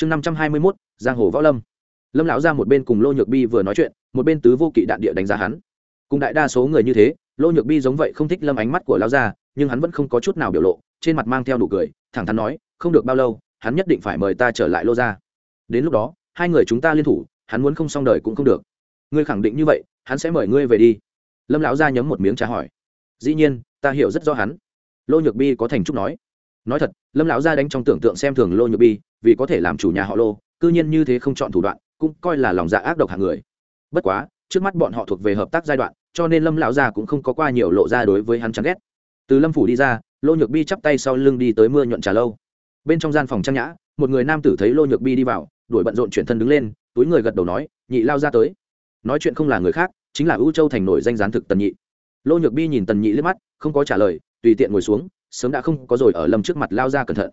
chương năm trăm hai mươi mốt, giang hồ võ lâm. Lâm lão ra một bên cùng lô nhược bi vừa nói chuyện, một bên tứ vô kỵ đạn địa đánh giá hắn. Cùng đại đa số người như thế, lô nhược bi giống vậy không thích lâm ánh mắt của lão gia, nhưng hắn vẫn không có chút nào biểu lộ, trên mặt mang theo nụ cười, thẳng thắn nói, không được bao lâu, hắn nhất định phải mời ta trở lại lô gia. Đến lúc đó, hai người chúng ta liên thủ, hắn muốn không xong đời cũng không được. Ngươi khẳng định như vậy, hắn sẽ mời ngươi về đi. Lâm lão gia nhấm một miếng trà hỏi. Dĩ nhiên, ta hiểu rất rõ hắn. Lô nhược bi có thành trúc nói nói thật, lâm lão gia đánh trong tưởng tượng xem thường lô nhược bi, vì có thể làm chủ nhà họ lô, cư nhiên như thế không chọn thủ đoạn, cũng coi là lòng dạ ác độc hạng người. Bất quá, trước mắt bọn họ thuộc về hợp tác giai đoạn, cho nên lâm lão gia cũng không có qua nhiều lộ ra đối với hắn chán ghét. Từ lâm phủ đi ra, lô nhược bi chắp tay sau lưng đi tới mưa nhuận trà lâu. Bên trong gian phòng trang nhã, một người nam tử thấy lô nhược bi đi vào, đuổi bận rộn chuyển thân đứng lên, túi người gật đầu nói, nhị lao ra tới. Nói chuyện không là người khác, chính là ưu châu thành nổi danh gián thực tần nhị. Lô nhược bi nhìn tần nhị liếc mắt, không có trả lời, tùy tiện ngồi xuống sớm đã không có rồi ở lâm trước mặt lao ra cẩn thận.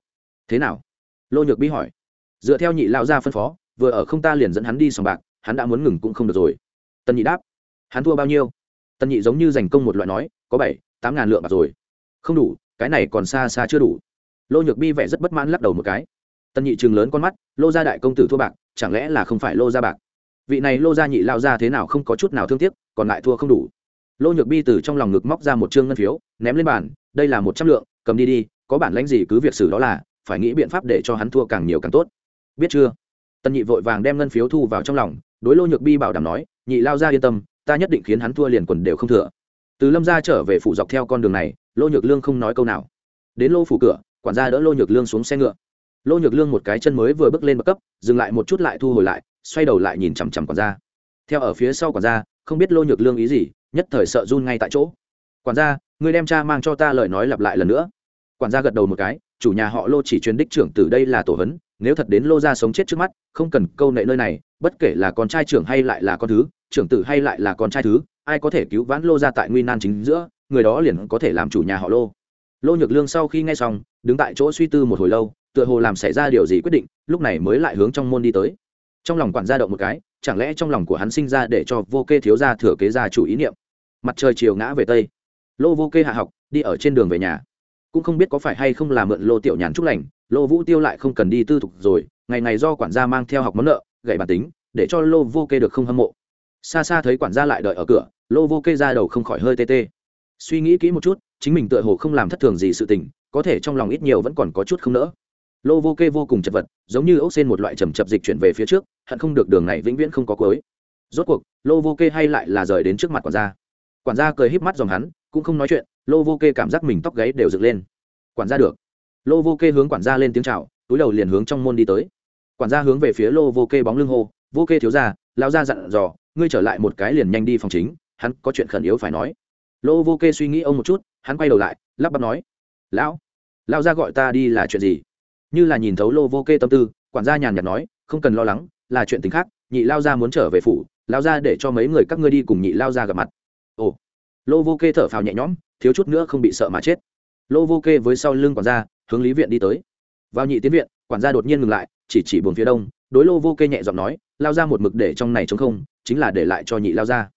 Thế nào? Lô nhược bi hỏi. Dựa theo nhị lao ra phân phó, vừa ở không ta liền dẫn hắn đi sòng bạc, hắn đã muốn ngừng cũng không được rồi. Tân nhị đáp. Hắn thua bao nhiêu? Tân nhị giống như giành công một loại nói, có bảy, tám ngàn lượng bạc rồi. Không đủ, cái này còn xa xa chưa đủ. Lô nhược bi vẻ rất bất mãn lắc đầu một cái. Tân nhị chừng lớn con mắt, lô gia đại công tử thua bạc, chẳng lẽ là không phải lô gia bạc? Vị này lô gia nhị lao ra thế nào không có chút nào thương tiếc, còn lại thua không đủ. Lô nhược bi từ trong lòng ngực móc ra một chương ngân phiếu, ném lên bàn, đây là một trăm lượng cầm đi đi, có bản lãnh gì cứ việc xử đó là, phải nghĩ biện pháp để cho hắn thua càng nhiều càng tốt. Biết chưa? Tân nhị vội vàng đem ngân phiếu thu vào trong lòng, đối lô nhược bi bảo đảm nói, nhị lao ra yên tâm, ta nhất định khiến hắn thua liền quần đều không thừa. Từ lâm ra trở về phủ dọc theo con đường này, lô nhược lương không nói câu nào. Đến lô phủ cửa, quản gia đỡ lô nhược lương xuống xe ngựa. Lô nhược lương một cái chân mới vừa bước lên bậc cấp, dừng lại một chút lại thu hồi lại, xoay đầu lại nhìn chằm chằm quản gia. Theo ở phía sau quản gia, không biết lô nhược lương ý gì, nhất thời sợ run ngay tại chỗ. Quản gia người đem cha mang cho ta lời nói lặp lại lần nữa. Quản gia gật đầu một cái, chủ nhà họ lô chỉ truyền đích trưởng từ đây là tổ hấn, nếu thật đến lô ra sống chết trước mắt, không cần câu nệ nơi này, bất kể là con trai trưởng hay lại là con thứ, trưởng tử hay lại là con trai thứ, ai có thể cứu vãn lô ra tại nguy nan chính giữa, người đó liền có thể làm chủ nhà họ lô. Lô nhược lương sau khi nghe xong, đứng tại chỗ suy tư một hồi lâu, tựa hồ làm xảy ra điều gì quyết định, lúc này mới lại hướng trong môn đi tới. Trong lòng quản gia động một cái, chẳng lẽ trong lòng của hắn sinh ra để cho vô kê thiếu gia thừa kế gia chủ ý niệm? Mặt trời chiều ngã về tây lô vô kê hạ học, đi ở trên đường về nhà. Cũng không biết có phải hay không là mượn lô tiểu nhàn chúc lành, lô vũ tiêu lại không cần đi tư thục rồi, ngày ngày do quản gia mang theo học món nợ, gậy bản tính, để cho lô vô kê được không hâm mộ. Xa xa thấy quản gia lại đợi ở cửa, lô vô kê ra đầu không khỏi hơi tê tê. Suy nghĩ kỹ một chút, chính mình tựa hồ không làm thất thường gì sự tình, có thể trong lòng ít nhiều vẫn còn có chút không nỡ. Lô vô kê vô cùng chật vật, giống như ốc xên một loại trầm chập dịch chuyển về phía trước, hận không được đường này vĩnh viễn không có cuối. Rốt cuộc, lô vô kê hay lại là rời đến trước mặt quản gia quản gia cười híp mắt dòng hắn, cũng không nói chuyện, lô vô kê cảm giác mình tóc gáy đều dựng lên. Quản gia được. Lô vô kê hướng quản gia lên tiếng chào, túi đầu liền hướng trong môn đi tới. Quản gia hướng về phía lô vô kê bóng lưng hô, vô kê thiếu ra lao ra dặn dò, ngươi trở lại một cái liền nhanh đi phòng chính, hắn có chuyện khẩn yếu phải nói. Lô vô kê suy nghĩ ông một chút, hắn quay đầu lại, lắp bắp nói, lão lao ra gọi ta đi là chuyện gì? Như là nhìn thấu lô vô kê tâm tư, quản gia nhàn nhạt nói, không cần lo lắng, là chuyện t khác, nhị lao ra muốn trở về phủ lao ra để cho mấy người các ngươi đi cùng nhị lao ra gặp mặt ồ. Lô vô kê thở phào nhẹ nhõm, thiếu chút nữa không bị sợ mà chết. Lô vô kê với sau lưng quản gia, hướng lý viện đi tới. Vào nhị tiến viện, quản gia đột nhiên ngừng lại, chỉ chỉ buồn phía đông, đối lô vô kê nhẹ giọng nói, lao ra một mực để trong này chống không, chính là để lại cho nhị lao ra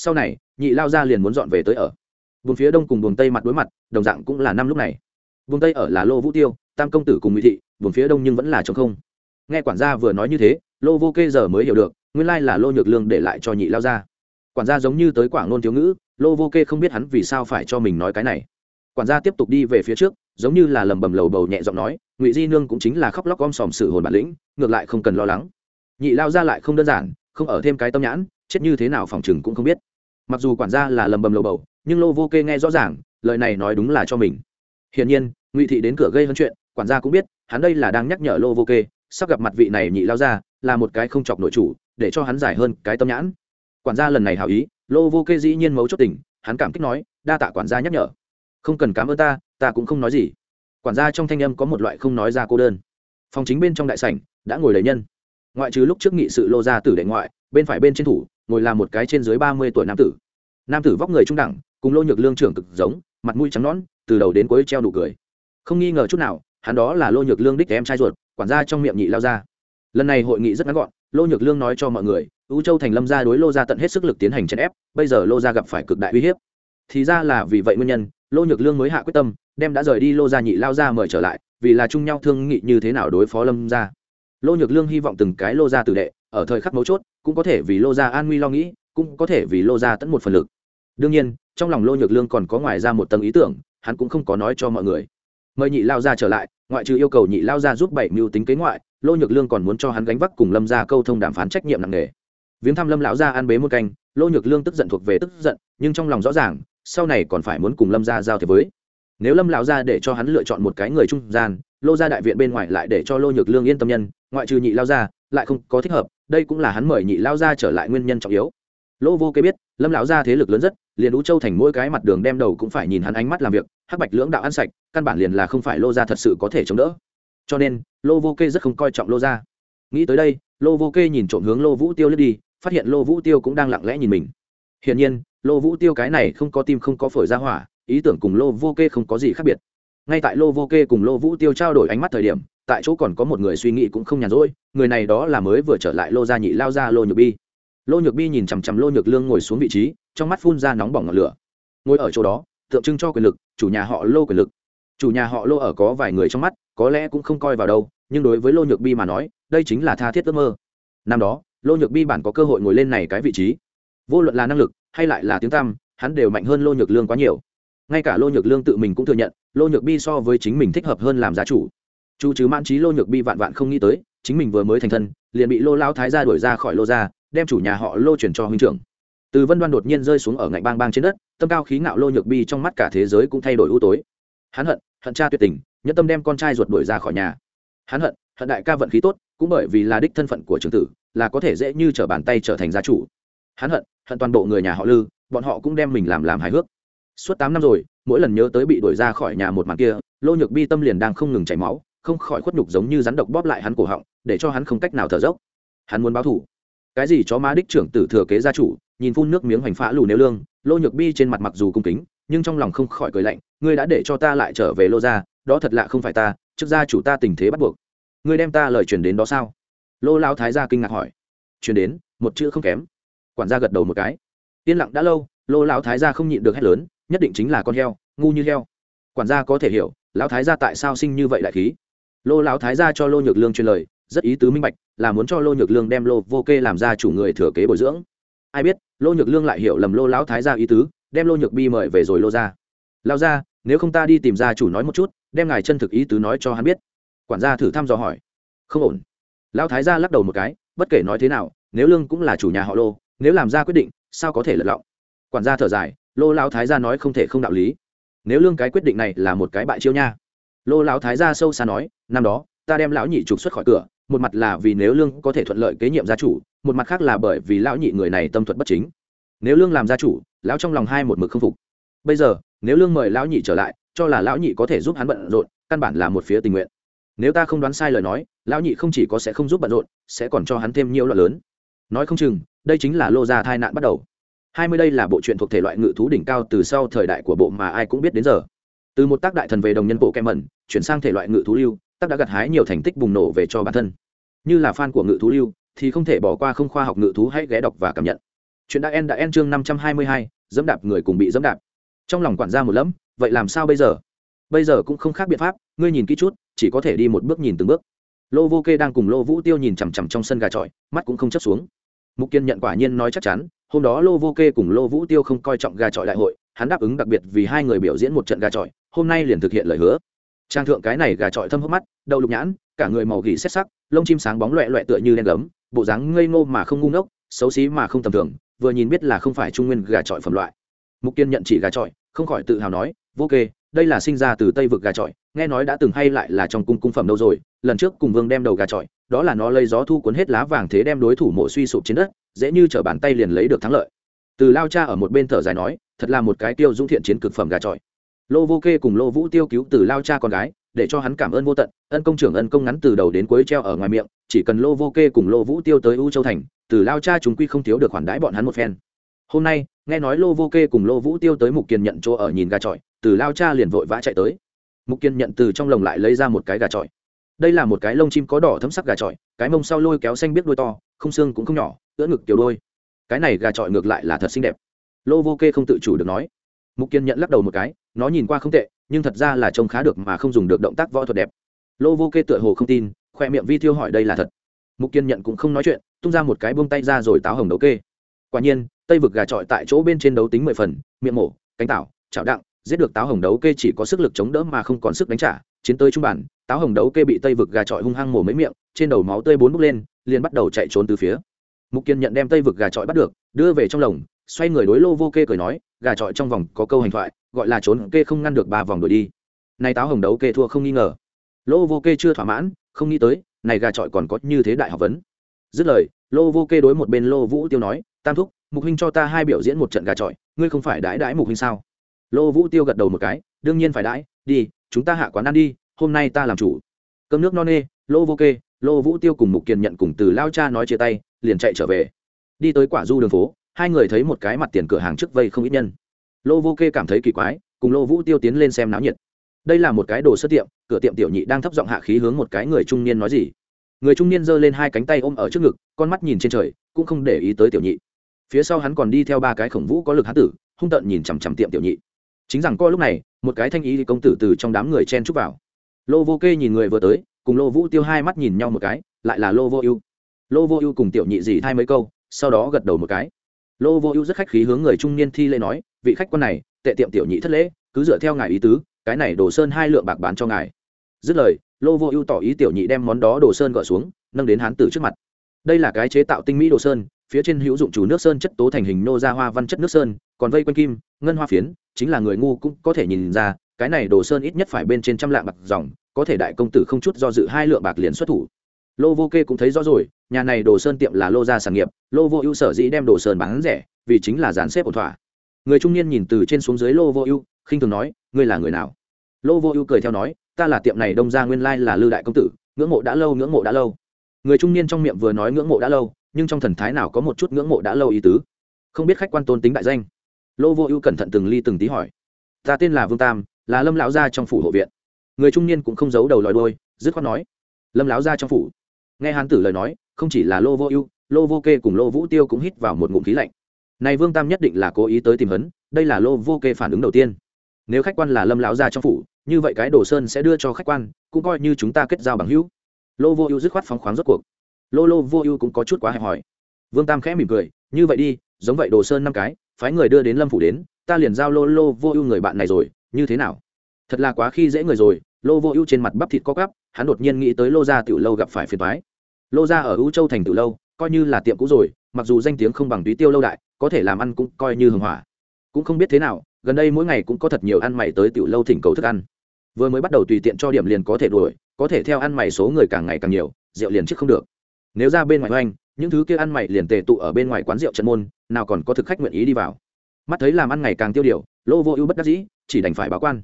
sau này, nhị lao ra liền muốn dọn về tới ở. Buồn phía đông cùng buồn tây mặt đối mặt, đồng dạng cũng là năm lúc này. Buồn tây ở là lô vũ tiêu, tam công tử cùng mỹ thị buồn phía đông nhưng vẫn là chống không. Nghe quản gia vừa nói như thế, lô vô kê giờ mới hiểu được, nguyên lai là lô nhược lương để lại cho nhị lao ra quản gia giống như tới quảng nôn thiếu ngữ, lô vô kê không biết hắn vì sao phải cho mình nói cái này. Quản gia tiếp tục đi về phía trước, giống như là lầm bầm lầu bầu nhẹ giọng nói, ngụy di nương cũng chính là khóc lóc om sòm sự hồn bản lĩnh, ngược lại không cần lo lắng. Nhị lao ra lại không đơn giản, không ở thêm cái tâm nhãn, chết như thế nào phòng chừng cũng không biết. Mặc dù quản gia là lầm bầm lầu bầu, nhưng lô vô kê nghe rõ ràng, lời này nói đúng là cho mình. Hiển nhiên, ngụy thị đến cửa gây hơn chuyện, quản gia cũng biết, hắn đây là đang nhắc nhở lô vô kê, sắp gặp mặt vị này nhị lao ra, là một cái không chọc nội chủ, để cho hắn giải hơn cái tâm nhãn quản gia lần này hào ý, lô vô kê dĩ nhiên mấu chốt tình, hắn cảm kích nói, đa tạ quản gia nhắc nhở. Không cần cám ơn ta ta cũng không nói gì. Quản gia trong thanh âm có một loại không nói ra cô đơn. Phòng chính bên trong đại sảnh, đã ngồi đầy nhân. Ngoại trừ lúc trước nghị sự lô ra tử đệ ngoại, bên phải bên trên thủ, ngồi là một cái trên dưới ba mươi tuổi nam tử. Nam tử vóc người trung đẳng, cùng lô nhược lương trưởng cực giống, mặt mũi trắng nõn, từ đầu đến cuối treo đủ cười. Không nghi ngờ chút nào, hắn đó là lô nhược lương đích em trai ruột, quản gia trong miệng nhị lao ra. Lần này hội nghị rất ngắn gọn lô nhược lương nói cho mọi người, u châu thành lâm gia đối lô gia tận hết sức lực tiến hành chèn ép, bây giờ lô gia gặp phải cực đại uy hiếp. Thì ra là vì vậy nguyên nhân, lô nhược lương mới hạ quyết tâm, đem đã rời đi lô gia nhị lao ra mời trở lại, vì là chung nhau thương nghị như thế nào đối phó lâm gia. Lô nhược lương hy vọng từng cái lô gia tử đệ, ở thời khắc mấu chốt, cũng có thể vì lô gia an nguy lo nghĩ, cũng có thể vì lô gia tận một phần lực. Đương nhiên, trong lòng lô nhược lương còn có ngoài ra một tầng ý tưởng, hắn cũng không có nói cho mọi người. Mời nhị lao gia trở lại, ngoại trừ yêu cầu nhị lao gia giúp bảy mưu tính kế ngoại lô nhược lương còn muốn cho hắn gánh vác cùng lâm gia câu thông đàm phán trách nhiệm nặng nề. Viếng thăm lâm lão gia ăn bế một canh, lô nhược lương tức giận thuộc về tức giận, nhưng trong lòng rõ ràng, sau này còn phải muốn cùng lâm gia giao thế với. Nếu lâm lão gia để cho hắn lựa chọn một cái người trung gian, lô gia đại viện bên ngoài lại để cho lô nhược lương yên tâm nhân, ngoại trừ nhị lao gia, lại không có thích hợp, đây cũng là hắn mời nhị lao gia trở lại nguyên nhân trọng yếu. Lô vô kế biết, lâm lão gia thế lực lớn rất, liền ú châu thành mỗi cái mặt đường đem đầu cũng phải nhìn hắn ánh mắt làm việc, hắc bạch lưỡng đạo ăn sạch, căn bản liền là không phải lô gia thật sự có thể chống đỡ cho nên lô vô kê rất không coi trọng lô gia nghĩ tới đây, lô vô kê nhìn trộm hướng lô vũ tiêu lướt đi, phát hiện lô vũ tiêu cũng đang lặng lẽ nhìn mình. Hiển nhiên, lô vũ tiêu cái này không có tim không có phổi ra hỏa, ý tưởng cùng lô vô kê không có gì khác biệt. Ngay tại lô vô kê cùng lô vũ tiêu trao đổi ánh mắt thời điểm, tại chỗ còn có một người suy nghĩ cũng không nhàn rỗi, người này đó là mới vừa trở lại lô gia nhị lao ra lô nhược bi. Lô nhược bi nhìn chằm chằm lô nhược lương ngồi xuống vị trí, trong mắt phun ra nóng bỏng ngọn lửa. Ngồi ở chỗ đó, tượng trưng cho quyền lực, chủ nhà họ lô quyền lực chủ nhà họ lô ở có vài người trong mắt, có lẽ cũng không coi vào đâu, nhưng đối với lô nhược bi mà nói, đây chính là tha thiết ước mơ. Năm đó, lô nhược bi bản có cơ hội ngồi lên này cái vị trí. Vô luận là năng lực, hay lại là tiếng tăm, hắn đều mạnh hơn lô nhược lương quá nhiều. Ngay cả lô nhược lương tự mình cũng thừa nhận, lô nhược bi so với chính mình thích hợp hơn làm gia chủ. Chu chứ mãn trí lô nhược bi vạn vạn không nghĩ tới, chính mình vừa mới thành thân, liền bị lô lao thái ra đuổi ra khỏi lô ra đem chủ nhà họ lô chuyển cho huynh trưởng. Từ vân đoan đột nhiên rơi xuống ở ngạnh bang bang trên đất, tâm cao khí ngạo lô nhược bi trong mắt cả thế giới cũng thay đổi ưu tối hắn hận hận cha tuyệt tình nhất tâm đem con trai ruột đuổi ra khỏi nhà. Hắn hận hận đại ca vận khí tốt, cũng bởi vì là đích thân phận của trưởng tử, là có thể dễ như trở bàn tay trở thành gia chủ. Hắn hận hận toàn bộ người nhà họ lư, bọn họ cũng đem mình làm làm hài hước. Suốt tám năm rồi, mỗi lần nhớ tới bị đuổi ra khỏi nhà một màn kia, lô nhược bi tâm liền đang không ngừng chảy máu, không khỏi khuất nhục giống như rắn độc bóp lại hắn cổ họng, để cho hắn không cách nào thở dốc. Hắn muốn báo thủ cái gì chó má đích trưởng tử thừa kế gia chủ, nhìn phun nước miếng hoành phá lù nêu lương, lô nhược bi trên mặt mặc dù cung kính nhưng trong lòng không khỏi cười lạnh, ngươi đã để cho ta lại trở về lô gia, đó thật lạ không phải ta, trước gia chủ ta tình thế bắt buộc. Ngươi đem ta lời truyền đến đó sao? Lô lao thái gia kinh ngạc hỏi. Truyền đến, một chữ không kém. Quản gia gật đầu một cái. Yên lặng đã lâu, lô lão thái gia không nhịn được hét lớn, nhất định chính là con heo, ngu như heo. Quản gia có thể hiểu, lão thái gia tại sao sinh như vậy đại khí? Lô lão thái gia cho lô nhược lương truyền lời, rất ý tứ minh bạch, là muốn cho lô nhược lương đem lô vô kê làm ra chủ người thừa kế bồi dưỡng. Ai biết, lô nhược lương lại hiểu lầm lô lão thái gia ý tứ đem lô nhược bi mời về rồi lô ra. Lao ra nếu không ta đi tìm ra chủ nói một chút, đem ngài chân thực ý tứ nói cho hắn biết. Quản gia thử thăm dò hỏi. Không ổn. Lão thái gia lắc đầu một cái, bất kể nói thế nào, nếu lương cũng là chủ nhà họ lô, nếu làm ra quyết định, sao có thể lật lọng? Quản gia thở dài, lô lão thái gia nói không thể không đạo lý. Nếu lương cái quyết định này là một cái bại chiêu nha. Lô lão thái gia sâu xa nói, năm đó, ta đem lão nhị trục xuất khỏi cửa, một mặt là vì nếu lương có thể thuận lợi kế nhiệm gia chủ, một mặt khác là bởi vì lão nhị người này tâm thuật bất chính nếu lương làm gia chủ, lão trong lòng hai một mực không phục. Bây giờ, nếu lương mời lão nhị trở lại, cho là lão nhị có thể giúp hắn bận rộn, căn bản là một phía tình nguyện. Nếu ta không đoán sai lời nói, lão nhị không chỉ có sẽ không giúp bận rộn, sẽ còn cho hắn thêm nhiều loại lớn. Nói không chừng, đây chính là lô gia tai nạn bắt đầu. Hai mươi đây là bộ truyện thuộc thể loại ngự thú đỉnh cao từ sau thời đại của bộ mà ai cũng biết đến giờ. Từ một tác đại thần về đồng nhân bộ kem mẩn, chuyển sang thể loại ngự thú lưu, tác đã gặt hái nhiều thành tích bùng nổ về cho bản thân. Như là fan của ngự thú lưu, thì không thể bỏ qua không khoa học ngự thú hãy ghé đọc và cảm nhận chuyện đã en đã en chương năm trăm hai mươi hai, dẫm đạp người cùng bị dẫm đạp. Trong lòng quản gia một lẫm, vậy làm sao bây giờ? Bây giờ cũng không khác biện pháp, ngươi nhìn kỹ chút, chỉ có thể đi một bước nhìn từng bước. Lô vô kê đang cùng lô vũ tiêu nhìn chằm chằm trong sân gà trọi, mắt cũng không chấp xuống. Mục kiên nhận quả nhiên nói chắc chắn, hôm đó lô vô kê cùng lô vũ tiêu không coi trọng gà trọi đại hội, hắn đáp ứng đặc biệt vì hai người biểu diễn một trận gà trọi, hôm nay liền thực hiện lời hứa. Trang thượng cái này gà trọi thâm hốc mắt, đầu lục nhãn, cả người màu gỉ xét sắc, lông chim sáng bóng loẹ loẹ tựa như đen gấm, bộ dáng ngây ngô mà không ngu ngốc, xấu xí mà không tầm thường vừa nhìn biết là không phải trung nguyên gà trọi phẩm loại. Mục kiên nhận chỉ gà trọi, không khỏi tự hào nói, vô kê, đây là sinh ra từ tây vực gà trọi, nghe nói đã từng hay lại là trong cung cung phẩm đâu rồi, lần trước cùng vương đem đầu gà trọi, đó là nó lấy gió thu cuốn hết lá vàng thế đem đối thủ mộ suy sụp trên đất, dễ như t bàn tay liền lấy được thắng lợi. Từ lao cha ở một bên thở dài nói, thật là một cái tiêu dũng thiện chiến cực phẩm gà trọi. Lô vô kê cùng lô vũ tiêu cứu từ lao cha con gái, để cho hắn cảm ơn vô tận, ân công trưởng ân công ngắn từ đầu đến cuối treo ở ngoài miệng, chỉ cần lô vô kê cùng lô vũ tiêu tới u châu thành từ lao cha chúng quy không thiếu được khoản đãi bọn hắn một phen. Hôm nay, nghe nói lô vô kê cùng lô vũ tiêu tới mục kiên nhận chỗ ở nhìn gà trọi, từ lao cha liền vội vã chạy tới. Mục kiên nhận từ trong lồng lại lấy ra một cái gà trọi. Đây là một cái lông chim có đỏ thấm sắc gà trọi, cái mông sau lôi kéo xanh biết đuôi to, không xương cũng không nhỏ ưỡ ngực kiểu đôi. Cái này gà trọi ngược lại là thật xinh đẹp. Lô vô kê không tự chủ được nói. Mục kiên nhận lắc đầu một cái, nó nhìn qua không tệ, nhưng thật ra là trông khá được mà không dùng được động tác võ thuật đẹp. Lô vô kê tựa hồ không tin, khoe miệng vi thiêu hỏi đây là thật. Mục kiên nhận cũng không nói chuyện tung ra một cái buông tay ra rồi táo hồng đấu kê. Quả nhiên, tây vực gà trọi tại chỗ bên trên đấu tính mười phần, miệng mổ, cánh tảo, chảo đặng, giết được táo hồng đấu kê chỉ có sức lực chống đỡ mà không còn sức đánh trả, chiến tới trung bản, táo hồng đấu kê bị tây vực gà trọi hung hăng mổ mấy miệng, trên đầu máu tươi bốn bốc lên, liền bắt đầu chạy trốn từ phía. Mục kiên nhận đem tây vực gà trọi bắt được, đưa về trong lồng, xoay người đối lô vô kê cười nói, gà trọi trong vòng có câu hành thoại, gọi là trốn kê không ngăn được ba vòng đuổi đi. Nay táo hồng đấu kê thua không nghi ngờ. Lô vô kê chưa thỏa mãn, không nghĩ tới, này gà trọi còn có như thế đại học vấn dứt lời, lô vô kê đối một bên lô vũ tiêu nói, tam thúc, mục huynh cho ta hai biểu diễn một trận gà trọi, ngươi không phải đãi đãi mục huynh sao? Lô vũ tiêu gật đầu một cái, đương nhiên phải đãi, đi, chúng ta hạ quán ăn đi, hôm nay ta làm chủ. Cơm nước no nê, lô vô kê, lô vũ tiêu cùng mục kiền nhận cùng từ lao cha nói chia tay, liền chạy trở về. Đi tới quả du đường phố, hai người thấy một cái mặt tiền cửa hàng trước vây không ít nhân. Lô vô kê cảm thấy kỳ quái, cùng lô vũ tiêu tiến lên xem náo nhiệt. Đây là một cái đồ sơ tiệm, cửa tiệm tiểu nhị đang thấp giọng hạ khí hướng một cái người trung niên nói gì người trung niên giơ lên hai cánh tay ôm ở trước ngực, con mắt nhìn trên trời, cũng không để ý tới tiểu nhị. Phía sau hắn còn đi theo ba cái khổng vũ có lực hán tử, hung tợn nhìn chằm chằm tiệm tiểu nhị. Chính rằng coi lúc này, một cái thanh ý công tử từ trong đám người chen chúc vào. Lô vô kê nhìn người vừa tới, cùng lô vũ tiêu hai mắt nhìn nhau một cái, lại là lô vô ưu. Lô vô ưu cùng tiểu nhị dì thay mấy câu, sau đó gật đầu một cái. Lô vô ưu rất khách khí hướng người trung niên thi lễ nói, vị khách quan này, tệ tiệm tiểu nhị thất lễ, cứ dựa theo ngài ý tứ, cái này đồ sơn hai lượng bạc bán cho ngài. Dứt lời lô vô ưu tỏ ý tiểu nhị đem món đó đồ sơn gỡ xuống, nâng đến hán tử trước mặt. Đây là cái chế tạo tinh mỹ đồ sơn, phía trên hữu dụng chủ nước sơn chất tố thành hình nô ra hoa văn chất nước sơn, còn vây quanh kim, ngân hoa phiến, chính là người ngu cũng có thể nhìn ra, cái này đồ sơn ít nhất phải bên trên trăm lạng bạc dòng, có thể đại công tử không chút do dự hai lượng bạc liền xuất thủ. Lô vô kê cũng thấy rõ rồi, nhà này đồ sơn tiệm là lô gia sản nghiệp, lô vô ưu sở dĩ đem đồ sơn bán rẻ, vì chính là dàn xếp ổn thỏa. Người trung niên nhìn từ trên xuống dưới lô vô ưu, khinh thường nói, ngươi là người nào? Lô vô ưu cười theo nói ta là tiệm này đông gia nguyên lai là lư đại công tử, ngưỡng mộ đã lâu, ngưỡng mộ đã lâu. Người trung niên trong miệng vừa nói ngưỡng mộ đã lâu, nhưng trong thần thái nào có một chút ngưỡng mộ đã lâu ý tứ? Không biết khách quan tôn tính đại danh. Lô vô ưu cẩn thận từng ly từng tí hỏi. Ta tên là vương tam, là lâm lão gia trong phủ hộ viện. Người trung niên cũng không giấu đầu lòi đôi dứt khoát nói. Lâm lão gia trong phủ. Nghe hán tử lời nói, không chỉ là lô vô ưu, lô vô kê cùng lô vũ tiêu cũng hít vào một ngụm khí lạnh. Này vương tam nhất định là cố ý tới tìm hấn đây là lô vô kê phản ứng đầu tiên nếu khách quan là lâm lão gia trong phủ, như vậy cái đồ sơn sẽ đưa cho khách quan, cũng coi như chúng ta kết giao bằng hữu. Lô vô ưu dứt khoát phóng khoáng rốt cuộc. Lô lô vô ưu cũng có chút quá hẹp hòi. Vương tam khẽ mỉm cười, như vậy đi, giống vậy đồ sơn năm cái, phái người đưa đến lâm phủ đến, ta liền giao lô lô vô ưu người bạn này rồi, như thế nào? Thật là quá khi dễ người rồi, lô vô ưu trên mặt bắp thịt co cắp hắn đột nhiên nghĩ tới lô gia tiểu lâu gặp phải phiền thoái lô gia ở ưu châu thành tiểu lâu, coi như là tiệm cũ rồi, mặc dù danh tiếng không bằng túy tiêu lâu đại, có thể làm ăn cũng coi như hưng hỏa cũng không biết thế nào gần đây mỗi ngày cũng có thật nhiều ăn mày tới tiểu lâu thỉnh cầu thức ăn. Vừa mới bắt đầu tùy tiện cho điểm liền có thể đuổi, có thể theo ăn mày số người càng ngày càng nhiều, rượu liền trước không được. Nếu ra bên ngoài hoành, những thứ kia ăn mày liền tề tụ ở bên ngoài quán rượu trận môn, nào còn có thực khách nguyện ý đi vào. Mắt thấy làm ăn ngày càng tiêu điều, lô vô ưu bất đắc dĩ, chỉ đành phải báo quan.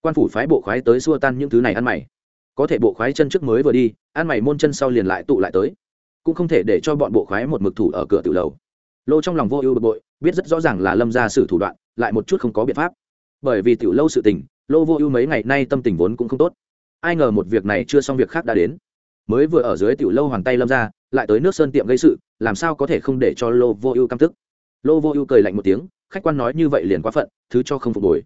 Quan phủ phái bộ khoái tới xua tan những thứ này ăn mày. Có thể bộ khoái chân trước mới vừa đi, ăn mày môn chân sau liền lại tụ lại tới. Cũng không thể để cho bọn bộ khoái một mực thủ ở cửa tự lầu. Lô trong lòng vô ưu bực bội, biết rất rõ ràng là lâm ra xử thủ đoạn lại một chút không có biện pháp. Bởi vì tiểu lâu sự tình, lô vô ưu mấy ngày nay tâm tình vốn cũng không tốt. Ai ngờ một việc này chưa xong việc khác đã đến. Mới vừa ở dưới tiểu lâu hoàn tay lâm ra, lại tới nước sơn tiệm gây sự, làm sao có thể không để cho lô vô ưu căm tức? Lô vô ưu cười lạnh một tiếng, khách quan nói như vậy liền quá phận, thứ cho không phục hồi.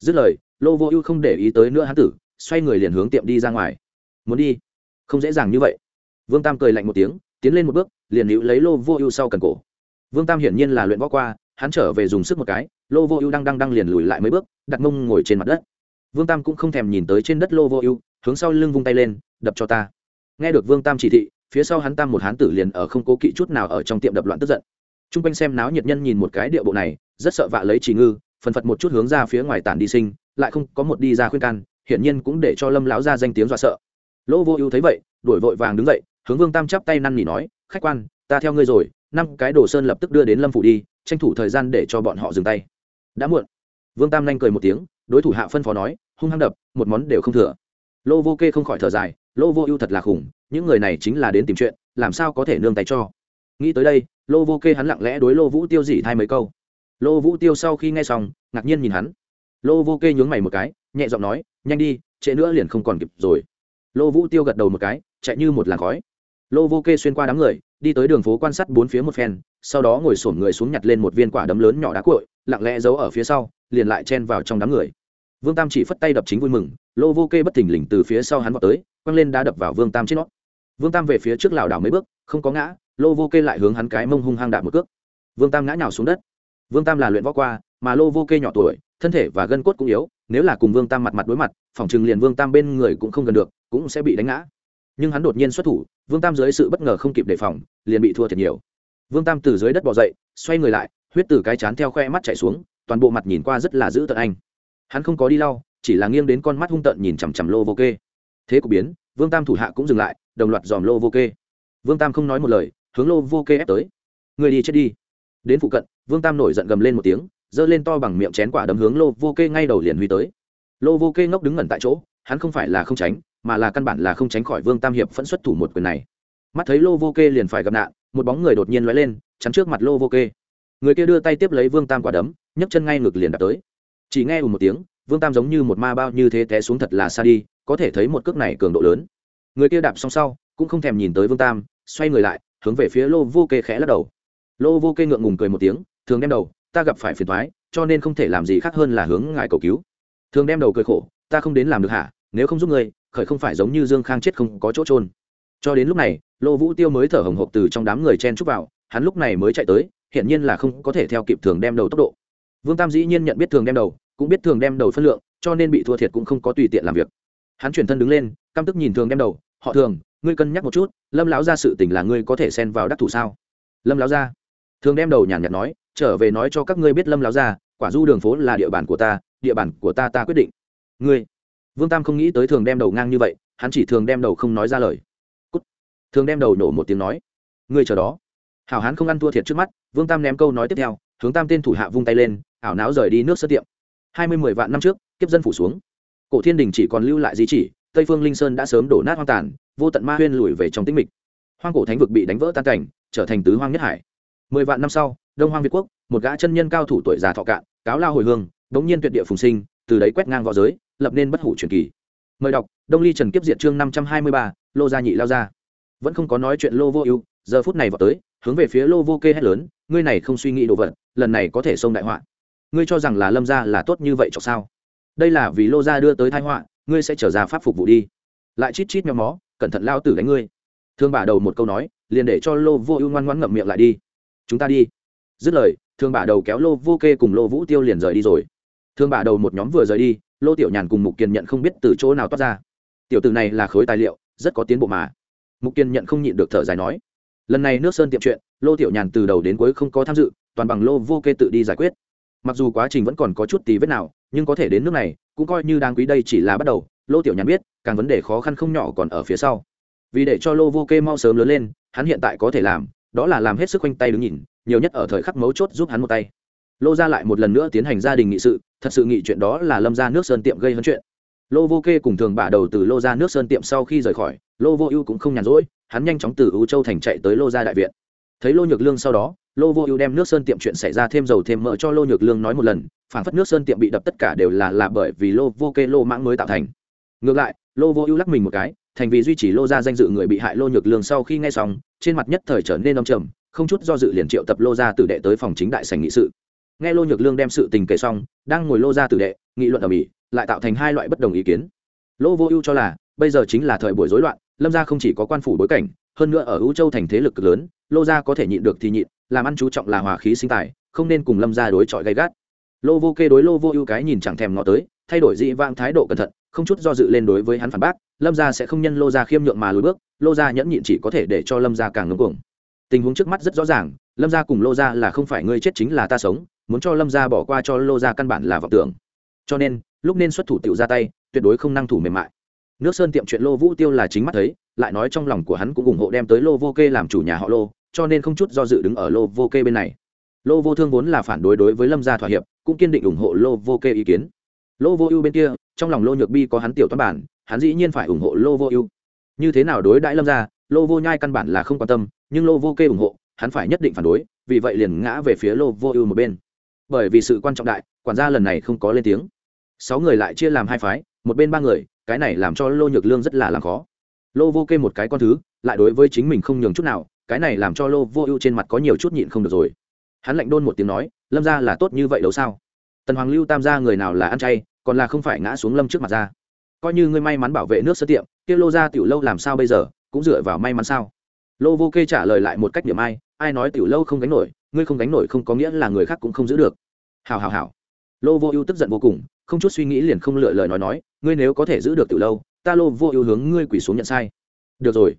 Dứt lời, lô vô ưu không để ý tới nữa hán tử, xoay người liền hướng tiệm đi ra ngoài. Muốn đi? Không dễ dàng như vậy. Vương tam cười lạnh một tiếng, tiến lên một bước, liền hữu lấy lô vô ưu sau cần cổ. Vương tam hiển nhiên là luyện võ qua hắn trở về dùng sức một cái, lô vô ưu đang đang đang liền lùi lại mấy bước, đặt mông ngồi trên mặt đất. Vương tam cũng không thèm nhìn tới trên đất lô vô ưu, hướng sau lưng vung tay lên, đập cho ta. Nghe được vương tam chỉ thị, phía sau hắn tam một hán tử liền ở không cố kỵ chút nào ở trong tiệm đập loạn tức giận. T r u n g quanh xem náo nhiệt nhân nhìn một cái địa bộ này, rất sợ vạ lấy chỉ ngư, phần phật một chút hướng ra phía ngoài tản đi sinh, lại không có một đi ra khuyên can, hiển nhiên cũng để cho lâm lão ra danh tiếng dọa sợ. Lỗ vô ưu thấy vậy đổi vội vàng đứng dậy, hướng vương tam chắp tay năn nỉ nói, khách quan, ta theo ngươi rồi, năm cái đồ sơn lập tức đưa đến lâm phủ đi tranh thủ thời gian để cho bọn họ dừng tay. Đã muộn. Vương tam nhanh cười một tiếng, đối thủ hạ phân phó nói, hung hăng đập, một món đều không thừa. Lô vô kê không khỏi thở dài, lô vô ưu thật là khủng, những người này chính là đến tìm chuyện, làm sao có thể nương tay cho. Nghĩ tới đây, lô vô kê hắn lặng lẽ đối lô vũ tiêu dỉ thay mấy câu. Lô vũ tiêu sau khi nghe xong, ngạc nhiên nhìn hắn. Lô vô kê nhướng mày một cái, nhẹ giọng nói, nhanh đi, trễ nữa liền không còn kịp rồi. Lô vũ tiêu gật đầu một cái, chạy như một làn khói. Lô vô kê xuyên qua đám người, đi tới đường phố quan sát bốn phía một phen sau đó ngồi xổm người xuống nhặt lên một viên quả đấm lớn nhỏ đá cội lặng lẽ giấu ở phía sau, liền lại chen vào trong đám người. Vương tam chỉ phất tay đập chính vui mừng, lô vô kê bất thình lình từ phía sau hắn vào tới, quăng lên đá đập vào vương tam trên nó. Vương tam về phía trước lảo đảo mấy bước, không có ngã, lô vô kê lại hướng hắn cái mông hung hăng đạp một cước. Vương tam ngã nhào xuống đất. Vương tam là luyện võ qua, mà lô vô kê nhỏ tuổi, thân thể và gân cốt cũng yếu, nếu là cùng vương tam mặt mặt đối mặt, phòng chừng liền vương tam bên người cũng không gần được, cũng sẽ bị đánh ngã. Nhưng hắn đột nhiên xuất thủ, vương tam dưới sự bất ngờ không kịp đề phòng, liền bị thua thiệt nhiều vương tam từ dưới đất bỏ dậy, xoay người lại, huyết từ cái chán theo khoe mắt chảy xuống, toàn bộ mặt nhìn qua rất là dữ tợn anh. Hắn không có đi lau, chỉ là nghiêng đến con mắt hung tợn nhìn chằm chằm lô vô kê. Thế cục biến, vương tam thủ hạ cũng dừng lại, đồng loạt dòm lô vô kê. Vương tam không nói một lời, hướng lô vô kê ép tới. Người đi chết đi. Đến phụ cận, vương tam nổi giận gầm lên một tiếng, giơ lên to bằng miệng chén quả đấm hướng lô vô kê ngay đầu liền huy tới. Lô vô kê ngốc đứng ngẩn tại chỗ, hắn không phải là không tránh, mà là căn bản là không tránh khỏi vương tam hiệp phẫn xuất thủ một quyền này. Mắt thấy lô vô kê liền phải gặp nạn một bóng người đột nhiên lóe lên, chắn trước mặt lô vô kê. Người kia đưa tay tiếp lấy vương tam quả đấm, nhấc chân ngay ngực liền đạp tới. Chỉ nghe ù một tiếng, vương tam giống như một ma bao như thế té xuống thật là xa đi, có thể thấy một cước này cường độ lớn. Người kia đạp xong sau, cũng không thèm nhìn tới vương tam, xoay người lại, hướng về phía lô vô kê khẽ lắc đầu. Lô vô kê ngượng ngùng cười một tiếng, thường đem đầu, ta gặp phải phiền thoái cho nên không thể làm gì khác hơn là hướng ngài cầu cứu. Thường đem đầu cười khổ, ta không đến làm được hả? Nếu không giúp ngươi, khởi không phải giống như dương khang chết không có chỗ trôn cho đến lúc này lô vũ tiêu mới thở hồng hộc từ trong đám người chen chúc vào, hắn lúc này mới chạy tới hiện nhiên là không có thể theo kịp thường đem đầu tốc độ. Vương tam dĩ nhiên nhận biết thường đem đầu, cũng biết thường đem đầu phân lượng, cho nên bị thua thiệt cũng không có tùy tiện làm việc. Hắn chuyển thân đứng lên, căm tức nhìn thường đem đầu, họ thường, ngươi cân nhắc một chút, lâm lão ra sự tình là ngươi có thể xen vào đắc thủ sao? Lâm lão ra thường đem đầu nhàn nhạt nói, trở về nói cho các ngươi biết lâm lão ra quả du đường phố là địa bàn của ta, địa bàn của ta ta quyết định. Ngươi? Vương tam không nghĩ tới thường đem đầu ngang như vậy, hắn chỉ thường đem đầu không nói ra lời thường đem đầu nổ một tiếng nói, ngươi chờ đó. Hảo hán không ăn thua thiệt trước mắt, vương tam ném câu nói tiếp theo, hướng tam tên thủ hạ vung tay lên, ảo não rời đi nước sơ tiệm. Hai mươi mười vạn năm trước, kiếp dân phủ xuống. Cổ thiên đình chỉ còn lưu lại di chỉ, tây phương linh sơn đã sớm đổ nát hoang tàn, vô tận ma huyên lùi về trong tĩnh mịch. Hoang cổ thánh vực bị đánh vỡ tan cảnh, trở thành tứ hoang nhất hải. Mười vạn năm sau, đông hoang việt quốc, một gã chân nhân cao thủ tuổi già thọ cạn, cáo lao hồi hương bỗng nhiên tuyệt địa phùng sinh, từ đấy quét ngang v õ giới, lập nên bất hủ truyền kỳ. Mời đọc, đông ly trần kiếp diệt chương năm trăm hai mươi ba, lô gia nhị lao ra vẫn không có nói chuyện lô vô ưu, giờ phút này vào tới, hướng về phía lô vô kê hét lớn, ngươi này không suy nghĩ đồ vật, lần này có thể xông đại họa. Ngươi cho rằng là lâm gia là tốt như vậy cho sao? Đây là vì lô gia đưa tới thái họa, ngươi sẽ trở ra pháp phục vụ đi. Lại chít chít méo mó, cẩn thận lao tử đánh ngươi. Thương bà đầu một câu nói, liền để cho lô vô ưu ngoan ngoãn ngậm miệng lại đi. Chúng ta đi. Dứt lời, thương bà đầu kéo lô vô kê cùng lô vũ tiêu liền rời đi rồi. Thương bà đầu một nhóm vừa rời đi, lô tiểu nhàn cùng mục kiên nhận không biết từ chỗ nào toát ra. Tiểu từ này là khối tài liệu, rất có tiến bộ mà mục kiên nhận không nhịn được thở dài nói, lần này nước sơn tiệm chuyện, lô tiểu nhàn từ đầu đến cuối không có tham dự, toàn bằng lô vô kê tự đi giải quyết. Mặc dù quá trình vẫn còn có chút tí vết nào, nhưng có thể đến nước này, cũng coi như đáng quý đây chỉ là bắt đầu, lô tiểu nhàn biết, càng vấn đề khó khăn không nhỏ còn ở phía sau. Vì để cho lô vô kê mau sớm lớn lên, hắn hiện tại có thể làm, đó là làm hết sức quanh tay đứng nhìn, nhiều nhất ở thời khắc mấu chốt giúp hắn một tay. Lô ra lại một lần nữa tiến hành gia đình nghị sự, thật sự nghị chuyện đó là lâm ra nước sơn tiệm gây hấn chuyện. Lô vô kê cùng thường bả đầu từ lô ra nước sơn tiệm sau khi rời khỏi lô vô ưu cũng không nhàn rỗi, hắn nhanh chóng từ ưu châu thành chạy tới lô gia đại viện. Thấy lô nhược lương sau đó, lô vô ưu đem nước sơn tiệm chuyện xảy ra thêm dầu thêm mỡ cho lô nhược lương nói một lần, phản phất nước sơn tiệm bị đập tất cả đều là là bởi vì lô vô kê lô mãng mới tạo thành. Ngược lại, lô vô ưu lắc mình một cái, thành vì duy trì lô gia danh dự người bị hại lô nhược lương sau khi nghe xong, trên mặt nhất thời trở nên đông trầm, không chút do dự liền triệu tập lô gia tử đệ tới phòng chính đại sành nghị sự. Nghe lô nhược lương đem sự tình kể xong, đang ngồi lô gia tử đệ, nghị luận ở mỹ, lại tạo thành hai loại bất đồng ý kiến. Lô vô ưu cho là bây giờ chính là thời buổi rối loạn, lâm gia không chỉ có quan phủ bối cảnh, hơn nữa ở ưu châu thành thế lực cực lớn, lô gia có thể nhịn được thì nhịn, làm ăn chú trọng là hòa khí sinh tài, không nên cùng lâm gia đối chọi gay gắt. Lô vô kê đối lô vô ưu cái nhìn chẳng thèm ngó tới, thay đổi dị vang thái độ cẩn thận, không chút do dự lên đối với hắn phản bác, lâm gia sẽ không nhân lô gia khiêm nhượng mà lùi bước, lô gia nhẫn nhịn chỉ có thể để cho lâm gia càng ngưng cuồng. Tình huống trước mắt rất rõ ràng, lâm gia cùng lô gia là không phải ngươi chết chính là ta sống, muốn cho lâm gia bỏ qua cho lô gia căn bản là vọng tưởng. Cho nên, lúc nên xuất thủ tiểu ra tay, tuyệt đối không năng thủ mềm mại nước sơn tiệm chuyện lô vũ tiêu là chính mắt thấy, lại nói trong lòng của hắn cũng ủng hộ đem tới lô vô kê làm chủ nhà họ lô, cho nên không chút do dự đứng ở lô vô kê bên này. Lô vô thương vốn là phản đối đối với lâm gia thỏa hiệp, cũng kiên định ủng hộ lô vô kê ý kiến. Lô vô ưu bên kia, trong lòng lô nhược bi có hắn tiểu toán bản, hắn dĩ nhiên phải ủng hộ lô vô ưu. Như thế nào đối đãi lâm gia, lô vô nhai căn bản là không quan tâm, nhưng lô vô kê ủng hộ, hắn phải nhất định phản đối, vì vậy liền ngã về phía lô vô ưu một bên. Bởi vì sự quan trọng đại, quản gia lần này không có lên tiếng. Sáu người lại chia làm hai phái, một bên ba người cái này làm cho lô nhược lương rất là làm khó. Lô vô kê một cái con thứ, lại đối với chính mình không nhường chút nào, cái này làm cho lô vô ưu trên mặt có nhiều chút nhịn không được rồi. Hắn lạnh đôn một tiếng nói, lâm ra là tốt như vậy đâu sao? Tần hoàng lưu tam gia người nào là ăn chay, còn là không phải ngã xuống lâm trước mặt ra. Coi như ngươi may mắn bảo vệ nước sơ tiệm, kia lô ra tiểu lâu làm sao bây giờ, cũng dựa vào may mắn sao? Lô vô kê trả lời lại một cách điểm ai ai nói tiểu lâu không gánh nổi, ngươi không gánh nổi không có nghĩa là người khác cũng không giữ được. Hào hào hào lô vô ưu tức giận vô cùng, không chút suy nghĩ liền không lựa lời nói nói ngươi nếu có thể giữ được tiểu lâu, ta lô vô ưu hướng ngươi quỳ xuống nhận sai. Được rồi.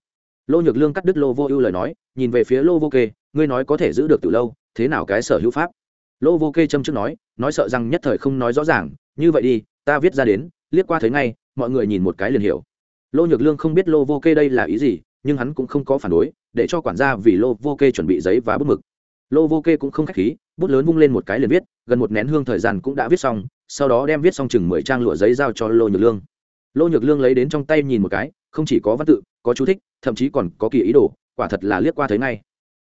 Lô nhược lương cắt đứt lô vô ưu lời nói, nhìn về phía lô vô kê, ngươi nói có thể giữ được tiểu lâu, thế nào cái sở hữu pháp? Lô vô kê châm trước nói nói sợ rằng nhất thời không nói rõ ràng, như vậy đi, ta viết ra đến, liếc qua thấy ngay, mọi người nhìn một cái liền hiểu. Lô nhược lương không biết lô vô kê đây là ý gì, nhưng hắn cũng không có phản đối, để cho quản gia vì lô vô kê chuẩn bị giấy và bút mực. Lô vô kê cũng không k h á c h khí, bút lớn vung lên một cái liền viết, gần một nén hương thời gian cũng đã viết xong sau đó đem viết xong chừng mười trang lụa giấy giao cho lô nhược lương. Lô nhược lương lấy đến trong tay nhìn một cái, không chỉ có văn tự, có chú thích, thậm chí còn có kỳ ý đồ, quả thật là liếc qua thấy ngay.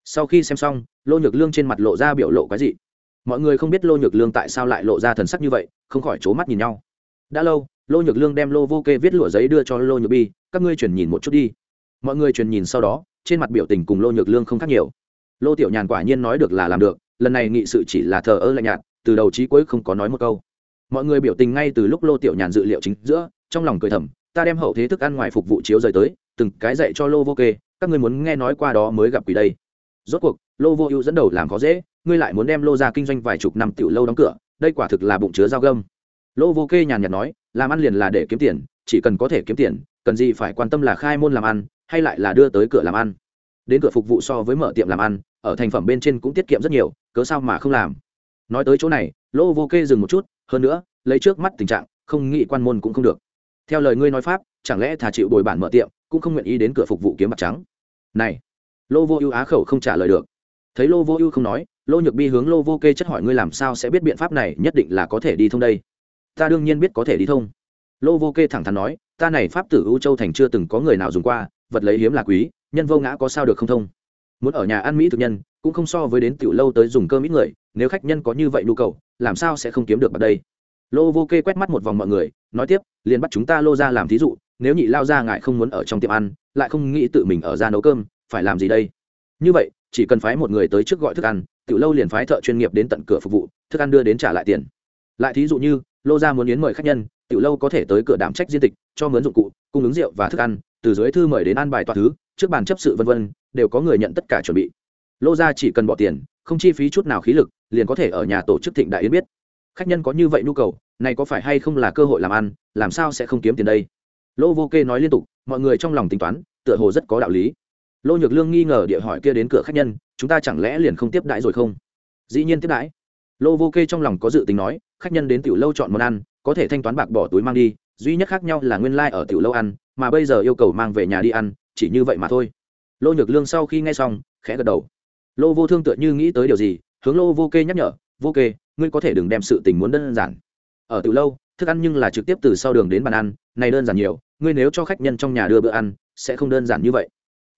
Sau khi xem xong, lô nhược lương trên mặt lộ ra biểu lộ cái gì mọi người không biết lô nhược lương tại sao lại lộ ra thần sắc như vậy, không khỏi c mắt nhìn nhau. Đã lâu, lô nhược lương đem lô vô kê viết lụa giấy đưa cho lô nhược bi, các ngươi chuyển nhìn một chút đi. Mọi người truyền nhìn sau đó, trên mặt biểu tình cùng lô nhược lương không khác nhiều. Lô tiểu nhàn quả nhiên nói được là làm được, lần này nghị sự chỉ là thờ ơ lạnh nhạt, từ đầu chí cuối không có nói một câu mọi người biểu tình ngay từ lúc lô tiểu nhàn dự liệu chính giữa, trong lòng cười thầm, ta đem hậu thế thức ăn ngoài phục vụ chiếu rời tới, từng cái dạy cho lô vô kê, các ngươi muốn nghe nói qua đó mới gặp quỷ đây. Rốt cuộc, lô vô ưu dẫn đầu làm khó dễ, ngươi lại muốn đem lô ra kinh doanh vài chục năm tiểu lâu đóng cửa, đây quả thực là bụng chứa dao găm. Lô vô kê nhàn nhạt nói, làm ăn liền là để kiếm tiền, chỉ cần có thể kiếm tiền, cần gì phải quan tâm là khai môn làm ăn, hay lại là đưa tới cửa làm ăn? Đến cửa phục vụ so với mở tiệm làm ăn, ở thành phẩm bên trên cũng tiết kiệm rất nhiều, cớ sao mà không làm? Nói tới chỗ này, lô vô kê dừng một chút hơn nữa, lấy trước mắt tình trạng, không nghĩ quan môn cũng không được. Theo lời ngươi nói pháp, chẳng lẽ thà chịu bồi bản mở tiệm, cũng không nguyện ý đến cửa phục vụ kiếm mặt trắng? Này, lô vô ưu á khẩu không trả lời được. Thấy lô vô ưu không nói, lô nhược bi hướng lô vô kê chất hỏi ngươi làm sao sẽ biết biện pháp này nhất định là có thể đi thông đây? Ta đương nhiên biết có thể đi thông. Lô vô kê thẳng thắn nói, ta này pháp tử ưu châu thành chưa từng có người nào dùng qua, vật lấy hiếm là quý, nhân vô ngã có sao được không thông? Muốn ở nhà ăn mỹ thực nhân, cũng không so với đến tiểu lâu tới dùng cơm ít người, nếu khách nhân có như vậy nhu cầu, làm sao sẽ không kiếm được ở đây? Lô vô kê quét mắt một vòng mọi người, nói tiếp, liền bắt chúng ta lô ra làm thí dụ, nếu nhị lao ra ngại không muốn ở trong tiệm ăn, lại không nghĩ tự mình ở ra nấu cơm, phải làm gì đây? Như vậy, chỉ cần phái một người tới trước gọi thức ăn, tiểu lâu liền phái thợ chuyên nghiệp đến tận cửa phục vụ, thức ăn đưa đến trả lại tiền. Lại thí dụ như, lô gia muốn yến mời khách nhân, tiểu lâu có thể tới cửa đảm trách diên tịch, cho mướn dụng cụ, cung ứng rượu và thức ăn, từ dưới thư mời đến ăn bài toàn thứ trước bàn chấp sự vân vân, đều có người nhận tất cả chuẩn bị. Lô gia chỉ cần bỏ tiền, không chi phí chút nào khí lực, liền có thể ở nhà tổ chức thịnh đại yến biết. Khách nhân có như vậy nhu cầu, này có phải hay không là cơ hội làm ăn, làm sao sẽ không kiếm tiền đây? Lô vô kê nói liên tục, mọi người trong lòng tính toán, tựa hồ rất có đạo lý. Lô nhược lương nghi ngờ địa hỏi kia đến cửa khách nhân, chúng ta chẳng lẽ liền không tiếp đãi rồi không? Dĩ nhiên tiếp đãi. Lô vô kê trong lòng có dự tính nói, khách nhân đến tiểu lâu chọn món ăn, có thể thanh toán bạc bỏ túi mang đi, duy nhất khác nhau là nguyên lai ở tiểu lâu ăn, mà bây giờ yêu cầu mang về nhà đi ăn chỉ như vậy mà thôi. Lô nhược lương sau khi nghe xong, khẽ gật đầu. Lô vô thương tựa như nghĩ tới điều gì, hướng lô vô kê nhắc nhở, vô kê, ngươi có thể đừng đem sự tình muốn đơn giản. Ở từ lâu, thức ăn nhưng là trực tiếp từ sau đường đến bàn ăn, này đơn giản nhiều, ngươi nếu cho khách nhân trong nhà đưa bữa ăn, sẽ không đơn giản như vậy.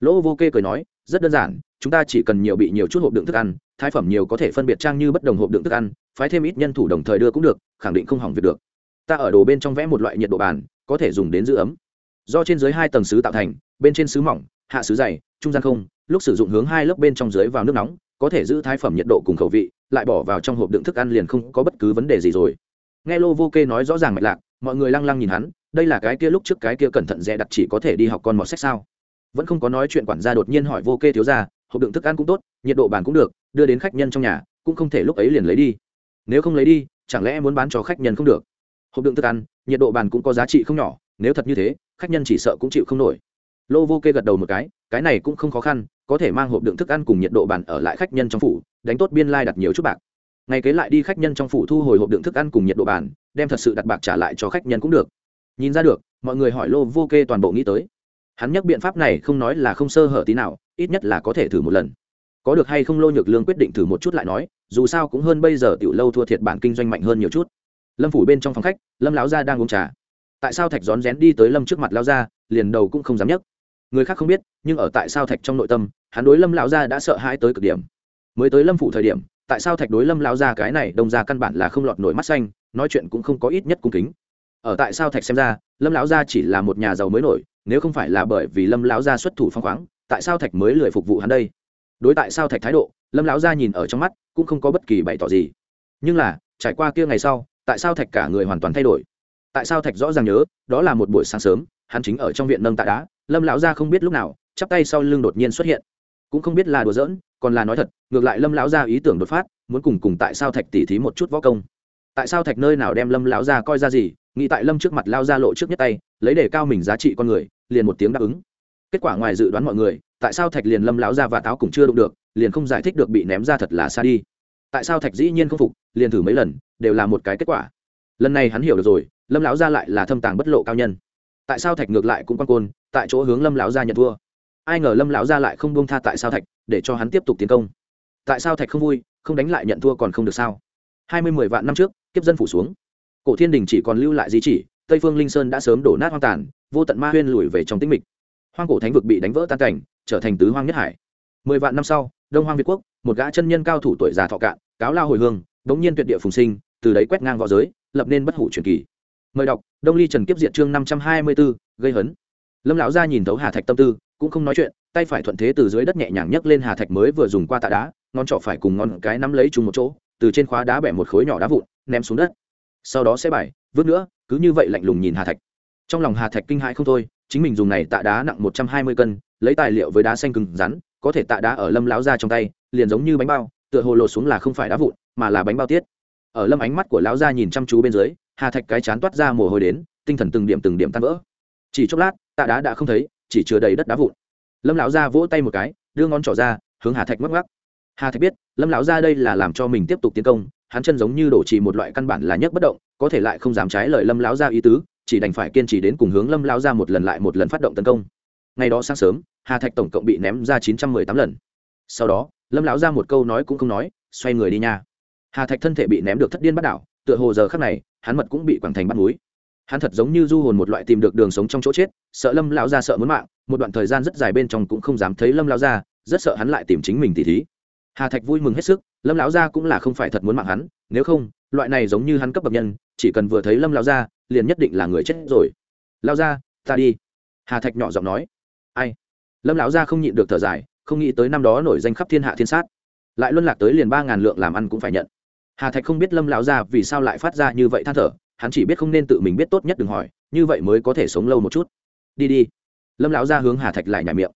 Lỗ vô kê cười nói, rất đơn giản, chúng ta chỉ cần nhiều bị nhiều chút hộp đựng thức ăn, thái phẩm nhiều có thể phân biệt trang như bất đồng hộp đựng thức ăn, phái thêm ít nhân thủ đồng thời đưa cũng được, khẳng định không hỏng việc được. Ta ở đồ bên trong vẽ một loại nhiệt độ bàn, có thể dùng đến giữ ấm. Do trên dưới hai tầng xứ tạo thành bên trên sứ mỏng, hạ sứ dày, trung gian không, lúc sử dụng hướng hai lớp bên trong dưới vào nước nóng, có thể giữ thái phẩm nhiệt độ cùng khẩu vị, lại bỏ vào trong hộp đựng thức ăn liền không có bất cứ vấn đề gì rồi. Nghe lô vô kê nói rõ ràng mạch lạc, mọi người lăng lăng nhìn hắn, đây là cái kia lúc trước cái kia cẩn thận dè đặt chỉ có thể đi học con mọt sách sao? Vẫn không có nói chuyện quản gia đột nhiên hỏi vô kê thiếu ra hộp đựng thức ăn cũng tốt, nhiệt độ bàn cũng được, đưa đến khách nhân trong nhà, cũng không thể lúc ấy liền lấy đi. Nếu không lấy đi, chẳng lẽ muốn bán cho khách nhân không được? Hộp đựng thức ăn, nhiệt độ bàn cũng có giá trị không nhỏ, nếu thật như thế, khách nhân chỉ sợ cũng chịu không nổi lô vô kê gật đầu một cái cái này cũng không khó khăn, có thể mang hộp đựng thức ăn cùng nhiệt độ bàn ở lại khách nhân trong phủ, đánh tốt biên lai、like、đặt nhiều chút bạc. Ngày kế lại đi khách nhân trong phủ thu hồi hộp đựng thức ăn cùng nhiệt độ bàn, đem thật sự đặt bạc trả lại cho khách nhân cũng được. Nhìn ra được, mọi người hỏi lô vô kê toàn bộ nghĩ tới. Hắn nhắc biện pháp này không nói là không sơ hở tí nào, ít nhất là có thể thử một lần. Có được hay không lô nhược lương quyết định thử một chút lại nói, dù sao cũng hơn bây giờ tiểu lâu thua thiệt bản kinh doanh mạnh hơn nhiều chút. Lâm phủ bên trong phòng khách, lâm lão gia đang uống trà. Tại sao thạch rón rén đi tới lâm trước mặt lao gia, liền đầu cũng không dám nhấc người khác không biết, nhưng ở tại sao thạch trong nội tâm, hắn đối lâm lão gia đã sợ hãi tới cực điểm. Mới tới lâm phủ thời điểm, tại sao thạch đối lâm lão gia cái này đông ra căn bản là không lọt nổi mắt xanh, nói chuyện cũng không có ít nhất cung kính. Ở tại sao thạch xem ra, lâm lão gia chỉ là một nhà giàu mới nổi, nếu không phải là bởi vì lâm lão gia xuất thủ phong khoáng, tại sao thạch mới lười phục vụ hắn đây. Đối tại sao thạch thái độ, lâm lão gia nhìn ở trong mắt, cũng không có bất kỳ bày tỏ gì. Nhưng là, trải qua kia ngày sau, tại sao thạch cả người hoàn toàn thay đổi. Tại sao thạch rõ ràng nhớ, đó là một buổi sáng sớm, hắn chính ở trong viện nâng tạ đá lâm lão gia không biết lúc nào, chắp tay sau lưng đột nhiên xuất hiện. Cũng không biết là đùa giỡn, còn là nói thật, ngược lại lâm lão gia ý tưởng đột phát, muốn cùng cùng tại sao thạch tỉ thí một chút võ công. Tại sao thạch nơi nào đem lâm lão gia coi ra gì, nghĩ tại lâm trước mặt lao ra lộ trước nhất tay, lấy để cao mình giá trị con người, liền một tiếng đáp ứng. Kết quả ngoài dự đoán mọi người, tại sao thạch liền lâm lão ra và táo cũng chưa đụng được, liền không giải thích được bị ném ra thật là xa đi. Tại sao thạch dĩ nhiên không phục, liền thử mấy lần, đều là một cái kết quả. Lần này hắn hiểu được rồi, lâm lão ra lại là thâm tàng bất lộ cao nhân. Tại sao thạch ngược lại cũng quan côn tại chỗ hướng lâm lão gia nhận thua. Ai ngờ lâm lão gia lại không buông tha tại sao thạch, để cho hắn tiếp tục tiến công. Tại sao thạch không vui, không đánh lại nhận thua còn không được sao? Hai mươi mười vạn năm trước, kiếp dân phủ xuống. Cổ thiên đình chỉ còn lưu lại di chỉ, tây phương linh sơn đã sớm đổ nát hoang tàn, vô tận ma huyên lùi về trong tĩnh mịch. Hoang cổ thánh vực bị đánh vỡ tan cảnh, trở thành tứ hoang nhất hải. Mười vạn năm sau, đông hoang việt quốc, một gã chân nhân cao thủ tuổi già thọ cạn, cáo lao hồi hương, bỗng nhiên tuyệt địa phùng sinh, từ đấy quét ngang v õ giới, lập nên bất hủ truyền kỳ. Mời đọc, đông ly trần kiếp diện chương năm trăm hai mươi b gây hấn lâm lão gia nhìn thấu hà thạch tâm tư, cũng không nói chuyện, tay phải thuận thế từ dưới đất nhẹ nhàng nhấc lên hà thạch mới vừa dùng qua tạ đá, ngón trỏ phải cùng ngón cái nắm lấy chung một chỗ, từ trên khóa đá bẻ một khối nhỏ đá vụn, ném xuống đất. Sau đó sẽ bài, vứt nữa, cứ như vậy lạnh lùng nhìn hà thạch. Trong lòng hà thạch kinh hãi không thôi, chính mình dùng này tạ đá nặng một trăm hai mươi cân, lấy tài liệu với đá xanh cứng rắn, có thể tạ đá ở lâm lão ra trong tay, liền giống như bánh bao, tựa hồ lột xuống là không phải đá vụn, mà là bánh bao tiết. Ở lâm ánh mắt của lão gia nhìn chăm chú bên dưới, hà thạch cái chán toát ra mồ hôi đến, tinh thần từng điểm từng điểm tan vỡ. Chỉ chốc lát tạ đá đã không thấy, chỉ chứa đầy đất đá vụn. Lâm lão gia vỗ tay một cái, đưa ngón trỏ ra, hướng hà thạch mắc mắc hà thạch biết, lâm lão gia đây là làm cho mình tiếp tục tiến công, hắn chân giống như đổ trì một loại căn bản là nhấc bất động, có thể lại không dám trái lời lâm lão gia ý tứ, chỉ đành phải kiên trì đến cùng hướng lâm lão gia một lần lại một lần phát động tấn công. Ngày đó sáng sớm, hà thạch tổng cộng bị ném ra chín trăm mười tám lần. Sau đó, lâm lão gia một câu nói cũng không nói, xoay người đi nha. Hà thạch thân thể bị ném được thất điên bắt đảo, tựa hồ giờ khắc này, hắn mật cũng bị quảng thành bắt núi hắn thật giống như du hồn một loại tìm được đường sống trong chỗ chết, sợ lâm lão gia sợ muốn mạng, một đoạn thời gian rất dài bên trong cũng không dám thấy lâm lão gia, rất sợ hắn lại tìm chính mình tỉ thí. Hà thạch vui mừng hết sức, lâm lão gia cũng là không phải thật muốn mạng hắn, nếu không, loại này giống như hắn cấp bậc nhân, chỉ cần vừa thấy lâm lão gia, liền nhất định là người chết rồi. Lão gia, ta đi. Hà thạch nhỏ giọng nói. Ai? Lâm lão gia không nhịn được thở dài, không nghĩ tới năm đó nổi danh khắp thiên hạ thiên sát. Lại luân lạc tới liền ba ngàn lượng làm ăn cũng phải nhận. Hà thạch không biết lâm lão gia vì sao lại phát ra như vậy than thở hắn chỉ biết không nên tự mình biết tốt nhất đừng hỏi, như vậy mới có thể sống lâu một chút. Đi đi. Lâm lão gia hướng hà thạch lại nhảy miệng.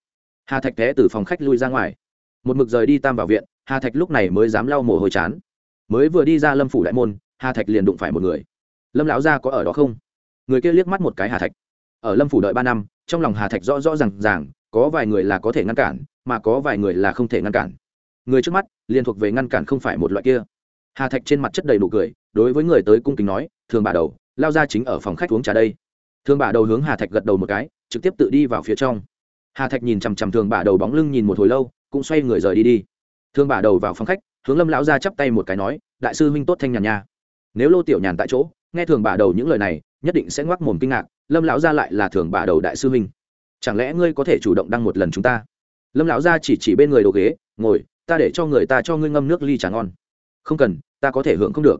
Hà thạch té từ phòng khách lui ra ngoài. Một mực rời đi tam vào viện, hà thạch lúc này mới dám lau mồ hôi chán. Mới vừa đi ra lâm phủ đại môn, hà thạch liền đụng phải một người. Lâm lão gia có ở đó không? Người kia liếc mắt một cái hà thạch. Ở lâm phủ đợi ba năm, trong lòng hà thạch rõ rõ r à n g ràng, có vài người là có thể ngăn cản, mà có vài người là không thể ngăn cản. Người trước mắt, liền thuộc về ngăn cản không phải một loại kia hà thạch trên mặt chất đầy nụ cười, đối với người tới cung kính nói, thường bà đầu, lao ra chính ở phòng khách uống trà đây. Thường bà đầu hướng hà thạch gật đầu một cái, trực tiếp tự đi vào phía trong. Hà thạch nhìn chằm chằm thường bà đầu bóng lưng nhìn một hồi lâu, cũng xoay người rời đi đi. Thường bà đầu vào phòng khách, hướng lâm lão ra chắp tay một cái nói, đại sư huynh tốt thanh nhàn nha. Nếu lô tiểu nhàn tại chỗ, nghe thường bà đầu những lời này, nhất định sẽ ngoác mồm kinh ngạc, lâm lão gia lại là thường bà đầu đại sư huynh. Chẳng lẽ ngươi có thể chủ động đăng một lần chúng ta? Lâm lão gia chỉ chỉ bên người đồ ghế, ngồi, ta để cho người ta cho ngươi ngâm nước ly trà ngon không cần, ta có thể hưởng không được.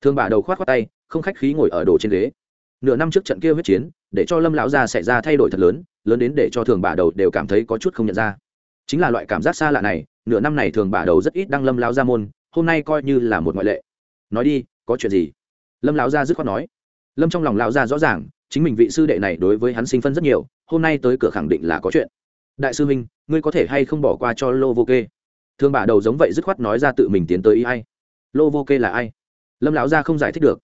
Thương bà đầu khoát khoát tay, không khách khí ngồi ở đồ trên ghế. Nửa năm trước trận kia huyết chiến, để cho lâm lão gia xảy ra thay đổi thật lớn lớn đến để cho thường bà đầu đều cảm thấy có chút không nhận ra. Chính là loại cảm giác xa lạ này, nửa năm này thường bà đầu rất ít đăng lâm lão gia môn, hôm nay coi như là một ngoại lệ. Nói đi, có chuyện gì? Lâm lão gia dứt khoát nói. Lâm trong lòng lão gia rõ ràng, chính mình vị sư đệ này đối với hắn sinh phân rất nhiều, hôm nay tới cửa khẳng định là có chuyện. Đại sư minh ngươi có thể hay không bỏ qua cho lô vô kê? Thương bà đầu giống vậy dứt khoát nói ra tự mình tiến tới ý ai lô vô kê là ai? Lâm lão gia không giải thích được.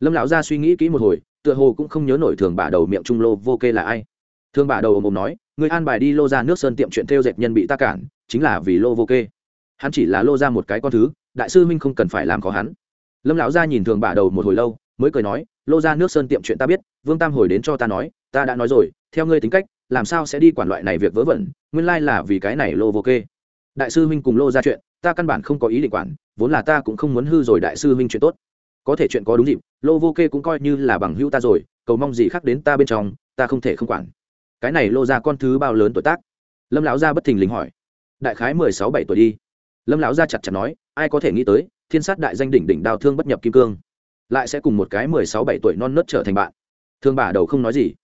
Lâm lão gia suy nghĩ kỹ một hồi, tựa hồ cũng không nhớ nổi thường bà đầu miệng trung lô vô kê là ai. Thường bà đầu ồm ồm nói người an bài đi lô ra nước sơn tiệm chuyện theo dệt nhân bị ta cản, chính là vì lô vô kê. Hắn chỉ là lô ra một cái con thứ, đại sư huynh không cần phải làm khó hắn. Lâm lão gia nhìn thường bà đầu một hồi lâu, mới cười nói, lô ra nước sơn tiệm chuyện ta biết, vương tam hồi đến cho ta nói, ta đã nói rồi, theo ngươi tính cách, làm sao sẽ đi quản loại này việc vớ vẩn, nguyên lai là vì cái này lô vô kê. Đại sư huynh cùng lô ra chuyện, ta căn bản không có ý định quản vốn là ta cũng không muốn hư rồi đại sư huynh chuyện tốt. Có thể chuyện có đúng dịp, lô vô kê cũng coi như là bằng hữu ta rồi, cầu mong gì khác đến ta bên trong, ta không thể không quản. Cái này lô ra con thứ bao lớn tuổi tác? Lâm lão gia bất thình lình hỏi. Đại khái mười sáu bảy tuổi đi. Lâm lão gia chặt chặt nói, ai có thể nghĩ tới, thiên sát đại danh đỉnh đỉnh đào thương bất nhập kim cương, lại sẽ cùng một cái mười sáu bảy tuổi non nớt trở thành bạn. Thương bà đầu không nói gì.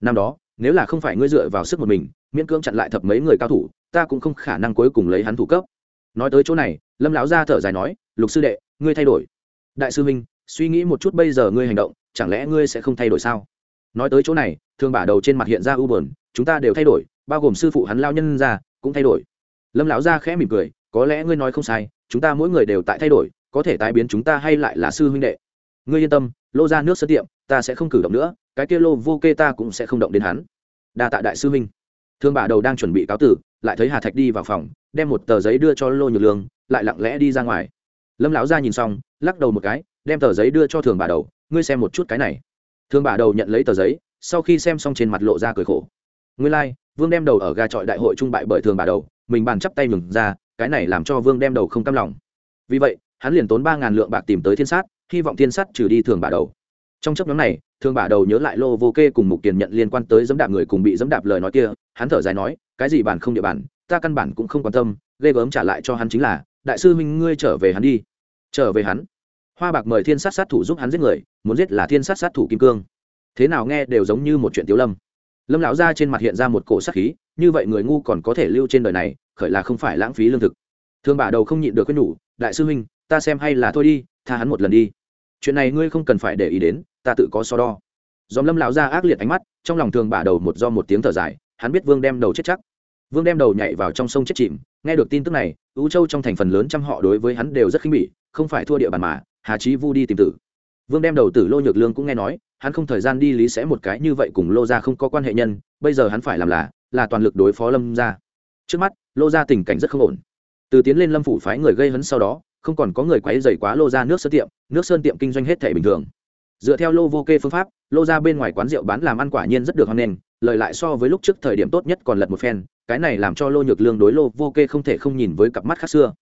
Năm đó, nếu là không phải ngươi dựa vào sức một mình, miễn cưỡng chặn lại thập mấy người cao thủ, ta cũng không khả năng cuối cùng lấy hắn thủ cấp. Nói tới chỗ này lâm lão gia thở dài nói, lục sư đệ, ngươi thay đổi. Đại sư minh suy nghĩ một chút bây giờ ngươi hành động, chẳng lẽ ngươi sẽ không thay đổi sao? Nói tới chỗ này, thương bà đầu trên mặt hiện ra u buồn, chúng ta đều thay đổi, bao gồm sư phụ hắn lao nhân ra, cũng thay đổi. Lâm lão gia khẽ mỉm cười, có lẽ ngươi nói không sai, chúng ta mỗi người đều tại thay đổi, có thể tái biến chúng ta hay lại là sư huynh đệ. Ngươi yên tâm, lô ra nước sơ tiệm, ta sẽ không cử động nữa, cái kia lô vô kê ta cũng sẽ không động đến hắn. Đa tạ đại sư huynh. Thương bà đầu đang chuẩn bị cáo tử, lại thấy hà thạch đi vào phòng, đem một tờ giấy đưa cho lô nhược lương lại lặng lẽ đi ra ngoài. Lâm lão gia nhìn xong lắc đầu một cái đem tờ giấy đưa cho thường bà đầu ngươi xem một chút cái này. Thường bà đầu nhận lấy tờ giấy sau khi xem xong trên mặt lộ ra cười khổ. Ngươi lai、like, vương đem đầu ở gà trọi đại hội trung bại bởi thường bà đầu mình bàn chắp tay mừng ra cái này làm cho vương đem đầu không cam lòng. Vì vậy hắn liền tốn ba ngàn lượng bạc tìm tới thiên sát hy vọng thiên sát trừ đi thường bà đầu. Trong chấp nhóm này thường bà đầu nhớ lại lô vô kê cùng mục tiền nhận liên quan tới dẫm đạp người cùng bị dẫm đạp lời nói kia hắn thở dài nói cái gì bản không địa bản ta căn bản cũng không quan tâm ghê gớm trả lại cho hắn chính là đại sư huynh ngươi trở về hắn đi. Trở về hắn? Hoa bạc mời thiên sát sát thủ giúp hắn giết người, muốn giết là thiên sát sát thủ kim cương. Thế nào nghe đều giống như một chuyện tiếu lâm. Lâm lão ra trên mặt hiện ra một cổ sát khí, như vậy người ngu còn có thể lưu trên đời này, khởi là không phải lãng phí lương thực. Thương bà đầu không nhịn được quyết nhủ, đại sư huynh, ta xem hay là thôi đi, tha hắn một lần đi. Chuyện này ngươi không cần phải để ý đến, ta tự có so đo. Dòm lâm lão ra ác liệt ánh mắt, trong lòng thường bà đầu một do một tiếng thở dài, hắn biết vương đem đầu chết chắc. Vương đem đầu nhảy vào trong sông chết chìm nghe được tin tức này ưu châu trong thành phần lớn trăm họ đối với hắn đều rất khinh bỉ, không phải thua địa bàn mà, hà trí vu đi tìm tử. Vương đem đầu tử lô nhược lương cũng nghe nói, hắn không thời gian đi lý sẽ một cái như vậy cùng lô gia không có quan hệ nhân, bây giờ hắn phải làm là là toàn lực đối phó lâm gia. Trước mắt, lô gia tình cảnh rất không ổn. Từ tiến lên lâm phủ phái người gây hấn sau đó, không còn có người quấy dày quá lô gia nước sơn tiệm, nước sơn tiệm kinh doanh hết thể bình thường. Dựa theo lô vô kê phương pháp, lô ra bên ngoài quán rượu bán làm ăn quả nhiên rất được hoan nghênh, lời lại so với lúc trước thời điểm tốt nhất còn lật một phen cái này làm cho lô nhược lương đối lô vô kê không thể không nhìn với cặp mắt khác xưa.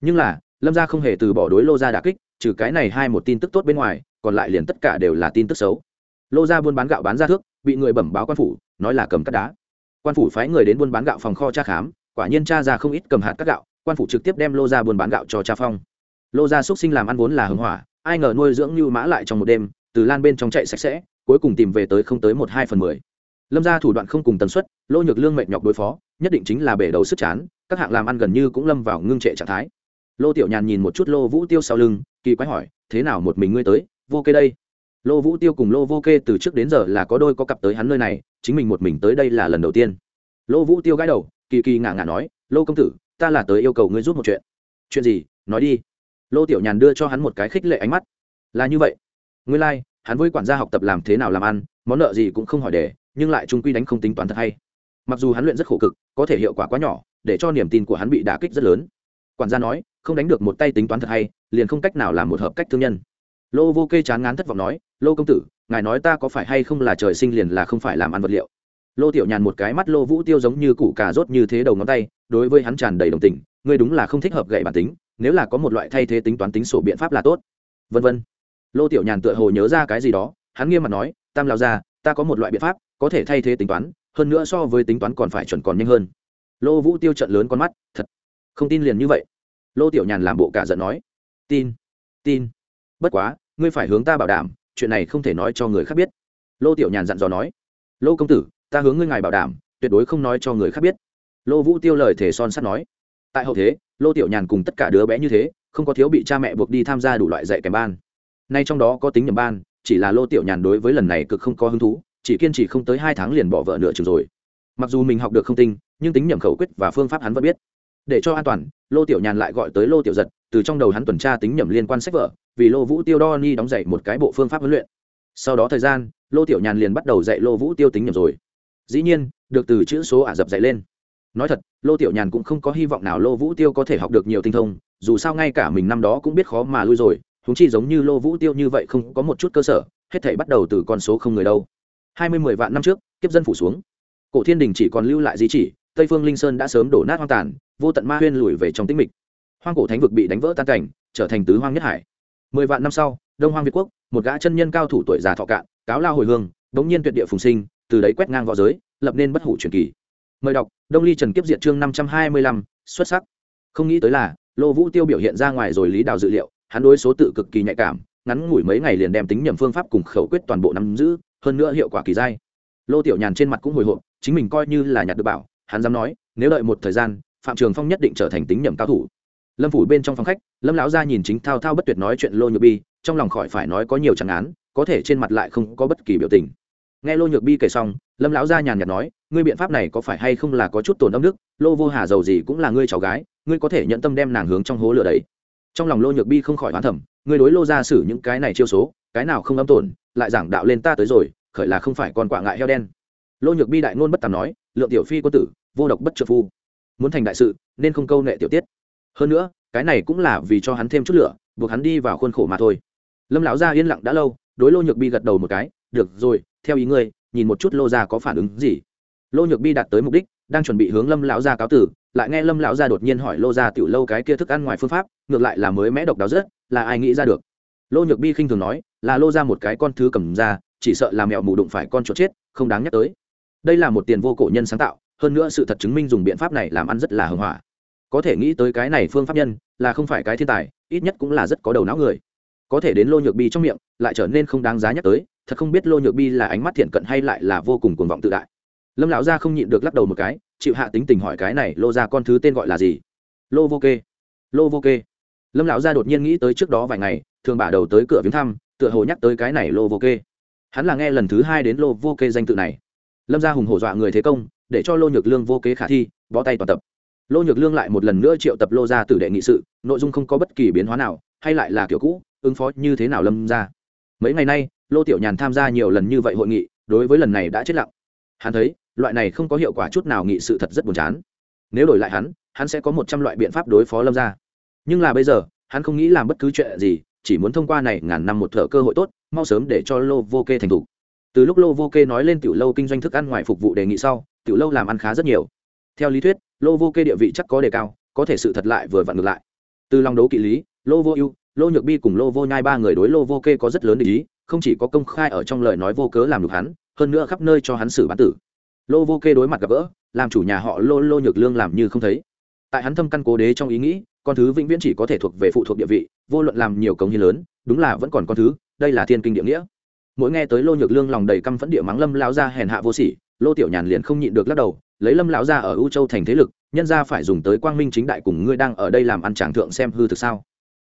Nhưng là, lâm gia không hề từ bỏ đối lô gia đà kích, trừ cái này hai một tin tức tốt bên ngoài, còn lại liền tất cả đều là tin tức xấu. Lô gia buôn bán gạo bán ra thước, bị người bẩm báo quan phủ, nói là cầm cắt đá. Quan phủ phái người đến buôn bán gạo phòng kho tra khám, quả nhiên cha ra không ít cầm hạt cắt gạo, quan phủ trực tiếp đem lô gia buôn bán gạo cho cha phong. Lô gia xuất sinh làm ăn vốn là hưng hỏa, ai ngờ nuôi dưỡng như mã lại trong một đêm, từ lan bên trong chạy sạch sẽ, cuối cùng tìm về tới không tới một hai phần mười. Lâm ra thủ đoạn không cùng tần suất, lô nhược lương mệt nhọc đối phó nhất định chính là bể đầu sức chán các hạng làm ăn gần như cũng lâm vào ngưng trệ trạng thái. Lô tiểu nhàn nhìn một chút lô vũ tiêu sau lưng kỳ quái hỏi thế nào một mình ngươi tới? Vô kê đây. Lô vũ tiêu cùng lô vô kê từ trước đến giờ là có đôi có cặp tới hắn nơi này chính mình một mình tới đây là lần đầu tiên. Lô vũ tiêu gãi đầu kỳ kỳ ngả ngả nói lô công tử ta là tới yêu cầu ngươi giúp một chuyện. Chuyện gì? Nói đi. Lô tiểu nhàn đưa cho hắn một cái khích lệ ánh mắt. Là như vậy. Nguyên lai、like, hắn với quản gia học tập làm thế nào làm ăn món nợ gì cũng không hỏi để nhưng lại trung quy đánh không tính toán thật hay mặc dù hắn luyện rất khổ cực, có thể hiệu quả quá nhỏ, để cho niềm tin của hắn bị đả kích rất lớn. Quản gia nói, không đánh được một tay tính toán thật hay, liền không cách nào làm một hợp cách thương nhân. Lô vô kê chán ngán thất vọng nói, lô công tử, ngài nói ta có phải hay không là trời sinh liền là không phải làm ăn vật liệu? Lô tiểu nhàn một cái mắt lô vũ tiêu giống như củ cà rốt như thế đầu ngón tay, đối với hắn tràn đầy đồng tình, ngươi đúng là không thích hợp gậy bản tính, nếu là có một loại thay thế tính toán tính sổ biện pháp là tốt. Vân vân. Lô tiểu nhàn tựa hồ nhớ ra cái gì đó, hắn nghiêm mặt nói, tam lao ra ta có một loại biện pháp, có thể thay thế tính toán hơn nữa so với tính toán còn phải chuẩn còn nhanh hơn. Lô vũ tiêu trận lớn con mắt, thật, không tin liền như vậy. Lô tiểu nhàn làm bộ cả giận nói, tin tin, bất quá, ngươi phải hướng ta bảo đảm, chuyện này không thể nói cho người khác biết. Lô tiểu nhàn dặn dò nói, lô công tử, ta hướng ngươi ngài bảo đảm, tuyệt đối không nói cho người khác biết. Lô vũ tiêu lời thể son sắt nói, tại hậu thế, lô tiểu nhàn cùng tất cả đứa bé như thế, không có thiếu bị cha mẹ buộc đi tham gia đủ loại dạy kèm ban. Nay trong đó có tính nhầm ban, chỉ là lô tiểu nhàn đối với lần này cực không có hứng thú chỉ kiên trì không tới hai tháng liền bỏ vợ nửa trường rồi. Mặc dù mình học được không tinh, nhưng tính nhầm khẩu quyết và phương pháp hắn vẫn biết. Để cho an toàn, lô tiểu nhàn lại gọi tới lô tiểu giật, từ trong đầu hắn tuần tra tính nhầm liên quan sách vở, vì lô vũ tiêu đo ni đóng dạy một cái bộ phương pháp huấn luyện. Sau đó thời gian, lô tiểu nhàn liền bắt đầu dạy lô vũ tiêu tính nhầm rồi. Dĩ nhiên, được từ chữ số ả rập dạy lên. Nói thật, lô tiểu nhàn cũng không có hy vọng nào lô vũ tiêu có thể học được nhiều tinh thông, dù sao ngay cả mình năm đó cũng biết khó mà lui rồi húng chi giống như lô vũ tiêu như vậy không có một chút cơ sở, hết thể bắt đầu từ con số không người đâu hai mươi mười vạn năm trước, kiếp dân phủ xuống. Cổ thiên đình chỉ còn lưu lại di chỉ, tây phương linh sơn đã sớm đổ nát hoang tàn, vô tận ma huyên lùi về trong tĩnh mịch. Hoang cổ thánh vực bị đánh vỡ tan cảnh, trở thành tứ hoang nhất hải. Mười vạn năm sau, đông hoang việt quốc, một gã chân nhân cao thủ tuổi già thọ cạn, cáo lao hồi hương bỗng nhiên tuyệt địa phùng sinh, từ đấy quét ngang v õ giới, lập nên bất hủ truyền kỳ. Mời đọc, đông ly trần kiếp diện chương năm trăm hai mươi lăm, xuất sắc. Không nghĩ tới là, lô vũ tiêu biểu hiện ra ngoài rồi lý đào dự liệu, hắn đối số tự cực kỳ nhạy cảm, ngắn ngủi mấy ngày liền đem tính nhầm phương pháp cùng khẩu quyết toàn bộ nắm giữ hơn nữa hiệu quả kỳ dai. Lô tiểu nhàn trên mặt cũng hồi hộp, chính mình coi như là nhặt được bảo, hắn dám nói, nếu đợi một thời gian, phạm trường phong nhất định trở thành tính nhầm cao thủ. Lâm phủ bên trong phòng khách, lâm lão ra nhìn chính thao thao bất tuyệt nói chuyện lô nhược bi, trong lòng khỏi phải nói có nhiều chẳng án, có thể trên mặt lại không có bất kỳ biểu tình. Nghe lô nhược bi kể xong, lâm lão gia nhàn nhạt nói, ngươi biện pháp này có phải hay không là có chút tổn âm đức? Lô vô hà giàu gì cũng là ngươi cháu gái, ngươi có thể nhận tâm đem nàng hướng trong hố lửa đấy. Trong lòng lô nhược bi không khỏi hoán thẩm ngươi đối lô ra xử những cái này chiêu số, cái nào không âm tổn lại giảng đạo lên ta tới rồi, khởi là không phải còn quạ ngại heo đen. Lô nhược bi đại ngôn bất tàm nói, lượng tiểu phi quân tử, vô độc bất trợ phu. Muốn thành đại sự, nên không câu nệ tiểu tiết. Hơn nữa, cái này cũng là vì cho hắn thêm chút lửa, buộc hắn đi vào khuôn khổ mà thôi. Lâm lão gia yên lặng đã lâu, đối lô nhược bi gật đầu một cái, được rồi, theo ý ngươi, nhìn một chút lô gia có phản ứng gì. Lô nhược bi đạt tới mục đích, đang chuẩn bị hướng lâm lão gia cáo tử, lại nghe lâm lão gia đột nhiên hỏi lô gia tiểu lâu cái kia thức ăn ngoài phương pháp, ngược lại là mới mẽ độc đáo rất, là ai nghĩ ra được? Lô nhược bi khinh thường nói, là lô ra một cái con thứ cầm ra, chỉ sợ là mẹo mù đụng phải con chuột chết, không đáng nhắc tới. Đây là một tiền vô cổ nhân sáng tạo, hơn nữa sự thật chứng minh dùng biện pháp này làm ăn rất là hưng hỏa. Có thể nghĩ tới cái này phương pháp nhân, là không phải cái thiên tài, ít nhất cũng là rất có đầu não người. Có thể đến lô nhược bi trong miệng, lại trở nên không đáng giá nhắc tới, thật không biết lô nhược bi là ánh mắt thiện cận hay lại là vô cùng cuồng vọng tự đại. Lâm lão gia không nhịn được lắc đầu một cái, chịu hạ tính tình hỏi cái này, lô ra con thứ tên gọi là gì? Lô vô kê. Lô vô kê. Lâm lão gia đột nhiên nghĩ tới trước đó vài ngày thường bả đầu tới cửa viếng thăm, tựa hồ nhắc tới cái này lô vô kê. Hắn là nghe lần thứ hai đến lô vô kê danh tự này. Lâm gia hùng hổ dọa người thế công, để cho lô nhược lương vô kế khả thi, bó tay toàn tập. Lô nhược lương lại một lần nữa triệu tập lô ra tử đệ nghị sự, nội dung không có bất kỳ biến hóa nào, hay lại là kiểu cũ, ứng phó như thế nào lâm ra mấy ngày nay, lô tiểu nhàn tham gia nhiều lần như vậy hội nghị, đối với lần này đã chết lặng. Hắn thấy, loại này không có hiệu quả chút nào nghị sự thật rất buồn chán. Nếu đổi lại hắn hắn sẽ có một trăm loại biện pháp đối phó lâm ra nhưng là bây giờ, hắn không nghĩ làm bất cứ chuyện gì chỉ muốn thông qua này ngàn năm một thợ cơ hội tốt, mau sớm để cho lô vô kê thành t từ lúc lô vô kê nói lên tiểu lâu kinh doanh thức ăn ngoài phục vụ đề nghị sau, tiểu lâu làm ăn khá rất nhiều. Theo lý thuyết, lô vô kê địa vị chắc có đề cao, có thể sự thật lại vừa vặn ngược lại. Từ lòng đấu kỵ lý, lô vô ưu, lô nhược bi cùng lô vô nhai ba người đối lô vô kê có rất lớn ý, không chỉ có công khai ở trong lời nói vô cớ làm được hắn, hơn nữa khắp nơi cho hắn xử bán tử. Lô vô kê đối mặt gặp gỡ, làm chủ nhà họ lô lô nhược lương làm như không thấy tại hắn thâm căn cố đế trong ý nghĩ, con thứ vĩnh viễn chỉ có thể thuộc về phụ thuộc địa vị, vô luận làm nhiều công hiến lớn, đúng là vẫn còn con thứ, đây là thiên kinh địa nghĩa. Mỗi nghe tới lô nhược lương lòng đầy căm phẫn địa mắng lâm lão gia hèn hạ vô sỉ, lô tiểu nhàn liền không nhịn được lắc đầu, lấy lâm lão gia ở u châu thành thế lực, nhân gia phải dùng tới quang minh chính đại cùng ngươi đang ở đây làm ăn tràng thượng xem hư thực sao.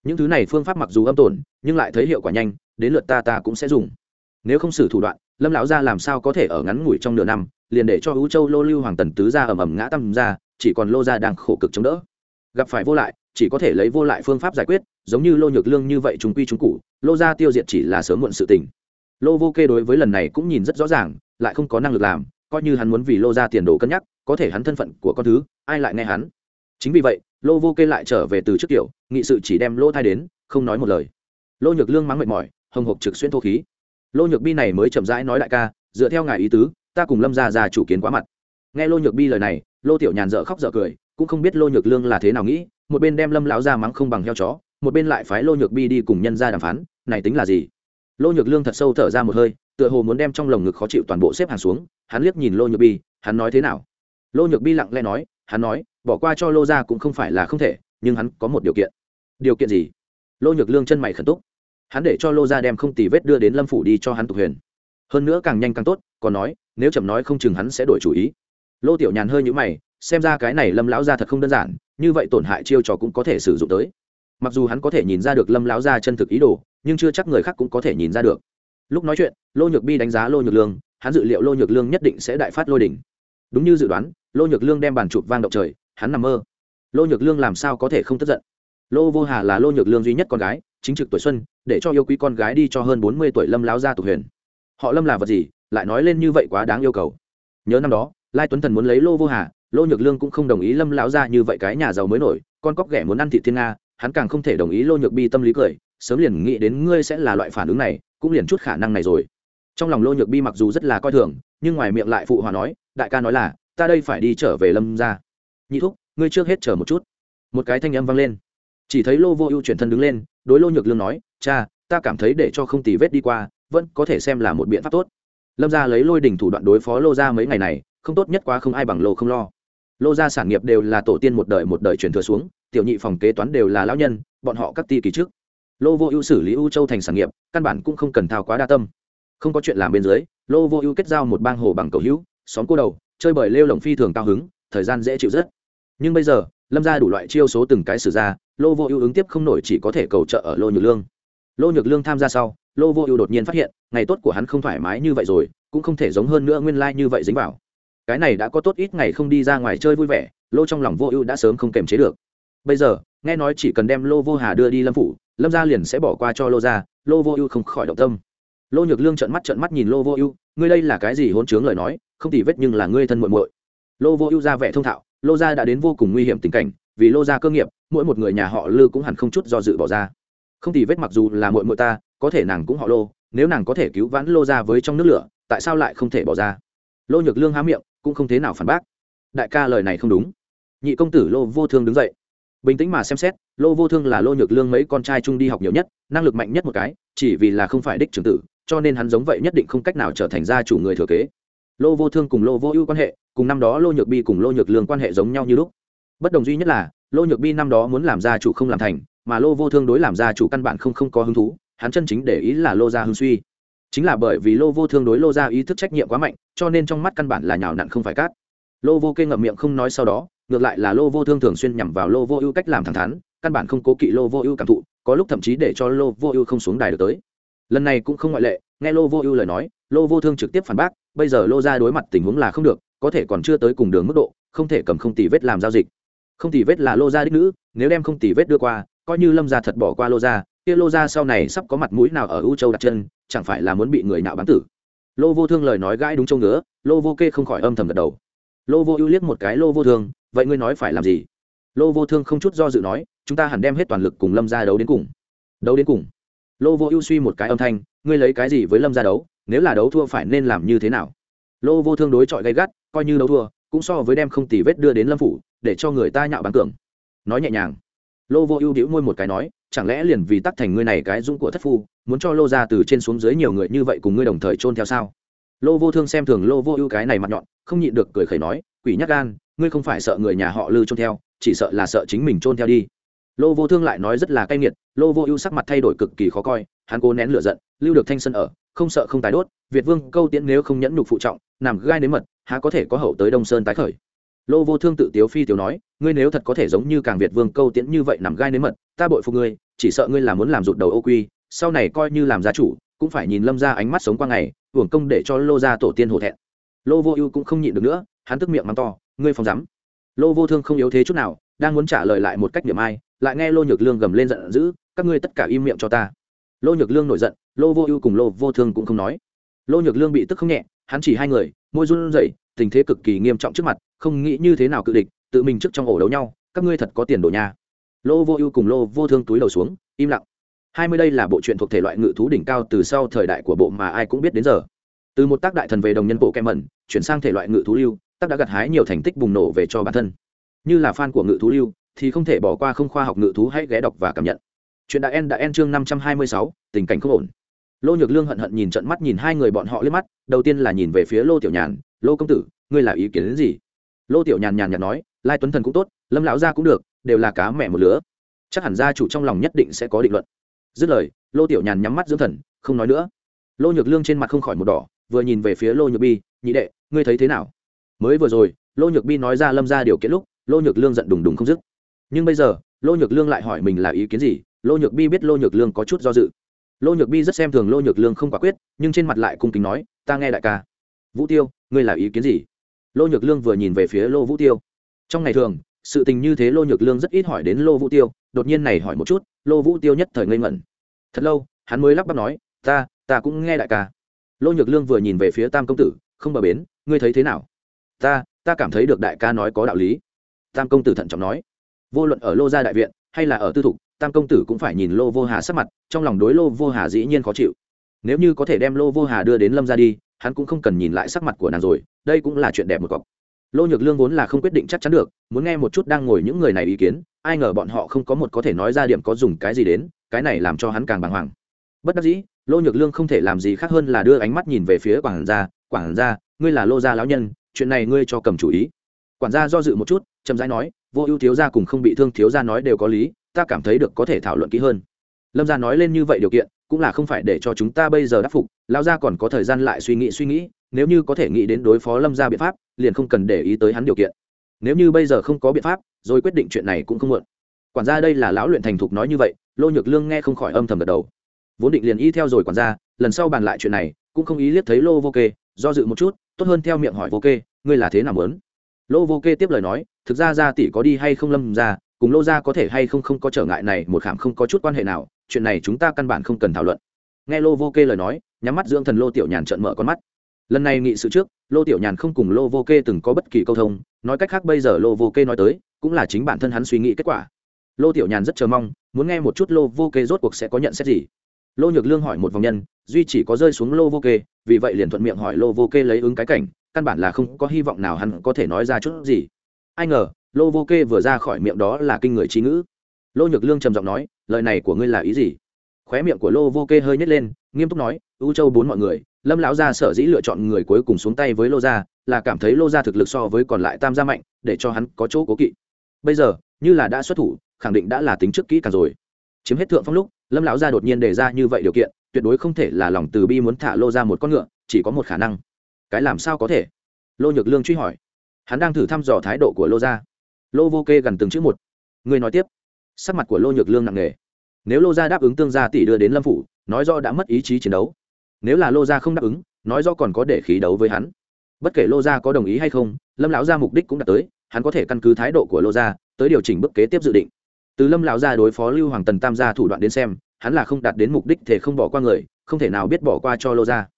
Những thứ này phương pháp mặc dù âm tổn, nhưng lại thấy hiệu quả nhanh, đến lượt ta ta cũng sẽ dùng. Nếu không xử thủ đoạn, lâm lão gia làm sao có thể ở ngắn ngủi trong nửa năm, liền để cho u châu lô lưu hoàng tần tứ gia ầm ầm ngã tâm ra chỉ còn lô gia đang khổ cực chống đỡ. Gặp phải vô lại, chỉ có thể lấy vô lại phương pháp giải quyết, giống như lô nhược lương như vậy chúng quy chúng cụ lô gia tiêu diệt chỉ là sớm muộn sự tình. Lô vô kê đối với lần này cũng nhìn rất rõ ràng, lại không có năng lực làm, coi như hắn muốn vì lô gia tiền đồ cân nhắc, có thể hắn thân phận của con thứ, ai lại nghe hắn? Chính vì vậy, lô vô kê lại trở về từ trước kiểu nghị sự chỉ đem lô thai đến, không nói một lời. Lô nhược lương mắng mệt mỏi, hồng hộc trực xuyên thô khí. Lô nhược bi này mới chậm rãi nói đại ca, dựa theo ngài ý tứ, ta cùng lâm gia già chủ kiến quá mặt. Nghe lô nhược bi lời này lô tiểu nhàn dợ khóc dợ cười, cũng không biết lô nhược lương là thế nào nghĩ, một bên đem lâm lão ra mắng không bằng heo chó, một bên lại phái lô nhược bi đi cùng nhân ra đàm phán, này tính là gì? Lô nhược lương thật sâu thở ra một hơi, tựa hồ muốn đem trong lồng ngực khó chịu toàn bộ xếp hàng xuống, hắn liếc nhìn lô nhược bi, hắn nói thế nào? Lô nhược bi lặng lẽ nói, hắn nói, bỏ qua cho lô ra cũng không phải là không thể, nhưng hắn có một điều kiện. Điều kiện gì? Lô nhược lương chân mày khẩn túc. Hắn để cho lô ra đem không tì vết đưa đến lâm phủ đi cho hắn tục huyền. Hơn nữa càng nhanh càng tốt, còn nói, nếu chậm nói không chừng hắn sẽ đổi chủ ý lô tiểu nhàn hơi nhũ mày, xem ra cái này lâm lão ra thật không đơn giản, như vậy tổn hại chiêu trò cũng có thể sử dụng tới. Mặc dù hắn có thể nhìn ra được lâm lão ra chân thực ý đồ, nhưng chưa chắc người khác cũng có thể nhìn ra được. Lúc nói chuyện, lô nhược bi đánh giá lô nhược lương, hắn dự liệu lô nhược lương nhất định sẽ đại phát lôi đỉnh đúng như dự đoán, lô nhược lương đem bàn chụp vang động trời, hắn nằm mơ. Lô nhược lương làm sao có thể không tức giận? Lô vô hà là lô nhược lương duy nhất con gái, chính trực tuổi xuân, để cho yêu quý con gái đi cho hơn bốn mươi tuổi lâm lão gia tục huyền. Họ lâm là vật gì, lại nói lên như vậy quá đáng yêu cầu. Nhớ năm đó lai tuấn thần muốn lấy lô vô hà, lô nhược lương cũng không đồng ý lâm lão gia như vậy cái nhà giàu mới nổi, con cóc ghẻ muốn ăn thịt thiên nga, hắn càng không thể đồng ý lô nhược bi tâm lý cười, sớm liền nghĩ đến ngươi sẽ là loại phản ứng này, cũng liền chút khả năng này rồi. Trong lòng lô nhược bi mặc dù rất là coi thường, nhưng ngoài miệng lại phụ hòa nói, đại ca nói là, ta đây phải đi trở về lâm ra nhị thúc, ngươi trước hết chờ một chút. Một cái thanh âm vang lên. Chỉ thấy lô vô ưu chuyển thân đứng lên, đối lô nhược lương nói, cha, ta cảm thấy để cho không tì vết đi qua, vẫn có thể xem là một biện pháp tốt. Lâm ra lấy lôi đỉnh thủ đoạn đối phó lô ra mấy ngày này không tốt nhất quá không ai bằng lô không lo. Lô ra sản nghiệp đều là tổ tiên một đời một đời truyền thừa xuống, tiểu nhị phòng kế toán đều là lão nhân, bọn họ cắt ti kỳ trước. Lô vô ưu xử lý ưu châu thành sản nghiệp, căn bản cũng không cần thao quá đa tâm. Không có chuyện làm bên dưới, lô vô ưu kết giao một bang hồ bằng cầu hữu, xóm cô đầu, chơi bời lêu lồng phi thường cao hứng, thời gian dễ chịu rất. Nhưng bây giờ, lâm ra đủ loại chiêu số từng cái xử ra, lô vô ưu ứng tiếp không nổi chỉ có thể cầu trợ ở lô nhược lương. Lô nhược lương tham gia sau, lô vô ưu đột nhiên phát hiện, ngày tốt của hắn không thoải mái như vậy rồi, cũng không thể giống hơn nữa nguyên lai、like、như vậy dính vào cái này đã có tốt ít ngày không đi ra ngoài chơi vui vẻ, lô trong lòng vô ưu đã sớm không kềm chế được. Bây giờ, nghe nói chỉ cần đem lô vô hà đưa đi lâm phủ, lâm gia liền sẽ bỏ qua cho lô ra lô vô ưu không khỏi động tâm. Lô nhược lương trợn mắt trợn mắt nhìn lô vô ưu, ngươi đây là cái gì hôn chướng lời nói, không tỉ vết nhưng là ngươi thân muội muội. Lô vô ưu ra vẻ thông thạo, lô gia đã đến vô cùng nguy hiểm tình cảnh, vì lô gia cơ nghiệp, mỗi một người nhà họ lư cũng hẳn không chút do dự bỏ ra. Không tỉ vết mặc dù là muội muội ta, có thể nàng cũng họ lô, nếu nàng có thể cứu vãn lô gia với trong nước lửa, tại sao lại không thể bỏ ra? Lô nhược lương há miệng cũng không thế nào phản bác. Đại ca lời này không đúng. Nhị công tử lô vô thương đứng dậy. Bình tĩnh mà xem xét, lô vô thương là lô nhược lương mấy con trai chung đi học nhiều nhất, năng lực mạnh nhất một cái, chỉ vì là không phải đích trưởng tử, cho nên hắn giống vậy nhất định không cách nào trở thành gia chủ người thừa kế. Lô vô thương cùng lô vô ưu quan hệ, cùng năm đó lô nhược bi cùng lô nhược lương quan hệ giống nhau như lúc. Bất đồng duy nhất là, lô nhược bi năm đó muốn làm gia chủ không làm thành, mà lô vô thương đối làm gia chủ căn bản không không có hứng thú, hắn chân chính để ý là lô gia hưng suy chính là bởi vì lô vô thương đối lô gia ý thức trách nhiệm quá mạnh, cho nên trong mắt căn bản là nhào nặn không phải cát. Lô vô kê ngậm miệng không nói sau đó, ngược lại là lô vô thương thường xuyên nhằm vào lô vô ưu cách làm thẳng thắn, căn bản không cố kỵ lô vô ưu cảm thụ, có lúc thậm chí để cho lô vô ưu không xuống đài được tới. Lần này cũng không ngoại lệ, nghe lô vô ưu lời nói, lô vô thương trực tiếp phản bác, bây giờ lô ra đối mặt tình huống là không được, có thể còn chưa tới cùng đường mức độ, không thể cầm không tỷ vết làm giao dịch. Không tỷ vết là lô gia đích nữ, nếu đem không tỷ vết đưa qua, coi như lâm gia thật bỏ qua lô gia kia lô gia sau này sắp có mặt mũi nào ở ưu châu đặt chân chẳng phải là muốn bị người nạo bán tử. Lô vô thương lời nói gãi đúng châu ngứa, lô vô kê không khỏi âm thầm gật đầu. Lô vô ưu liếc một cái lô vô thương, vậy ngươi nói phải làm gì? Lô vô thương không chút do dự nói, chúng ta hẳn đem hết toàn lực cùng lâm gia đấu đến cùng. Đấu đến cùng? Lô vô ưu suy một cái âm thanh, ngươi lấy cái gì với lâm gia đấu? Nếu là đấu thua phải nên làm như thế nào? Lô vô thương đối chọi gay gắt, coi như đấu thua, cũng so với đem không tỷ vết đưa đến lâm phủ, để cho người ta nhạo bán cường. Nói nhẹ nhàng. Lô vô ưu đĩu môi một cái nói chẳng lẽ liền vì tắc thành ngươi này cái dũng của thất phu, muốn cho lô ra từ trên xuống dưới nhiều người như vậy cùng ngươi đồng thời chôn theo sao? Lô vô thương xem thường lô vô ưu cái này mặt nhọn, không nhịn được cười khẩy nói, quỷ nhắc gan, ngươi không phải sợ người nhà họ lư chôn theo, chỉ sợ là sợ chính mình chôn theo đi. Lô vô thương lại nói rất là cay nghiệt, lô vô ưu sắc mặt thay đổi cực kỳ khó coi, hắn cố nén lửa giận, lưu được thanh sân ở, không sợ không tái đốt, việt vương câu tiễn nếu không nhẫn nhục phụ trọng, nằm gai nếm mật, há có thể có hậu tới đông sơn tái khởi lô vô thương tự tiếu phi tiếu nói, ngươi nếu thật có thể giống như càng việt vương câu tiễn như vậy nằm gai nếm mật, ta bội phục ngươi, chỉ sợ ngươi là muốn làm rụt đầu ô quy, sau này coi như làm gia chủ, cũng phải nhìn lâm ra ánh mắt sống qua ngày, hưởng công để cho lô ra tổ tiên hổ thẹn. Lô vô ưu cũng không nhịn được nữa, hắn tức miệng mắng to, ngươi phòng rắm lô vô thương không yếu thế chút nào, đang muốn trả lời lại một cách điểm ai, lại nghe lô nhược lương gầm lên giận dữ, các ngươi tất cả im miệng cho ta. Lô nhược lương nổi giận, lô vô ưu cùng lô vô thương cũng không nói. Lô nhược lương bị tức không nhẹ hắn chỉ hai người, môi run rẩy, tình thế cực kỳ nghiêm trọng trước mặt, không nghĩ như thế nào cự địch, tự mình trước trong ổ đấu nhau, các ngươi thật có tiền đồ nha. Lô vô ưu cùng lô vô thương túi đầu xuống, im lặng. Hai mươi đây là bộ truyện thuộc thể loại ngự thú đỉnh cao từ sau thời đại của bộ mà ai cũng biết đến giờ. Từ một tác đại thần về đồng nhân bộ kem mẩn, chuyển sang thể loại ngự thú lưu, tác đã gặt hái nhiều thành tích bùng nổ về cho bản thân. Như là fan của ngự thú lưu, thì không thể bỏ qua không khoa học ngự thú hãy ghé đọc và cảm nhận. Chuyện đại en đã en chương năm trăm hai mươi sáu, tình cảnh không ổn lô nhược lương hận hận nhìn trận mắt nhìn hai người bọn họ liếc mắt, đầu tiên là nhìn về phía lô tiểu nhàn, lô công tử, ngươi là ý kiến đến gì? Lô tiểu nhàn nhàn nhạt nói, lai tuấn thần cũng tốt, lâm lão gia cũng được, đều là cá mẹ một lứa. Chắc hẳn gia chủ trong lòng nhất định sẽ có định luận. Dứt lời, lô tiểu nhàn nhắm mắt dưỡng thần, không nói nữa. Lô nhược lương trên mặt không khỏi một đỏ, vừa nhìn về phía lô nhược bi, nhị đệ, ngươi thấy thế nào? Mới vừa rồi, lô nhược bi nói ra lâm ra điều kiện lúc, lô nhược lương giận đùng đùng không dứt. Nhưng bây giờ, lô nhược lương lại hỏi mình là ý kiến gì? Lô nhược bi biết lô nhược lương có chút do dự lô nhược bi rất xem thường lô nhược lương không quả quyết, nhưng trên mặt lại cung kính nói, ta nghe đại ca. Vũ tiêu, ngươi là ý kiến gì? Lô nhược lương vừa nhìn về phía lô vũ tiêu. Trong ngày thường, sự tình như thế lô nhược lương rất ít hỏi đến lô vũ tiêu, đột nhiên này hỏi một chút, lô vũ tiêu nhất thời ngây ngẩn. Thật lâu, hắn mới lắp bắp nói, ta ta cũng nghe đại ca. Lô nhược lương vừa nhìn về phía tam công tử, không bờ bến, ngươi thấy thế nào? Ta ta cảm thấy được đại ca nói có đạo lý. Tam công tử thận trọng nói. Vô luận ở lô gia đại viện, hay là ở tư thục, tam công tử cũng phải nhìn lô vô hà sắc mặt trong lòng đối lô vô hà dĩ nhiên khó chịu. Nếu như có thể đem lô vô hà đưa đến lâm ra đi, hắn cũng không cần nhìn lại sắc mặt của nàng rồi, đây cũng là chuyện đẹp một cọc. Lô nhược lương vốn là không quyết định chắc chắn được, muốn nghe một chút đang ngồi những người này ý kiến, ai ngờ bọn họ không có một có thể nói ra điểm có dùng cái gì đến, cái này làm cho hắn càng bàng hoàng. Bất đắc dĩ, lô nhược lương không thể làm gì khác hơn là đưa ánh mắt nhìn về phía quản gia quản gia, ngươi là lô gia lão nhân, chuyện này ngươi cho cầm chủ ý. Quản gia do dự một chút, chậm rãi nói, vô ưu thiếu gia cùng không bị thương thiếu gia nói đều có lý, ta cảm thấy được có thể thảo luận kỹ hơn lâm gia nói lên như vậy điều kiện cũng là không phải để cho chúng ta bây giờ đắc phục lão gia còn có thời gian lại suy nghĩ suy nghĩ nếu như có thể nghĩ đến đối phó lâm gia biện pháp liền không cần để ý tới hắn điều kiện. Nếu như bây giờ không có biện pháp rồi quyết định chuyện này cũng không muộn. Quản gia đây là lão luyện thành thục nói như vậy lô nhược lương nghe không khỏi âm thầm gật đầu. Vốn định liền y theo rồi quản Gia, lần sau bàn lại chuyện này cũng không ý liếc thấy lô vô kê do dự một chút tốt hơn theo miệng hỏi vô kê ngươi là thế nào muốn? Lô vô kê tiếp lời nói thực ra ra tỷ có đi hay không lâm ra cùng lô ra có thể hay không không có trở ngại này một khảm không có chút quan hệ nào chuyện này chúng ta căn bản không cần thảo luận. Nghe lô vô kê lời nói, nhắm mắt dưỡng thần lô tiểu nhàn trợn mở con mắt. Lần này nghị sự trước, lô tiểu nhàn không cùng lô vô kê từng có bất kỳ câu thông, nói cách khác bây giờ lô vô kê nói tới, cũng là chính bản thân hắn suy nghĩ kết quả. Lô tiểu nhàn rất chờ mong, muốn nghe một chút lô vô kê rốt cuộc sẽ có nhận xét gì. Lô nhược lương hỏi một vòng nhân, duy chỉ có rơi xuống lô vô kê, vì vậy liền thuận miệng hỏi lô vô kê lấy ứng cái cảnh, căn bản là không có hy vọng nào hắn có thể nói ra chút gì. Ai ngờ, lô vô kê vừa ra khỏi miệng đó là kinh người trí ngữ lô nhược lương trầm giọng nói, lời này của ngươi là ý gì? Khóe miệng của lô vô kê hơi nhét lên, nghiêm túc nói ưu châu bốn mọi người, lâm lão gia sở dĩ lựa chọn người cuối cùng xuống tay với lô gia, là cảm thấy lô gia thực lực so với còn lại tam gia mạnh, để cho hắn có chỗ cố kỵ. Bây giờ, như là đã xuất thủ, khẳng định đã là tính trước kỹ càng rồi. Chiếm hết thượng phong lúc, lâm lão gia đột nhiên đề ra như vậy điều kiện, tuyệt đối không thể là lòng từ bi muốn thả lô ra một con ngựa, chỉ có một khả năng. Cái làm sao có thể? Lô nhược lương truy hỏi. Hắn đang thử thăm dò thái độ của lô gia. Lô vô kê gần từng chữ một. Người nói tiếp sắc mặt của lô nhược lương nặng nề. Nếu lô gia đáp ứng tương gia tỷ đưa đến lâm phủ, nói do đã mất ý chí chiến đấu. Nếu là lô gia không đáp ứng, nói do còn có để khí đấu với hắn. Bất kể lô gia có đồng ý hay không, lâm lão gia mục đích cũng đã tới, hắn có thể căn cứ thái độ của lô gia, tới điều chỉnh bước kế tiếp dự định. Từ lâm lão gia đối phó lưu hoàng tần tam gia thủ đoạn đến xem, hắn là không đạt đến mục đích thể không bỏ qua người, không thể nào biết bỏ qua cho lô gia.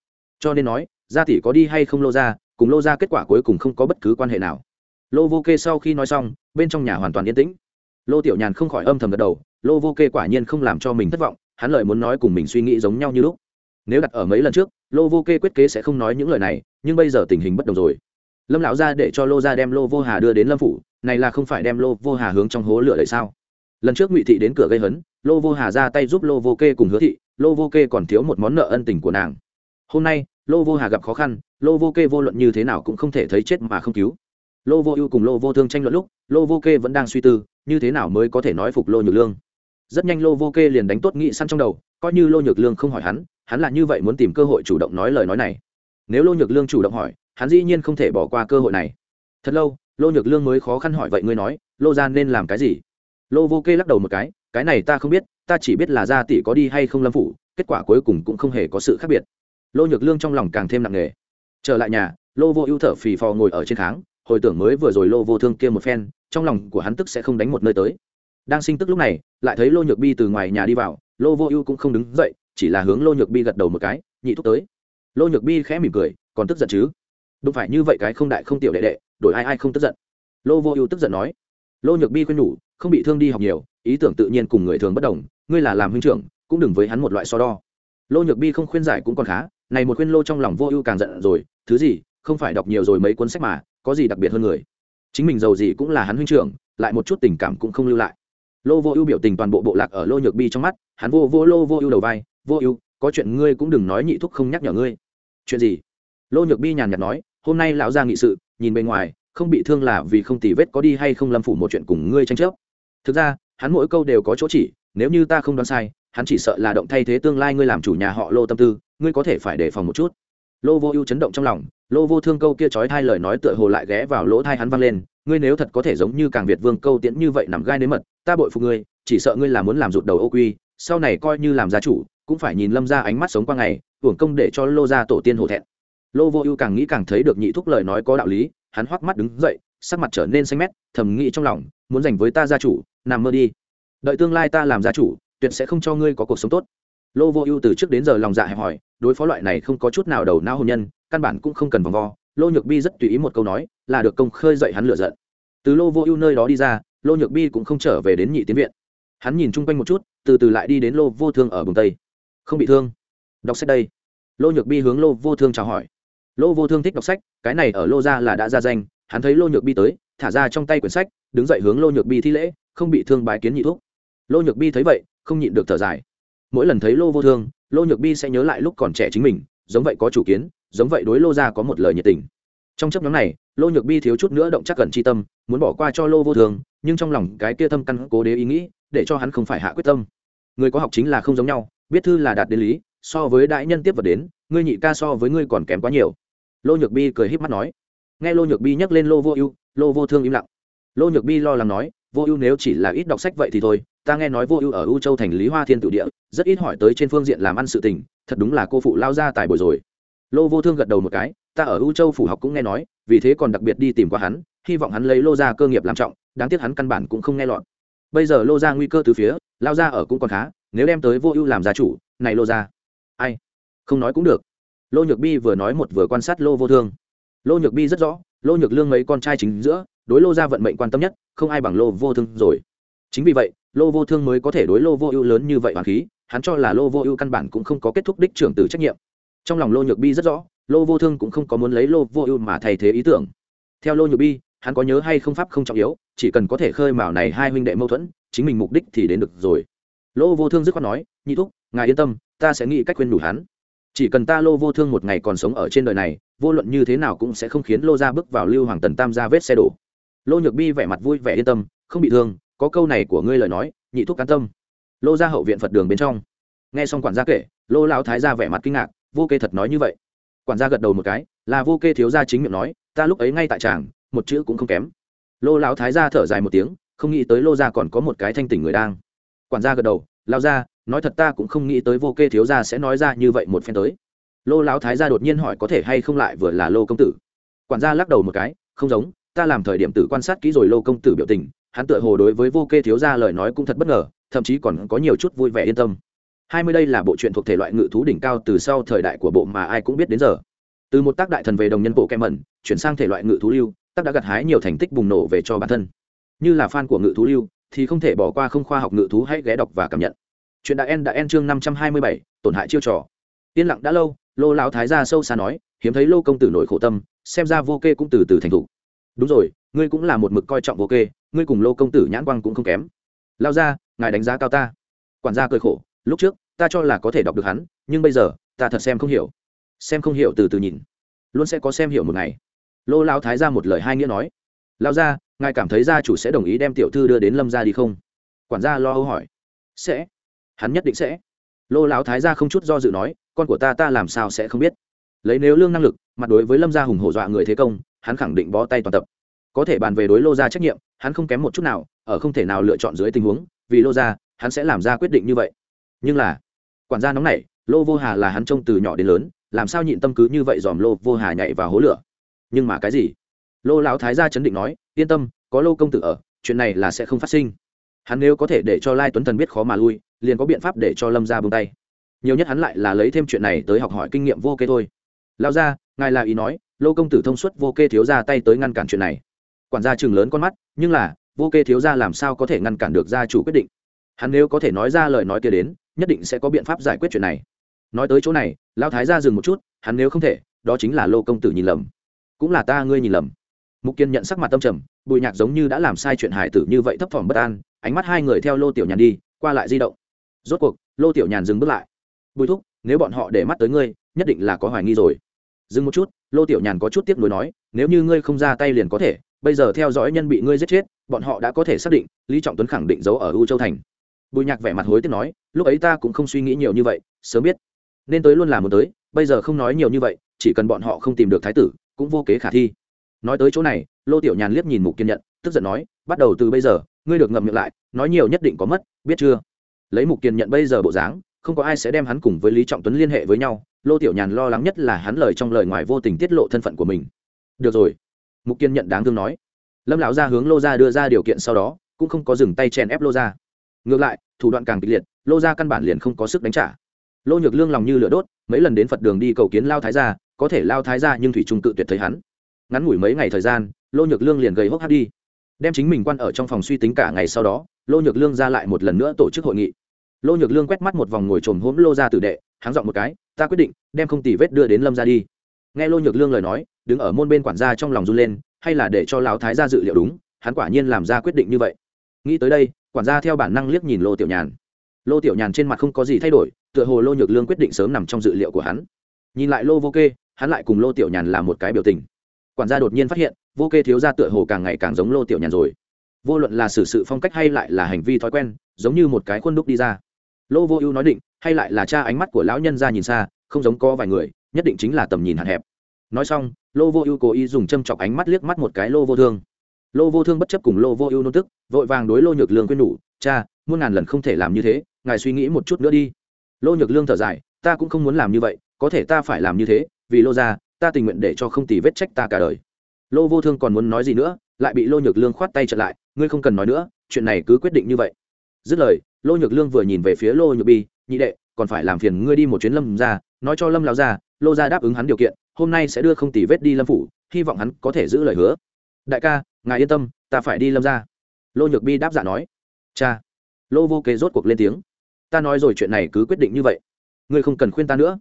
Cho nên nói, gia tỷ có đi hay không lô gia, cùng lô gia kết quả cuối cùng không có bất cứ quan hệ nào. Lô vô kê sau khi nói xong, bên trong nhà hoàn toàn yên tĩnh lô tiểu nhàn không khỏi âm thầm gật đầu, lô vô kê quả nhiên không làm cho mình thất vọng, hắn lời muốn nói cùng mình suy nghĩ giống nhau như lúc. Nếu đặt ở mấy lần trước, lô vô kê quyết kế sẽ không nói những lời này, nhưng bây giờ tình hình bất đồng rồi. Lâm lão ra để cho lô ra đem lô vô hà đưa đến lâm phủ, này là không phải đem lô vô hà hướng trong hố lửa đấy sao? Lần trước ngụy thị đến cửa gây hấn, lô vô hà ra tay giúp lô vô kê cùng hứa thị, lô vô kê còn thiếu một món nợ ân tình của nàng. Hôm nay, lô vô hà gặp khó khăn, lô vô kê vô luận như thế nào cũng không thể thấy chết mà không cứu lô vô ưu cùng lô vô thương tranh luận lúc, lô vô kê vẫn đang suy tư, như thế nào mới có thể nói phục lô nhược lương. Rất nhanh lô vô kê liền đánh tốt nghị săn trong đầu, coi như lô nhược lương không hỏi hắn hắn là như vậy muốn tìm cơ hội chủ động nói lời nói này. Nếu lô nhược lương chủ động hỏi, hắn dĩ nhiên không thể bỏ qua cơ hội này. Thật lâu, lô nhược lương mới khó khăn hỏi, vậy ngươi nói, lô ra nên làm cái gì? Lô vô kê lắc đầu một cái cái này ta không biết, ta chỉ biết là gia tỷ có đi hay không lâm phủ, kết quả cuối cùng cũng không hề có sự khác biệt. Lô nhược lương trong lòng càng thêm nặng nề. Trở lại nhà, lô vô ưu thở phì phò ngồi ở trên kháng hồi tưởng mới vừa rồi lô vô thương kia một phen, trong lòng của hắn tức sẽ không đánh một nơi tới. Đang sinh tức lúc này, lại thấy lô nhược bi từ ngoài nhà đi vào, lô vô ưu cũng không đứng dậy, chỉ là hướng lô nhược bi gật đầu một cái, nhị thúc tới. Lô nhược bi khẽ mỉm cười, còn tức giận chứ? Đúng phải như vậy cái không đại không tiểu đệ đệ, đổi ai ai không tức giận? Lô vô ưu tức giận nói. Lô nhược bi khuyên nhủ, không bị thương đi học nhiều, ý tưởng tự nhiên cùng người thường bất đồng, ngươi là làm huynh trưởng, cũng đừng với hắn một loại so đo. Lô nhược bi không khuyên giải cũng còn khá, này một khuyên lô trong lòng vô ưu càng giận rồi, thứ gì, không phải đọc nhiều rồi mấy cuốn sách mà có gì đặc biệt hơn người. Chính mình giàu gì cũng là hắn huynh trưởng, lại một chút tình cảm cũng không lưu lại. Lô vô ưu biểu tình toàn bộ bộ lạc ở lô nhược bi trong mắt, hắn vô vô lô vô ưu đầu vai, vô ưu, có chuyện ngươi cũng đừng nói nhị thúc không nhắc nhở ngươi. Chuyện gì? Lô nhược bi nhàn nhạt nói, hôm nay lão ra nghị sự, nhìn bên ngoài, không bị thương là vì không tì vết có đi hay không lâm phủ một chuyện cùng ngươi tranh chấp. Thực ra, hắn mỗi câu đều có chỗ chỉ, nếu như ta không đoán sai, hắn chỉ sợ là động thay thế tương lai ngươi làm chủ nhà họ lô tâm tư, ngươi có thể phải đề phòng một chút. Lô vô ưu chấn động trong lòng lô vô thương câu kia trói thai lời nói tựa hồ lại ghé vào lỗ thai hắn vang lên, ngươi nếu thật có thể giống như càng việt vương câu tiễn như vậy nằm gai nếm mật, ta bội phục ngươi, chỉ sợ ngươi là muốn làm rụt đầu ô quy, sau này coi như làm gia chủ, cũng phải nhìn lâm ra ánh mắt sống qua ngày, hưởng công để cho lô ra tổ tiên hổ thẹn. Lô vô ưu càng nghĩ càng thấy được nhị thúc lời nói có đạo lý, hắn hoắc mắt đứng dậy, sắc mặt trở nên xanh mét, thầm nghĩ trong lòng, muốn dành với ta gia chủ, nằm mơ đi. Đợi tương lai ta làm gia chủ, tuyệt sẽ không cho ngươi có cuộc sống tốt. Lô vô ưu từ trước đến giờ lòng dạ hẹp hỏi đối phó loại này không có chút nào đầu não hôn nhân căn bản cũng không cần vòng vo. Lô nhược bi rất tùy ý một câu nói, là được công khơi dậy hắn lựa giận. Từ lô vô ưu nơi đó đi ra, lô nhược bi cũng không trở về đến nhị tiến viện. Hắn nhìn chung quanh một chút, từ từ lại đi đến lô vô thương ở vùng tây. Không bị thương. Đọc sách đây. Lô nhược bi hướng lô vô thương chào hỏi. Lô vô thương thích đọc sách, cái này ở lô gia là đã ra danh. Hắn thấy lô nhược bi tới, thả ra trong tay quyển sách, đứng dậy hướng lô nhược bi thi lễ, không bị thương bái kiến nhị thuốc. Lô nhược bi thấy vậy, không nhịn được thở dài. Mỗi lần thấy lô vô thương, lô nhược bi sẽ nhớ lại lúc còn trẻ chính mình, giống vậy có chủ kiến giống vậy đối lô gia có một lời nhiệt tình. Trong chấp nhóm này, lô nhược bi thiếu chút nữa động chắc cần chi tâm, muốn bỏ qua cho lô vô thường, nhưng trong lòng cái kia thâm căn cố đế ý nghĩ, để cho hắn không phải hạ quyết tâm. Người có học chính là không giống nhau, biết thư là đạt đến lý, so với đại nhân tiếp vật đến, ngươi nhị ca so với ngươi còn kém quá nhiều. Lô nhược bi cười h í p mắt nói. Nghe lô nhược bi nhắc lên lô vô ưu, lô vô thương im lặng. Lô nhược bi lo lắng nói, vô ưu nếu chỉ là ít đọc sách vậy thì thôi, ta nghe nói vô ưu ở u châu thành lý hoa thiên tự địa, rất ít hỏi tới trên phương diện làm ăn sự tình, thật đúng là cô phụ lao ra tài bồi rồi lô vô thương gật đầu một cái, ta ở u châu phủ học cũng nghe nói, vì thế còn đặc biệt đi tìm qua hắn, hy vọng hắn lấy lô ra cơ nghiệp làm trọng, đáng tiếc hắn căn bản cũng không nghe lọt. Bây giờ lô ra nguy cơ từ phía lao ra ở cũng còn khá, nếu đem tới vô ưu làm gia chủ, này lô ra ai? Không nói cũng được. Lô nhược bi vừa nói một vừa quan sát lô vô thương. Lô nhược bi rất rõ, lô nhược lương mấy con trai chính giữa, đối lô ra vận mệnh quan tâm nhất, không ai bằng lô vô thương rồi. Chính vì vậy, lô vô thương mới có thể đối lô vô ưu lớn như vậy hoàng khí, hắn cho là lô vô ưu căn bản cũng không có kết thúc đích trưởng từ trách nhiệm trong lòng lô nhược bi rất rõ, lô vô thương cũng không có muốn lấy lô vô ưu mà thay thế ý tưởng. Theo lô nhược bi, hắn có nhớ hay không pháp không trọng yếu, chỉ cần có thể khơi mào này hai huynh đệ mâu thuẫn, chính mình mục đích thì đến được rồi. Lô vô thương dứt khoát nói, nhị thúc, ngài yên tâm, ta sẽ nghĩ cách khuyên đủ hắn. Chỉ cần ta lô vô thương một ngày còn sống ở trên đời này, vô luận như thế nào cũng sẽ không khiến lô ra bước vào lưu hoàng tần tam ra vết xe đổ. Lô nhược bi vẻ mặt vui vẻ yên tâm, không bị thương, có câu này của ngươi lời nói, nhị thúc can tâm. Lô ra hậu viện phật đường bên trong. Nghe xong quản gia kể, lô lão thái ra vẻ mặt kinh ngạc vô kê thật nói như vậy. Quản gia gật đầu một cái, là vô kê thiếu gia chính miệng nói, ta lúc ấy ngay tại tràng, một chữ cũng không kém. Lô lão thái gia thở dài một tiếng, không nghĩ tới lô gia còn có một cái thanh tỉnh người đang. Quản gia gật đầu lao ra nói thật ta cũng không nghĩ tới vô kê thiếu gia sẽ nói ra như vậy một phen tới. Lô lão thái gia đột nhiên hỏi có thể hay không lại vừa là lô công tử. Quản gia lắc đầu một cái, không giống, ta làm thời điểm tử quan sát kỹ rồi lô công tử biểu tình, hắn tựa hồ đối với vô kê thiếu gia lời nói cũng thật bất ngờ, thậm chí còn có nhiều chút vui vẻ yên tâm hai mươi đây là bộ truyện thuộc thể loại ngự thú đỉnh cao từ sau thời đại của bộ mà ai cũng biết đến giờ. Từ một tác đại thần về đồng nhân bộ kem mẩn chuyển sang thể loại ngự thú lưu, tác đã gặt hái nhiều thành tích bùng nổ về cho bản thân. Như là fan của ngự thú lưu, thì không thể bỏ qua không khoa học ngự thú hãy ghé đọc và cảm nhận. Chuyện đã en đã en chương năm trăm hai mươi bảy, tổn hại chiêu trò. Yên lặng đã lâu, lô lão thái gia sâu xa nói, hiếm thấy lô công tử nổi khổ tâm, xem ra vô kê cũng từ từ thành thục. Đúng rồi, ngươi cũng là một mực coi trọng vô kê, ngươi cùng lô công tử nhãn quang cũng không kém. Lao ra ngài đánh giá cao ta. Quản gia cười khổ lúc trước, ta cho là có thể đọc được hắn, nhưng bây giờ, ta thật xem không hiểu. Xem không hiểu từ từ nhìn. Luôn sẽ có xem hiểu một ngày. Lô lao thái ra một lời hai nghĩa nói. Lao ra ngài cảm thấy gia chủ sẽ đồng ý đem tiểu thư đưa đến lâm gia đi không? Quản gia lo âu hỏi. Sẽ. Hắn nhất định sẽ. Lô lão thái gia không chút do dự nói, con của ta ta làm sao sẽ không biết? Lấy nếu lương năng lực, mặt đối với lâm gia hùng hổ dọa người thế công, hắn khẳng định bó tay toàn tập. Có thể bàn về đối lô gia trách nhiệm, hắn không kém một chút nào, ở không thể nào lựa chọn dưới tình huống, vì lô gia, hắn sẽ làm ra quyết định như vậy nhưng là, quản gia nóng này lô vô hà là hắn trông từ nhỏ đến lớn, làm sao nhịn tâm cứ như vậy dòm lô vô hà nhảy vào hố lửa? Nhưng mà cái gì? Lô lão thái gia chấn định nói, yên tâm, có lô công tử ở, chuyện này là sẽ không phát sinh. Hắn nếu có thể để cho lai tuấn thần biết khó mà lui, liền có biện pháp để cho lâm ra bông tay. Nhiều nhất hắn lại là lấy thêm chuyện này tới học hỏi kinh nghiệm vô kê thôi. Lao ra ngài là ý nói, lô công tử thông suốt vô kê thiếu ra tay tới ngăn cản chuyện này. Quản gia chừng lớn con mắt, nhưng là, vô kê thiếu ra làm sao có thể ngăn cản được gia chủ quyết định? Hắn nếu có thể nói ra lời nói kia đến nhất định sẽ có biện pháp giải quyết chuyện này. Nói tới chỗ này lao thái ra dừng một chút, hắn nếu không thể, đó chính là lô công tử nhìn lầm. Cũng là ta ngươi nhìn lầm. Mục kiên nhận sắc mặt tâm trầm, bùi nhạc giống như đã làm sai chuyện hải tử như vậy thấp thỏm bất an, ánh mắt hai người theo lô tiểu nhàn đi, qua lại di động. Rốt cuộc, lô tiểu nhàn dừng bước lại. Bùi thúc, nếu bọn họ để mắt tới ngươi, nhất định là có hoài nghi rồi. Dừng một chút, lô tiểu nhàn có chút tiếc nuối nói, nếu như ngươi không ra tay liền có thể, bây giờ theo dõi nhân bị ngươi giết chết, bọn họ đã có thể xác định, lý trọng tuấn khẳng định giấu ở u châu thành bùi nhạc vẻ mặt hối tiếc nói, lúc ấy ta cũng không suy nghĩ nhiều như vậy, sớm biết. Nên tới luôn là muốn tới, bây giờ không nói nhiều như vậy, chỉ cần bọn họ không tìm được thái tử, cũng vô kế khả thi. Nói tới chỗ này, lô tiểu nhàn liếc nhìn mục kiên nhận tức giận nói, bắt đầu từ bây giờ, ngươi được ngậm miệng lại, nói nhiều nhất định có mất, biết chưa? Lấy mục kiên nhận bây giờ bộ dáng, không có ai sẽ đem hắn cùng với lý trọng tuấn liên hệ với nhau, lô tiểu nhàn lo lắng nhất là hắn lời trong lời ngoài vô tình tiết lộ thân phận của mình. Được rồi. Mục kiên nhận đáng thương nói. Lâm lão ra hướng lô ra đưa ra điều kiện sau đó, cũng không có dừng tay chèn ép lô ra ngược lại, thủ đoạn càng kịch liệt, lô ra căn bản liền không có sức đánh trả. Lô nhược lương lòng như lửa đốt, mấy lần đến phật đường đi cầu kiến lao thái gia, có thể lao thái gia nhưng thủy trung tự tuyệt thấy hắn. Ngắn ngủi mấy ngày thời gian, lô nhược lương liền gầy hốc hát đi. Đem chính mình quan ở trong phòng suy tính cả ngày sau đó, lô nhược lương ra lại một lần nữa tổ chức hội nghị. Lô nhược lương quét mắt một vòng ngồi trồm hốm lô ra tử đệ, háng dọn một cái, ta quyết định, đem không tỉ vết đưa đến lâm ra đi. Nghe lô nhược lương lời nói, đứng ở môn bên quản gia trong lòng run lên, hay là để cho lão thái gia dự liệu đúng, hắn quả nhiên làm ra quyết định như vậy. Nghĩ tới đây quản gia theo bản năng liếc nhìn lô tiểu nhàn. Lô tiểu nhàn trên mặt không có gì thay đổi, tựa hồ lô nhược lương quyết định sớm nằm trong dự liệu của hắn. Nhìn lại lô vô kê, hắn lại cùng lô tiểu nhàn là một cái biểu tình. Quản gia đột nhiên phát hiện, vô kê thiếu gia tựa hồ càng ngày càng giống lô tiểu nhàn rồi. Vô luận là xử sự phong cách hay lại là hành vi thói quen, giống như một cái khuôn đúc đi ra. Lô vô ưu nói định, hay lại là cha ánh mắt của lão nhân ra nhìn xa, không giống có vài người, nhất định chính là tầm nhìn hạn hẹp. Nói xong, lô vô ưu cố ý dùng châm chọc ánh mắt liếc mắt một cái lô vô thương lô vô thương bất chấp cùng lô vô ưu nôn tức, vội vàng đối lô nhược lương quyên nhủ, cha, muôn ngàn lần không thể làm như thế, ngài suy nghĩ một chút nữa đi. Lô nhược lương thở dài, ta cũng không muốn làm như vậy, có thể ta phải làm như thế, vì lô ra ta tình nguyện để cho không tì vết trách ta cả đời. Lô vô thương còn muốn nói gì nữa, lại bị lô nhược lương khoát tay trở lại, ngươi không cần nói nữa, chuyện này cứ quyết định như vậy. Dứt lời, lô nhược lương vừa nhìn về phía lô nhược bi, nhị đệ, còn phải làm phiền ngươi đi một chuyến lâm ra nói cho lâm lao ra lô ra đáp ứng hắn điều kiện, hôm nay sẽ đưa không tì vết đi lâm phủ, hy vọng hắn có thể giữ lời hứa. Đại ca ngài yên tâm, ta phải đi lâm ra. Lô nhược bi đáp giả dạ nói. Cha. Lô vô kế rốt cuộc lên tiếng. Ta nói rồi chuyện này cứ quyết định như vậy. Ngươi không cần khuyên ta nữa.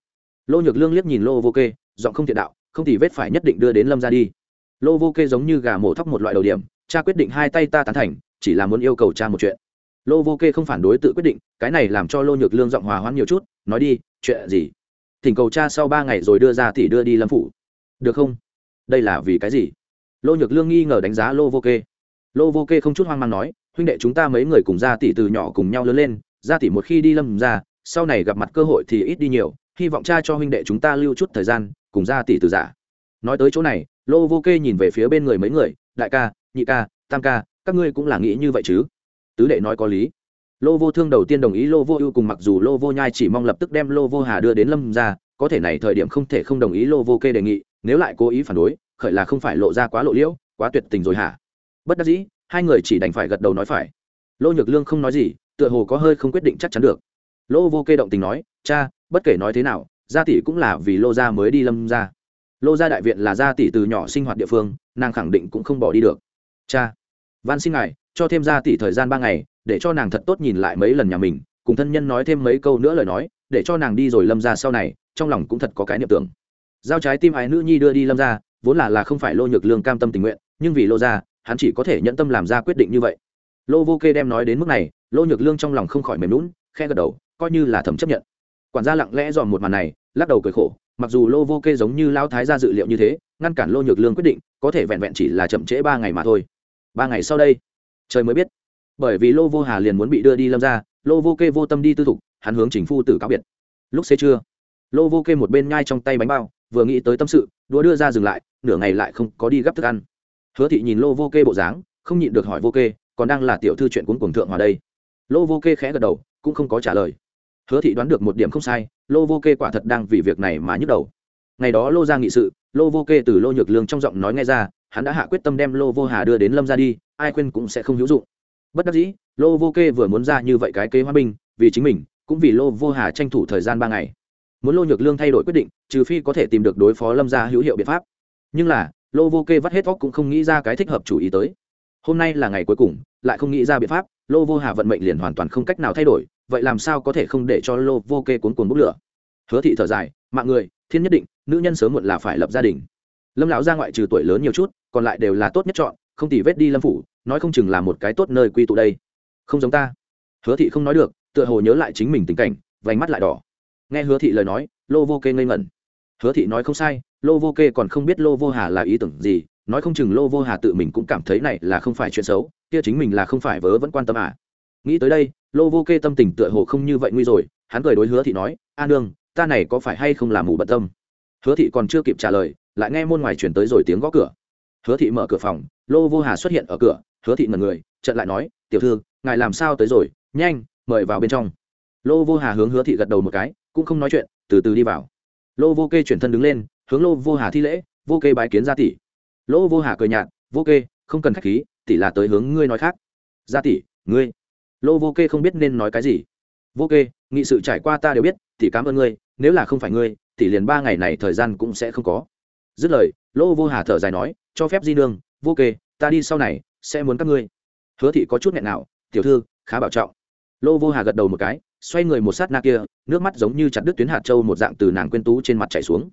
Lô nhược lương liếc nhìn lô vô kê giọng không thiện đạo, không thì vết phải nhất định đưa đến lâm ra đi. Lô vô kê giống như gà mổ thóc một loại đầu điểm, cha quyết định hai tay ta tán thành, chỉ là muốn yêu cầu cha một chuyện. Lô vô kê không phản đối tự quyết định, cái này làm cho lô nhược lương giọng hòa hoãn nhiều chút, nói đi, chuyện gì? Thỉnh cầu cha sau ba ngày rồi đưa ra thì đưa đi lâm phủ. Được không? Đây là vì cái gì? Lô nhược lương nghi ngờ đánh giá lô vô kê. Lô vô kê không chút hoang mang nói, huynh đệ chúng ta mấy người cùng gia tỷ từ nhỏ cùng nhau lớn lên, gia tỷ một khi đi lâm ra, sau này gặp mặt cơ hội thì ít đi nhiều, hy vọng cha cho huynh đệ chúng ta lưu chút thời gian, cùng gia tỷ từ giả nói tới chỗ này, lô vô kê nhìn về phía bên người mấy người, đại ca, nhị ca, tam ca, các ngươi cũng là nghĩ như vậy chứ? Tứ đệ nói có lý. Lô vô thương đầu tiên đồng ý lô vô ưu cùng mặc dù lô vô nhai chỉ mong lập tức đem lô vô hà đưa đến lâm ra, có thể này thời điểm không thể không đồng ý lô vô kê đề nghị, nếu lại cố ý phản đối khởi là không phải lộ ra quá lộ liễu, quá tuyệt tình rồi hả? Bất đắc dĩ, hai người chỉ đành phải gật đầu nói phải. Lô nhược lương không nói gì, tựa hồ có hơi không quyết định chắc chắn được. Lô vô kê động tình nói, cha, bất kể nói thế nào, gia tỷ cũng là vì lô gia mới đi lâm ra lô gia đại viện là gia tỷ từ nhỏ sinh hoạt địa phương, nàng khẳng định cũng không bỏ đi được. Cha, van xin ngài, cho thêm gia tỷ thời gian ba ngày, để cho nàng thật tốt nhìn lại mấy lần nhà mình, cùng thân nhân nói thêm mấy câu nữa lời nói, để cho nàng đi rồi lâm ra sau này, trong lòng cũng thật có cái niệm tưởng. Giao trái tim ái nữ nhi đưa đi lâm ra vốn là là không phải lô nhược lương cam tâm tình nguyện, nhưng vì lô ra hắn chỉ có thể nhận tâm làm ra quyết định như vậy. Lô vô kê đem nói đến mức này, lô nhược lương trong lòng không khỏi mềm lún khe gật đầu, coi như là thẩm chấp nhận. Quản gia lặng lẽ dòm một màn này, lắc đầu cười khổ, mặc dù lô vô kê giống như lao thái ra dự liệu như thế, ngăn cản lô nhược lương quyết định, có thể vẹn vẹn chỉ là chậm trễ ba ngày mà thôi. Ba ngày sau đây, trời mới biết. Bởi vì lô vô hà liền muốn bị đưa đi lâm ra lô vô kê vô tâm đi tư thục, hắn hướng chính phu tử cáo biệt. Lúc xế trưa, lô vô kê một bên nhai trong tay bánh bao vừa nghĩ tới tâm sự, đũa đưa ra dừng lại, nửa ngày lại không có đi gấp thức ăn. Hứa thị nhìn lô vô kê bộ dáng, không nhịn được hỏi vô kê, còn đang là tiểu thư chuyện cuốn cuồng thượng hòa đây. Lô vô kê khẽ gật đầu, cũng không có trả lời. Hứa thị đoán được một điểm không sai, lô vô kê quả thật đang vì việc này mà nhức đầu. Ngày đó lô ra nghị sự, lô vô kê từ lô nhược lương trong giọng nói nghe ra, hắn đã hạ quyết tâm đem lô vô hà đưa đến lâm ra đi, ai khuyên cũng sẽ không hữu dụng. Bất đắc dĩ, lô vô kê vừa muốn ra như vậy cái kế hoa binh, vì chính mình, cũng vì lô vô hà tranh thủ thời gian ba ngày muốn lô nhược lương thay đổi quyết định, trừ phi có thể tìm được đối phó lâm gia hữu hiệu biện pháp. Nhưng là, lô vô kê vắt hết óc cũng không nghĩ ra cái thích hợp chủ ý tới. Hôm nay là ngày cuối cùng, lại không nghĩ ra biện pháp, lô vô hà vận mệnh liền hoàn toàn không cách nào thay đổi, vậy làm sao có thể không để cho lô vô kê cuốn cuốn bốc lửa? Hứa thị thở dài, mạng người, thiên nhất định, nữ nhân sớm muộn là phải lập gia đình. Lâm lão ra ngoại trừ tuổi lớn nhiều chút, còn lại đều là tốt nhất chọn, không tỉ vết đi lâm phủ, nói không chừng là một cái tốt nơi quy tụ đây. Không giống ta. Hứa thị không nói được, tựa hồ nhớ lại chính mình tình cảnh, vành mắt lại đỏ nghe hứa thị lời nói, lô vô kê ngây ngẩn. Hứa thị nói không sai, lô vô kê còn không biết lô vô hà là ý tưởng gì, nói không chừng lô vô hà tự mình cũng cảm thấy này là không phải chuyện xấu, kia chính mình là không phải vớ vẫn quan tâm à. Nghĩ tới đây, lô vô kê tâm tình tựa hồ không như vậy nguy rồi, hắn cười đối hứa thị nói, a nương, ta này có phải hay không làm mù bận tâm? Hứa thị còn chưa kịp trả lời, lại nghe môn ngoài chuyển tới rồi tiếng gõ cửa. Hứa thị mở cửa phòng, lô vô hà xuất hiện ở cửa, hứa thị ngần người trận lại nói, tiểu thư, ngài làm sao tới rồi? Nhanh, mời vào bên trong. Lô vô hà hướng hứa thị gật đầu một cái cũng không nói chuyện, từ từ đi vào. Lô vô kê chuyển thân đứng lên, hướng lô vô hà thi lễ, vô kê bái kiến gia tỷ. Lô vô hà cười nhạt, vô kê, không cần khách khí, tỷ là tới hướng ngươi nói khác. Gia tỷ, ngươi? Lô vô kê không biết nên nói cái gì. Vô kê, nghị sự trải qua ta đều biết, tỷ cảm ơn ngươi, nếu là không phải ngươi, tỷ liền ba ngày này thời gian cũng sẽ không có. Dứt lời, lô vô hà thở dài nói, cho phép di nương, vô kê, ta đi sau này, sẽ muốn các ngươi. Hứa thị có chút nghẹn nào, tiểu thư, khá bảo trọng. Lô vô hà gật đầu một cái, xoay người một sát na kia nước mắt giống như chặt đứt tuyến hạt châu một dạng từ nàng quên tú trên mặt chảy xuống.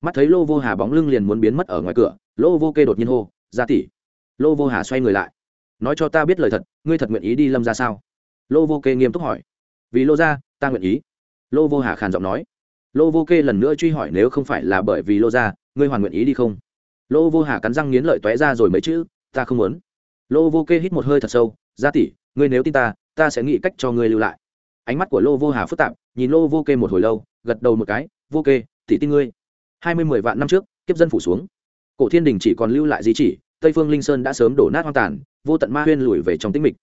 Mắt thấy lô vô hà bóng lưng liền muốn biến mất ở ngoài cửa, lô vô kê đột nhiên hô ra tỉ lô vô hà xoay người lại. Nói cho ta biết lời thật, ngươi thật nguyện ý đi lâm ra sao? Lô vô kê nghiêm túc hỏi. Vì lô ra ta nguyện ý. Lô vô hà khàn giọng nói. Lô vô kê lần nữa truy hỏi nếu không phải là bởi vì lô ra ngươi hoàn nguyện ý đi không? Lô vô hà cắn răng nghiến lợi tóe ra rồi mấy chữ, ta không muốn. Lô vô kê hít một hơi thật sâu ra tỉ ngươi nếu tin ta ta sẽ nghĩ cách cho ngươi lưu lại. Ánh mắt của lô vô hà phức tạp nhìn lô vô kê một hồi lâu, gật đầu một cái, vô kê, tỷ tin ngươi, hai mươi mười vạn năm trước, kiếp dân phủ xuống. Cổ thiên đình chỉ còn lưu lại di chỉ, tây phương linh sơn đã sớm đổ nát hoang tàn, vô tận ma huyên lùi về trong tĩnh mịch.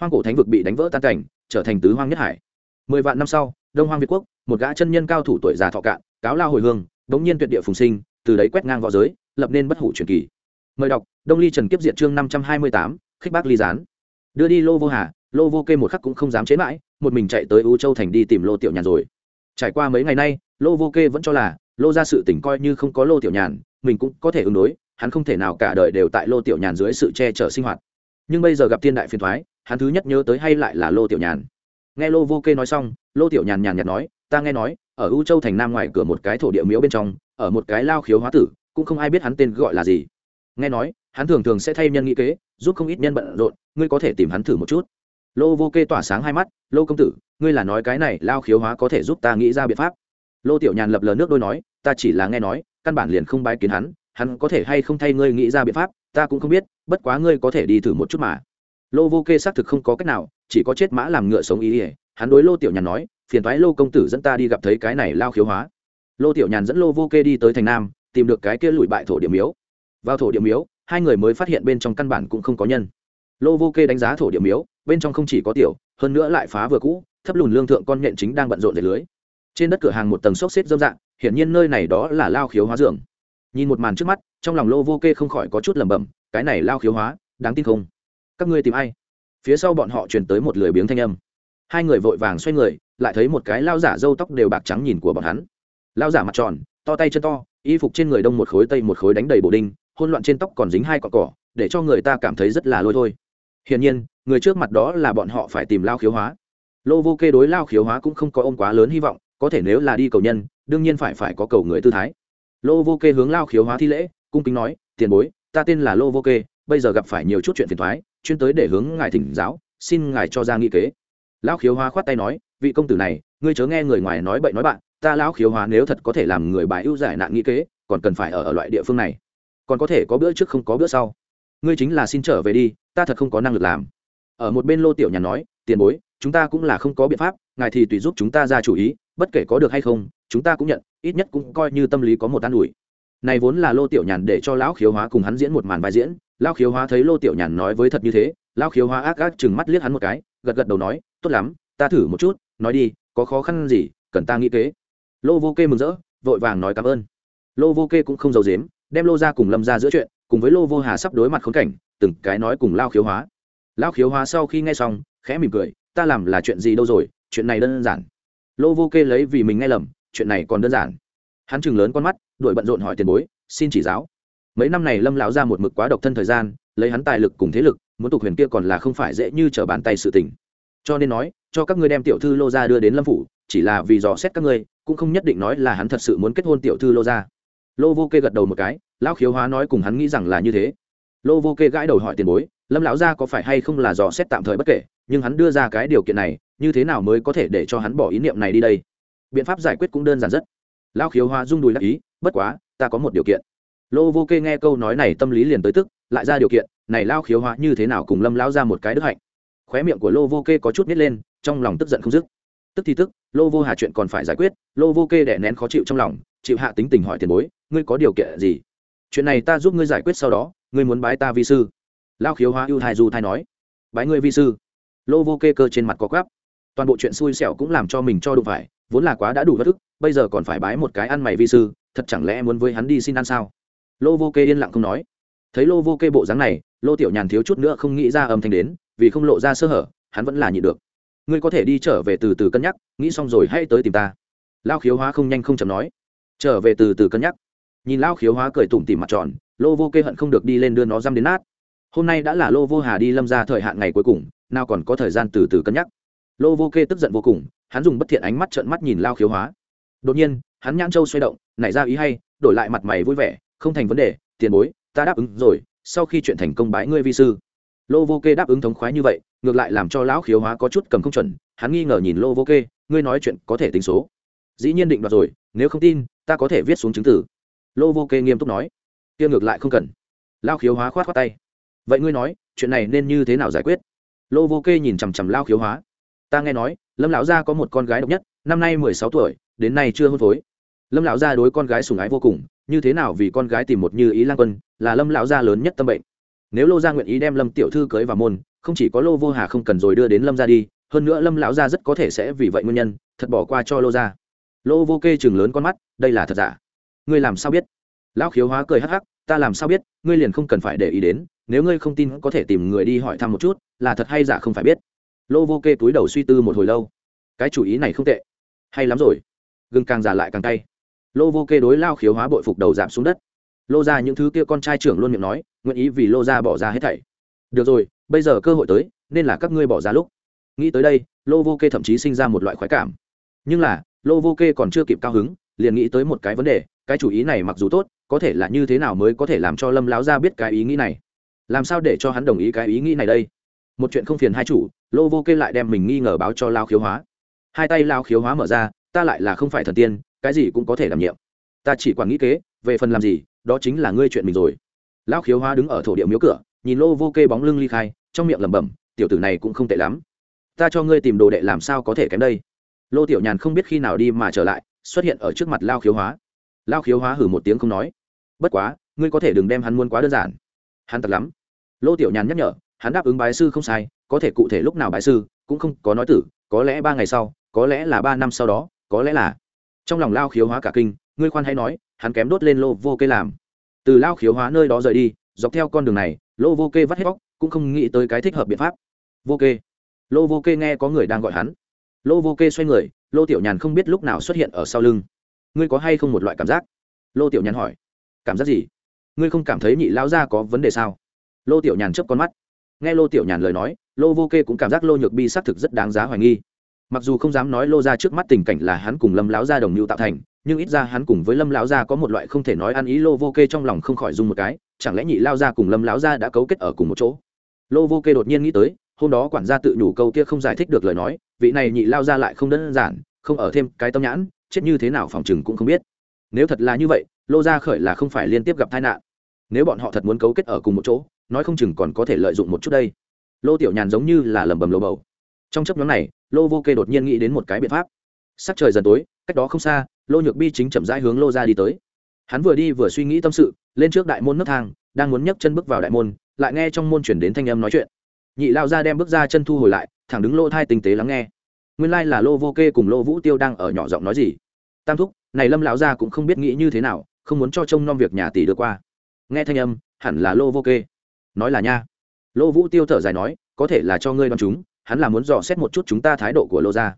Hoang cổ thánh vực bị đánh vỡ tan cảnh, trở thành tứ hoang nhất hải. Mười vạn năm sau, đông hoang việt quốc, một gã chân nhân cao thủ tuổi già thọ cạn, cáo lao hồi hương, đống nhiên tuyệt địa phùng sinh, từ đấy quét ngang v õ giới, lập nên bất hủ truyền kỳ. Mời đọc, đông ly trần kiếp diệt chương năm trăm hai mươi tám, khích bác ly gián. Đưa đi lô vô hà, lô vô kê một khắc cũng không dám chế mãi một mình chạy tới u châu thành đi tìm lô tiểu nhàn rồi. Trải qua mấy ngày nay, lô vô kê vẫn cho là lô ra sự tỉnh coi như không có lô tiểu nhàn, mình cũng có thể ứng đối, hắn không thể nào cả đời đều tại lô tiểu nhàn dưới sự che chở sinh hoạt. Nhưng bây giờ gặp thiên đại phiền thoái hắn thứ nhất nhớ tới hay lại là lô tiểu nhàn. Nghe lô vô kê nói xong, lô tiểu nhàn nhàn nhạt nói, ta nghe nói, ở u châu thành nam ngoài cửa một cái thổ địa miếu bên trong, ở một cái lao khiếu hóa tử, cũng không ai biết hắn tên gọi là gì. Nghe nói, hắn thường thường sẽ thay nhân nghĩ kế, giúp không ít nhân bận rộn, ngươi có thể tìm hắn thử một chút lô vô kê tỏa sáng hai mắt, lô công tử, ngươi là nói cái này lao khiếu hóa có thể giúp ta nghĩ ra biện pháp. Lô tiểu nhàn lập lờ nước đôi nói, ta chỉ là nghe nói, căn bản liền không bái kiến hắn hắn có thể hay không thay ngươi nghĩ ra biện pháp, ta cũng không biết, bất quá ngươi có thể đi thử một chút mà. Lô vô kê xác thực không có cách nào, chỉ có chết mã làm ngựa sống ý ỉa, hắn đối lô tiểu nhàn nói, phiền thoái lô công tử dẫn ta đi gặp thấy cái này lao khiếu hóa. Lô tiểu nhàn dẫn lô vô kê đi tới thành nam, tìm được cái kia lùi bại thổ điểm miếu. Vào thổ điểm miếu, hai người mới phát hiện bên trong căn bản cũng không có nhân. Lô vô kê đánh giá thổ điểm miếu bên trong không chỉ có tiểu, hơn nữa lại phá vừa cũ, thấp lùn lương thượng con nhện chính đang bận rộn dệt lưới. Trên đất cửa hàng một tầng xốc xếp dâm dạng hiển nhiên nơi này đó là lao khiếu hóa dường nhìn một màn trước mắt, trong lòng lô vô kê không khỏi có chút lẩm bẩm, cái này lao khiếu hóa, đáng tin không? Các ngươi tìm ai? Phía sau bọn họ truyền tới một lười biếng thanh âm. Hai người vội vàng xoay người, lại thấy một cái lao giả râu tóc đều bạc trắng nhìn của bọn hắn. Lao giả mặt tròn, to tay chân to, y phục trên người đông một khối tây một khối đánh đầy bổ đinh hôn loạn trên tóc còn dính hai cọ cỏ, để cho người ta cảm thấy rất là lôi thôi hiển nhiên người trước mặt đó là bọn họ phải tìm lao khiếu hóa. Lô vô kê đối lao khiếu hóa cũng không có ôm quá lớn hy vọng có thể nếu là đi cầu nhân đương nhiên phải phải có cầu người tư thái. Lô vô kê hướng lao khiếu hóa thi lễ cung kính nói tiền bối ta tên là lô vô kê bây giờ gặp phải nhiều chút chuyện phiền thoái chuyên tới để hướng ngài thỉnh giáo xin ngài cho ra nghị kế. Lão khiếu hóa khoát tay nói vị công tử này ngươi chớ nghe người ngoài nói bậy nói bạn ta lão khiếu hóa nếu thật có thể làm người bài ưu giải nạn nghị kế còn cần phải ở, ở loại địa phương này. Còn có thể có bữa trước không có bữa sau. Ngươi chính là xin trở về đi ta thật không có năng lực làm. Ở một bên lô tiểu Nhàn nói, tiền bối, chúng ta cũng là không có biện pháp, ngài thì tùy giúp chúng ta ra chủ ý, bất kể có được hay không, chúng ta cũng nhận, ít nhất cũng coi như tâm lý có một an ủi. Này vốn là lô tiểu nhàn để cho lão khiếu hóa cùng hắn diễn một màn vai diễn, lão khiếu hóa thấy lô tiểu nhàn nói với thật như thế, lão khiếu hóa ác ác chừng mắt liếc hắn một cái, gật gật đầu nói, tốt lắm, ta thử một chút, nói đi, có khó khăn gì, cần ta nghĩ kế. Lô vô kê mừng rỡ, vội vàng nói cảm ơn. Lô vô kê cũng không giàu dếm đem lô ra cùng lâm ra giữa chuyện, cùng với lô vô hà sắp đối mặt khốn cảnh từng cái nói cùng lao khiếu hóa. Lao khiếu hóa sau khi nghe xong, khẽ mỉm cười, ta làm là chuyện gì đâu rồi, chuyện này đơn giản. Lô vô kê lấy vì mình nghe lầm, chuyện này còn đơn giản. Hắn chừng lớn con mắt đội bận rộn hỏi tiền bối, xin chỉ giáo. Mấy năm này lâm lão ra một mực quá độc thân thời gian, lấy hắn tài lực cùng thế lực, muốn tục huyền kia còn là không phải dễ như trở bàn tay sự tình. Cho nên nói, cho các ngươi đem tiểu thư lô ra đưa đến lâm phủ, chỉ là vì dò xét các ngươi, cũng không nhất định nói là hắn thật sự muốn kết hôn tiểu thư lô ra lô vô kê gật đầu một cái, lão khiếu hóa nói cùng hắn nghĩ rằng là như thế lô vô kê gãi đầu hỏi tiền bối, lâm lão gia có phải hay không là dò xét tạm thời bất kể, nhưng hắn đưa ra cái điều kiện này, như thế nào mới có thể để cho hắn bỏ ý niệm này đi đây? Biện pháp giải quyết cũng đơn giản rất. Lão khiếu hoa rung đùi đắc ý, bất quá, ta có một điều kiện. Lô vô kê nghe câu nói này tâm lý liền tới tức, lại ra điều kiện, này lao khiếu hoa, như thế nào cùng lâm lão ra một cái đức hạnh? Khóe miệng của lô vô kê có chút nít lên, trong lòng tức giận không dứt. Tức thì tức, lô vô hà chuyện còn phải giải quyết, lô vô kê đẻ nén khó chịu trong lòng, chịu hạ tính tình hỏi tiền bối, ngươi có điều kiện gì? Chuyện này ta giúp ngươi giải quyết sau đó ngươi muốn bái ta vi sư? Lao khiếu hóa ưu thai du thai nói. Bái ngươi vi sư. Lô vô kê cơ trên mặt có gắp toàn bộ chuyện xui xẻo cũng làm cho mình cho đụng phải, vốn là quá đã đủ bất ức bây giờ còn phải bái một cái ăn mày vi sư, thật chẳng lẽ muốn với hắn đi xin ăn sao? Lô vô kê yên lặng không nói. Thấy lô vô kê bộ dáng này, lô tiểu nhàn thiếu chút nữa không nghĩ ra âm thanh đến, vì không lộ ra sơ hở, hắn vẫn là nhịn được. Ngươi có thể đi trở về từ từ cân nhắc, nghĩ xong rồi hãy tới tìm ta. Lao khiếu hóa không nhanh không chậm nói. Trở về từ từ cân nhắc. Nhìn lao khiếu hóa cười tủm tỉm mặt tròn lô vô kê hận không được đi lên đưa nó dăm đến nát. Hôm nay đã là lô vô hà đi lâm ra thời hạn ngày cuối cùng, nào còn có thời gian từ từ cân nhắc. Lô vô kê tức giận vô cùng, hắn dùng bất thiện ánh mắt trợn mắt nhìn lao khiếu hóa. Đột nhiên, hắn nhãn châu xoay động, nảy ra ý hay, đổi lại mặt mày vui vẻ, không thành vấn đề, tiền bối, ta đáp ứng rồi, sau khi chuyện thành công bái ngươi vi sư. Lô vô kê đáp ứng thống khoái như vậy, ngược lại làm cho lão khiếu hóa có chút cầm không chuẩn, hắn nghi ngờ nhìn lô vô kê, ngươi nói chuyện có thể tính số? Dĩ nhiên định đoạt rồi, nếu không tin, ta có thể viết xuống chứng tử lô vô kê nghiêm túc nói kia ngược lại không cần. Lao khiếu hóa khoát khoát tay. Vậy ngươi nói, chuyện này nên như thế nào giải quyết? Lô vô kê nhìn chằm chằm lao khiếu hóa. Ta nghe nói, lâm lão gia có một con gái độc nhất, năm nay mười sáu tuổi, đến nay chưa hôn phối. Lâm lão gia đối con gái sùng ái vô cùng, như thế nào vì con gái tìm một như ý lang quân, là lâm lão gia lớn nhất tâm bệnh. Nếu lô gia nguyện ý đem lâm tiểu thư cưới vào môn, không chỉ có lô vô hà không cần rồi đưa đến lâm gia đi, hơn nữa lâm lão gia rất có thể sẽ vì vậy nguyên nhân, thật bỏ qua cho lô gia. Lô vô kê chừng lớn con mắt, đây là thật giả? Ngươi làm sao biết? Lão khiếu hóa cười hắc hắc, ta làm sao biết, ngươi liền không cần phải để ý đến, nếu ngươi không tin có thể tìm người đi hỏi thăm một chút, là thật hay giả không phải biết. Lô vô kê túi đầu suy tư một hồi lâu. Cái chủ ý này không tệ. Hay lắm rồi. Gừng càng già lại càng tay lô vô kê đối lao khiếu hóa bội phục đầu giảm xuống đất. Lô ra những thứ kia con trai trưởng luôn miệng nói, nguyện ý vì lô ra bỏ ra hết thảy. Được rồi, bây giờ cơ hội tới, nên là các ngươi bỏ ra lúc. Nghĩ tới đây, lô vô kê thậm chí sinh ra một loại khoái cảm. Nhưng là, lô vô kê còn chưa kịp cao hứng, liền nghĩ tới một cái vấn đề, cái chủ ý này mặc dù tốt có thể là như thế nào mới có thể làm cho lâm láo ra biết cái ý nghĩ này? Làm sao để cho hắn đồng ý cái ý nghĩ này đây? Một chuyện không phiền hai chủ, lô vô kê lại đem mình nghi ngờ báo cho lao khiếu hóa. Hai tay lao khiếu hóa mở ra, ta lại là không phải thần tiên, cái gì cũng có thể đảm nhiệm. Ta chỉ quản nghĩ kế, về phần làm gì, đó chính là ngươi chuyện mình rồi. Lão khiếu hóa đứng ở thổ địa miếu cửa, nhìn lô vô kê bóng lưng ly khai, trong miệng lẩm bẩm, tiểu tử này cũng không tệ lắm. Ta cho ngươi tìm đồ đệ làm sao có thể kém đây? Lô tiểu nhàn không biết khi nào đi mà trở lại, xuất hiện ở trước mặt lao khiếu hóa lao khiếu hóa hử một tiếng không nói. Bất quá, ngươi có thể đừng đem hắn muôn quá đơn giản. Hắn thật lắm. Lô tiểu nhàn nhắc nhở, hắn đáp ứng bái sư không sai, có thể cụ thể lúc nào bái sư, cũng không có nói tử, có lẽ ba ngày sau, có lẽ là ba năm sau đó, có lẽ là. Trong lòng lao khiếu hóa cả kinh, ngươi khoan hay nói, hắn kém đốt lên lô vô kê làm. Từ lao khiếu hóa nơi đó rời đi, dọc theo con đường này, lô vô kê vắt hết bóc cũng không nghĩ tới cái thích hợp biện pháp. Vô kê. Lô vô kê nghe có người đang gọi hắn. Lô vô kê xoay người, lô tiểu nhàn không biết lúc nào xuất hiện ở sau lưng ngươi có hay không một loại cảm giác? Lô tiểu nhàn hỏi. Cảm giác gì? Ngươi không cảm thấy nhị lao ra có vấn đề sao? Lô tiểu nhàn chấp con mắt. Nghe lô tiểu nhàn lời nói, lô vô kê cũng cảm giác lô nhược bi xác thực rất đáng giá hoài nghi. Mặc dù không dám nói lô ra trước mắt tình cảnh là hắn cùng lâm lão gia đồng mưu tạo thành, nhưng ít ra hắn cùng với lâm lão gia có một loại không thể nói ăn ý, lô vô kê trong lòng không khỏi dùng một cái, chẳng lẽ nhị lao gia cùng lâm lão gia đã cấu kết ở cùng một chỗ? Lô vô kê đột nhiên nghĩ tới, hôm đó quản gia tự nhủ câu kia không giải thích được lời nói, vị này nhị lao gia lại không đơn giản, không ở thêm cái tâm nhãn chết như thế nào phòng chừng cũng không biết. Nếu thật là như vậy, lô gia khởi là không phải liên tiếp gặp tai nạn. Nếu bọn họ thật muốn cấu kết ở cùng một chỗ, nói không chừng còn có thể lợi dụng một chút đây. Lô tiểu nhàn giống như là lầm bầm lố bầu. Trong chấp nhóm này, lô vô kê đột nhiên nghĩ đến một cái biện pháp. Sắc trời dần tối, cách đó không xa, lô nhược bi chính chậm rãi hướng lô ra đi tới. Hắn vừa đi vừa suy nghĩ tâm sự, lên trước đại môn nấc thang, đang muốn nhấc chân bước vào đại môn, lại nghe trong môn chuyển đến thanh âm nói chuyện. Nhị lao ra đem bước ra chân thu hồi lại, thẳng đứng lô thai tinh tế lắng nghe. Nguyên lai là lô vô kê cùng lô vũ tiêu đang ở nhỏ giọng nói gì tam thúc, này lâm lão gia cũng không biết nghĩ như thế nào, không muốn cho trông nom việc nhà tỷ đưa qua. Nghe thanh âm, hẳn là lô vô kê. Nói là nha. Lô vũ tiêu thở dài nói, có thể là cho ngươi đoán chúng, hắn là muốn dò xét một chút chúng ta thái độ của lô gia.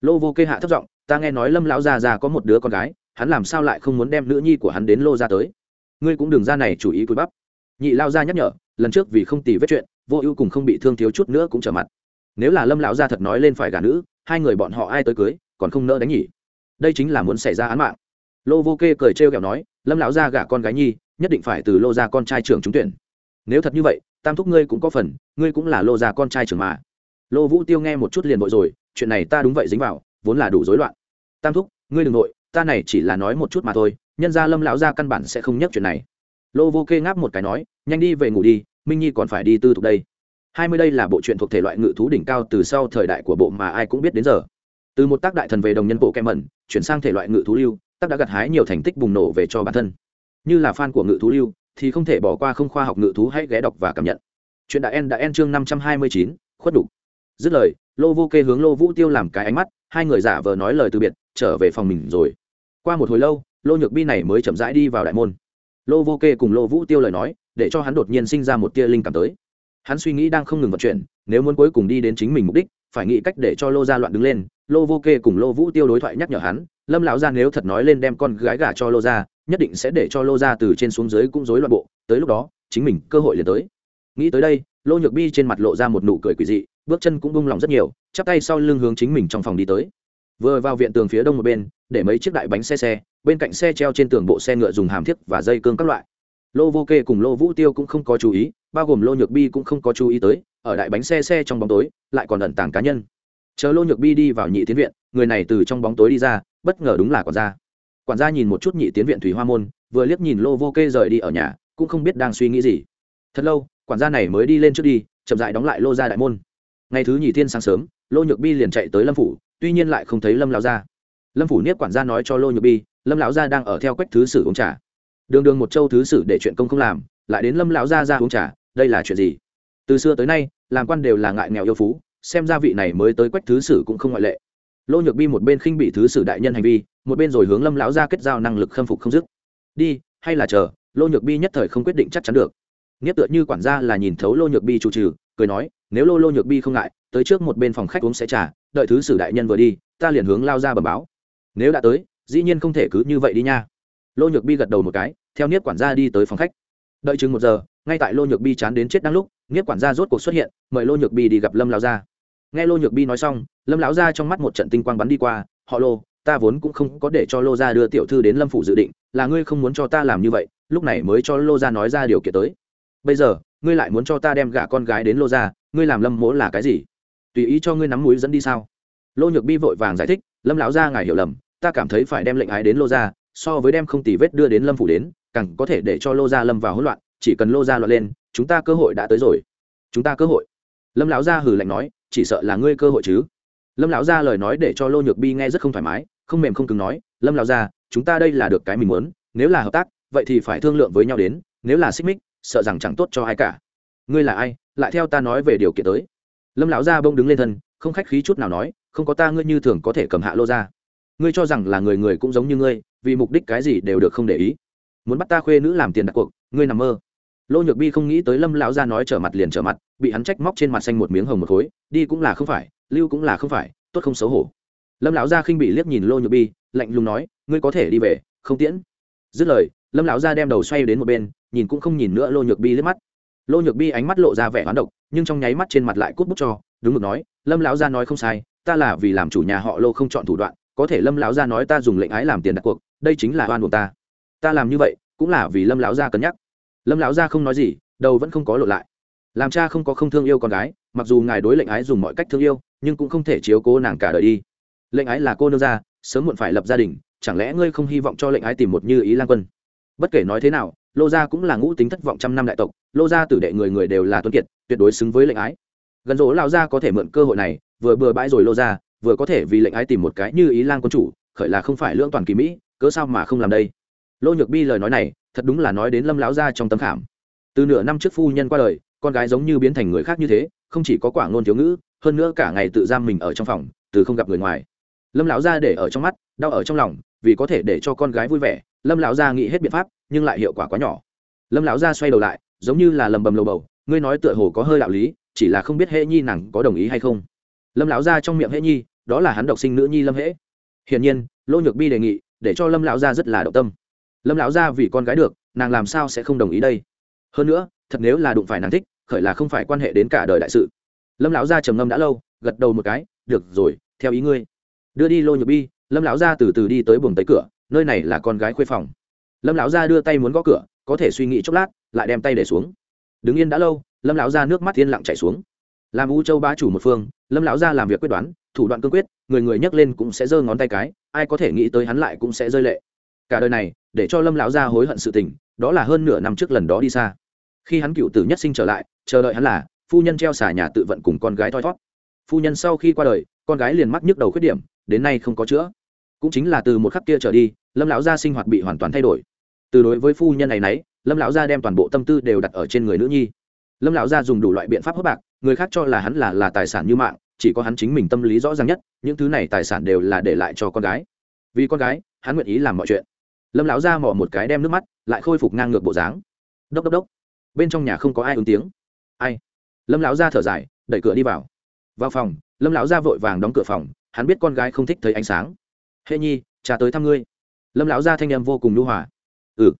Lô vô kê hạ thấp giọng, ta nghe nói lâm lão gia già có một đứa con gái, hắn làm sao lại không muốn đem nữ nhi của hắn đến lô gia tới? Ngươi cũng đừng ra này chủ ý cúi bắp. Nhị lao gia nhắc nhở, lần trước vì không tì vết chuyện, vô ưu cùng không bị thương thiếu chút nữa cũng trở mặt. Nếu là lâm lão gia thật nói lên phải gả nữ, hai người bọn họ ai tới cưới, còn không nỡ đánh nhỉ? Đây chính là muốn xảy ra án mạng. Lô vô kê cười trêu ghẹo nói, lâm lão gia gả con gái nhi, nhất định phải từ lô gia con trai trưởng trúng tuyển. Nếu thật như vậy, tam thúc ngươi cũng có phần, ngươi cũng là lô gia con trai trưởng mà. Lô vũ tiêu nghe một chút liền vội rồi, chuyện này ta đúng vậy dính vào, vốn là đủ rối loạn. Tam thúc, ngươi đừng nội, ta này chỉ là nói một chút mà thôi, nhân gia lâm lão gia căn bản sẽ không nhắc chuyện này. Lô vô kê ngáp một cái nói, nhanh đi về ngủ đi, minh nhi còn phải đi tư thuộc đây. Hai mươi đây là bộ truyện thuộc thể loại ngự thú đỉnh cao từ sau thời đại của bộ mà ai cũng biết đến giờ. Từ một tác đại thần về đồng nhân bộ kem mẩn chuyển sang thể loại ngự thú lưu tác đã gặt hái nhiều thành tích bùng nổ về cho bản thân. Như là fan của ngự thú lưu, thì không thể bỏ qua không khoa học ngự thú hãy ghé đọc và cảm nhận. Chuyện đã en đã en chương năm trăm hai mươi chín, khuất đủ. Dứt lời, lô vô kê hướng lô vũ tiêu làm cái ánh mắt, hai người giả vờ nói lời từ biệt, trở về phòng mình rồi. Qua một hồi lâu, lô nhược bi này mới chậm rãi đi vào đại môn. Lô vô kê cùng lô vũ tiêu lời nói, để cho hắn đột nhiên sinh ra một tia linh cảm tới. Hắn suy nghĩ đang không ngừng vận chuyển nếu muốn cuối cùng đi đến chính mình mục đích, phải nghĩ cách để cho lô gia loạn đứng lên, lô vô kê cùng lô vũ tiêu đối thoại nhắc nhở hắn, lâm lão gia nếu thật nói lên đem con gái gả cho lô gia, nhất định sẽ để cho lô gia từ trên xuống dưới cũng rối loạn bộ, tới lúc đó, chính mình cơ hội liền tới. Nghĩ tới đây, lô nhược bi trên mặt lộ ra một nụ cười quỷ dị, bước chân cũng bung lòng rất nhiều, chắp tay sau lưng hướng chính mình trong phòng đi tới. Vừa vào viện tường phía đông một bên, để mấy chiếc đại bánh xe xe, bên cạnh xe treo trên tường bộ xe ngựa dùng hàm thiết và dây cương các loại. Lô vô kê cùng lô vũ tiêu cũng không có chú ý, bao gồm lô nhược bi cũng không có chú ý tới ở đại bánh xe xe trong bóng tối, lại còn ẩn tàng cá nhân. Chờ lô nhược bi đi vào nhị tiến viện, người này từ trong bóng tối đi ra, bất ngờ đúng là quản gia. Quản gia nhìn một chút nhị tiến viện thủy hoa môn, vừa liếc nhìn lô vô kê rời đi ở nhà, cũng không biết đang suy nghĩ gì. Thật lâu, quản gia này mới đi lên trước đi, chậm dại đóng lại lô ra đại môn. Ngày thứ nhị thiên sáng sớm, lô nhược bi liền chạy tới lâm phủ, tuy nhiên lại không thấy lâm lão gia. Lâm phủ niết quản gia nói cho lô nhược bi, lâm lão gia đang ở theo quách thứ sử uống trà. Đường đường một châu thứ sử để chuyện công không làm, lại đến lâm lão gia ra uống trà, đây là chuyện gì? Từ xưa tới nay, làm quan đều là ngại nghèo yêu phú, xem ra vị này mới tới quách thứ sử cũng không ngoại lệ. Lô nhược bi một bên khinh bị thứ sử đại nhân hành vi, một bên rồi hướng lâm lão ra kết giao năng lực khâm phục không dứt. Đi, hay là chờ, lô nhược bi nhất thời không quyết định chắc chắn được. Nghĩa tựa như quản gia là nhìn thấu lô nhược bi chủ trừ, cười nói, nếu lô lô nhược bi không ngại, tới trước một bên phòng khách uống sẽ trả đợi thứ sử đại nhân vừa đi, ta liền hướng lao ra bẩm báo. Nếu đã tới, dĩ nhiên không thể cứ như vậy đi nha. Lô nhược bi gật đầu một cái, theo niếp quản gia đi tới phòng khách. Đợi chừng một giờ, ngay tại lô nhược bi chán đến chết đang lúc nghiếp quản gia rốt cuộc xuất hiện, mời lô nhược bi đi gặp lâm Lão gia. Nghe lô nhược bi nói xong, lâm lão gia trong mắt một trận tinh quang bắn đi qua, họ lô, ta vốn cũng không có để cho lô gia đưa tiểu thư đến lâm phủ dự định, là ngươi không muốn cho ta làm như vậy, lúc này mới cho lô gia nói ra điều kiện tới. Bây giờ, ngươi lại muốn cho ta đem gả con gái đến lô gia, ngươi làm lâm mỗ là cái gì? Tùy ý cho ngươi nắm mũi dẫn đi sao? Lô nhược bi vội vàng giải thích, lâm lão gia ngài hiểu lầm, ta cảm thấy phải đem lệnh ái đến lô gia, so với đem không tì vết đưa đến lâm phủ đến, càng có thể để cho lô gia lâm vào hỗn loạn, chỉ cần lô gia loạn lên chúng ta cơ hội đã tới rồi. Chúng ta cơ hội. Lâm lão gia hừ lạnh nói, chỉ sợ là ngươi cơ hội chứ. Lâm lão gia lời nói để cho lô nhược bi nghe rất không thoải mái, không mềm không cứng nói, lâm lão gia, chúng ta đây là được cái mình muốn, nếu là hợp tác, vậy thì phải thương lượng với nhau đến, nếu là xích mích, sợ rằng chẳng tốt cho ai cả. Ngươi là ai? Lại theo ta nói về điều kiện tới. Lâm lão gia bông đứng lên thân, không khách khí chút nào nói, không có ta ngươi như thường có thể cầm hạ lô ra ngươi cho rằng là người người cũng giống như ngươi, vì mục đích cái gì đều được không để ý. Muốn bắt ta khuê nữ làm tiền đặt cuộc, ngươi nằm mơ lô nhược bi không nghĩ tới lâm lão gia nói trở mặt liền trở mặt, bị hắn trách móc trên mặt xanh một miếng hồng một khối, đi cũng là không phải, lưu cũng là không phải, tốt không xấu hổ. Lâm lão gia khinh bị liếc nhìn lô nhược bi, lạnh lùng nói, ngươi có thể đi về, không tiễn. Dứt lời, lâm lão gia đem đầu xoay đến một bên, nhìn cũng không nhìn nữa lô nhược bi liếc mắt. Lô nhược bi ánh mắt lộ ra vẻ hoán độc, nhưng trong nháy mắt trên mặt lại cút bút cho, đúng mực nói, lâm lão gia nói không sai, ta là vì làm chủ nhà họ lô không chọn thủ đoạn, có thể lâm lão gia nói ta dùng lệnh ái làm tiền đặt cuộc, đây chính là oan của ta. Ta làm như vậy, cũng là vì lâm lão gia cân nhắc lâm lão gia không nói gì, đầu vẫn không có lộ lại. Làm cha không có không thương yêu con gái, mặc dù ngài đối lệnh ái dùng mọi cách thương yêu, nhưng cũng không thể chiếu cố nàng cả đời đi. Lệnh ái là cô nương gia, sớm muộn phải lập gia đình, chẳng lẽ ngươi không hy vọng cho lệnh ái tìm một như ý lan quân? Bất kể nói thế nào, lô gia cũng là ngũ tính thất vọng trăm năm đại tộc, lô gia tử đệ người người đều là tuân kiệt, tuyệt đối xứng với lệnh ái. Gần rỗ lao gia có thể mượn cơ hội này, vừa bừa bãi rồi lô gia, vừa có thể vì lệnh ái tìm một cái như ý lan quân chủ, khởi là không phải lưỡng toàn kỳ mỹ, cớ sao mà không làm đây? Lô nhược bi lời nói này thật đúng là nói đến lâm lão gia trong tấm khảm. Từ nửa năm trước phu nhân qua đời, con gái giống như biến thành người khác như thế, không chỉ có quả ngôn thiếu ngữ, hơn nữa cả ngày tự giam mình ở trong phòng, từ không gặp người ngoài. Lâm lão gia để ở trong mắt, đau ở trong lòng, vì có thể để cho con gái vui vẻ, lâm lão gia nghĩ hết biện pháp, nhưng lại hiệu quả quá nhỏ. Lâm lão gia xoay đầu lại, giống như là lầm bầm lầu bầu, ngươi nói tựa hồ có hơi đạo lý, chỉ là không biết hễ nhi nàng có đồng ý hay không. Lâm lão gia trong miệng hễ nhi, đó là hắn độc sinh nữ nhi lâm hễ. Hiển nhiên, lô nhược bi đề nghị, để cho lâm lão gia rất là động tâm lâm lão gia vì con gái được, nàng làm sao sẽ không đồng ý đây? Hơn nữa, thật nếu là đụng phải nàng thích, khởi là không phải quan hệ đến cả đời đại sự. Lâm lão gia trầm ngâm đã lâu, gật đầu một cái, được rồi, theo ý ngươi. Đưa đi lô nhược bi, lâm lão gia từ từ đi tới buồng tới cửa, nơi này là con gái khuê phòng. Lâm lão gia đưa tay muốn gõ cửa, có thể suy nghĩ chốc lát, lại đem tay để xuống. Đứng yên đã lâu, lâm lão gia nước mắt yên lặng chảy xuống. Làm u châu bá chủ một phương, lâm lão gia làm việc quyết đoán, thủ đoạn cương quyết, người người nhắc lên cũng sẽ giơ ngón tay cái, ai có thể nghĩ tới hắn lại cũng sẽ rơi lệ cả đời này, để cho lâm lão gia hối hận sự tình, đó là hơn nửa năm trước lần đó đi xa. Khi hắn cựu tử nhất sinh trở lại, chờ đợi hắn là phu nhân treo xả nhà tự vận cùng con gái thoi thót phu nhân sau khi qua đời, con gái liền mắc nhức đầu khuyết điểm, đến nay không có chữa. Cũng chính là từ một khắc kia trở đi, lâm lão gia sinh hoạt bị hoàn toàn thay đổi. Từ đối với phu nhân này nấy, lâm lão gia đem toàn bộ tâm tư đều đặt ở trên người nữ nhi. Lâm lão gia dùng đủ loại biện pháp hấp bạc, người khác cho là hắn là là tài sản như mạng, chỉ có hắn chính mình tâm lý rõ ràng nhất, những thứ này tài sản đều là để lại cho con gái. Vì con gái, hắn nguyện ý làm mọi chuyện lâm lão gia mỏ một cái đem nước mắt, lại khôi phục ngang ngược bộ dáng. Đốc đốc đốc. Bên trong nhà không có ai ứng tiếng. Ai? Lâm lão gia thở dài, đẩy cửa đi vào. Vào phòng, lâm lão gia vội vàng đóng cửa phòng, hắn biết con gái không thích thấy ánh sáng. Hệ nhi, cha tới thăm ngươi. Lâm lão gia thanh em vô cùng nhu hòa. Ừ.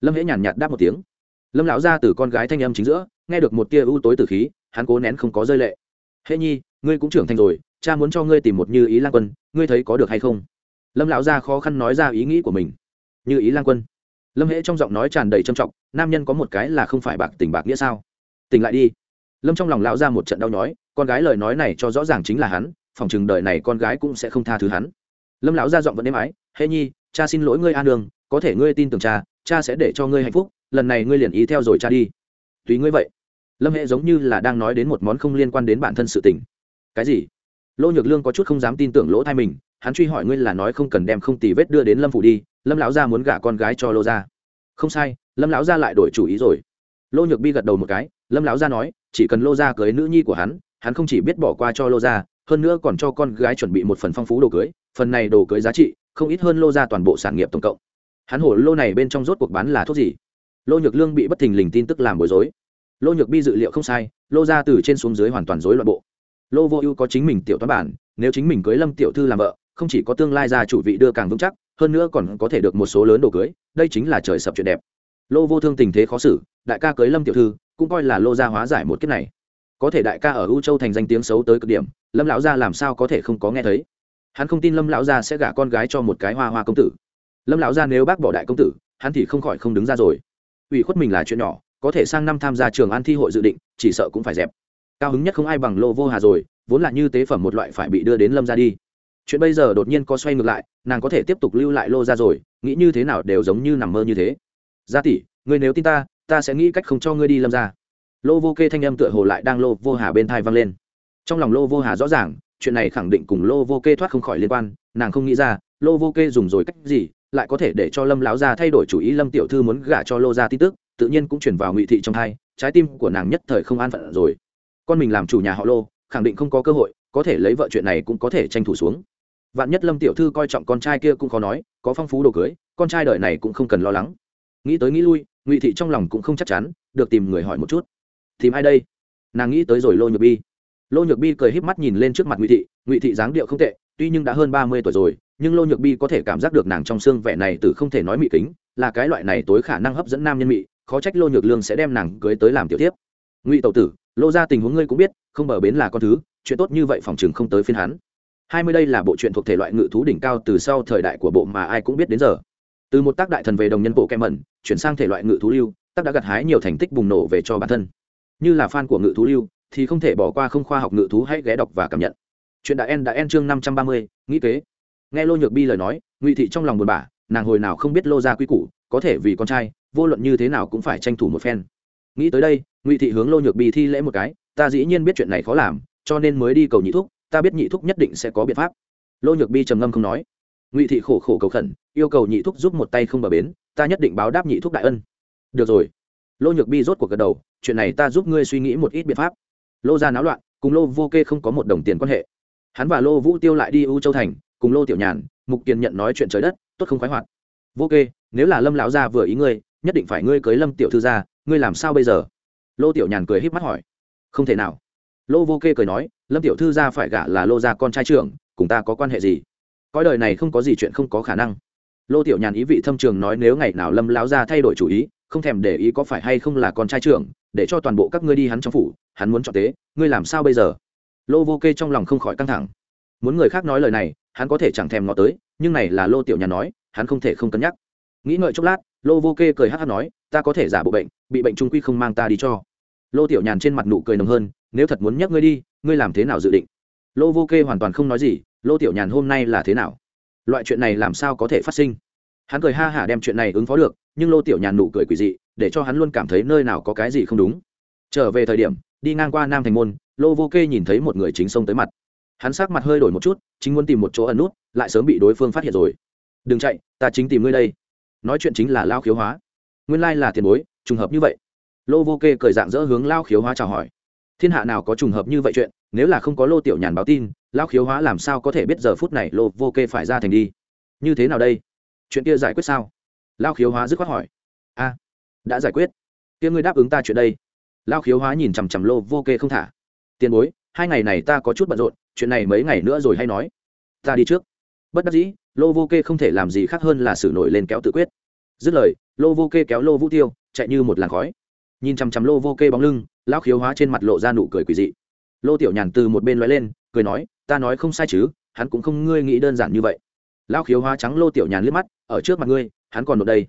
Lâm hễ nhàn nhạt đáp một tiếng. Lâm lão gia từ con gái thanh em chính giữa, nghe được một tia ưu tối từ khí, hắn cố nén không có rơi lệ. Hệ nhi, ngươi cũng trưởng thành rồi, cha muốn cho ngươi tìm một như ý lan quân, ngươi thấy có được hay không? Lâm lão gia khó khăn nói ra ý nghĩ của mình như ý lan quân. Lâm hễ trong giọng nói tràn đầy trầm trọng, nam nhân có một cái là không phải bạc tình bạc nghĩa sao? Tỉnh lại đi. Lâm trong lòng lão ra một trận đau nhói, con gái lời nói này cho rõ ràng chính là hắn, phòng chừng đời này con gái cũng sẽ không tha thứ hắn. Lâm lão ra giọng vẫn êm ái, hễ nhi, cha xin lỗi ngươi an đường có thể ngươi tin tưởng cha cha sẽ để cho ngươi hạnh phúc, lần này ngươi liền ý theo rồi cha đi. Tùy ngươi vậy. Lâm hệ giống như là đang nói đến một món không liên quan đến bản thân sự tình. Cái gì? Lỗ nhược lương có chút không dám tin tưởng lỗ thai mình, hắn truy hỏi ngươi là nói không cần đem không tì vết đưa đến lâm phủ đi lâm lão gia muốn gả con gái cho lô gia. Không sai, lâm lão gia lại đổi chủ ý rồi. Lô nhược bi gật đầu một cái, lâm lão gia nói, chỉ cần lô gia cưới nữ nhi của hắn hắn không chỉ biết bỏ qua cho lô gia, hơn nữa còn cho con gái chuẩn bị một phần phong phú đồ cưới, phần này đồ cưới giá trị, không ít hơn lô gia toàn bộ sản nghiệp tổng cộng. Hắn hổ lô này bên trong rốt cuộc bán là thuốc gì? Lô nhược lương bị bất thình lình tin tức làm bối rối. Lô nhược bi dự liệu không sai, lô ra từ trên xuống dưới hoàn toàn rối loạn bộ. Lô vô ưu có chính mình tiểu toán bản, nếu chính mình cưới lâm tiểu thư làm vợ, không chỉ có tương lai gia chủ vị đưa càng vững chắc hơn nữa còn có thể được một số lớn đồ cưới, đây chính là trời sập chuyện đẹp. Lô vô thương tình thế khó xử, đại ca cưới lâm tiểu thư, cũng coi là lô gia hóa giải một kiếp này. Có thể đại ca ở u châu thành danh tiếng xấu tới cực điểm, lâm lão gia làm sao có thể không có nghe thấy? Hắn không tin lâm lão gia sẽ gả con gái cho một cái hoa hoa công tử. Lâm lão gia nếu bác bỏ đại công tử, hắn thì không khỏi không đứng ra rồi. Ủy khuất mình là chuyện nhỏ, có thể sang năm tham gia trường an thi hội dự định, chỉ sợ cũng phải dẹp. Cao hứng nhất không ai bằng lô vô hà rồi, vốn là như tế phẩm một loại phải bị đưa đến lâm ra đi chuyện bây giờ đột nhiên có xoay ngược lại, nàng có thể tiếp tục lưu lại lô ra rồi, nghĩ như thế nào đều giống như nằm mơ như thế. Gia tỷ, ngươi nếu tin ta ta sẽ nghĩ cách không cho ngươi đi lâm ra lô vô kê thanh âm tựa hồ lại đang lô vô hà bên thai vang lên. Trong lòng lô vô hà rõ ràng, chuyện này khẳng định cùng lô vô kê thoát không khỏi liên quan, nàng không nghĩ ra, lô vô kê dùng rồi cách gì, lại có thể để cho lâm lão gia thay đổi chủ ý, lâm tiểu thư muốn gả cho lô gia tin tức, tự nhiên cũng chuyển vào ngụy thị trong thai, trái tim của nàng nhất thời không an phận rồi. Con mình làm chủ nhà họ lô, khẳng định không có cơ hội, có thể lấy vợ chuyện này cũng có thể tranh thủ xuống vạn nhất lâm tiểu thư coi trọng con trai kia cũng khó nói, có phong phú đồ cưới, con trai đời này cũng không cần lo lắng. Nghĩ tới nghĩ lui, ngụy thị trong lòng cũng không chắc chắn, được tìm người hỏi một chút. Tìm ai đây? Nàng nghĩ tới rồi lô nhược bi. Lô nhược bi cười híp mắt nhìn lên trước mặt ngụy thị ngụy thị dáng điệu không tệ, tuy nhưng đã hơn ba mươi tuổi rồi, nhưng lô nhược bi có thể cảm giác được nàng trong xương vẻ này từ không thể nói mị kính, là cái loại này tối khả năng hấp dẫn nam nhân mị, khó trách lô nhược lương sẽ đem nàng cưới tới làm tiểu tiếp ngụy tẩu tử, lô ra tình huống ngươi cũng biết, không bờ bến là con thứ, chuyện tốt như vậy phòng chừng không tới phiên hắn hai mươi đây là bộ truyện thuộc thể loại ngự thú đỉnh cao từ sau thời đại của bộ mà ai cũng biết đến giờ. Từ một tác đại thần về đồng nhân bộ kem mẩn, chuyển sang thể loại ngự thú lưu, tác đã gặt hái nhiều thành tích bùng nổ về cho bản thân. Như là fan của ngự thú lưu, thì không thể bỏ qua không khoa học ngự thú hãy ghé đọc và cảm nhận. Chuyện đã en đã en chương năm trăm ba mươi, nghĩ kế. Nghe lô nhược bi lời nói, ngụy thị trong lòng buồn bã, nàng hồi nào không biết lô gia quý củ, có thể vì con trai, vô luận như thế nào cũng phải tranh thủ một phen. Nghĩ tới đây, ngụy thị hướng lô nhược bi thi lễ một cái, ta dĩ nhiên biết chuyện này khó làm, cho nên mới đi cầu nhị thúc ta biết nhị thúc nhất định sẽ có biện pháp. Lô nhược bi trầm ngâm không nói. Ngụy thị khổ khổ cầu khẩn, yêu cầu nhị thúc giúp một tay không bờ bến, ta nhất định báo đáp nhị thúc đại ân. Được rồi. Lô nhược bi rốt cuộc gật đầu, chuyện này ta giúp ngươi suy nghĩ một ít biện pháp. Lô ra náo loạn, cùng lô vô kê không có một đồng tiền quan hệ. Hắn và lô vũ tiêu lại đi u châu thành, cùng lô tiểu nhàn, mục kiên nhận nói chuyện trời đất, tốt không khoái hoạt. Vô kê, nếu là lâm lão gia vừa ý ngươi, nhất định phải ngươi cưới lâm tiểu thư gia ngươi làm sao bây giờ? Lô tiểu nhàn cười híp mắt hỏi. Không thể nào lô vô kê cười nói, lâm tiểu thư gia phải gả là lô gia con trai trưởng, cùng ta có quan hệ gì? Cõi đời này không có gì chuyện không có khả năng. Lô tiểu nhàn ý vị thâm trường nói, nếu ngày nào lâm lão gia thay đổi chủ ý, không thèm để ý có phải hay không là con trai trưởng, để cho toàn bộ các ngươi đi hắn trong phủ, hắn muốn chọn tế, ngươi làm sao bây giờ? Lô vô kê trong lòng không khỏi căng thẳng. Muốn người khác nói lời này, hắn có thể chẳng thèm ngó tới, nhưng này là lô tiểu nhàn nói, hắn không thể không cân nhắc. Nghĩ ngợi chốc lát, lô vô kê cười hát hát nói, ta có thể giả bộ bệnh, bị bệnh trung quy không mang ta đi cho. Lô tiểu nhàn trên mặt nụ cười nồng hơn nếu thật muốn nhắc ngươi đi, ngươi làm thế nào dự định? Lô vô kê hoàn toàn không nói gì, lô tiểu nhàn, hôm nay là thế nào? Loại chuyện này làm sao có thể phát sinh? Hắn cười ha hả đem chuyện này ứng phó được, nhưng lô tiểu nhàn nụ cười quỷ dị, để cho hắn luôn cảm thấy nơi nào có cái gì không đúng. Trở về thời điểm, đi ngang qua nam thành môn, lô vô kê nhìn thấy một người chính xông tới mặt. Hắn sắc mặt hơi đổi một chút, chính muốn tìm một chỗ ẩn nút, lại sớm bị đối phương phát hiện rồi. Đừng chạy, ta chính tìm ngươi đây. Nói chuyện chính là lao khiếu hóa. Nguyên lai là tiền bối, trùng hợp như vậy. Lô vô kê cười dạng dỡ hướng lao khiếu hóa chào hỏi thiên hạ nào có trùng hợp như vậy chuyện, nếu là không có lô tiểu nhàn báo tin lao khiếu hóa làm sao có thể biết giờ phút này lô vô kê phải ra thành đi? Như thế nào đây? Chuyện kia giải quyết sao? Lao khiếu hóa dứt khoát hỏi. A, đã giải quyết. Kia ngươi đáp ứng ta chuyện đây. Lao khiếu hóa nhìn chằm chằm lô vô kê không thả. Tiền bối, hai ngày này ta có chút bận rộn, chuyện này mấy ngày nữa rồi hay nói. Ta đi trước. Bất đắc dĩ, lô vô kê không thể làm gì khác hơn là xử nổi lên kéo tự quyết. Dứt lời, lô vô kê kéo lô vũ tiêu, chạy như một làn khói nhìn chằm chằm lô vô kê bóng lưng, lão khiếu hóa trên mặt lộ ra nụ cười quỳ dị. Lô tiểu nhàn từ một bên lóe lên, cười nói, ta nói không sai chứ, hắn cũng không ngươi nghĩ đơn giản như vậy. Lão khiếu hóa trắng lô tiểu nhàn liếc mắt, ở trước mặt ngươi, hắn còn ở đây.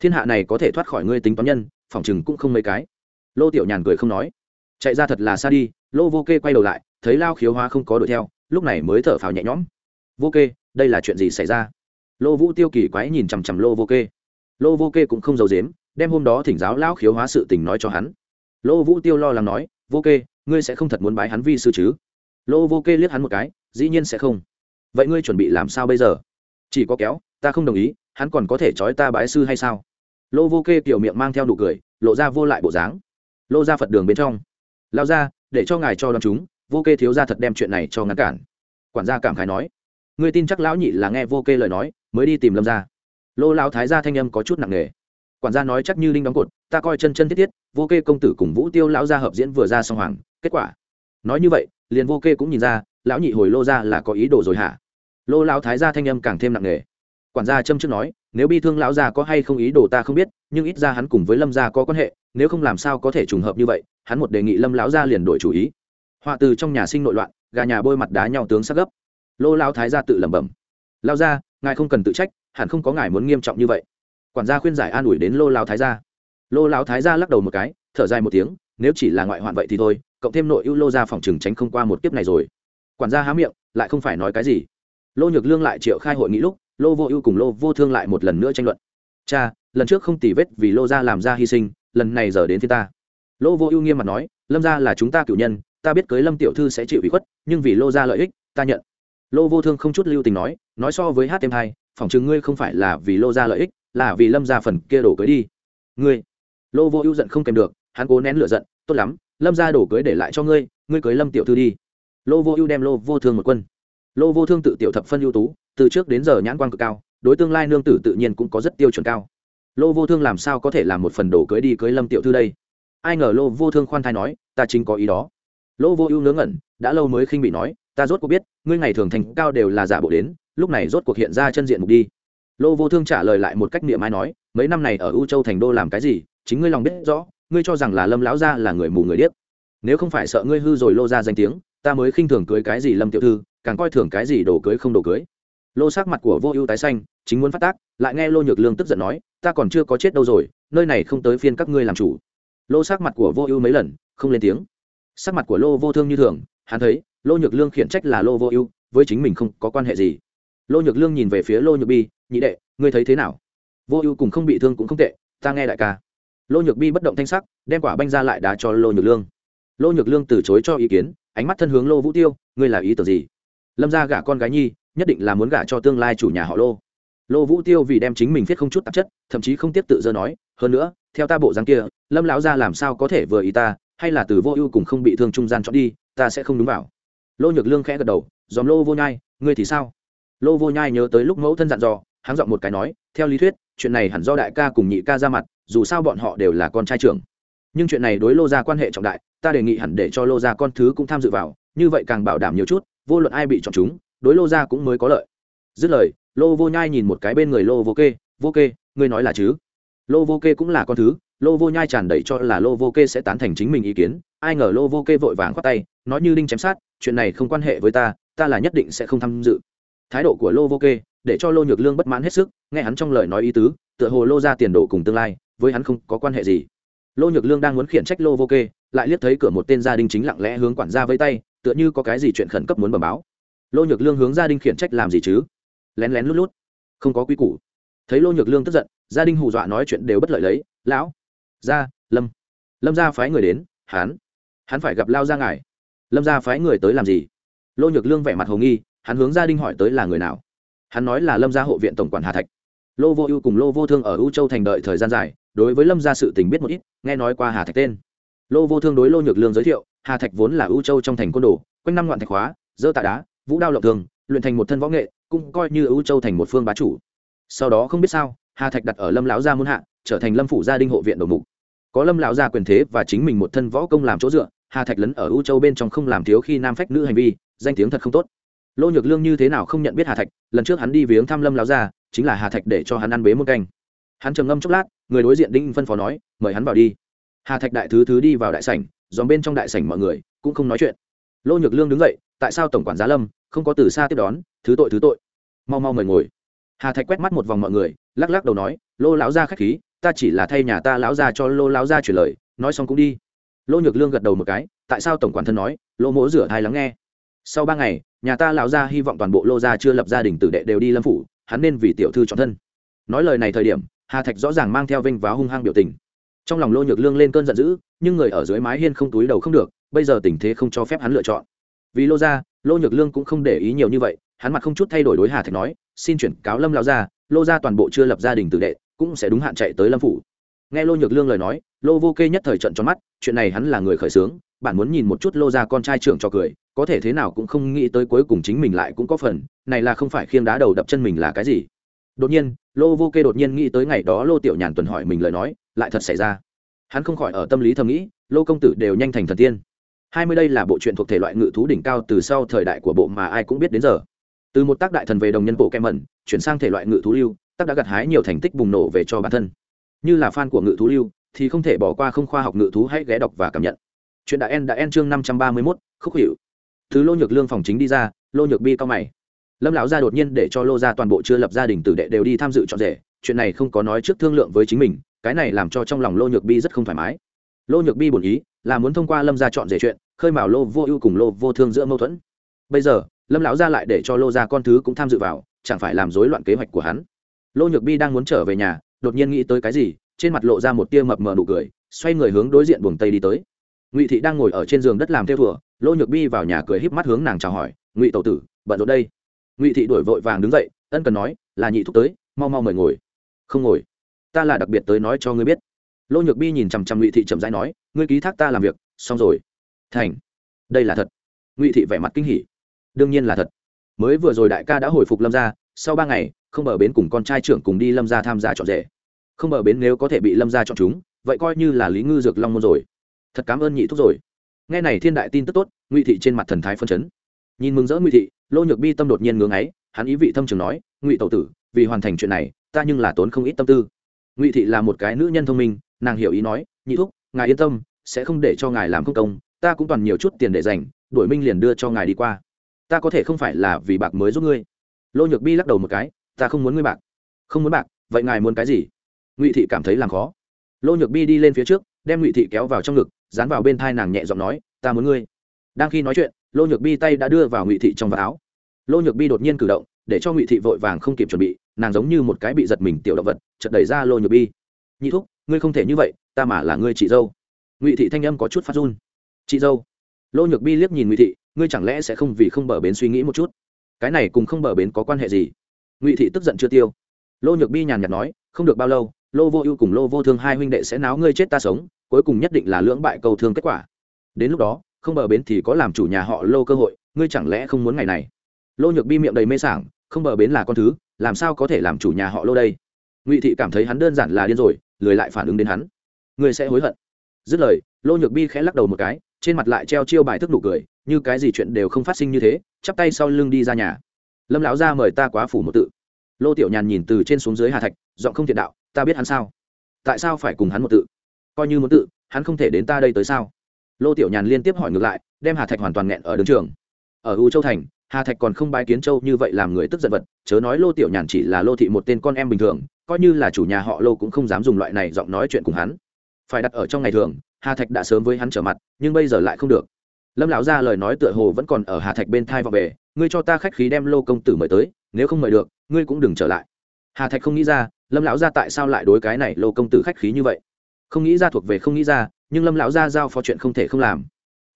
Thiên hạ này có thể thoát khỏi ngươi tính toán nhân phỏng chừng cũng không mấy cái. Lô tiểu nhàn cười không nói. Chạy ra thật là xa đi. Lô vô kê quay đầu lại, thấy lao khiếu hóa không có đuổi theo, lúc này mới thở phào nhẹ nhõm. Vô kê, đây là chuyện gì xảy ra? Lô vũ tiêu kỳ quái nhìn chằm chằm lô vô kê. Lô vô kê cũng không giấu dếm đem hôm đó thỉnh giáo lão khiếu hóa sự tình nói cho hắn. Lô vũ tiêu lo lắng nói, vô kê, ngươi sẽ không thật muốn bái hắn vi sư chứ? Lô vô kê liếc hắn một cái, dĩ nhiên sẽ không. Vậy ngươi chuẩn bị làm sao bây giờ? Chỉ có kéo, ta không đồng ý, hắn còn có thể trói ta bái sư hay sao? Lô vô kê kiểu miệng mang theo nụ cười, lộ ra vô lại bộ dáng. Lô ra phật đường bên trong. Lao ra để cho ngài cho đón chúng, vô kê thiếu ra thật đem chuyện này cho ngăn cản. Quản gia cảm khái nói. Người tin chắc lão nhị là nghe vô kê lời nói, mới đi tìm lâm ra lô lão thái gia thanh âm có chút nặng nề quản gia nói chắc như linh đóng cột, ta coi chân chân thiết thiết, vô kê công tử cùng vũ tiêu lão gia hợp diễn vừa ra xong hoàng, kết quả. Nói như vậy, liền vô kê cũng nhìn ra, lão nhị hồi lô ra là có ý đồ rồi hả? Lô lão thái gia thanh âm càng thêm nặng nề. Quản gia châm trước nói, nếu bi thương lão gia có hay không ý đồ ta không biết, nhưng ít ra hắn cùng với lâm gia có quan hệ, nếu không làm sao có thể trùng hợp như vậy, hắn một đề nghị lâm lão gia liền đổi chủ ý. Họa từ trong nhà sinh nội loạn, gà nhà bôi mặt đá nhau tướng sắc gấp. Lô lão thái gia tự lẩm bẩm. Lao gia, ngài không cần tự trách, hẳn không có ngài muốn nghiêm trọng như vậy quản gia khuyên giải an ủi đến lô lao thái gia. Lô lao thái gia lắc đầu một cái, thở dài một tiếng, nếu chỉ là ngoại hoạn vậy thì thôi, cộng thêm nội ưu lô gia phòng trừng tránh không qua một kiếp này rồi. Quản gia há miệng, lại không phải nói cái gì. Lô nhược lương lại triệu khai hội nghị lúc, lô vô ưu cùng lô vô thương lại một lần nữa tranh luận. Cha, lần trước không tỉ vết vì lô gia làm ra hy sinh, lần này giờ đến phía ta. Lô vô ưu nghiêm mặt nói, lâm gia là chúng ta cựu nhân, ta biết cưới lâm tiểu thư sẽ chịu ủy khuất, nhưng vì lô gia lợi ích, ta nhận. Lô vô thương không chút lưu tình nói nói so với hát thêm hai phỏng chừng ngươi không phải là vì lô gia lợi ích là vì lâm gia phần kia đổ cưới đi. Ngươi, lô vô ưu giận không kèm được, hắn cố nén lửa giận, tốt lắm, lâm gia đổ cưới để lại cho ngươi ngươi cưới lâm tiểu thư đi. Lô vô ưu đem lô vô thương một quân. Lô vô thương tự tiểu thập phân ưu tú, từ trước đến giờ nhãn quan cực cao, đối tương lai nương tử tự nhiên cũng có rất tiêu chuẩn cao. Lô vô thương làm sao có thể làm một phần đổ cưới đi cưới lâm tiểu thư đây? Ai ngờ lô vô thương khoan thai nói, ta chính có ý đó. Lô vô ưu ngớ ngẩn, đã lâu mới khinh bị nói, ta rốt cuộc biết, ngươi ngày thường thành cao đều là giả bộ đến, lúc này rốt cuộc hiện ra chân diện mục đi lô vô thương trả lời lại một cách niệm ai nói, mấy năm này ở u châu thành đô làm cái gì, chính ngươi lòng biết rõ, ngươi cho rằng là lâm lão gia là người mù người điếc. Nếu không phải sợ ngươi hư rồi lô ra danh tiếng, ta mới khinh thường cưới cái gì lâm tiểu thư, càng coi thường cái gì đồ cưới không đồ cưới. Lô sắc mặt của vô ưu tái xanh, chính muốn phát tác, lại nghe lô nhược lương tức giận nói, ta còn chưa có chết đâu rồi, nơi này không tới phiên các ngươi làm chủ. Lô sắc mặt của vô ưu mấy lần, không lên tiếng. Sắc mặt của lô vô thương như thường, hắn thấy, lô nhược lương khiển trách là lô vô ưu, với chính mình không có quan hệ gì. Lô nhược lương nhìn về phía lô nhược bi nhị đệ, ngươi thấy thế nào? Vô ưu cùng không bị thương cũng không tệ, ta nghe đại ca. Lô nhược bi bất động thanh sắc, đem quả banh ra lại đá cho lô nhược lương. Lô nhược lương từ chối cho ý kiến, ánh mắt thân hướng lô vũ tiêu, ngươi là ý tưởng gì? Lâm ra gả con gái nhi, nhất định là muốn gả cho tương lai chủ nhà họ lô. Lô vũ tiêu vì đem chính mình viết không chút tạp chất, thậm chí không tiếp tự dơ nói, hơn nữa, theo ta bộ dáng kia, lâm lão ra làm sao có thể vừa ý ta, hay là từ vô ưu cùng không bị thương trung gian chọn đi, ta sẽ không đúng vào. Lô nhược lương khẽ gật đầu dòm lô vô nhai, ngươi thì sao? Lô vô nhai nhớ tới lúc mẫu thân dặn dò hắn giọng một cái nói, theo lý thuyết, chuyện này hẳn do đại ca cùng nhị ca ra mặt, dù sao bọn họ đều là con trai trưởng. Nhưng chuyện này đối lô ra quan hệ trọng đại, ta đề nghị hẳn để cho lô ra con thứ cũng tham dự vào, như vậy càng bảo đảm nhiều chút, vô luận ai bị chọn chúng, đối lô ra cũng mới có lợi. Dứt lời, lô vô nhai nhìn một cái bên người lô vô kê vô kê, ngươi nói là chứ? Lô vô kê cũng là con thứ, lô vô nhai tràn đầy cho là lô vô kê sẽ tán thành chính mình ý kiến, ai ngờ lô vô kê vội vàng khoát tay, nói như đinh chém sát, chuyện này không quan hệ với ta ta là nhất định sẽ không tham dự. Thái độ của lô vô kê để cho lô nhược lương bất mãn hết sức, nghe hắn trong lời nói ý tứ, tựa hồ lô ra tiền đồ cùng tương lai, với hắn không có quan hệ gì. Lô nhược lương đang muốn khiển trách lô vô kê, lại liếc thấy cửa một tên gia đình chính lặng lẽ hướng quản gia với tay, tựa như có cái gì chuyện khẩn cấp muốn bẩm báo. Lô nhược lương hướng gia đình khiển trách làm gì chứ? Lén lén lút lút, không có quy củ. Thấy lô nhược lương tức giận, gia đình hù dọa nói chuyện đều bất lợi lấy, lão gia lâm lâm gia phái người đến, hắn hắn phải gặp lao gia ngài. Lâm gia phái người tới làm gì? Lô nhược lương vẻ mặt hồ nghi, hắn hướng gia đình hỏi tới là người nào? Hắn nói là lâm gia hộ viện tổng quản hà thạch. Lô vô ưu cùng lô vô thương ở ưu châu thành đợi thời gian dài, đối với lâm gia sự tình biết một ít, nghe nói qua hà thạch tên. Lô vô thương đối lô nhược lương giới thiệu, hà thạch vốn là ưu châu trong thành côn đồ, quanh năm ngoạn thạch hóa, dơ tạ đá, vũ đao lộng thường, luyện thành một thân võ nghệ, cũng coi như ưu châu thành một phương bá chủ. Sau đó không biết sao, hà thạch đặt ở lâm lão gia muôn hạ, trở thành lâm phủ gia đình hộ viện đầu mục. Có lâm lão gia quyền thế và chính mình một thân võ công làm chỗ dựa, hà thạch lấn ở ưu châu bên trong không làm thiếu khi nam phách nữ hành vi, danh tiếng thật không tốt lô nhược lương như thế nào không nhận biết hà thạch, lần trước hắn đi viếng thăm lâm lão gia, chính là hà thạch để cho hắn ăn bế một canh. Hắn trầm ngâm chốc lát, người đối diện đinh phân phó nói, mời hắn vào đi. Hà thạch đại thứ thứ đi vào đại sảnh, dòm bên trong đại sảnh mọi người cũng không nói chuyện. Lô nhược lương đứng dậy, tại sao tổng quản giá lâm không có từ xa tiếp đón? Thứ tội thứ tội. Mau mau mời ngồi. Hà thạch quét mắt một vòng mọi người, lắc lắc đầu nói, lô lão gia khách khí, ta chỉ là thay nhà ta lão gia cho lô lão gia chuyển lời, nói xong cũng đi. Lô nhược lương gật đầu một cái, tại sao tổng quản thân nói, lô mỗ rửa thai lắng nghe? Sau ba ngày nhà ta lão gia hy vọng toàn bộ lô gia chưa lập gia đình tử đệ đều đi lâm phủ hắn nên vì tiểu thư chọn thân. Nói lời này thời điểm hà thạch rõ ràng mang theo vinh và hung hăng biểu tình. Trong lòng lô nhược lương lên cơn giận dữ nhưng người ở dưới mái hiên không túi đầu không được bây giờ tình thế không cho phép hắn lựa chọn. Vì lô gia, lô nhược lương cũng không để ý nhiều như vậy hắn mặt không chút thay đổi đối hà thạch nói xin chuyển cáo lâm lão gia, lô gia toàn bộ chưa lập gia đình tử đệ cũng sẽ đúng hạn chạy tới lâm phủ. Nghe lô nhược lương lời nói lô vô kê nhất thời trận tròn mắt chuyện này hắn là người khởi xướng bạn muốn nhìn một chút lô gia con trai trưởng cho cười có thể thế nào cũng không nghĩ tới cuối cùng chính mình lại cũng có phần, này là không phải khiêng đá đầu đập chân mình là cái gì. Đột nhiên, lô vô kê đột nhiên nghĩ tới ngày đó lô tiểu nhàn tuần hỏi mình lời nói, lại thật xảy ra. Hắn không khỏi ở tâm lý thầm nghĩ, lô công tử đều nhanh thành thần tiên. Hai mươi đây là bộ truyện thuộc thể loại ngự thú đỉnh cao từ sau thời đại của bộ mà ai cũng biết đến giờ. Từ một tác đại thần về đồng nhân bộ kem mẩn, chuyển sang thể loại ngự thú lưu, tác đã gặt hái nhiều thành tích bùng nổ về cho bản thân. Như là fan của ngự thú lưu, thì không thể bỏ qua không khoa học ngự thú hãy ghé đọc và cảm nhận. Chuyện đã en đã en chương năm trăm ba mươi mốt, khúc hiệu thứ lô nhược lương phòng chính đi ra lô nhược bi cao mày. Lâm lão gia đột nhiên để cho lô gia toàn bộ chưa lập gia đình tử đệ đều đi tham dự chọn rể, chuyện này không có nói trước thương lượng với chính mình, cái này làm cho trong lòng lô nhược bi rất không thoải mái. Lô nhược bi bổn ý, là muốn thông qua lâm gia chọn rể chuyện, khơi mào lô vô ưu cùng lô vô thương giữa mâu thuẫn. Bây giờ, lâm lão gia lại để cho lô gia con thứ cũng tham dự vào, chẳng phải làm rối loạn kế hoạch của hắn. Lô nhược bi đang muốn trở về nhà, đột nhiên nghĩ tới cái gì, trên mặt lộ ra một tia mập mờ nụ cười, xoay người hướng đối diện buồng tây đi tới. Ngụy thị đang ngồi ở trên giường đất làm theo thùa lô nhược bi vào nhà cười híp mắt hướng nàng chào hỏi ngụy tẩu tử bận rộn đây. Ngụy thị đổi vội vàng đứng dậy ân cần nói là nhị thúc tới mau mau mời ngồi. Không ngồi? Ta là đặc biệt tới nói cho ngươi biết. Lô nhược bi nhìn chằm chằm ngụy thị chậm rãi nói ngươi ký thác ta làm việc xong rồi. Thành. Đây là thật. Ngụy thị vẻ mặt kinh hỉ. Đương nhiên là thật. Mới vừa rồi đại ca đã hồi phục lâm Gia, sau ba ngày không bờ bến cùng con trai trưởng cùng đi lâm Gia tham gia chọn rể. Không bờ bến nếu có thể bị lâm Gia chọn chúng vậy coi như là lý ngư dược long môn rồi. Thật cảm ơn nhị thúc rồi nghe này thiên đại tin tức tốt, ngụy thị trên mặt thần thái phân chấn. Nhìn mừng rỡ ngụy thị, lô nhược bi tâm đột nhiên ngưỡng ấy hắn ý vị thâm trường nói, ngụy tẩu tử, vì hoàn thành chuyện này, ta nhưng là tốn không ít tâm tư. Ngụy thị là một cái nữ nhân thông minh, nàng hiểu ý nói, nhị thúc, ngài yên tâm, sẽ không để cho ngài làm công công, ta cũng toàn nhiều chút tiền để dành, đổi minh liền đưa cho ngài đi qua. Ta có thể không phải là vì bạc mới giúp ngươi. Lô nhược bi lắc đầu một cái, ta không muốn ngươi bạc. Không muốn bạc? Vậy ngài muốn cái gì? Ngụy thị cảm thấy làm khó. Lô nhược bi đi lên phía trước, đem ngụy thị kéo vào trong ngực dán vào bên thai nàng nhẹ giọng nói, ta muốn ngươi. Đang khi nói chuyện, lô nhược bi tay đã đưa vào ngụy thị trong vạt áo. Lô nhược bi đột nhiên cử động, để cho ngụy thị vội vàng không kịp chuẩn bị, nàng giống như một cái bị giật mình tiểu động vật chật đẩy ra lô nhược bi. Nhị thúc, ngươi không thể như vậy, ta mà là ngươi chị dâu. Ngụy thị thanh âm có chút phát run. Chị dâu? Lô nhược bi liếc nhìn ngụy thị, ngươi chẳng lẽ sẽ không vì không bờ bến suy nghĩ một chút? Cái này cùng không bờ bến có quan hệ gì? Ngụy thị tức giận chưa tiêu. Lô nhược bi nhàn nhạt nói, không được bao lâu, lô vô ưu cùng lô vô thương hai huynh đệ sẽ náo ngươi chết ta sống cuối cùng nhất định là lưỡng bại cầu thương kết quả. Đến lúc đó, không bờ bến thì có làm chủ nhà họ lô cơ hội, ngươi chẳng lẽ không muốn ngày này? Lô nhược bi miệng đầy mê sảng, không bờ bến là con thứ, làm sao có thể làm chủ nhà họ lô đây? Ngụy thị cảm thấy hắn đơn giản là điên rồi, lười lại phản ứng đến hắn. Ngươi sẽ hối hận. Dứt lời, lô nhược bi khẽ lắc đầu một cái, trên mặt lại treo chiêu bài thức nụ cười, như cái gì chuyện đều không phát sinh như thế, chắp tay sau lưng đi ra nhà. Lâm lão ra mời ta quá phủ một tự. Lô tiểu nhàn nhìn từ trên xuống dưới hà thạch, giọng không thiện đạo, ta biết hắn sao? Tại sao phải cùng hắn một tự? Coi như muốn tự, hắn không thể đến ta đây tới sao? Lô tiểu nhàn liên tiếp hỏi ngược lại, đem hà thạch hoàn toàn nghẹn ở đường trường. Ở u châu thành, hà thạch còn không bái kiến châu như vậy làm người tức giận vật, chớ nói lô tiểu nhàn chỉ là lô thị một tên con em bình thường, coi như là chủ nhà họ lô cũng không dám dùng loại này giọng nói chuyện cùng hắn. Phải đặt ở trong ngày thường, hà thạch đã sớm với hắn trở mặt, nhưng bây giờ lại không được. Lâm lão ra lời nói tựa hồ vẫn còn ở hà thạch bên thai vào về, ngươi cho ta khách khí đem lô công tử mời tới, nếu không mời được, ngươi cũng đừng trở lại. Hà thạch không nghĩ ra, lâm lão ra tại sao lại đối cái này lô công tử khách khí như vậy? Không nghĩ ra thuộc về không nghĩ ra, nhưng lâm lão gia giao phó chuyện không thể không làm.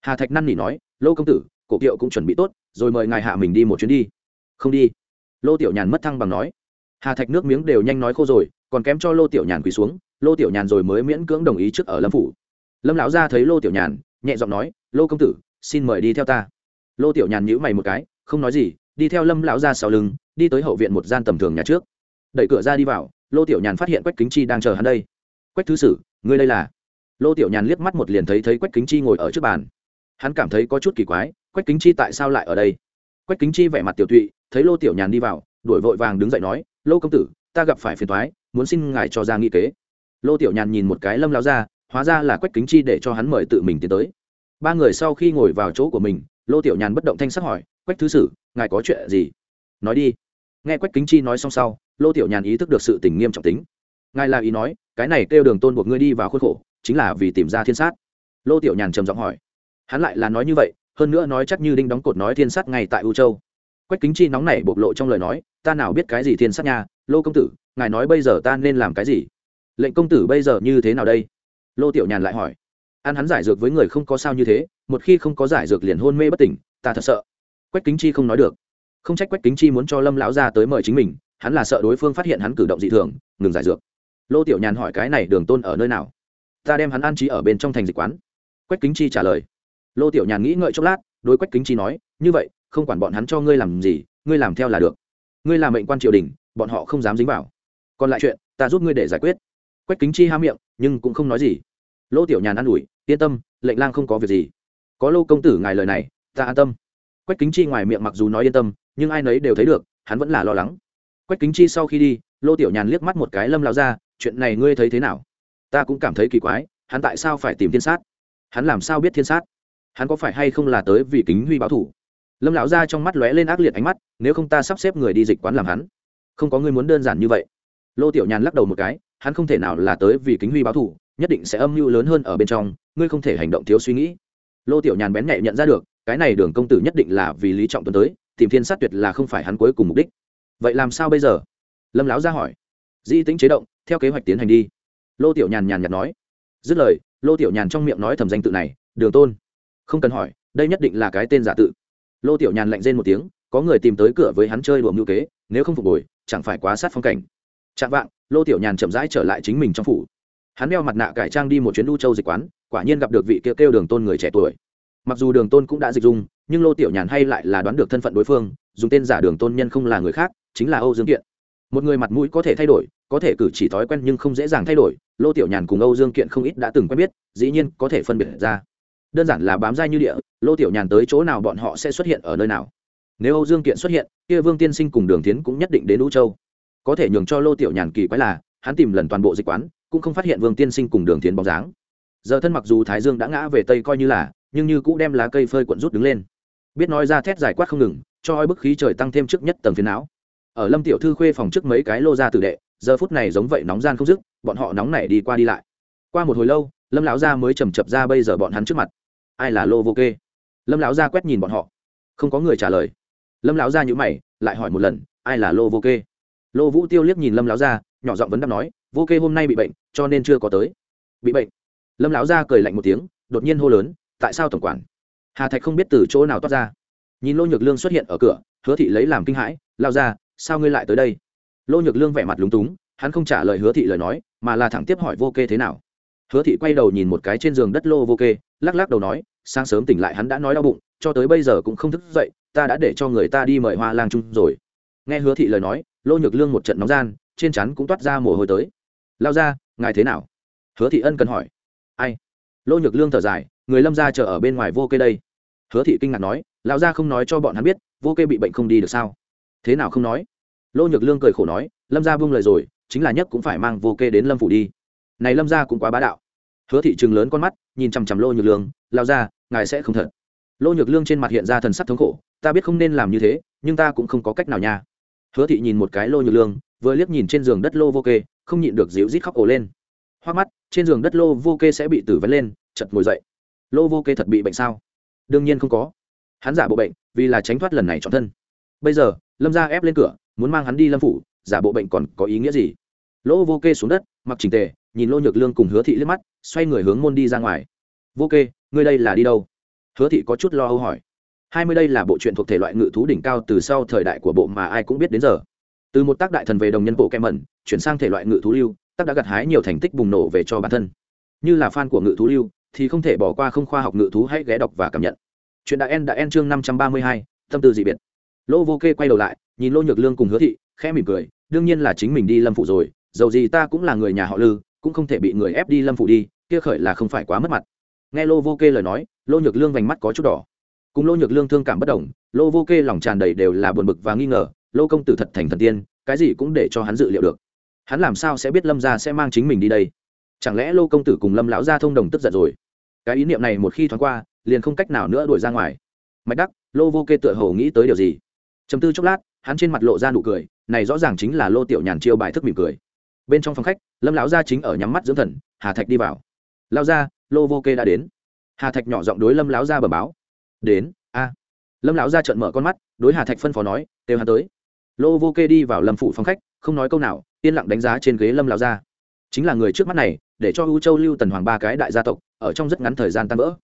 Hà thạch năn nỉ nói, lô công tử, cổ kiệu cũng chuẩn bị tốt, rồi mời ngài hạ mình đi một chuyến đi. Không đi. Lô tiểu nhàn mất thăng bằng nói. Hà thạch nước miếng đều nhanh nói khô rồi, còn kém cho lô tiểu nhàn quỳ xuống, lô tiểu nhàn rồi mới miễn cưỡng đồng ý trước ở lâm phủ. Lâm lão gia thấy lô tiểu nhàn, nhẹ giọng nói, lô công tử, xin mời đi theo ta. Lô tiểu nhàn nhíu mày một cái, không nói gì, đi theo lâm lão gia sau lưng, đi tới hậu viện một gian tầm thường nhà trước. Đẩy cửa ra đi vào, lô tiểu nhàn phát hiện quách kính chi đang chờ hắn đây. Quách thứ sử ngươi đây là? Lô tiểu nhàn liếc mắt một liền thấy thấy quách kính chi ngồi ở trước bàn. Hắn cảm thấy có chút kỳ quái, quách kính chi tại sao lại ở đây? Quách kính chi vẻ mặt tiểu thụy thấy lô tiểu nhàn đi vào, đuổi vội vàng đứng dậy nói, lô công tử, ta gặp phải phiền thoái muốn xin ngài cho ra nghị kế. Lô tiểu nhàn nhìn một cái lâm lao ra hóa ra là quách kính chi để cho hắn mời tự mình tiến tới. Ba người sau khi ngồi vào chỗ của mình, lô tiểu nhàn bất động thanh sắc hỏi, quách thứ sử, ngài có chuyện gì? Nói đi. Nghe quách kính chi nói xong sau, lô tiểu nhàn ý thức được sự tình nghiêm trọng tính ngài là ý nói, cái này kêu đường tôn buộc ngươi đi vào khuôn khổ, chính là vì tìm ra thiên sát. Lô tiểu nhàn trầm giọng hỏi. Hắn lại là nói như vậy, hơn nữa nói chắc như đinh đóng cột nói thiên sát ngay tại u châu. Quách kính chi nóng này bộc lộ trong lời nói, ta nào biết cái gì thiên sát nha, lô công tử, ngài nói bây giờ ta nên làm cái gì? Lệnh công tử bây giờ như thế nào đây? Lô tiểu nhàn lại hỏi. Ăn hắn giải dược với người không có sao như thế, một khi không có giải dược liền hôn mê bất tỉnh, ta thật sợ. Quách kính chi không nói được. Không trách quách kính chi muốn cho lâm lão ra tới mời chính mình, hắn là sợ đối phương phát hiện hắn cử động dị thường, ngừng giải dược lô tiểu nhàn hỏi cái này đường tôn ở nơi nào? Ta đem hắn an trí ở bên trong thành dịch quán. Quách kính chi trả lời. Lô tiểu nhàn nghĩ ngợi chốc lát, đối quách kính chi nói, như vậy, không quản bọn hắn cho ngươi làm gì, ngươi làm theo là được. Ngươi làm mệnh quan triều đình, bọn họ không dám dính vào. Còn lại chuyện, ta giúp ngươi để giải quyết. Quách kính chi há miệng, nhưng cũng không nói gì. Lô tiểu nhàn an ủi, yên tâm, lệnh lang không có việc gì. Có lô công tử ngài lời này, ta an tâm. Quách kính chi ngoài miệng mặc dù nói yên tâm, nhưng ai nấy đều thấy được, hắn vẫn là lo lắng. Quách kính chi sau khi đi, lô tiểu nhàn liếc mắt một cái lâm lao ra chuyện này ngươi thấy thế nào? Ta cũng cảm thấy kỳ quái, hắn tại sao phải tìm thiên sát? Hắn làm sao biết thiên sát? Hắn có phải hay không là tới vì kính huy báo thủ? Lâm lão ra trong mắt lóe lên ác liệt ánh mắt, nếu không ta sắp xếp người đi dịch quán làm hắn. Không có người muốn đơn giản như vậy. Lô tiểu nhàn lắc đầu một cái, hắn không thể nào là tới vì kính huy báo thủ, nhất định sẽ âm mưu lớn hơn ở bên trong, ngươi không thể hành động thiếu suy nghĩ. Lô tiểu nhàn bén nhạy nhận ra được, cái này đường công tử nhất định là vì lý trọng tuấn tới, tìm thiên sát tuyệt là không phải hắn cuối cùng mục đích. Vậy làm sao bây giờ? Lâm lão ra hỏi di tính chế động theo kế hoạch tiến hành đi. Lô tiểu nhàn nhàn nhạt nói. Dứt lời lô tiểu nhàn trong miệng nói thầm danh tự này đường tôn. Không cần hỏi đây nhất định là cái tên giả tự. Lô tiểu nhàn lạnh rên một tiếng có người tìm tới cửa với hắn chơi đùa mưu kế nếu không phục hồi chẳng phải quá sát phong cảnh. Chạm vạng lô tiểu nhàn chậm rãi trở lại chính mình trong phủ. Hắn đeo mặt nạ cải trang đi một chuyến đu châu dịch quán quả nhiên gặp được vị kêu, kêu đường tôn người trẻ tuổi. Mặc dù đường tôn cũng đã dịch dung nhưng lô tiểu nhàn hay lại là đoán được thân phận đối phương dùng tên giả đường tôn nhân không là người khác chính là âu dương kiện một người mặt mũi có thể thay đổi, có thể cử chỉ thói quen nhưng không dễ dàng thay đổi, lô tiểu nhàn cùng âu dương kiện không ít đã từng quen biết, dĩ nhiên có thể phân biệt ra. Đơn giản là bám dai như địa, lô tiểu nhàn tới chỗ nào bọn họ sẽ xuất hiện ở nơi nào. Nếu âu dương kiện xuất hiện, kia vương tiên sinh cùng đường tiến cũng nhất định đến u châu. Có thể nhường cho lô tiểu nhàn kỳ quái là, hắn tìm lần toàn bộ dịch quán, cũng không phát hiện vương tiên sinh cùng đường tiến bóng dáng. Giờ thân mặc dù thái dương đã ngã về tây coi như là, nhưng như cũ đem lá cây phơi cuộn rút đứng lên. Biết nói ra thét giải quát không ngừng, cho oi bức khí trời tăng thêm trước nhất tầng phiến não ở lâm tiểu thư khuê phòng trước mấy cái lô ra tử đệ, giờ phút này giống vậy nóng gian không dứt, bọn họ nóng nảy đi qua đi lại. Qua một hồi lâu, lâm lão gia mới chầm chập ra bây giờ bọn hắn trước mặt. Ai là lô vô kê? Lâm lão gia quét nhìn bọn họ. Không có người trả lời. Lâm lão gia nhữ mày, lại hỏi một lần, ai là lô vô kê? Lô vũ tiêu liếc nhìn lâm lão gia, nhỏ giọng vấn đáp nói, vô kê hôm nay bị bệnh, cho nên chưa có tới. Bị bệnh? Lâm lão gia cười lạnh một tiếng, đột nhiên hô lớn, tại sao tổng quản? Hà thạch không biết từ chỗ nào toát ra. Nhìn lô nhược lương xuất hiện ở cửa, hứa thị lấy làm kinh hãi lao ra sao ngươi lại tới đây? Lô nhược lương vẻ mặt lúng túng, hắn không trả lời hứa thị lời nói, mà là thẳng tiếp hỏi vô kê thế nào. Hứa thị quay đầu nhìn một cái trên giường đất lô vô kê, lắc lắc đầu nói, sáng sớm tỉnh lại hắn đã nói đau bụng, cho tới bây giờ cũng không thức dậy, ta đã để cho người ta đi mời hoa lang trung rồi. Nghe hứa thị lời nói, lô nhược lương một trận nóng gian, trên chắn cũng toát ra mồ hôi tới. Lao ra, ngài thế nào? Hứa thị ân cần hỏi. Ai? Lô nhược lương thở dài, người lâm ra chờ ở bên ngoài vô kê đây. Hứa thị kinh ngạc nói, lão gia không nói cho bọn hắn biết, vô kê bị bệnh không đi được sao? Thế nào không nói? Lô nhược lương cười khổ nói, lâm gia buông lời rồi, chính là nhất cũng phải mang vô kê đến lâm phủ đi. Này lâm gia cũng quá bá đạo. Hứa thị trường lớn con mắt, nhìn chằm chằm lô nhược lương lao ra ngài sẽ không thật. Lô nhược lương trên mặt hiện ra thần sắc thống khổ, ta biết không nên làm như thế, nhưng ta cũng không có cách nào nha. Hứa thị nhìn một cái lô nhược lương, vừa liếc nhìn trên giường đất lô vô kê, không nhịn được dịu rít khóc ổ lên. Hoa mắt, trên giường đất lô vô kê sẽ bị tử vấn lên, chật ngồi dậy. Lô vô kê thật bị bệnh sao? Đương nhiên không có. Hắn giả bộ bệnh, vì là tránh thoát lần này chọn thân. Bây giờ lâm ra ép lên cửa, muốn mang hắn đi lâm phủ, giả bộ bệnh còn có ý nghĩa gì? Lỗ vô kê xuống đất, mặc trình tề, nhìn lô nhược lương cùng hứa thị liếc mắt, xoay người hướng môn đi ra ngoài. Vô kê, ngươi đây là đi đâu? Hứa thị có chút lo âu hỏi. Hai mươi đây là bộ truyện thuộc thể loại ngự thú đỉnh cao từ sau thời đại của bộ mà ai cũng biết đến giờ. Từ một tác đại thần về đồng nhân bộ kem mẩn, chuyển sang thể loại ngự thú lưu, tác đã gặt hái nhiều thành tích bùng nổ về cho bản thân. Như là fan của ngự thú lưu, thì không thể bỏ qua không khoa học ngự thú hãy ghé đọc và cảm nhận. Chuyện đã en đã en chương năm trăm ba mươi hai, tâm tư dị biệt lô vô kê quay đầu lại, nhìn lô nhược lương cùng hứa thị, khẽ mỉm cười, đương nhiên là chính mình đi lâm phủ rồi, dầu gì ta cũng là người nhà họ lư, cũng không thể bị người ép đi lâm phủ đi, kia khởi là không phải quá mất mặt. Nghe lô vô kê lời nói, lô nhược lương vành mắt có chút đỏ. Cùng lô nhược lương thương cảm bất đồng, lô vô kê lòng tràn đầy đều là buồn bực và nghi ngờ, lô công tử thật thành thần tiên, cái gì cũng để cho hắn dự liệu được. Hắn làm sao sẽ biết lâm gia sẽ mang chính mình đi đây? Chẳng lẽ lô công tử cùng lâm lão gia thông đồng tức giận rồi? Cái ý niệm này một khi thoáng qua, liền không cách nào nữa đuổi ra ngoài. Mạch đắc, lô vô kê tựa hồ nghĩ tới điều gì? Chấm tư chốc lát, hắn trên mặt lộ ra nụ cười, này rõ ràng chính là lô tiểu nhàn chiêu bài thức mỉm cười. Bên trong phòng khách, lâm lão gia chính ở nhắm mắt dưỡng thần, hà thạch đi vào. Lao ra lô vô kê đã đến. Hà thạch nhỏ giọng đối lâm lão gia bờ báo. Đến, a. Lâm lão gia trợn mở con mắt, đối hà thạch phân phó nói, kêu hà tới. Lô vô kê đi vào lâm phủ phòng khách, không nói câu nào, yên lặng đánh giá trên ghế lâm lão gia. Chính là người trước mắt này, để cho u châu lưu tần hoàng ba cái đại gia tộc, ở trong rất ngắn thời gian tan vỡ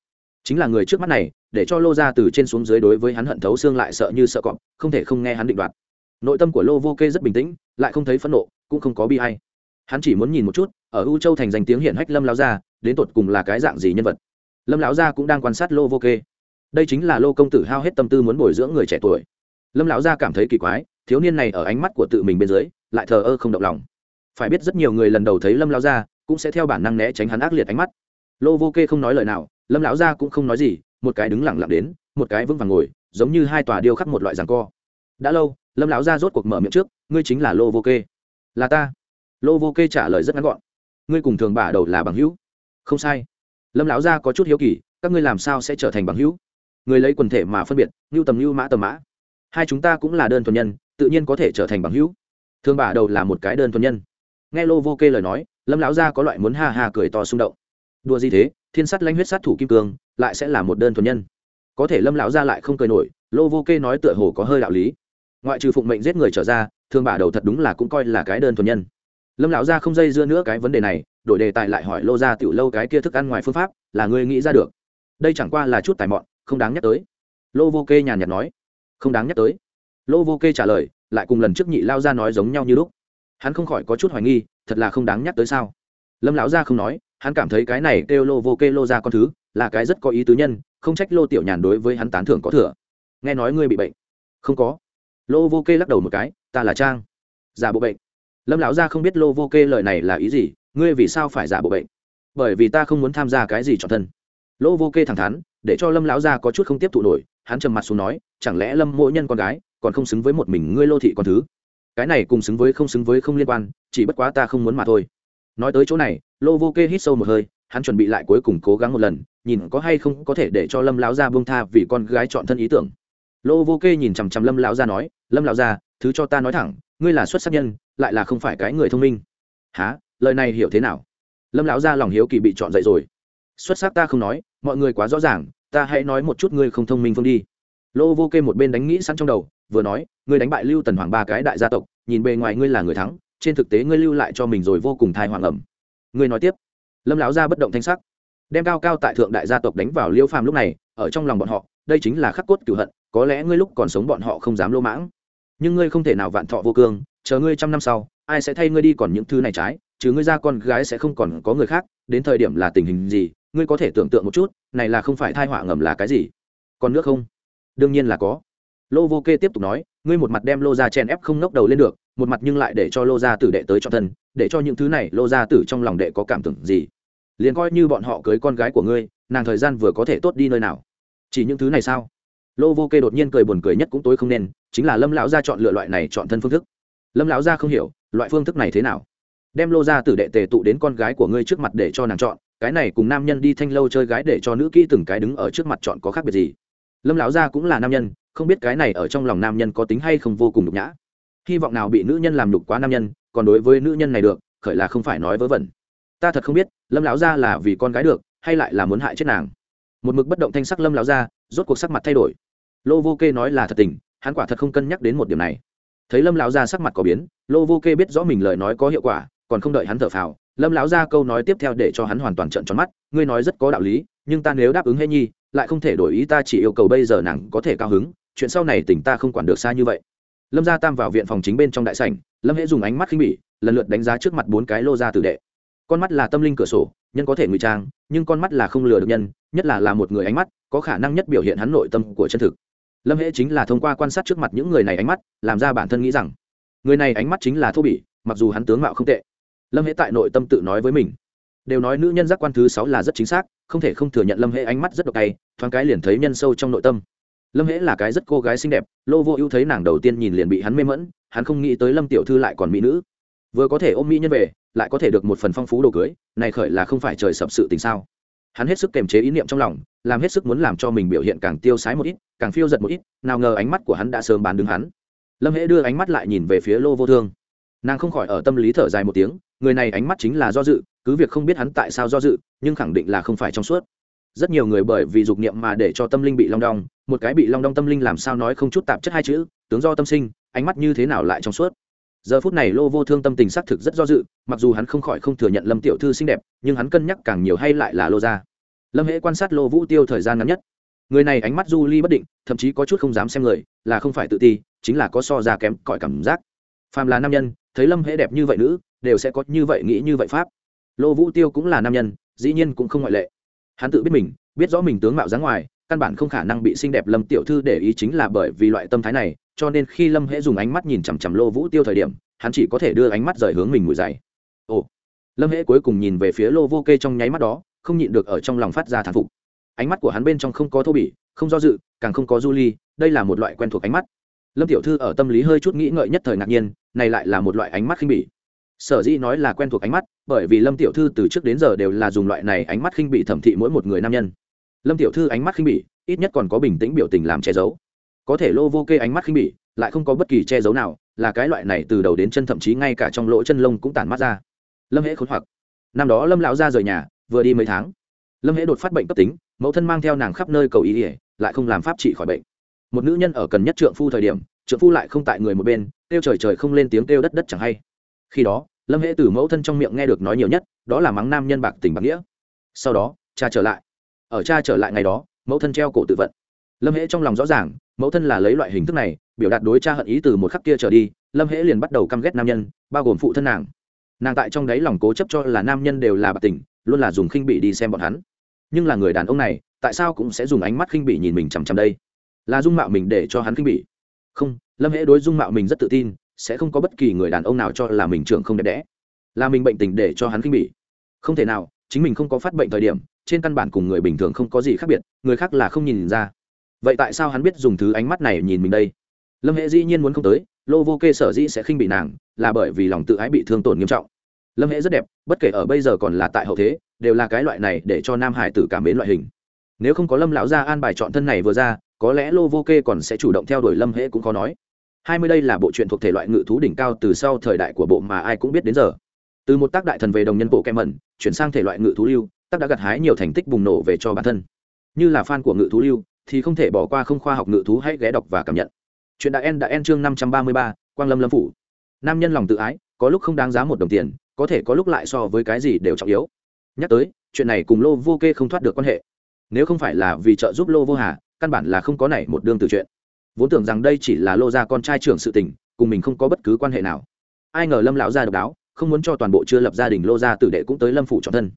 chính là người trước mắt này, để cho lô gia từ trên xuống dưới đối với hắn hận thấu xương lại sợ như sợ cọp, không thể không nghe hắn định đoạt. Nội tâm của lô vô kê rất bình tĩnh, lại không thấy phẫn nộ, cũng không có bi hay hắn chỉ muốn nhìn một chút, ở u châu thành danh tiếng hiển hách lâm láo gia, đến tột cùng là cái dạng gì nhân vật. Lâm lão gia cũng đang quan sát lô vô kê. Đây chính là lô công tử hao hết tâm tư muốn bồi dưỡng người trẻ tuổi. Lâm lão gia cảm thấy kỳ quái, thiếu niên này ở ánh mắt của tự mình bên dưới, lại thờ ơ không động lòng. Phải biết rất nhiều người lần đầu thấy lâm lão gia, cũng sẽ theo bản năng né tránh hắn ác liệt ánh mắt. Lô vô kê không nói lời nào lâm lão gia cũng không nói gì, một cái đứng lặng lặng đến, một cái vững vàng ngồi, giống như hai tòa điêu khắc một loại giằng co. Đã lâu, lâm lão gia rốt cuộc mở miệng trước, ngươi chính là lô vô kê. Là ta. Lô vô kê trả lời rất ngắn gọn. Ngươi cùng thường bả đầu là bằng hữu. Không sai. Lâm lão gia có chút hiếu kỳ, các ngươi làm sao sẽ trở thành bằng hữu? Người lấy quần thể mà phân biệt như tầm như mã tầm mã. Hai chúng ta cũng là đơn thuần nhân, tự nhiên có thể trở thành bằng hữu. Thường bả đầu là một cái đơn thuần nhân. Nghe lô vô kê lời nói, lâm lão gia có loại muốn ha ha cười to xung động. Đùa gì thế? Thiên sắt lãnh huyết sát thủ kim cương, lại sẽ là một đơn thuần nhân. Có thể lâm lão gia lại không cười nổi, lô vô kê nói tựa hồ có hơi đạo lý. Ngoại trừ phụng mệnh giết người trở ra, thương bà đầu thật đúng là cũng coi là cái đơn thuần nhân. Lâm lão gia không dây dưa nữa cái vấn đề này, đổi đề tài lại hỏi lô gia tiểu lâu cái kia thức ăn ngoài phương pháp, là ngươi nghĩ ra được. Đây chẳng qua là chút tài mọn, không đáng nhắc tới. Lô vô kê nhàn nhạt nói. Không đáng nhắc tới. Lô vô kê trả lời, lại cùng lần trước nhị lao ra nói giống nhau như lúc. Hắn không khỏi có chút hoài nghi, thật là không đáng nhắc tới sao? Lâm lão gia không nói hắn cảm thấy cái này kêu lô vô kê lô ra con thứ là cái rất có ý tứ nhân, không trách lô tiểu nhàn đối với hắn tán thưởng có thừa. Nghe nói ngươi bị bệnh. Không có. Lô vô kê lắc đầu một cái, ta là trang. Giả bộ bệnh. Lâm lão gia không biết lô vô kê lời này là ý gì, ngươi vì sao phải giả bộ bệnh? Bởi vì ta không muốn tham gia cái gì cho thân. Lô vô kê thẳng thắn, để cho lâm lão gia có chút không tiếp thụ nổi, hắn trầm mặt xuống nói, chẳng lẽ lâm mỗi nhân con gái còn không xứng với một mình ngươi lô thị con thứ? Cái này cùng xứng với không xứng với không liên quan, chỉ bất quá ta không muốn mà thôi nói tới chỗ này lô vô kê hít sâu một hơi, hắn chuẩn bị lại cuối cùng cố gắng một lần, nhìn có hay không có thể để cho lâm lão gia bông tha vì con gái chọn thân ý tưởng. Lô vô kê nhìn chằm chằm lâm lão gia nói, lâm lão gia, thứ cho ta nói thẳng, ngươi là xuất sắc nhân, lại là không phải cái người thông minh. Há lời này hiểu thế nào? Lâm lão gia lòng hiếu kỳ bị chọn dậy rồi. Xuất sắc ta không nói, mọi người quá rõ ràng, ta hãy nói một chút ngươi không thông minh phương đi. Lô vô kê một bên đánh nghĩ sẵn trong đầu, vừa nói, ngươi đánh bại lưu tần hoàng ba cái đại gia tộc, nhìn bề ngoài ngươi là người thắng trên thực tế ngươi lưu lại cho mình rồi vô cùng thai hoàng ẩm. Ngươi nói tiếp. Lâm lão gia bất động thanh sắc, đem cao cao tại thượng đại gia tộc đánh vào liêu phàm lúc này, ở trong lòng bọn họ, đây chính là khắc cốt cửu hận, có lẽ ngươi lúc còn sống bọn họ không dám lô mãng. Nhưng ngươi không thể nào vạn thọ vô cương, chờ ngươi trăm năm sau, ai sẽ thay ngươi đi còn những thứ này trái chứ ngươi ra con gái sẽ không còn có người khác, đến thời điểm là tình hình gì, ngươi có thể tưởng tượng một chút, này là không phải thai họa ngầm là cái gì. Còn nước không? Đương nhiên là có. Lô vô kê tiếp tục nói, ngươi một mặt đem lô ra chèn ép không ngóc đầu lên được một mặt nhưng lại để cho lô gia tử đệ tới cho thân, để cho những thứ này lô gia tử trong lòng đệ có cảm tưởng gì. Liền coi như bọn họ cưới con gái của ngươi, nàng thời gian vừa có thể tốt đi nơi nào? Chỉ những thứ này sao? Lô vô kê đột nhiên cười buồn cười nhất cũng tối không nên, chính là lâm lão gia chọn lựa loại này chọn thân phương thức. Lâm lão gia không hiểu, loại phương thức này thế nào? Đem lô gia tử đệ tề tụ đến con gái của ngươi trước mặt để cho nàng chọn, cái này cùng nam nhân đi thanh lâu chơi gái để cho nữ kỹ từng cái đứng ở trước mặt chọn có khác biệt gì? Lâm lão gia cũng là nam nhân, không biết cái này ở trong lòng nam nhân có tính hay không vô cùng nhục nhã hy vọng nào bị nữ nhân làm nhục quá nam nhân, còn đối với nữ nhân này được, khởi là không phải nói vớ vẩn. Ta thật không biết, lâm lão gia là vì con gái được, hay lại là muốn hại chết nàng. Một mực bất động thanh sắc lâm lão gia, rốt cuộc sắc mặt thay đổi. Lô vô kê nói là thật tình, hắn quả thật không cân nhắc đến một điểm này. Thấy lâm lão gia sắc mặt có biến, lô vô kê biết rõ mình lời nói có hiệu quả, còn không đợi hắn thở phào, lâm lão gia câu nói tiếp theo để cho hắn hoàn toàn trợn tròn mắt, ngươi nói rất có đạo lý, nhưng ta nếu đáp ứng hễ nhi, lại không thể đổi ý ta chỉ yêu cầu bây giờ nàng có thể cao hứng, chuyện sau này tỉnh ta không quản được xa như vậy lâm gia tam vào viện phòng chính bên trong đại sảnh, lâm hễ dùng ánh mắt khinh bỉ, lần lượt đánh giá trước mặt bốn cái lô gia tử đệ. Con mắt là tâm linh cửa sổ, nhân có thể ngụy trang, nhưng con mắt là không lừa được nhân, nhất là là một người ánh mắt, có khả năng nhất biểu hiện hắn nội tâm của chân thực. Lâm hễ chính là thông qua quan sát trước mặt những người này ánh mắt, làm ra bản thân nghĩ rằng, người này ánh mắt chính là thô bỉ, mặc dù hắn tướng mạo không tệ. Lâm hễ tại nội tâm tự nói với mình. Đều nói nữ nhân giác quan thứ sáu là rất chính xác, không thể không thừa nhận lâm hễ ánh mắt rất độc tay, thoáng cái liền thấy nhân sâu trong nội tâm lâm hễ là cái rất cô gái xinh đẹp, lô vô ưu thấy nàng đầu tiên nhìn liền bị hắn mê mẫn hắn không nghĩ tới lâm tiểu thư lại còn mỹ nữ. Vừa có thể ôm mỹ nhân về, lại có thể được một phần phong phú đồ cưới, này khởi là không phải trời sập sự tình sao? Hắn hết sức kềm chế ý niệm trong lòng, làm hết sức muốn làm cho mình biểu hiện càng tiêu sái một ít, càng phiêu giật một ít, nào ngờ ánh mắt của hắn đã sớm bán đứng hắn. Lâm hễ đưa ánh mắt lại nhìn về phía lô vô thương. Nàng không khỏi ở tâm lý thở dài một tiếng, người này ánh mắt chính là do dự, cứ việc không biết hắn tại sao do dự, nhưng khẳng định là không phải trong suốt. Rất nhiều người bởi vì dục niệm mà để cho tâm linh bị long đong một cái bị long đong tâm linh làm sao nói không chút tạp chất hai chữ, tướng do tâm sinh, ánh mắt như thế nào lại trong suốt. Giờ phút này lô vô thương tâm tình xác thực rất do dự, mặc dù hắn không khỏi không thừa nhận lâm tiểu thư xinh đẹp, nhưng hắn cân nhắc càng nhiều hay lại là lô ra lâm hễ quan sát lô vũ tiêu thời gian ngắn nhất. Người này ánh mắt du ly bất định, thậm chí có chút không dám xem người, là không phải tự ti, chính là có so ra kém cõi cảm giác. Phàm là nam nhân, thấy lâm hễ đẹp như vậy nữ, đều sẽ có như vậy nghĩ như vậy pháp. Lô vũ tiêu cũng là nam nhân, dĩ nhiên cũng không ngoại lệ. Hắn tự biết mình, biết rõ mình tướng mạo dáng ngoài căn bản không khả năng bị xinh đẹp lâm tiểu thư để ý chính là bởi vì loại tâm thái này, cho nên khi lâm hễ dùng ánh mắt nhìn chằm chằm lô vũ tiêu thời điểm, hắn chỉ có thể đưa ánh mắt rời hướng mình mùi dày ồ! Lâm hễ cuối cùng nhìn về phía lô vô kê trong nháy mắt đó, không nhịn được ở trong lòng phát ra thán phục. Ánh mắt của hắn bên trong không có thô bỉ, không do dự, càng không có du ly, đây là một loại quen thuộc ánh mắt. Lâm tiểu thư ở tâm lý hơi chút nghĩ ngợi nhất thời ngạc nhiên, này lại là một loại ánh mắt khinh bỉ. Sở dĩ nói là quen thuộc ánh mắt, bởi vì lâm tiểu thư từ trước đến giờ đều là dùng loại này ánh mắt khinh bỉ thẩm thị mỗi một người nam nhân lâm tiểu thư ánh mắt khinh bỉ, ít nhất còn có bình tĩnh biểu tình làm che giấu. Có thể lô vô kê ánh mắt khinh bỉ, lại không có bất kỳ che giấu nào, là cái loại này từ đầu đến chân thậm chí ngay cả trong lỗ chân lông cũng tản mắt ra. Lâm hễ khốn hoặc. Năm đó lâm lão ra rời nhà, vừa đi mấy tháng. Lâm hễ đột phát bệnh cấp tính, mẫu thân mang theo nàng khắp nơi cầu ý ỉa lại không làm pháp trị khỏi bệnh. Một nữ nhân ở cần nhất trượng phu thời điểm, trượng phu lại không tại người một bên, kêu trời trời không lên tiếng kêu đất đất chẳng hay. Khi đó, lâm hễ từ mẫu thân trong miệng nghe được nói nhiều nhất, đó là mắng nam nhân bạc tình bạc nghĩa. Sau đó, cha trở lại ở cha trở lại ngày đó, mẫu thân treo cổ tự vận. Lâm hễ trong lòng rõ ràng, mẫu thân là lấy loại hình thức này, biểu đạt đối cha hận ý từ một khắc kia trở đi, lâm hễ liền bắt đầu căm ghét nam nhân, bao gồm phụ thân nàng. Nàng tại trong đáy lòng cố chấp cho là nam nhân đều là bạc tình, luôn là dùng khinh bị đi xem bọn hắn. Nhưng là người đàn ông này, tại sao cũng sẽ dùng ánh mắt khinh bị nhìn mình chằm chằm đây? Là dung mạo mình để cho hắn khinh bị không, lâm hễ đối dung mạo mình rất tự tin, sẽ không có bất kỳ người đàn ông nào cho là mình trưởng không đẹp đẽ. Là mình bệnh tình để cho hắn khinh bỉ. Không thể nào, chính mình không có phát bệnh thời điểm trên căn bản cùng người bình thường không có gì khác biệt, người khác là không nhìn ra. Vậy tại sao hắn biết dùng thứ ánh mắt này nhìn mình đây? Lâm hệ dĩ nhiên muốn không tới, lô vô kê sở dĩ sẽ khinh bị nàng, là bởi vì lòng tự ái bị thương tổn nghiêm trọng. Lâm hệ rất đẹp, bất kể ở bây giờ còn là tại hậu thế, đều là cái loại này để cho nam hải tử cảm mến loại hình. Nếu không có lâm lão gia an bài chọn thân này vừa ra, có lẽ lô vô kê còn sẽ chủ động theo đuổi lâm hễ cũng khó nói. Hai mươi đây là bộ truyện thuộc thể loại ngự thú đỉnh cao từ sau thời đại của bộ mà ai cũng biết đến giờ. Từ một tác đại thần về đồng nhân bộ kem mẩn, chuyển sang thể loại ngự thú lưu tác đã gặt hái nhiều thành tích bùng nổ về cho bản thân. Như là fan của ngự thú lưu, thì không thể bỏ qua không khoa học ngự thú hãy ghé đọc và cảm nhận. Chuyện đã en đã en chương năm trăm ba mươi ba, quang lâm lâm phủ. Nam nhân lòng tự ái, có lúc không đáng giá một đồng tiền, có thể có lúc lại so với cái gì đều trọng yếu. Nhắc tới, chuyện này cùng lô vô kê không thoát được quan hệ. Nếu không phải là vì trợ giúp lô vô hà, căn bản là không có này một đương từ chuyện. Vốn tưởng rằng đây chỉ là lô gia con trai trưởng sự tình, cùng mình không có bất cứ quan hệ nào. Ai ngờ lâm lão gia độc đáo, không muốn cho toàn bộ chưa lập gia đình lô gia tử đệ cũng tới lâm phủ chọn thân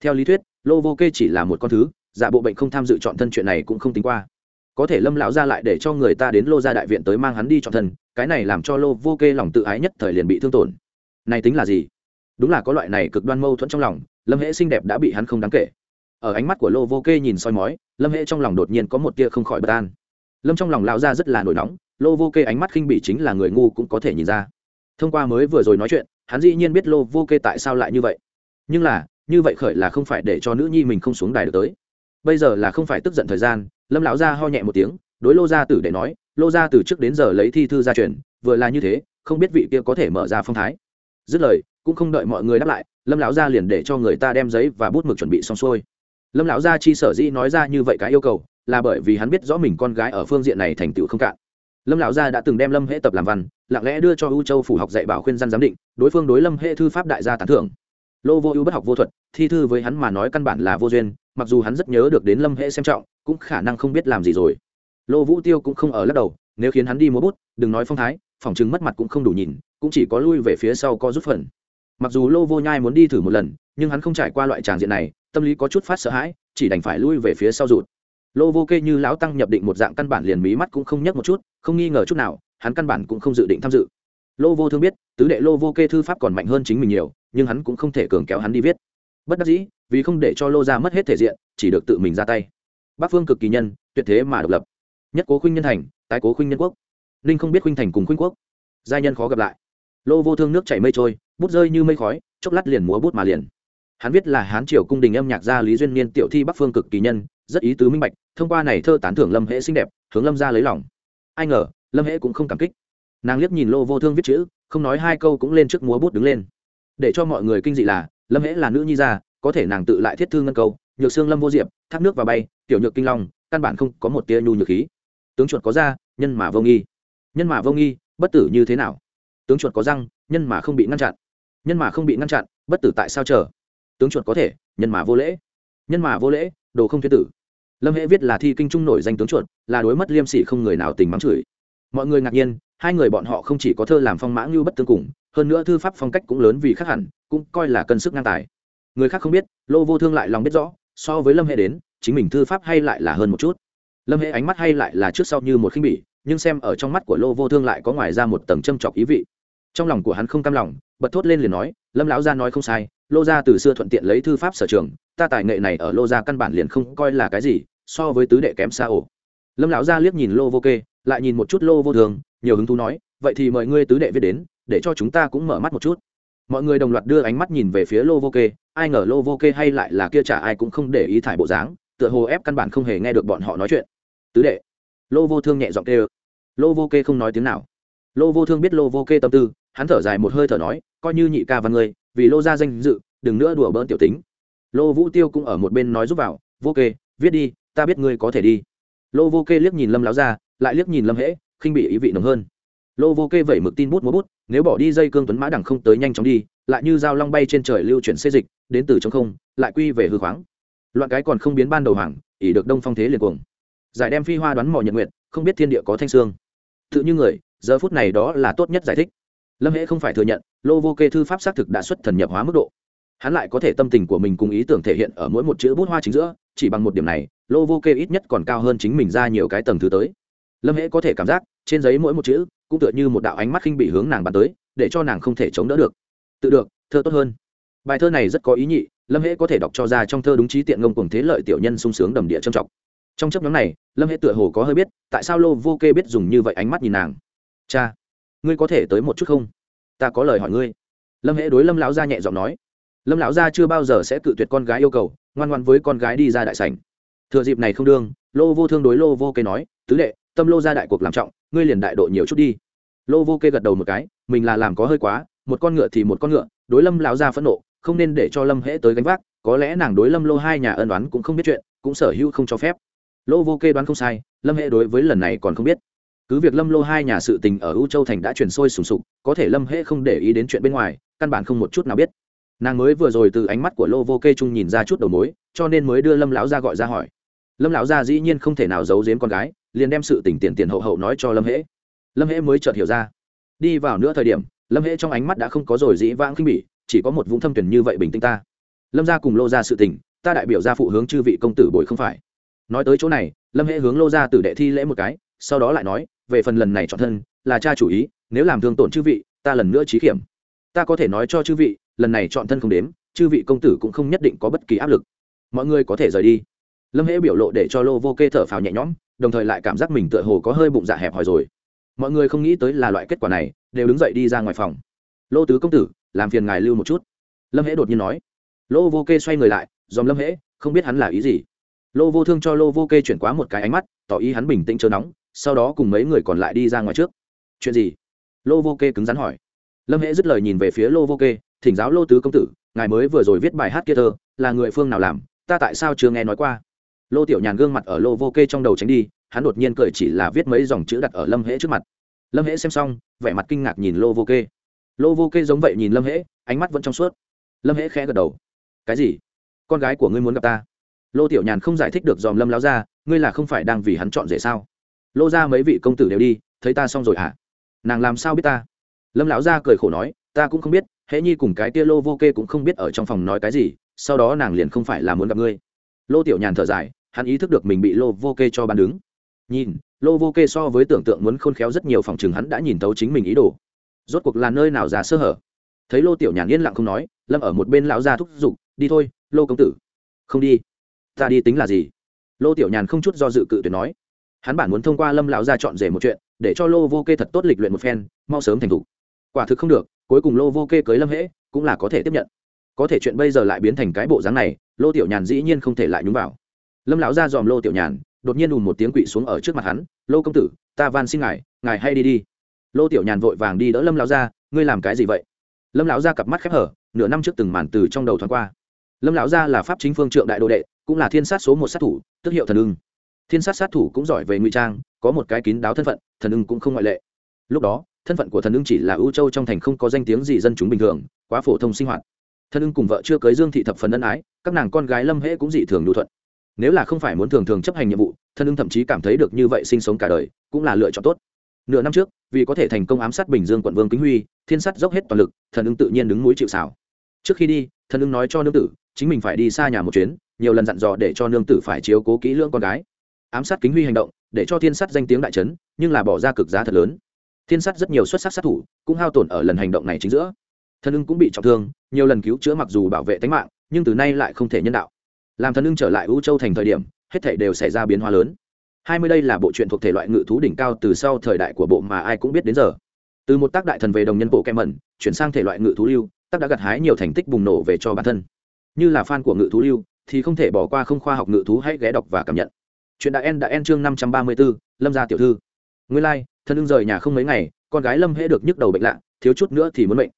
theo lý thuyết, lô vô kê chỉ là một con thứ, giả bộ bệnh không tham dự chọn thân chuyện này cũng không tính qua. Có thể lâm lão gia lại để cho người ta đến lô gia đại viện tới mang hắn đi chọn thân, cái này làm cho lô vô kê lòng tự ái nhất thời liền bị thương tổn. Này tính là gì? Đúng là có loại này cực đoan mâu thuẫn trong lòng, lâm hễ xinh đẹp đã bị hắn không đáng kể. Ở ánh mắt của lô vô kê nhìn soi mói, lâm hễ trong lòng đột nhiên có một tia không khỏi bất an. Lâm trong lòng lão gia rất là nổi nóng, lô vô kê ánh mắt khinh bỉ chính là người ngu cũng có thể nhìn ra. Thông qua mới vừa rồi nói chuyện, hắn dĩ nhiên biết lô vô kê tại sao lại như vậy. Nhưng là như vậy khởi là không phải để cho nữ nhi mình không xuống đài được tới. Bây giờ là không phải tức giận thời gian, lâm lão gia ho nhẹ một tiếng, đối lô gia tử để nói, lô gia từ trước đến giờ lấy thi thư ra truyền, vừa là như thế, không biết vị kia có thể mở ra phong thái. Dứt lời, cũng không đợi mọi người đáp lại, lâm lão gia liền để cho người ta đem giấy và bút mực chuẩn bị xong xuôi. Lâm lão gia chi sở dĩ nói ra như vậy cái yêu cầu, là bởi vì hắn biết rõ mình con gái ở phương diện này thành tựu không cạn. Lâm lão gia đã từng đem lâm hễ tập làm văn, lặng lẽ đưa cho U châu phủ học dạy bảo khuyên dân giám định, đối phương đối lâm hễ thư pháp đại gia tán thưởng lô vô ưu bất học vô thuật, thi thư với hắn mà nói căn bản là vô duyên, mặc dù hắn rất nhớ được đến lâm hễ xem trọng, cũng khả năng không biết làm gì rồi. Lô vũ tiêu cũng không ở lắc đầu, nếu khiến hắn đi mua bút, đừng nói phong thái, phòng chứng mất mặt cũng không đủ nhìn, cũng chỉ có lui về phía sau có rút phần. Mặc dù lô vô nhai muốn đi thử một lần, nhưng hắn không trải qua loại tràng diện này, tâm lý có chút phát sợ hãi, chỉ đành phải lui về phía sau rụt. Lô vô kê như lão tăng nhập định một dạng căn bản liền mí mắt cũng không nhấc một chút, không nghi ngờ chút nào, hắn căn bản cũng không dự định tham dự. Lô vô thương biết, tứ đệ lô vô kê thư pháp còn mạnh hơn chính mình nhiều nhưng hắn cũng không thể cường kéo hắn đi viết. Bất đắc dĩ, vì không để cho lô ra mất hết thể diện, chỉ được tự mình ra tay. Bắc phương cực kỳ nhân, tuyệt thế mà độc lập. Nhất cố khuynh nhân thành, tái cố khuynh nhân quốc. Ninh không biết khuynh thành cùng khuynh quốc. Giai nhân khó gặp lại. Lô vô thương nước chảy mây trôi, bút rơi như mây khói, chốc lát liền múa bút mà liền. Hắn viết là hán triều cung đình âm nhạc gia lý duyên niên tiểu thi bắc phương cực kỳ nhân, rất ý tứ minh bạch, thông qua này thơ tán thưởng lâm hễ xinh đẹp, hướng lâm ra lấy lòng. Ai ngờ, lâm hễ cũng không cảm kích. Nàng liếc nhìn lô vô thương viết chữ, không nói hai câu cũng lên trước múa bút đứng lên để cho mọi người kinh dị là, lâm hễ là nữ nhi gia, có thể nàng tự lại thiết thư ngân câu, nhược xương lâm vô diệp, thác nước và bay, tiểu nhược kinh long, căn bản không có một tia nhu nhược khí. Tướng chuột có da, nhân mà vô nghi. Nhân mà vô nghi, bất tử như thế nào? Tướng chuột có răng, nhân mà không bị ngăn chặn. Nhân mà không bị ngăn chặn, bất tử tại sao chờ? Tướng chuột có thể, nhân mà vô lễ. Nhân mà vô lễ, đồ không thiên tử. Lâm hễ viết là thi kinh trung nổi danh tướng chuột, là đối mất liêm sỉ không người nào tình mắng chửi. Mọi người ngạc nhiên, hai người bọn họ không chỉ có thơ làm phong mã như bất tương cùng hơn nữa thư pháp phong cách cũng lớn vì khác hẳn, cũng coi là cân sức ngang tài. Người khác không biết, lô vô thương lại lòng biết rõ, so với lâm hệ đến, chính mình thư pháp hay lại là hơn một chút. Lâm hệ ánh mắt hay lại là trước sau như một khinh bỉ, nhưng xem ở trong mắt của lô vô thương lại có ngoài ra một tầng châm chọc ý vị. Trong lòng của hắn không cam lòng, bật thốt lên liền nói, lâm lão gia nói không sai, lô gia từ xưa thuận tiện lấy thư pháp sở trường, ta tài nghệ này ở lô gia căn bản liền không coi là cái gì, so với tứ đệ kém xa ổ. Lâm lão gia liếc nhìn lô vô kê, lại nhìn một chút lô vô thường nhiều hứng thú nói, vậy thì mời ngươi tứ đệ viết đến để cho chúng ta cũng mở mắt một chút. Mọi người đồng loạt đưa ánh mắt nhìn về phía lô vô kê, ai ngờ lô vô kê hay lại là kia trả ai cũng không để ý thải bộ dáng, tựa hồ ép căn bản không hề nghe được bọn họ nói chuyện. Tứ đệ. Lô vô thương nhẹ giọng kê lô vô kê không nói tiếng nào. Lô vô thương biết lô vô kê tâm tư, hắn thở dài một hơi thở nói, coi như nhị ca văn ngươi, vì lô ra danh dự, đừng nữa đùa bỡn tiểu tính. Lô vũ tiêu cũng ở một bên nói giúp vào, vô kê, viết đi, ta biết ngươi có thể đi. Lô vô kê liếc nhìn lâm láo ra lại liếc nhìn lâm hễ, khinh bị ý vị nồng hơn lô vô kê vẩy mực tin bút múa bút, nếu bỏ đi dây cương tuấn mã đẳng không tới nhanh chóng đi, lại như dao long bay trên trời lưu chuyển xê dịch, đến từ trong không, lại quy về hư khoáng. Loạn cái còn không biến ban đầu hoàng ỉ được đông phong thế liền cuồng. Giải đem phi hoa đoán mò nhật nguyện không biết thiên địa có thanh sương tự như người, giờ phút này đó là tốt nhất giải thích. Lâm hễ không phải thừa nhận, lô vô kê thư pháp xác thực đã xuất thần nhập hóa mức độ. Hắn lại có thể tâm tình của mình cùng ý tưởng thể hiện ở mỗi một chữ bút hoa chính giữa, chỉ bằng một điểm này, lô vô kê ít nhất còn cao hơn chính mình ra nhiều cái tầng thứ tới. Lâm hễ có thể cảm giác, trên giấy mỗi một chữ cũng tựa như một đạo ánh mắt khinh bị hướng nàng bắn tới, để cho nàng không thể chống đỡ được. Tự được, thơ tốt hơn. Bài thơ này rất có ý nhị, lâm hễ có thể đọc cho ra trong thơ đúng trí tiện ngông cùng thế lợi tiểu nhân sung sướng đầm địa trầm trọng. Trong chấp nhóm này, lâm hễ tựa hồ có hơi biết, tại sao lô vô kê biết dùng như vậy ánh mắt nhìn nàng. Cha, ngươi có thể tới một chút không? Ta có lời hỏi ngươi. Lâm hễ đối lâm lão gia nhẹ giọng nói. Lâm lão gia chưa bao giờ sẽ cự tuyệt con gái yêu cầu, ngoan ngoan với con gái đi ra đại sảnh. Thừa dịp này không đương, lô vô thương đối lô vô kê nói, tứ đệ tâm lô ra đại cuộc làm trọng, ngươi liền đại độ nhiều chút đi. Lô vô kê gật đầu một cái, mình là làm có hơi quá, một con ngựa thì một con ngựa, đối lâm lão gia phẫn nộ, không nên để cho lâm hễ tới gánh vác, có lẽ nàng đối lâm lô hai nhà ân đoán cũng không biết chuyện, cũng sở hữu không cho phép. Lô vô kê đoán không sai, lâm hễ đối với lần này còn không biết. Cứ việc lâm lô hai nhà sự tình ở u châu thành đã truyền sôi sùng sục, có thể lâm hễ không để ý đến chuyện bên ngoài, căn bản không một chút nào biết. Nàng mới vừa rồi từ ánh mắt của lô vô kê trung nhìn ra chút đầu mối, cho nên mới đưa lâm lão ra gọi ra hỏi lâm lão gia dĩ nhiên không thể nào giấu giếm con gái, liền đem sự tỉnh tiền tiền hậu hậu nói cho lâm hễ. Lâm hễ mới chợt hiểu ra. Đi vào nữa thời điểm, lâm hễ trong ánh mắt đã không có rồi dĩ vãng khinh bỉ, chỉ có một vũng thâm tuyển như vậy bình tĩnh ta. Lâm Gia cùng lô ra sự tình, ta đại biểu ra phụ hướng chư vị công tử bồi không phải. Nói tới chỗ này, lâm hễ hướng lô ra tử đệ thi lễ một cái, sau đó lại nói, về phần lần này chọn thân, là cha chủ ý, nếu làm thương tổn chư vị, ta lần nữa trí kiểm ta có thể nói cho chư vị, lần này chọn thân không đếm, chư vị công tử cũng không nhất định có bất kỳ áp lực. Mọi người có thể rời đi lâm hễ biểu lộ để cho lô vô kê thở phào nhẹ nhõm, đồng thời lại cảm giác mình tựa hồ có hơi bụng dạ hẹp hòi rồi. Mọi người không nghĩ tới là loại kết quả này, đều đứng dậy đi ra ngoài phòng. Lô tứ công tử, làm phiền ngài lưu một chút. Lâm hễ đột nhiên nói. Lô vô kê xoay người lại dòm lâm hễ, không biết hắn là ý gì. Lô vô thương cho lô vô kê chuyển quá một cái ánh mắt, tỏ ý hắn bình tĩnh chờ nóng, sau đó cùng mấy người còn lại đi ra ngoài trước. Chuyện gì? Lô vô kê cứng rắn hỏi. Lâm hễ dứt lời nhìn về phía lô vô kê, thỉnh giáo lô tứ công tử, ngài mới vừa rồi viết bài hát kia thơ, là người phương nào làm, ta tại sao chưa nghe nói qua? Lô tiểu nhàn gương mặt ở lô vô kê trong đầu tránh đi, hắn đột nhiên cười chỉ là viết mấy dòng chữ đặt ở lâm hễ trước mặt. Lâm hễ xem xong, vẻ mặt kinh ngạc nhìn lô vô kê. Lô vô kê giống vậy nhìn lâm hễ, ánh mắt vẫn trong suốt. Lâm hễ khẽ gật đầu. Cái gì? Con gái của ngươi muốn gặp ta? Lô tiểu nhàn không giải thích được dòm lâm láo ra ngươi là không phải đang vì hắn chọn rể sao? Lô ra mấy vị công tử đều đi, thấy ta xong rồi hả? Nàng làm sao biết ta? Lâm lão gia cười khổ nói, ta cũng không biết, hễ nhi cùng cái tia lô vô kê cũng không biết ở trong phòng nói cái gì, sau đó nàng liền không phải là muốn gặp ngươi. Lô tiểu nhàn thở dài hắn ý thức được mình bị lô vô kê cho bán đứng. Nhìn, lô vô kê so với tưởng tượng muốn khôn khéo rất nhiều phòng chừng hắn đã nhìn thấu chính mình ý đồ. Rốt cuộc là nơi nào già sơ hở? Thấy lô tiểu nhàn yên lặng không nói, lâm ở một bên lão gia thúc giục, đi thôi, lô công tử. Không đi. Ta đi tính là gì? Lô tiểu nhàn không chút do dự cự tuyệt nói. Hắn bản muốn thông qua lâm lão gia chọn rể một chuyện, để cho lô vô kê thật tốt lịch luyện một phen, mau sớm thành thục. Quả thực không được, cuối cùng lô vô kê cưới lâm hễ, cũng là có thể tiếp nhận. Có thể chuyện bây giờ lại biến thành cái bộ dáng này, lô tiểu nhàn dĩ nhiên không thể lại nhúng vào lâm lão ra dòm lô tiểu nhàn, đột nhiên đùn một tiếng quỵ xuống ở trước mặt hắn, lô công tử, ta van xin ngài ngài hay đi đi. Lô tiểu nhàn vội vàng đi đỡ lâm lão ra, ngươi làm cái gì vậy? Lâm lão ra cặp mắt khép hở, nửa năm trước từng màn từ trong đầu thoáng qua. Lâm lão ra là pháp chính phương trượng đại đô đệ, cũng là thiên sát số một sát thủ, tức hiệu thần ưng. Thiên sát sát thủ cũng giỏi về ngụy trang, có một cái kín đáo thân phận, thần ưng cũng không ngoại lệ. Lúc đó, thân phận của thần ưng chỉ là ưu châu trong thành không có danh tiếng gì dân chúng bình thường, quá phổ thông sinh hoạt. Thần ưng cùng vợ chưa cưới dương thị thập phần ân ái, các nàng con gái lâm hễ cũng dị thường nhu thuận nếu là không phải muốn thường thường chấp hành nhiệm vụ, thân ưng thậm chí cảm thấy được như vậy sinh sống cả đời, cũng là lựa chọn tốt. Nửa năm trước, vì có thể thành công ám sát bình dương quận vương kính huy, thiên sát dốc hết toàn lực thần ưng tự nhiên đứng mũi chịu xảo trước khi đi thần ưng nói cho nương tử, chính mình phải đi xa nhà một chuyến, nhiều lần dặn dò để cho nương tử phải chiếu cố kỹ lưỡng con gái. Ám sát kính huy hành động, để cho thiên sát danh tiếng đại trấn nhưng là bỏ ra cực giá thật lớn. Thiên sát rất nhiều xuất sắc sát thủ, cũng hao tổn ở lần hành động này chính giữa. Thần ưng cũng bị trọng thương, nhiều lần cứu chữa mặc dù bảo vệ tính mạng, nhưng từ nay lại không thể nhân đạo làm thần ưng trở lại u châu thành thời điểm hết thể đều xảy ra biến hóa lớn. Hai mươi đây là bộ truyện thuộc thể loại ngự thú đỉnh cao từ sau thời đại của bộ mà ai cũng biết đến giờ. Từ một tác đại thần về đồng nhân bộ kem mẩn chuyển sang thể loại ngự thú lưu tác đã gặt hái nhiều thành tích bùng nổ về cho bản thân. Như là fan của ngự thú lưu thì không thể bỏ qua không khoa học ngự thú hãy ghé đọc và cảm nhận. Chuyện đã en đã en chương năm trăm ba mươi b ố lâm gia tiểu thư. Nguyên lai、like, thân ưng rời nhà không mấy ngày con gái lâm hễ được nhức đầu bệnh lạ thiếu chút nữa thì muốn bệnh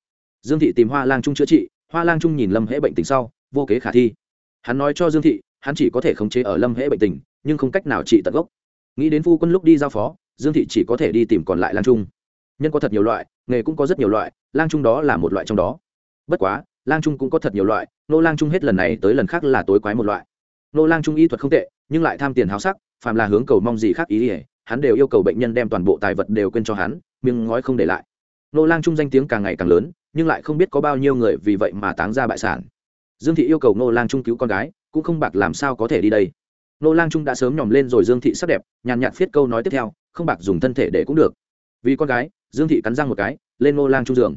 dương thị tìm hoa lang trung chữa trị hoa lang trung nhìn lâm hễ bệnh tình sau vô kế khả thi hắn nói cho dương thị, hắn chỉ có thể khống chế ở lâm hễ bệnh tình, nhưng không cách nào trị tận gốc. Nghĩ đến phu quân lúc đi giao phó, dương thị chỉ có thể đi tìm còn lại lang trung. Nhân có thật nhiều loại, nghề cũng có rất nhiều loại, lang trung đó là một loại trong đó. Bất quá, lang trung cũng có thật nhiều loại, nô lang trung hết lần này tới lần khác là tối quái một loại. Nô lang trung y thuật không tệ, nhưng lại tham tiền háo sắc, phàm là hướng cầu mong gì khác ý ỉa hắn đều yêu cầu bệnh nhân đem toàn bộ tài vật đều quên cho hắn, miếng ngói không để lại. Nô lang trung danh tiếng càng ngày càng lớn, nhưng lại không biết có bao nhiêu người vì vậy mà táng ra bại sản dương thị yêu cầu nô lang trung cứu con gái, cũng không bạc làm sao có thể đi đây. Nô lang trung đã sớm nhòm lên rồi dương thị sắc đẹp, nhàn nhạt viết câu nói tiếp theo, không bạc dùng thân thể để cũng được. Vì con gái, dương thị cắn răng một cái, lên nô lang trung giường.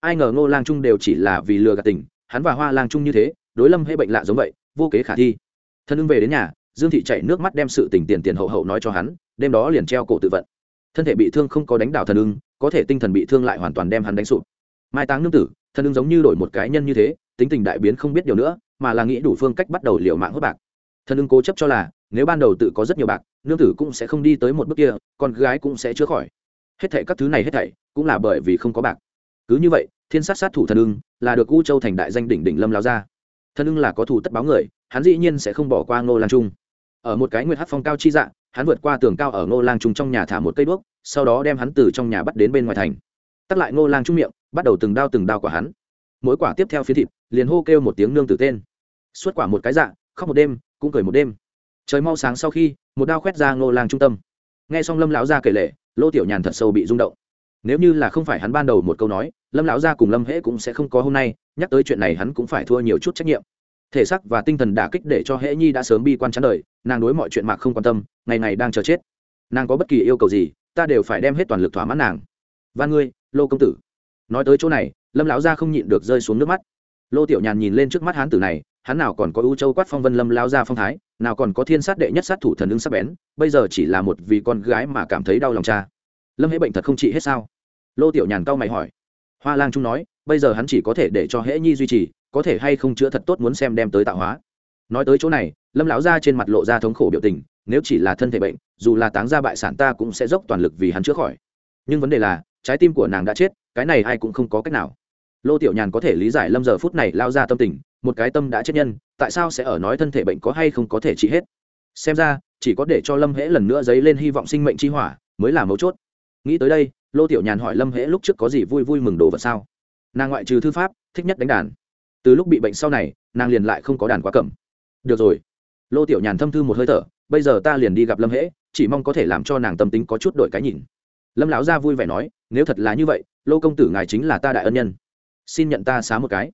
Ai ngờ nô lang trung đều chỉ là vì lừa gạt tình, hắn và hoa lang trung như thế, đối lâm hễ bệnh lạ giống vậy, vô kế khả thi. Thân ưng về đến nhà, dương thị chạy nước mắt đem sự tình tiền tiền hậu hậu nói cho hắn, đêm đó liền treo cổ tự vận. Thân thể bị thương không có đánh đảo thần ưng, có thể tinh thần bị thương lại hoàn toàn đem hắn đánh sụp. Mai táng nương tử thần ưng giống như đổi một cái nhân như thế tính tình đại biến không biết điều nữa, mà là nghĩ đủ phương cách bắt đầu liều mạng hốt bạc. Thần ưng cố chấp cho là, nếu ban đầu tự có rất nhiều bạc, nương tử cũng sẽ không đi tới một bước kia, con gái cũng sẽ chữa khỏi. Hết thảy các thứ này hết thảy, cũng là bởi vì không có bạc. Cứ như vậy, thiên sát sát thủ thần ưng, là được u châu thành đại danh đỉnh đỉnh lâm lao ra. Thần ưng là có thủ tất báo người, hắn dĩ nhiên sẽ không bỏ qua ngô lang trung. Ở một cái nguyệt hát phong cao chi dạng hắn vượt qua tường cao ở ngô lang trung trong nhà thả một cây đuốc, sau đó đem hắn từ trong nhà bắt đến bên ngoài thành. Tắt lại ngô lang trung miệng, bắt đầu từng đao từng đao của hắn mỗi quả tiếp theo phía thịt, liền hô kêu một tiếng nương tử tên. Suốt quả một cái dạng khóc một đêm, cũng cười một đêm. Trời mau sáng sau khi, một đao khoét ra ngô lang trung tâm. Nghe xong lâm lão gia kể lệ lô tiểu nhàn thật sâu bị rung động. Nếu như là không phải hắn ban đầu một câu nói, lâm lão gia cùng lâm hễ cũng sẽ không có hôm nay, nhắc tới chuyện này hắn cũng phải thua nhiều chút trách nhiệm. Thể xác và tinh thần đả kích để cho hễ nhi đã sớm bi quan chán đời, nàng đối mọi chuyện mạc không quan tâm, ngày ngày đang chờ chết. Nàng có bất kỳ yêu cầu gì, ta đều phải đem hết toàn lực thỏa mãn nàng. Và ngươi, lô công tử. Nói tới chỗ này lâm lão gia không nhịn được rơi xuống nước mắt. Lô tiểu nhàn nhìn lên trước mắt hán tử này, hắn nào còn có ưu châu quát phong vân lâm lao ra phong thái, nào còn có thiên sát đệ nhất sát thủ thần ứng sắc bén, bây giờ chỉ là một vì con gái mà cảm thấy đau lòng cha. Lâm hễ bệnh thật không trị hết sao? Lô tiểu nhàn cau mày hỏi. Hoa lang trung nói, bây giờ hắn chỉ có thể để cho hễ nhi duy trì, có thể hay không chữa thật tốt muốn xem đem tới tạo hóa. Nói tới chỗ này, lâm lão ra trên mặt lộ ra thống khổ biểu tình, nếu chỉ là thân thể bệnh, dù là táng ra bại sản ta cũng sẽ dốc toàn lực vì hắn chữa khỏi. Nhưng vấn đề là, trái tim của nàng đã chết, cái này ai cũng không có cách nào lô tiểu nhàn có thể lý giải lâm giờ phút này lao ra tâm tình, một cái tâm đã chết nhân, tại sao sẽ ở nói thân thể bệnh có hay không có thể trị hết? Xem ra, chỉ có để cho lâm hễ lần nữa dấy lên hy vọng sinh mệnh chi hỏa, mới là mấu chốt. Nghĩ tới đây, lô tiểu nhàn hỏi lâm hễ lúc trước có gì vui vui mừng đồ vật sao? Nàng ngoại trừ thư pháp, thích nhất đánh đàn. Từ lúc bị bệnh sau này, nàng liền lại không có đàn quá cẩm. Được rồi. Lô tiểu nhàn thâm thư một hơi thở, bây giờ ta liền đi gặp lâm hễ, chỉ mong có thể làm cho nàng tâm tính có chút đổi cái nhìn. Lâm lão gia vui vẻ nói, nếu thật là như vậy, lô công tử ngài chính là ta đại ân nhân xin nhận ta xá một cái.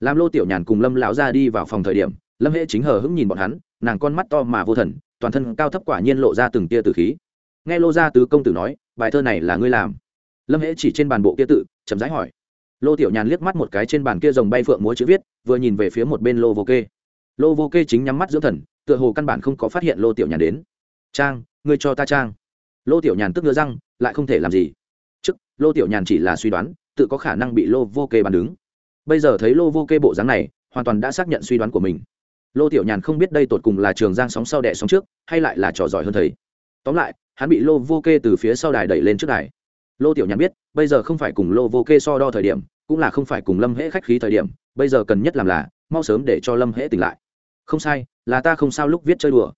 Làm lô tiểu nhàn cùng lâm lão ra đi vào phòng thời điểm, lâm hễ chính hờ hững nhìn bọn hắn, nàng con mắt to mà vô thần, toàn thân cao thấp quả nhiên lộ ra từng tia từ khí. Nghe lô gia tứ công tử nói, bài thơ này là ngươi làm. Lâm hễ chỉ trên bàn bộ kia tự, chậm rãi hỏi. Lô tiểu nhàn liếc mắt một cái trên bàn kia dòng bay phượng múa chữ viết, vừa nhìn về phía một bên lô vô kê. Lô vô kê chính nhắm mắt dưỡng thần, tựa hồ căn bản không có phát hiện lô tiểu nhàn đến. Trang, ngươi cho ta trang. Lô tiểu nhàn tức ngứa răng, lại không thể làm gì. Trước, lô tiểu nhàn chỉ là suy đoán tự có khả năng bị lô vô kê bàn đứng. Bây giờ thấy lô vô kê bộ dáng này, hoàn toàn đã xác nhận suy đoán của mình. Lô tiểu nhàn không biết đây tột cùng là trường giang sóng sau đẻ sóng trước, hay lại là trò giỏi hơn thầy. Tóm lại, hắn bị lô vô kê từ phía sau đài đẩy lên trước đài. Lô tiểu nhàn biết, bây giờ không phải cùng lô vô kê so đo thời điểm, cũng là không phải cùng lâm hễ khách khí thời điểm, bây giờ cần nhất làm là, mau sớm để cho lâm hễ tỉnh lại. Không sai, là ta không sao lúc viết chơi đùa.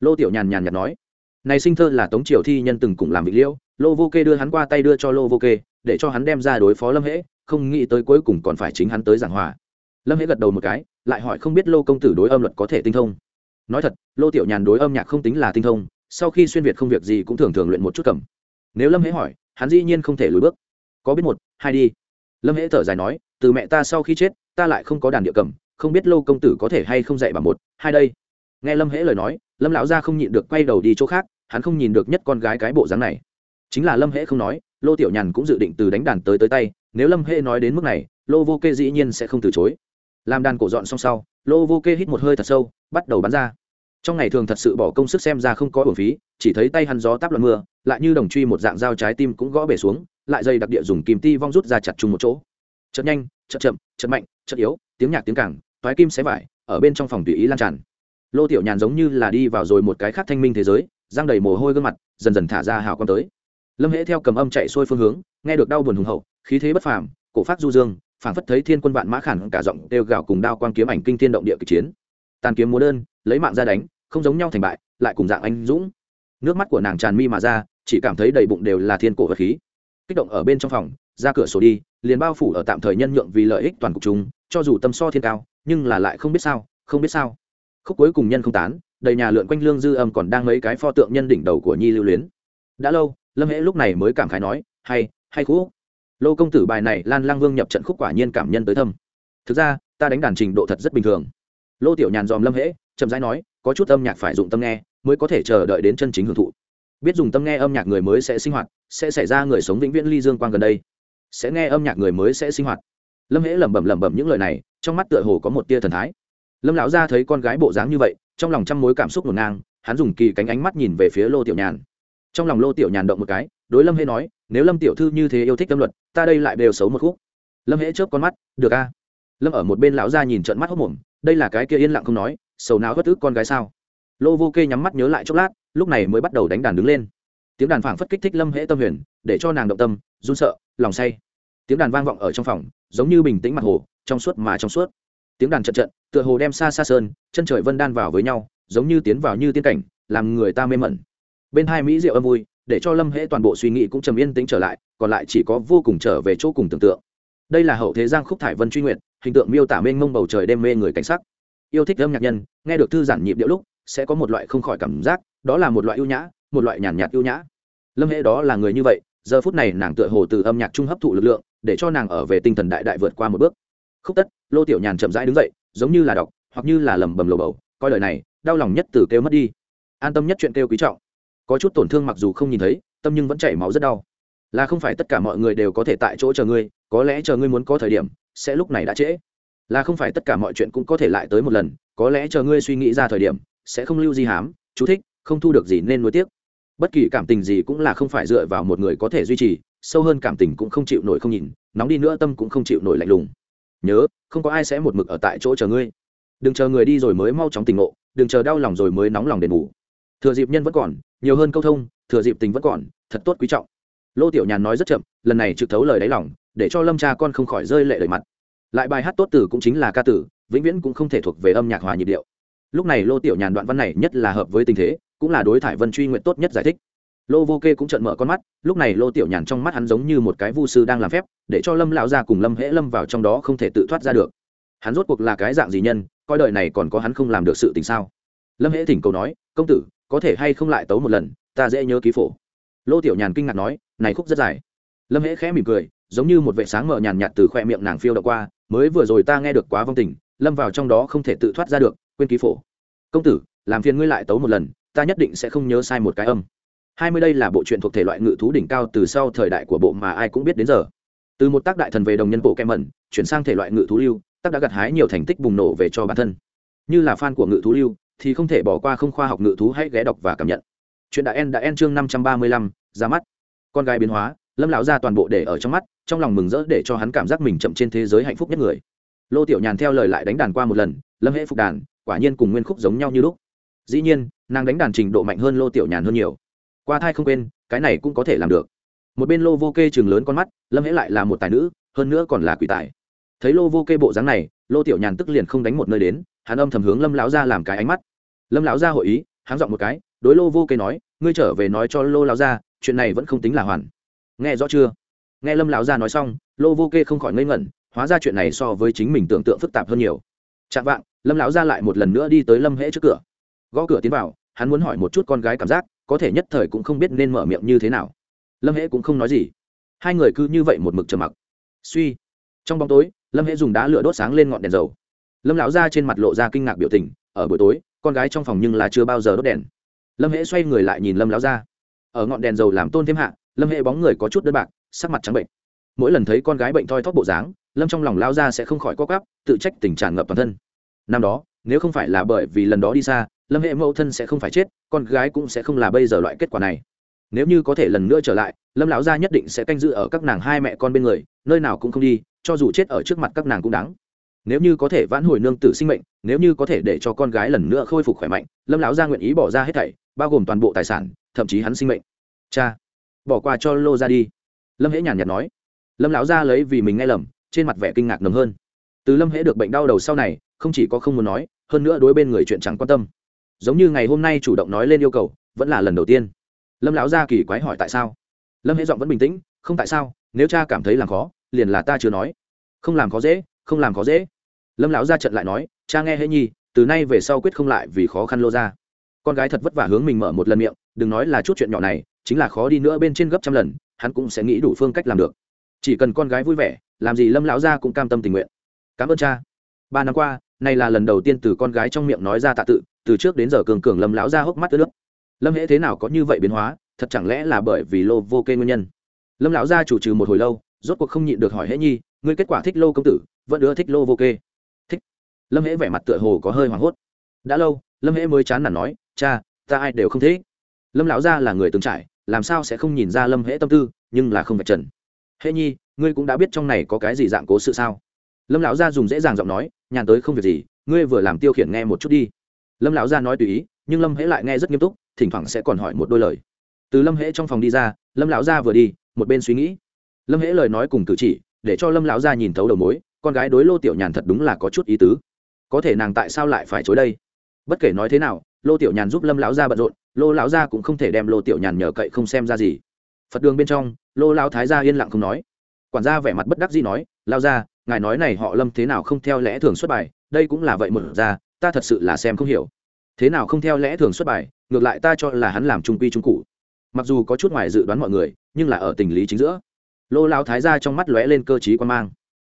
Lô tiểu nhàn nhàn nhạt nói. Này sinh thơ là tống triều thi nhân từng cùng làm vị liễu lô vô kê đưa hắn qua tay đưa cho lô vô kê để cho hắn đem ra đối phó lâm hễ, không nghĩ tới cuối cùng còn phải chính hắn tới giảng hòa. Lâm hễ gật đầu một cái, lại hỏi không biết lô công tử đối âm luật có thể tinh thông. Nói thật, lô tiểu nhàn đối âm nhạc không tính là tinh thông, sau khi xuyên việt không việc gì cũng thường thường luyện một chút cầm. Nếu lâm hễ hỏi, hắn dĩ nhiên không thể lùi bước. Có biết một, hai đi. Lâm hễ thở dài nói, từ mẹ ta sau khi chết, ta lại không có đàn địa cầm, không biết lô công tử có thể hay không dạy bà một, hai đây. Nghe lâm hễ lời nói, lâm lão gia không nhịn được quay đầu đi chỗ khác, hắn không nhìn được nhất con gái cái bộ dáng này. Chính là lâm hễ không nói lô tiểu nhàn cũng dự định từ đánh đàn tới tới tay, nếu lâm hễ nói đến mức này, lô vô kê dĩ nhiên sẽ không từ chối. Làm đàn cổ dọn xong sau, lô vô kê hít một hơi thật sâu, bắt đầu bắn ra. Trong ngày thường thật sự bỏ công sức xem ra không có bổn phí, chỉ thấy tay hắn gió táp loạn mưa, lại như đồng truy một dạng dao trái tim cũng gõ bể xuống, lại dây đặc địa dùng kìm ti vong rút ra chặt chung một chỗ. Chật nhanh chật chậm chật mạnh chật yếu, tiếng nhạc tiếng cảng thoái kim xé vải, ở bên trong phòng tùy ý lan tràn. Lô tiểu nhàn giống như là đi vào rồi một cái khác thanh minh thế giới giang đầy mồ hôi gương mặt, dần dần thả ra hào quang tới lâm hễ theo cầm âm chạy xuôi phương hướng, nghe được đau buồn hùng hậu, khí thế bất phàm, cổ phát du dương, phảng phất thấy thiên quân vạn mã khản cả giọng đều gào cùng đao quang kiếm ảnh kinh thiên động địa kịch chiến. Tàn kiếm múa đơn, lấy mạng ra đánh, không giống nhau thành bại, lại cùng dạng anh dũng. Nước mắt của nàng tràn mi mà ra, chỉ cảm thấy đầy bụng đều là thiên cổ vật khí. Kích động ở bên trong phòng, ra cửa sổ đi, liền bao phủ ở tạm thời nhân nhượng vì lợi ích toàn cục chúng, cho dù tâm so thiên cao, nhưng là lại không biết sao, không biết sao. Khúc cuối cùng nhân không tán, đầy nhà lượn quanh lương dư âm còn đang mấy cái pho tượng nhân đỉnh đầu của nhi lưu luyến. Đã lâu lâm hễ lúc này mới cảm khái nói, hay hay khúc. Lô công tử bài này lan lang vương nhập trận khúc quả nhiên cảm nhân tới thâm. Thực ra, ta đánh đàn trình độ thật rất bình thường. Lô tiểu nhàn dòm lâm hễ, chậm rãi nói, có chút âm nhạc phải dụng tâm nghe, mới có thể chờ đợi đến chân chính hưởng thụ. Biết dùng tâm nghe âm nhạc người mới sẽ sinh hoạt, sẽ xảy ra người sống vĩnh viễn ly dương quang gần đây. Sẽ nghe âm nhạc người mới sẽ sinh hoạt. Lâm hễ lẩm bẩm lẩm bẩm những lời này, trong mắt tựa hồ có một tia thần thái. Lâm lão gia thấy con gái bộ dáng như vậy, trong lòng trăm mối cảm xúc ngổn ngang, hắn dùng kỳ cánh ánh mắt nhìn về phía lô tiểu nhàn trong lòng lô tiểu nhàn động một cái, đối lâm hễ nói, nếu lâm tiểu thư như thế yêu thích tâm luật, ta đây lại đều xấu một khúc. Lâm hễ chớp con mắt, được a. Lâm ở một bên lão gia nhìn trận mắt hốc mồm, đây là cái kia yên lặng không nói, sầu não bất ức con gái sao? Lô vô kê nhắm mắt nhớ lại chốc lát, lúc này mới bắt đầu đánh đàn đứng lên. Tiếng đàn phảng phất kích thích lâm hễ tâm huyền, để cho nàng động tâm, run sợ, lòng say. Tiếng đàn vang vọng ở trong phòng, giống như bình tĩnh mặt hồ, trong suốt mà trong suốt. Tiếng đàn trận trận, tựa hồ đem xa xa sơn, chân trời vân đan vào với nhau, giống như tiến vào như tiên cảnh, làm người ta mê mẩn bên hai mỹ diệu âm vui, để cho lâm hễ toàn bộ suy nghĩ cũng trầm yên tĩnh trở lại, còn lại chỉ có vô cùng trở về chỗ cùng tưởng tượng. Đây là hậu thế giang khúc thải vân truy nguyện hình tượng miêu tả mênh mông bầu trời đêm mê người cảnh sắc. Yêu thích âm nhạc nhân, nghe được thư giản nhịp điệu lúc, sẽ có một loại không khỏi cảm giác, đó là một loại ưu nhã, một loại nhàn nhạt ưu nhã. Lâm hễ đó là người như vậy, giờ phút này nàng tựa hồ từ âm nhạc trung hấp thụ lực lượng, để cho nàng ở về tinh thần đại đại vượt qua một bước. Khúc tất, lô tiểu nhàn chậm rãi đứng dậy, giống như là đọc, hoặc như là lầm bầm lồ bầu, coi lời này, đau lòng nhất từ kêu mất đi. An tâm nhất chuyện kêu quý trọng có chút tổn thương mặc dù không nhìn thấy, tâm nhưng vẫn chảy máu rất đau. Là không phải tất cả mọi người đều có thể tại chỗ chờ ngươi, có lẽ chờ ngươi muốn có thời điểm, sẽ lúc này đã trễ. Là không phải tất cả mọi chuyện cũng có thể lại tới một lần, có lẽ chờ ngươi suy nghĩ ra thời điểm, sẽ không lưu di hám, chú thích, không thu được gì nên nuối tiếc. Bất kỳ cảm tình gì cũng là không phải dựa vào một người có thể duy trì, sâu hơn cảm tình cũng không chịu nổi không nhìn, nóng đi nữa tâm cũng không chịu nổi lạnh lùng. Nhớ, không có ai sẽ một mực ở tại chỗ chờ ngươi. Đừng chờ người đi rồi mới mau chóng tình ngộ, đừng chờ đau lòng rồi mới nóng lòng đền bù thừa dịp nhân vẫn còn, nhiều hơn câu thông, thừa dịp tình vẫn còn, thật tốt quý trọng. Lô tiểu nhàn nói rất chậm, lần này trực thấu lời đáy lòng, để cho lâm cha con không khỏi rơi lệ lời mặt. Lại bài hát tốt tử cũng chính là ca tử, vĩnh viễn cũng không thể thuộc về âm nhạc hòa nhịp điệu. Lúc này lô tiểu nhàn đoạn văn này nhất là hợp với tình thế, cũng là đối thải vân truy nguyện tốt nhất giải thích. Lô vô kê cũng trợn mở con mắt, lúc này lô tiểu nhàn trong mắt hắn giống như một cái vu sư đang làm phép, để cho lâm lão ra cùng lâm hễ lâm vào trong đó không thể tự thoát ra được. Hắn rốt cuộc là cái dạng gì nhân, coi đời này còn có hắn không làm được sự tình sao? Lâm hễ thỉnh cầu nói, công tử có thể hay không lại tấu một lần, ta dễ nhớ ký phổ. Lô tiểu nhàn kinh ngạc nói, này khúc rất dài. Lâm hễ khẽ mỉm cười, giống như một vệ sáng mở nhàn nhạt từ khoe miệng nàng phiêu đ qua, mới vừa rồi ta nghe được quá vong tình, lâm vào trong đó không thể tự thoát ra được, quên ký phổ. Công tử, làm phiền ngươi lại tấu một lần, ta nhất định sẽ không nhớ sai một cái âm. Hai mươi đây là bộ truyện thuộc thể loại ngự thú đỉnh cao từ sau thời đại của bộ mà ai cũng biết đến giờ. Từ một tác đại thần về đồng nhân bộ kem mẩn chuyển sang thể loại ngự thú lưu, tác đã gặt hái nhiều thành tích bùng nổ về cho bản thân. Như là fan của ngự thú lưu thì không thể bỏ qua không khoa học ngự thú hãy ghé đọc và cảm nhận. Chuyện đã en đã en chương năm trăm ba mươi lăm, ra mắt. Con gái biến hóa, lâm lão ra toàn bộ để ở trong mắt, trong lòng mừng rỡ để cho hắn cảm giác mình chậm trên thế giới hạnh phúc nhất người. Lô tiểu nhàn theo lời lại đánh đàn qua một lần, lâm hễ phục đàn, quả nhiên cùng nguyên khúc giống nhau như lúc. Dĩ nhiên, nàng đánh đàn trình độ mạnh hơn lô tiểu nhàn hơn nhiều. Qua thai không quên, cái này cũng có thể làm được. Một bên lô vô kê chừng lớn con mắt, lâm hễ lại là một tài nữ, hơn nữa còn là quỷ tài thấy lô vô kê bộ dáng này, lô tiểu nhàn tức liền không đánh một nơi đến, hắn âm thầm hướng lâm lão ra làm cái ánh mắt. Lâm lão ra hội ý, hắn dọn một cái, đối lô vô kê nói, ngươi trở về nói cho lô lão ra chuyện này vẫn không tính là hoàn. Nghe rõ chưa? Nghe lâm lão ra nói xong, lô vô kê không khỏi ngây ngẩn, hóa ra chuyện này so với chính mình tưởng tượng phức tạp hơn nhiều. Chạm vạng, lâm lão ra lại một lần nữa đi tới lâm hễ trước cửa. Gõ cửa tiến vào, hắn muốn hỏi một chút con gái cảm giác, có thể nhất thời cũng không biết nên mở miệng như thế nào. Lâm hễ cũng không nói gì. Hai người cứ như vậy một mực trầm mặc. Suy, trong bóng tối lâm hễ dùng đá lửa đốt sáng lên ngọn đèn dầu. Lâm lão gia trên mặt lộ ra kinh ngạc biểu tình, ở buổi tối, con gái trong phòng nhưng là chưa bao giờ đốt đèn. Lâm hễ xoay người lại nhìn lâm lão gia. Ở ngọn đèn dầu làm tôn thêm hạ, lâm hễ bóng người có chút đơn bạc, sắc mặt trắng bệnh. Mỗi lần thấy con gái bệnh thoi thóp bộ dáng, lâm trong lòng lao ra sẽ không khỏi co cắp tự trách tình tràn ngập toàn thân. Năm đó, nếu không phải là bởi vì lần đó đi xa, lâm hệ mẫu thân sẽ không phải chết, con gái cũng sẽ không là bây giờ loại kết quả này. Nếu như có thể lần nữa trở lại, lâm lão gia nhất định sẽ canh giữ ở các nàng hai mẹ con bên người, nơi nào cũng không đi cho dù chết ở trước mặt các nàng cũng đáng. Nếu như có thể vãn hồi nương tử sinh mệnh, nếu như có thể để cho con gái lần nữa khôi phục khỏe mạnh, lâm lão gia nguyện ý bỏ ra hết thảy, bao gồm toàn bộ tài sản, thậm chí hắn sinh mệnh. Cha, bỏ qua cho lô ra đi. Lâm hễ nhàn nhạt nói. Lâm lão gia lấy vì mình nghe lầm, trên mặt vẻ kinh ngạc nồng hơn. Từ lâm hễ được bệnh đau đầu sau này, không chỉ có không muốn nói, hơn nữa đối bên người chuyện chẳng quan tâm. Giống như ngày hôm nay chủ động nói lên yêu cầu, vẫn là lần đầu tiên. Lâm lão gia kỳ quái hỏi tại sao? Lâm hễ giọng vẫn bình tĩnh, không tại sao, nếu cha cảm thấy làm khó liền là ta chưa nói. Không làm khó dễ, không làm khó dễ. Lâm lão gia trận lại nói, cha nghe hễ nhi, từ nay về sau quyết không lại vì khó khăn lô ra con gái thật vất vả hướng mình mở một lần miệng, đừng nói là chút chuyện nhỏ này, chính là khó đi nữa bên trên gấp trăm lần, hắn cũng sẽ nghĩ đủ phương cách làm được. Chỉ cần con gái vui vẻ, làm gì lâm lão gia cũng cam tâm tình nguyện. Cảm ơn cha. Ba năm qua này là lần đầu tiên từ con gái trong miệng nói ra tạ tự, từ trước đến giờ cường cường lâm lão gia hốc mắt ướt nước lâm hễ thế nào có như vậy biến hóa, thật chẳng lẽ là bởi vì lô vô kê nguyên nhân? Lâm lão gia chủ trừ một hồi lâu rốt cuộc không nhịn được hỏi hễ nhi, ngươi kết quả thích lô công tử, vẫn ưa thích lô vô kê? Thích. Lâm hễ vẻ mặt tựa hồ có hơi hoảng hốt. Đã lâu, lâm hễ mới chán nản nói, cha, ta ai đều không thích. Lâm lão gia là người từng trải, làm sao sẽ không nhìn ra lâm hễ tâm tư, nhưng là không phải trần. Hễ nhi, ngươi cũng đã biết trong này có cái gì dạng cố sự sao? Lâm lão gia dùng dễ dàng giọng nói, nhàn tới không việc gì, ngươi vừa làm tiêu khiển nghe một chút đi. Lâm lão gia nói tùy ý, nhưng lâm hễ lại nghe rất nghiêm túc, thỉnh thoảng sẽ còn hỏi một đôi lời. Từ lâm hễ trong phòng đi ra, lâm lão gia vừa đi, một bên suy nghĩ lâm hễ lời nói cùng cử chỉ, để cho lâm lão gia nhìn thấu đầu mối, con gái đối lô tiểu nhàn thật đúng là có chút ý tứ. Có thể nàng tại sao lại phải chối đây? Bất kể nói thế nào, lô tiểu nhàn giúp lâm lão gia bận rộn, lô lão gia cũng không thể đem lô tiểu nhàn nhờ cậy không xem ra gì. Phật đường bên trong, lô lão thái gia yên lặng không nói. Quản gia vẻ mặt bất đắc dĩ nói lao ra ngài nói này họ lâm thế nào không theo lẽ thường xuất bài, đây cũng là vậy một ra, ta thật sự là xem không hiểu. Thế nào không theo lẽ thường xuất bài, ngược lại ta cho là hắn làm trung quy trung cụ. Mặc dù có chút ngoài dự đoán mọi người, nhưng là ở tình lý chính giữa lô lao thái ra trong mắt lóe lên cơ t quan mang.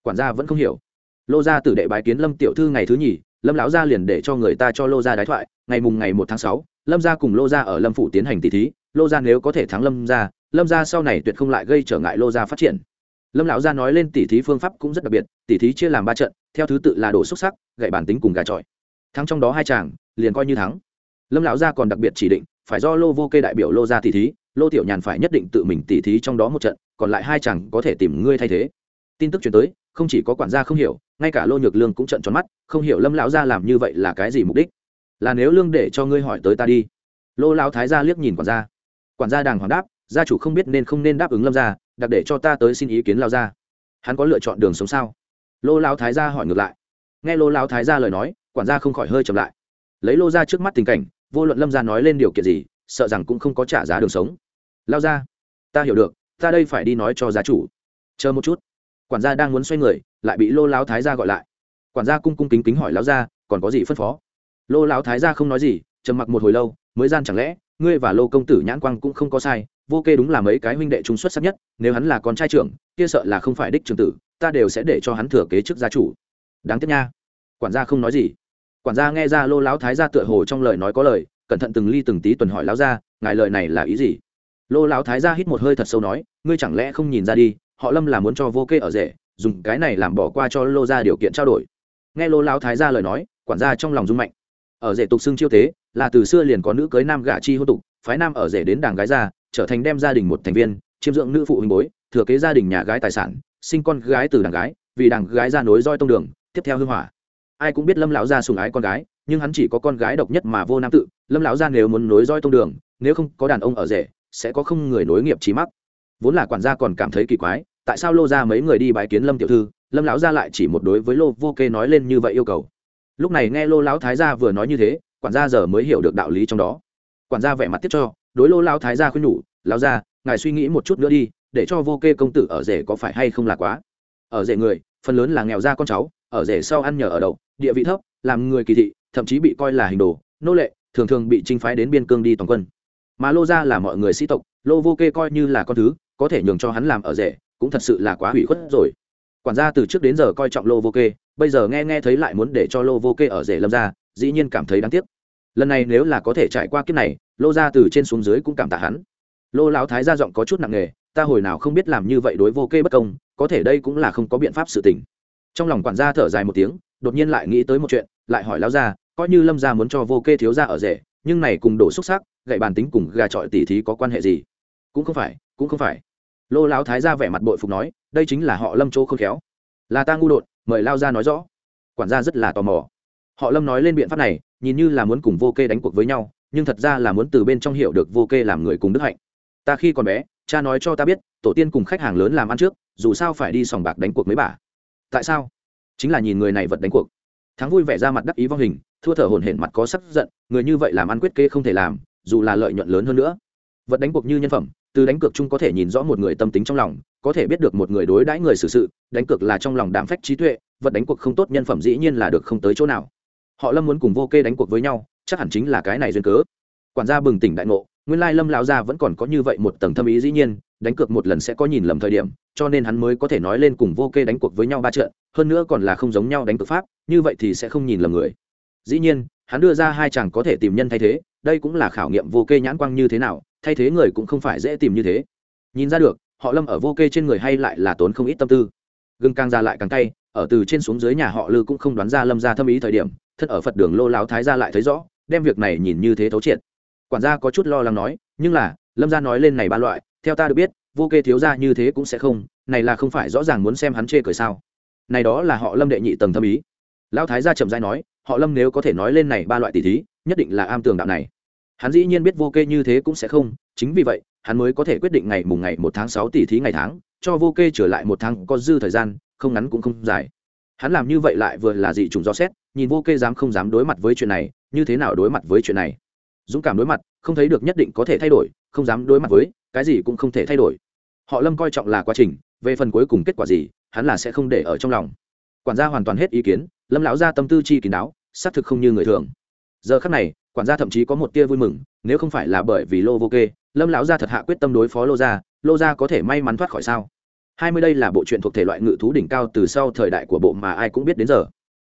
Quản gia vẫn không hiểu. Lô gia tử đệ bái kiến lâm tiểu thư ngày thứ nhì, lâm lão gia liền để cho người ta cho lô gia đái thoại, ngày mùng ngày một tháng sáu, lâm gia cùng lô gia ở lâm phủ tiến hành tỷ thí, lô gia nếu có thể thắng lâm gia lâm gia sau này tuyệt không lại gây trở ngại lô gia phát triển. Lâm lão gia nói lên tỷ thí phương pháp cũng rất đặc biệt tỷ thí chia làm ba trận, theo thứ tự là đổ xúc sắc, gậy bản tính cùng gà trọi. Thắng trong đó hai chàng, liền coi như thắng. Lâm lão gia còn đặc biệt chỉ định, phải do lô vô kê đại biểu lô gia tỷ thí, lô tiểu nhàn phải nhất định tự mình tỷ thí trong đó một trận còn lại hai chàng có thể tìm ngươi thay thế. Tin tức chuyển tới, không chỉ có quản gia không hiểu, ngay cả lô nhược lương cũng trận tròn mắt, không hiểu lâm lão gia làm như vậy là cái gì mục đích. Là nếu lương để cho ngươi hỏi tới ta đi. Lô lão thái gia liếc nhìn quản gia. Quản gia đàng hoàng đáp, gia chủ không biết nên không nên đáp ứng lâm gia, đặc để cho ta tới xin ý kiến lao gia. Hắn có lựa chọn đường sống sao? Lô lão thái gia hỏi ngược lại. Nghe lô lão thái gia lời nói, quản gia không khỏi hơi chậm lại. Lấy lô ra trước mắt tình cảnh, vô luận lâm gia nói lên điều kiện gì, sợ rằng cũng không có trả giá đường sống. Lao ra ta hiểu được ta đây phải đi nói cho gia chủ. Chờ một chút. Quản gia đang muốn xoay người, lại bị lô lao thái gia gọi lại. Quản gia cung cung kính kính hỏi lao gia, còn có gì phân phó? Lô lao thái gia không nói gì, trầm mặc một hồi lâu, mới gian chẳng lẽ, ngươi và lô công tử nhãn quang cũng không có sai, vô kê đúng là mấy cái huynh đệ chúng xuất sắc nhất, nếu hắn là con trai trưởng, kia sợ là không phải đích trường tử, ta đều sẽ để cho hắn thừa kế chức gia chủ. Đáng tiếc nha. Quản gia không nói gì. Quản gia nghe ra lô lão thái gia tựa hồ trong lời nói có lời, cẩn thận từng ly từng tí tuần hỏi lão gia, ngài lời này là ý gì? Lô lão thái gia hít một hơi thật sâu nói, ngươi chẳng lẽ không nhìn ra đi, họ lâm là muốn cho vô kê ở rể, dùng cái này làm bỏ qua cho lô ra điều kiện trao đổi. Nghe lô lão thái gia lời nói, quản gia trong lòng rung mạnh. Ở rể tục xưng chiêu thế là từ xưa liền có nữ cưới nam gả chi hô tục, phái nam ở rể đến đảng gái ra trở thành đem gia đình một thành viên, chiêm dưỡng nữ phụ huynh bối, thừa kế gia đình nhà gái tài sản, sinh con gái từ đảng gái, vì đảng gái ra nối roi tông đường, tiếp theo hư hỏa. Ai cũng biết lâm lão gia sùng ái con gái, nhưng hắn chỉ có con gái độc nhất mà vô nam tự, lâm lão gia nếu muốn nối roi tông đường, nếu không có đàn ông ở rể sẽ có không người nối nghiệp trí mắc. Vốn là quản gia còn cảm thấy kỳ quái, tại sao lô ra mấy người đi bái kiến lâm tiểu thư, lâm lão gia lại chỉ một đối với lô vô kê nói lên như vậy yêu cầu. Lúc này nghe lô lão thái gia vừa nói như thế, quản gia giờ mới hiểu được đạo lý trong đó. Quản gia vẻ mặt tiếp cho, đối lô lão thái gia khuyên nhủ, lão gia, ngài suy nghĩ một chút nữa đi, để cho vô kê công tử ở rể có phải hay không là quá. Ở rể người, phần lớn là nghèo ra con cháu, ở rể sau ăn nhờ ở đậu, địa vị thấp, làm người kỳ thị, thậm chí bị coi là hình đồ, nô lệ, thường thường bị trinh phái đến biên cương đi toàn quân mà lô gia là mọi người sĩ tộc, lô vô kê coi như là con thứ, có thể nhường cho hắn làm ở rể, cũng thật sự là quá hủy khuất rồi. Quản gia từ trước đến giờ coi trọng lô vô kê, bây giờ nghe nghe thấy lại muốn để cho lô vô kê ở rể lâm ra dĩ nhiên cảm thấy đáng tiếc. Lần này nếu là có thể trải qua kiếp này, lô ra từ trên xuống dưới cũng cảm tạ hắn. Lô lão thái ra giọng có chút nặng nề, ta hồi nào không biết làm như vậy đối vô kê bất công, có thể đây cũng là không có biện pháp sự tình. Trong lòng quản gia thở dài một tiếng, đột nhiên lại nghĩ tới một chuyện, lại hỏi lão gia, coi như lâm gia muốn cho vô kê thiếu gia ở rể, nhưng này cùng đổ xúc xác gậy bàn tính cùng gà trọi tỉ thí có quan hệ gì? Cũng không phải, cũng không phải. Lô lão thái ra vẻ mặt bội phục nói, đây chính là họ lâm chỗ khôn khéo. Là ta ngu đột, mời lao ra nói rõ. Quản gia rất là tò mò. Họ lâm nói lên biện pháp này, nhìn như là muốn cùng vô kê đánh cuộc với nhau, nhưng thật ra là muốn từ bên trong hiểu được vô kê làm người cùng đức hạnh. Ta khi còn bé, cha nói cho ta biết, tổ tiên cùng khách hàng lớn làm ăn trước, dù sao phải đi sòng bạc đánh cuộc mấy bà. Tại sao? Chính là nhìn người này vật đánh cuộc. Thắng vui vẻ ra mặt đắc ý vong hình, thua thở hổn hển mặt có sắc giận, người như vậy làm ăn quyết kê không thể làm dù là lợi nhuận lớn hơn nữa. Vật đánh cuộc như nhân phẩm, từ đánh cược chung có thể nhìn rõ một người tâm tính trong lòng, có thể biết được một người đối đãi người xử sự, đánh cược là trong lòng đạm phách trí tuệ, vật đánh cuộc không tốt nhân phẩm dĩ nhiên là được không tới chỗ nào. Họ lâm muốn cùng vô kê đánh cuộc với nhau, chắc hẳn chính là cái này duyên cớ. Quản gia bừng tỉnh đại ngộ, nguyên lai lâm lão gia vẫn còn có như vậy một tầng thâm ý dĩ nhiên, đánh cược một lần sẽ có nhìn lầm thời điểm, cho nên hắn mới có thể nói lên cùng vô kê đánh cuộc với nhau ba trận, hơn nữa còn là không giống nhau đánh cược pháp, như vậy thì sẽ không nhìn lầm người. Dĩ nhiên, hắn đưa ra hai chàng có thể tìm nhân thay thế đây cũng là khảo nghiệm vô kê nhãn quang như thế nào, thay thế người cũng không phải dễ tìm như thế. Nhìn ra được, họ lâm ở vô kê trên người hay lại là tốn không ít tâm tư. Gừng càng ra lại càng cay, ở từ trên xuống dưới nhà họ lư cũng không đoán ra lâm ra thâm ý thời điểm thân ở phật đường lô láo thái ra lại thấy rõ, đem việc này nhìn như thế thấu triệt. Quản gia có chút lo lắng nói, nhưng là, lâm gia nói lên này ba loại, theo ta được biết, vô kê thiếu ra như thế cũng sẽ không, này là không phải rõ ràng muốn xem hắn chê cười sao. Này đó là họ lâm đệ nhị tầng thâm ý. Lão thái gia chậm dai nói, họ lâm nếu có thể nói lên này ba loại tỷ thí nhất định là am tường đạo này. Hắn dĩ nhiên biết vô kê như thế cũng sẽ không, chính vì vậy, hắn mới có thể quyết định ngày mùng ngày một tháng sáu tỷ thí ngày tháng, cho vô kê trở lại một tháng có dư thời gian, không ngắn cũng không dài. Hắn làm như vậy lại vừa là dị trùng do xét, nhìn vô kê dám không dám đối mặt với chuyện này, như thế nào đối mặt với chuyện này? Dũng cảm đối mặt, không thấy được nhất định có thể thay đổi, không dám đối mặt với, cái gì cũng không thể thay đổi. Họ lâm coi trọng là quá trình, về phần cuối cùng kết quả gì, hắn là sẽ không để ở trong lòng. Quản gia hoàn toàn hết ý kiến, lâm lão gia tâm tư chi kín đáo, xác thực không như người thường giờ khắc này, quản gia thậm chí có một tia vui mừng, nếu không phải là bởi vì lô vô kê, lâm lão gia thật hạ quyết tâm đối phó lô gia lô gia có thể may mắn thoát khỏi sao? Hai mươi đây là bộ truyện thuộc thể loại ngự thú đỉnh cao từ sau thời đại của bộ mà ai cũng biết đến giờ.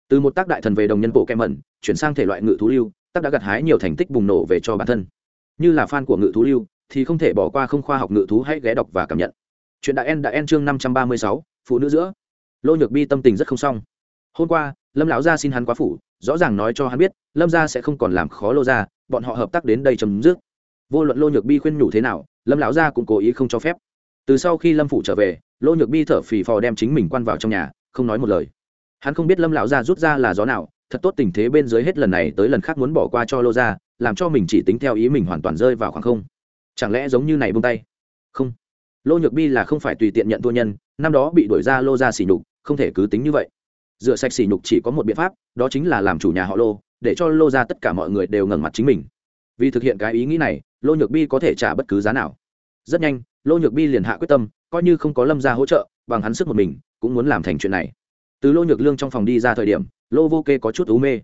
Từ một tác đại thần về đồng nhân bộ kem mẩn, chuyển sang thể loại ngự thú lưu, tác đã gặt hái nhiều thành tích bùng nổ về cho bản thân. Như là fan của ngự thú lưu, thì không thể bỏ qua không khoa học ngự thú hãy ghé đọc và cảm nhận. Chuyện đại en đã en chương năm trăm ba mươi sáu, phụ nữ giữa. Lô nhược bi tâm tình rất không xong. Hôm qua lâm lão gia xin hắn quá phủ, rõ ràng nói cho hắn biết, lâm gia sẽ không còn làm khó lô gia, bọn họ hợp tác đến đây chấm dứt. Vô luận lô nhược bi khuyên nhủ thế nào, lâm lão gia cũng cố ý không cho phép. Từ sau khi lâm phủ trở về, lô nhược bi thở phì phò đem chính mình quan vào trong nhà, không nói một lời. Hắn không biết lâm lão gia rút ra là gió nào, thật tốt tình thế bên dưới hết lần này tới lần khác muốn bỏ qua cho lô gia, làm cho mình chỉ tính theo ý mình hoàn toàn rơi vào khoảng không. Chẳng lẽ giống như này buông tay? Không. Lô nhược bi là không phải tùy tiện nhận thua nhân, năm đó bị đuổi ra lô ra xỉ nhục, không thể cứ tính như vậy rửa sạch sỉ nhục chỉ có một biện pháp, đó chính là làm chủ nhà họ lô, để cho lô ra tất cả mọi người đều ngẩng mặt chính mình. Vì thực hiện cái ý nghĩ này, lô nhược bi có thể trả bất cứ giá nào. Rất nhanh, lô nhược bi liền hạ quyết tâm, coi như không có lâm ra hỗ trợ, bằng hắn sức một mình, cũng muốn làm thành chuyện này. Từ lô nhược lương trong phòng đi ra thời điểm, lô vô kê có chút ú mê.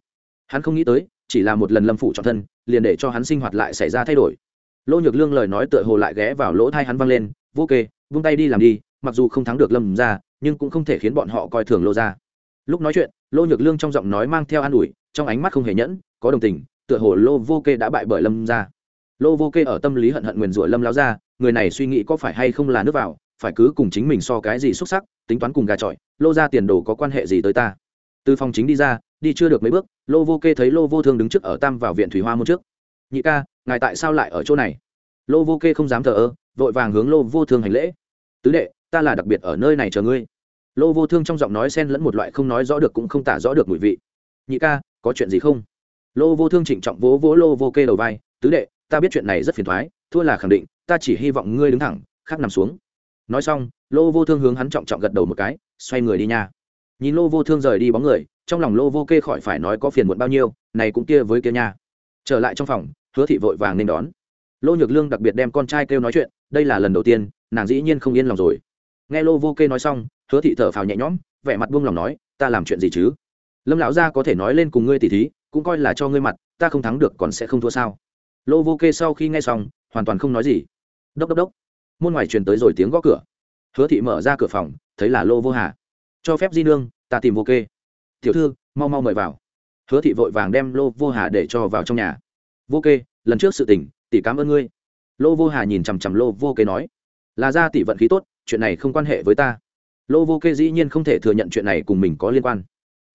Hắn không nghĩ tới, chỉ là một lần lâm phủ chọn thân, liền để cho hắn sinh hoạt lại xảy ra thay đổi. Lô nhược lương lời nói tựa hồ lại ghé vào lỗ thai hắn văng lên, vô kê, vung tay đi làm đi, mặc dù không thắng được lâm ra nhưng cũng không thể khiến bọn họ coi thường lô ra lúc nói chuyện, lô nhược lương trong giọng nói mang theo an ủi, trong ánh mắt không hề nhẫn, có đồng tình, tựa hồ lô vô kê đã bại bởi lâm ra lô vô kê ở tâm lý hận hận nguyền rủa lâm lao ra người này suy nghĩ có phải hay không là nước vào, phải cứ cùng chính mình so cái gì xuất sắc, tính toán cùng gà trọi, lô ra tiền đồ có quan hệ gì tới ta? Từ phòng chính đi ra, đi chưa được mấy bước, lô vô kê thấy lô vô thương đứng trước ở tam vào viện thủy hoa môn trước. Nhị ca, ngài tại sao lại ở chỗ này? Lô vô kê không dám thờ ơ, vội vàng hướng lô vô thương hành lễ. Tứ đệ, ta là đặc biệt ở nơi này chờ ngươi lô vô thương trong giọng nói xen lẫn một loại không nói rõ được cũng không tả rõ được mùi vị. Nhị ca, có chuyện gì không? Lô vô thương trịnh trọng vỗ vỗ lô vô kê đầu vai, tứ đệ, ta biết chuyện này rất phiền thoái thua là khẳng định, ta chỉ hy vọng ngươi đứng thẳng, khác nằm xuống. Nói xong, lô vô thương hướng hắn trọng trọng gật đầu một cái, xoay người đi nha. Nhìn lô vô thương rời đi bóng người, trong lòng lô vô kê khỏi phải nói có phiền muộn bao nhiêu, này cũng kia với kia nha. Trở lại trong phòng, hứa thị vội vàng nên đón. Lô nhược lương đặc biệt đem con trai kêu nói chuyện, đây là lần đầu tiên, nàng dĩ nhiên không yên lòng rồi. Nghe lô vô kê nói xong hứa thị thở phào nhẹ nhõm, vẻ mặt buông lòng nói, ta làm chuyện gì chứ? Lâm lão gia có thể nói lên cùng ngươi tỉ thí, cũng coi là cho ngươi mặt, ta không thắng được còn sẽ không thua sao? Lô vô kê sau khi nghe xong, hoàn toàn không nói gì. Đốc đốc đốc. Môn ngoài truyền tới rồi tiếng gõ cửa. Hứa thị mở ra cửa phòng, thấy là lô vô hà. Cho phép di nương, ta tìm vô kê. Tiểu thư, mau mau mời vào. Hứa thị vội vàng đem lô vô hà để cho vào trong nhà. Vô kê, lần trước sự tình, tỷ cảm ơn ngươi. Lô vô hà nhìn chằm chằm lô vô kê nói, là ra tỷ vận khí tốt, chuyện này không quan hệ với ta lô vô kê dĩ nhiên không thể thừa nhận chuyện này cùng mình có liên quan.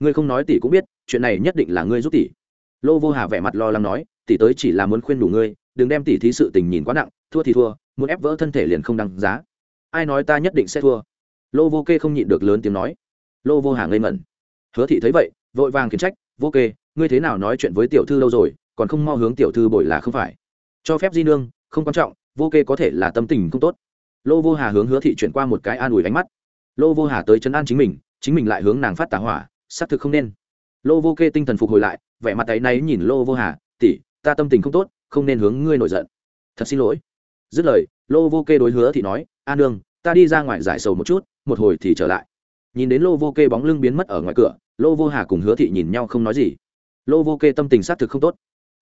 Ngươi không nói tỷ cũng biết, chuyện này nhất định là ngươi giúp tỷ. Lô vô hà vẻ mặt lo lắng nói, tỷ tới chỉ là muốn khuyên đủ ngươi, đừng đem tỷ thí sự tình nhìn quá nặng, thua thì thua, muốn ép vỡ thân thể liền không đăng giá. Ai nói ta nhất định sẽ thua? Lô vô kê không nhịn được lớn tiếng nói. Lô vô hà ngây ngẩn. Hứa thị thấy vậy, vội vàng khiển trách, vô kê, ngươi thế nào nói chuyện với tiểu thư lâu rồi, còn không mo hướng tiểu thư bồi là không phải. Cho phép di nương, không quan trọng, vô kê có thể là tâm tình không tốt. Lô vô hà hướng hứa thị chuyển qua một cái an ủi ánh mắt lô vô hà tới chấn an chính mình chính mình lại hướng nàng phát tà hỏa, xác thực không nên. Lô vô kê tinh thần phục hồi lại, vẻ mặt tay náy nhìn lô vô hà tỉ ta tâm tình không tốt, không nên hướng ngươi nổi giận. Thật xin lỗi. Dứt lời, lô vô kê đối hứa thị nói, a nương, ta đi ra ngoài giải sầu một chút, một hồi thì trở lại. Nhìn đến lô vô kê bóng lưng biến mất ở ngoài cửa, lô vô hà cùng hứa thị nhìn nhau không nói gì. Lô vô kê tâm tình xác thực không tốt.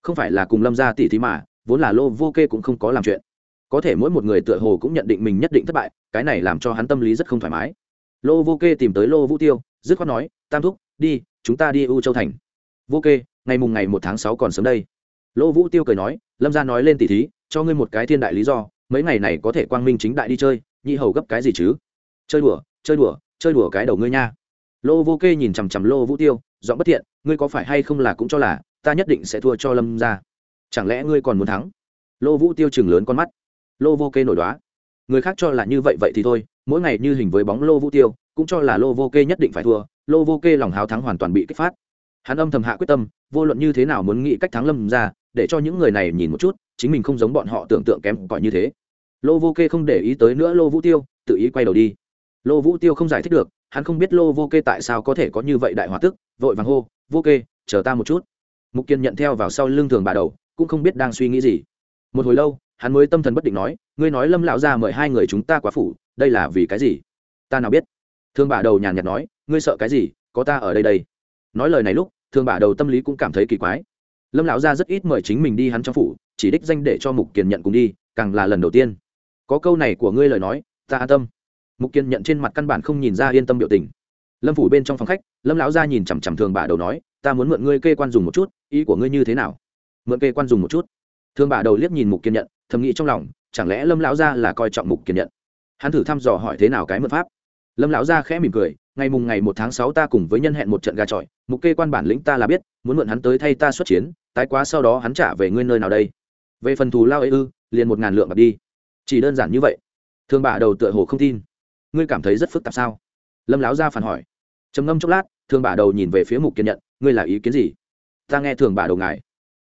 Không phải là cùng lâm ra tỷ thí mà, vốn là lô vô kê cũng không có làm chuyện. Có thể mỗi một người tựa hồ cũng nhận định mình nhất định thất bại, cái này làm cho hắn tâm lý rất không thoải mái lô vô kê tìm tới lô vũ tiêu, dứt khoát nói, tam thúc, đi, chúng ta đi u châu thành. Vô kê, ngày mùng ngày một tháng sáu còn sớm đây. Lô vũ tiêu cười nói, lâm ra nói lên tỷ thí, cho ngươi một cái thiên đại lý do, mấy ngày này có thể quang minh chính đại đi chơi, nhị hầu gấp cái gì chứ? Chơi đùa chơi đùa chơi đùa cái đầu ngươi nha. Lô vô kê nhìn chằm chằm lô vũ tiêu, giọng bất thiện, ngươi có phải hay không là cũng cho là, ta nhất định sẽ thua cho lâm ra chẳng lẽ ngươi còn muốn thắng? Lô vũ tiêu chừng lớn con mắt. Lô vô kê nổi đoá người khác cho là như vậy vậy thì thôi, mỗi ngày như hình với bóng lô vũ tiêu, cũng cho là lô vô kê nhất định phải thua, lô vô kê lòng háo thắng hoàn toàn bị kích phát. Hắn âm thầm hạ quyết tâm, vô luận như thế nào muốn nghĩ cách thắng lâm ra, để cho những người này nhìn một chút, chính mình không giống bọn họ tưởng tượng kém cỏi như thế. Lô vô kê không để ý tới nữa lô vũ tiêu, tự ý quay đầu đi. Lô vũ tiêu không giải thích được, hắn không biết lô vô kê tại sao có thể có như vậy đại hòa tức, vội vàng hô, vô kê, chờ ta một chút. Mục kiên nhận theo vào sau lưng thường bà đầu, cũng không biết đang suy nghĩ gì. Một hồi lâu hắn mới tâm thần bất định nói, ngươi nói lâm lão ra mời hai người chúng ta quá phủ, đây là vì cái gì? Ta nào biết. Thương bà đầu nhàn nhạt nói, ngươi sợ cái gì? Có ta ở đây đây. Nói lời này lúc, thương bà đầu tâm lý cũng cảm thấy kỳ quái. Lâm lão gia rất ít mời chính mình đi hắn trong phủ, chỉ đích danh để cho mục kiền nhận cùng đi, càng là lần đầu tiên. Có câu này của ngươi lời nói, ta an tâm. Mục kiên nhận trên mặt căn bản không nhìn ra yên tâm biểu tình. Lâm phủ bên trong phòng khách, lâm lão gia nhìn chằm chằm thường bà đầu nói, ta muốn mượn ngươi kê quan dùng một chút, ý của ngươi như thế nào? Mượn kê quan dùng một chút thường bà đầu liếc nhìn mục kiên nhận thầm nghĩ trong lòng, chẳng lẽ lâm lão gia là coi trọng mục kiên nhận hắn thử thăm dò hỏi thế nào cái mượn pháp. Lâm lão gia khẽ mỉm cười, ngày mùng ngày một tháng sáu ta cùng với nhân hẹn một trận gà trọi, mục kê quan bản lĩnh ta là biết, muốn mượn hắn tới thay ta xuất chiến, tái quá sau đó hắn trả về ngươi nơi nào đây? Về phần thù lao ấy ư, liền một ngàn lượng bạc đi. Chỉ đơn giản như vậy. Thương bà đầu tựa hồ không tin. Ngươi cảm thấy rất phức tạp sao? Lâm lão gia phản hỏi. Trầm ngâm chốc lát, thương bà đầu nhìn về phía mục kiên nhận ngươi là ý kiến gì? Ta nghe thường bà đầu ngài.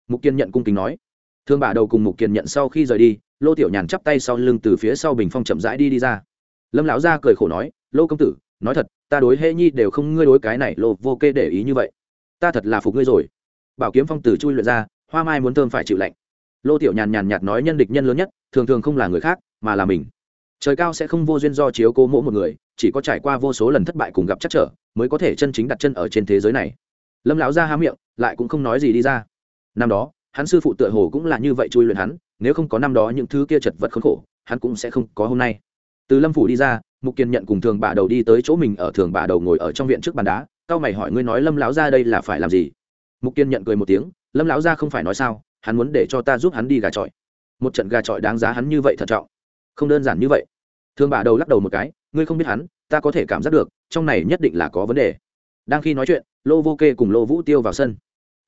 Mục kiên nhận cung kính nói thương bà đầu cùng mục kiền nhận sau khi rời đi, lô tiểu nhàn chắp tay sau lưng từ phía sau bình phong chậm rãi đi đi ra. Lâm lão gia cười khổ nói, lô công tử, nói thật, ta đối hễ nhi đều không ngươi đối cái này lô vô kê để ý như vậy. Ta thật là phục ngươi rồi. Bảo kiếm phong tử chui luyện ra, hoa mai muốn thơm phải chịu lạnh. Lô tiểu nhàn nhàn nhạt nói nhân địch nhân lớn nhất, thường thường không là người khác, mà là mình. Trời cao sẽ không vô duyên do chiếu cố mỗi một người, chỉ có trải qua vô số lần thất bại cùng gặp chắc trở, mới có thể chân chính đặt chân ở trên thế giới này. Lâm lão ra há miệng, lại cũng không nói gì đi ra. Năm đó hắn sư phụ tựa hồ cũng là như vậy chui luyện hắn, nếu không có năm đó những thứ kia chật vật khốn khổ, hắn cũng sẽ không có hôm nay. Từ lâm phủ đi ra, mục kiên nhận cùng thường bà đầu đi tới chỗ mình ở thường bà đầu ngồi ở trong viện trước bàn đá cao mày hỏi ngươi nói lâm lão ra đây là phải làm gì? Mục kiên nhận cười một tiếng, lâm lão ra không phải nói sao, hắn muốn để cho ta giúp hắn đi gà trọi. Một trận gà trọi đáng giá hắn như vậy thận trọng. Không đơn giản như vậy. Thường bà đầu lắc đầu một cái, ngươi không biết hắn, ta có thể cảm giác được, trong này nhất định là có vấn đề. Đang khi nói chuyện, lô vô kê cùng lô vũ tiêu vào sân.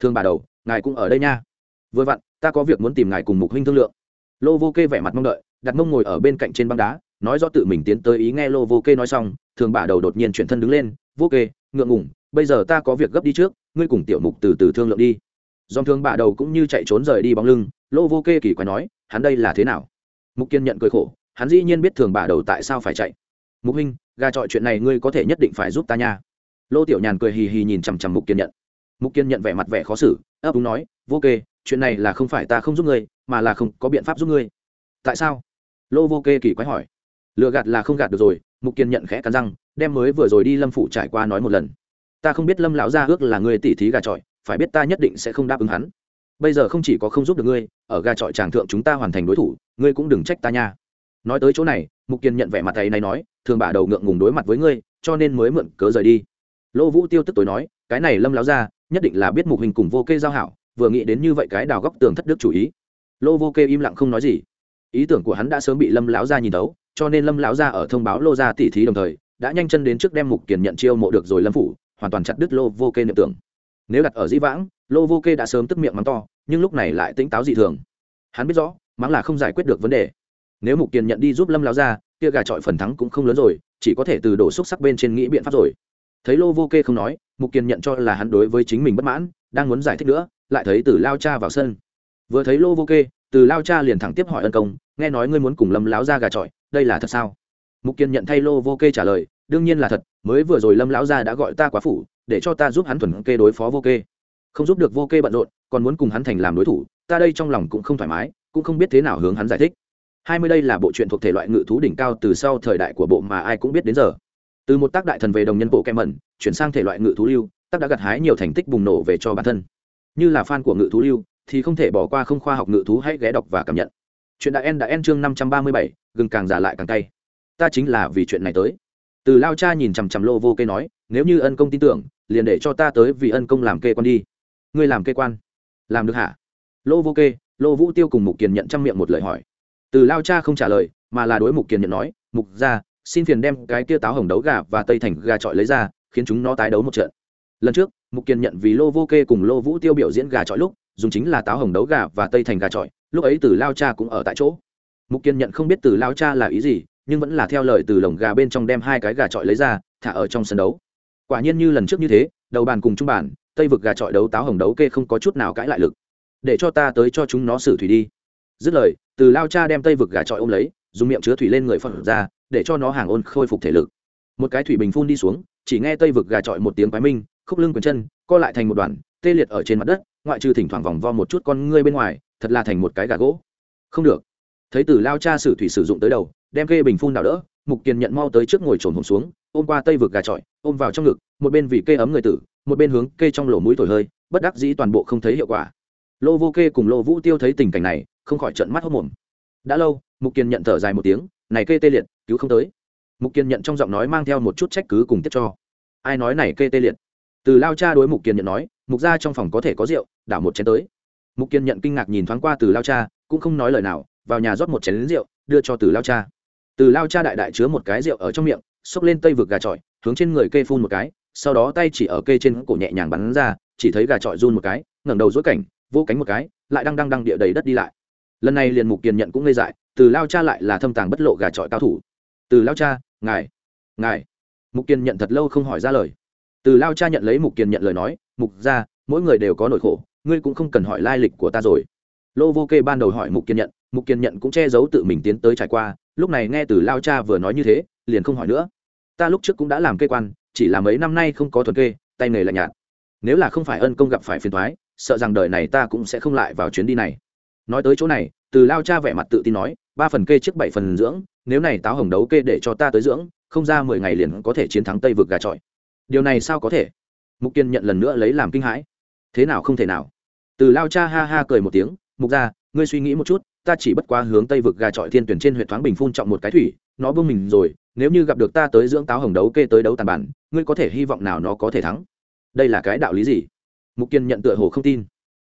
Thường bà đầu, ngài cũng ở đây nha vừa vặn, ta có việc muốn tìm ngài cùng mục huynh thương lượng. Lô vô kê vẻ mặt mong đợi, đặt mông ngồi ở bên cạnh trên băng đá, nói do tự mình tiến tới ý nghe lô vô kê nói xong, thường bà đầu đột nhiên chuyển thân đứng lên, vô kê, ngượng ngủng bây giờ ta có việc gấp đi trước, ngươi cùng tiểu mục từ từ thương lượng đi. Dòng thương bà đầu cũng như chạy trốn rời đi bóng lưng, lô vô kê kỳ quái nói, hắn đây là thế nào? Mục kiên nhận cười khổ, hắn dĩ nhiên biết thường bà đầu tại sao phải chạy. Mục huynh, gà trọi chuyện này ngươi có thể nhất định phải giúp ta nha. Lô tiểu nhàn cười hì hì nhìn chằm chằm mục kiên nhận mục kiên nhận vẻ mặt vẻ khó xử, ấp úng nói, vô kê, chuyện này là không phải ta không giúp ngươi, mà là không có biện pháp giúp ngươi. Tại sao? Lô vô kê kỳ quái hỏi. Lừa gạt là không gạt được rồi. Mục kiên nhận khẽ cắn răng, đem mới vừa rồi đi lâm phủ trải qua nói một lần. Ta không biết lâm lão gia ước là người tỉ thí gà trọi, phải biết ta nhất định sẽ không đáp ứng hắn. Bây giờ không chỉ có không giúp được ngươi, ở gà trọi tràng thượng chúng ta hoàn thành đối thủ, ngươi cũng đừng trách ta nha. Nói tới chỗ này, mục kiên nhận vẻ mặt thầy này nói, thường bà đầu ngượng ngùng đối mặt với ngươi, cho nên mới mượn cớ rời đi. Lô vũ tiêu tức tối nói, cái này lâm láo ra nhất định là biết mục hình cùng vô kê giao hảo, vừa nghĩ đến như vậy cái đào góc tường thất đức chủ ý. Lô vô kê im lặng không nói gì. Ý tưởng của hắn đã sớm bị lâm lão gia nhìn tấu cho nên lâm lão gia ở thông báo lô gia tỉ thí đồng thời, đã nhanh chân đến trước đem mục kiền nhận chiêu mộ được rồi lâm phủ, hoàn toàn chặt đứt lô vô kê niệm tưởng. Nếu đặt ở dĩ vãng, lô vô kê đã sớm tức miệng mắng to, nhưng lúc này lại tỉnh táo dị thường. Hắn biết rõ, mắng là không giải quyết được vấn đề. Nếu mục kiền nhận đi giúp lâm lão gia, kia gà trọi phần thắng cũng không lớn rồi, chỉ có thể từ đổ xúc sắc bên trên nghĩ biện pháp rồi. Thấy lô vô kê không nói mục kiền nhận cho là hắn đối với chính mình bất mãn, đang muốn giải thích nữa, lại thấy từ lao cha vào sân. Vừa thấy lô vô kê, từ lao cha liền thẳng tiếp hỏi ân công, nghe nói ngươi muốn cùng lâm lão gia gà trọi, đây là thật sao? Mục kiên nhận thay lô vô kê trả lời, đương nhiên là thật, mới vừa rồi lâm lão gia đã gọi ta quá phủ, để cho ta giúp hắn thuần kê đối phó vô kê. Không giúp được vô kê bận rộn, còn muốn cùng hắn thành làm đối thủ, ta đây trong lòng cũng không thoải mái, cũng không biết thế nào hướng hắn giải thích. Hai mươi đây là bộ truyện thuộc thể loại ngự thú đỉnh cao từ sau thời đại của bộ mà ai cũng biết đến giờ từ một tác đại thần về đồng nhân bộ kem mẩn, chuyển sang thể loại ngự thú lưu, tác đã gặt hái nhiều thành tích bùng nổ về cho bản thân. Như là fan của ngự thú lưu, thì không thể bỏ qua không khoa học ngự thú hãy ghé đọc và cảm nhận. Chuyện đã en đã en chương năm trăm ba mươi bảy, gừng càng giả lại càng tay ta chính là vì chuyện này tới. Từ lao cha nhìn chằm chằm lô vô kê nói, nếu như ân công tin tưởng, liền để cho ta tới vì ân công làm kê quan đi. Ngươi làm kê quan? Làm được hả? Lô vô kê, lô vũ tiêu cùng mục kiền nhận chăm miệng một lời hỏi. Từ lao cha không trả lời, mà là đối mục kiền nhận nói, mục ra xin phiền đem cái kia táo hồng đấu gà và tây thành gà trọi lấy ra, khiến chúng nó tái đấu một trận. Lần trước, mục kiên nhận vì lô vô kê cùng lô vũ tiêu biểu diễn gà trọi lúc, dùng chính là táo hồng đấu gà và tây thành gà trọi, lúc ấy từ lao cha cũng ở tại chỗ. Mục kiên nhận không biết từ lao cha là ý gì, nhưng vẫn là theo lời từ lồng gà bên trong đem hai cái gà trọi lấy ra, thả ở trong sân đấu. Quả nhiên như lần trước như thế, đầu bàn cùng trung bàn, tây vực gà trọi đấu táo hồng đấu kê không có chút nào cãi lại lực. Để cho ta tới cho chúng nó xử thủy đi. Dứt lời, từ lao cha đem tây vực gà trọi ôm lấy, dùng miệng chứa thủy lên người phật ra để cho nó hàng ôn khôi phục thể lực. Một cái thủy bình phun đi xuống, chỉ nghe tây vực gà trọi một tiếng quái minh, khúc lưng quần chân, co lại thành một đoàn, tê liệt ở trên mặt đất, ngoại trừ thỉnh thoảng vòng vo một chút con ngươi bên ngoài, thật là thành một cái gà gỗ. Không được. Thấy từ lao cha sử thủy sử dụng tới đầu, đem kê bình phun đảo đỡ, mục kiền nhận mau tới trước ngồi trồn hồn xuống, ôm qua tây vực gà trọi, ôm vào trong ngực, một bên vì kê ấm người tử, một bên hướng kê trong lỗ mũi thổi hơi, bất đắc dĩ toàn bộ không thấy hiệu quả. Lô vô kê cùng lô vũ tiêu thấy tình cảnh này, không khỏi trận mắt hốc mồm. Đã lâu, mục kiền nhận thở dài một tiếng này kê tê liệt, cứu không tới. Mục kiên nhận trong giọng nói mang theo một chút trách cứ cùng tiếp cho. Ai nói này kê tê liệt? Từ lao cha đối mục kiên nhận nói, mục ra trong phòng có thể có rượu, đảo một chén tới. Mục kiên nhận kinh ngạc nhìn thoáng qua từ lao cha, cũng không nói lời nào, vào nhà rót một chén lính rượu, đưa cho từ lao cha. Từ lao cha đại đại chứa một cái rượu ở trong miệng, xốc lên tây vực gà trọi, hướng trên người kê phun một cái, sau đó tay chỉ ở kê trên cổ nhẹ nhàng bắn ra, chỉ thấy gà trọi run một cái, ngẩng đầu dối cảnh vô cánh một cái, lại đang đang đang địa đầy đất đi lại. Lần này liền mục kiên nhận cũng ngây dại từ lao cha lại là thâm tàng bất lộ gà trọi cao thủ. Từ lao cha, ngài ngài. Mục kiên nhận thật lâu không hỏi ra lời. Từ lao cha nhận lấy mục kiên nhận lời nói, mục ra mỗi người đều có nỗi khổ, ngươi cũng không cần hỏi lai lịch của ta rồi. Lô vô kê ban đầu hỏi mục kiên nhận, mục kiên nhận cũng che giấu tự mình tiến tới trải qua, lúc này nghe từ lao cha vừa nói như thế, liền không hỏi nữa. Ta lúc trước cũng đã làm kê quan, chỉ là mấy năm nay không có thuần kê, tay nghề là nhạt. Nếu là không phải ân công gặp phải phiền thoái sợ rằng đời này ta cũng sẽ không lại vào chuyến đi này. Nói tới chỗ này từ lao cha vẻ mặt tự tin nói, ba phần kê trước bảy phần dưỡng, nếu này táo hồng đấu kê để cho ta tới dưỡng, không ra mười ngày liền có thể chiến thắng tây vực gà trọi. Điều này sao có thể? Mục kiên nhận lần nữa lấy làm kinh hãi. Thế nào không thể nào? Từ lao cha ha ha cười một tiếng, mục ra ngươi suy nghĩ một chút, ta chỉ bất quá hướng tây vực gà trọi thiên tuyển trên huyện thoáng bình phun trọng một cái thủy, nó bưng mình rồi, nếu như gặp được ta tới dưỡng táo hồng đấu kê tới đấu tàn bản, ngươi có thể hy vọng nào nó có thể thắng? Đây là cái đạo lý gì? Mục kiên nhận tựa hồ không tin.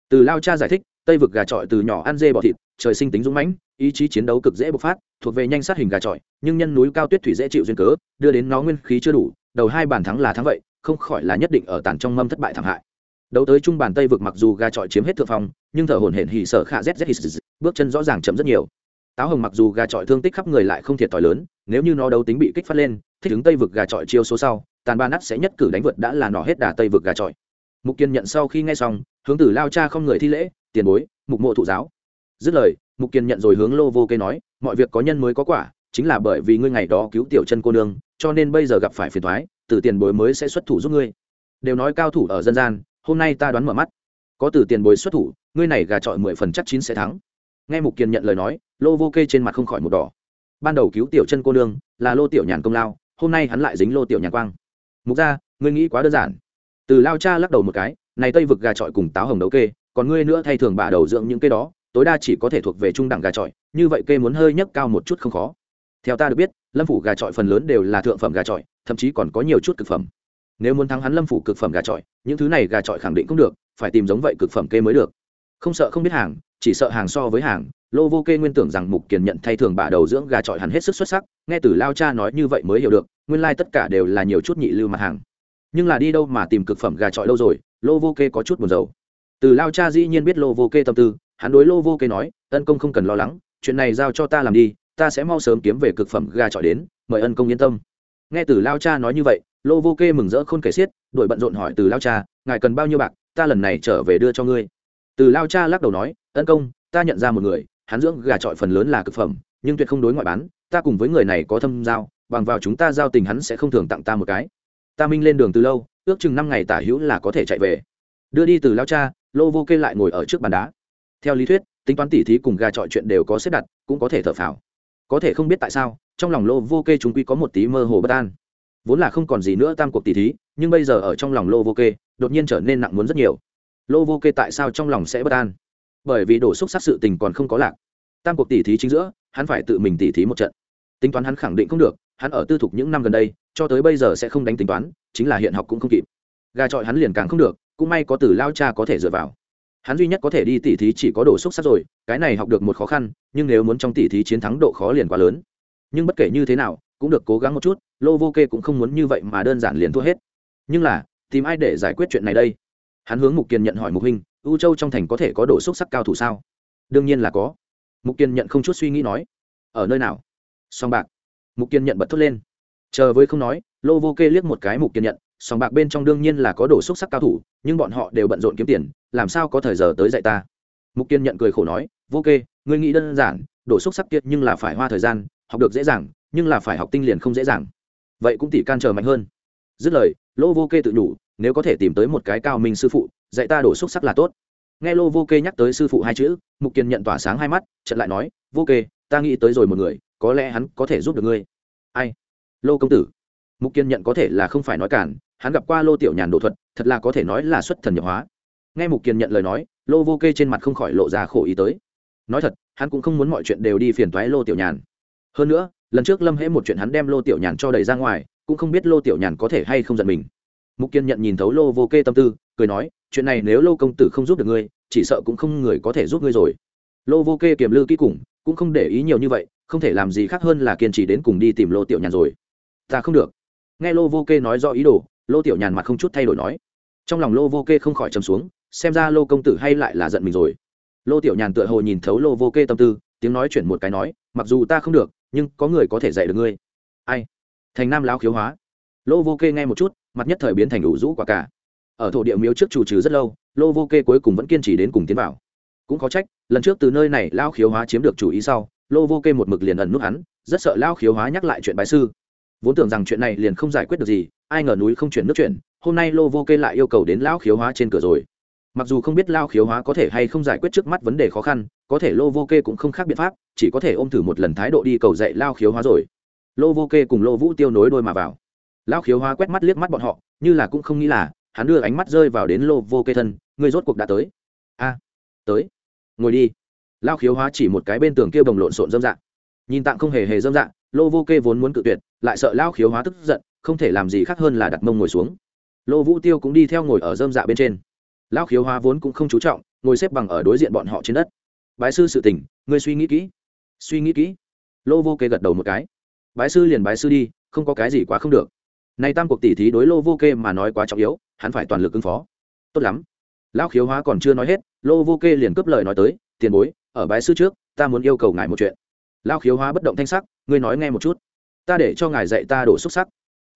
Từ lao cha giải thích tây vực gà trọi từ nhỏ ăn dê bọ thịt, trời sinh tính dũng mãnh, ý chí chiến đấu cực dễ bộc phát, thuộc về nhanh sát hình gà trọi, nhưng nhân núi cao tuyết thủy dễ chịu duyên cớ, đưa đến nó nguyên khí chưa đủ, đầu hai bàn thắng là thắng vậy, không khỏi là nhất định ở tàn trong mâm thất bại thảm hại. Đấu tới trung bàn tây vực mặc dù gà trọi chiếm hết thượng phong, nhưng thở hổn hển hỉ sở khạ z z bước chân rõ ràng chậm rất nhiều. Táo hồng mặc dù gà trọi thương tích khắp người lại không thiệt thòi lớn, nếu như nó đấu tính bị kích phát lên, thích ứng tây vực gà trọi chiêu số sau, tàn ba nát sẽ nhất cử đánh vượt đã là nỏ hết đà tây vực gà trọi. Mục kiên nhận sau khi nghe xong, hướng tử lao cha không người thi lễ tiền bối, mục mộ thụ giáo. Dứt lời, mục kiên nhận rồi hướng lô vô kê nói, mọi việc có nhân mới có quả, chính là bởi vì ngươi ngày đó cứu tiểu chân cô nương, cho nên bây giờ gặp phải phiền thoái, từ tiền bối mới sẽ xuất thủ giúp ngươi. Đều nói cao thủ ở dân gian, hôm nay ta đoán mở mắt. Có từ tiền bối xuất thủ, ngươi này gà trọi mười phần chắc chín sẽ thắng. Nghe mục kiên nhận lời nói, lô vô kê trên mặt không khỏi một đỏ. Ban đầu cứu tiểu chân cô nương là lô tiểu nhàn công lao, hôm nay hắn lại dính lô tiểu nhàn quang. Mục ra ngươi nghĩ quá đơn giản. Từ lao cha lắc đầu một cái, này tây vực gà trọi cùng táo hồng đấu kê còn ngươi nữa thay thường bà đầu dưỡng những cây đó, tối đa chỉ có thể thuộc về trung đẳng gà trọi, như vậy kê muốn hơi nhấc cao một chút không khó. Theo ta được biết, lâm phủ gà trọi phần lớn đều là thượng phẩm gà trọi, thậm chí còn có nhiều chút cực phẩm. Nếu muốn thắng hắn lâm phủ cực phẩm gà trọi, những thứ này gà trọi khẳng định không được, phải tìm giống vậy cực phẩm kê mới được. Không sợ không biết hàng, chỉ sợ hàng so với hàng, lô vô kê nguyên tưởng rằng mục kiền nhận thay thường bà đầu dưỡng gà trọi hắn hết sức xuất sắc, nghe từ lao cha nói như vậy mới hiểu được, nguyên lai tất cả đều là nhiều chút nhị lưu mặt hàng. Nhưng là đi đâu mà tìm cực phẩm gà trọi lâu rồi, lô vô kê có chút buồn dầu từ lao cha dĩ nhiên biết lô vô kê tâm tư, hắn đối lô vô kê nói, ân công không cần lo lắng, chuyện này giao cho ta làm đi, ta sẽ mau sớm kiếm về cực phẩm gà trọi đến, mời ân công yên tâm. Nghe từ lao cha nói như vậy, lô vô kê mừng rỡ khôn kể xiết đội bận rộn hỏi từ lao cha, ngài cần bao nhiêu bạc, ta lần này trở về đưa cho ngươi. Từ lao cha lắc đầu nói, ân công, ta nhận ra một người, hắn dưỡng gà trọi phần lớn là cực phẩm, nhưng tuyệt không đối ngoại bán, ta cùng với người này có thâm giao, bằng vào chúng ta giao tình hắn sẽ không thường tặng ta một cái. Ta minh lên đường từ lâu, ước chừng năm ngày tả hữu là có thể chạy về. Đưa đi từ lao cha lô vô kê lại ngồi ở trước bàn đá. Theo lý thuyết, tính toán tỉ thí cùng gà trọi chuyện đều có xếp đặt, cũng có thể thở phào. Có thể không biết tại sao, trong lòng lô vô kê chúng quy có một tí mơ hồ bất an. Vốn là không còn gì nữa tam cuộc tỉ thí, nhưng bây giờ ở trong lòng lô vô kê, đột nhiên trở nên nặng muốn rất nhiều. Lô vô kê tại sao trong lòng sẽ bất an? Bởi vì đổ xúc sắc sự tình còn không có lạc. Tam cuộc tỉ thí chính giữa, hắn phải tự mình tỉ thí một trận. Tính toán hắn khẳng định không được, hắn ở tư thục những năm gần đây, cho tới bây giờ sẽ không đánh tính toán, chính là hiện học cũng không kịp. Gà trọi hắn liền càng không được cũng may có từ lao cha có thể dựa vào. Hắn duy nhất có thể đi tỉ thí chỉ có đồ xúc sắc rồi, cái này học được một khó khăn, nhưng nếu muốn trong tỉ thí chiến thắng độ khó liền quá lớn. Nhưng bất kể như thế nào, cũng được cố gắng một chút, lô vô kê cũng không muốn như vậy mà đơn giản liền thua hết. Nhưng là, tìm ai để giải quyết chuyện này đây? Hắn hướng mục kiên nhận hỏi mục huynh, u châu trong thành có thể có đồ xúc sắc cao thủ sao? Đương nhiên là có. Mục kiên nhận không chút suy nghĩ nói. Ở nơi nào? Song bạc. Mục kiên nhận bật thốt lên. Chờ với không nói, lô vô kê liếc một cái mục kiên nhận song bạc bên trong đương nhiên là có đồ xúc sắc cao thủ, nhưng bọn họ đều bận rộn kiếm tiền, làm sao có thời giờ tới dạy ta? Mục kiên nhận cười khổ nói, vô kê, ngươi nghĩ đơn giản, đồ xúc sắc kiệt nhưng là phải hoa thời gian, học được dễ dàng, nhưng là phải học tinh liền không dễ dàng. Vậy cũng tỷ can trở mạnh hơn. Dứt lời, lô vô kê tự đủ nếu có thể tìm tới một cái cao minh sư phụ, dạy ta đổ xúc sắc là tốt. Nghe lô vô kê nhắc tới sư phụ hai chữ, mục kiên nhận tỏa sáng hai mắt trận lại nói, vô kê, ta nghĩ tới rồi một người, có lẽ hắn có thể giúp được ngươi. Ai? Lô công tử. Mục kiên nhận có thể là không phải nói cản hắn gặp qua lô tiểu nhàn đồ thuật, thật là có thể nói là xuất thần nhập hóa. Nghe mục kiên nhận lời nói, lô vô kê trên mặt không khỏi lộ ra khổ ý tới. Nói thật, hắn cũng không muốn mọi chuyện đều đi phiền toái lô tiểu nhàn. Hơn nữa, lần trước lâm hễ một chuyện hắn đem lô tiểu nhàn cho đầy ra ngoài, cũng không biết lô tiểu nhàn có thể hay không giận mình. Mục kiên nhận nhìn thấu lô vô kê tâm tư, cười nói, chuyện này nếu lô công tử không giúp được ngươi, chỉ sợ cũng không người có thể giúp ngươi rồi. Lô vô kê kiềm lư kỹ cùng, cũng không để ý nhiều như vậy, không thể làm gì khác hơn là kiên trì đến cùng đi tìm lô tiểu nhàn rồi. Ta không được. Nghe lô vô kê nói rõ ý đồ lô tiểu nhàn mặt không chút thay đổi nói. Trong lòng lô vô kê không khỏi chầm xuống, xem ra lô công tử hay lại là giận mình rồi. Lô tiểu nhàn tựa hồ nhìn thấu lô vô kê tâm tư, tiếng nói chuyển một cái nói, mặc dù ta không được, nhưng có người có thể dạy được ngươi. Ai? Thành nam lão khiếu hóa. Lô vô kê nghe một chút, mặt nhất thời biến thành đủ rũ quả cả. Ở thổ địa miếu trước chủ trừ rất lâu, lô vô kê cuối cùng vẫn kiên trì đến cùng tiến vào. Cũng có trách, lần trước từ nơi này lao khiếu hóa chiếm được chủ ý sau, lô vô kê một mực liền ẩn nút hắn, rất sợ lao khiếu hóa nhắc lại chuyện bái sư. Vốn tưởng rằng chuyện này liền không giải quyết được gì ai ngờ núi không chuyển nước chuyển, hôm nay lô vô kê lại yêu cầu đến Lão khiếu hóa trên cửa rồi. Mặc dù không biết lao khiếu hóa có thể hay không giải quyết trước mắt vấn đề khó khăn, có thể lô vô kê cũng không khác biện pháp, chỉ có thể ôm thử một lần thái độ đi cầu dạy lao khiếu hóa rồi. Lô vô kê cùng lô vũ tiêu nối đôi mà vào. Lao khiếu hóa quét mắt liếc mắt bọn họ, như là cũng không nghĩ là, hắn đưa ánh mắt rơi vào đến lô vô kê thân, người rốt cuộc đã tới. A, tới, ngồi đi. Lao khiếu hóa chỉ một cái bên tường kia bồng lộn xộn dâm dạng nhìn tạng không hề hề dâm dạng lô vô kê vốn muốn cự tuyệt, lại sợ lao khiếu hóa tức giận không thể làm gì khác hơn là đặt mông ngồi xuống. Lô vũ tiêu cũng đi theo ngồi ở dơm dạ bên trên. Lão khiếu hóa vốn cũng không chú trọng ngồi xếp bằng ở đối diện bọn họ trên đất. Bái sư sự tỉnh, ngươi suy nghĩ kỹ. Suy nghĩ kỹ. Lô vô kê gật đầu một cái. Bái sư liền bái sư đi không có cái gì quá không được. Nay tam cuộc tỉ thí đối lô vô kê mà nói quá trọng yếu hắn phải toàn lực ứng phó. Tốt lắm. Lão khiếu hóa còn chưa nói hết lô vô kê liền cướp lời nói tới tiền bối ở bái sư trước ta muốn yêu cầu ngài một chuyện. Lão khiếu hóa bất động thanh sắc ngươi nói nghe một chút. Ta để cho ngài dạy ta đổ xúc sắc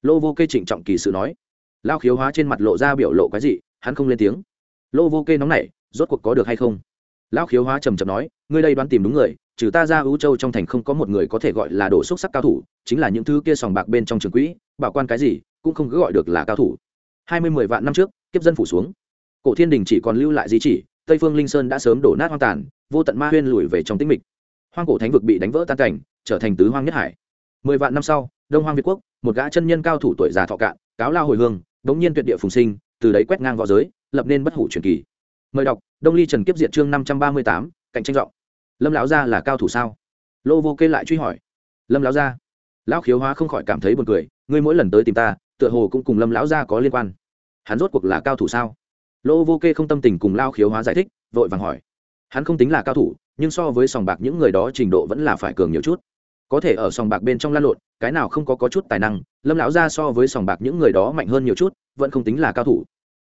lô vô kê trịnh trọng kỳ sự nói. Lão khiếu hóa trên mặt lộ ra biểu lộ cái gì hắn không lên tiếng. Lô vô kê nóng nảy, rốt cuộc có được hay không? Lão khiếu hóa trầm trầm nói, ngươi đây đoán tìm đúng người, trừ ta ra ưu châu trong thành không có một người có thể gọi là đổ xúc sắc cao thủ, chính là những thứ kia sòng bạc bên trong trường quỹ, bảo quan cái gì, cũng không cứ gọi được là cao thủ. Hai mươi mười vạn năm trước, kiếp dân phủ xuống. Cổ thiên đình chỉ còn lưu lại di chỉ, tây phương linh sơn đã sớm đổ nát hoang tàn, vô tận ma huyên lùi về trong tĩnh mịch. Hoang cổ thánh vực bị đánh vỡ tan cảnh, trở thành tứ hoang nhất hải. Mười vạn năm sau đông hoang việt quốc, một gã chân nhân cao thủ tuổi già thọ cạn, cáo lao hồi hương, đống nhiên tuyệt địa phùng sinh, từ đấy quét ngang v õ giới, lập nên bất hủ truyền kỳ. Mời đọc, đông ly trần kiếp diệt chương năm trăm ba mươi tám, cạnh tranh rộng. Lâm lão gia là cao thủ sao? Lô vô kê lại truy hỏi. Lâm lão gia, lão khiếu hóa không khỏi cảm thấy buồn cười, ngươi mỗi lần tới tìm ta, tựa hồ cũng cùng lâm lão gia có liên quan. Hắn rốt cuộc là cao thủ sao? Lô vô kê không tâm tình cùng lao khiếu hóa giải thích, vội vàng hỏi. Hắn không tính là cao thủ, nhưng so với sòng bạc những người đó trình độ vẫn là phải cường nhiều chút có thể ở sòng bạc bên trong lan lộn cái nào không có, có chút tài năng lâm lão gia so với sòng bạc những người đó mạnh hơn nhiều chút vẫn không tính là cao thủ.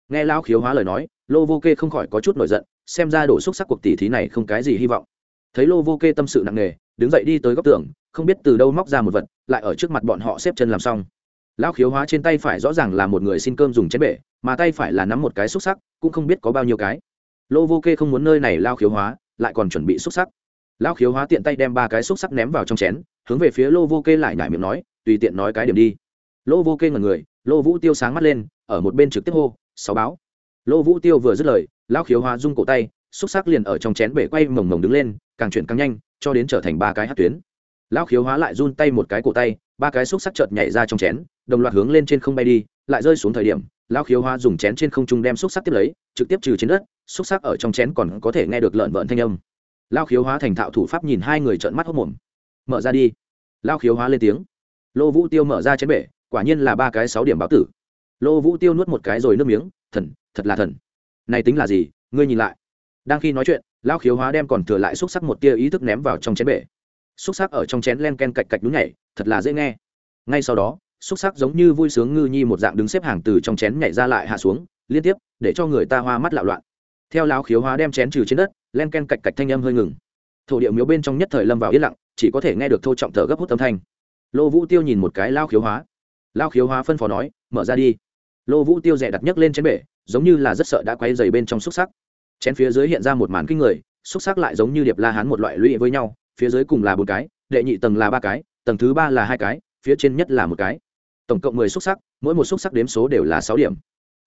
Nghe lão khiếu hóa lời nói lô vô kê không khỏi có chút nổi giận xem ra đổ xúc sắc cuộc tỉ thí này không cái gì hy vọng. Thấy lô vô kê tâm sự nặng nề đứng dậy đi tới góc tường không biết từ đâu móc ra một vật lại ở trước mặt bọn họ xếp chân làm xong. Lão khiếu hóa trên tay phải rõ ràng là một người xin cơm dùng chén bể mà tay phải là nắm một cái xúc sắc cũng không biết có bao nhiêu cái. Lô vô kê không muốn nơi này lao khiếu hóa lại còn chuẩn bị xúc sắc. Lao khiếu hóa tiện tay đem ba cái xúc sắc ném vào trong chén hướng về phía lô vô kê lại nhải miệng nói, tùy tiện nói cái điểm đi. Lô vô kê ngần người, lô vũ tiêu sáng mắt lên, ở một bên trực tiếp hô, sáu báo. Lô vũ tiêu vừa dứt lời lao khiếu hóa rung cổ tay, xúc sắc liền ở trong chén bể quay mồng mồng đứng lên, càng chuyển càng nhanh, cho đến trở thành ba cái hát tuyến. Lao khiếu hóa lại run tay một cái cổ tay, ba cái xúc sắc chợt nhảy ra trong chén, đồng loạt hướng lên trên không bay đi, lại rơi xuống thời điểm lao khiếu hóa dùng chén trên không trung đem xúc sắc tiếp lấy, trực tiếp trừ trên đất, xúc sắc ở trong chén còn có thể nghe được lợn vợn thanh âm. Lao khiếu hóa thành thạo thủ pháp nhìn hai người trợn mắt hốc mồm mở ra đi. Lao khiếu hóa lên tiếng. Lô vũ tiêu mở ra chén bể, quả nhiên là ba cái sáu điểm báo tử. Lô vũ tiêu nuốt một cái rồi nước miếng, thần, thật là thần. Này tính là gì? Ngươi nhìn lại. Đang khi nói chuyện, lao khiếu hóa đem còn thừa lại xúc sắc một tia ý thức ném vào trong chén bể. Xúc sắc ở trong chén len ken cạch cạch đúng nhảy, thật là dễ nghe. Ngay sau đó, xúc sắc giống như vui sướng ngư nhi một dạng đứng xếp hàng từ trong chén nhảy ra lại hạ xuống, liên tiếp, để cho người ta hoa mắt lạo loạn. Theo lao khiếu hóa đem chén trừ trên đất, len ken cạch cạch thanh âm hơi ngừng. Thổ điệu miếu bên trong nhất thời lâm vào yên lặng chỉ có thể nghe được thô trọng thở gấp hút âm thanh. Lô vũ tiêu nhìn một cái lao khiếu hóa. Lao khiếu hóa phân phó nói, mở ra đi. Lô vũ tiêu rẻ đặt nhấc lên chén bể, giống như là rất sợ đã quay dày bên trong xúc sắc. Chén phía dưới hiện ra một màn kinh người, xúc sắc lại giống như điệp la hán một loại lũy với nhau, phía dưới cùng là bốn cái, đệ nhị tầng là ba cái, tầng thứ ba là hai cái, phía trên nhất là một cái. Tổng cộng mười xúc sắc, mỗi một xúc sắc đếm số đều là sáu điểm.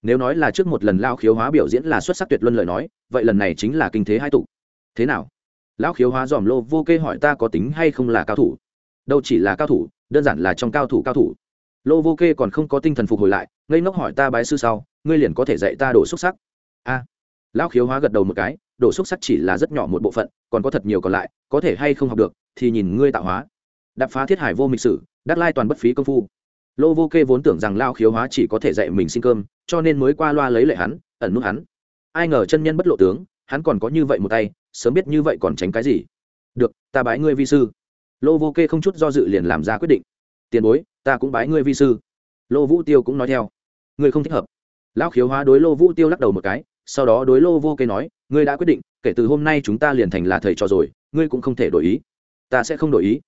Nếu nói là trước một lần lao khiếu hóa biểu diễn là xuất sắc tuyệt luân lời nói, vậy lần này chính là kinh thế hai tụ. Thế nào? Lão khiếu hóa dòm lô vô kê hỏi ta có tính hay không là cao thủ? Đâu chỉ là cao thủ, đơn giản là trong cao thủ cao thủ. Lô vô kê còn không có tinh thần phục hồi lại, ngây ngốc hỏi ta bái sư sau, ngươi liền có thể dạy ta đổ xúc sắc. A. Lão khiếu hóa gật đầu một cái, đổ xúc sắc chỉ là rất nhỏ một bộ phận, còn có thật nhiều còn lại, có thể hay không học được, thì nhìn ngươi tạo hóa. Đạp phá thiết hải vô mịch sử, đắc lai toàn bất phí công phu. Lô vô kê vốn tưởng rằng lao khiếu hóa chỉ có thể dạy mình xin cơm, cho nên mới qua loa lấy lệ hắn, ẩn nút hắn. Ai ngờ chân nhân bất lộ tướng, hắn còn có như vậy một tay sớm biết như vậy còn tránh cái gì? Được, ta bái ngươi vi sư. Lô vô kê không chút do dự liền làm ra quyết định. Tiền bối, ta cũng bái ngươi vi sư. Lô vũ tiêu cũng nói theo. Ngươi không thích hợp. Lão khiếu hóa đối lô vũ tiêu lắc đầu một cái, sau đó đối lô vô kê nói, ngươi đã quyết định, kể từ hôm nay chúng ta liền thành là thầy trò rồi, ngươi cũng không thể đổi ý. Ta sẽ không đổi ý.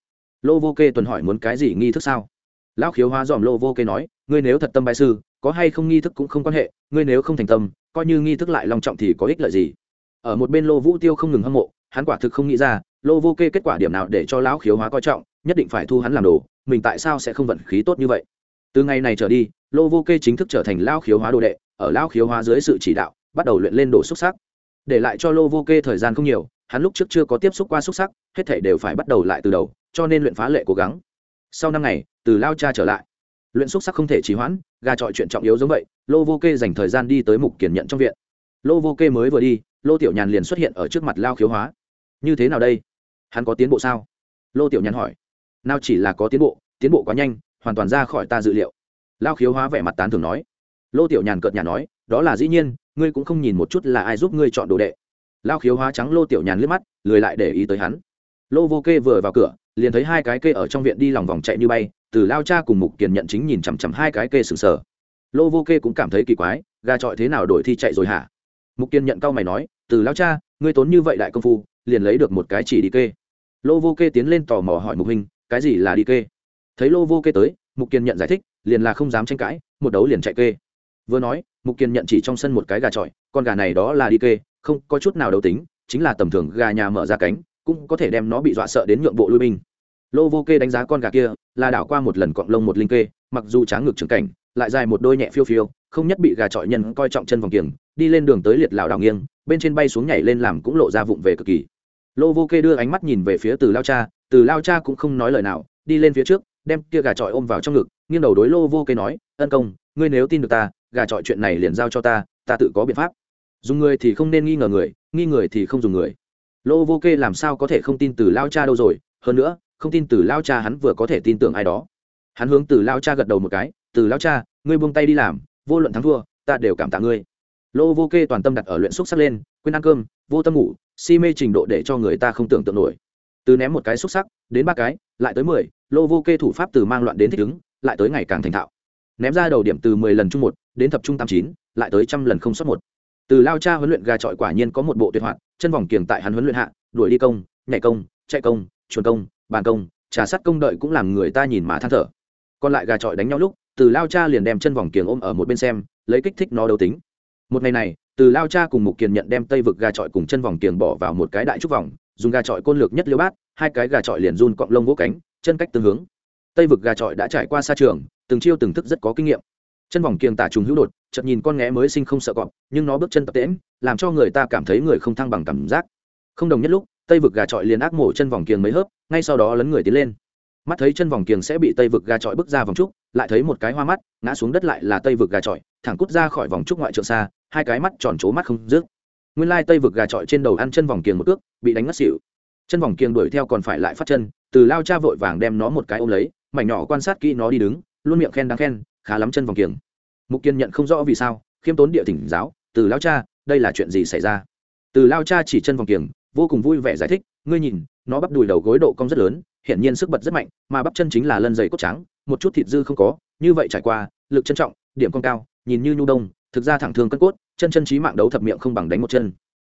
Lô vô kê tuần hỏi muốn cái gì nghi thức sao? Lão khiếu hóa dòm lô vô kê nói, ngươi nếu thật tâm bại sư, có hay không nghi thức cũng không quan hệ, ngươi nếu không thành tâm, coi như nghi thức lại long trọng thì có ích lợi gì? Ở một bên lô vũ tiêu không ngừng hâm mộ, hắn quả thực không nghĩ ra, lô vô kê kết quả điểm nào để cho lão khiếu hóa coi trọng, nhất định phải thu hắn làm đồ, mình tại sao sẽ không vận khí tốt như vậy? Từ ngày này trở đi, lô vô kê chính thức trở thành lão khiếu hóa đồ đệ, ở lão khiếu hóa dưới sự chỉ đạo, bắt đầu luyện lên đồ xúc sắc. Để lại cho lô vô kê thời gian không nhiều, hắn lúc trước chưa có tiếp xúc qua xúc sắc, hết thể đều phải bắt đầu lại từ đầu, cho nên luyện phá lệ cố gắng. Sau năm ngày, từ lao cha trở lại. Luyện xúc sắc không thể trì hoãn, gà trọi chuyện trọng yếu giống vậy, lô vô kê dành thời gian đi tới mục kiển nhận trong viện lô vô kê mới vừa đi, lô tiểu nhàn liền xuất hiện ở trước mặt lao khiếu hóa. Như thế nào đây? Hắn có tiến bộ sao? Lô tiểu nhàn hỏi. Nào chỉ là có tiến bộ tiến bộ quá nhanh, hoàn toàn ra khỏi ta dự liệu. Lao khiếu hóa vẻ mặt tán thường nói. Lô tiểu nhàn cợt nhà nói, đó là dĩ nhiên, ngươi cũng không nhìn một chút là ai giúp ngươi chọn đồ đệ. Lao khiếu hóa trắng lô tiểu nhàn liếc mắt, lười lại để ý tới hắn. Lô vô kê vừa vào cửa, liền thấy hai cái kê ở trong viện đi lòng vòng chạy như bay, từ lao cha cùng mục kiền nhận chính nhìn chằm chằm hai cái kê sừng sờ. Lô vô kê cũng cảm thấy kỳ quái, gà trọi thế nào đổi thi chạy rồi hả? Mục kiên nhận cao mày nói, từ lao cha, ngươi tốn như vậy đại công phu, liền lấy được một cái chỉ đi kê. Lô vô kê tiến lên tò mò hỏi mục hình cái gì là đi kê? Thấy lô vô kê tới, mục kiên nhận giải thích, liền là không dám tranh cãi, một đấu liền chạy kê. Vừa nói, mục kiên nhận chỉ trong sân một cái gà trọi, con gà này đó là đi kê, không có chút nào đấu tính, chính là tầm thường gà nhà mở ra cánh, cũng có thể đem nó bị dọa sợ đến nhượng bộ lui binh. Lô vô kê đánh giá con gà kia, là đảo qua một lần cọng lông một linh kê, mặc dù tráng ngực trưởng cảnh, lại dài một đôi nhẹ phiêu phiêu, không nhất bị gà trọi nhân coi trọng chân vòng kiềng đi lên đường tới liệt lảo đảo nghiêng, bên trên bay xuống nhảy lên làm cũng lộ ra vụng về cực kỳ. Lô vô kê đưa ánh mắt nhìn về phía từ lao cha, từ lao cha cũng không nói lời nào, đi lên phía trước, đem kia gà trọi ôm vào trong ngực, nghiêng đầu đối lô vô kê nói, ân công, ngươi nếu tin được ta, gà trọi chuyện này liền giao cho ta ta tự có biện pháp. Dùng người thì không nên nghi ngờ người, nghi người thì không dùng người. Lô vô kê làm sao có thể không tin từ lao cha đâu rồi, hơn nữa, không tin từ lao cha hắn vừa có thể tin tưởng ai đó. Hắn hướng từ lao cha gật đầu một cái, từ lao cha, ngươi buông tay đi làm, vô luận thắng thua, ta đều cảm tạ ngươi lô vô kê toàn tâm đặt ở luyện xúc sắc lên, quên ăn cơm, vô tâm ngủ, si mê trình độ để cho người ta không tưởng tượng nổi. Từ ném một cái xúc sắc, đến ba cái, lại tới mười, lô vô kê thủ pháp từ mang loạn đến thích ứng, lại tới ngày càng thành thạo. Ném ra đầu điểm từ mười lần chung một, đến thập trung tám chín, lại tới trăm lần không xuất một. Từ lao cha huấn luyện gà trọi quả nhiên có một bộ tuyệt hoạt, chân vòng kiềng tại hắn huấn luyện hạ, đuổi đi công, nhảy công, chạy công, chuồn công, bàn công, trà sắt công đợi cũng làm người ta nhìn mà than thở. Còn lại gà trọi đánh nhau lúc, từ lao cha liền đem chân vòng kiềng ôm ở một bên xem, lấy kích thích nó đấu tính một ngày này, từ lao cha cùng mục kiền nhận đem tây vực gà trọi cùng chân vòng kiềng bỏ vào một cái đại trúc vòng, dùng gà trọi côn lược nhất liêu bát, hai cái gà trọi liền run cọng lông vỗ cánh, chân cách tương hướng. Tây vực gà trọi đã trải qua xa trường, từng chiêu từng thức rất có kinh nghiệm. Chân vòng kiềng tả trùng hữu đột, chợt nhìn con nghé mới sinh không sợ cọp, nhưng nó bước chân tập tễm làm cho người ta cảm thấy người không thăng bằng cảm giác. Không đồng nhất lúc, tây vực gà trọi liền ác mổ chân vòng kiềng mấy hớp, ngay sau đó lấn người tiến lên. Mắt thấy chân vòng kiềng sẽ bị tây vực gà trọi bước ra vòng trúc, lại thấy một cái hoa mắt, ngã xuống đất lại là tây vực gà trọi thẳng cút ra khỏi vòng trúc ngoại trượng xa, hai cái mắt tròn trố mắt không rước nguyên lai tây vực gà trọi trên đầu ăn chân vòng kiềng một cước, bị đánh ngất xỉu. Chân vòng kiềng đuổi theo còn phải lại phát chân, từ lao cha vội vàng đem nó một cái ôm lấy, mảnh nhỏ quan sát kỹ nó đi đứng, luôn miệng khen đáng khen, khá lắm chân vòng kiềng. Mục kiên nhận không rõ vì sao, khiêm tốn địa tỉnh giáo, từ lao cha, đây là chuyện gì xảy ra? Từ lao cha chỉ chân vòng kiềng, vô cùng vui vẻ giải thích, ngươi nhìn, nó bắp đùi đầu gối độ cong rất lớn, hiển nhiên sức bật rất mạnh, mà bắp chân chính là lân dày cốt trắng, một chút thịt dư không có, như vậy trải qua, lực trân trọng, điểm cong cao nhìn như nhu đông, thực ra thẳng thương cân cốt, chân chân trí mạng đấu thập miệng không bằng đánh một chân.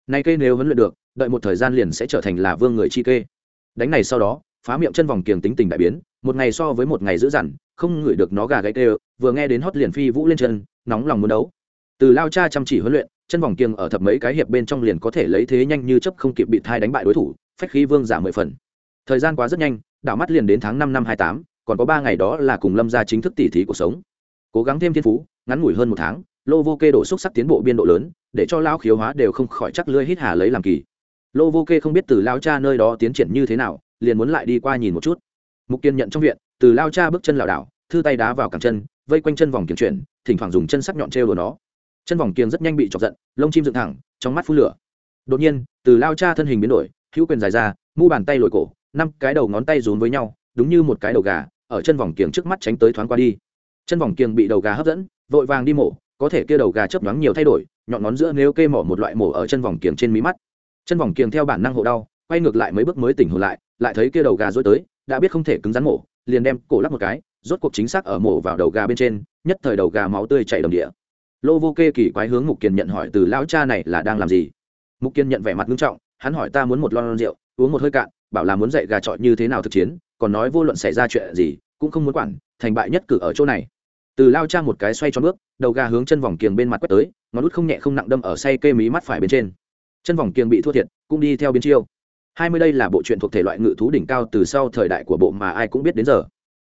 Nay kê nếu huấn luyện được, đợi một thời gian liền sẽ trở thành là vương người chi kê. Đánh này sau đó, phá miệng chân vòng kiềng tính tình đại biến, một ngày so với một ngày dữ dằn, không ngửi được nó gà gáy tê vừa nghe đến hót liền phi vũ lên chân, nóng lòng muốn đấu. Từ lao cha chăm chỉ huấn luyện, chân vòng kiềng ở thập mấy cái hiệp bên trong liền có thể lấy thế nhanh như chấp không kịp bị thai đánh bại đối thủ, phách khí vương giả mười phần. Thời gian quá rất nhanh, đảo mắt liền đến tháng năm năm hai tám, còn có ba ngày đó là cùng lâm gia chính thức tỉ thí cuộc sống cố gắng thêm thiên phú, ngắn ngủi hơn một tháng lô vô kê đổ xúc sắc tiến bộ biên độ lớn, để cho lao khiếu hóa đều không khỏi chắc lưỡi hít hà lấy làm kỳ. Lô vô kê không biết từ lao cha nơi đó tiến triển như thế nào, liền muốn lại đi qua nhìn một chút. Mục kiên nhận trong viện, từ lao cha bước chân lảo đảo, thư tay đá vào cẳng chân, vây quanh chân vòng kiềng chuyển, thỉnh thoảng dùng chân sắc nhọn trêu đồ nó. Chân vòng kiềng rất nhanh bị chọc giận, lông chim dựng thẳng, trong mắt phun lửa. Đột nhiên, từ lao cha thân hình biến đổi, hữu quyền dài ra, mu bàn tay lồi cổ, năm cái đầu ngón tay rún với nhau, đúng như một cái đầu gà, ở chân vòng kiềng trước mắt tránh tới thoáng qua đi chân vòng kiềng bị đầu gà hấp dẫn, vội vàng đi mổ, có thể kia đầu gà chớp nhoáng nhiều thay đổi, nhọn ngón giữa nếu kê mỏ một loại mổ ở chân vòng kiềng trên mí mắt. Chân vòng kiềng theo bản năng hộ đau, quay ngược lại mấy bước mới tỉnh hồn lại lại thấy kia đầu gà dối tới, đã biết không thể cứng rắn mổ, liền đem cổ lắc một cái, rốt cuộc chính xác ở mổ vào đầu gà bên trên, nhất thời đầu gà máu tươi chảy đồng địa. Lô vô kê kỳ quái hướng mục kiền nhận hỏi từ lão cha này là đang làm gì? Mục kiên nhận vẻ mặt nghiêm trọng, hắn hỏi ta muốn một lon rượu, uống một hơi cạn, bảo là muốn dạy gà trọi như thế nào thực chiến, còn nói vô luận xảy ra chuyện gì, cũng không muốn quản, thành bại nhất cử ở chỗ này từ lao cha một cái xoay cho bước, đầu gà hướng chân vòng kiềng bên mặt quét tới, ngón út không nhẹ không nặng đâm ở say kê mí mắt phải bên trên. Chân vòng kiềng bị thua thiệt, cũng đi theo biến chiêu. Hai mươi đây là bộ truyện thuộc thể loại ngự thú đỉnh cao từ sau thời đại của bộ mà ai cũng biết đến giờ.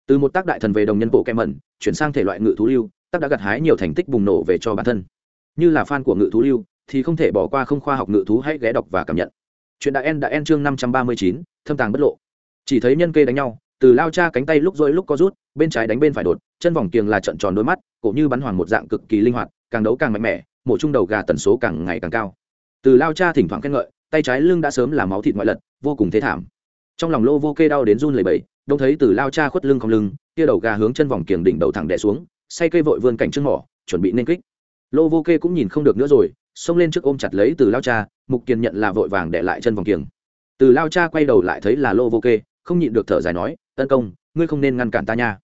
Từ một tác đại thần về đồng nhân bộ kem mẩn, chuyển sang thể loại ngự thú lưu, tác đã gặt hái nhiều thành tích bùng nổ về cho bản thân. Như là fan của ngự thú lưu, thì không thể bỏ qua không khoa học ngự thú hãy ghé đọc và cảm nhận. Chuyện đã en đã en chương năm trăm ba mươi chín, thâm tàng bất lộ. Chỉ thấy nhân kê đánh nhau từ lao cha cánh tay lúc rỗi lúc có rút, bên trái đánh bên phải đột, chân vòng kiềng là trận tròn đôi mắt, cổ như bắn hoàng một dạng cực kỳ linh hoạt, càng đấu càng mạnh mẽ, mổ trung đầu gà tần số càng ngày càng cao. Từ lao cha thỉnh thoảng khen ngợi, tay trái lưng đã sớm là máu thịt ngoại lật, vô cùng thế thảm. Trong lòng lô vô kê đau đến run lầy bẫy đông thấy từ lao cha khuất lưng không lưng, kia đầu gà hướng chân vòng kiềng đỉnh đầu thẳng đè xuống, say cây vội vươn cảnh chân mỏ, chuẩn bị nên kích. Lô vô kê cũng nhìn không được nữa rồi, xông lên trước ôm chặt lấy từ lao cha, mục kiền nhận là vội vàng để lại chân vòng kiềng. Từ lao cha quay đầu lại thấy là lô vô kê không nhịn được thở dài nói, tấn công, ngươi không nên ngăn cản ta nha.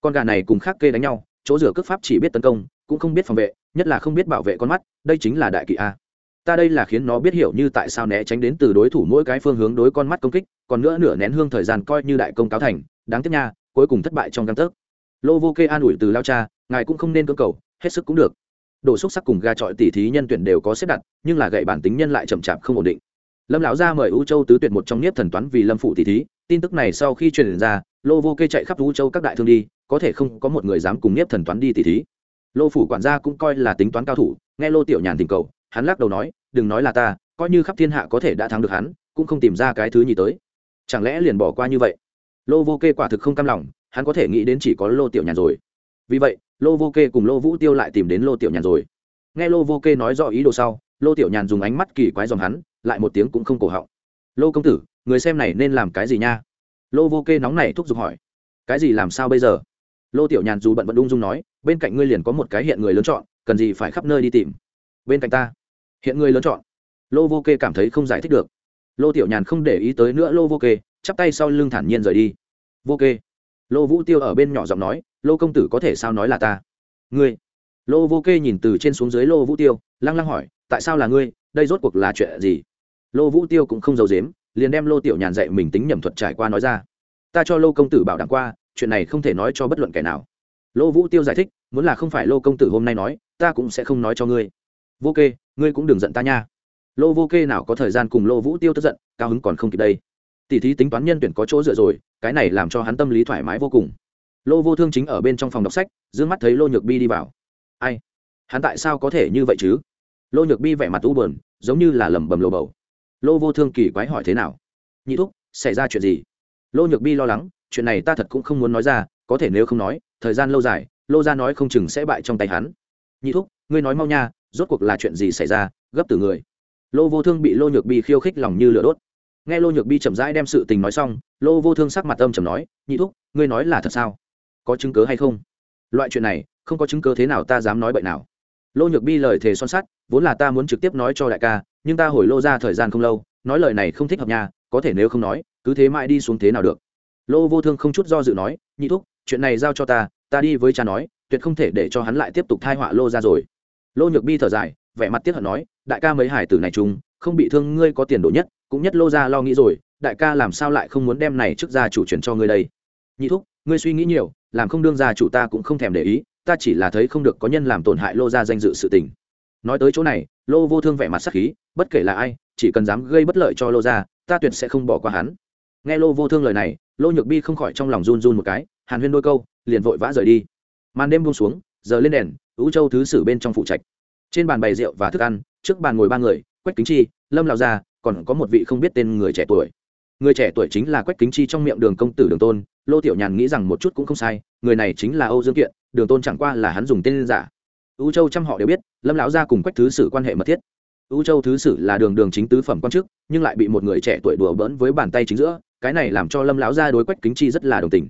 Con gà này cùng khác kê đánh nhau, chỗ rửa cước pháp chỉ biết tấn công, cũng không biết phòng vệ, nhất là không biết bảo vệ con mắt, đây chính là đại kỵ a. Ta đây là khiến nó biết hiểu như tại sao né tránh đến từ đối thủ mỗi cái phương hướng đối con mắt công kích, còn nữa nửa nén hương thời gian coi như đại công cáo thành, đáng tiếc nha, cuối cùng thất bại trong căn tấc lô vô kê an ủi từ lao cha, ngài cũng không nên cơ cầu, hết sức cũng được. Đồ xúc sắc cùng gà trọi tỉ thí nhân tuyển đều có xếp đặt, nhưng là gậy bản tính nhân lại chậm chạp không ổn định. Lâm lão gia mời u châu tứ tuyệt một trong nhiếp thần toán vì lâm phụ tỉ thí tin tức này sau khi truyền ra, lô vô kê chạy khắp vũ châu các đại thương đi, có thể không có một người dám cùng nhiếp thần toán đi tỉ thí. Lô phủ quản gia cũng coi là tính toán cao thủ, nghe lô tiểu nhàn tình cầu, hắn lắc đầu nói, đừng nói là ta, coi như khắp thiên hạ có thể đã thắng được hắn, cũng không tìm ra cái thứ nhì tới. Chẳng lẽ liền bỏ qua như vậy? Lô vô kê quả thực không cam lòng, hắn có thể nghĩ đến chỉ có lô tiểu nhàn rồi. Vì vậy, lô vô kê cùng lô vũ tiêu lại tìm đến lô tiểu nhàn rồi. Nghe lô vô kê nói rõ ý đồ sau, lô tiểu nhàn dùng ánh mắt kỳ quái dòng hắn, lại một tiếng cũng không cổ họng. Lô công tử người xem này nên làm cái gì nha? Lô vô kê nóng này thúc giục hỏi. Cái gì làm sao bây giờ? Lô tiểu nhàn dù bận vẫn ung dung nói, bên cạnh ngươi liền có một cái hiện người lớn chọn, cần gì phải khắp nơi đi tìm. Bên cạnh ta, hiện người lớn chọn. Lô vô kê cảm thấy không giải thích được. Lô tiểu nhàn không để ý tới nữa lô vô kê, chắp tay sau lưng thản nhiên rời đi. Vô kê, lô vũ tiêu ở bên nhỏ giọng nói, lô công tử có thể sao nói là ta? Ngươi. Lô vô kê nhìn từ trên xuống dưới lô vũ tiêu, lăng lăng hỏi, tại sao là ngươi? Đây rốt cuộc là chuyện gì? Lô vũ tiêu cũng không giấu dếm liền đem lô tiểu nhàn dạy mình tính nhầm thuật trải qua nói ra. Ta cho lô công tử bảo đảm qua, chuyện này không thể nói cho bất luận kẻ nào. Lô vũ tiêu giải thích, muốn là không phải lô công tử hôm nay nói, ta cũng sẽ không nói cho ngươi. Vô kê, ngươi cũng đừng giận ta nha. Lô vô kê nào có thời gian cùng lô vũ tiêu tức giận, cao hứng còn không kịp đây. Tỷ thí tính toán nhân tuyển có chỗ dựa rồi, cái này làm cho hắn tâm lý thoải mái vô cùng. Lô vô thương chính ở bên trong phòng đọc sách d mắt thấy lô nhược bi đi vào. Ai? Hắn tại sao có thể như vậy chứ? Lô nhược bi vẻ mặt u bờn giống như là lẩm bẩm lồ bầu lô vô thương kỳ quái hỏi thế nào? Nhị thúc, xảy ra chuyện gì? Lô nhược bi lo lắng, chuyện này ta thật cũng không muốn nói ra, có thể nếu không nói, thời gian lâu dài, lô ra nói không chừng sẽ bại trong tay hắn. Nhị thúc, ngươi nói mau nha, rốt cuộc là chuyện gì xảy ra, gấp từ người. Lô vô thương bị lô nhược bi khiêu khích lòng như lửa đốt. Nghe lô nhược bi chậm rãi đem sự tình nói xong, lô vô thương sắc mặt âm chầm nói, nhị thúc, ngươi nói là thật sao? Có chứng cớ hay không? Loại chuyện này, không có chứng cớ thế nào ta dám nói bậy nào? Lô nhược bi lời thề son sắt, vốn là ta muốn trực tiếp nói cho đại ca nhưng ta hồi lô ra thời gian không lâu, nói lời này không thích hợp nhà có thể nếu không nói, cứ thế mãi đi xuống thế nào được. Lô vô thương không chút do dự nói, nhị thúc, chuyện này giao cho ta ta đi với cha nói, tuyệt không thể để cho hắn lại tiếp tục thai họa lô ra rồi. Lô nhược bi thở dài, vẻ mặt tiếc hận nói, đại ca mấy hải tử này chung, không bị thương ngươi có tiền đồ nhất, cũng nhất lô ra lo nghĩ rồi, đại ca làm sao lại không muốn đem này trước gia chủ chuyển cho ngươi đây? Nhị thúc, ngươi suy nghĩ nhiều, làm không đương gia chủ ta cũng không thèm để ý, ta chỉ là thấy không được có nhân làm tổn hại lô ra danh dự sự tình nói tới chỗ này, lô vô thương vẻ mặt sắc khí, bất kể là ai, chỉ cần dám gây bất lợi cho lô ra ta tuyệt sẽ không bỏ qua hắn. Nghe lô vô thương lời này, lô nhược bi không khỏi trong lòng run run một cái, hàn huyên đôi câu, liền vội vã rời đi. Màn đêm buông xuống, giờ lên đèn ứ châu thứ sử bên trong phụ trạch. Trên bàn bày rượu và thức ăn, trước bàn ngồi ba người, quách kính chi, lâm lào gia, còn có một vị không biết tên người trẻ tuổi. Người trẻ tuổi chính là quách kính chi trong miệng đường công tử đường tôn. Lô tiểu nhàn nghĩ rằng một chút cũng không sai, người này chính là âu dương kiện, đường tôn chẳng qua là hắn dùng tên giả. U châu trăm họ đều biết, lâm lão gia cùng quách thứ sử quan hệ mật thiết. U châu thứ sử là đường đường chính tứ phẩm quan chức, nhưng lại bị một người trẻ tuổi đùa bỡn với bàn tay chính giữa, cái này làm cho lâm lão gia đối quách kính chi rất là đồng tình.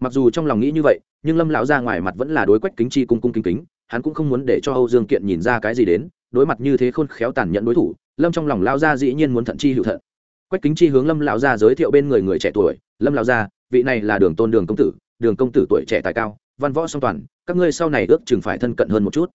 Mặc dù trong lòng nghĩ như vậy, nhưng lâm lão gia ngoài mặt vẫn là đối quách kính chi cung cung kính kính, hắn cũng không muốn để cho âu dương kiện nhìn ra cái gì đến, đối mặt như thế khôn khéo tàn nhẫn đối thủ, lâm trong lòng lão gia dĩ nhiên muốn thận chi hữu thận. Quách kính chi hướng lâm lão gia giới thiệu bên người người trẻ tuổi, lâm lão gia, vị này là đường tôn đường công tử, đường công tử tuổi trẻ tài cao văn võ song toàn, các ngươi sau này ước chừng phải thân cận hơn một chút.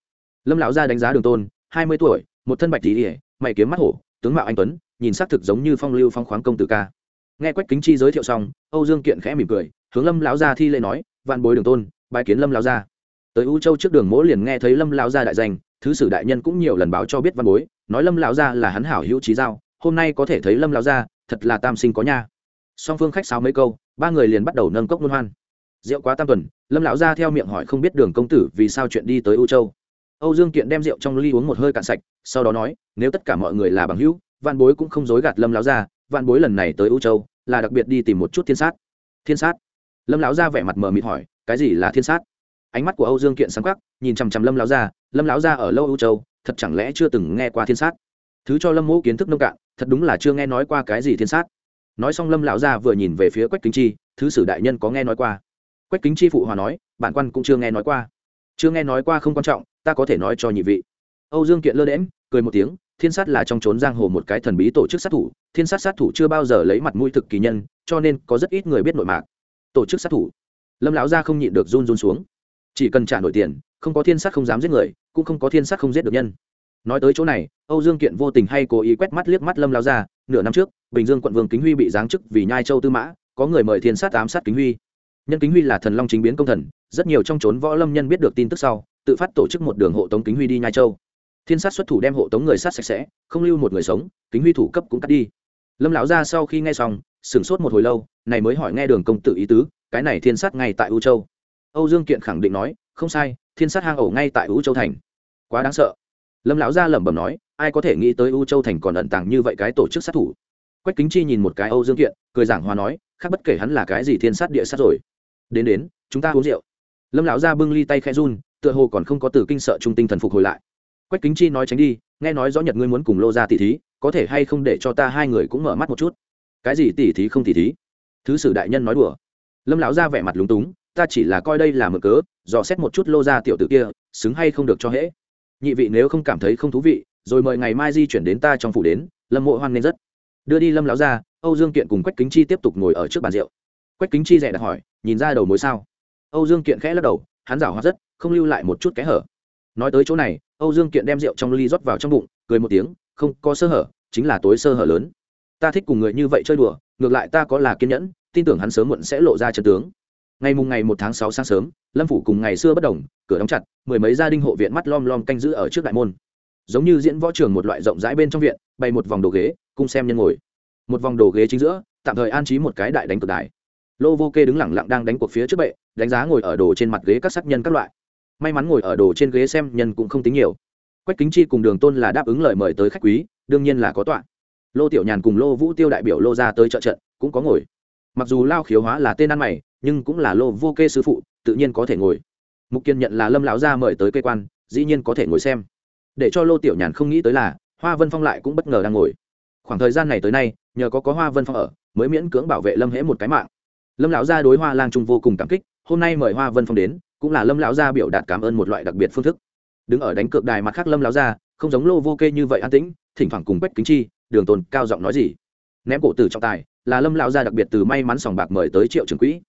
Lâm lão gia đánh giá đường tôn, hai mươi tuổi, một thân bạch tỉ ỉa mày kiếm mắt hổ, tướng mạo anh tuấn, nhìn xác thực giống như phong lưu phong khoáng công tử ca. Nghe quách kính chi giới thiệu xong, âu dương kiện khẽ mỉm cười, hướng lâm lão gia thi lễ nói, vạn bối đường tôn bài kiến lâm lão gia. Tới u châu trước đường mỗ liền nghe thấy lâm lão gia đại danh, thứ sử đại nhân cũng nhiều lần báo cho biết văn bối, nói lâm lão gia là hắn hảo hữu trí giao, hôm nay có thể thấy lâm lão gia, thật là tam sinh có nha. Song phương khách sáo mấy câu, ba người liền bắt đầu nâng cốc luân hoan rượu quá tam tuần, lâm lão gia theo miệng hỏi không biết đường công tử vì sao chuyện đi tới u châu. Âu dương kiện đem rượu trong ly uống một hơi cạn sạch, sau đó nói, nếu tất cả mọi người là bằng hữu văn bối cũng không dối gạt lâm lão gia văn bối lần này tới u châu là đặc biệt đi tìm một chút thiên sát. Thiên sát? Lâm lão gia vẻ mặt mờ mịt hỏi, cái gì là thiên sát? Ánh mắt của âu dương kiện sáng khắc nhìn chằm chằm lâm lão gia, lâm lão gia ở lâu ưu châu, thật chẳng lẽ chưa từng nghe qua thiên sát? Thứ cho lâm mẫu kiến thức nông cạn, thật đúng là chưa nghe nói qua cái gì thiên sát. Nói xong lâm lão gia vừa nhìn về phía quách kính chi, thứ sử đại nhân có nghe nói qua? Quách kính chi phụ hòa nói, bản quan cũng chưa nghe nói qua. Chưa nghe nói qua không quan trọng, ta có thể nói cho nhị vị. Âu dương kiện lơ đễm cười một tiếng, thiên sát là trong trốn giang hồ một cái thần bí tổ chức sát thủ, thiên sát sát thủ chưa bao giờ lấy mặt mũi thực kỳ nhân, cho nên có rất ít người biết nội mạc. Tổ chức sát thủ. Lâm lão gia không nhịn được run run xuống. Chỉ cần trả nổi tiền, không có thiên sát không dám giết người, cũng không có thiên sát không giết được nhân. Nói tới chỗ này, âu dương kiện vô tình hay cố ý quét mắt liếc mắt lâm lão gia, nửa năm trước, bình dương quận vương kính huy bị giáng chức vì nhai châu tư mã, có người mời thiên sát ám sát kính huy nhân kính huy là thần long chính biến công thần, rất nhiều trong trốn võ lâm nhân biết được tin tức sau, tự phát tổ chức một đường hộ tống kính huy đi nhai châu. Thiên sát xuất thủ đem hộ tống người sát sạch sẽ, không lưu một người sống, kính huy thủ cấp cũng cắt đi. Lâm lão gia sau khi nghe xong, sửng sốt một hồi lâu, này mới hỏi nghe đường công tử ý tứ, cái này thiên sát ngay tại u châu. Âu dương kiện khẳng định nói, không sai, thiên sát hang ổ ngay tại u châu thành. Quá đáng sợ. Lâm lão gia lẩm bẩm nói, ai có thể nghĩ tới u châu thành còn ẩn tàng như vậy cái tổ chức sát thủ. Quách kính chi nhìn một cái âu dương kiện, cười giảng hòa nói, khác bất kể hắn là cái gì thiên sát địa sát rồi đến đến, chúng ta uống rượu. Lâm lão gia bưng ly tay khẽ run, tựa hồ còn không có từ kinh sợ trung tinh thần phục hồi lại. Quách kính chi nói tránh đi, nghe nói rõ nhật ngươi muốn cùng lô ra tỷ thí, có thể hay không để cho ta hai người cũng mở mắt một chút? Cái gì tỷ thí không tỷ thí? Thứ sử đại nhân nói đùa. Lâm lão ra vẻ mặt lúng túng, ta chỉ là coi đây là mở cớ, dò xét một chút lô ra tiểu tử kia, xứng hay không được cho hễ. Nhị vị nếu không cảm thấy không thú vị, rồi mời ngày mai di chuyển đến ta trong phủ đến, lâm mộ hoan nên rất. Đưa đi lâm lão ra âu dương kiện cùng quách kính chi tiếp tục ngồi ở trước bàn rượu quách kính chi rẻ đặt hỏi, nhìn ra đầu mối sao? Âu dương kiện khẽ lắc đầu, hắn rảo hoạt rất, không lưu lại một chút kẽ hở. Nói tới chỗ này, âu dương kiện đem rượu trong ly rót vào trong bụng, cười một tiếng, không có sơ hở, chính là tối sơ hở lớn. Ta thích cùng người như vậy chơi đùa, ngược lại ta có là kiên nhẫn, tin tưởng hắn sớm muộn sẽ lộ ra chân tướng. Ngày mùng ngày một tháng sáu sáng sớm, lâm phủ cùng ngày xưa bất đồng, cửa đóng chặt, mười mấy gia đình hộ viện mắt lom lom canh giữ ở trước đại môn. Giống như diễn võ trường một loại rộng rãi bên trong viện, bày một vòng đồ ghế cung xem nhân ngồi. Một vòng đồ ghế chính giữa, tạm thời an trí một cái đại đánh cực đài lô vô kê đứng lẳng lặng đang đánh cuộc phía trước bệ, đánh giá ngồi ở đồ trên mặt ghế các sắc nhân các loại. May mắn ngồi ở đồ trên ghế xem nhân cũng không tính nhiều. Quách kính chi cùng đường tôn là đáp ứng lời mời tới khách quý, đương nhiên là có tọa. Lô tiểu nhàn cùng lô vũ tiêu đại biểu lô ra tới trợ trận, cũng có ngồi. Mặc dù lao khiếu hóa là tên ăn mày, nhưng cũng là lô vô kê sư phụ, tự nhiên có thể ngồi. Mục kiên nhận là lâm lão gia mời tới cơ quan, dĩ nhiên có thể ngồi xem. Để cho lô tiểu nhàn không nghĩ tới là, hoa vân phong lại cũng bất ngờ đang ngồi. Khoảng thời gian này tới nay, nhờ có có hoa vân phong ở, mới miễn cưỡng bảo vệ lâm hễ một cái mạng lâm lão gia đối hoa lang trung vô cùng cảm kích, hôm nay mời hoa vân phong đến, cũng là lâm lão gia biểu đạt cảm ơn một loại đặc biệt phương thức. Đứng ở đánh cược đài mặt khác lâm lão gia, không giống lô vô kê như vậy an tĩnh, thỉnh thoảng cùng quách kính chi, đường tồn cao giọng nói gì. Ném cổ tử trọng tài, là lâm lão gia đặc biệt từ may mắn sòng bạc mời tới triệu trường quỹ.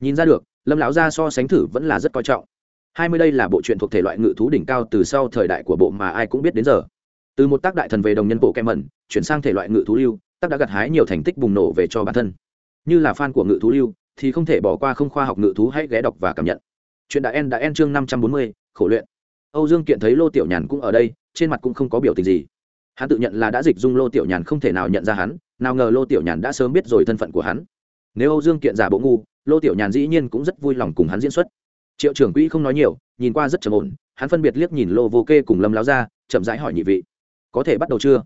Nhìn ra được, lâm lão gia so sánh thử vẫn là rất coi trọng. Hai mươi đây là bộ truyện thuộc thể loại ngự thú đỉnh cao từ sau thời đại của bộ mà ai cũng biết đến giờ. Từ một tác đại thần về đồng nhân bộ kem mẩn, chuyển sang thể loại ngự thú lưu, tác đã gặt hái nhiều thành tích bùng nổ về cho bản thân như là fan của ngự thú lưu, thì không thể bỏ qua không khoa học ngự thú hãy ghé đọc và cảm nhận. Chuyện đã en đã en chương năm trăm bốn mươi, khổ luyện. Âu dương kiện thấy lô tiểu nhàn cũng ở đây, trên mặt cũng không có biểu tình gì. Hắn tự nhận là đã dịch dung lô tiểu nhàn không thể nào nhận ra hắn, nào ngờ lô tiểu nhàn đã sớm biết rồi thân phận của hắn. Nếu âu dương kiện giả bộ ngu, lô tiểu nhàn dĩ nhiên cũng rất vui lòng cùng hắn diễn xuất. Triệu trưởng quỹ không nói nhiều, nhìn qua rất trầm ổn, hắn phân biệt liếc nhìn lô vô kê cùng lâm láo ra chậm rãi hỏi nhị vị, có thể bắt đầu chưa?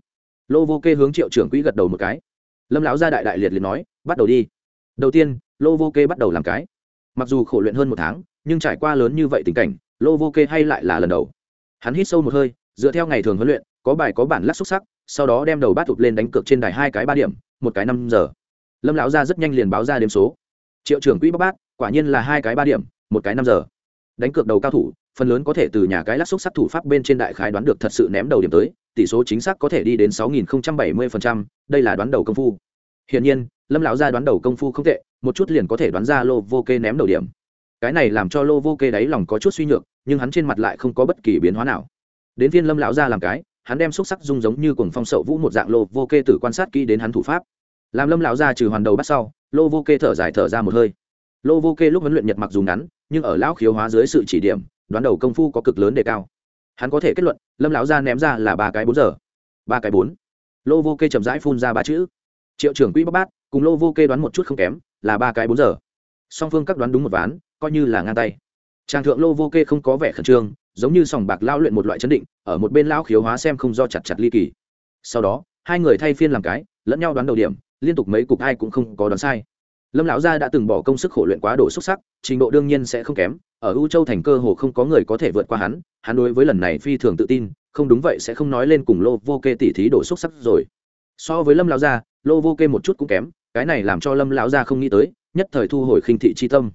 Lô vô kê hướng triệu trưởng quỹ gật đầu một cái lâm lão gia đại đại liệt liệt nói, bắt đầu đi. Đầu tiên, lô vô kê bắt đầu làm cái. Mặc dù khổ luyện hơn một tháng, nhưng trải qua lớn như vậy tình cảnh, lô vô kê hay lại là lần đầu. Hắn hít sâu một hơi, dựa theo ngày thường huấn luyện, có bài có bản lắc xúc sắc, sau đó đem đầu bát thụt lên đánh cược trên đài hai cái ba điểm, một cái năm giờ. Lâm lão gia rất nhanh liền báo ra đếm số. Triệu trưởng quỹ bóc bát quả nhiên là hai cái ba điểm, một cái năm giờ. Đánh cược đầu cao thủ phần lớn có thể từ nhà cái lắc xúc sắc thủ pháp bên trên đại khái đoán được thật sự ném đầu điểm tới, tỷ số chính xác có thể đi đến sáu nghìn bảy mươi đây là đoán đầu công phu. Hiển nhiên, lâm lão gia đoán đầu công phu không tệ, một chút liền có thể đoán ra lô vô kê ném đầu điểm. Cái này làm cho lô vô kê đáy lòng có chút suy nhược, nhưng hắn trên mặt lại không có bất kỳ biến hóa nào. Đến viên lâm lão gia làm cái, hắn đem xúc sắc dung giống như cuồng phong sậu vũ một dạng lô vô kê tử quan sát kỹ đến hắn thủ pháp. Làm lâm lão gia trừ hoàn đầu bắt sau, lô vô kê thở dài thở ra một hơi. Lô vô kê lúc huấn luyện nhật mặc dù ngắn, nhưng ở lão khiếu hóa dưới sự chỉ điểm đoán đầu công phu có cực lớn đề cao. Hắn có thể kết luận, lâm lão gia ném ra là ba cái bốn giờ. Ba cái bốn. Lô vô kê chậm rãi phun ra ba chữ. Triệu trưởng quỹ bóc bát cùng lô vô kê đoán một chút không kém, là ba cái bốn giờ. Song phương các đoán đúng một ván, coi như là ngang tay. Trang thượng lô vô kê không có vẻ khẩn trương, giống như sòng bạc lao luyện một loại chấn định, ở một bên lao khiếu hóa xem không do chặt chặt ly kỳ. Sau đó, hai người thay phiên làm cái, lẫn nhau đoán đầu điểm, liên tục mấy cục ai cũng không có đoán sai lâm lão gia đã từng bỏ công sức khổ luyện quá độ xuất sắc, trình độ đương nhiên sẽ không kém. Ở u châu thành cơ hồ không có người có thể vượt qua hắn hắn đối với lần này phi thường tự tin, không đúng vậy sẽ không nói lên cùng lô vô kê tỉ thí độ xuất sắc rồi. So với lâm lão gia, lô vô kê một chút cũng kém, cái này làm cho lâm lão gia không nghĩ tới, nhất thời thu hồi khinh thị chi tâm.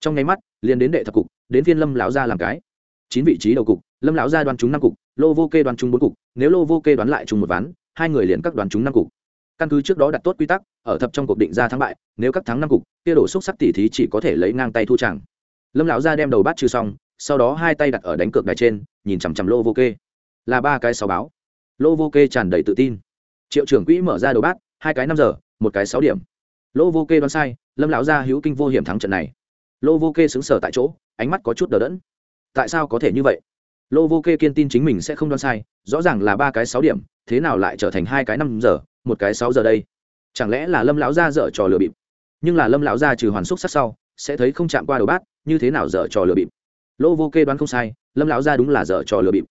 Trong nháy mắt, liền đến đệ thập cục, đến phiên lâm lão gia làm cái. Chín vị trí đầu cục, lâm lão gia đoán trúng năm cục, lô vô kê đoán trúng bốn cục, nếu lô vô kê đoán lại trùng một ván, hai người liền các đoán trúng năm cục. Căn cứ trước đó đặt tốt quy tắc ở thập trong cuộc định ra thắng bại, nếu các thắng năm cục, kia đổ xúc sắc tỉ thí chỉ có thể lấy ngang tay thu chẳng. Lâm lão gia đem đầu bát trừ xong, sau đó hai tay đặt ở đánh cược đài trên, nhìn chằm chằm lô vô kê. Là ba cái sáu báo. Lô vô kê tràn đầy tự tin. Triệu trưởng quỹ mở ra đầu bát, hai cái năm giờ, một cái sáu điểm. Lô vô kê đoán sai, lâm lão gia hữu kinh vô hiểm thắng trận này. Lô vô kê xứng sở tại chỗ, ánh mắt có chút đờ đẫn. Tại sao có thể như vậy? Lô vô kê kiên tin chính mình sẽ không đoán sai, rõ ràng là ba cái sáu điểm, thế nào lại trở thành hai cái năm giờ, một cái sáu giờ đây? Chẳng lẽ là lâm lão gia dở trò lừa bịp? Nhưng là lâm lão gia trừ hoàn xúc sắc sau, sẽ thấy không chạm qua đầu bát, như thế nào dở trò lừa bịp? Lô vô kê đoán không sai, lâm lão gia đúng là dở trò lừa bịp.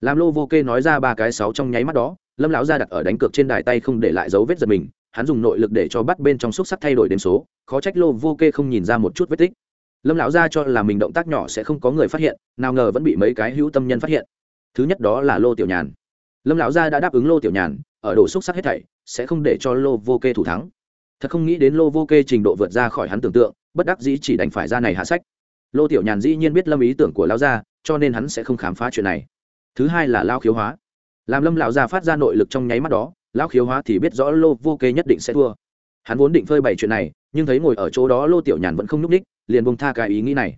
Làm lô vô kê nói ra ba cái sáu trong nháy mắt đó, lâm lão gia đặt ở đánh cược trên đài tay không để lại dấu vết giật mình, hắn dùng nội lực để cho bắt bên trong xúc sắc thay đổi đến số, khó trách lô vô kê không nhìn ra một chút vết tích. Lâm lão gia cho là mình động tác nhỏ sẽ không có người phát hiện, nào ngờ vẫn bị mấy cái hữu tâm nhân phát hiện. Thứ nhất đó là lô tiểu nhàn. Lâm lão gia đã đáp ứng lô tiểu nhàn, ở đồ xúc sắc hết thảy sẽ không để cho lô vô kê thủ thắng. Thật không nghĩ đến lô vô kê trình độ vượt ra khỏi hắn tưởng tượng, bất đắc dĩ chỉ đành phải ra này hạ sách. Lô tiểu nhàn dĩ nhiên biết lâm ý tưởng của lão gia, cho nên hắn sẽ không khám phá chuyện này. Thứ hai là lao khiếu hóa. Làm lâm lão gia phát ra nội lực trong nháy mắt đó, lão khiếu hóa thì biết rõ lô vô kê nhất định sẽ thua. Hắn vốn định phơi bày chuyện này, nhưng thấy ngồi ở chỗ đó lô tiểu nhàn vẫn không nhúc ních liền bông tha cái ý nghĩ này.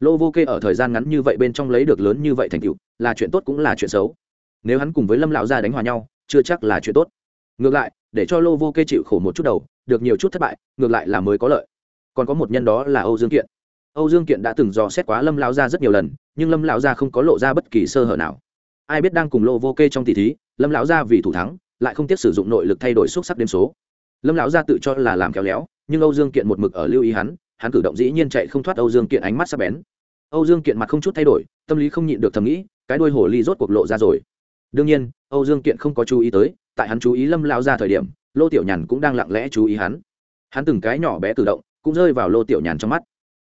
Lô vô kê ở thời gian ngắn như vậy bên trong lấy được lớn như vậy thành tựu, là chuyện tốt cũng là chuyện xấu. Nếu hắn cùng với lâm lão gia đánh hòa nhau, chưa chắc là chuyện tốt ngược lại, để cho lô vô kê chịu khổ một chút đầu, được nhiều chút thất bại, ngược lại là mới có lợi. Còn có một nhân đó là âu dương kiện. Âu dương kiện đã từng dò xét quá lâm lão gia rất nhiều lần, nhưng lâm lão gia không có lộ ra bất kỳ sơ hở nào. Ai biết đang cùng lô vô kê trong tỷ thí, lâm lão gia vì thủ thắng, lại không tiếc sử dụng nội lực thay đổi xúc sắc đêm số. Lâm lão gia tự cho là làm khéo léo, nhưng âu dương kiện một mực ở lưu ý hắn hắn cử động dĩ nhiên chạy không thoát âu dương kiện ánh mắt sắp bén. Âu dương kiện mặt không chút thay đổi, tâm lý không nhịn được thầm nghĩ, cái đuôi hồ ly rốt cuộc lộ ra rồi. Đương nhiên, âu dương kiện không có chú ý tới tại hắn chú ý lâm lão gia thời điểm, lô tiểu nhàn cũng đang lặng lẽ chú ý hắn. Hắn từng cái nhỏ bé cử động cũng rơi vào lô tiểu nhàn trong mắt.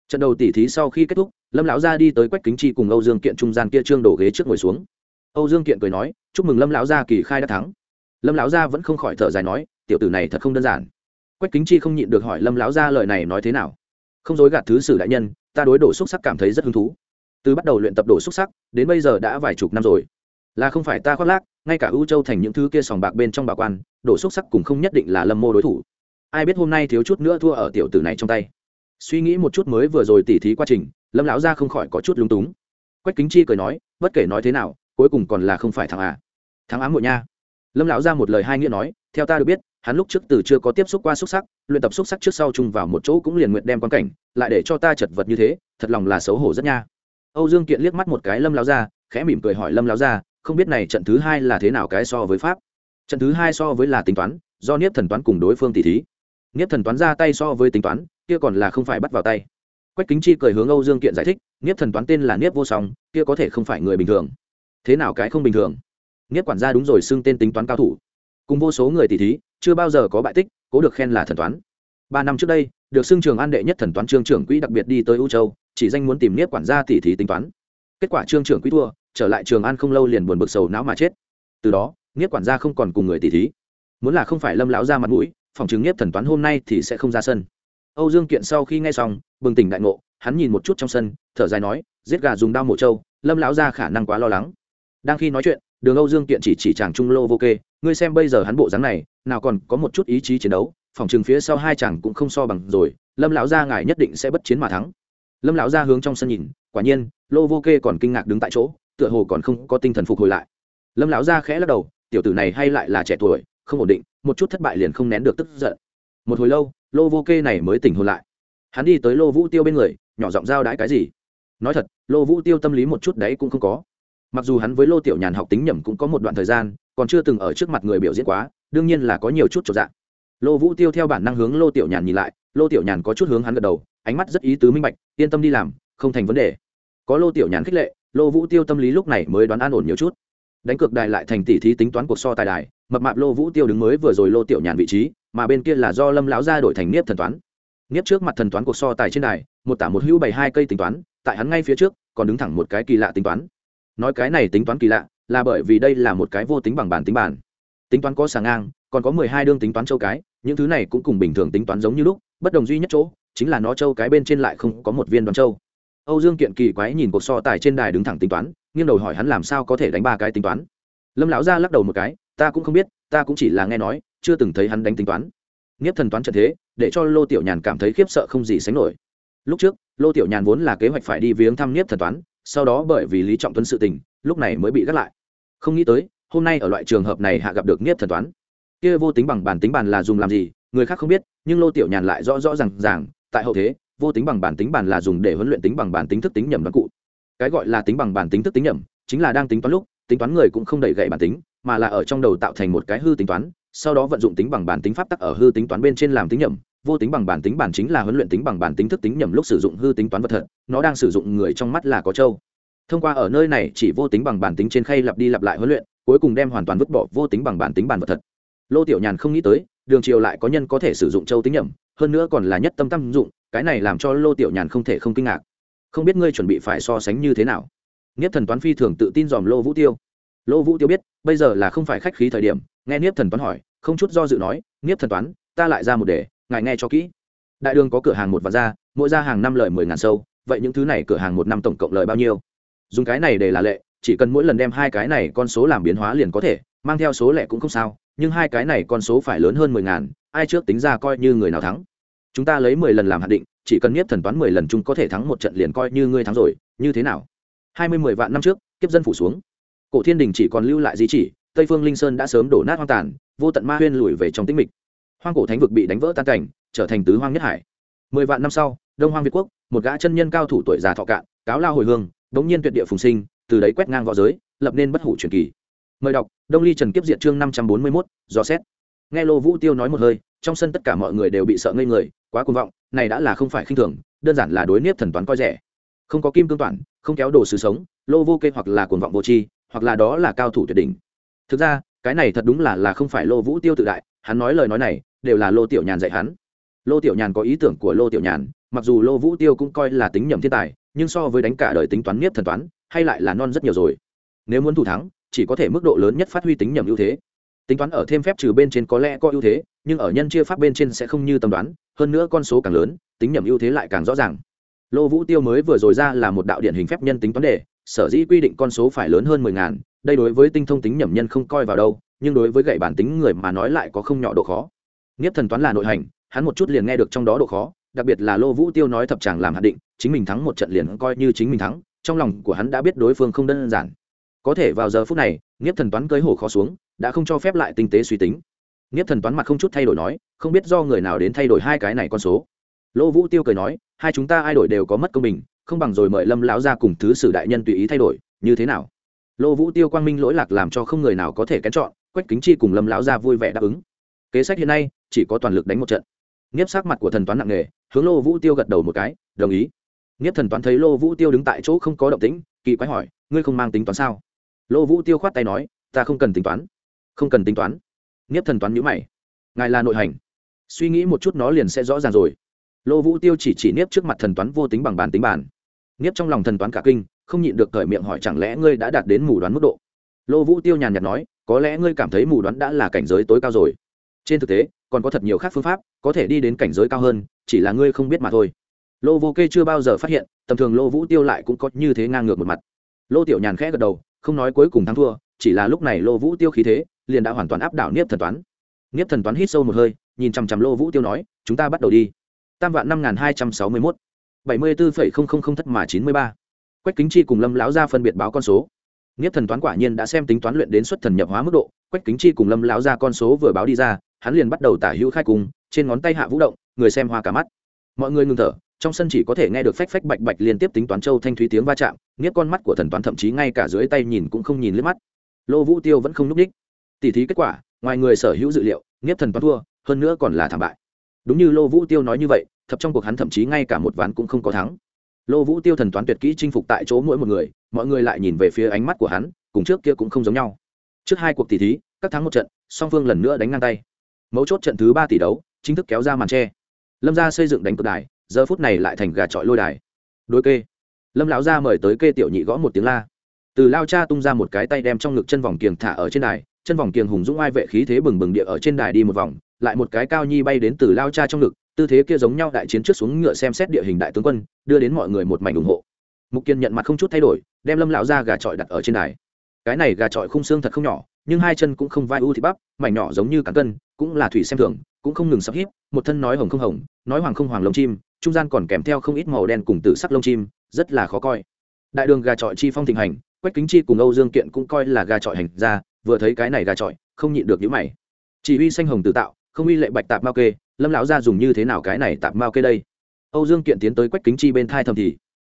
Trận đầu tỉ thí sau khi kết thúc, lâm lão gia đi tới quách kính chi cùng âu dương kiện trung gian kia trương đổ ghế trước ngồi xuống. Âu dương kiện cười nói, chúc mừng lâm lão gia kỳ khai đã thắng. Lâm lão gia vẫn không khỏi thở dài nói, tiểu tử này thật không đơn giản. Quách kính chi không nhịn được hỏi lâm lão gia lời này nói thế nào. Không dối gạt thứ sử đại nhân, ta đối đổ xúc sắc cảm thấy rất hứng thú. Từ bắt đầu luyện tập đổ xúc sắc, đến bây giờ đã vài chục năm rồi. Là không phải ta khoác lác ngay cả ưu châu thành những thứ kia sòng bạc bên trong bảo quan, đổ xúc sắc cũng không nhất định là lâm mô đối thủ. Ai biết hôm nay thiếu chút nữa thua ở tiểu tử này trong tay. Suy nghĩ một chút mới vừa rồi tỉ thí quá trình, lâm lão gia không khỏi có chút lúng túng. Quách kính chi cười nói, bất kể nói thế nào, cuối cùng còn là không phải thằng à thằng ám muội nha. Lâm lão gia một lời hai nghĩa nói, theo ta được biết, hắn lúc trước từ chưa có tiếp xúc qua xúc sắc, luyện tập xúc sắc trước sau chung vào một chỗ cũng liền nguyện đem quan cảnh, lại để cho ta chật vật như thế, thật lòng là xấu hổ rất nha. Âu dương kiện liếc mắt một cái lâm lão gia, khẽ mỉm cười hỏi lâm lão gia không biết này trận thứ hai là thế nào cái so với pháp. Trận thứ hai so với là tính toán, do niếp thần toán cùng đối phương tỷ thí. Niếp thần toán ra tay so với tính toán, kia còn là không phải bắt vào tay. Quách kính chi cười hướng âu dương kiện giải thích, niếp thần toán tên là niếp vô song, kia có thể không phải người bình thường. Thế nào cái không bình thường? Niếp quản gia đúng rồi xưng tên tính toán cao thủ. Cùng vô số người tỷ thí, chưa bao giờ có bại tích, cố được khen là thần toán. Ba năm trước đây, được xưng trường an đệ nhất thần toán trương trưởng quỹ đặc biệt đi tới u châu, chỉ danh muốn tìm niếp quản gia tỷ thí tính toán. Kết quả trương trưởng quỹ thua trở lại trường an không lâu liền buồn bực sầu não mà chết. Từ đó, nghiếp quản gia không còn cùng người tỷ thí. Muốn là không phải lâm lão ra mặt mũi, phòng chứng nghiếp thần toán hôm nay thì sẽ không ra sân. Âu dương kiện sau khi nghe xong, bừng tỉnh đại ngộ, hắn nhìn một chút trong sân, thở dài nói, giết gà dùng đao mổ trâu, lâm lão ra khả năng quá lo lắng. Đang khi nói chuyện, đường âu dương kiện chỉ chỉ chàng trung lô vô kê, ngươi xem bây giờ hắn bộ dáng này, nào còn có một chút ý chí chiến đấu, phòng chừng phía sau hai chàng cũng không so bằng rồi, lâm lão gia ngài nhất định sẽ bất chiến mà thắng. Lâm lão gia hướng trong sân nhìn, quả nhiên, lô vô kê còn kinh ngạc đứng tại chỗ tựa hồ còn không có tinh thần phục hồi lại. Lâm lão gia khẽ lắc đầu, tiểu tử này hay lại là trẻ tuổi, không ổn định, một chút thất bại liền không nén được tức giận. Một hồi lâu, lô vô kê này mới tỉnh hồn lại. Hắn đi tới lô vũ tiêu bên người, nhỏ giọng giao đãi cái gì? Nói thật, lô vũ tiêu tâm lý một chút đấy cũng không có. Mặc dù hắn với lô tiểu nhàn học tính nhẩm cũng có một đoạn thời gian, còn chưa từng ở trước mặt người biểu diễn quá, đương nhiên là có nhiều chút trọn dạng. Lô vũ tiêu theo bản năng hướng lô tiểu nhàn nhìn lại, lô tiểu nhàn có chút hướng hắn gật đầu, ánh mắt rất ý tứ minh bạch, yên tâm đi làm, không thành vấn đề. Có lô tiểu nhàn khích lệ lô vũ tiêu tâm lý lúc này mới đoán an ổn nhiều chút. Đánh cược đài lại thành tỷ thí tính toán cuộc so tài đài, mập mạp lô vũ tiêu đứng mới vừa rồi lô tiểu nhàn vị trí, mà bên kia là do lâm lão gia đổi thành niếp thần toán. Niếp trước mặt thần toán cuộc so tài trên đài, một tả một hữu bày hai cây tính toán, tại hắn ngay phía trước, còn đứng thẳng một cái kỳ lạ tính toán. Nói cái này tính toán kỳ lạ, là bởi vì đây là một cái vô tính bằng bản tính bản. Tính toán có sáng ngang, còn có mười hai đương tính toán châu cái, những thứ này cũng cùng bình thường tính toán giống như lúc, bất đồng duy nhất chỗ, chính là nó châu cái bên trên lại không có một viên đoán châu âu dương kiện kỳ quái nhìn cuộc so tài trên đài đứng thẳng tính toán, nghiêng đầu hỏi hắn làm sao có thể đánh ba cái tính toán. Lâm lão gia lắc đầu một cái, ta cũng không biết, ta cũng chỉ là nghe nói, chưa từng thấy hắn đánh tính toán. Niếp thần toán trận thế, để cho lô tiểu nhàn cảm thấy khiếp sợ không gì sánh nổi. Lúc trước, lô tiểu nhàn vốn là kế hoạch phải đi viếng thăm Niếp thần toán, sau đó bởi vì lý trọng tuấn sự tình, lúc này mới bị gác lại. Không nghĩ tới, hôm nay ở loại trường hợp này hạ gặp được Niếp thần toán. Kia vô tính bằng bản tính bàn là dùng làm gì, người khác không biết, nhưng lô tiểu nhàn lại rõ rõ ràng ràng, tại hậu thế vô tính bằng bản tính bản là dùng để huấn luyện tính bằng bản tính thức tính nhầm đoán cụ. Cái gọi là tính bằng bản tính thức tính nhầm, chính là đang tính toán lúc, tính toán người cũng không đẩy gậy bản tính, mà là ở trong đầu tạo thành một cái hư tính toán, sau đó vận dụng tính bằng bản tính pháp tắc ở hư tính toán bên trên làm tính nhầm. Vô tính bằng bản tính bản chính là huấn luyện tính bằng bản tính thức tính nhầm lúc sử dụng hư tính toán vật thật, nó đang sử dụng người trong mắt là có châu thông qua ở nơi này chỉ vô tính bằng bản tính trên khay lặp đi lặp lại huấn luyện, cuối cùng đem hoàn toàn vứt bỏ vô tính bằng bản tính bản vật thật. Lô tiểu nhàn không nghĩ tới, đường triều lại có nhân có thể sử dụng châu tính nhầm, hơn nữa còn là nhất tâm tâm dụng cái này làm cho lô tiểu nhàn không thể không kinh ngạc. Không biết ngươi chuẩn bị phải so sánh như thế nào. Nghiếp thần toán phi thường tự tin dòm lô vũ tiêu. Lô vũ tiêu biết, bây giờ là không phải khách khí thời điểm, nghe nghiếp thần toán hỏi, không chút do dự nói nghiếp thần toán, ta lại ra một đề, ngài nghe cho kỹ. Đại đường có cửa hàng một vạn gia, mỗi gia hàng năm lời mười ngàn sâu, vậy những thứ này cửa hàng một năm tổng cộng lời bao nhiêu? Dùng cái này để là lệ, chỉ cần mỗi lần đem hai cái này con số làm biến hóa liền có thể, mang theo số lẻ cũng không sao, nhưng hai cái này con số phải lớn hơn mười ngàn, ai trước tính ra coi như người nào thắng chúng ta lấy mười lần làm hạn định, chỉ cần nhiếp thần toán mười lần chúng có thể thắng một trận liền coi như ngươi thắng rồi, như thế nào? Hai mươi mười vạn năm trước, kiếp dân phủ xuống. Cổ thiên đình chỉ còn lưu lại di chỉ, tây phương linh sơn đã sớm đổ nát hoang tàn, vô tận ma huyên lùi về trong tĩnh mịch. Hoang cổ thánh vực bị đánh vỡ tan cảnh, trở thành tứ hoang nhất hải. Mười vạn năm sau, đông hoang việt quốc, một gã chân nhân cao thủ tuổi già thọ cạn, cáo lao hồi hương, đống nhiên tuyệt địa phùng sinh, từ đấy quét ngang v õ giới, lập nên bất hủ truyền kỳ. Mời đọc, đông ly trần kiếp diện chương năm trăm bốn mươi mốt do xét. Nghe lô vũ tiêu nói một hơi, trong sân tất cả mọi người đều bị sợ ngây người quá cuồng vọng, này đã là không phải khinh thường, đơn giản là đối niếp thần toán coi rẻ. Không có kim cương toản, không kéo đồ sứ sống, lô vô kê hoặc là cuồng vọng vô tri, hoặc là đó là cao thủ tuyệt đỉnh. Thực ra, cái này thật đúng là là không phải lô vũ tiêu tự đại, hắn nói lời nói này, đều là lô tiểu nhàn dạy hắn. Lô tiểu nhàn có ý tưởng của lô tiểu nhàn, mặc dù lô vũ tiêu cũng coi là tính nhầm thiên tài, nhưng so với đánh cả đời tính toán niếp thần toán, hay lại là non rất nhiều rồi. Nếu muốn thủ thắng, chỉ có thể mức độ lớn nhất phát huy tính nhầm ưu thế tính toán ở thêm phép trừ bên trên có lẽ có ưu thế, nhưng ở nhân chia pháp bên trên sẽ không như tầm đoán, hơn nữa con số càng lớn, tính nhầm ưu thế lại càng rõ ràng. Lô vũ tiêu mới vừa rồi ra là một đạo điển hình phép nhân tính toán đề, sở dĩ quy định con số phải lớn hơn mười ngàn, đây đối với tinh thông tính nhầm nhân không coi vào đâu, nhưng đối với gậy bản tính người mà nói lại có không nhỏ độ khó. Nghiếp thần toán là nội hành, hắn một chút liền nghe được trong đó độ khó, đặc biệt là lô vũ tiêu nói thập tràng làm hạn định, chính mình thắng một trận liền coi như chính mình thắng, trong lòng của hắn đã biết đối phương không đơn giản. Có thể vào giờ phút này, nghiếp thần toán cưới hổ khó xuống đã không cho phép lại tinh tế suy tính. Nghiếp thần toán mặt không chút thay đổi nói, không biết do người nào đến thay đổi hai cái này con số. Lô vũ tiêu cười nói, hai chúng ta ai đổi đều có mất công bình, không bằng rồi mời lâm lão ra cùng thứ sử đại nhân tùy ý thay đổi, như thế nào? Lô vũ tiêu quang minh lỗi lạc làm cho không người nào có thể kén chọn, quách kính chi cùng lâm lão ra vui vẻ đáp ứng. Kế sách hiện nay, chỉ có toàn lực đánh một trận. Nghiếp sắc mặt của thần toán nặng nề, hướng lô vũ tiêu gật đầu một cái, đồng ý. Nghiếp thần toán thấy lô vũ tiêu đứng tại chỗ không có động tĩnh, kỳ quái hỏi, ngươi không mang tính toán sao? Lô vũ tiêu khoát tay nói, ta không cần tính toán không cần tính toán. Nghiếp thần toán nhữ mày. Ngài là nội hành. Suy nghĩ một chút nó liền sẽ rõ ràng rồi. Lô vũ tiêu chỉ chỉ niếp trước mặt thần toán vô tính bằng bàn tính bàn. Niếp trong lòng thần toán cả kinh, không nhịn được cởi miệng hỏi chẳng lẽ ngươi đã đạt đến mù đoán mức độ? Lô vũ tiêu nhàn nhạt nói, có lẽ ngươi cảm thấy mù đoán đã là cảnh giới tối cao rồi. Trên thực tế, còn có thật nhiều khác phương pháp, có thể đi đến cảnh giới cao hơn, chỉ là ngươi không biết mà thôi. Lô vô kê chưa bao giờ phát hiện, tầm thường lô vũ tiêu lại cũng có như thế ngang ngược một mặt. Lô tiểu nhàn khẽ gật đầu, không nói cuối cùng thắng thua, chỉ là lúc này lô vũ tiêu khí thế liền đã hoàn toàn áp đảo niếp thần toán. Niếp thần toán hít sâu một hơi, nhìn chằm chằm lô vũ tiêu nói, chúng ta bắt đầu đi. Tam vạn năm n g h n hai trăm sáu mươi mốt. bảy mươi bốn phẩy không không không thất mà chín mươi ba. Quách kính chi cùng lâm lão gia phân biệt báo con số. Niếp thần toán quả nhiên đã xem tính toán luyện đến xuất thần nhập hóa mức độ. Quách kính chi cùng lâm lão gia con số vừa báo đi ra, hắn liền bắt đầu tả hữu khai cùng trên ngón tay hạ vũ động, người xem hoa cả mắt. Mọi người ngừng thở, trong sân chỉ có thể nghe được phách phách bạch bạch liên tiếp tính toán châu thanh thúy tiếng va chạm nghiếp con mắt của thần toán thậm chí ngay cả dưới tay nhìn cũng không nhìn lướt mắt. Lô vũ tiêu vẫn không n ú c tỉ thí kết quả, ngoài người sở hữu dự liệu nghiếp thần toán thua, hơn nữa còn là thảm bại. Đúng như lô vũ tiêu nói như vậy, thập trong cuộc hắn thậm chí ngay cả một ván cũng không có thắng. Lô vũ tiêu thần toán tuyệt kỹ chinh phục tại chỗ mỗi một người, mọi người lại nhìn về phía ánh mắt của hắn, cùng trước kia cũng không giống nhau. Trước hai cuộc tỷ thí, các thắng một trận, song phương lần nữa đánh ngang tay. Mấu chốt trận thứ ba tỷ đấu, chính thức kéo ra màn tre. Lâm gia xây dựng đánh cược đài, giờ phút này lại thành gà trọi lôi đài. Đối kê. Lâm lão gia mời tới kê tiểu nhị gõ một tiếng la. Từ lao cha tung ra một cái tay đem trong ngực chân vòng kiềng thả ở trên đài chân vòng kiềng hùng dũng ai vệ khí thế bừng bừng địa ở trên đài đi một vòng, lại một cái cao nhi bay đến từ lao cha trong ngực, tư thế kia giống nhau đại chiến trước xuống ngựa xem xét địa hình đại tướng quân, đưa đến mọi người một mảnh ủng hộ. Mục kiên nhận mặt không chút thay đổi, đem lâm lão ra gà trọi đặt ở trên đài. Cái này gà trọi khung xương thật không nhỏ, nhưng hai chân cũng không vai u thịt bắp, mảnh nhỏ giống như cán cân, cũng là thủy xem thường, cũng không ngừng sắp hít một thân nói hồng không hồng, nói hoàng không hoàng lông chim, trung gian còn kèm theo không ít màu đen cùng tử sắc lông chim, rất là khó coi. Đại đường gà trọi chi phong thịnh hành, quách kính chi cùng âu dương kiện cũng coi là gà trọi hành ra vừa thấy cái này gà trọi, không nhịn được những mày. Chỉ huy xanh hồng tự tạo, không uy lệ bạch tạp mao kê, lâm lão ra dùng như thế nào cái này tạp mao kê đây? Âu dương kiện tiến tới quách kính chi bên thai thầm thì,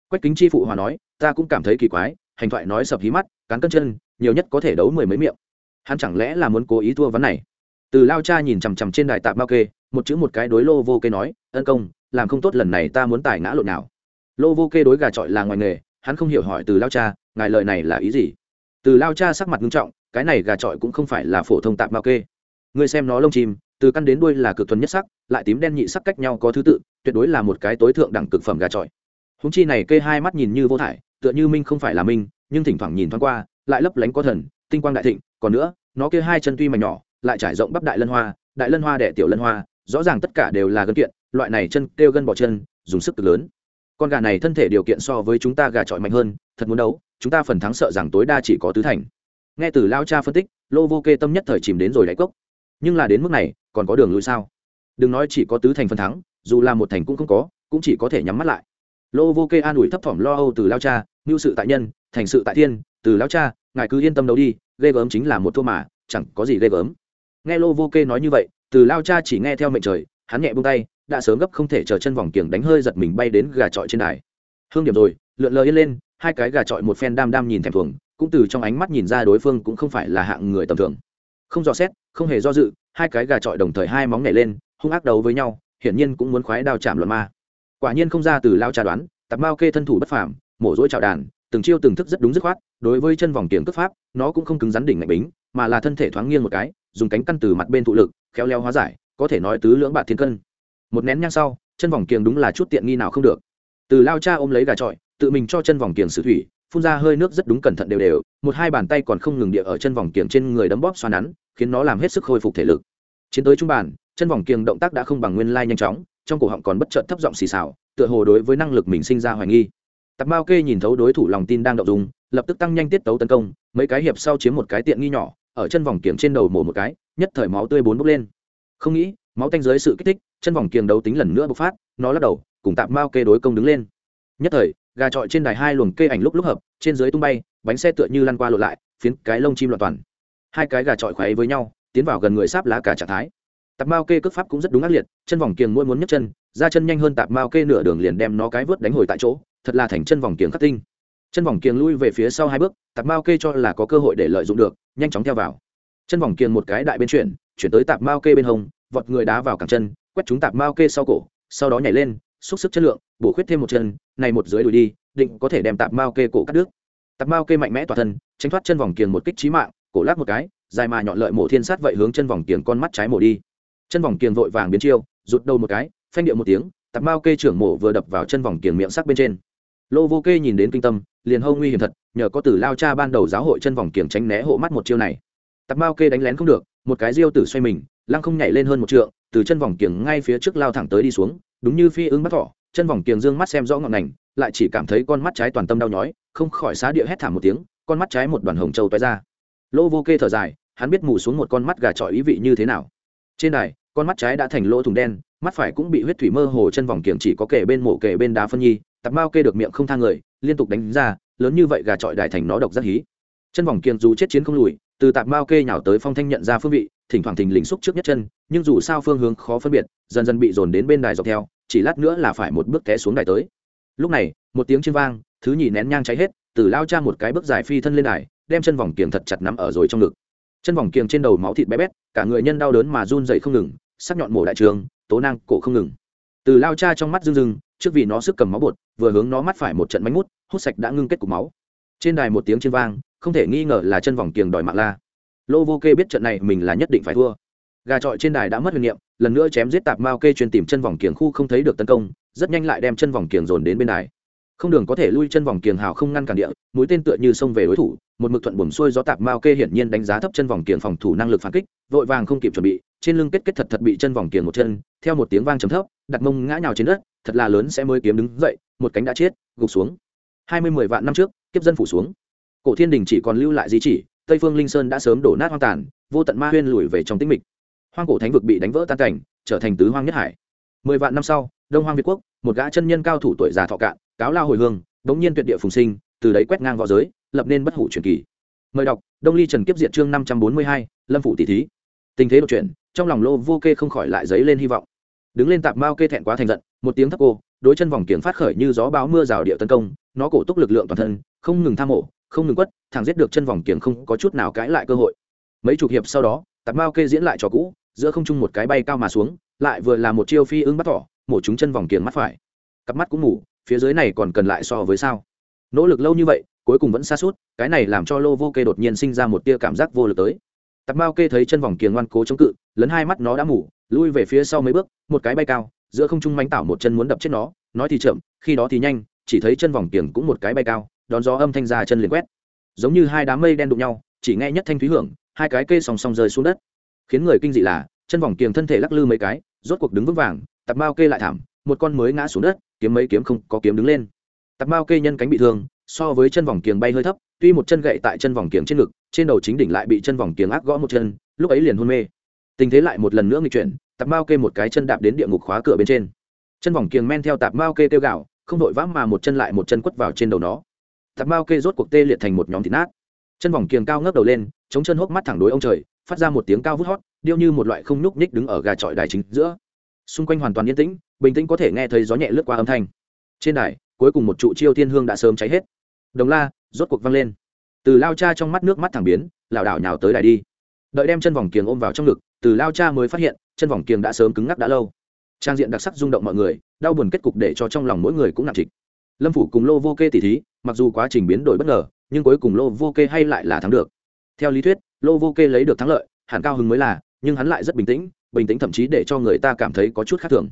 quách kính chi phụ hòa nói, ta cũng cảm thấy kỳ quái, hành thoại nói sập hí mắt, cán cân chân, nhiều nhất có thể đấu mười mấy miệng. Hắn chẳng lẽ là muốn cố ý thua vấn này? Từ lao cha nhìn chằm chằm trên đài tạp mao kê, một chữ một cái đối lô vô kê nói, ân công, làm không tốt lần này ta muốn tài ngã lộn nào. Lô vô kê đối gà trọi là ngoài nghề, hắn không hiểu hỏi từ lao cha, ngài lời này là ý gì? Từ lao cha sắc mặt nghiêm trọng cái này gà trọi cũng không phải là phổ thông tạp mao kê. Ngươi xem nó lông chim, từ căn đến đuôi là cực thuần nhất sắc, lại tím đen nhị sắc cách nhau có thứ tự, tuyệt đối là một cái tối thượng đẳng cực phẩm gà trọi. Húng chi này kê hai mắt nhìn như vô thải, tựa như minh không phải là minh, nhưng thỉnh thoảng nhìn thoáng qua, lại lấp lánh có thần, tinh quang đại thịnh, còn nữa, nó kê hai chân tuy mà nhỏ, lại trải rộng bắp đại lân hoa, đại lân hoa đẻ tiểu lân hoa, rõ ràng tất cả đều là gân kiện, loại này chân kêu gân bỏ chân, dùng sức cực lớn. Con gà này thân thể điều kiện so với chúng ta gà trọi mạnh hơn, thật muốn đấu, chúng ta phần thắng sợ rằng tối đa chỉ có tứ thành nghe từ lao cha phân tích, lô vô kê tâm nhất thời chìm đến rồi đáy cốc. Nhưng là đến mức này, còn có đường lui sao? Đừng nói chỉ có tứ thành phân thắng, dù là một thành cũng không có, cũng chỉ có thể nhắm mắt lại. Lô vô kê an ủi thấp thỏm lo âu từ lao cha mưu sự tại nhân, thành sự tại thiên, từ lao cha, ngài cứ yên tâm đấu đi, ghê gớm chính là một thua mà, chẳng có gì ghê gớm. Nghe lô vô kê nói như vậy, từ lao cha chỉ nghe theo mệnh trời, hắn nhẹ buông tay, đã sớm gấp không thể chờ chân vòng kiềng đánh hơi giật mình bay đến gà trọi trên đài. Hương điểm rồi, lượn lờ yên lên, hai cái gà trọi một phen đam đam nhìn thèm thuồng cũng từ trong ánh mắt nhìn ra đối phương cũng không phải là hạng người tầm thường. Không dò xét, không hề do dự, hai cái gà trọi đồng thời hai móng nhảy lên, hung ác đấu với nhau, hiển nhiên cũng muốn khoái đao chạm luận ma. Quả nhiên không ra từ lao trà đoán tạp mao kê thân thủ bất phàm, mổ rỗi trào đàn, từng chiêu từng thức rất đúng dứt khoát, đối với chân vòng tiền cướp pháp, nó cũng không cứng rắn đỉnh mạnh bính, mà là thân thể thoáng nghiêng một cái, dùng cánh căn từ mặt bên thụ lực, khéo leo hóa giải, có thể nói tứ lưỡng bạc thiên cân. Một nén nhang sau, chân vòng kiềng đúng là chút tiện nghi nào không được. Từ lao cha ôm lấy gà trọi, tự mình cho chân vòng kiềng sử thủy phun ra hơi nước rất đúng cẩn thận đều đều, một hai bàn tay còn không ngừng địa ở chân vòng kiềng trên người đấm bóp xoa nắn, khiến nó làm hết sức khôi phục thể lực. Chiến tới trung bàn, chân vòng kiềng động tác đã không bằng nguyên lai nhanh chóng, trong cổ họng còn bất chợt thấp giọng xì xào, tựa hồ đối với năng lực mình sinh ra hoài nghi. Tạp mao kê nhìn thấu đối thủ lòng tin đang đậu dùng lập tức tăng nhanh tiết tấu tấn công, mấy cái hiệp sau chiếm một cái tiện nghi nhỏ, ở chân vòng kiềng trên đầu mổ một cái, nhất thời máu tươi bốn bốc lên. Không nghĩ, máu tanh dưới sự kích thích, chân vòng kiềng đấu tính lần nữa bộc phát, nó lắc đầu, cùng tạp mao kê đối công đứng lên. Nhất thời gà trọi trên đài hai luồng kê ảnh lúc lúc hợp, trên dưới tung bay, bánh xe tựa như lăn qua lộ lại, phiến cái lông chim loạn toàn. Hai cái gà trọi khoáy với nhau, tiến vào gần người sáp lá cả trạng thái. Tạp mao kê cước pháp cũng rất đúng ác liệt, chân vòng kiềng mỗi muốn nhấc chân, ra chân nhanh hơn tạp mao kê nửa đường liền đem nó cái vớt đánh hồi tại chỗ, thật là thành chân vòng kiềng khắc tinh. Chân vòng kiềng lui về phía sau hai bước, tạp mao kê cho là có cơ hội để lợi dụng được, nhanh chóng theo vào. Chân vòng kiềng một cái đại bên chuyển chuyển tới tạp mao kê bên hông, vọt người đá vào cẳng chân, quét chúng tạp mao kê sau cổ, sau đó nhảy lên, xúc sức chất lượng bổ khuyết thêm một chân, này một dưới đùi đi, định có thể đem tạp mao kê cổ cắt đứt. Tạp mao kê mạnh mẽ tỏa thân, tránh thoát chân vòng kiềng một kích trí mạng, cổ lắc một cái, dài mà nhọn lợi mổ thiên sát vậy hướng chân vòng kiềng con mắt trái mổ đi. Chân vòng kiềng vội vàng biến chiêu, rụt đầu một cái, phanh điệu một tiếng, tạp mao kê trưởng mổ vừa đập vào chân vòng kiềng miệng sắc bên trên. Lô vô kê nhìn đến kinh tâm, liền hâu nguy hiểm thật, nhờ có tử lao cha ban đầu giáo hội chân vòng kiềng tránh né hộ mắt một chiêu này. Tạp mao kê đánh lén không được, một cái diêu tử xoay mình, lăng không nhảy lên hơn một trượng, từ chân vòng kiềng ngay phía trước lao thẳng tới đi xuống, đúng như phi ứng bắt thỏ chân vòng kiềng dương mắt xem rõ ngọn ngành, lại chỉ cảm thấy con mắt trái toàn tâm đau nhói, không khỏi xá địa hét thảm một tiếng, con mắt trái một đoàn hồng trâu toái ra. Lô vô kê thở dài, hắn biết mù xuống một con mắt gà trọi ý vị như thế nào. Trên đài, con mắt trái đã thành lỗ thùng đen, mắt phải cũng bị huyết thủy mơ hồ chân vòng kiềng chỉ có kể bên mổ kể bên đá phân nhi tạp mao kê được miệng không thang người, liên tục đánh ra, lớn như vậy gà trọi đài thành nó độc rất hí. Chân vòng kiềng dù chết chiến không lùi, từ tạp mao kê nhào tới phong thanh nhận ra phương vị, thỉnh thoảng thình lình xúc trước nhất chân, nhưng dù sao phương hướng khó phân biệt, dần dần bị dồn đến bên đài dọc theo chỉ lát nữa là phải một bước té xuống đài tới. Lúc này, một tiếng trên vang, thứ nhì nén nhang cháy hết, từ lao cha một cái bước dài phi thân lên đài, đem chân vòng kiềng thật chặt nắm ở rồi trong ngực. Chân vòng kiềng trên đầu máu thịt bé bét, cả người nhân đau đớn mà run dậy không ngừng, sắc nhọn mổ đại trường, tố năng cổ không ngừng. Từ lao cha trong mắt rưng rưng, trước vì nó sức cầm máu bột, vừa hướng nó mắt phải một trận mánh mút, hút sạch đã ngưng kết cục máu. Trên đài một tiếng trên vang, không thể nghi ngờ là chân vòng kiềng đòi mạng la. Lô vô kê biết trận này mình là nhất định phải thua gà trọi trên đài đã mất huyền niệm, lần nữa chém giết tạp mao kê chuyên tìm chân vòng kiềng khu không thấy được tấn công, rất nhanh lại đem chân vòng kiềng dồn đến bên đài. Không đường có thể lui chân vòng kiềng hào không ngăn cản địa, mũi tên tựa như xông về đối thủ, một mực thuận buồm xuôi gió tạp mao kê hiển nhiên đánh giá thấp chân vòng kiềng phòng thủ năng lực phản kích, vội vàng không kịp chuẩn bị, trên lưng kết kết thật thật bị chân vòng kiềng một chân, theo một tiếng vang trầm thấp, đặt mông ngã nhào trên đất, thật là lớn sẽ mới kiếm đứng dậy, một cánh đã chết, gục xuống. Hai mươi mười vạn năm trước, kiếp dân phủ xuống. Cổ thiên đình chỉ còn lưu lại di chỉ, tây phương linh sơn đã sớm đổ nát hoang tàn, vô tận ma huyên lùi về trong tĩnh mịch hoang cổ thánh vực bị đánh vỡ tan cảnh, trở thành tứ hoang nhất hải. Mười vạn năm sau, đông hoang việt quốc, một gã chân nhân cao thủ tuổi già thọ cạn, cáo lao hồi hương, bỗng nhiên tuyệt địa phùng sinh, từ đấy quét ngang võ giới, lập nên bất hủ truyền kỳ. Mời đọc, đông ly trần kiếp diện chương năm trăm bốn mươi hai, lâm phủ tỷ thí. Tình thế đột chuyển, trong lòng lô vô kê không khỏi lại dấy lên hy vọng. Đứng lên tạp mao kê thẹn quá thành giận, một tiếng thấp cô, đối chân vòng kiềng phát khởi như gió báo mưa rào địa tấn công, nó cổ túc lực lượng toàn thân, không ngừng tham mộ, không ngừng quất, thẳng giết được chân vòng kiềng không có chút nào cãi lại cơ hội. Mấy chục hiệp sau đó tạp mao kê diễn lại trò cũ, giữa không trung một cái bay cao mà xuống, lại vừa là một chiêu phi ứng bắt thỏ, mổ chúng chân vòng kiềng mắt phải. Cặp mắt cũng ngủ phía dưới này còn cần lại so với sao? Nỗ lực lâu như vậy, cuối cùng vẫn xa suốt, cái này làm cho lô vô kê đột nhiên sinh ra một tia cảm giác vô lực tới. Tạp mao kê thấy chân vòng kiềng ngoan cố chống cự, lấn hai mắt nó đã mủ lui về phía sau mấy bước, một cái bay cao, giữa không trung mánh tảo một chân muốn đập chết nó, nói thì chậm, khi đó thì nhanh, chỉ thấy chân vòng kiềng cũng một cái bay cao, đón gió âm thanh ra chân liền quét. Giống như hai đám mây đen đụng nhau, chỉ nghe nhất thanh thúy hưởng hai cái kê song song rơi xuống đất. Khiến người kinh dị là, chân vòng kiềng thân thể lắc lư mấy cái, rốt cuộc đứng vững vàng, tạp mao kê lại thảm, một con mới ngã xuống đất, kiếm mấy kiếm không có kiếm đứng lên. Tạp mao kê nhân cánh bị thương, so với chân vòng kiềng bay hơi thấp, tuy một chân gậy tại chân vòng kiềng trên ngực, trên đầu chính đỉnh lại bị chân vòng kiềng ác gõ một chân, lúc ấy liền hôn mê. Tình thế lại một lần nữa nghịch chuyển, tạp mao kê một cái chân đạp đến địa ngục khóa cửa bên trên. Chân vòng kiềng men theo tạp mao kê kêu gạo không đội vã mà một chân lại một chân quất vào trên đầu nó. Tạp mao kê rốt cuộc tê liệt thành một nhóm thịt nát chân vòng kiềng cao ngước đầu lên, chống chân hốc mắt thẳng đối ông trời, phát ra một tiếng cao vút hót, điêu như một loại không nhúc nhích đứng ở gà trọi đài chính giữa. Xung quanh hoàn toàn yên tĩnh, bình tĩnh có thể nghe thấy gió nhẹ lướt qua âm thanh. Trên đài, cuối cùng một trụ chiêu thiên hương đã sớm cháy hết. Đồng la, rốt cuộc văng lên. Từ lao cha trong mắt nước mắt thẳng biến, lảo đảo nhào tới đài đi. Đợi đem chân vòng kiềng ôm vào trong ngực, từ lao cha mới phát hiện, chân vòng kiềng đã sớm cứng ngắc đã lâu. Trang diện đặc sắc rung động mọi người, đau buồn kết cục để cho trong lòng mỗi người cũng nặng trịch. Lâm phủ cùng lô vô kê tỉ thí, mặc dù quá trình biến đổi bất ngờ nhưng cuối cùng lô vô kê hay lại là thắng được. Theo lý thuyết, lô vô kê lấy được thắng lợi, hẳn cao hứng mới là, nhưng hắn lại rất bình tĩnh bình tĩnh thậm chí để cho người ta cảm thấy có chút khác thường.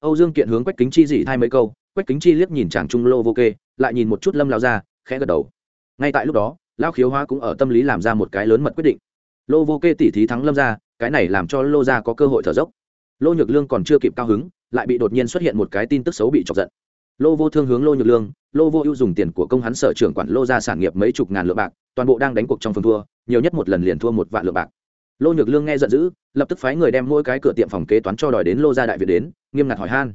Âu dương kiện hướng quách kính chi dị thay mấy câu, quách kính chi liếc nhìn chàng trung lô vô kê, lại nhìn một chút lâm lao ra khẽ gật đầu. Ngay tại lúc đó lao khiếu hoa cũng ở tâm lý làm ra một cái lớn mật quyết định. Lô vô kê tỉ thí thắng lâm ra cái này làm cho lô ra có cơ hội thở dốc. Lô nhược lương còn chưa kịp cao hứng, lại bị đột nhiên xuất hiện một cái tin tức xấu bị chọc giận lô vô thương hướng lô nhược lương, lô vô ưu dùng tiền của công hắn sở trưởng quản lô ra sản nghiệp mấy chục ngàn lượng bạc, toàn bộ đang đánh cuộc trong phần thua, nhiều nhất một lần liền thua một vạn lượng bạc. Lô nhược lương nghe giận dữ, lập tức phái người đem mỗi cái cửa tiệm phòng kế toán cho đòi đến lô gia đại việt đến, nghiêm ngặt hỏi han.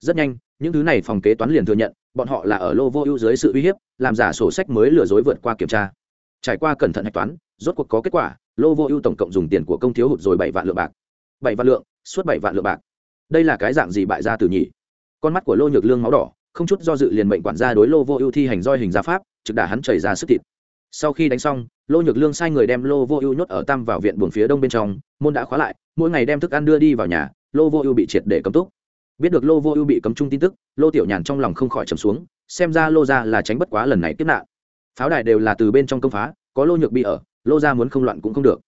Rất nhanh, những thứ này phòng kế toán liền thừa nhận, bọn họ là ở lô vô ưu dưới sự uy hiếp, làm giả sổ sách mới lừa dối vượt qua kiểm tra. Trải qua cẩn thận hạch toán, rốt cuộc có kết quả, lô vô ưu tổng cộng dùng tiền của công thiếu hụt rồi bảy vạn lượng bạc. Bảy vạn lượng, suốt bảy vạn lượng bạc. Đây là cái dạng gì bại gia tử nhỉ? Con mắt của lô nhược lương máu đỏ, không chút do dự liền mệnh quản gia đối lô vô ưu thi hành roi hình gia pháp, trực đả hắn chảy ra sức thịt. Sau khi đánh xong, lô nhược lương sai người đem lô vô ưu nhốt ở tam vào viện buồng phía đông bên trong, môn đã khóa lại, mỗi ngày đem thức ăn đưa đi vào nhà, lô vô ưu bị triệt để cấm túc. Biết được lô vô ưu bị cấm chung tin tức, lô tiểu nhàn trong lòng không khỏi trầm xuống, xem ra lô ra là tránh bất quá lần này tiếp nạn. Pháo đài đều là từ bên trong công phá, có lô nhược bị ở, lô ra muốn không loạn cũng không được.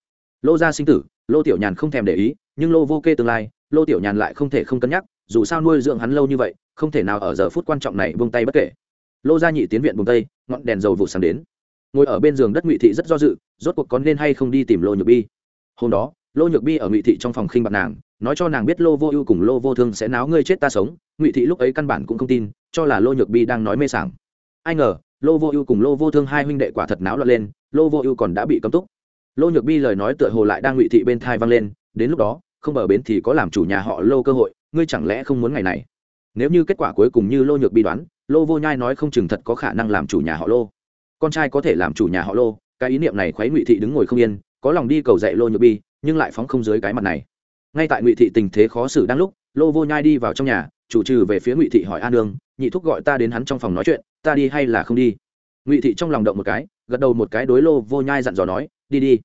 Lô ra sinh tử, lô tiểu nhàn không thèm để ý, nhưng lô vô kê tương lai, lô tiểu nhàn lại không thể không cân nhắc dù sao nuôi dưỡng hắn lâu như vậy, không thể nào ở giờ phút quan trọng này buông tay bất kể. Lô gia nhị tiến viện buông tây ngọn đèn dầu vụ sáng đến. Ngồi ở bên giường đất ngụy thị rất do dự, rốt cuộc có nên hay không đi tìm lô nhược bi. Hôm đó, lô nhược bi ở ngụy thị trong phòng khinh bạc nàng, nói cho nàng biết lô vô ưu cùng lô vô thương sẽ náo ngươi chết ta sống. Ngụy thị lúc ấy căn bản cũng không tin, cho là lô nhược bi đang nói mê sảng. Ai ngờ, lô vô ưu cùng lô vô thương hai huynh đệ quả thật náo loạn lên, lô vô ưu còn đã bị cấm túc. Lô nhược bi lời nói tựa hồ lại đang ngụy thị bên thai vang lên, đến lúc đó, không bờ bến thì có làm chủ nhà họ lô cơ hội ngươi chẳng lẽ không muốn ngày này? Nếu như kết quả cuối cùng như lô nhược bi đoán, lô vô nhai nói không chừng thật có khả năng làm chủ nhà họ lô. Con trai có thể làm chủ nhà họ lô, cái ý niệm này khuấy ngụy thị đứng ngồi không yên, có lòng đi cầu dạy lô nhược bi, nhưng lại phóng không dưới cái mặt này. Ngay tại ngụy thị tình thế khó xử đang lúc, lô vô nhai đi vào trong nhà, chủ trừ về phía ngụy thị hỏi an nương, nhị thúc gọi ta đến hắn trong phòng nói chuyện, ta đi hay là không đi? Ngụy thị trong lòng động một cái, gật đầu một cái đối lô vô nhai dặn dò nói, đi đi.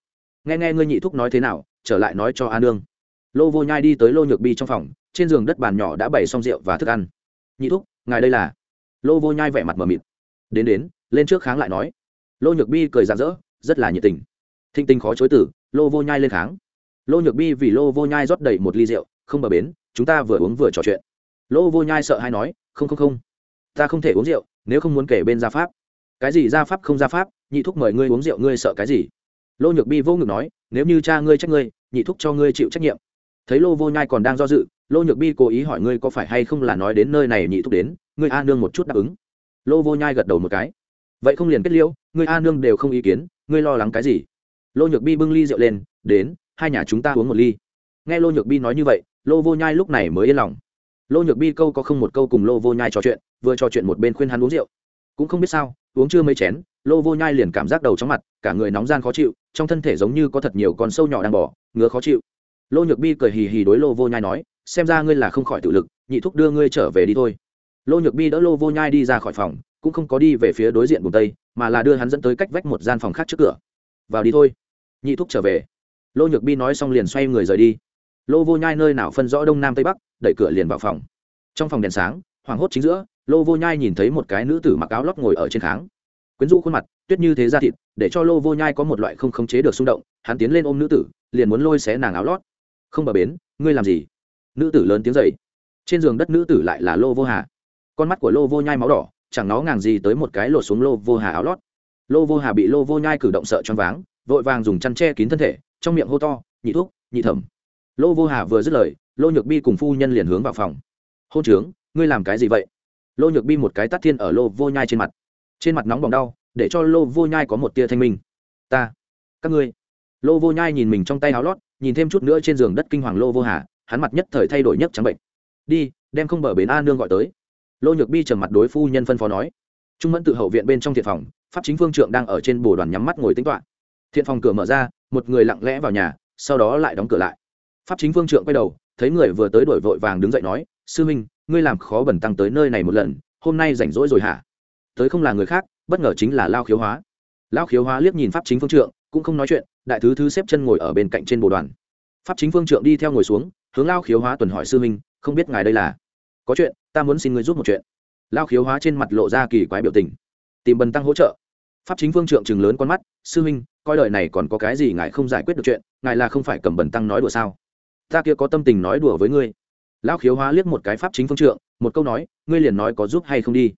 Nghe nghe ngươi nhị thúc nói thế nào, trở lại nói cho an nương lô vô nhai đi tới lô nhược bi trong phòng, trên giường đất bàn nhỏ đã bày xong rượu và thức ăn. Nhị thúc, ngài đây là? Lô vô nhai vẻ mặt mờ mịt. Đến đến, lên trước kháng lại nói. Lô nhược bi cười rạng rỡ, rất là nhiệt tình. Thinh tinh khó chối tử lô vô nhai lên kháng. Lô nhược bi vì lô vô nhai rót đầy một ly rượu, không bờ bến, chúng ta vừa uống vừa trò chuyện. Lô vô nhai sợ hay nói, không không không. Ta không thể uống rượu, nếu không muốn kể bên gia pháp. Cái gì gia pháp không gia pháp? Nhị thúc mời ngươi uống rượu, ngươi sợ cái gì? Lô nhược bi vô ngực nói, nếu như cha ngươi trách ngươi, nhị thúc cho ngươi chịu trách nhiệm thấy lô vô nhai còn đang do dự, lô nhược bi cố ý hỏi ngươi có phải hay không là nói đến nơi này nhị thúc đến, ngươi a nương một chút đáp ứng. Lô vô nhai gật đầu một cái. Vậy không liền kết liễu, ngươi a nương đều không ý kiến, ngươi lo lắng cái gì? Lô nhược bi bưng ly rượu lên, đến, hai nhà chúng ta uống một ly. Nghe lô nhược bi nói như vậy, lô vô nhai lúc này mới yên lòng. Lô nhược bi câu có không một câu cùng lô vô nhai trò chuyện, vừa trò chuyện một bên khuyên hắn uống rượu. Cũng không biết sao, uống chưa mấy chén, lô vô nhai liền cảm giác đầu chóng mặt, cả người nóng gian khó chịu, trong thân thể giống như có thật nhiều con sâu nhỏ đang bỏ, ngứa khó chịu lô nhược bi cười hì hì đối lô vô nhai nói, xem ra ngươi là không khỏi tự lực, nhị thúc đưa ngươi trở về đi thôi. Lô nhược bi đỡ lô vô nhai đi ra khỏi phòng, cũng không có đi về phía đối diện bùng tây, mà là đưa hắn dẫn tới cách vách một gian phòng khác trước cửa. Vào đi thôi. Nhị thúc trở về. Lô nhược bi nói xong liền xoay người rời đi. Lô vô nhai nơi nào phân rõ đông nam tây bắc, đẩy cửa liền vào phòng. Trong phòng đèn sáng hoảng hốt chính giữa, lô vô nhai nhìn thấy một cái nữ tử mặc áo lót ngồi ở trên kháng. Quyến rũ khuôn mặt, tuyết như thế ra thịt, để cho lô vô nhai có một loại không khống chế được xung động, hắn tiến lên ôm nữ tử, liền muốn lôi xé nàng áo lót không bờ bến, ngươi làm gì? Nữ tử lớn tiếng dậy. Trên giường đất nữ tử lại là lô vô hà. Con mắt của lô vô nhai máu đỏ, chẳng nó ngàng gì tới một cái lột xuống lô vô hà áo lót. Lô vô hà bị lô vô nhai cử động sợ choáng váng, vội vàng dùng chăn che kín thân thể, trong miệng hô to, nhị thuốc nhị thẩm. Lô vô hà vừa dứt lời, lô nhược bi cùng phu nhân liền hướng vào phòng. Hôn trướng, ngươi làm cái gì vậy? Lô nhược bi một cái tắt thiên ở lô vô nhai trên mặt. Trên mặt nóng bỏng đau, để cho lô vô nhai có một tia thanh minh. Ta, các ngươi. Lô vô nhai nhìn mình trong tay áo lót nhìn thêm chút nữa trên giường đất kinh hoàng lô vô hà, hắn mặt nhất thời thay đổi nhất trắng bệnh. Đi, đem không bờ bến a nương gọi tới. Lô nhược bi trầm mặt đối phu nhân phân phó nói. Trung mẫn tự hậu viện bên trong thiện phòng, pháp chính phương trượng đang ở trên bồ đoàn nhắm mắt ngồi tính toạ thiện phòng cửa mở ra, một người lặng lẽ vào nhà, sau đó lại đóng cửa lại. Pháp chính phương trượng quay đầu, thấy người vừa tới đổi vội vàng đứng dậy nói, sư minh, ngươi làm khó bẩn tăng tới nơi này một lần, hôm nay rảnh rỗi rồi hả? Tới không là người khác, bất ngờ chính là lao khiếu hóa. Lao khiếu hóa liếc nhìn pháp chính phương trượng, cũng không nói chuyện đại thứ thứ xếp chân ngồi ở bên cạnh trên bồ đoàn. Pháp chính phương trượng đi theo ngồi xuống, hướng lao khiếu hóa tuần hỏi sư minh không biết ngài đây là? Có chuyện, ta muốn xin ngươi giúp một chuyện. Lao khiếu hóa trên mặt lộ ra kỳ quái biểu tình. Tìm bần tăng hỗ trợ. Pháp chính phương trượng chừng lớn con mắt, sư huynh, coi đời này còn có cái gì ngài không giải quyết được chuyện, ngài là không phải cầm bần tăng nói đùa sao? Ta kia có tâm tình nói đùa với ngươi. Lao khiếu hóa liếc một cái pháp chính phương trượng, một câu nói, ngươi liền nói có giúp hay không đi.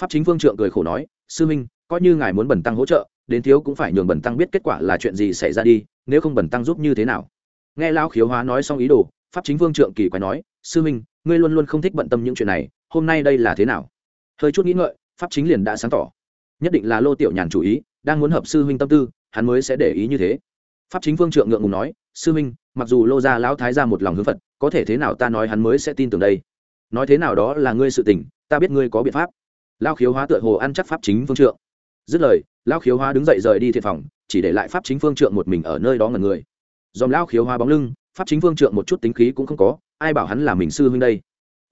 Pháp chính phương trượng cười khổ nói, sư huynh, coi như ngài muốn bần tăng hỗ trợ đến thiếu cũng phải nhường bần tăng biết kết quả là chuyện gì xảy ra đi nếu không bần tăng giúp như thế nào. Nghe Lão khiếu hóa nói xong ý đồ pháp chính vương trượng kỳ quái nói sư Minh, ngươi luôn luôn không thích bận tâm những chuyện này hôm nay đây là thế nào? Hơi chút nghĩ ngợi pháp chính liền đã sáng tỏ. Nhất định là lô tiểu nhàn chủ ý đang muốn hợp sư huynh tâm tư hắn mới sẽ để ý như thế. Pháp chính vương trượng ngượng ngùng nói sư huynh mặc dù lô gia lão thái ra một lòng hướng phật có thể thế nào ta nói hắn mới sẽ tin tưởng đây? Nói thế nào đó là ngươi sự tình ta biết ngươi có biện pháp. Lao khiếu hóa tựa hồ ăn chắc pháp chính Vương trượng. Dứt lời lao khiếu Hoa đứng dậy rời đi thiệt phòng, chỉ để lại pháp chính phương trượng một mình ở nơi đó ngần người. Dòm lao khiếu Hoa bóng lưng, pháp chính phương trượng một chút tính khí cũng không có, ai bảo hắn là mình sư huynh đây?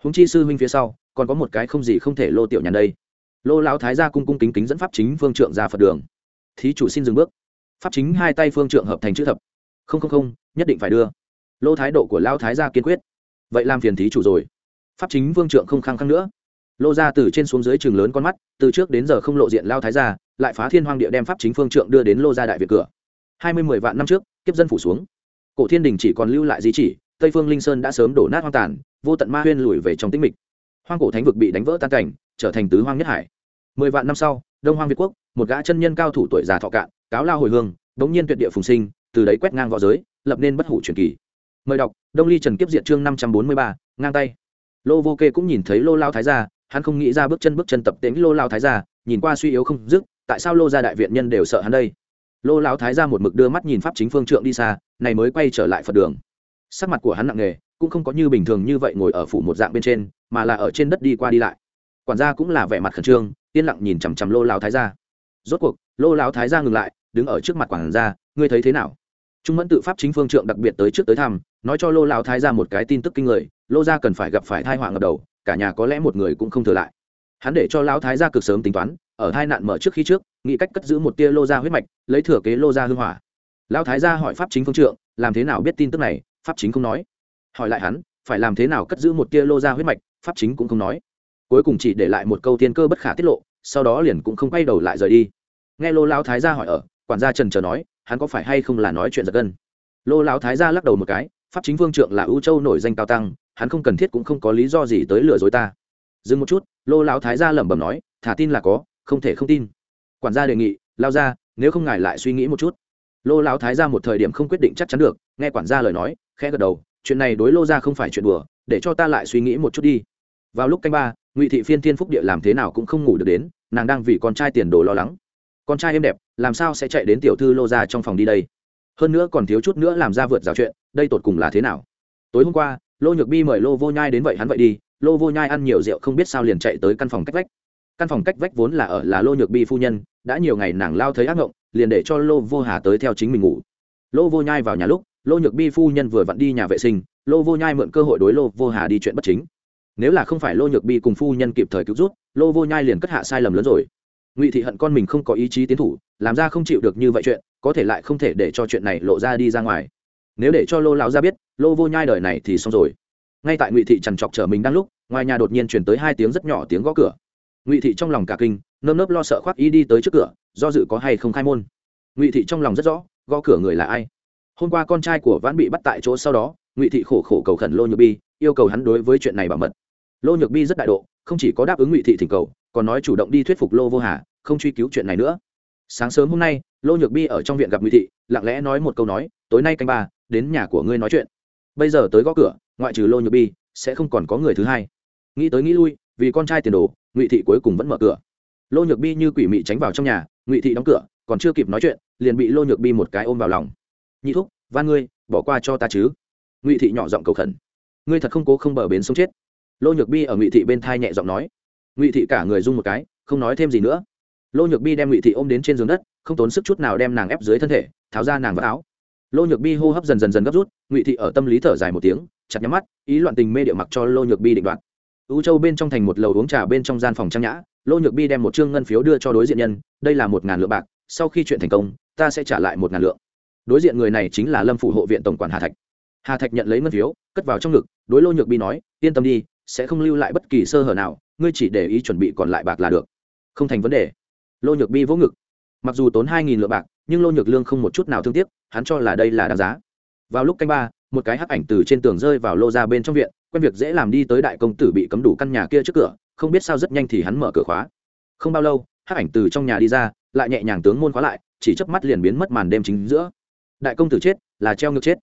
Húng chi sư huynh phía sau, còn có một cái không gì không thể lô tiểu nhàn đây. Lô lão thái gia cung cung kính kính dẫn pháp chính phương trượng ra phật đường. Thí chủ xin dừng bước. Pháp chính hai tay phương trượng hợp thành chữ thập. Không không không, nhất định phải đưa. Lô thái độ của lão thái gia kiên quyết. Vậy làm phiền thí chủ rồi. Pháp chính phương trượng không khăng khăng nữa lô ra từ trên xuống dưới trường lớn con mắt, từ trước đến giờ không lộ diện lao thái gia, lại phá thiên hoang địa đem pháp chính phương trượng đưa đến lô ra đại việt cửa. Hai mươi mười vạn năm trước, kiếp dân phủ xuống. Cổ thiên đình chỉ còn lưu lại di chỉ, tây phương linh sơn đã sớm đổ nát hoang tàn, vô tận ma huyên lùi về trong tĩnh mịch. Hoang cổ thánh vực bị đánh vỡ tan cảnh, trở thành tứ hoang nhất hải. Mười vạn năm sau, đông hoang việt quốc, một gã chân nhân cao thủ tuổi già thọ cạn, cáo lao hồi hương, đống nhiên tuyệt địa phùng sinh, từ đấy quét ngang v õ giới, lập nên bất hủ truyền kỳ. Mời đọc, đông ly trần kiếp diện chương năm trăm bốn mươi ba, ngang tay. Lô vô kê cũng nhìn thấy lô lao thái gia hắn không nghĩ ra bước chân bước chân tập tính lô lao thái gia, nhìn qua suy yếu không dứt, tại sao lô gia đại viện nhân đều sợ hắn đây? Lô lao thái gia một mực đưa mắt nhìn pháp chính phương trượng đi xa, này mới quay trở lại phật đường. Sắc mặt của hắn nặng nề, cũng không có như bình thường như vậy ngồi ở phủ một dạng bên trên, mà là ở trên đất đi qua đi lại. Quản gia cũng là vẻ mặt khẩn trương, yên lặng nhìn chằm chằm lô lao thái gia. Rốt cuộc, lô lao thái gia ngừng lại, đứng ở trước mặt quản gia, ngươi thấy thế nào? Trung mẫn tự pháp chính phương trượng đặc biệt tới trước tới thăm, nói cho lô lao thái gia một cái tin tức kinh người, lô gia cần phải gặp phải thai họa ngập đầu cả nhà có lẽ một người cũng không thừa lại. Hắn để cho lão thái gia cực sớm tính toán, ở hai nạn mở trước khi trước, nghĩ cách cất giữ một tia lô gia huyết mạch, lấy thừa kế lô gia hưng hỏa. Lão thái gia hỏi pháp chính phương trượng, làm thế nào biết tin tức này, pháp chính không nói. Hỏi lại hắn, phải làm thế nào cất giữ một tia lô gia huyết mạch, pháp chính cũng không nói. Cuối cùng chỉ để lại một câu tiên cơ bất khả tiết lộ, sau đó liền cũng không quay đầu lại rời đi. Nghe lô lão thái gia hỏi ở, quản gia trần chờ nói, hắn có phải hay không là nói chuyện giật gân? Lô lão thái gia lắc đầu một cái, pháp chính vương trượng là ưu châu nổi danh cao tăng hắn không cần thiết cũng không có lý do gì tới lừa dối ta. Dừng một chút, lô lão thái gia lẩm bẩm nói, thả tin là có, không thể không tin. Quản gia đề nghị, lao ra, nếu không ngài lại suy nghĩ một chút. Lô lão thái gia một thời điểm không quyết định chắc chắn được, nghe quản gia lời nói, khẽ gật đầu, chuyện này đối lô ra không phải chuyện đùa, để cho ta lại suy nghĩ một chút đi. Vào lúc canh ba, ngụy thị phiên thiên phúc địa làm thế nào cũng không ngủ được đến, nàng đang vì con trai tiền đồ lo lắng. Con trai êm đẹp, làm sao sẽ chạy đến tiểu thư lô ra trong phòng đi đây? Hơn nữa còn thiếu chút nữa làm ra vượt rào chuyện, đây tột cùng là thế nào? Tối hôm qua lô nhược bi mời lô vô nhai đến vậy hắn vậy đi, lô vô nhai ăn nhiều rượu không biết sao liền chạy tới căn phòng cách vách. Căn phòng cách vách vốn là ở là lô nhược bi phu nhân, đã nhiều ngày nàng lao thấy ác ngộng, liền để cho lô vô hà tới theo chính mình ngủ. Lô vô nhai vào nhà lúc, lô nhược bi phu nhân vừa vặn đi nhà vệ sinh, lô vô nhai mượn cơ hội đối lô vô hà đi chuyện bất chính. Nếu là không phải lô nhược bi cùng phu nhân kịp thời cứu rút lô vô nhai liền cất hạ sai lầm lớn rồi. Ngụy thị hận con mình không có ý chí tiến thủ, làm ra không chịu được như vậy chuyện, có thể lại không thể để cho chuyện này lộ ra đi ra ngoài nếu để cho lô lão ra biết, lô vô nhai đời này thì xong rồi. Ngay tại ngụy thị trằn trọc chở mình đang lúc, ngoài nhà đột nhiên chuyển tới hai tiếng rất nhỏ tiếng gõ cửa. Ngụy thị trong lòng cả kinh, nơm nớp lo sợ khoác ý đi tới trước cửa, do dự có hay không khai môn. Ngụy thị trong lòng rất rõ, gõ cửa người là ai? Hôm qua con trai của vãn bị bắt tại chỗ sau đó, ngụy thị khổ khổ cầu khẩn lô nhược bi, yêu cầu hắn đối với chuyện này bảo mật. Lô nhược bi rất đại độ, không chỉ có đáp ứng ngụy thị thỉnh cầu, còn nói chủ động đi thuyết phục lô vô hà, không truy cứu chuyện này nữa. Sáng sớm hôm nay, lô nhược bi ở trong viện gặp ngụy thị, lặng lẽ nói một câu nói, tối nay canh ba đến nhà của ngươi nói chuyện. Bây giờ tới gõ cửa, ngoại trừ lô nhược bi, sẽ không còn có người thứ hai. Nghĩ tới nghĩ lui, vì con trai tiền đồ, ngụy thị cuối cùng vẫn mở cửa. Lô nhược bi như quỷ mị tránh vào trong nhà, ngụy thị đóng cửa, còn chưa kịp nói chuyện, liền bị lô nhược bi một cái ôm vào lòng. Nhị thúc, van ngươi, bỏ qua cho ta chứ. Ngụy thị nhỏ giọng cầu khẩn. Ngươi thật không cố không bờ bến sống chết. Lô nhược bi ở ngụy thị bên thai nhẹ giọng nói. Ngụy thị cả người rung một cái, không nói thêm gì nữa. Lô nhược bi đem ngụy thị ôm đến trên giường đất, không tốn sức chút nào đem nàng ép dưới thân thể, tháo ra nàng vào áo lô nhược bi hô hấp dần dần dần gấp rút, ngụy thị ở tâm lý thở dài một tiếng, chặt nhắm mắt, ý loạn tình mê địa mặc cho lô nhược bi định đoạt. Ưu châu bên trong thành một lầu uống trà bên trong gian phòng trang nhã, lô nhược bi đem một chương ngân phiếu đưa cho đối diện nhân, đây là một ngàn lượng bạc, sau khi chuyện thành công, ta sẽ trả lại một ngàn lượng. Đối diện người này chính là lâm phủ hộ viện tổng quản hà thạch. Hà thạch nhận lấy ngân phiếu, cất vào trong ngực, đối lô nhược bi nói, yên tâm đi, sẽ không lưu lại bất kỳ sơ hở nào, ngươi chỉ để ý chuẩn bị còn lại bạc là được. Không thành vấn đề. Lô nhược bi vỗ ngực. Mặc dù tốn hai nghìn lượng bạc nhưng lô nhược lương không một chút nào thương tiếc, hắn cho là đây là đáng giá. Vào lúc canh ba, một cái hắc ảnh từ trên tường rơi vào lô ra bên trong viện, quen việc dễ làm đi tới đại công tử bị cấm đủ căn nhà kia trước cửa, không biết sao rất nhanh thì hắn mở cửa khóa. Không bao lâu, hắc ảnh từ trong nhà đi ra, lại nhẹ nhàng tướng môn khóa lại, chỉ chớp mắt liền biến mất màn đêm chính giữa. Đại công tử chết, là treo ngược chết.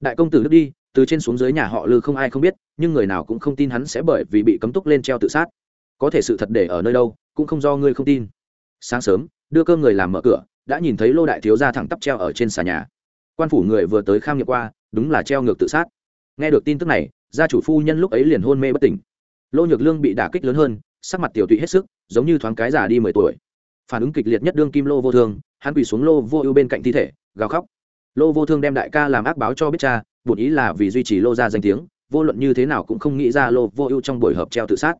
Đại công tử đức đi, từ trên xuống dưới nhà họ lư không ai không biết, nhưng người nào cũng không tin hắn sẽ bởi vì bị cấm túc lên treo tự sát. Có thể sự thật để ở nơi đâu, cũng không do ngươi không tin. Sáng sớm, đưa cơm người làm mở cửa đã nhìn thấy lô đại thiếu gia thẳng tắp treo ở trên xà nhà. Quan phủ người vừa tới kham nghiệm qua, đúng là treo ngược tự sát. Nghe được tin tức này, gia chủ phu nhân lúc ấy liền hôn mê bất tỉnh. Lô nhược lương bị đả kích lớn hơn, sắc mặt tiểu tụy hết sức, giống như thoáng cái già đi mười tuổi. Phản ứng kịch liệt nhất đương kim lô vô thương, hắn quỳ xuống lô vô ưu bên cạnh thi thể, gào khóc. Lô vô thương đem đại ca làm ác báo cho biết cha bổn ý là vì duy trì lô ra danh tiếng, vô luận như thế nào cũng không nghĩ ra lô vô ưu trong buổi hợp treo tự sát.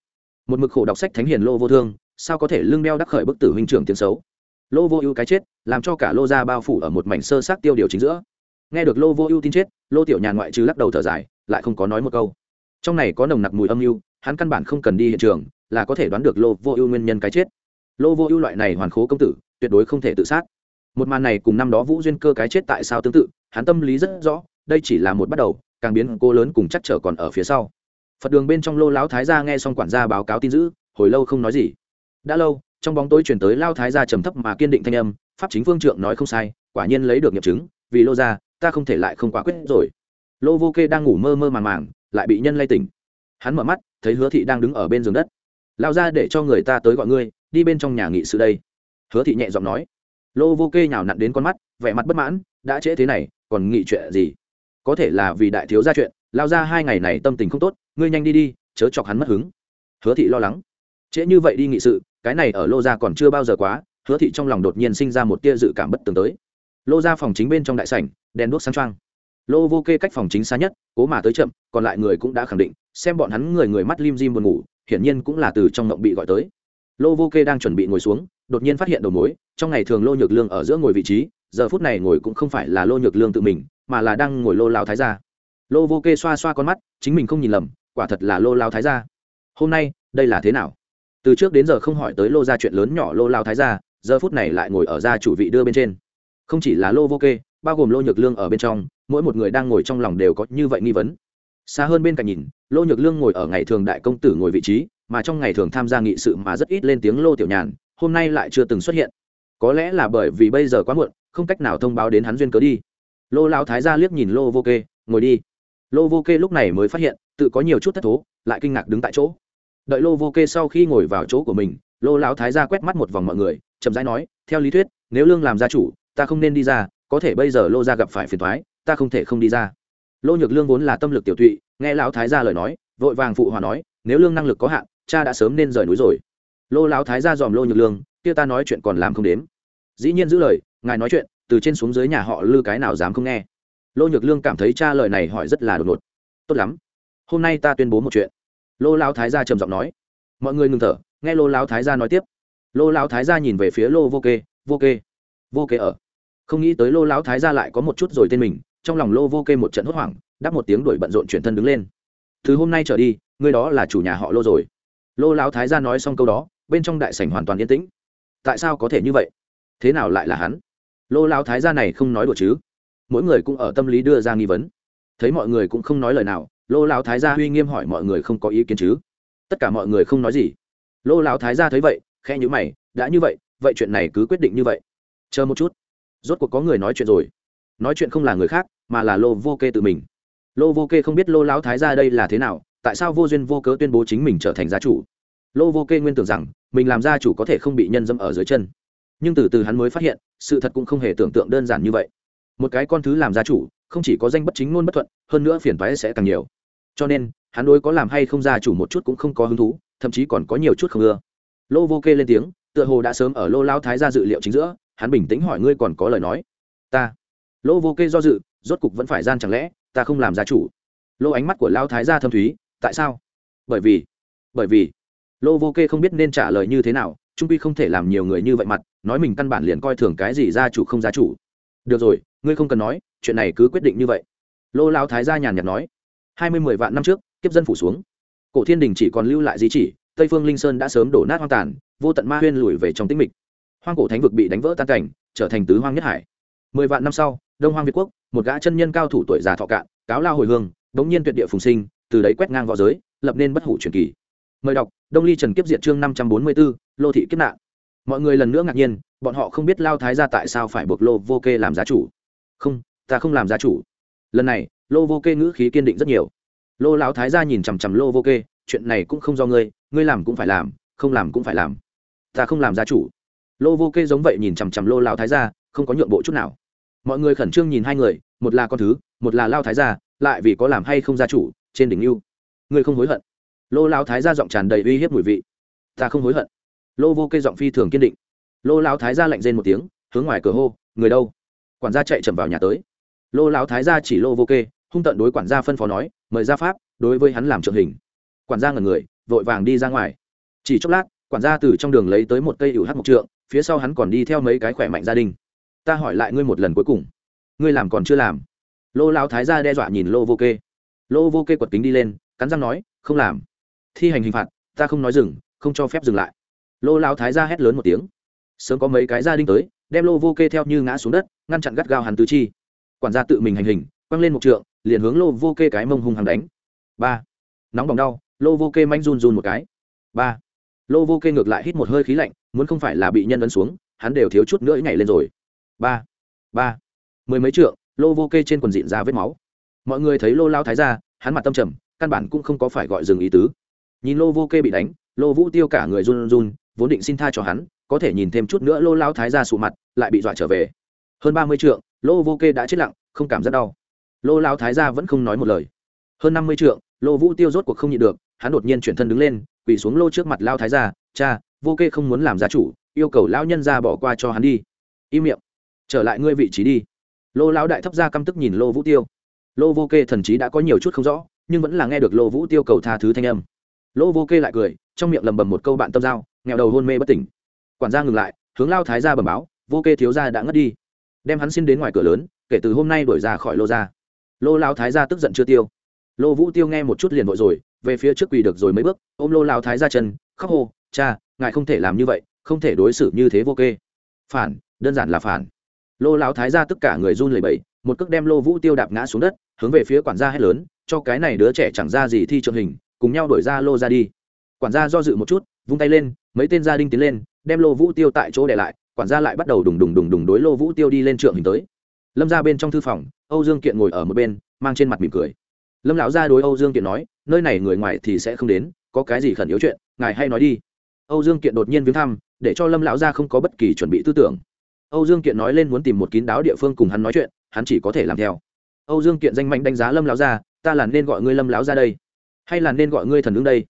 Một mực khổ đọc sách thánh hiền lô vô thương, sao có thể lưng đeo đắc khởi bức tử huynh trưởng tiếng xấu? Lô vô ưu cái chết, làm cho cả lô ra bao phủ ở một mảnh sơ sát tiêu điều chính giữa. Nghe được lô vô ưu tin chết, lô tiểu nhàn ngoại trừ lắc đầu thở dài, lại không có nói một câu. Trong này có nồng nặc mùi âm mưu, hắn căn bản không cần đi hiện trường, là có thể đoán được lô vô ưu nguyên nhân cái chết. Lô vô ưu loại này hoàn khố công tử, tuyệt đối không thể tự sát. Một màn này cùng năm đó vũ duyên cơ cái chết tại sao tương tự, hắn tâm lý rất rõ, đây chỉ là một bắt đầu, càng biến cô lớn cùng chắc trở còn ở phía sau. Phật đường bên trong lô lão thái gia nghe xong quản gia báo cáo tin dữ, hồi lâu không nói gì. Đã lâu trong bóng tối chuyển tới lao thái gia trầm thấp mà kiên định thanh âm, pháp chính phương trượng nói không sai, quả nhiên lấy được nghiệm chứng, vì lô gia, ta không thể lại không quá quyết rồi. Lô vô kê đang ngủ mơ mơ màng màng, lại bị nhân lay tỉnh. Hắn mở mắt, thấy hứa thị đang đứng ở bên giường đất. Lao ra để cho người ta tới gọi ngươi, đi bên trong nhà nghị sự đây. Hứa thị nhẹ giọng nói. Lô vô kê nhào nặn đến con mắt, vẻ mặt bất mãn, đã trễ thế này, còn nghị chuyện gì? Có thể là vì đại thiếu ra chuyện lao ra hai ngày này tâm tình không tốt, ngươi nhanh đi đi, chớ chọc hắn mất hứng. Hứa thị lo lắng. Trễ như vậy đi nghị sự cái này ở lô gia còn chưa bao giờ quá, hứa thị trong lòng đột nhiên sinh ra một tia dự cảm bất tường tới. Lô gia phòng chính bên trong đại sảnh, đèn đuốc sáng trăng lô vô kê cách phòng chính xa nhất, cố mà tới chậm, còn lại người cũng đã khẳng định, xem bọn hắn người người mắt lim dim buồn ngủ, hiển nhiên cũng là từ trong ngộng bị gọi tới. Lô vô kê đang chuẩn bị ngồi xuống, đột nhiên phát hiện đầu mối, trong ngày thường lô nhược lương ở giữa ngồi vị trí, giờ phút này ngồi cũng không phải là lô nhược lương tự mình, mà là đang ngồi lô lao thái gia. Lô vô kê xoa xoa con mắt, chính mình không nhìn lầm, quả thật là lô lao thái gia. Hôm nay, đây là thế nào? Từ trước đến giờ không hỏi tới lô ra chuyện lớn nhỏ lô lao thái gia, giờ phút này lại ngồi ở gia chủ vị đưa bên trên. Không chỉ là lô vô kê, bao gồm lô nhược lương ở bên trong, mỗi một người đang ngồi trong lòng đều có như vậy nghi vấn. Xa hơn bên cạnh nhìn, lô nhược lương ngồi ở ngày thường đại công tử ngồi vị trí, mà trong ngày thường tham gia nghị sự mà rất ít lên tiếng lô tiểu nhàn, hôm nay lại chưa từng xuất hiện. Có lẽ là bởi vì bây giờ quá muộn, không cách nào thông báo đến hắn duyên cớ đi. Lô lao thái ra liếc nhìn lô vô kê, ngồi đi. Lô vô kê lúc này mới phát hiện, tự có nhiều chút thất thố, lại kinh ngạc đứng tại chỗ đợi lô vô kê sau khi ngồi vào chỗ của mình, lô lão thái ra quét mắt một vòng mọi người, chậm rãi nói, theo lý thuyết, nếu lương làm gia chủ, ta không nên đi ra, có thể bây giờ lô gia gặp phải phiền thoái, ta không thể không đi ra. Lô nhược lương vốn là tâm lực tiểu tụy nghe lão thái gia lời nói, vội vàng phụ hòa nói, nếu lương năng lực có hạn, cha đã sớm nên rời núi rồi. Lô lão thái gia dòm lô nhược lương, kia ta nói chuyện còn làm không đếm. Dĩ nhiên giữ lời, ngài nói chuyện, từ trên xuống dưới nhà họ lư cái nào dám không nghe. Lô nhược lương cảm thấy cha lời này hỏi rất là đột ngột. Tốt lắm. Hôm nay ta tuyên bố một chuyện lô lao thái gia trầm giọng nói. Mọi người ngừng thở, nghe lô lao thái gia nói tiếp. Lô lao thái gia nhìn về phía lô vô kê vô kê vô kê ở. Không nghĩ tới lô lao thái gia lại có một chút rồi tên mình, trong lòng lô vô kê một trận hốt hoảng, đáp một tiếng đuổi bận rộn chuyển thân đứng lên. Từ hôm nay trở đi người đó là chủ nhà họ lô rồi. Lô lao thái gia nói xong câu đó, bên trong đại sảnh hoàn toàn yên tĩnh. Tại sao có thể như vậy? Thế nào lại là hắn? Lô lao thái gia này không nói đùa chứ. Mỗi người cũng ở tâm lý đưa ra nghi vấn. Thấy mọi người cũng không nói lời nào lô lão thái gia uy nghiêm hỏi mọi người không có ý kiến chứ? Tất cả mọi người không nói gì. Lô lão thái gia thấy vậy khe nhữ mày, đã như vậy vậy chuyện này cứ quyết định như vậy. Chờ một chút. Rốt cuộc có người nói chuyện rồi. Nói chuyện không là người khác, mà là lô vô kê tự mình. Lô vô kê không biết lô lão thái gia đây là thế nào, tại sao vô duyên vô cớ tuyên bố chính mình trở thành gia chủ? Lô vô kê nguyên tưởng rằng, mình làm gia chủ có thể không bị nhân dâm ở dưới chân. Nhưng từ từ hắn mới phát hiện, sự thật cũng không hề tưởng tượng đơn giản như vậy. Một cái con thứ làm gia chủ, không chỉ có danh bất chính ngôn bất thuận, hơn nữa phiền phái sẽ càng nhiều cho nên, hắn đối có làm hay không gia chủ một chút cũng không có hứng thú, thậm chí còn có nhiều chút không ưa. Lô vô kê lên tiếng, tựa hồ đã sớm ở lô lao thái ra dự liệu chính giữa, hắn bình tĩnh hỏi ngươi còn có lời nói. Ta. Lô vô kê do dự, rốt cục vẫn phải gian chẳng lẽ, ta không làm gia chủ? Lô ánh mắt của lao thái gia thâm thúy, tại sao? Bởi vì bởi vì, lô vô kê không biết nên trả lời như thế nào, trung quy không thể làm nhiều người như vậy mặt, nói mình căn bản liền coi thường cái gì gia chủ không gia chủ. Được rồi, ngươi không cần nói, chuyện này cứ quyết định như vậy. Lô lao thái gia nhàn nhạt nói hai mươi mười vạn năm trước, kiếp dân phủ xuống. Cổ thiên đình chỉ còn lưu lại di chỉ, tây phương linh sơn đã sớm đổ nát hoang tàn, vô tận ma huyên lùi về trong tĩnh mịch. Hoang cổ thánh vực bị đánh vỡ tan cảnh, trở thành tứ hoang nhất hải. Mười vạn năm sau, đông hoang việt quốc, một gã chân nhân cao thủ tuổi già thọ cạn, cáo lao hồi hương, bỗng nhiên tuyệt địa phùng sinh, từ đấy quét ngang v õ giới, lập nên bất hủ truyền kỳ. Mời đọc, đông ly trần kiếp diệt chương năm trăm bốn mươi b ố lô thị kiếp nạn. Mọi người lần nữa ngạc nhiên, bọn họ không biết lao thái ra tại sao phải buộc lô vô kê làm giá chủ. Không, ta không làm giá chủ. Lần này lô vô kê ngữ khí kiên định rất nhiều. Lô lão thái ra nhìn chằm chằm lô vô kê, chuyện này cũng không do ngươi ngươi làm cũng phải làm, không làm cũng phải làm. Ta không làm gia chủ. Lô vô kê giống vậy nhìn chằm chằm lô lão thái ra không có nhượng bộ chút nào. Mọi người khẩn trương nhìn hai người, một là con thứ, một là lao thái gia, lại vì có làm hay không gia chủ, trên đỉnh lưu. Ngươi không hối hận. Lô lao thái gia giọng tràn đầy uy hiếp mùi vị. Ta không hối hận. Lô vô kê giọng phi thường kiên định. Lô lao thái gia lạnh rên một tiếng, hướng ngoài cửa hô, người đâu? Quản gia chạy chậm vào nhà tới. Lô lao thái gia chỉ lô vô kê hung tận đối quản gia phân phó nói, mời ra pháp, đối với hắn làm trợ hình. Quản gia ngần người, vội vàng đi ra ngoài. Chỉ chốc lát, quản gia từ trong đường lấy tới một cây ủ hát mộc trượng, phía sau hắn còn đi theo mấy cái khỏe mạnh gia đình. Ta hỏi lại ngươi một lần cuối cùng. Ngươi làm còn chưa làm? Lô lao thái gia đe dọa nhìn lô vô kê. Lô vô kê quật kính đi lên, cắn răng nói, không làm. Thi hành hình phạt, ta không nói dừng, không cho phép dừng lại. Lô lao thái gia hét lớn một tiếng. Sớm có mấy cái gia đình tới, đem lô vô kê theo như ngã xuống đất, ngăn chặn gắt gao hắn tứ chi. Quản gia tự mình hành hình, quăng lên một trượng liền hướng lô vô kê cái mông hung hăng đánh. Ba. Nóng bỏng đau, lô vô kê manh run run một cái. Ba. Lô vô kê ngược lại hít một hơi khí lạnh, muốn không phải là bị nhân ấn xuống, hắn đều thiếu chút nữa nhảy lên rồi. Ba. Ba. Mười mấy trượng, lô vô kê trên quần dịn ra vết máu. Mọi người thấy lô lao thái ra, hắn mặt tâm trầm, căn bản cũng không có phải gọi dừng ý tứ. Nhìn lô vô kê bị đánh, lô vũ tiêu cả người run run, vốn định xin tha cho hắn, có thể nhìn thêm chút nữa lô lao thái ra sụ mặt, lại bị dọa trở về. Hơn ba mươi trượng, lô vô kê đã chết lặng, không cảm giác đau lô lao thái gia vẫn không nói một lời. Hơn năm mươi trượng, lô vũ tiêu rốt cuộc không nhịn được, hắn đột nhiên chuyển thân đứng lên, quỳ xuống lô trước mặt lao thái gia. cha, vô kê không muốn làm gia chủ, yêu cầu lão nhân ra bỏ qua cho hắn đi. Im miệng, trở lại ngươi vị trí đi. Lô lão đại thấp ra căm tức nhìn lô vũ tiêu. Lô vô kê thần chí đã có nhiều chút không rõ, nhưng vẫn là nghe được lô vũ tiêu cầu tha thứ thanh âm. Lô vô kê lại cười, trong miệng lầm bầm một câu bạn tâm giao nghèo đầu hôn mê bất tỉnh. Quản gia ngừng lại, hướng lao thái ra bầm báo, vô kê thiếu gia đã ngất đi. Đem hắn xin đến ngoài cửa lớn, kể từ hôm nay đuổi ra khỏi lô ra lô lao thái ra tức giận chưa tiêu. Lô vũ tiêu nghe một chút liền vội rồi, về phía trước quỳ được rồi mấy bước, ôm lô lao thái ra chân, khóc hô, cha, ngài không thể làm như vậy, không thể đối xử như thế vô kê. Phản, đơn giản là phản. Lô lão thái ra tất cả người run lẩy bẩy, một cước đem lô vũ tiêu đạp ngã xuống đất, hướng về phía quản gia hét lớn, cho cái này đứa trẻ chẳng ra gì thi trượng hình, cùng nhau đuổi ra lô ra đi. Quản gia do dự một chút, vung tay lên, mấy tên gia đình tiến lên, đem lô vũ tiêu tại chỗ để lại, quản gia lại bắt đầu đùng đùng đùng đùng đối lô vũ tiêu đi lên trượng hình tới lâm ra bên trong thư phòng, âu dương kiện ngồi ở một bên, mang trên mặt mỉm cười. Lâm lão ra đối âu dương kiện nói, nơi này người ngoài thì sẽ không đến, có cái gì khẩn yếu chuyện, ngài hay nói đi. Âu dương kiện đột nhiên viếng thăm, để cho lâm lão ra không có bất kỳ chuẩn bị tư tưởng. Âu dương kiện nói lên muốn tìm một kín đáo địa phương cùng hắn nói chuyện, hắn chỉ có thể làm theo. Âu dương kiện danh mạnh đánh giá lâm lão gia, ta là nên gọi ngươi lâm lão gia đây? Hay là nên gọi ngươi thần ưng đây?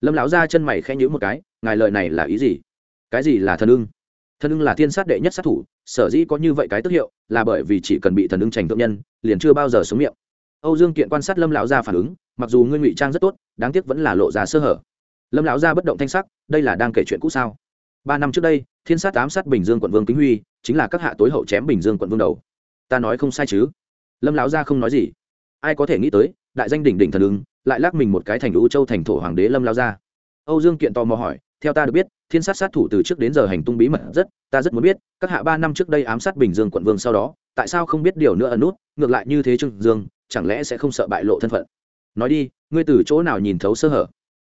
Lâm lão gia chân mày khẽ nhíu một cái, ngài lời này là ý gì? Cái gì là thần ưng? Thần ưng là thiên sát đệ nhất sát thủ sở dĩ có như vậy cái tức hiệu là bởi vì chỉ cần bị thần ưng trành thượng nhân, liền chưa bao giờ xuống miệng. Âu dương kiện quan sát lâm lão gia phản ứng, mặc dù ngươi ngụy trang rất tốt, đáng tiếc vẫn là lộ ra sơ hở. Lâm lão gia bất động thanh sắc, đây là đang kể chuyện cũ sao? Ba năm trước đây, thiên sát ám sát bình dương quận vương kính huy, chính là các hạ tối hậu chém bình dương quận vương đầu. Ta nói không sai chứ? Lâm lão gia không nói gì. Ai có thể nghĩ tới, đại danh đỉnh đỉnh thần ưng, lại lắc mình một cái thành lũ châu thành thổ hoàng đế lâm lao gia. Âu dương kiện tò mò hỏi, theo ta được biết thiên sát sát thủ từ trước đến giờ hành tung bí mật rất, ta rất muốn biết, các hạ ba năm trước đây ám sát bình dương quận vương sau đó, tại sao không biết điều nữa ẩn nút, ngược lại như thế trương dương, chẳng lẽ sẽ không sợ bại lộ thân phận? Nói đi, ngươi từ chỗ nào nhìn thấu sơ hở?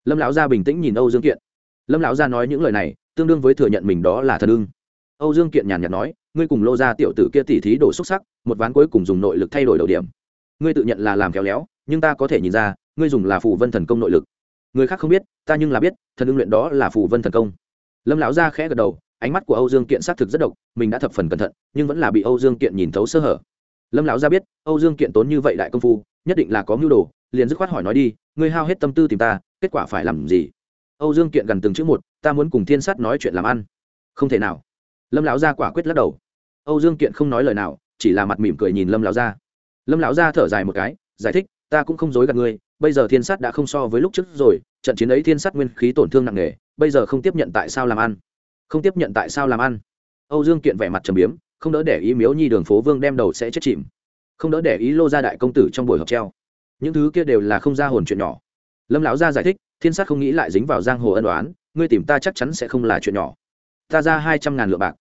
Lâm lão gia bình tĩnh nhìn âu dương kiện. Lâm lão gia nói những lời này, tương đương với thừa nhận mình đó là thần ưng. Âu dương kiện nhàn nhạt nói, ngươi cùng lô ra tiểu tử kia tỉ thí đổ xúc sắc, một ván cuối cùng dùng nội lực thay đổi đầu điểm. Ngươi tự nhận là làm khéo léo, nhưng ta có thể nhìn ra, ngươi dùng là phù vân thần công nội lực. Người khác không biết, ta nhưng là biết, thần ưng luyện đó là phù vân thần công lâm lão gia khẽ gật đầu, ánh mắt của âu dương kiện xác thực rất độc, mình đã thập phần cẩn thận, nhưng vẫn là bị âu dương kiện nhìn thấu sơ hở. Lâm lão gia biết, âu dương kiện tốn như vậy đại công phu, nhất định là có mưu đồ, liền dứt khoát hỏi nói đi, ngươi hao hết tâm tư tìm ta, kết quả phải làm gì? Âu dương kiện gần từng chữ một, ta muốn cùng thiên sát nói chuyện làm ăn. Không thể nào. Lâm lão gia quả quyết lắc đầu. Âu dương kiện không nói lời nào, chỉ là mặt mỉm cười nhìn lâm lão gia. Lâm lão gia thở dài một cái, giải thích, ta cũng không dối gạt ngươi, bây giờ thiên sát đã không so với lúc trước rồi trận chiến ấy thiên sát nguyên khí tổn thương nặng nề, bây giờ không tiếp nhận tại sao làm ăn. Không tiếp nhận tại sao làm ăn. Âu dương kiện vẻ mặt trầm biếm, không đỡ để ý miếu nhi đường phố vương đem đầu sẽ chết chìm. Không đỡ để ý lô gia đại công tử trong buổi họp treo. Những thứ kia đều là không ra hồn chuyện nhỏ. Lâm lão gia giải thích, thiên sát không nghĩ lại dính vào giang hồ ân đoán ngươi tìm ta chắc chắn sẽ không là chuyện nhỏ. Ta ra hai trăm ngàn lượng bạc.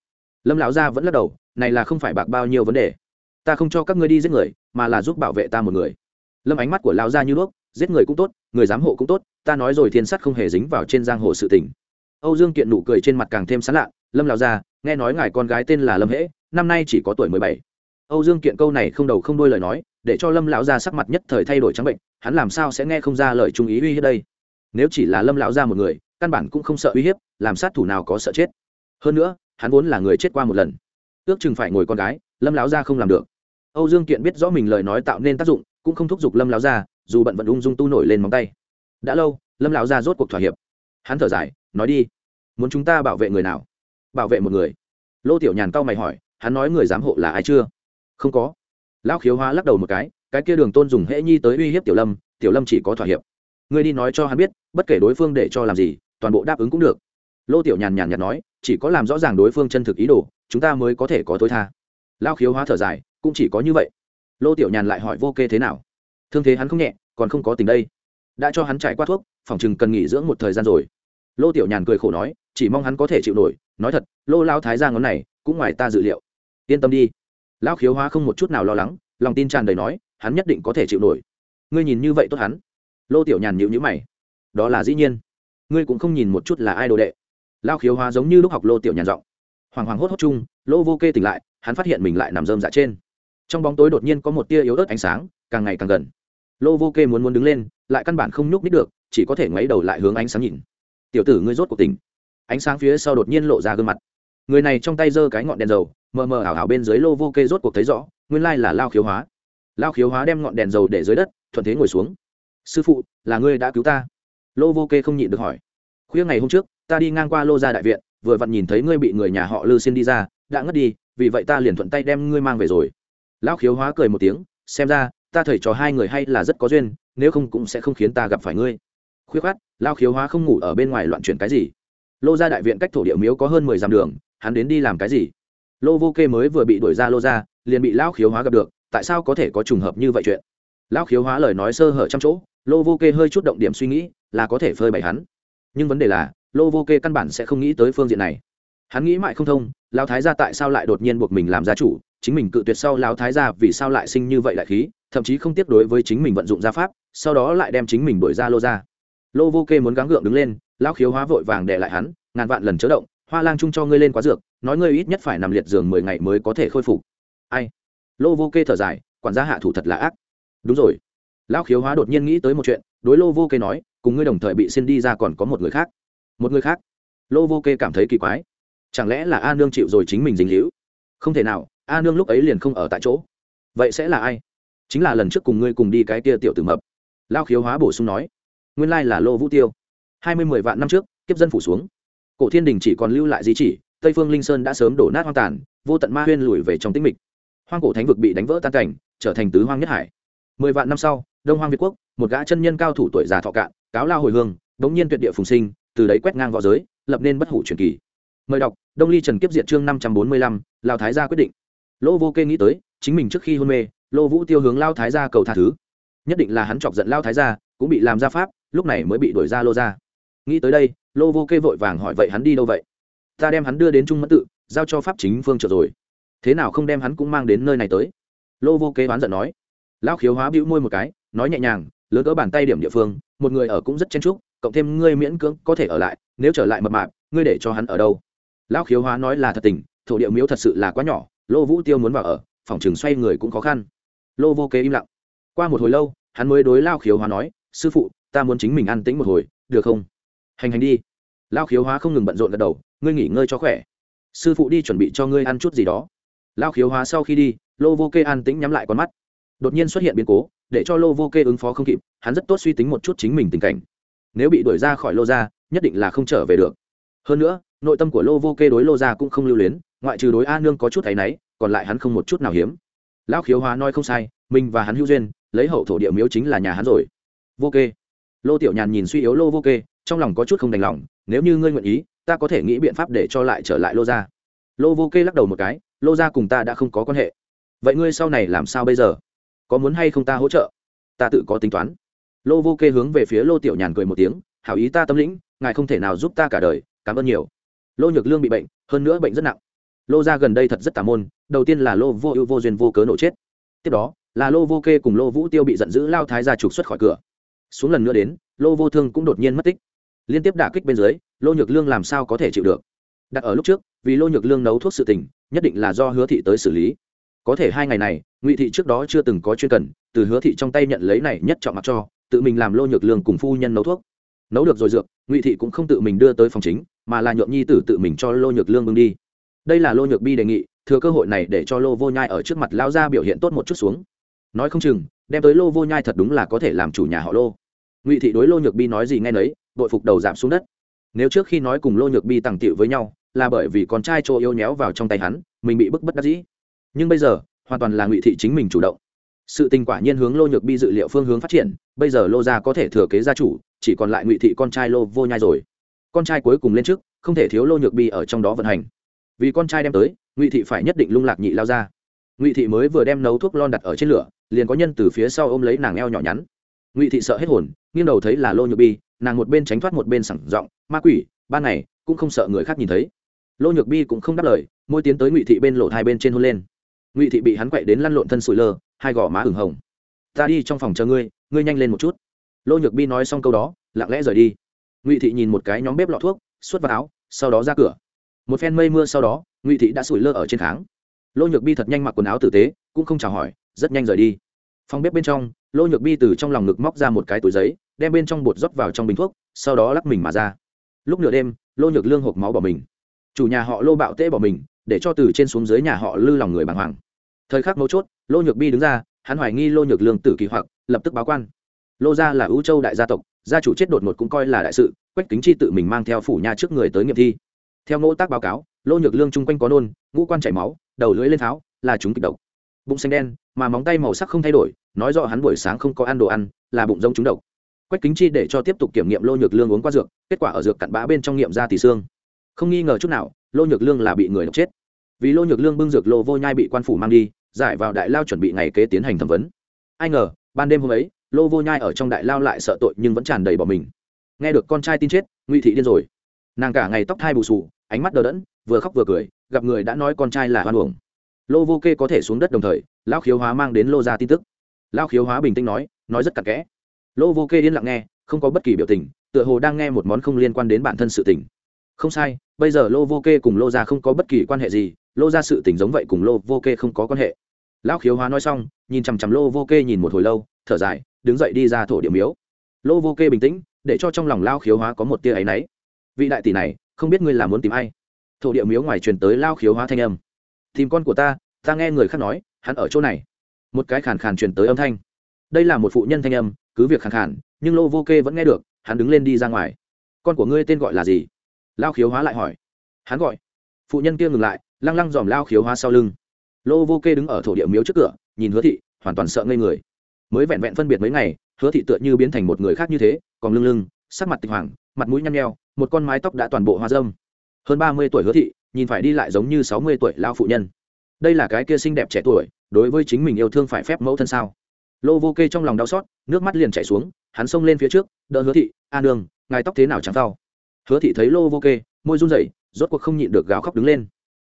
Lâm lão gia vẫn lắc đầu, này là không phải bạc bao nhiêu vấn đề. Ta không cho các ngươi đi giết người, mà là giúp bảo vệ ta một người. Lâm ánh mắt của lão gia như đuốc, giết người cũng tốt, người giám hộ cũng tốt ta nói rồi thiên sắt không hề dính vào trên giang hồ sự tình. Âu dương kiện nụ cười trên mặt càng thêm sán lạ, lâm lão gia, nghe nói ngài con gái tên là lâm hễ, năm nay chỉ có tuổi mười bảy. Âu dương kiện câu này không đầu không đuôi lời nói, để cho lâm lão gia sắc mặt nhất thời thay đổi trắng bệnh, hắn làm sao sẽ nghe không ra lời trung ý uy hiếp đây? Nếu chỉ là lâm lão gia một người, căn bản cũng không sợ uy hiếp, làm sát thủ nào có sợ chết. Hơn nữa, hắn vốn là người chết qua một lần. Ước chừng phải ngồi con gái, lâm lão gia không làm được. Âu dương kiện biết rõ mình lời nói tạo nên tác dụng, cũng không thúc giục lâm lão gia, dù bận vận ung dung tu nổi lên móng tay đã lâu, lâm lão ra rốt cuộc thỏa hiệp. Hắn thở dài, nói đi. Muốn chúng ta bảo vệ người nào? Bảo vệ một người? Lô tiểu nhàn cau mày hỏi, hắn nói người giám hộ là ai chưa? Không có. Lão khiếu hóa lắc đầu một cái cái kia đường tôn dùng hễ nhi tới uy hiếp tiểu lâm tiểu lâm chỉ có thỏa hiệp. Ngươi đi nói cho hắn biết, bất kể đối phương để cho làm gì, toàn bộ đáp ứng cũng được. Lô tiểu nhàn nhàn nhạt nói, chỉ có làm rõ ràng đối phương chân thực ý đồ, chúng ta mới có thể có tối tha. Lao khiếu hóa thở dài, cũng chỉ có như vậy. Lô tiểu nhàn lại hỏi vô kê thế nào? Thương thế hắn không nhẹ, còn không có tình đây đã cho hắn trải qua thuốc, phòng chừng cần nghỉ dưỡng một thời gian rồi. Lô tiểu nhàn cười khổ nói, chỉ mong hắn có thể chịu nổi. Nói thật, lô lao thái ra ngón này, cũng ngoài ta dự liệu. Yên tâm đi. Lão khiếu hóa không một chút nào lo lắng, lòng tin tràn đầy nói, hắn nhất định có thể chịu nổi. Ngươi nhìn như vậy tốt hắn. Lô tiểu nhàn nhịu nhữ mày. Đó là dĩ nhiên. Ngươi cũng không nhìn một chút là ai đồ đệ. Lao khiếu hóa giống như lúc học lô tiểu nhàn giọng. Hoàng hoàng hốt hốt chung, lô vô kê tỉnh lại, hắn phát hiện mình lại nằm rơm dạ trên. Trong bóng tối đột nhiên có một tia yếu ớt ánh sáng, càng ngày càng gần lô vô kê muốn muốn đứng lên, lại căn bản không nhúc nít được, chỉ có thể ngoáy đầu lại hướng ánh sáng nhìn. Tiểu tử ngươi rốt cuộc tỉnh. Ánh sáng phía sau đột nhiên lộ ra gương mặt. Người này trong tay giơ cái ngọn đèn dầu, mờ mờ ảo ảo bên dưới lô vô kê rốt cuộc thấy rõ, nguyên lai là lao khiếu hóa. Lao khiếu hóa đem ngọn đèn dầu để dưới đất, thuận thế ngồi xuống. Sư phụ, là ngươi đã cứu ta? Lô vô kê không nhịn được hỏi. Khuya ngày hôm trước, ta đi ngang qua lô gia đại viện, vừa vặn nhìn thấy ngươi bị người nhà họ lư xin đi ra, đã ngất đi, vì vậy ta liền thuận tay đem ngươi mang về rồi. Lão khiếu hóa cười một tiếng, xem ra ta thầy trò hai người hay là rất có duyên, nếu không cũng sẽ không khiến ta gặp phải ngươi. Khuyết khát, lao khiếu hóa không ngủ ở bên ngoài loạn chuyển cái gì? Lô gia đại viện cách thổ địa miếu có hơn mười dặm đường, hắn đến đi làm cái gì? Lô vô kê mới vừa bị đuổi ra lô gia, liền bị lão khiếu hóa gặp được, tại sao có thể có trùng hợp như vậy chuyện? Lão khiếu hóa lời nói sơ hở trăm chỗ, lô vô kê hơi chút động điểm suy nghĩ, là có thể phơi bày hắn. Nhưng vấn đề là, lô vô kê căn bản sẽ không nghĩ tới phương diện này. Hắn nghĩ mãi không thông lão thái gia tại sao lại đột nhiên buộc mình làm gia chủ, chính mình cự tuyệt sau lão thái gia vì sao lại sinh như vậy lại khí? Thậm chí không tiếp đối với chính mình vận dụng gia pháp, sau đó lại đem chính mình đuổi ra lô ra. Lô vô kê muốn gắng gượng đứng lên, lão khiếu hóa vội vàng để lại hắn, ngàn vạn lần chớ động, hoa lang chung cho ngươi lên quá dược, nói ngươi ít nhất phải nằm liệt giường mười ngày mới có thể khôi phục. Ai? Lô vô kê thở dài, quản gia hạ thủ thật là ác. Đúng rồi. Lão khiếu hóa đột nhiên nghĩ tới một chuyện, đối lô vô kê nói, cùng ngươi đồng thời bị xin đi ra còn có một người khác. Một người khác? Lô vô kê cảm thấy kỳ quái. Chẳng lẽ là a nương chịu rồi chính mình dính hữu không thể nào, a nương lúc ấy liền không ở tại chỗ. Vậy sẽ là ai? Chính là lần trước cùng ngươi cùng đi cái kia tiểu tử mập. Lao khiếu hóa bổ sung nói, nguyên lai là lô vũ tiêu. Hai mươi mười vạn năm trước, kiếp dân phủ xuống. Cổ thiên đình chỉ còn lưu lại di chỉ, tây phương linh sơn đã sớm đổ nát hoang tàn, vô tận ma huyên lùi về trong tĩnh mịch. Hoang cổ thánh vực bị đánh vỡ tan cảnh, trở thành tứ hoang nhất hải. Mười vạn năm sau, đông hoang việt quốc, một gã chân nhân cao thủ tuổi già thọ cạn, cáo lao hồi hương, đống nhiên tuyệt địa phùng sinh, từ đấy quét ngang v õ giới, lập nên bất hủ truyền kỳ. Mời đọc, đông ly trần kiếp diện chương năm trăm bốn mươi lăm, lao thái gia quyết định. Lỗ vô kê nghĩ tới, chính mình trước khi hôn mê lô vũ tiêu hướng lao thái gia cầu tha thứ. Nhất định là hắn chọc giận lao thái gia, cũng bị làm ra pháp, lúc này mới bị đuổi ra lô ra nghĩ tới đây, lô vô kê vội vàng hỏi vậy hắn đi đâu vậy? Ta đem hắn đưa đến trung mẫn tự, giao cho pháp chính phương trợ rồi. Thế nào không đem hắn cũng mang đến nơi này tới? Lô vô kê oán giận nói. Lão khiếu hóa bĩu môi một cái, nói nhẹ nhàng, lớn cỡ bàn tay điểm địa phương, một người ở cũng rất chen trúc cộng thêm ngươi miễn cưỡng có thể ở lại, nếu trở lại mập mạp, ngươi để cho hắn ở đâu? Lão khiếu hóa nói là thật tình, thổ địa miếu thật sự là quá nhỏ, lô vũ tiêu muốn vào ở, phòng trường xoay người cũng khó khăn lô vô kế im lặng. Qua một hồi lâu, hắn mới đối lao khiếu hóa nói, sư phụ, ta muốn chính mình an tĩnh một hồi, được không? Hành hành đi. Lao khiếu hóa không ngừng bận rộn gật đầu, ngươi nghỉ ngơi cho khỏe. Sư phụ đi chuẩn bị cho ngươi ăn chút gì đó. Lao khiếu hóa sau khi đi, lô vô kê an tĩnh nhắm lại con mắt. Đột nhiên xuất hiện biến cố, để cho lô vô kê ứng phó không kịp, hắn rất tốt suy tính một chút chính mình tình cảnh. Nếu bị đuổi ra khỏi lô ra nhất định là không trở về được. Hơn nữa, nội tâm của lô vô kê đối lô ra cũng không lưu luyến, ngoại trừ đối a nương có chút áy náy, còn lại hắn không một chút nào hiếm lão khiếu hóa nói không sai, mình và hắn hữu duyên, lấy hậu thổ địa miếu chính là nhà hắn rồi. Vô kê. Lô tiểu nhàn nhìn suy yếu lô vô kê, trong lòng có chút không đành lòng, nếu như ngươi nguyện ý, ta có thể nghĩ biện pháp để cho lại trở lại lô ra lô vô kê lắc đầu một cái, lô ra cùng ta đã không có quan hệ. Vậy ngươi sau này làm sao bây giờ? Có muốn hay không ta hỗ trợ? Ta tự có tính toán. Lô vô kê hướng về phía lô tiểu nhàn cười một tiếng, hảo ý ta tâm lĩnh, ngài không thể nào giúp ta cả đời, cảm ơn nhiều. Lô nhược lương bị bệnh, hơn nữa bệnh rất nặng lô ra gần đây thật rất tà môn, đầu tiên là lô vô ưu vô duyên vô cớ nổ chết. Tiếp đó, là lô vô kê cùng lô vũ tiêu bị giận dữ lao thái ra trục xuất khỏi cửa. Xuống lần nữa đến, lô vô thương cũng đột nhiên mất tích. Liên tiếp đả kích bên dưới, lô nhược lương làm sao có thể chịu được? Đặt ở lúc trước, vì lô nhược lương nấu thuốc sự tình, nhất định là do hứa thị tới xử lý. Có thể hai ngày này, ngụy thị trước đó chưa từng có chuyên cần, từ hứa thị trong tay nhận lấy này nhất chọn mặc cho, tự mình làm lô nhược lương cùng phu nhân nấu thuốc. Nấu được rồi dược, ngụy thị cũng không tự mình đưa tới phòng chính, mà là nhượng nhi tử tự mình cho lô nhược lương bưng đi đây là lô nhược bi đề nghị, thừa cơ hội này để cho lô vô nhai ở trước mặt lao ra biểu hiện tốt một chút xuống. Nói không chừng, đem tới lô vô nhai thật đúng là có thể làm chủ nhà họ lô. Ngụy thị đối lô nhược bi nói gì nghe nấy, đội phục đầu giảm xuống đất. Nếu trước khi nói cùng lô nhược bi tặng tiệu với nhau, là bởi vì con trai chỗ yêu nhéo vào trong tay hắn, mình bị bức bất đắc dĩ. Nhưng bây giờ, hoàn toàn là ngụy thị chính mình chủ động. Sự tình quả nhiên hướng lô nhược bi dự liệu phương hướng phát triển, bây giờ lô gia có thể thừa kế gia chủ, chỉ còn lại ngụy thị con trai lô vô nhai rồi. Con trai cuối cùng lên trước, không thể thiếu lô nhược bi ở trong đó vận hành vì con trai đem tới, ngụy thị phải nhất định lung lạc nhị lao ra. Ngụy thị mới vừa đem nấu thuốc lon đặt ở trên lửa, liền có nhân từ phía sau ôm lấy nàng eo nhỏ nhắn. Ngụy thị sợ hết hồn, nghiêng đầu thấy là lô nhược bi, nàng một bên tránh thoát một bên sẳng giọng, ma quỷ, ban này cũng không sợ người khác nhìn thấy. Lô nhược bi cũng không đáp lời, môi tiến tới ngụy thị bên lộ hai bên trên hôn lên. Ngụy thị bị hắn quậy đến lăn lộn thân sủi lơ, hai gò má ửng hồng. Ta đi trong phòng chờ ngươi ngươi nhanh lên một chút. Lô nhược bi nói xong câu đó, lặng lẽ rời đi. Ngụy thị nhìn một cái nhóm bếp lọ thuốc xuất vào áo, sau đó ra cửa một phen mây mưa sau đó, ngụy thị đã sủi lơ ở trên kháng. Lô nhược bi thật nhanh mặc quần áo tử tế, cũng không chào hỏi, rất nhanh rời đi. Phòng bếp bên trong, lô nhược bi từ trong lòng ngực móc ra một cái túi giấy, đem bên trong bột rót vào trong bình thuốc, sau đó lắc mình mà ra. Lúc nửa đêm, lô nhược lương hộp máu bỏ mình. Chủ nhà họ lô bạo tễ bỏ mình, để cho từ trên xuống dưới nhà họ lư lòng người bàng hoàng. Thời khắc mấu chốt, lô nhược bi đứng ra, hắn hoài nghi lô nhược lương tử kỳ hoặc, lập tức báo quan. Lô gia là ưu châu đại gia tộc, gia chủ chết đột ngột cũng coi là đại sự, quách kính chi tự mình mang theo phủ nhà trước người tới nghiệm thi theo ngỗ tác báo cáo, lô nhược lương chung quanh có nôn, ngũ quan chảy máu, đầu lưỡi lên tháo là chúng kịch độc. Bụng xanh đen, mà móng tay màu sắc không thay đổi, nói rõ hắn buổi sáng không có ăn đồ ăn, là bụng giống chúng độc. Quách kính chi để cho tiếp tục kiểm nghiệm lô nhược lương uống qua dược, kết quả ở dược cặn bã bên trong nghiệm ra tỷ xương. Không nghi ngờ chút nào, lô nhược lương là bị người độc chết. Vì lô nhược lương bưng dược lô vô nhai bị quan phủ mang đi, giải vào đại lao chuẩn bị ngày kế tiến hành thẩm vấn. Ai ngờ, ban đêm hôm ấy, lô vô nhai ở trong đại lao lại sợ tội nhưng vẫn tràn đầy bỏ mình. Nghe được con trai tin chết, ngụy thị điên rồi. Nàng cả ngày tóc thai bù sù ánh mắt đờ đẫn, vừa khóc vừa cười, gặp người đã nói con trai là hoan uổng. Lô vô kê có thể xuống đất đồng thời lao khiếu hóa mang đến lô ra tin tức. Lao khiếu hóa bình tĩnh nói nói rất cặn kẽ. Lô vô kê yên lặng nghe, không có bất kỳ biểu tình, tựa hồ đang nghe một món không liên quan đến bản thân sự tình. Không sai, bây giờ lô vô kê cùng lô ra không có bất kỳ quan hệ gì, lô ra sự tình giống vậy cùng lô vô kê không có quan hệ. Lão khiếu hóa nói xong, nhìn chằm chằm lô vô kê nhìn một hồi lâu, thở dài, đứng dậy đi ra thổ điểm miếu. Lô vô kê bình tĩnh, để cho trong lòng lao khiếu hóa có một tia áy náy. Vị đại tỷ này không biết ngươi là muốn tìm ai. Thổ địa miếu ngoài truyền tới lao khiếu hóa thanh âm. Tìm con của ta ta nghe người khác nói, hắn ở chỗ này. Một cái khàn khàn truyền tới âm thanh. Đây là một phụ nhân thanh âm, cứ việc khàn khàn, nhưng lô vô kê vẫn nghe được, hắn đứng lên đi ra ngoài. Con của ngươi tên gọi là gì? Lao khiếu hóa lại hỏi. Hắn gọi. Phụ nhân kia ngừng lại, lăng lăng dòm lao khiếu hóa sau lưng. Lô vô kê đứng ở thổ địa miếu trước cửa, nhìn hứa thị, hoàn toàn sợ ngây người. Mới vẹn vẹn phân biệt mấy ngày, hứa thị tựa như biến thành một người khác như thế, còn lưng lưng sắc mặt tịch hoàng, mặt mũi nhăn nheo, một con mái tóc đã toàn bộ hoa dâm. Hơn ba mươi tuổi hứa thị, nhìn phải đi lại giống như sáu mươi tuổi lao phụ nhân. Đây là cái kia xinh đẹp trẻ tuổi, đối với chính mình yêu thương phải phép mẫu thân sao? Lô vô kê trong lòng đau xót, nước mắt liền chảy xuống, hắn xông lên phía trước, đỡ hứa thị, a nương, ngài tóc thế nào chẳng sao hứa thị thấy lô vô kê, môi run rẩy, rốt cuộc không nhịn được gào khóc đứng lên.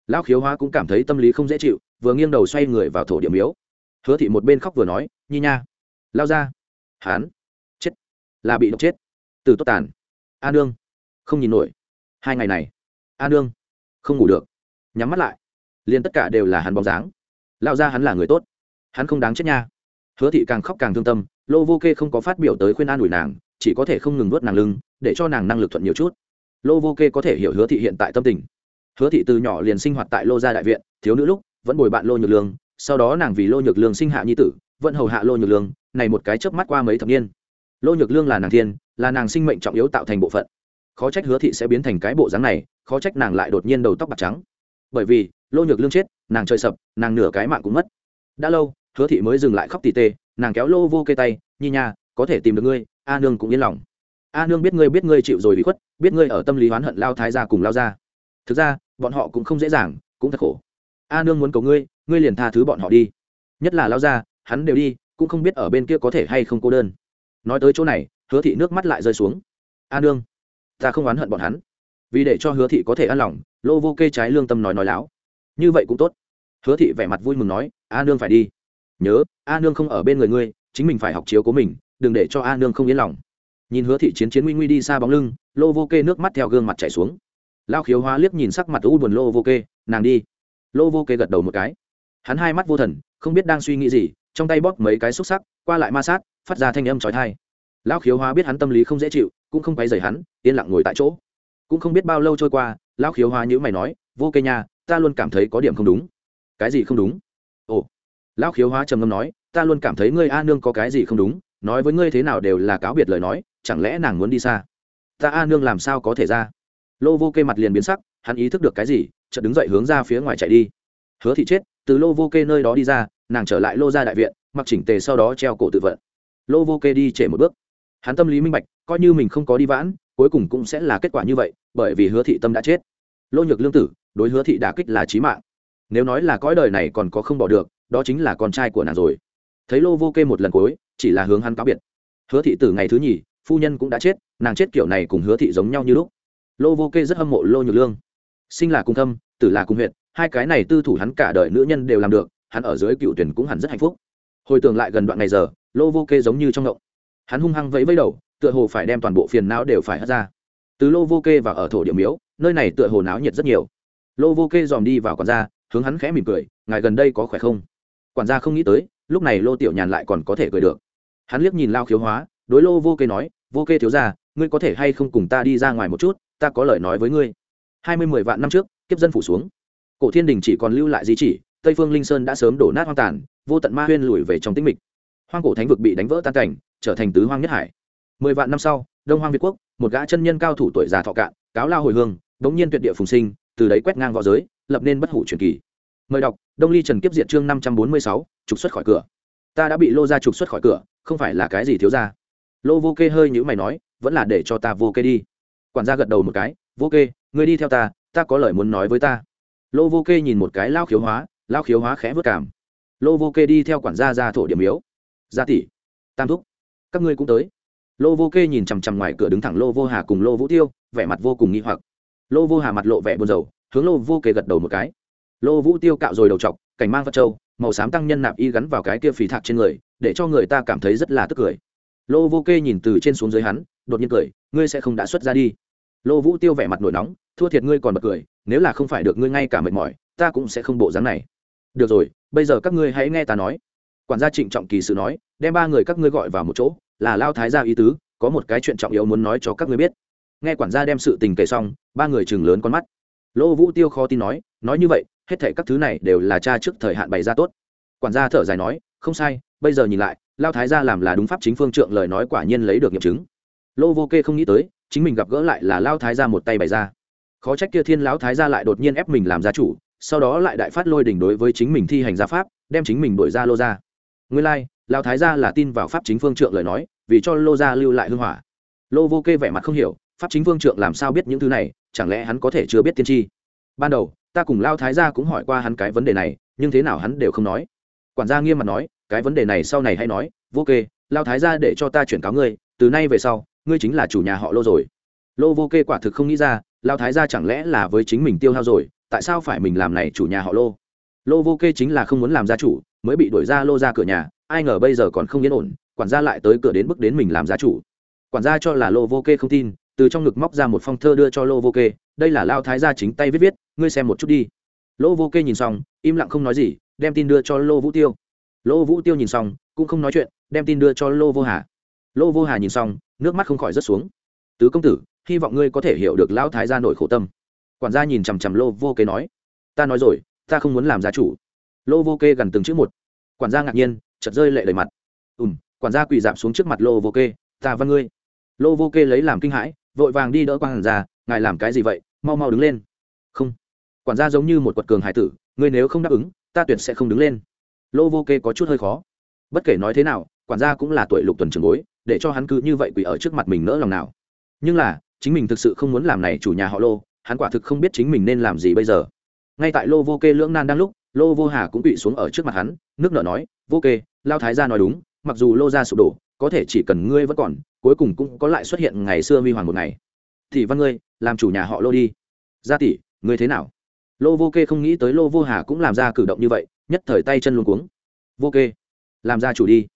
Lão khiếu hóa cũng cảm thấy tâm lý không dễ chịu, vừa nghiêng đầu xoay người vào thổ điểm miếu. Hứa thị một bên khóc vừa nói, nhi nha, lao ra. Hán chết, là bị độc chết từ tốt tàn. A nương. Không nhìn nổi. Hai ngày này. A nương. Không ngủ được. Nhắm mắt lại. Liền tất cả đều là hắn bóng dáng. Lao ra hắn là người tốt. Hắn không đáng chết nha. Hứa thị càng khóc càng thương tâm, lô vô kê không có phát biểu tới khuyên an ủi nàng, chỉ có thể không ngừng nuốt nàng lưng, để cho nàng năng lực thuận nhiều chút. Lô vô kê có thể hiểu hứa thị hiện tại tâm tình. Hứa thị từ nhỏ liền sinh hoạt tại lô gia đại viện, thiếu nữ lúc, vẫn bồi bạn lô nhược lương, sau đó nàng vì lô nhược lương sinh hạ nhi tử, vẫn hầu hạ lô nhược lương, này một cái chớp mắt qua mấy thập niên lô nhược lương là nàng thiên, là nàng sinh mệnh trọng yếu tạo thành bộ phận. Khó trách hứa thị sẽ biến thành cái bộ dáng này, khó trách nàng lại đột nhiên đầu tóc bạc trắng. Bởi vì, lô nhược lương chết, nàng chơi sập, nàng nửa cái mạng cũng mất. Đã lâu, hứa thị mới dừng lại khóc tỉ tê, nàng kéo lô vô kê tay, nhi nha, có thể tìm được ngươi, a nương cũng yên lòng. A nương biết ngươi biết ngươi chịu rồi bị khuất, biết ngươi ở tâm lý oán hận lao thái gia cùng lao ra thực ra, bọn họ cũng không dễ dàng, cũng thật khổ. A nương muốn cầu ngươi ngươi liền tha thứ bọn họ đi. Nhất là lao ra hắn đều đi, cũng không biết ở bên kia có thể hay không cô đơn nói tới chỗ này, hứa thị nước mắt lại rơi xuống. A nương, ta không oán hận bọn hắn. Vì để cho hứa thị có thể an lòng, lô vô kê trái lương tâm nói nói láo. Như vậy cũng tốt. Hứa thị vẻ mặt vui mừng nói, a nương phải đi. Nhớ, a nương không ở bên người ngươi, chính mình phải học chiếu của mình, đừng để cho a nương không yên lòng. Nhìn hứa thị chiến chiến nguy nguy đi xa bóng lưng, lô vô kê nước mắt theo gương mặt chảy xuống. Lao khiếu hóa liếc nhìn sắc mặt u buồn lô vô kê, nàng đi. Lô vô kê gật đầu một cái. Hắn hai mắt vô thần, không biết đang suy nghĩ gì, trong tay bóp mấy cái xúc sắc, qua lại ma sát phát ra thanh âm trói thai. Lao khiếu hóa biết hắn tâm lý không dễ chịu, cũng không quay dày hắn, yên lặng ngồi tại chỗ. Cũng không biết bao lâu trôi qua lao khiếu hóa nhữ mày nói, vô kê nhà ta luôn cảm thấy có điểm không đúng. Cái gì không đúng? Ồ. Lao khiếu hóa trầm ngâm nói, ta luôn cảm thấy ngươi a nương có cái gì không đúng, nói với ngươi thế nào đều là cáo biệt lời nói, chẳng lẽ nàng muốn đi xa? Ta a nương làm sao có thể ra? Lô vô kê mặt liền biến sắc, hắn ý thức được cái gì, chợt đứng dậy hướng ra phía ngoài chạy đi. Hứa thị chết, từ lô vô kê nơi đó đi ra, nàng trở lại lô ra đại viện, mặc chỉnh tề sau đó treo cổ tự vận lô vô kê đi trễ một bước. Hắn tâm lý minh bạch, coi như mình không có đi vãn, cuối cùng cũng sẽ là kết quả như vậy, bởi vì hứa thị tâm đã chết. Lô nhược lương tử, đối hứa thị đà kích là trí mạng. Nếu nói là cõi đời này còn có không bỏ được, đó chính là con trai của nàng rồi. Thấy lô vô kê một lần cuối, chỉ là hướng hắn cáo biệt. Hứa thị từ ngày thứ nhì, phu nhân cũng đã chết, nàng chết kiểu này cùng hứa thị giống nhau như lúc. Lô vô kê rất hâm mộ lô nhược lương. Sinh là cung thâm, tử là cung huyện hai cái này tư thủ hắn cả đời nữ nhân đều làm được, hắn ở dưới cựu tuyển cũng hẳn rất hạnh phúc. Hồi tưởng lại gần đoạn ngày giờ lô vô kê giống như trong ngộng. Hắn hung hăng vẫy vẫy đầu, tựa hồ phải đem toàn bộ phiền não đều phải hất ra. Từ lô vô kê và ở thổ địa miếu, nơi này tựa hồ náo nhiệt rất nhiều. Lô vô kê dòm đi vào quản gia, hướng hắn khẽ mỉm cười, ngài gần đây có khỏe không? Quản gia không nghĩ tới, lúc này lô tiểu nhàn lại còn có thể cười được. Hắn liếc nhìn lao khiếu hóa, đối lô vô kê nói, vô kê thiếu ra ngươi có thể hay không cùng ta đi ra ngoài một chút, ta có lời nói với ngươi. Hai mươi mười vạn năm trước, kiếp dân phủ xuống. Cổ thiên đình chỉ còn lưu lại di chỉ, tây phương linh sơn đã sớm đổ nát hoang tàn, vô tận ma huyên lùi về trong tĩnh mịch hoang cổ thánh vực bị đánh vỡ tan cảnh, trở thành tứ hoang nhất hải. Mười vạn năm sau, đông hoang việt quốc, một gã chân nhân cao thủ tuổi già thọ cạn, cáo lao hồi hương, đống nhiên tuyệt địa phùng sinh, từ đấy quét ngang v õ giới, lập nên bất hủ truyền kỳ. Mời đọc, đông ly trần kiếp diệt chương năm trăm bốn mươi sáu, trục xuất khỏi cửa. Ta đã bị lô ra trục xuất khỏi cửa, không phải là cái gì thiếu ra lô vô kê hơi nhữ mày nói, vẫn là để cho ta vô kê đi. Quản gia gật đầu một cái, vô kê, ngươi đi theo ta ta có lời muốn nói với ta. Lô vô kê nhìn một cái lao khiếu hóa, lao khiếu hóa khẽ vất cảm. Lô vô kê đi theo quản gia ra thổ điểm yếu gia tỷ. Tam thúc. Các ngươi cũng tới. Lô vô kê nhìn chằm chằm ngoài cửa đứng thẳng lô vô hà cùng lô vũ tiêu, vẻ mặt vô cùng nghi hoặc. Lô vô hà mặt lộ vẻ buồn rầu, hướng lô vô kê gật đầu một cái. Lô vũ tiêu cạo rồi đầu chọc, cảnh mang vật trâu, màu xám tăng nhân nạp y gắn vào cái kia phì thạc trên người, để cho người ta cảm thấy rất là tức cười. Lô vô kê nhìn từ trên xuống dưới hắn, đột nhiên cười, ngươi sẽ không đã xuất ra đi. Lô vũ tiêu vẻ mặt nổi nóng, thua thiệt ngươi còn bật cười, nếu là không phải được ngươi ngay cả mệt mỏi, ta cũng sẽ không bộ dáng này. Được rồi, bây giờ các ngươi hãy nghe ta nói quản gia trịnh trọng kỳ sự nói, đem ba người các ngươi gọi vào một chỗ, là lao thái gia ý tứ, có một cái chuyện trọng yếu muốn nói cho các ngươi biết. Nghe quản gia đem sự tình kể xong, ba người chừng lớn con mắt. Lô vũ tiêu khó tin nói nói như vậy, hết thảy các thứ này đều là cha trước thời hạn bày ra tốt. Quản gia thở dài nói, không sai, bây giờ nhìn lại, lao thái gia làm là đúng pháp chính phương trượng lời nói quả nhiên lấy được nghiệm chứng. Lô vô kê không nghĩ tới, chính mình gặp gỡ lại là lao thái gia một tay bày ra. Khó trách kia thiên lão thái gia lại đột nhiên ép mình làm gia chủ, sau đó lại đại phát lôi đỉnh đối với chính mình thi hành gia pháp, đem chính mình đuổi ra lô ra nguyên lai、like, lao thái gia là tin vào pháp chính phương trượng lời nói vì cho lô gia lưu lại hưng hỏa. Lô vô kê vẻ mặt không hiểu pháp chính phương trượng làm sao biết những thứ này chẳng lẽ hắn có thể chưa biết tiên tri? Ban đầu ta cùng lao thái gia cũng hỏi qua hắn cái vấn đề này nhưng thế nào hắn đều không nói. Quản gia nghiêm mặt nói cái vấn đề này sau này hãy nói vô kê lao thái gia để cho ta chuyển cáo ngươi từ nay về sau ngươi chính là chủ nhà họ lô rồi. Lô vô kê quả thực không nghĩ ra lao thái gia chẳng lẽ là với chính mình tiêu hao rồi tại sao phải mình làm này chủ nhà họ lô? Lô vô kê chính là không muốn làm gia chủ mới bị đuổi ra lô ra cửa nhà, ai ngờ bây giờ còn không yên ổn, quản gia lại tới cửa đến bước đến mình làm gia chủ. Quản gia cho là lô vô kê không tin, từ trong ngực móc ra một phong thơ đưa cho lô vô kê, đây là lao thái gia chính tay viết viết, ngươi xem một chút đi. Lô vô kê nhìn xong, im lặng không nói gì, đem tin đưa cho lô vũ tiêu. Lô vũ tiêu nhìn xong, cũng không nói chuyện, đem tin đưa cho lô vô hà. Lô vô hà nhìn xong, nước mắt không khỏi rớt xuống. Tứ công tử, hy vọng ngươi có thể hiểu được lão thái gia nội khổ tâm. Quản gia nhìn chằm chằm lô vô kê nói, ta nói rồi, ta không muốn làm gia chủ lô vô kê gần từng chữ một. Quản gia ngạc nhiên chật rơi lệ đầy mặt. Ùm quản gia quỳ dạp xuống trước mặt lô vô kê. Ta văn ngươi. Lô vô kê lấy làm kinh hãi, vội vàng đi đỡ quan gia, ngài làm cái gì vậy? Mau mau đứng lên. Không. Quản gia giống như một quật cường hải tử, ngươi nếu không đáp ứng, ta tuyệt sẽ không đứng lên. Lô vô kê có chút hơi khó. Bất kể nói thế nào, quản gia cũng là tuổi lục tuần trường bối, để cho hắn cứ như vậy quỳ ở trước mặt mình nỡ lòng nào. Nhưng là, chính mình thực sự không muốn làm này chủ nhà họ lô, hắn quả thực không biết chính mình nên làm gì bây giờ. Ngay tại lô vô kê lưỡng nan đang lúc lô vô hà cũng bị xuống ở trước mặt hắn, nước nở nói, vô kê, lao thái gia nói đúng, mặc dù lô gia sụp đổ, có thể chỉ cần ngươi vẫn còn, cuối cùng cũng có lại xuất hiện ngày xưa huy hoàng một ngày. Thì văn ngươi, làm chủ nhà họ lô đi. Gia tỷ, ngươi thế nào? Lô vô kê không nghĩ tới lô vô hà cũng làm ra cử động như vậy, nhất thời tay chân luôn cuống. Vô kê, làm ra chủ đi.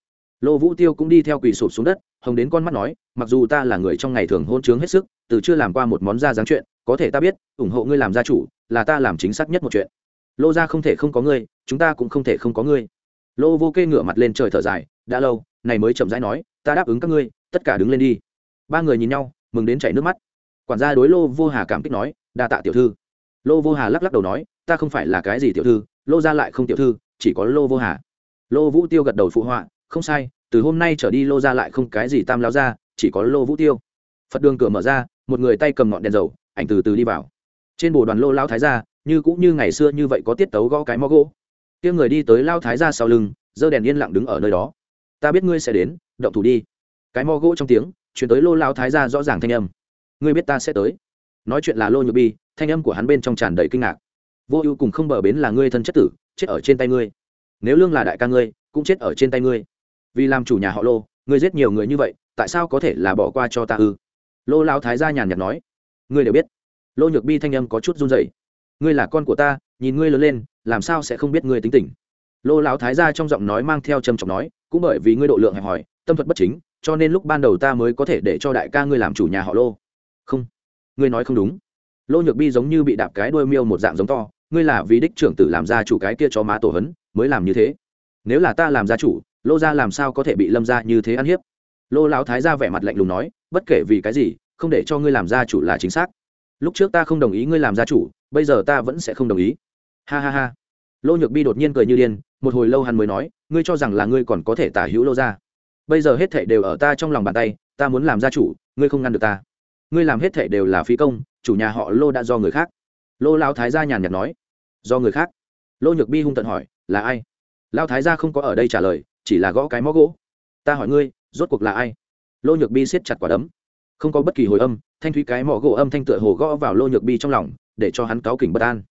Lô vũ tiêu cũng đi theo quỳ sụp xuống đất, hồng đến con mắt nói, mặc dù ta là người trong ngày thường hôn chướng hết sức, từ chưa làm qua một món ra dáng chuyện, có thể ta biết, ủng hộ ngươi làm gia chủ, là ta làm chính xác nhất một chuyện lô gia không thể không có ngươi, chúng ta cũng không thể không có ngươi. Lô vô kê ngửa mặt lên trời thở dài, đã lâu, này mới chậm rãi nói, ta đáp ứng các ngươi, tất cả đứng lên đi. Ba người nhìn nhau, mừng đến chảy nước mắt. Quản gia đối lô vô hà cảm kích nói, đa tạ tiểu thư. Lô vô hà lắc lắc đầu nói, ta không phải là cái gì tiểu thư, lô gia lại không tiểu thư, chỉ có lô vô hà. Lô vũ tiêu gật đầu phụ họa, không sai, từ hôm nay trở đi lô gia lại không cái gì tam lao ra chỉ có lô vũ tiêu. Phật đường cửa mở ra, một người tay cầm ngọn đèn dầu, ảnh từ từ đi vào trên bồ đoàn lô lao thái gia, như cũng như ngày xưa như vậy có tiết tấu gõ cái mó gỗ. Tiếng người đi tới lao thái gia sau lưng, giơ đèn yên lặng đứng ở nơi đó. Ta biết ngươi sẽ đến, động thủ đi. Cái mó gỗ trong tiếng chuyển tới lô lao thái gia rõ ràng thanh âm. Ngươi biết ta sẽ tới. Nói chuyện là lô nhược bi, thanh âm của hắn bên trong tràn đầy kinh ngạc. Vô ưu cùng không bờ bến là ngươi thân chất tử, chết ở trên tay ngươi. Nếu lương là đại ca ngươi, cũng chết ở trên tay ngươi. Vì làm chủ nhà họ lô, ngươi giết nhiều người như vậy, tại sao có thể là bỏ qua cho ta ư? Lô lao thái gia nhàn nhạt nói. Ngươi đều biết lô nhược bi thanh âm có chút run rẩy. Ngươi là con của ta, nhìn ngươi lớn lên, làm sao sẽ không biết ngươi tính tình? Lô lão thái gia trong giọng nói mang theo trầm trọng nói, cũng bởi vì ngươi độ lượng hẹp hòi, tâm thuật bất chính, cho nên lúc ban đầu ta mới có thể để cho đại ca ngươi làm chủ nhà họ lô. Không, ngươi nói không đúng. Lô nhược bi giống như bị đạp cái đuôi miêu một dạng giống to, ngươi là vì đích trưởng tử làm ra chủ cái kia cho má tổ hấn, mới làm như thế. Nếu là ta làm gia chủ, lô gia làm sao có thể bị lâm ra như thế ăn hiếp? Lô lão thái gia vẻ mặt lạnh lùng nói, bất kể vì cái gì, không để cho ngươi làm gia chủ là chính xác lúc trước ta không đồng ý ngươi làm gia chủ, bây giờ ta vẫn sẽ không đồng ý. Ha ha ha. Lô nhược bi đột nhiên cười như điên, một hồi lâu hắn mới nói, ngươi cho rằng là ngươi còn có thể tả hữu lô ra bây giờ hết thảy đều ở ta trong lòng bàn tay, ta muốn làm gia chủ, ngươi không ngăn được ta. Ngươi làm hết thảy đều là phí công, chủ nhà họ lô đã do người khác. Lô lao thái gia nhàn nhạt nói. Do người khác? Lô nhược bi hung tận hỏi, là ai? Lao thái gia không có ở đây trả lời, chỉ là gõ cái mó gỗ. Ta hỏi ngươi, rốt cuộc là ai? Lô nhược bi siết chặt quả đấm. Không có bất kỳ hồi âm thanh thúy cái mỏ gỗ âm thanh tựa hồ gõ vào lô nhược bi trong lòng, để cho hắn cáu kỉnh bất an.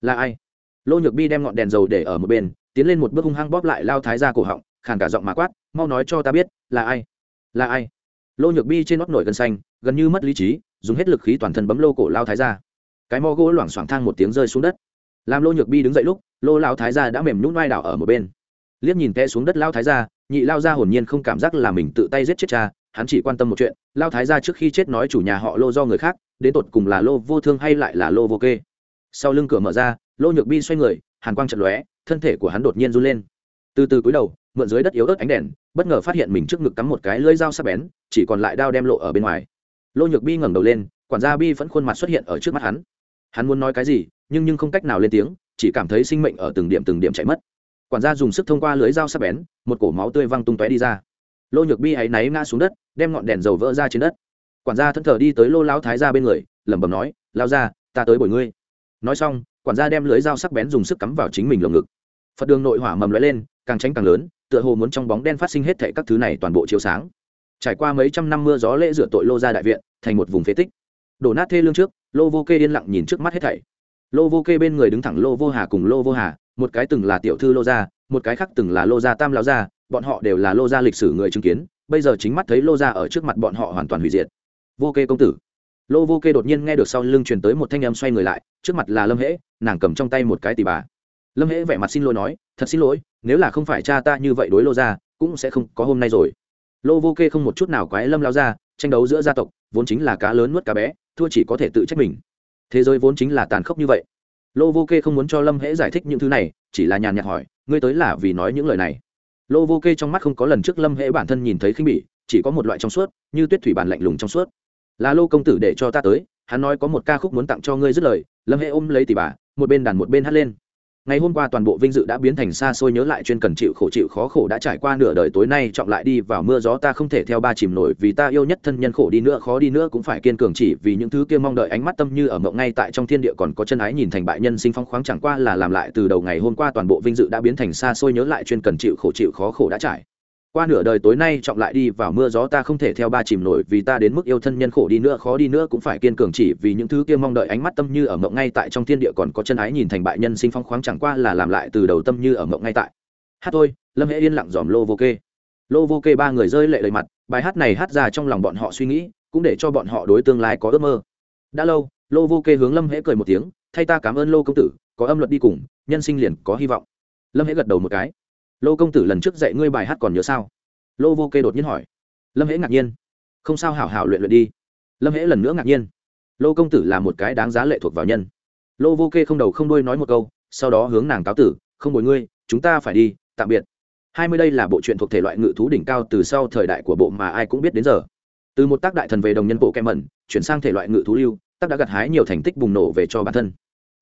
Là ai? Lô nhược bi đem ngọn đèn dầu để ở một bên, tiến lên một bước hung hăng bóp lại lao thái ra cổ họng, khàn cả giọng mà quát, mau nói cho ta biết, là ai? Là ai? Lô nhược bi trên nót nổi gần xanh, gần như mất lý trí, dùng hết lực khí toàn thân bấm lô cổ lao thái ra cái mò gỗ loảng xoảng thang một tiếng rơi xuống đất. Làm lô nhược bi đứng dậy lúc, lô lao thái ra đã mềm nhún vai đảo ở một bên. Liếc nhìn té xuống đất lao thái ra nhị lao ra hồn nhiên không cảm giác là mình tự tay giết chết cha hắn chỉ quan tâm một chuyện, lao thái ra trước khi chết nói chủ nhà họ lô do người khác, đến tột cùng là lô vô thương hay lại là lô vô kê. Sau lưng cửa mở ra, lô nhược bi xoay người, hàn quang trận lóe, thân thể của hắn đột nhiên run lên. Từ từ cúi đầu, mượn dưới đất yếu ớt ánh đèn, bất ngờ phát hiện mình trước ngực cắm một cái lưỡi dao sắc bén, chỉ còn lại đao đem lộ ở bên ngoài. Lô nhược bi ngẩng đầu lên, quản gia bi vẫn khuôn mặt xuất hiện ở trước mắt hắn. Hắn muốn nói cái gì, nhưng nhưng không cách nào lên tiếng, chỉ cảm thấy sinh mệnh ở từng điểm từng điểm chạy mất. Quản gia dùng sức thông qua lưới dao sắc bén, một cổ máu tươi văng tung tóe đi ra lô nhược bi áy náy ngã xuống đất, đem ngọn đèn dầu vỡ ra trên đất. Quản gia thân thờ đi tới lô lão thái ra bên người, lẩm bẩm nói lao ra ta tới bồi ngươi. Nói xong, quản gia đem lưới dao sắc bén dùng sức cắm vào chính mình lồng ngực. Phật đường nội hỏa mầm lóe lên, càng tránh càng lớn, tựa hồ muốn trong bóng đen phát sinh hết thệ các thứ này toàn bộ chiếu sáng. Trải qua mấy trăm năm mưa gió lễ rửa tội lô ra đại viện, thành một vùng phế tích. Đổ nát thê lương trước, lô vô kê yên lặng nhìn trước mắt hết thảy. Lô vô kê bên người đứng thẳng lô vô hà cùng lô vô hà, một cái từng là tiểu thư lô gia một cái khác từng là lô gia tam lão gia, bọn họ đều là lô gia lịch sử người chứng kiến, bây giờ chính mắt thấy lô gia ở trước mặt bọn họ hoàn toàn hủy diệt. Vô kê công tử. Lô vô kê đột nhiên nghe được sau lưng truyền tới một thanh âm xoay người lại, trước mặt là lâm hễ, nàng cầm trong tay một cái tỉ bà. Lâm hễ vẻ mặt xin lỗi nói, thật xin lỗi, nếu là không phải cha ta như vậy đối lô gia, cũng sẽ không có hôm nay rồi. Lô vô kê không một chút nào quái lâm lao ra tranh đấu giữa gia tộc, vốn chính là cá lớn nuốt cá bé, thua chỉ có thể tự trách mình. Thế giới vốn chính là tàn khốc như vậy. Lô vô kê không muốn cho lâm hễ giải thích những thứ này chỉ là nhàn nhạt hỏi, ngươi tới là vì nói những lời này? Lô vô kê trong mắt không có lần trước lâm hễ bản thân nhìn thấy khinh bỉ, chỉ có một loại trong suốt, như tuyết thủy bàn lạnh lùng trong suốt. Là lô công tử để cho ta tới, hắn nói có một ca khúc muốn tặng cho ngươi dứt lời. Lâm hễ ôm lấy tỷ bà, một bên đàn một bên hát lên ngày hôm qua toàn bộ vinh dự đã biến thành xa xôi nhớ lại chuyên cần chịu khổ chịu khó khổ đã trải qua nửa đời tối nay trọng lại đi vào mưa gió ta không thể theo ba chìm nổi vì ta yêu nhất thân nhân khổ đi nữa khó đi nữa cũng phải kiên cường chỉ vì những thứ kia mong đợi ánh mắt tâm như ở mộng ngay tại trong thiên địa còn có chân ái nhìn thành bại nhân sinh phong khoáng chẳng qua là làm lại từ đầu ngày hôm qua toàn bộ vinh dự đã biến thành xa xôi nhớ lại chuyên cần chịu khổ chịu khó khổ đã trải qua nửa đời tối nay trọng lại đi, vào mưa gió ta không thể theo ba chìm nổi, vì ta đến mức yêu thân nhân khổ đi nữa, khó đi nữa cũng phải kiên cường chỉ vì những thứ kia mong đợi. Ánh mắt tâm như ở mộng ngay tại trong thiên địa, còn có chân ái nhìn thành bại nhân sinh phong khoáng, chẳng qua là làm lại từ đầu tâm như ở mộng ngay tại. Hát thôi, lâm hễ yên lặng dòm lô vô kê. Lô vô kê ba người rơi lệ lời mặt, bài hát này hát ra trong lòng bọn họ suy nghĩ, cũng để cho bọn họ đối tương lai có ước mơ. Đã lâu, lô vô kê hướng lâm hễ cười một tiếng, thay ta cảm ơn lô công tử, có âm luật đi cùng, nhân sinh liền có hy vọng. Lâm hễ gật đầu một cái lô công tử lần trước dạy ngươi bài hát còn nhớ sao? Lô vô kê đột nhiên hỏi. Lâm hễ ngạc nhiên. Không sao, hảo hảo luyện luyện đi. Lâm hễ lần nữa ngạc nhiên. Lô công tử là một cái đáng giá lệ thuộc vào nhân. Lô vô kê không đầu không đuôi nói một câu, sau đó hướng nàng cáo tử, không bồi ngươi, chúng ta phải đi, tạm biệt. Hai mươi đây là bộ truyện thuộc thể loại ngự thú đỉnh cao từ sau thời đại của bộ mà ai cũng biết đến giờ. Từ một tác đại thần về đồng nhân bộ kem mẩn, chuyển sang thể loại ngự thú lưu, tác đã gặt hái nhiều thành tích bùng nổ về cho bản thân.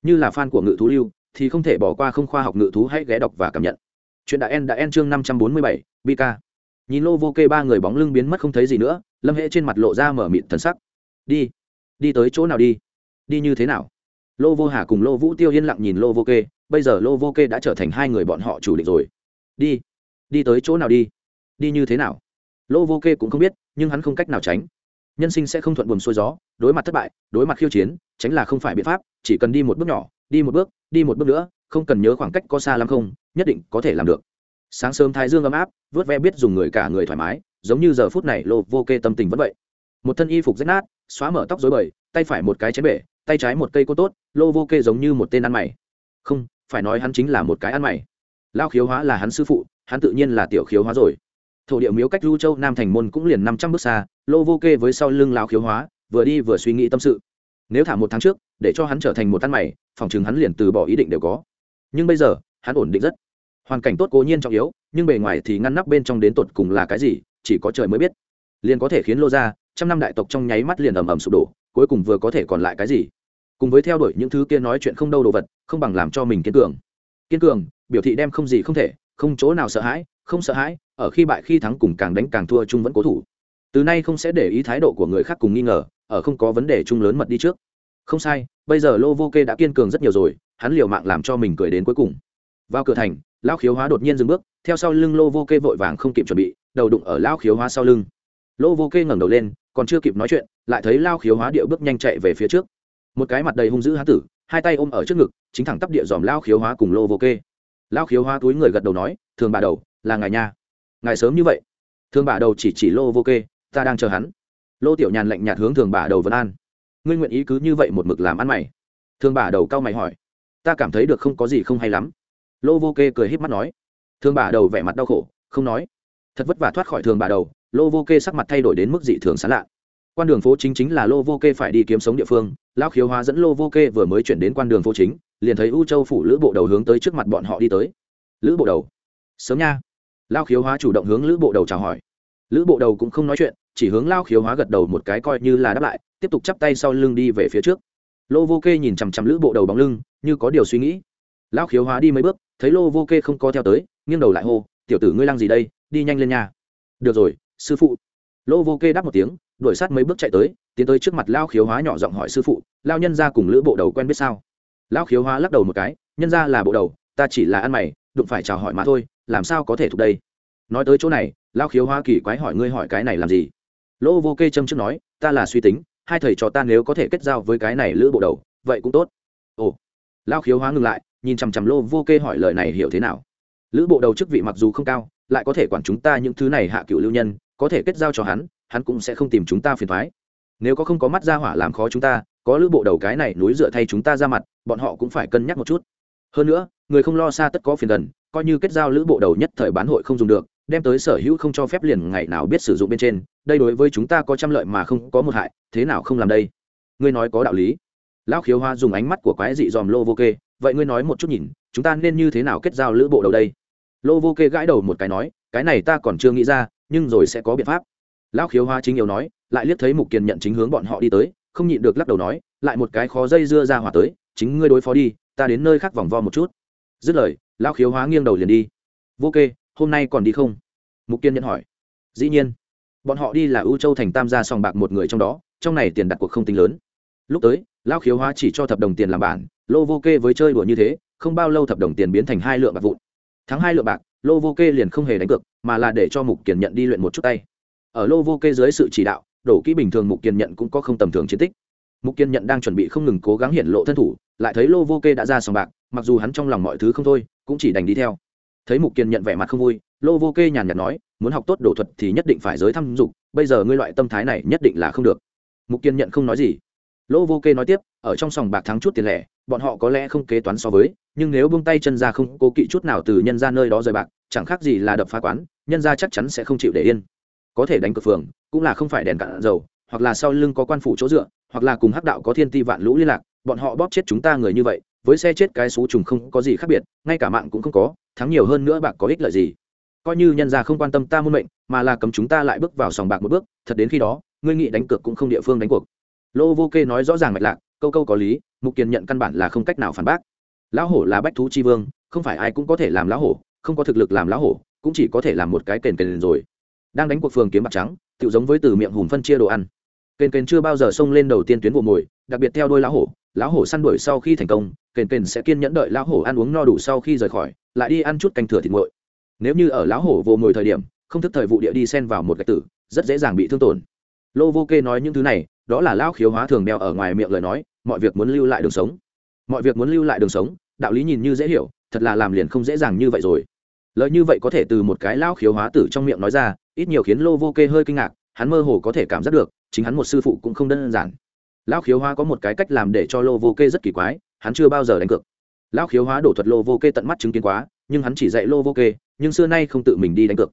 Như là fan của ngự thú lưu, thì không thể bỏ qua không khoa học ngự thú hãy ghé đọc và cảm nhận chuyện đã en đã en chương năm trăm bốn mươi bảy bk nhìn lô vô kê ba người bóng lưng biến mất không thấy gì nữa, lâm hễ trên mặt lộ ra mở mịt thần sắc. Đi đi tới chỗ nào đi? Đi như thế nào? Lô vô hà cùng lô vũ tiêu yên lặng nhìn lô vô kê, bây giờ lô vô kê đã trở thành hai người bọn họ chủ định rồi. Đi đi tới chỗ nào đi? Đi như thế nào? Lô vô kê cũng không biết, nhưng hắn không cách nào tránh. Nhân sinh sẽ không thuận buồm xuôi gió, đối mặt thất bại, đối mặt khiêu chiến, tránh là không phải biện pháp, chỉ cần đi một bước nhỏ, đi một bước, đi một bước nữa, không cần nhớ khoảng cách có xa lắm không nhất định có thể làm được. Sáng sớm thái dương ấm áp, vớt ve biết dùng người cả người thoải mái, giống như giờ phút này lô vô kê tâm tình vẫn vậy. Một thân y phục rách nát, xóa mở tóc dối bời, tay phải một cái chén bể, tay trái một cây cô tốt, lô vô kê giống như một tên ăn mày. Không, phải nói hắn chính là một cái ăn mày. Lao khiếu hóa là hắn sư phụ, hắn tự nhiên là tiểu khiếu hóa rồi. Thổ địa miếu cách lưu châu, nam thành môn cũng liền năm trăm bước xa, lô vô kê với sau lưng lao khiếu hóa, vừa đi vừa suy nghĩ tâm sự. Nếu thả một tháng trước, để cho hắn trở thành một ăn mày, phòng chừng hắn liền từ bỏ ý định đều có. Nhưng bây giờ, hắn ổn định rất hoàn cảnh tốt cố nhiên trọng yếu, nhưng bề ngoài thì ngăn nắp bên trong đến tột cùng là cái gì, chỉ có trời mới biết. Liền có thể khiến lô ra, trăm năm đại tộc trong nháy mắt liền ầm ầm sụp đổ, cuối cùng vừa có thể còn lại cái gì? Cùng với theo đuổi những thứ kia nói chuyện không đâu đồ vật, không bằng làm cho mình kiên cường. Kiên cường, biểu thị đem không gì không thể, không chỗ nào sợ hãi, không sợ hãi, ở khi bại khi thắng cùng càng đánh càng thua chung vẫn cố thủ. Từ nay không sẽ để ý thái độ của người khác cùng nghi ngờ, ở không có vấn đề chung lớn mật đi trước. Không sai, bây giờ lô vô kê đã kiên cường rất nhiều rồi, hắn liều mạng làm cho mình cười đến cuối cùng vào cửa thành lao khiếu hóa đột nhiên dừng bước, theo sau lưng lô vô kê vội vàng không kịp chuẩn bị, đầu đụng ở lao khiếu hóa sau lưng. Lô vô kê ngẩng đầu lên, còn chưa kịp nói chuyện, lại thấy lao khiếu hóa điệu bước nhanh chạy về phía trước. Một cái mặt đầy hung dữ há tử, hai tay ôm ở trước ngực, chính thẳng tắp địa dòm lao khiếu hóa cùng lô vô kê. Lao khiếu hóa túi người gật đầu nói, thường bà đầu, là ngài nha. Ngài sớm như vậy. Thường bà đầu chỉ chỉ lô vô kê, ta đang chờ hắn. Lô tiểu nhàn lạnh nhạt hướng thường bà đầu vân an. Ngươi nguyện ý cứ như vậy một mực làm ăn mày? Thường bà đầu cao mày hỏi. Ta cảm thấy được không có gì không hay lắm lô vô kê cười h í p mắt nói. Thương bà đầu vẻ mặt đau khổ, không nói. Thật vất vả thoát khỏi thường bà đầu, lô vô kê sắc mặt thay đổi đến mức dị thường sán lạ. Quan đường phố chính chính là lô vô kê phải đi kiếm sống địa phương, lão khiếu hóa dẫn lô vô kê vừa mới chuyển đến quan đường phố chính, liền thấy u châu phủ lữ bộ đầu hướng tới trước mặt bọn họ đi tới. Lữ bộ đầu. Sớm nha. Lao khiếu hóa chủ động hướng lữ bộ đầu chào hỏi. Lữ bộ đầu cũng không nói chuyện, chỉ hướng lao khiếu hóa gật đầu một cái coi như là đáp lại, tiếp tục chắp tay sau lưng đi về phía trước. Lô vô kê nhìn chằm chằm lữ bộ đầu bóng lưng, như có điều suy nghĩ. Lao khiếu hóa đi mấy bước thấy lô vô kê không có theo tới, nghiêng đầu lại hô, tiểu tử ngươi lăng gì đây, đi nhanh lên nhà được rồi, sư phụ. Lô vô kê đáp một tiếng, đuổi sát mấy bước chạy tới, tiến tới trước mặt lao khiếu hóa nhỏ giọng hỏi sư phụ, lao nhân ra cùng lữ bộ đầu quen biết sao? Lao khiếu hóa lắc đầu một cái, nhân ra là bộ đầu, ta chỉ là ăn mày, đụng phải chào hỏi mà thôi, làm sao có thể thuộc đây? Nói tới chỗ này, lao khiếu hóa kỳ quái hỏi, ngươi hỏi cái này làm gì? Lô vô kê châm trước nói, ta là suy tính, hai thầy trò ta nếu có thể kết giao với cái này lữ bộ đầu, vậy cũng tốt. Ồ. Lao khiếu hóa ngừng lại nhìn chằm chằm lô vô kê hỏi lời này hiểu thế nào. Lữ bộ đầu chức vị mặc dù không cao, lại có thể quản chúng ta những thứ này hạ cựu lưu nhân, có thể kết giao cho hắn hắn cũng sẽ không tìm chúng ta phiền thoái nếu có không có mắt ra hỏa làm khó chúng ta, có lữ bộ đầu cái này núi dựa thay chúng ta ra mặt, bọn họ cũng phải cân nhắc một chút. Hơn nữa, người không lo xa tất có phiền gần, coi như kết giao lữ bộ đầu nhất thời bán hội không dùng được, đem tới sở hữu không cho phép liền ngày nào biết sử dụng bên trên, đây đối với chúng ta có trăm lợi mà không có một hại, thế nào không làm đây? Ngươi nói có đạo lý. Lão khiếu hoa dùng ánh mắt của quái dị dòm lô vô kê vậy ngươi nói một chút nhìn, chúng ta nên như thế nào kết giao lữ bộ đầu đây? Lô vô kê gãi đầu một cái nói, cái này ta còn chưa nghĩ ra, nhưng rồi sẽ có biện pháp. Lão khiếu hoa chính yếu nói, lại liếc thấy mục kiền nhận chính hướng bọn họ đi tới, không nhịn được lắc đầu nói, lại một cái khó dây dưa ra hỏa tới, chính ngươi đối phó đi, ta đến nơi khác vòng vo một chút. Dứt lời, lão khiếu hóa nghiêng đầu liền đi. Vô kê, hôm nay còn đi không? Mục kiên nhận hỏi. Dĩ nhiên. Bọn họ đi là ưu châu thành tam gia sòng bạc một người trong đó, trong này tiền đặt cuộc không tính lớn. Lúc tới, lão khiếu hóa chỉ cho thập đồng tiền làm bản lô vô kê với chơi đùa như thế, không bao lâu thập đồng tiền biến thành hai lượng bạc vụn. Thắng hai lượng bạc, lô vô kê liền không hề đánh cược, mà là để cho mục kiền nhận đi luyện một chút tay. Ở lô vô kê dưới sự chỉ đạo, đổ kỹ bình thường mục kiền nhận cũng có không tầm thường chiến tích. Mục kiên nhận đang chuẩn bị không ngừng cố gắng hiện lộ thân thủ, lại thấy lô vô kê đã ra sòng bạc, mặc dù hắn trong lòng mọi thứ không thôi, cũng chỉ đành đi theo. Thấy mục kiên nhận vẻ mặt không vui, lô vô kê nhàn nhạt nói, muốn học tốt đổ thuật thì nhất định phải giới thăm dục, bây giờ ngươi loại tâm thái này nhất định là không được. Mục kiên nhận không nói gì. Lỗ vô kê nói tiếp, ở trong sòng bạc thắng chút tiền lẻ, bọn họ có lẽ không kế toán so với, nhưng nếu buông tay chân ra không cố kỵ chút nào từ nhân ra nơi đó rời bạc, chẳng khác gì là đập phá quán, nhân ra chắc chắn sẽ không chịu để yên. Có thể đánh cược phường, cũng là không phải đèn cạn dầu, hoặc là sau lưng có quan phủ chỗ dựa, hoặc là cùng hắc đạo có thiên ti vạn lũ liên lạc, bọn họ bóp chết chúng ta người như vậy, với xe chết cái số trùng không có gì khác biệt, ngay cả mạng cũng không có, thắng nhiều hơn nữa bạc có ích lợi gì. Coi như nhân gia không quan tâm ta muôn mệnh, mà là cấm chúng ta lại bước vào sòng bạc một bước, thật đến khi đó, ngươi nghĩ đánh cược cũng không địa phương đánh cuộc lô vô kê nói rõ ràng mạch lạc, câu câu có lý, mục kiền nhận căn bản là không cách nào phản bác. Lão hổ là bách thú chi vương, không phải ai cũng có thể làm lão hổ, không có thực lực làm lão hổ, cũng chỉ có thể làm một cái kền kền rồi. Đang đánh cuộc phường kiếm bạc trắng tự giống với từ miệng hùm phân chia đồ ăn. Kền kền chưa bao giờ xông lên đầu tiên tuyến vụ mồi, đặc biệt theo đôi lão hổ lão hổ săn đuổi sau khi thành công, kền kền sẽ kiên nhẫn đợi lão hổ ăn uống no đủ sau khi rời khỏi, lại đi ăn chút canh thừa thịt nguội. Nếu như ở lão hổ vô mồi thời điểm, không thức thời vụ địa đi xen vào một gạch tử, rất dễ dàng bị thương tổn. Lô vô kê nói những thứ này đó là lão khiếu hóa thường đeo ở ngoài miệng lời nói, mọi việc muốn lưu lại đường sống. Mọi việc muốn lưu lại đường sống, đạo lý nhìn như dễ hiểu, thật là làm liền không dễ dàng như vậy rồi. Lời như vậy có thể từ một cái lão khiếu hóa tử trong miệng nói ra, ít nhiều khiến lô vô kê hơi kinh ngạc, hắn mơ hồ có thể cảm giác được, chính hắn một sư phụ cũng không đơn giản. Lão khiếu hóa có một cái cách làm để cho lô vô kê rất kỳ quái, hắn chưa bao giờ đánh cược. Lão khiếu hóa đổ thuật lô vô kê tận mắt chứng kiến quá, nhưng hắn chỉ dạy lô vô kê, nhưng xưa nay không tự mình đi đánh cược.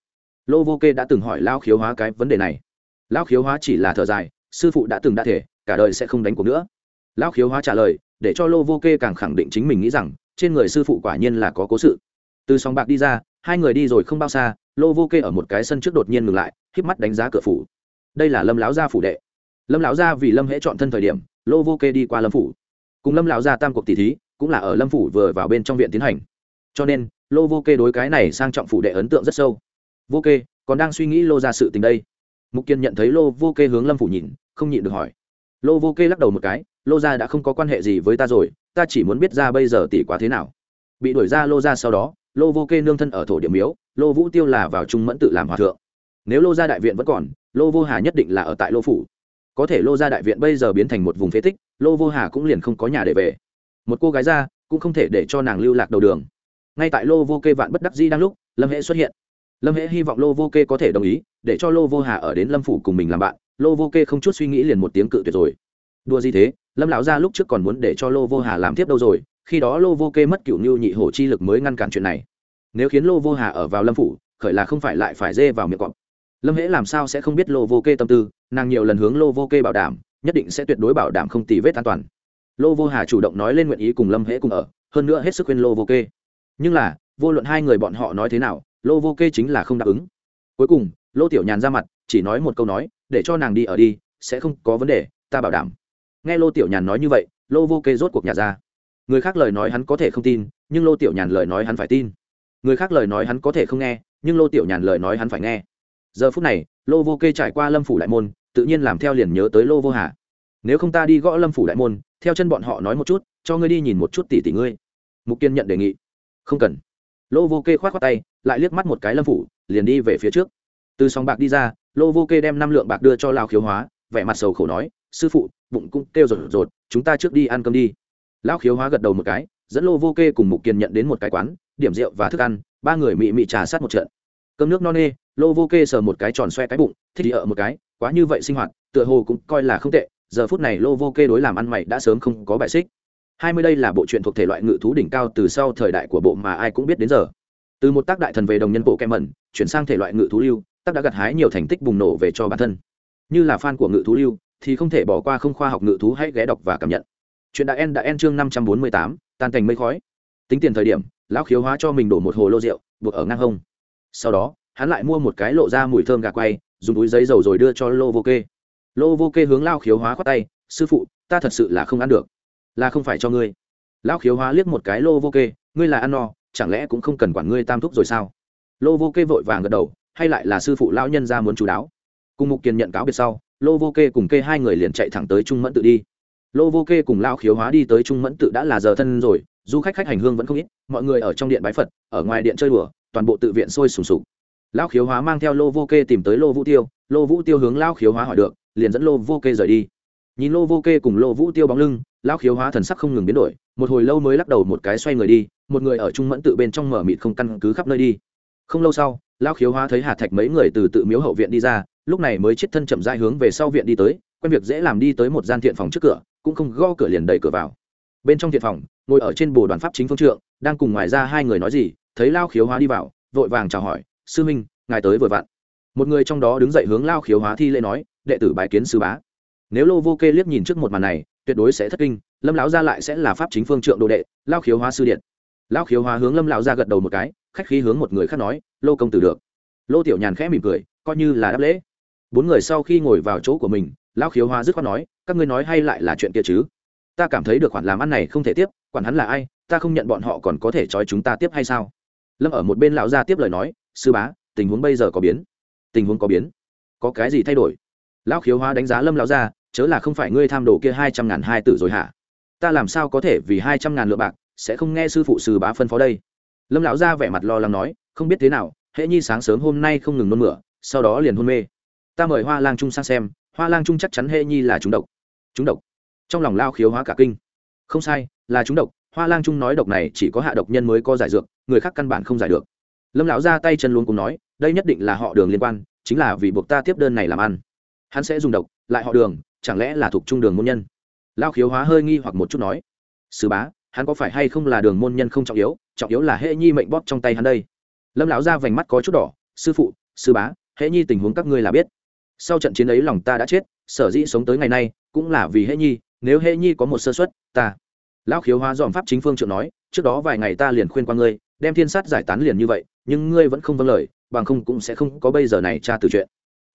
Lô vô kê đã từng hỏi lão khiếu hóa cái vấn đề này. Lão khiếu hóa chỉ là thở dài sư phụ đã từng đã thể, cả đời sẽ không đánh cuộc nữa. Lão khiếu hóa trả lời, để cho lô vô kê càng khẳng định chính mình nghĩ rằng, trên người sư phụ quả nhiên là có cố sự. Từ sòng bạc đi ra, hai người đi rồi không bao xa, lô vô kê ở một cái sân trước đột nhiên ngừng lại, híp mắt đánh giá cửa phủ. Đây là lâm lão gia phủ đệ. Lâm lão gia vì lâm hễ chọn thân thời điểm, lô vô kê đi qua lâm phủ. Cùng lâm lão gia tam cuộc tỷ thí, cũng là ở lâm phủ vừa vào bên trong viện tiến hành. Cho nên, lô vô kê đối cái này sang trọng phủ đệ ấn tượng rất sâu. Vô kê, còn đang suy nghĩ lô ra sự tình đây. Mục kiên nhận thấy lô vô kê hướng lâm phủ nhìn không nhịn được hỏi. Lô vô kê lắc đầu một cái, lô gia đã không có quan hệ gì với ta rồi, ta chỉ muốn biết ra bây giờ tỷ quá thế nào. Bị đuổi ra lô gia sau đó, lô vô kê nương thân ở thổ điểm miếu, lô vũ tiêu là vào trung mẫn tự làm hòa thượng. Nếu lô gia đại viện vẫn còn, lô vô hà nhất định là ở tại lô phủ. Có thể lô gia đại viện bây giờ biến thành một vùng phế tích, lô vô hà cũng liền không có nhà để về. Một cô gái ra, cũng không thể để cho nàng lưu lạc đầu đường. Ngay tại lô vô kê vạn bất đắc di đang lúc, lâm hễ xuất hiện. Lâm hễ hy vọng lô vô kê có thể đồng ý, để cho lô vô hà ở đến lâm phủ cùng mình làm bạn lô vô kê không chút suy nghĩ liền một tiếng cự tuyệt rồi. Đua gì thế? Lâm lão gia lúc trước còn muốn để cho lô vô hà làm tiếp đâu rồi? Khi đó lô vô kê mất cựu như nhị hổ chi lực mới ngăn cản chuyện này. Nếu khiến lô vô hà ở vào lâm phủ, khởi là không phải lại phải dê vào miệng cọp. Lâm hễ làm sao sẽ không biết lô vô kê tâm tư? Nàng nhiều lần hướng lô vô kê bảo đảm, nhất định sẽ tuyệt đối bảo đảm không tì vết an toàn. Lô vô hà chủ động nói lên nguyện ý cùng lâm hễ cùng ở, hơn nữa hết sức khuyên lô vô kê nhưng là, vô luận hai người bọn họ nói thế nào lô vô kê chính là không đáp ứng. Cuối cùng, lô tiểu nhàn ra mặt, chỉ nói một câu nói để cho nàng đi ở đi, sẽ không có vấn đề, ta bảo đảm. Nghe lô tiểu nhàn nói như vậy, lô vô kê rốt cuộc nhà ra. Người khác lời nói hắn có thể không tin, nhưng lô tiểu nhàn lời nói hắn phải tin. Người khác lời nói hắn có thể không nghe, nhưng lô tiểu nhàn lời nói hắn phải nghe. Giờ phút này, lô vô kê trải qua lâm phủ đại môn, tự nhiên làm theo liền nhớ tới lô vô hà. Nếu không ta đi gõ lâm phủ đại môn, theo chân bọn họ nói một chút, cho ngươi đi nhìn một chút tỷ tỷ ngươi. Mục kiên nhận đề nghị. Không cần. Lô vô kê k h o á t khoác tay, lại liếc mắt một cái lâm phủ, liền đi về phía trước. Từ sòng bạc đi ra lô vô kê đem năm lượng bạc đưa cho lao khiếu hóa, vẻ mặt sầu khổ nói, sư phụ, bụng cũng kêu rột rột, chúng ta trước đi ăn cơm đi. Lão khiếu hóa gật đầu một cái, dẫn lô vô kê cùng mục kiên nhận đến một cái quán, điểm rượu và thức ăn, ba người mị mị trà sát một trận. Cơm nước no nê, lô vô kê sờ một cái tròn xoe cái bụng, thích đi ở một cái, quá như vậy sinh hoạt, tựa hồ cũng coi là không tệ, giờ phút này lô vô kê đối làm ăn mày đã sớm không có bại xích. Hai mươi đây là bộ truyện thuộc thể loại ngự thú đỉnh cao từ sau thời đại của bộ mà ai cũng biết đến giờ. Từ một tác đại thần về đồng nhân bộ kem mẩn chuyển sang thể loại ngự thú lưu tác đã gặt hái nhiều thành tích bùng nổ về cho bản thân. Như là fan của ngự thú lưu, thì không thể bỏ qua không khoa học ngự thú hãy ghé đọc và cảm nhận. Chuyện đã en đã en chương năm trăm bốn mươi tám, tan thành mây khói. Tính tiền thời điểm, lão khiếu hóa cho mình đổ một hồ lô rượu, buộc ở ngang hông. Sau đó, hắn lại mua một cái lộ ra mùi thơm gà quay, dùng túi giấy dầu rồi đưa cho lô vô kê. Lô vô kê hướng lao khiếu hóa khoát tay, sư phụ, ta thật sự là không ăn được. Là không phải cho ngươi. Lao khiếu hóa liếc một cái lô vô kê, ngươi là ăn no, chẳng lẽ cũng không cần quản ngươi tam thúc rồi sao? Lô vô kê vội vàng gật đầu hay lại là sư phụ lão nhân ra muốn chú đáo. Cùng mục kiên nhận cáo biệt sau, lô vô kê cùng kê hai người liền chạy thẳng tới trung mẫn tự đi. Lô vô kê cùng lao khiếu hóa đi tới trung mẫn tự đã là giờ thân rồi, du khách khách hành hương vẫn không ít, mọi người ở trong điện bái phật, ở ngoài điện chơi đùa, toàn bộ tự viện sôi sùng sục. Lao khiếu hóa mang theo lô vô kê tìm tới lô vũ tiêu, lô vũ tiêu hướng lao khiếu hóa hỏi được, liền dẫn lô vô kê rời đi. Nhìn lô vô kê cùng lô vũ tiêu bóng lưng lao khiếu hóa thần sắc không ngừng biến đổi, một hồi lâu mới lắc đầu một cái xoay người đi, một người ở trung mẫn tự bên trong mở mịt không căn cứ khắp nơi đi không lâu sau lao khiếu hóa thấy hà thạch mấy người từ tự miếu hậu viện đi ra, lúc này mới chết thân chậm dai hướng về sau viện đi tới, quen việc dễ làm đi tới một gian thiện phòng trước cửa, cũng không gõ cửa liền đẩy cửa vào. Bên trong thiện phòng, ngồi ở trên bồ đoàn pháp chính phương trượng, đang cùng ngoài ra hai người nói gì, thấy lao khiếu hóa đi vào, vội vàng chào hỏi, sư minh, ngài tới vội vặn. Một người trong đó đứng dậy hướng lao khiếu hóa thi lễ nói, đệ tử bài kiến sư bá. Nếu lô vô kê liếc nhìn trước một màn này, tuyệt đối sẽ thất kinh, lâm lão gia lại sẽ là pháp chính phương trượng đồ đệ lao khiếu hóa sư điện. Lao khiếu hóa hướng lâm lão gia gật đầu một cái khách khí hướng một người khác nói, lô công tử được. Lô tiểu nhàn khẽ mỉm cười, coi như là đáp lễ. Bốn người sau khi ngồi vào chỗ của mình, lão khiếu Hoa dứt khoát nói, các ngươi nói hay lại là chuyện kia chứ? Ta cảm thấy được khoản làm ăn này không thể tiếp, quản hắn là ai, ta không nhận bọn họ còn có thể trói chúng ta tiếp hay sao? Lâm ở một bên lão gia tiếp lời nói, sư bá, tình huống bây giờ có biến. Tình huống có biến? Có cái gì thay đổi? Lão khiếu Hoa đánh giá lâm lão gia, chớ là không phải ngươi tham đồ kia hai trăm ngàn hai tử rồi hả? Ta làm sao có thể vì hai trăm ngàn lượng bạc, sẽ không nghe sư phụ sư bá phân phó đây? Lâm lão gia vẻ mặt lo lắng nói, không biết thế nào, hễ nhi sáng sớm hôm nay không ngừng nôn mửa, sau đó liền hôn mê. Ta mời hoa lang trung sang xem, hoa lang trung chắc chắn hễ nhi là chúng độc. Chúng độc? Trong lòng lao khiếu hóa cả kinh. Không sai, là chúng độc, hoa lang trung nói độc này chỉ có hạ độc nhân mới có giải dược, người khác căn bản không giải được. Lâm lão ra tay chân luôn cùng nói, đây nhất định là họ đường liên quan, chính là vì buộc ta tiếp đơn này làm ăn. Hắn sẽ dùng độc, lại họ đường, chẳng lẽ là thuộc trung đường môn nhân? Lao khiếu hóa hơi nghi hoặc một chút nói sứ bá, hắn có phải hay không là đường môn nhân không trọng yếu trọng yếu là hệ nhi mệnh bóp trong tay hắn đây. Lâm lão ra vành mắt có chút đỏ, sư phụ, sư bá hệ nhi tình huống các ngươi là biết. Sau trận chiến ấy lòng ta đã chết, sở dĩ sống tới ngày nay cũng là vì hệ nhi, nếu hệ nhi có một sơ suất, ta. Lão khiếu hóa dòm pháp chính phương trượng nói, trước đó vài ngày ta liền khuyên qua ngươi, đem thiên sát giải tán liền như vậy, nhưng ngươi vẫn không vâng lời, bằng không cũng sẽ không có bây giờ này tra từ chuyện.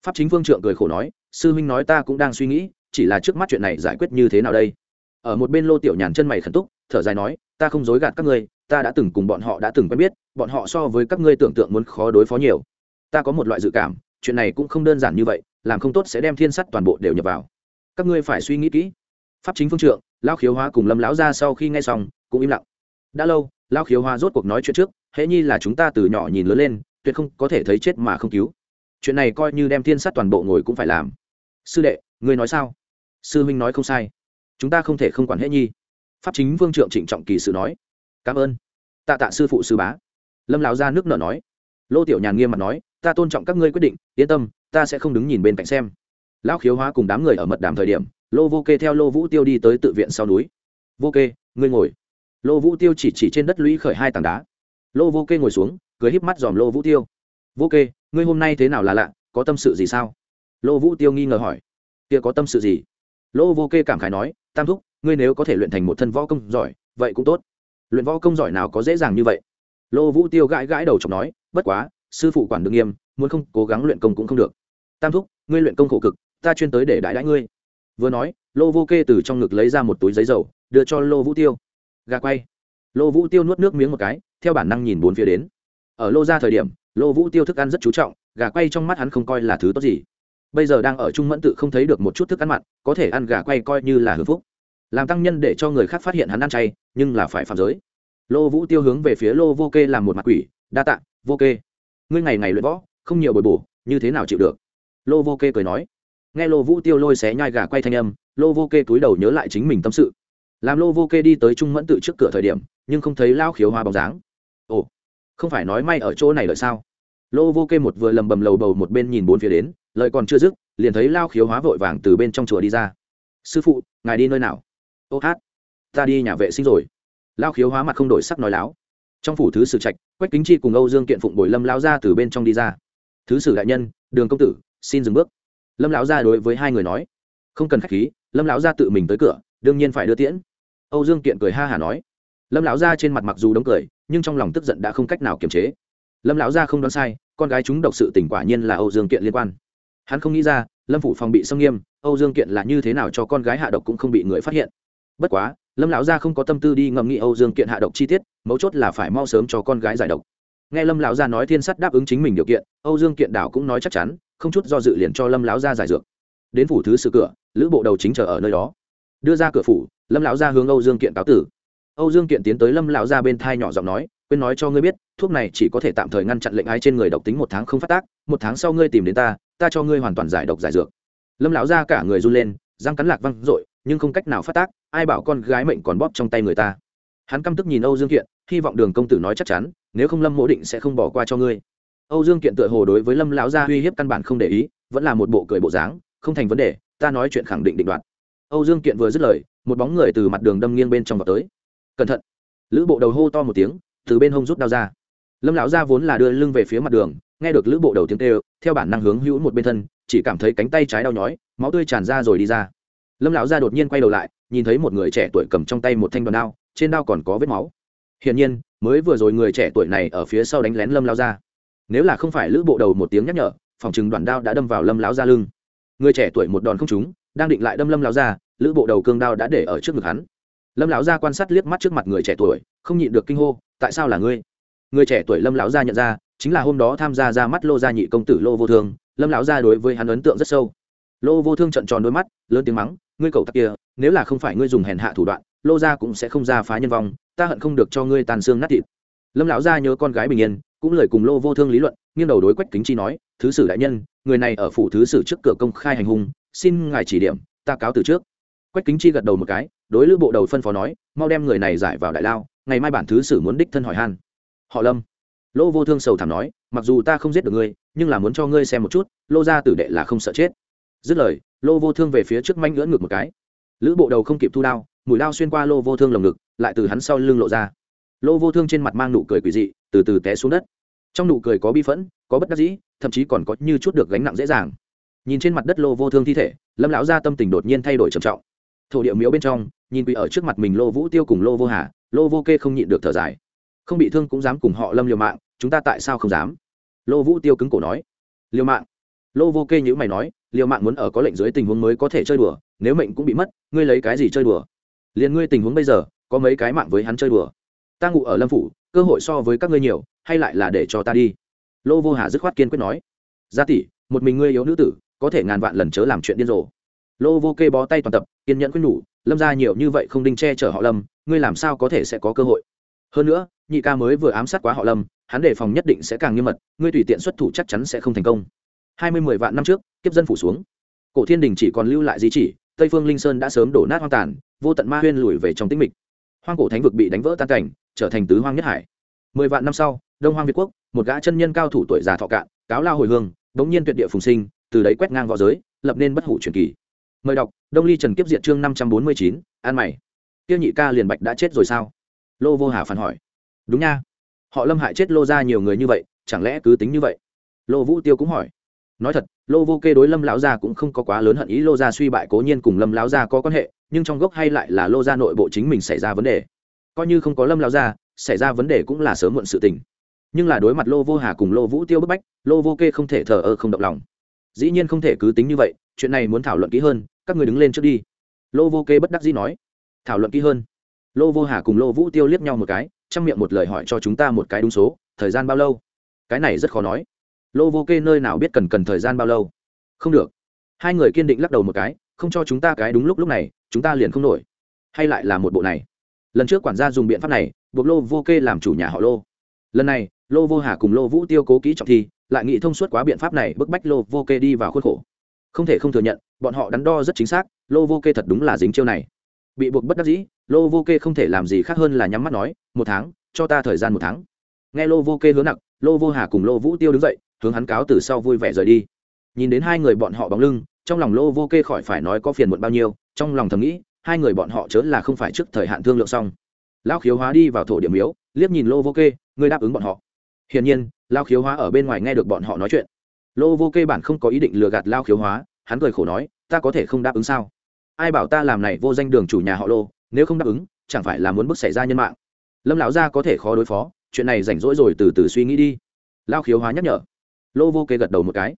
Pháp chính phương trượng cười khổ nói, sư huynh nói ta cũng đang suy nghĩ, chỉ là trước mắt chuyện này giải quyết như thế nào đây? Ở một bên lô tiểu nhàn chân mày khẩn túc, thở dài nói, ta không dối gạt các ngươi ta đã từng cùng bọn họ đã từng quen biết, bọn họ so với các ngươi tưởng tượng muốn khó đối phó nhiều. Ta có một loại dự cảm, chuyện này cũng không đơn giản như vậy, làm không tốt sẽ đem thiên sắt toàn bộ đều nhập vào. Các ngươi phải suy nghĩ kỹ. Pháp chính phương trượng lao khiếu hóa cùng lâm lão ra sau khi nghe xong, cũng im lặng. Đã lâu lao khiếu hóa rốt cuộc nói chuyện trước, hễ nhi là chúng ta từ nhỏ nhìn lớn lên, tuyệt không có thể thấy chết mà không cứu. Chuyện này coi như đem thiên sắt toàn bộ ngồi cũng phải làm. Sư đệ, ngươi nói sao? Sư huynh nói không sai. Chúng ta không thể không quản hễ nhi. Pháp chính vương trượng trịnh trọng kỳ sự nói cảm ơn. Tạ tạ sư phụ sư bá. Lâm lão ra nước nợ nói. Lô tiểu nhàn nghiêm mặt nói, ta tôn trọng các ngươi quyết định, yên tâm, ta sẽ không đứng nhìn bên cạnh xem. Lão khiếu hóa cùng đám người ở mật đàm thời điểm, lô vô kê theo lô vũ tiêu đi tới tự viện sau núi. Vô kê, ngươi ngồi. Lô vũ tiêu chỉ chỉ trên đất lũy khởi hai tảng đá. Lô vô kê ngồi xuống, cười híp mắt dòm lô vũ tiêu. Vô kê, ngươi hôm nay thế nào là lạ, có tâm sự gì sao? Lô vũ tiêu nghi ngờ hỏi. Kia có tâm sự gì? Lô vô kê cảm khái nói, tam thúc, ngươi nếu có thể luyện thành một thân võ công giỏi, vậy cũng tốt luyện võ công giỏi nào có dễ dàng như vậy? Lô vũ tiêu gãi gãi đầu chọc nói, bất quá, sư phụ quản đương nghiêm, muốn không, cố gắng luyện công cũng không được. Tam thúc, ngươi luyện công khổ cực, ta chuyên tới để đại đãi ngươi. Vừa nói, lô vô kê từ trong ngực lấy ra một túi giấy dầu, đưa cho lô vũ tiêu. Gà quay. Lô vũ tiêu nuốt nước miếng một cái, theo bản năng nhìn bốn phía đến. Ở lô ra thời điểm, lô vũ tiêu thức ăn rất chú trọng, gà quay trong mắt hắn không coi là thứ tốt gì. Bây giờ đang ở trung mẫn tự không thấy được một chút thức ăn mặn, có thể ăn gà quay coi như là hưng phúc. Làm tăng nhân để cho người khác phát hiện hắn ăn chay nhưng là phải phạm giới. Lô vũ tiêu hướng về phía lô vô kê làm một mặt quỷ, đa tạ, vô kê. Ngươi ngày ngày luyện võ, không nhiều bồi bổ, như thế nào chịu được? Lô vô kê cười nói. Nghe lô vũ tiêu lôi xé nhai gà quay thanh âm, lô vô kê túi đầu nhớ lại chính mình tâm sự. Làm lô vô kê đi tới trung mẫn tự trước cửa thời điểm, nhưng không thấy lao khiếu hoa bóng dáng. Ồ, không phải nói may ở chỗ này lợi sao? Lô vô kê một vừa lầm bầm lầu bầu một bên nhìn bốn phía đến lợi còn chưa dứt, liền thấy lao khiếu hóa vội vàng từ bên trong chùa đi ra. Sư phụ, ngài đi nơi nào? Ô hát ta đi nhà vệ sinh rồi. Lao khiếu hóa mặt không đổi sắc nói láo. Trong phủ thứ sử trạch, quách kính chi cùng âu dương kiện phụng bồi lâm lao ra từ bên trong đi ra. Thứ sử đại nhân, đường công tử, xin dừng bước. Lâm lão ra đối với hai người nói. Không cần k h á c h khí, lâm lão ra tự mình tới cửa, đương nhiên phải đưa tiễn. Âu dương kiện cười ha hả nói. Lâm lão ra trên mặt mặc dù đóng cười, nhưng trong lòng tức giận đã không cách nào kiềm chế. Lâm lão gia không đoán sai, con gái chúng độc sự tỉnh quả nhiên là âu dương kiện liên quan. Hắn không nghĩ ra, lâm phủ phòng bị xâm nghiêm, âu dương kiện là như thế nào cho con gái hạ độc cũng không bị người phát hiện. Bất quá lâm lão gia không có tâm tư đi ngẫm nghĩ âu dương kiện hạ độc chi tiết, mấu chốt là phải mau sớm cho con gái giải độc. Nghe lâm lão gia nói thiên sắt đáp ứng chính mình điều kiện, âu dương kiện đảo cũng nói chắc chắn, không chút do dự liền cho lâm lão gia giải dược. Đến phủ thứ sự cửa, lữ bộ đầu chính chờ ở nơi đó. Đưa ra cửa phủ, lâm lão gia hướng âu dương kiện cáo tử. Âu dương kiện tiến tới lâm lão gia bên thai nhỏ giọng nói, quên nói cho ngươi biết, thuốc này chỉ có thể tạm thời ngăn chặn lệnh ái trên người độc tính một tháng không phát tác, một tháng sau ngươi tìm đến ta ta cho ngươi hoàn toàn giải độc giải dược. Lâm lão gia cả người run lên, răng cắn lạc văng r nhưng không cách nào phát tác, ai bảo con gái mệnh còn bóp trong tay người ta. Hắn căm tức nhìn âu dương kiện, hy vọng đường công tử nói chắc chắn, nếu không lâm mỗ định sẽ không bỏ qua cho ngươi. Âu dương kiện tựa hồ đối với lâm lão gia uy hiếp căn bản không để ý, vẫn là một bộ cười bộ dáng, không thành vấn đề, ta nói chuyện khẳng định định đoạt. Âu dương kiện vừa dứt lời, một bóng người từ mặt đường đâm nghiêng bên trong vào tới. Cẩn thận. Lữ bộ đầu hô to một tiếng, từ bên hông rút đao ra. Lâm lão gia vốn là đưa lưng về phía mặt đường, nghe được lữ bộ đầu tiếng kêu, theo bản năng hướng hữu một bên thân, chỉ cảm thấy cánh tay trái đau nhói, máu tươi tràn ra rồi đi ra lâm lão gia đột nhiên quay đầu lại, nhìn thấy một người trẻ tuổi cầm trong tay một thanh đoàn đao, trên đao còn có vết máu. Hiển nhiên, mới vừa rồi người trẻ tuổi này ở phía sau đánh lén lâm lão gia. Nếu là không phải lữ bộ đầu một tiếng nhắc nhở, phòng chừng đoàn đao đã đâm vào lâm lão gia lưng. Người trẻ tuổi một đòn không trúng, đang định lại đâm lâm lão gia, lữ bộ đầu cương đao đã để ở trước ngực hắn. Lâm lão gia quan sát liếc mắt trước mặt người trẻ tuổi, không nhịn được kinh hô, tại sao là ngươi? Người trẻ tuổi lâm lão gia nhận ra, chính là hôm đó tham gia ra mắt lô gia nhị công tử lô vô thương, lâm lão gia đối với hắn ấn tượng rất sâu. Lô vô thương trận tròn đôi mắt, lớn tiếng mắng ngươi cầu tặc kia, nếu là không phải ngươi dùng hèn hạ thủ đoạn, lô gia cũng sẽ không ra phá nhân vong, ta hận không được cho ngươi tàn xương nát thịt. Lâm lão gia nhớ con gái bình yên, cũng lời cùng lô vô thương lý luận, nghiêng đầu đối quách kính chi nói, thứ sử đại nhân, người này ở phủ thứ sử trước cửa công khai hành hung, xin ngài chỉ điểm, ta cáo từ trước. Quách kính chi gật đầu một cái, đối lữ bộ đầu phân phó nói, mau đem người này giải vào đại lao, ngày mai bản thứ sử muốn đích thân hỏi han. Họ lâm. Lô vô thương sầu thảm nói, mặc dù ta không giết được ngươi, nhưng là muốn cho ngươi xem một chút, lô gia tử đệ là không sợ chết dứt lời, lô vô thương về phía trước manh ngưỡng ngược một cái. Lữ bộ đầu không kịp thu đao mũi đao xuyên qua lô vô thương lồng ngực, lại từ hắn sau lưng lộ ra. Lô vô thương trên mặt mang nụ cười quỷ dị, từ từ té xuống đất. Trong nụ cười có bi phẫn, có bất đắc dĩ, thậm chí còn có như chút được gánh nặng dễ dàng. Nhìn trên mặt đất lô vô thương thi thể, lâm lão gia tâm tình đột nhiên thay đổi trầm trọng. Thổ địa miếu bên trong, nhìn quỷ ở trước mặt mình lô vũ tiêu cùng lô vô hà, lô vô kê không nhịn được thở dài. Không bị thương cũng dám cùng họ lâm liều mạng, chúng ta tại sao không dám? Lô vũ tiêu cứng cổ nói. Liều mạng. Lô vô kê nhữ mày nói liệu mạng muốn ở có lệnh dưới tình huống mới có thể chơi đùa, nếu mệnh cũng bị mất, ngươi lấy cái gì chơi đùa? Liền ngươi tình huống bây giờ, có mấy cái mạng với hắn chơi đùa? Ta ngụ ở lâm phủ, cơ hội so với các ngươi nhiều, hay lại là để cho ta đi? Lô vô hà dứt khoát kiên quyết nói. Gia tỷ, một mình ngươi yếu nữ tử, có thể ngàn vạn lần chớ làm chuyện điên rồ. Lô vô kê bó tay toàn tập, kiên nhẫn quyết nhủ, lâm ra nhiều như vậy không đinh che chở họ lâm, ngươi làm sao có thể sẽ có cơ hội? Hơn nữa, nhị ca mới vừa ám sát quá họ lâm, hắn đề phòng nhất định sẽ càng nghiêm mật, ngươi tùy tiện xuất thủ chắc chắn sẽ không thành công hai mươi mười vạn năm trước, kiếp dân phủ xuống. Cổ thiên đình chỉ còn lưu lại di chỉ, tây phương linh sơn đã sớm đổ nát hoang tàn, vô tận ma huyên lùi về trong tĩnh mịch. Hoang cổ thánh vực bị đánh vỡ tan cảnh, trở thành tứ hoang nhất hải. Mười vạn năm sau, đông hoang việt quốc, một gã chân nhân cao thủ tuổi già thọ cạn, cáo lao hồi hương bỗng nhiên tuyệt địa phùng sinh, từ đấy quét ngang v õ giới, lập nên bất hủ truyền kỳ. Mời đọc, đông ly trần kiếp diệt chương năm trăm bốn mươi chín, an mày. Tiêu nhị ca liền bạch đã chết rồi sao? Lô vô hà phản hỏi. Đúng nha. Họ lâm hại chết lô ra nhiều người như vậy, chẳng lẽ cứ tính như vậy? Lô vũ tiêu cũng hỏi nói thật, lô vô kê đối lâm lão gia cũng không có quá lớn hận ý, lô gia suy bại cố nhiên cùng lâm lão gia có quan hệ, nhưng trong gốc hay lại là lô gia nội bộ chính mình xảy ra vấn đề. Coi như không có lâm lão gia, xảy ra vấn đề cũng là sớm muộn sự tình. Nhưng là đối mặt lô vô hà cùng lô vũ tiêu bức bách, lô vô kê không thể thờ ơ, không động lòng. Dĩ nhiên không thể cứ tính như vậy, chuyện này muốn thảo luận kỹ hơn, các người đứng lên trước đi. Lô vô kê bất đắc dĩ nói. Thảo luận kỹ hơn. Lô vô hà cùng lô vũ tiêu liếc nhau một cái chăm miệng một lời hỏi cho chúng ta một cái đúng số, thời gian bao lâu? Cái này rất khó nói lô vô kê nơi nào biết cần cần thời gian bao lâu? Không được. Hai người kiên định lắc đầu một cái, không cho chúng ta cái đúng lúc lúc này, chúng ta liền không nổi. Hay lại là một bộ này. Lần trước quản gia dùng biện pháp này, buộc lô vô kê làm chủ nhà họ lô. Lần này, lô vô hà cùng lô vũ tiêu cố kỹ trọng thi, lại nghĩ thông suốt quá biện pháp này, bức bách lô vô kê đi vào khuôn khổ. Không thể không thừa nhận, bọn họ đắn đo rất chính xác, lô vô kê thật đúng là dính chiêu này. Bị buộc bất đắc dĩ, lô vô kê không thể làm gì khác hơn là nhắm mắt nói, một tháng, cho ta thời gian một tháng. Nghe lô vô kê hứa nặng lô vô hà cùng lô vũ tiêu đứng dậy hướng hắn cáo từ sau vui vẻ rời đi. Nhìn đến hai người bọn họ bóng lưng, trong lòng lô vô kê khỏi phải nói có phiền muộn bao nhiêu, trong lòng thầm nghĩ, hai người bọn họ chớ là không phải trước thời hạn thương lượng xong. Lao khiếu hóa đi vào thổ điểm yếu liếc nhìn lô vô kê, ngươi đáp ứng bọn họ. Hiển nhiên lao khiếu hóa ở bên ngoài nghe được bọn họ nói chuyện. Lô vô kê bản không có ý định lừa gạt lao khiếu hóa, hắn cười khổ nói, ta có thể không đáp ứng sao? Ai bảo ta làm này vô danh đường chủ nhà họ lô, nếu không đáp ứng, chẳng phải là muốn bức xảy ra nhân mạng? Lâm lão gia có thể khó đối phó, chuyện này rảnh rỗi rồi từ từ suy nghĩ đi. Lao khiếu hóa nhắc nhở lô vô kê gật đầu một cái.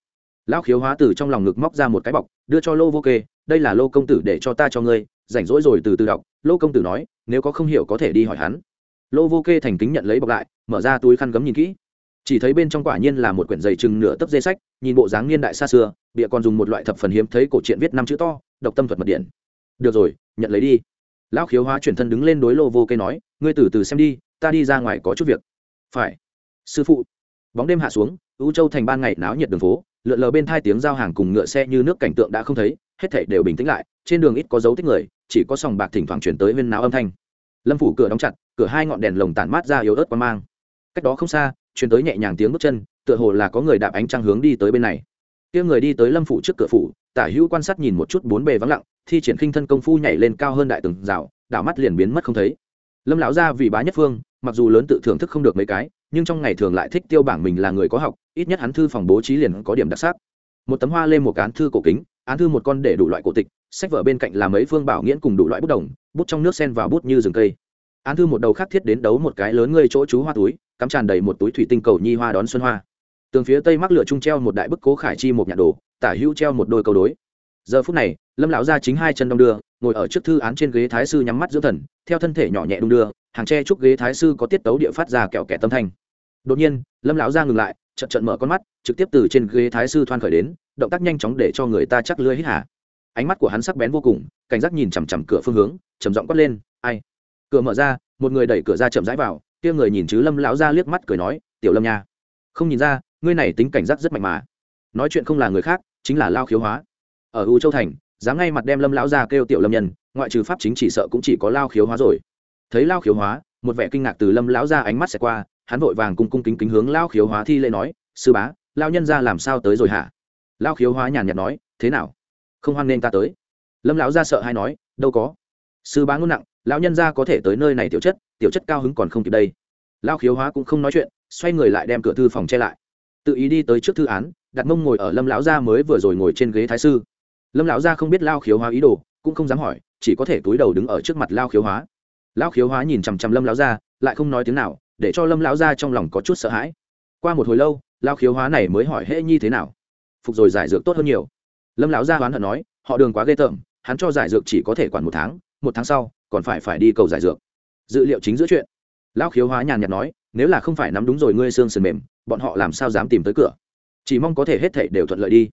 Lão khiếu hóa từ trong lòng ngực móc ra một cái bọc, đưa cho lô vô kê, đây là lô công tử để cho ta cho ngươi, rảnh rỗi rồi từ từ đọc. Lô công tử nói, nếu có không hiểu có thể đi hỏi hắn. Lô vô kê thành kính nhận lấy bọc lại, mở ra túi khăn gấm nhìn kỹ. Chỉ thấy bên trong quả nhiên là một quyển dày chừng nửa tấc dây sách, nhìn bộ dáng niên đại xa xưa, bịa còn dùng một loại thập phần hiếm thấy cổ truyện viết năm chữ to độc tâm thuật mật điện. Được rồi, nhận lấy đi. Lão khiếu hóa chuyển thân đứng lên đối lô vô kê nói, ngươi từ từ xem đi, ta đi ra ngoài có chút việc. Phải. Sư phụ bóng đêm hạ xuống, u châu thành ban ngày náo nhiệt đường phố, lượn lờ bên thai tiếng giao hàng cùng ngựa xe như nước cảnh tượng đã không thấy, hết thảy đều bình tĩnh lại, trên đường ít có dấu tích người, chỉ có sòng bạc thỉnh thoảng chuyển tới viên náo âm thanh. Lâm phủ cửa đóng chặt, cửa hai ngọn đèn lồng tản mát ra yếu ớt quang mang. Cách đó không xa chuyển tới nhẹ nhàng tiếng bước chân, tựa hồ là có người đạp ánh trăng hướng đi tới bên này. Kia người đi tới lâm phủ trước cửa phủ, tả hữu quan sát nhìn một chút bốn bề vắng lặng, thi triển khinh thân công phu nhảy lên cao hơn đại từng rào, đảo mắt liền biến mất không thấy. Lâm lão gia vì bá nhất phương, mặc dù lớn tự thưởng thức không được mấy cái nhưng trong ngày thường lại thích tiêu bảng mình là người có học, ít nhất hắn thư phòng bố trí liền có điểm đặc sắc. Một tấm hoa lên một cán thư cổ kính, án thư một con để đủ loại cổ tịch, sách vở bên cạnh là mấy phương bảo nghiễn cùng đủ loại bút đồng, bút trong nước sen vào bút như rừng cây. Án thư một đầu khác thiết đến đấu một cái lớn ngơi chỗ chú hoa túi, cắm tràn đầy một túi thủy tinh cầu nhi hoa đón xuân hoa. Tường phía tây mắc lửa trung treo một đại bức cố khải chi một nhà đồ, tả hữu treo một đôi câu đối. Giờ phút này, lâm lão ra chính hai chân đong đưa, ngồi ở trước thư án trên ghế thái sư nhắm mắt dưỡng thần, theo thân thể nhỏ nhẹ đung đưa hàng tre trúc ghế thái sư có tiết tấu địa phát ra kẹo kẻ tâm thanh. Đột nhiên, lâm lão ra ngừng lại chậm chậm mở con mắt, trực tiếp từ trên ghế thái sư thoan khởi đến, động tác nhanh chóng để cho người ta chắc lưới hít hà. Ánh mắt của hắn sắc bén vô cùng, cảnh giác nhìn chằm chằm cửa phương hướng, trầm giọng quát lên, ai? Cửa mở ra, một người đẩy cửa ra chậm rãi vào, kia người nhìn chứ lâm lão ra liếc mắt cười nói, tiểu lâm nha, không nhìn ra, ngươi này tính cảnh giác rất mạnh mà. Nói chuyện không là người khác, chính là lao khiếu hóa. Ở u châu thành, dám ngay mặt đem lâm lão ra kêu tiểu lâm nhân, ngoại trừ pháp chính chỉ sợ cũng chỉ có lao khiếu hóa rồi thấy lao khiếu hóa, một vẻ kinh ngạc từ lâm lão ra ánh mắt sẽ qua, hắn vội vàng cung cung kính kính hướng lao khiếu hóa thi lễ nói, sư bá lao nhân ra làm sao tới rồi hả? Lao khiếu hóa nhàn nhạt nói, thế nào? Không hoan nên ta tới. Lâm lão ra sợ hay nói, đâu có. Sư bá ngôn nặng, lão nhân ra có thể tới nơi này tiểu chất tiểu chất cao hứng còn không kịp đây. Lao khiếu hóa cũng không nói chuyện, xoay người lại đem cửa thư phòng che lại. Tự ý đi tới trước thư án, đặt mông ngồi ở lâm lão gia mới vừa rồi ngồi trên ghế thái sư. Lâm lão gia không biết lao khiếu hóa ý đồ, cũng không dám hỏi, chỉ có thể túi đầu đứng ở trước mặt lao khiếu hóa. Lão khiếu hóa nhìn chằm chằm lâm lão gia, lại không nói tiếng nào, để cho lâm lão gia trong lòng có chút sợ hãi. Qua một hồi lâu, Lão khiếu hóa này mới hỏi hễ nhi thế nào. Phục rồi giải dược tốt hơn nhiều. Lâm lão gia hoán hận nói, họ đường quá ghê tởm, hắn cho giải dược chỉ có thể quản một tháng một tháng sau, còn phải phải đi cầu giải dược. Dự liệu chính giữa chuyện. Lão khiếu hóa nhàn nhạt nói, nếu là không phải nắm đúng rồi ngươi xương sườn mềm, bọn họ làm sao dám tìm tới cửa? Chỉ mong có thể hết thảy đều thuận lợi đi.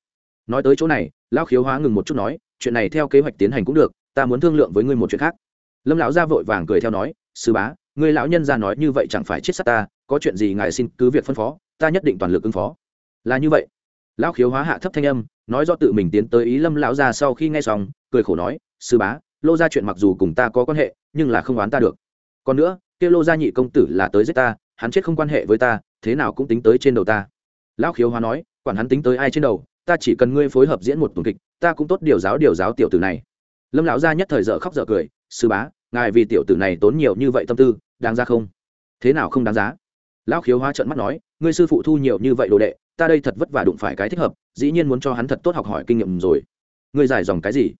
Nói tới chỗ này, lão khiếu hóa ngừng một chút nói, chuyện này theo kế hoạch tiến hành cũng được, ta muốn thương lượng với ngươi một chuyện khác lâm lão gia vội vàng cười theo nói, sư bá người lão nhân ra nói như vậy chẳng phải chết sát ta, có chuyện gì ngài xin cứ việc phân phó, ta nhất định toàn lực ứng phó. Là như vậy. Lão khiếu hóa hạ thấp thanh âm, nói do tự mình tiến tới ý lâm lão gia sau khi nghe xong, cười khổ nói, sư bá, lô ra chuyện mặc dù cùng ta có quan hệ, nhưng là không oán ta được. Còn nữa, kia lô gia nhị công tử là tới giết ta, hắn chết không quan hệ với ta, thế nào cũng tính tới trên đầu ta. Lão khiếu hóa nói, quản hắn tính tới ai trên đầu, ta chỉ cần ngươi phối hợp diễn một tuần kịch, ta cũng tốt điều giáo điều giáo tiểu tử này lâm lão gia nhất thời dở khóc dở cười, sư bá, ngài vì tiểu tử này tốn nhiều như vậy tâm tư, đáng ra không? Thế nào không đáng giá? Lão khiếu hóa trợn mắt nói, ngươi sư phụ thu nhiều như vậy đồ đệ, ta đây thật vất vả đụng phải cái thích hợp, dĩ nhiên muốn cho hắn thật tốt học hỏi kinh nghiệm rồi. Ngươi giải dòng cái gì?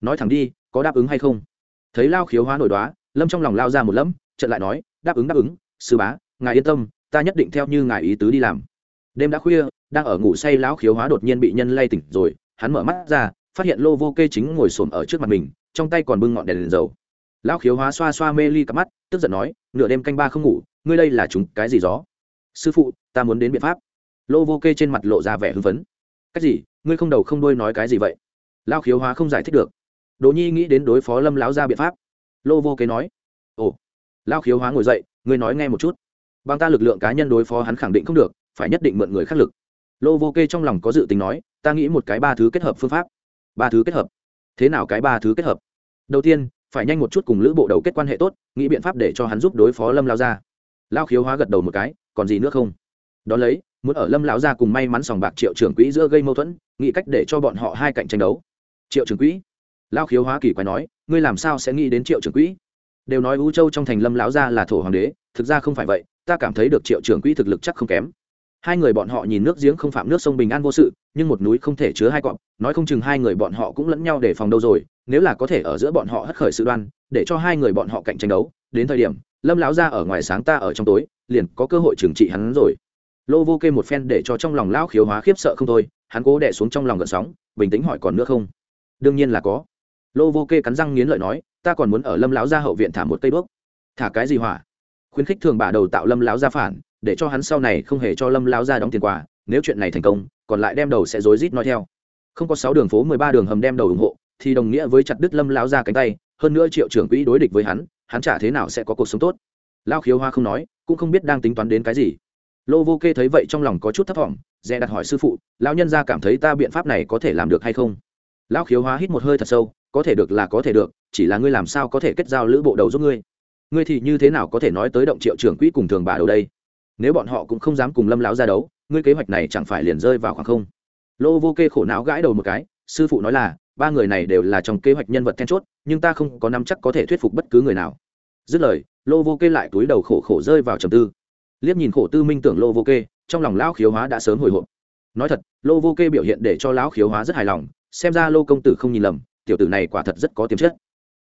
Nói thẳng đi, có đáp ứng hay không? Thấy lao khiếu hóa nổi đoá, lâm trong lòng lao ra một lẫm trận lại nói, đáp ứng đáp ứng, sư bá, ngài yên tâm, ta nhất định theo như ngài ý tứ đi làm. Đêm đã khuya, đang ở ngủ say lão khiếu hóa đột nhiên bị nhân lay tỉnh rồi, hắn mở mắt ra phát hiện lô vô kê chính ngồi xổm ở trước mặt mình trong tay còn bưng ngọn đèn, đèn dầu. Lão khiếu hóa xoa xoa mê ly cặp mắt tức giận nói nửa đêm canh ba không ngủ ngươi đây là chúng cái gì gió? Sư phụ ta muốn đến biện pháp. Lô vô kê trên mặt lộ ra vẻ hưng phấn. Cách gì? Ngươi không đầu không đuôi nói cái gì vậy? Lão khiếu hóa không giải thích được. Đỗ nhi nghĩ đến đối phó lâm lão ra biện pháp. Lô vô kê nói ồ. Lão khiếu hóa ngồi dậy ngươi nói nghe một chút. Bằng ta lực lượng cá nhân đối phó hắn khẳng định không được phải nhất định mượn người khác lực. Lô vô kê trong lòng có dự tính nói ta nghĩ một cái ba thứ kết hợp phương pháp ba thứ kết hợp. Thế nào cái ba thứ kết hợp? Đầu tiên, phải nhanh một chút cùng lữ bộ đầu kết quan hệ tốt, nghĩ biện pháp để cho hắn giúp đối phó lâm lao gia. Lao khiếu hóa gật đầu một cái, còn gì nữa không? Đón lấy, muốn ở lâm lão gia cùng may mắn sòng bạc triệu trưởng quỹ giữa gây mâu thuẫn, nghĩ cách để cho bọn họ hai cạnh tranh đấu. Triệu trưởng quỹ. Lao khiếu hóa kỳ quái nói, ngươi làm sao sẽ nghĩ đến triệu trưởng quỹ? Đều nói u châu trong thành lâm lão gia là thổ hoàng đế, thực ra không phải vậy, ta cảm thấy được triệu trưởng quỹ thực lực chắc không kém hai người bọn họ nhìn nước giếng không phạm nước sông bình an vô sự, nhưng một núi không thể chứa hai cọp, nói không chừng hai người bọn họ cũng lẫn nhau để phòng đâu rồi, nếu là có thể ở giữa bọn họ hất khởi sự đoan, để cho hai người bọn họ cạnh tranh đấu, đến thời điểm, lâm láo ra ở ngoài sáng ta ở trong tối, liền có cơ hội trừng trị hắn rồi. Lô vô kê một phen để cho trong lòng lão khiếu hóa khiếp sợ không thôi, hắn cố đẻ xuống trong lòng gợn sóng, bình tĩnh hỏi còn nữa không? Đương nhiên là có. Lô vô kê cắn răng nghiến lợi nói, ta còn muốn ở lâm lão gia hậu viện thả một cây đuốc. Thả cái gì hỏa? Khuyến khích thường bà đầu tạo lâm lão gia phản để cho hắn sau này không hề cho lâm lão gia đóng tiền quà, nếu chuyện này thành công, còn lại đem đầu sẽ rối rít nói theo. Không có sáu đường phố, mười ba đường hầm đem đầu ủng hộ, thì đồng nghĩa với chặt đứt lâm lão gia cánh tay, hơn nữa triệu trưởng quỹ đối địch với hắn hắn chả thế nào sẽ có cuộc sống tốt. Lao khiếu hoa không nói, cũng không biết đang tính toán đến cái gì. Lô vô kê thấy vậy trong lòng có chút thấp t dè đặt hỏi sư phụ, lão nhân gia cảm thấy ta biện pháp này có thể làm được hay không? Lão khiếu hoa hít một hơi thật sâu, có thể được là có thể được, chỉ là ngươi làm sao có thể kết giao lữ bộ đầu giúp ngươi? Ngươi thì như thế nào có thể nói tới động triệu trưởng quỹ cùng thường bà đầu đây? Nếu bọn họ cũng không dám cùng lâm lão ra đấu, ngươi kế hoạch này chẳng phải liền rơi vào khoảng không? Lô vô kê khổ não gãi đầu một cái, sư phụ nói là, ba người này đều là trong kế hoạch nhân vật then chốt, nhưng ta không có nắm chắc có thể thuyết phục bất cứ người nào. Dứt lời, lô vô kê lại túi đầu khổ khổ rơi vào trầm tư. Liếc nhìn khổ tư minh tưởng lô vô kê, trong lòng lão khiếu hóa đã sớm hồi hộp. Nói thật, lô vô kê biểu hiện để cho lão khiếu hóa rất hài lòng, xem ra lô công tử không nhìn lầm, tiểu tử này quả thật rất có tiềm chất.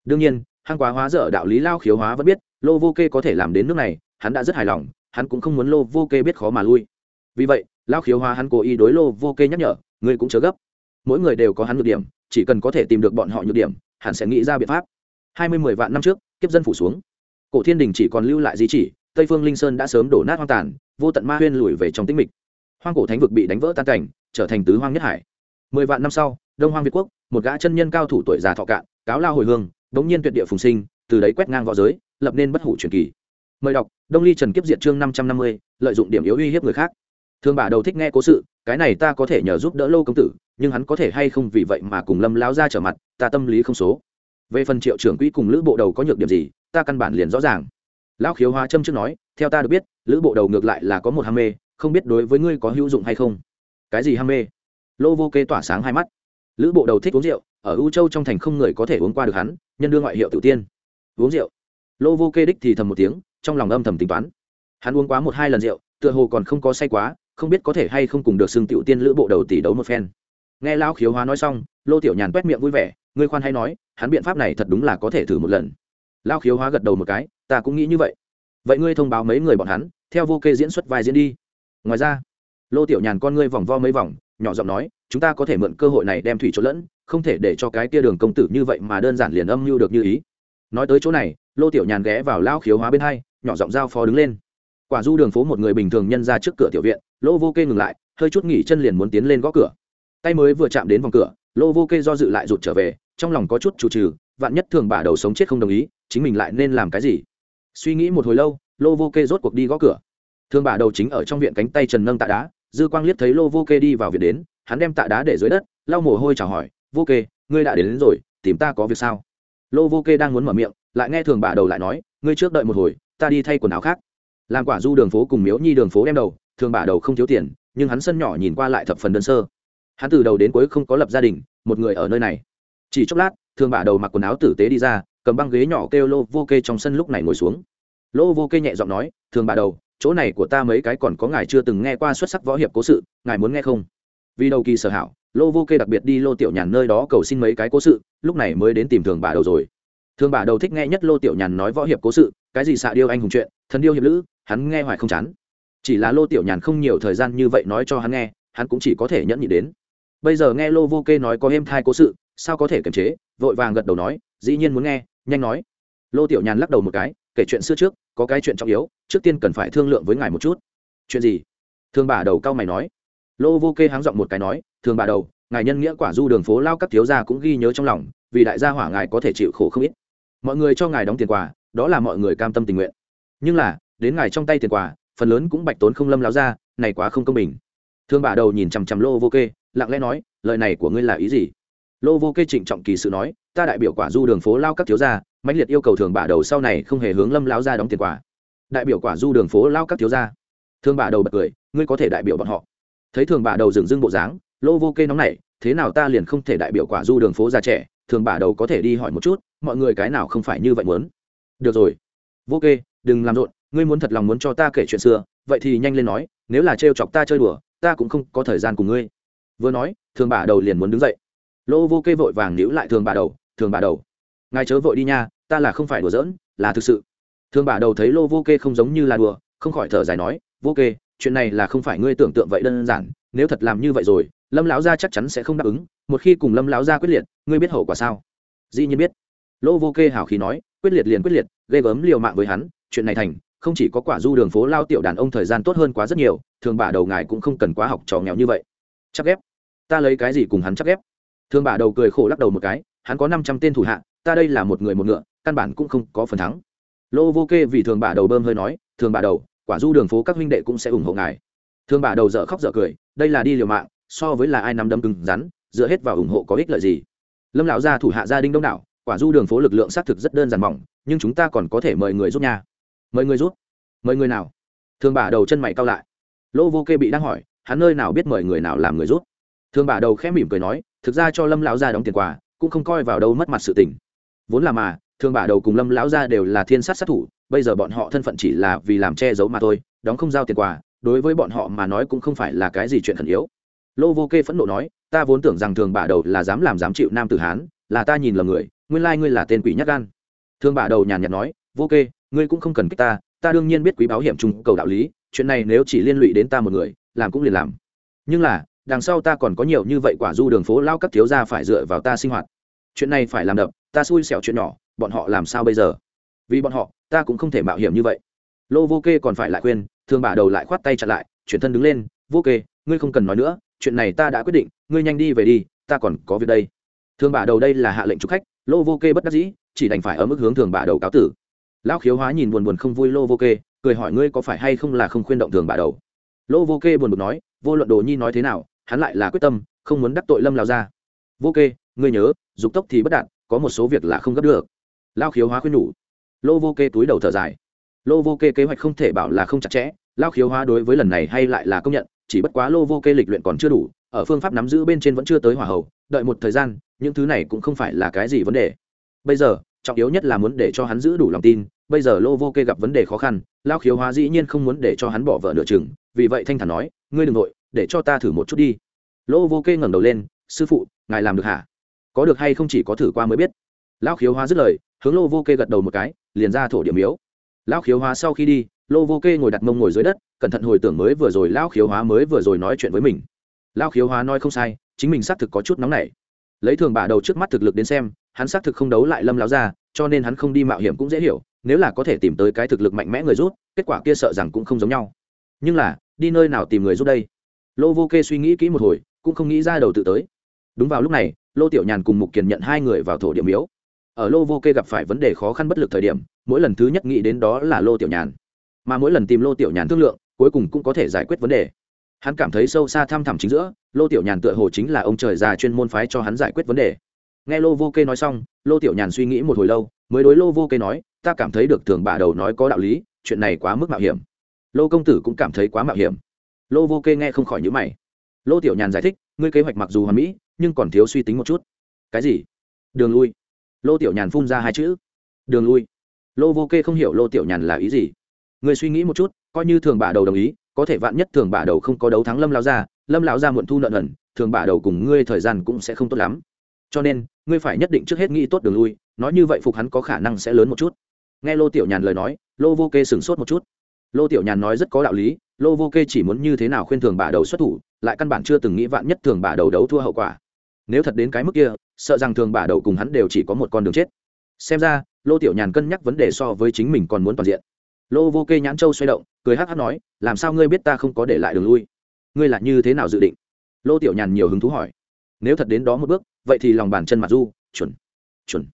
Đương nhiên, hăng quá hóa dở đạo lý lao khiếu hóa vẫn biết, lô vô kê có thể làm đến nước này, hắn đã rất hài lòng hắn cũng không muốn lô vô kê biết khó mà lui. Vì vậy lao khiếu hóa hắn cố ý đối lô vô kê nhắc nhở, ngươi cũng chớ gấp. Mỗi người đều có hắn nhược điểm, chỉ cần có thể tìm được bọn họ nhược điểm, hắn sẽ nghĩ ra biện pháp. Hai mươi mười vạn năm trước, kiếp dân phủ xuống. Cổ thiên đình chỉ còn lưu lại di chỉ, tây phương linh sơn đã sớm đổ nát hoang tàn, vô tận ma huyên lùi về trong tĩnh mịch. Hoang cổ thánh vực bị đánh vỡ tan cảnh, trở thành tứ hoang nhất hải. Mười vạn năm sau, đông hoang việt quốc, một gã chân nhân cao thủ tuổi già thọ cạn, cáo lao hồi hương, đống nhiên tuyệt địa phùng sinh, từ đấy quét ngang v õ giới, lập nên bất hủ truyền kỳ mời đọc, đông ly trần kiếp diện chương năm trăm năm mươi, lợi dụng điểm yếu uy hiếp người khác. Thường bà đầu thích nghe cố sự, cái này ta có thể nhờ giúp đỡ lô công tử, nhưng hắn có thể hay không vì vậy mà cùng lâm lao ra trở mặt, ta tâm lý không số. Về phần triệu trưởng quỹ cùng lữ bộ đầu có nhược điểm gì, ta căn bản liền rõ ràng. Lão khiếu hóa trâm trước nói, theo ta được biết, lữ bộ đầu ngược lại là có một ham mê, không biết đối với ngươi có hữu dụng hay không. Cái gì ham mê? Lô vô kê tỏa sáng hai mắt. Lữ bộ đầu thích uống rượu, ở u châu trong thành không người có thể uống qua được hắn, nhân đương ngoại hiệu tự tiên. Uống rượu. Lô vô kê đích thì thầm một tiếng trong lòng âm thầm tính toán. Hắn uống quá một hai lần rượu, tựa hồ còn không có say quá, không biết có thể hay không cùng được xưng tiểu tiên lữ bộ đầu tỷ đấu một phen. Nghe lão khiếu hóa nói xong, lô tiểu nhàn quét miệng vui vẻ, ngươi khoan hay nói, hắn biện pháp này thật đúng là có thể thử một lần. Lão khiếu hóa gật đầu một cái, ta cũng nghĩ như vậy. Vậy ngươi thông báo mấy người bọn hắn, theo vô kê diễn xuất vai diễn đi. Ngoài ra, lô tiểu nhàn con ngươi vòng vo mấy vòng, nhỏ giọng nói, chúng ta có thể mượn cơ hội này đem thủy trộn lẫn, không thể để cho cái tia đường công tử như vậy mà đơn giản liền âm mưu được như ý. Nói tới chỗ này, lô tiểu nhàn ghé vào lao khiếu hóa bên hai nhỏ giọng giao phó đứng lên. Quả du đường phố một người bình thường nhân ra trước cửa tiểu viện lô vô kê ngừng lại hơi chút nghỉ chân liền muốn tiến lên gõ cửa. Tay mới vừa chạm đến vòng cửa lô vô kê do dự lại rụt trở về trong lòng có chút chủ trừ vạn nhất thường bà đầu sống chết không đồng ý chính mình lại nên làm cái gì? Suy nghĩ một hồi lâu lô vô kê rốt cuộc đi gõ cửa. Thường bà đầu chính ở trong viện cánh tay trần nâng tạ đá dư quang liếc thấy lô vô kê đi vào viện đến hắn đem tạ đá để dưới đất lau mồ hôi chào hỏi vô kê ngươi đã đến, đến rồi tìm ta có việc sao? Lô vô kê đang muốn mở miệng lại nghe thường bà đầu lại nói ngươi trước đợi một hồi ta đi thay quần áo khác. Làm quả du đường phố cùng miếu nhi đường phố đem đầu, thường bà đầu không thiếu tiền, nhưng hắn sân nhỏ nhìn qua lại thập phần đơn sơ. Hắn từ đầu đến cuối không có lập gia đình, một người ở nơi này. Chỉ chốc lát, thường bà đầu mặc quần áo tử tế đi ra, cầm băng ghế nhỏ kêu lô vô kê trong sân lúc này ngồi xuống. Lô vô kê nhẹ giọng nói, thường bà đầu, chỗ này của ta mấy cái còn có ngài chưa từng nghe qua xuất sắc võ hiệp cố sự, ngài muốn nghe không? Vì đầu kỳ sở hảo, lô vô kê đặc biệt đi lô tiểu nhàn nơi đó cầu xin mấy cái cố sự, lúc này mới đến tìm thường bà đầu rồi thường bà đầu thích nghe nhất lô tiểu nhàn nói võ hiệp cố sự, cái gì xạ điêu anh hùng chuyện, thần điêu hiệp lữ, hắn nghe hoài không chán. Chỉ là lô tiểu nhàn không nhiều thời gian như vậy nói cho hắn nghe, hắn cũng chỉ có thể nhẫn nhị đến. Bây giờ nghe lô vô kê nói có êm thai cố sự, sao có thể kiềm chế, vội vàng gật đầu nói, dĩ nhiên muốn nghe, nhanh nói. Lô tiểu nhàn lắc đầu một cái, kể chuyện xưa trước, có cái chuyện trọng yếu, trước tiên cần phải thương lượng với ngài một chút. Chuyện gì? Thường bà đầu cao mày nói. Lô vô kê háng giọng một cái nói thường bà đầu, ngài nhân nghĩa quả du đường phố lao các thiếu gia cũng ghi nhớ trong lòng, vì đại gia hỏa ngài có thể chịu khổ không ít mọi người cho ngài đóng tiền quà, đó là mọi người cam tâm tình nguyện. Nhưng là, đến ngài trong tay tiền quà, phần lớn cũng bạch tốn không lâm láo ra, này quá không công bình. Thương bà đầu nhìn chằm chằm lô vô kê, lặng lẽ nói, lời này của ngươi là ý gì? Lô vô kê trịnh trọng kỳ sự nói, ta đại biểu quả du đường phố lao các thiếu gia, mãnh liệt yêu cầu thường bà đầu sau này không hề hướng lâm láo ra đóng tiền quà. Đại biểu quả du đường phố lao các thiếu gia. Thương bà đầu bật cười, ngươi có thể đại biểu bọn họ. Thấy thường bà đầu dừng dưng bộ dáng, lô vô kê nóng này thế nào ta liền không thể đại biểu quả du đường phố già trẻ thường bà đầu có thể đi hỏi một chút mọi người cái nào không phải như vậy muốn? Được rồi. Vô kê, đừng làm rộn, ngươi muốn thật lòng muốn cho ta kể chuyện xưa, vậy thì nhanh lên nói, nếu là trêu chọc ta chơi đùa, ta cũng không có thời gian cùng ngươi. Vừa nói, thường bà đầu liền muốn đứng dậy. Lô vô kê vội vàng níu lại thường bà đầu, thường bà đầu, ngài chớ vội đi nha, ta là không phải đùa giỡn, là thực sự. Thường bà đầu thấy lô vô kê không giống như là đùa, không khỏi thở dài nói, vô kê, chuyện này là không phải ngươi tưởng tượng vậy đơn giản, nếu thật làm như vậy rồi, lâm lão gia chắc chắn sẽ không đáp ứng, một khi cùng lâm lão gia quyết liệt, ngươi biết hậu quả sao? Dĩ nhiên biết lỗ vô kê hào khí nói, quyết liệt liền quyết liệt, ghê gớm liều mạng với hắn, chuyện này thành, không chỉ có quả du đường phố lao tiểu đàn ông thời gian tốt hơn quá rất nhiều, thường bà đầu ngài cũng không cần quá học trò nghèo như vậy. Chắc ghép. Ta lấy cái gì cùng hắn chắc ghép? Thường bà đầu cười khổ lắc đầu một cái, hắn có năm trăm tên thủ hạ, ta đây là một người một ngựa, căn bản cũng không có phần thắng. Lô vô kê vì thường bà đầu bơm hơi nói, thường bà đầu, quả du đường phố các huynh đệ cũng sẽ ủng hộ ngài. Thường bà đầu dở khóc dở cười, đây là đi liều mạng, so với là ai nắm đấm cứng rắn, dựa hết vào ủng hộ có ích lợi gì. Lâm lão gia thủ hạ gia đình đông đảo quả du đường phố lực lượng xác thực rất đơn giản mỏng, nhưng chúng ta còn có thể mời người giúp nha. Mời người giúp? Mời người nào? Thường bà đầu chân mày cao lại. Lỗ vô kê bị đang hỏi, hắn nơi nào biết mời người nào làm người giúp? Thường bà đầu khẽ mỉm cười nói, thực ra cho lâm lão gia đóng tiền quà, cũng không coi vào đâu mất mặt sự tình. Vốn là mà thường bà đầu cùng lâm lão gia đều là thiên sát sát thủ, bây giờ bọn họ thân phận chỉ là vì làm che giấu mà thôi, đóng không giao tiền quà, đối với bọn họ mà nói cũng không phải là cái gì chuyện khẩn yếu. Lô vô kê phẫn nộ nói, ta vốn tưởng rằng thường bà đầu là dám làm dám chịu nam tử hán, là ta nhìn lầm người nguyên lai ngươi là tên quỷ nhát gan. Thương bà đầu nhàn nhạt nói, vô kê, ngươi cũng không cần kích ta ta đương nhiên biết quý báo hiểm trùng cầu đạo lý, chuyện này nếu chỉ liên lụy đến ta một người, làm cũng liền làm. Nhưng là, đằng sau ta còn có nhiều như vậy quả du đường phố lao các thiếu gia phải dựa vào ta sinh hoạt. Chuyện này phải làm đập, ta xui xẻo chuyện nhỏ, bọn họ làm sao bây giờ? Vì bọn họ, ta cũng không thể mạo hiểm như vậy. Lô vô kê còn phải lại khuyên, thương bà đầu lại khoát tay chặt lại, chuyển thân đứng lên, vô kê, ngươi không cần nói nữa, chuyện này ta đã quyết định, ngươi nhanh đi về đi, ta còn có việc đây. Thương bà đầu đây là hạ lệnh chụp khách lô vô kê bất đắc dĩ, chỉ đành phải ở mức hướng thường bà đầu cáo tử. Lão khiếu hóa nhìn buồn buồn không vui lô vô kê, cười hỏi ngươi có phải hay không là không khuyên động thường bà đầu? Lô vô kê buồn bực nói, vô luận đồ nhi nói thế nào, hắn lại là quyết tâm, không muốn đắc tội lâm lao ra vô kê, ngươi nhớ, dục tốc thì bất đạt, có một số việc là không gấp được. Lao khiếu hóa khuyên nhủ. Lô vô kê túi đầu thở dài. Lô vô kê kế hoạch không thể bảo là không chặt chẽ lao khiếu hóa đối với lần này hay lại là công nhận, chỉ bất quá lô vô kê lịch luyện còn chưa đủ, ở phương pháp nắm giữ bên trên vẫn chưa tới hỏa hậu đợi một thời gian những thứ này cũng không phải là cái gì vấn đề. Bây giờ, trọng yếu nhất là muốn để cho hắn giữ đủ lòng tin, bây giờ lô vô kê gặp vấn đề khó khăn lao khiếu hóa dĩ nhiên không muốn để cho hắn bỏ vợ nửa chừng, vì vậy thanh thản nói, ngươi đ ừ n g nội để cho ta thử một chút đi. Lô vô kê ngẩng đầu lên, sư phụ, ngài làm được hả? Có được hay không chỉ có thử qua mới biết. Lao khiếu hóa dứt lời, hướng lô vô kê gật đầu một cái, liền ra thổ điểm yếu lao khiếu hóa sau khi đi, lô vô kê ngồi đặt mông ngồi dưới đất, cẩn thận hồi tưởng mới vừa rồi lao khiếu hóa mới vừa rồi nói chuyện với mình. Lao khiếu hóa nói không sai, chính mình xác thực có chút nóng nảy lấy thường bả đầu trước mắt thực lực đến xem, hắn xác thực không đấu lại lâm láo ra cho nên hắn không đi mạo hiểm cũng dễ hiểu, nếu là có thể tìm tới cái thực lực mạnh mẽ người rút kết quả kia sợ rằng cũng không giống nhau. Nhưng là, đi nơi nào tìm người rút đây? Lô vô kê suy nghĩ kỹ một hồi, cũng không nghĩ ra đầu tự tới. Đúng vào lúc này, lô tiểu nhàn cùng mục kiền nhận hai người vào thổ điểm miếu. Ở lô vô kê gặp phải vấn đề khó khăn bất lực thời điểm, mỗi lần thứ nhất nghĩ đến đó là lô tiểu nhàn. Mà mỗi lần tìm lô tiểu nhàn thương lượng, cuối cùng cũng có thể giải quyết vấn đề hắn cảm thấy sâu xa thăm thẳm chính giữa, lô tiểu nhàn tựa hồ chính là ông trời già chuyên môn phái cho hắn giải quyết vấn đề. Nghe lô vô kê nói xong, lô tiểu nhàn suy nghĩ một hồi lâu, mới đối lô vô kê nói, ta cảm thấy được thường bà đầu nói có đạo lý, chuyện này quá mức mạo hiểm. Lô công tử cũng cảm thấy quá mạo hiểm. Lô vô kê nghe không khỏi nhữ mày. Lô tiểu nhàn giải thích, ngươi kế hoạch mặc dù hoàn mỹ, nhưng còn thiếu suy tính một chút. Cái gì? Đường lui. Lô tiểu nhàn phun ra hai chữ. Đường lui. Lô vô kê không hiểu lô tiểu nhàn là ý gì. Ngươi suy nghĩ một chút, coi như thường bà đầu đồng ý có thể vạn nhất thường bà đầu không có đấu thắng lâm lao ra lâm lão ra muộn thu nợ nần, thường bà đầu cùng ngươi thời gian cũng sẽ không tốt lắm. Cho nên, ngươi phải nhất định trước hết nghĩ tốt đường lui, nói như vậy phục hắn có khả năng sẽ lớn một chút. Nghe lô tiểu nhàn lời nói, lô vô kê sửng sốt một chút. Lô tiểu nhàn nói rất có đạo lý, lô vô kê chỉ muốn như thế nào khuyên thường bà đầu xuất thủ, lại căn bản chưa từng nghĩ vạn nhất thường bà đầu đấu thua hậu quả. Nếu thật đến cái mức kia, sợ rằng thường bà đầu cùng hắn đều chỉ có một con đường chết. Xem ra, lô tiểu nhàn cân nhắc vấn đề so với chính mình còn muốn toàn diện lô vô kê nhãn châu xoay động, cười hắc hắc nói, làm sao ngươi biết ta không có để lại đường lui? Ngươi là như thế nào dự định? Lô tiểu nhàn nhiều hứng thú hỏi. Nếu thật đến đó một bước, vậy thì lòng bàn chân mặt du, chuẩn chuẩn.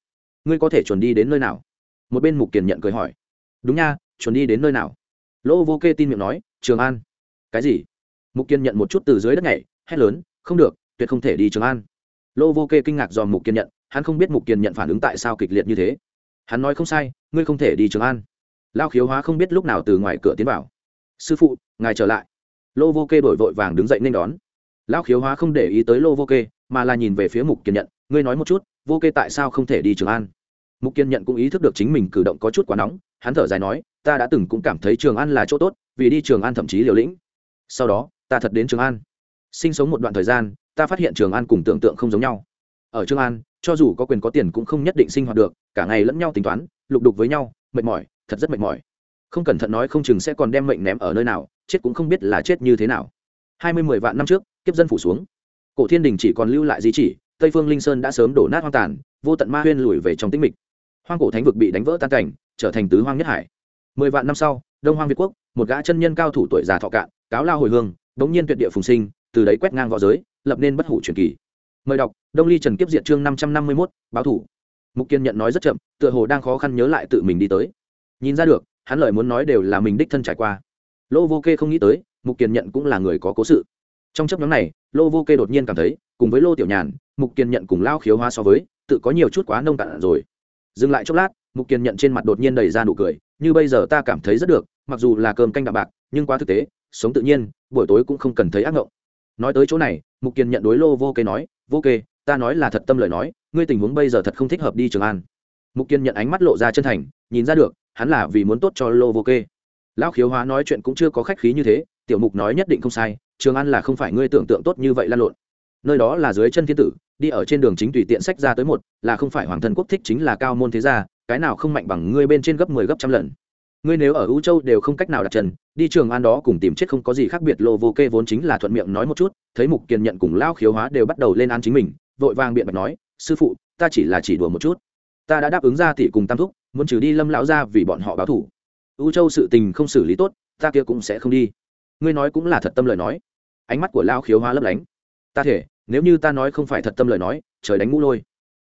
Ngươi có thể chuẩn đi đến nơi nào? Một bên mục kiền nhận cười hỏi. Đúng nha, chuẩn đi đến nơi nào? Lô vô kê tin miệng nói, trường an. Cái gì? Mục kiên nhận một chút từ dưới đất này hét lớn, không được, tuyệt không thể đi trường an. Lô vô kê kinh ngạc dòm mục kiên nhận, hắn không biết mục kiên nhận phản ứng tại sao kịch liệt như thế. Hắn nói không sai, ngươi không thể đi trường an lao khiếu hóa không biết lúc nào từ ngoài cửa tiến vào. Sư phụ, ngài trở lại. Lô vô kê đổi vội vàng đứng dậy nên đón. Lao khiếu hóa không để ý tới lô vô kê, mà là nhìn về phía mục kiên nhận ngươi nói một chút, vô kê tại sao không thể đi trường an? Mục kiên nhận cũng ý thức được chính mình cử động có chút quá nóng, hắn thở dài nói, ta đã từng cũng cảm thấy trường an là chỗ tốt, vì đi trường an thậm chí liều lĩnh. Sau đó, ta thật đến trường an. Sinh sống một đoạn thời gian, ta phát hiện trường an cùng tưởng tượng không giống nhau. Ở trường an, cho dù có quyền có tiền cũng không nhất định sinh hoạt được, cả ngày lẫn nhau tính toán, lục đục với nhau, mệt mỏi thật rất mệt mỏi. Không cẩn thận nói không chừng sẽ còn đem mệnh ném ở nơi nào, chết cũng không biết là chết như thế nào. Hai mươi mười vạn năm trước, kiếp dân phủ xuống. Cổ thiên đình chỉ còn lưu lại di chỉ, tây phương linh sơn đã sớm đổ nát hoang tàn, vô tận ma huyên lùi về trong tĩnh mịch. Hoang cổ thánh vực bị đánh vỡ tan cảnh, trở thành tứ hoang nhất hải. Mười vạn năm sau, đông hoang việt quốc, một gã chân nhân cao thủ tuổi già thọ cạn, cáo lao hồi hương bỗng nhiên tuyệt địa phùng sinh, từ đấy quét ngang v õ giới, lập nên bất hủ truyền kỳ. Mời đọc, đông ly trần kiếp diệt chương năm trăm năm mươi mốt, báo thủ. Mục kiên nhận nói rất chậm, tựa hồ đang khó khăn nhớ lại tự mình đi tới nhìn ra được, hắn lời muốn nói đều là mình đích thân trải qua. Lô vô kê không nghĩ tới, mục kiên nhận cũng là người có cố sự. Trong chấp nhóm này, lô vô kê đột nhiên cảm thấy, cùng với lô tiểu nhàn, mục kiên nhận cùng lao khiếu hoa so với, tự có nhiều chút quá nông cạn rồi. Dừng lại chốc lát, mục kiên nhận trên mặt đột nhiên đầy ra nụ cười, như bây giờ ta cảm thấy rất được, mặc dù là cơm canh đạm bạc, nhưng quá thực tế, sống tự nhiên, buổi tối cũng không cần thấy ác ngộng. Nói tới chỗ này, mục kiên nhận đối lô vô kê nói, vô kê, ta nói là thật tâm lời nói, ngươi tình huống bây giờ thật không thích hợp đi trường an. Mục kiên nhận ánh mắt lộ ra chân thành, nhìn ra được hắn là vì muốn tốt cho lô vô kê lão khiếu hóa nói chuyện cũng chưa có khách khí như thế, tiểu mục nói nhất định không sai, trường an là không phải ngươi tưởng tượng tốt như vậy lan lộn. Nơi đó là dưới chân thiên tử, đi ở trên đường chính tùy tiện sách ra tới một, là không phải hoàng thân quốc thích chính là cao môn thế gia, cái nào không mạnh bằng ngươi bên trên gấp mười 10 gấp trăm lần. Ngươi nếu ở ưu châu đều không cách nào đặt chân, đi trường an đó cùng tìm chết không có gì khác biệt lô vô kê vốn chính là thuận miệng nói một chút, thấy mục kiên nhận cùng lao khiếu hóa đều bắt đầu lên án chính mình, vội vàng biện bạch nói, sư phụ, ta chỉ là chỉ đùa một chút. Ta đã đáp ứng ra tỷ cùng tam thúc muốn trừ đi lâm lão ra vì bọn họ báo thủ. Ưu châu sự tình không xử lý tốt, ta kia cũng sẽ không đi. Ngươi nói cũng là thật tâm lời nói. Ánh mắt của lao khiếu hoa lấp lánh. Ta thể, nếu như ta nói không phải thật tâm lời nói, trời đánh ngũ lôi.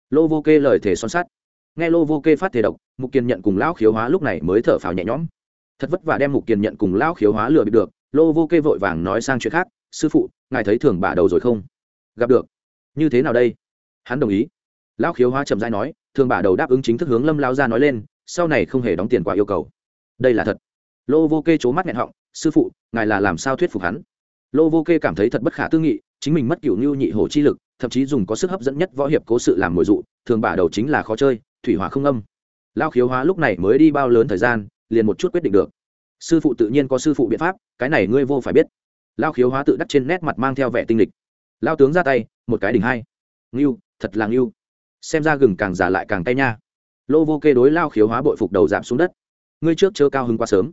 Lô vô kê lời thể son sát nghe lô vô kê phát thể độc, mục kiên nhận cùng lão khiếu hóa lúc này mới thở phào nhẹ nhõm. Thật vất vả đem mục kiên nhận cùng lão khiếu hóa lừa bị được, lô vô kê vội vàng nói sang chuyện khác, sư phụ, ngài thấy thường bà đầu rồi không? Gặp được. Như thế nào đây? Hắn đồng ý. Lão khiếu hóa chậm dai nói thường bà đầu đáp ứng chính thức hướng lâm lao ra nói lên, sau này không hề đóng tiền quả yêu cầu. Đây là thật. Lô vô kê c mắt nghẹn họng, sư phụ, ngài là làm sao thuyết phục hắn? Lô vô kê cảm thấy thật bất khả tư nghị, chính mình mất cựu ngưu nhị hổ chi lực, thậm chí dùng có sức hấp dẫn nhất võ hiệp cố sự làm mồi dụ thường bà đầu chính là khó chơi, thủy hỏa không âm. Lao khiếu hóa lúc này mới đi bao lớn thời gian, liền một chút quyết định được. Sư phụ tự nhiên có sư phụ biện pháp, cái này ngươi vô phải biết. Lao khiếu hóa tự đắc trên nét mặt mang theo vẻ tinh lịch. Lao tướng ra tay, một cái đỉnh hai. Ngưu, thật là ngưu xem ra gừng càng già lại càng tay nha. Lô vô kê đối lao khiếu hóa bội phục đầu giảm xuống đất. Ngươi trước chớ cao hứng quá sớm.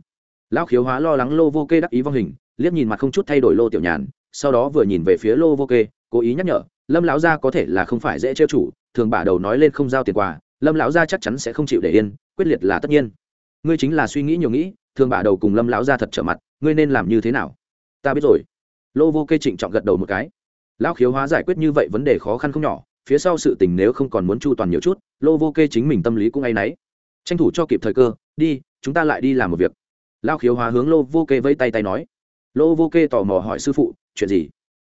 Lao khiếu hóa lo lắng lô vô kê đắc ý vong hình, liếc nhìn mặt không chút thay đổi lô tiểu nhàn, sau đó vừa nhìn về phía lô vô kê, cố ý nhắc nhở, lâm lão gia có thể là không phải dễ trêu chủ, thường bả đầu nói lên không giao tiền quà, lâm lão gia chắc chắn sẽ không chịu để yên, quyết liệt là tất nhiên. Ngươi chính là suy nghĩ nhiều nghĩ, thường bả đầu cùng lâm lão gia thật trở mặt, ngươi nên làm như thế nào? Ta biết rồi. Lô vô kê trịnh trọng gật đầu một cái. Lão khiếu hóa giải quyết như vậy vấn đề khó khăn không nhỏ phía sau sự tình nếu không còn muốn chu toàn nhiều chút, lô vô kê chính mình tâm lý cũng áy náy. Tranh thủ cho kịp thời cơ, đi, chúng ta lại đi làm một việc. Lao khiếu hóa hướng lô vô kê vây tay tay nói. Lô vô kê tò mò hỏi sư phụ, chuyện gì?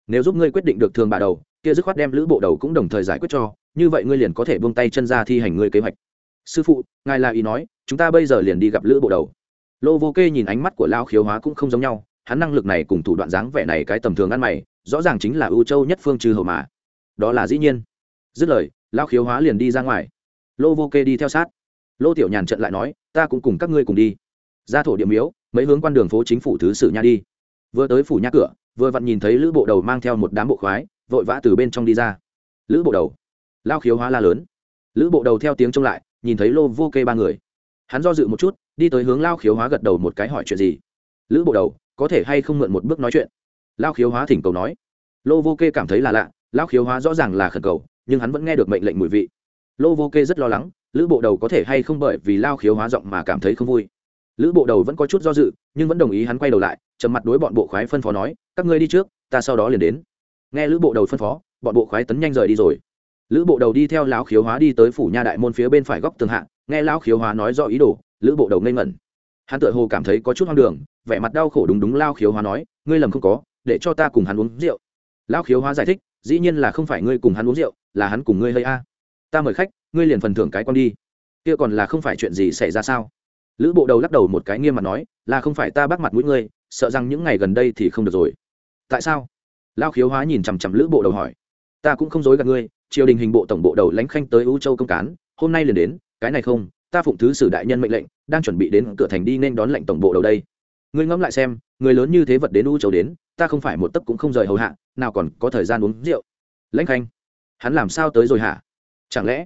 Nếu giúp ngươi quyết định được thường bà đầu, kia dứt khoát đem lữ bộ đầu cũng đồng thời giải quyết cho, như vậy ngươi liền có thể buông tay chân ra thi hành ngươi kế hoạch. Sư phụ, ngài là ý nói, chúng ta bây giờ liền đi gặp lữ bộ đầu. Lô vô kê nhìn ánh mắt của lao khiếu hóa cũng không giống nhau, hắn năng lực này cùng thủ đoạn dáng vẻ này cái tầm thường ăn mày, rõ ràng chính là ưu châu nhất phương trừ hầu mà. Đó là dĩ nhiên dứt lời lao khiếu hóa liền đi ra ngoài. Lô vô kê đi theo sát. Lô tiểu nhàn trận lại nói, ta cũng cùng các ngươi cùng đi. Ra thổ địa miếu, mấy hướng quan đường phố chính phủ thứ sử nha đi. Vừa tới phủ nha cửa, vừa vặn nhìn thấy lữ bộ đầu mang theo một đám bộ khoái, vội vã từ bên trong đi ra. Lữ bộ đầu. Lao khiếu hóa la lớn. Lữ bộ đầu theo tiếng trông lại, nhìn thấy lô vô kê ba người. Hắn do dự một chút, đi tới hướng lao khiếu hóa gật đầu một cái hỏi chuyện gì. Lữ bộ đầu, có thể hay không mượn một bước nói chuyện? Lao khiếu hóa thỉnh cầu nói. Lô vô kê cảm thấy là lạ lao khiếu hóa rõ ràng là khẩn cầu nhưng hắn vẫn nghe được mệnh lệnh mùi vị. Lô vô kê rất lo lắng, lữ bộ đầu có thể hay không bởi vì lao khiếu hóa giọng mà cảm thấy không vui. Lữ bộ đầu vẫn có chút do dự, nhưng vẫn đồng ý hắn quay đầu lại, trầm mặt đối bọn bộ khoái phân phó nói, các ngươi đi trước, ta sau đó liền đến. Nghe lữ bộ đầu phân phó, bọn bộ khoái tấn nhanh rời đi rồi. Lữ bộ đầu đi theo lão khiếu hóa đi tới phủ nha đại môn phía bên phải góc tường hạ, nghe lão khiếu hóa nói do ý đồ, lữ bộ đầu ngây ngẩn. Hắn tự hồ cảm thấy có chút hoang đường, vẻ mặt đau khổ đúng đúng lao khiếu hóa nói, ngươi lầm không có, để cho ta cùng hắn uống rượu. Lão khiếu hóa giải thích, dĩ nhiên là không phải ngươi cùng hắn uống rượu là hắn cùng ngươi hơi a? Ta mời khách, ngươi liền phần thưởng cái con đi. Kia còn là không phải chuyện gì xảy ra sao? Lữ bộ đầu lắc đầu một cái nghiêm mặt nói, là không phải ta bắt mặt mũi ngươi, sợ rằng những ngày gần đây thì không được rồi. Tại sao? Lao khiếu hóa nhìn chằm chằm lữ bộ đầu hỏi. Ta cũng không dối gạt ngươi, triều đình hình bộ tổng bộ đầu lãnh khanh tới ưu châu công cán, hôm nay liền đến, cái này không, ta phụng thứ sử đại nhân mệnh lệnh, đang chuẩn bị đến cửa thành đi nên đón lệnh tổng bộ đầu đây. Ngươi ngẫm lại xem, người lớn như thế vật đến ưu châu đến, ta không phải một tấc cũng không rời hầu hạ, nào còn có thời gian uống rượu. Lãnh khanh hắn làm sao tới rồi hả? Chẳng lẽ?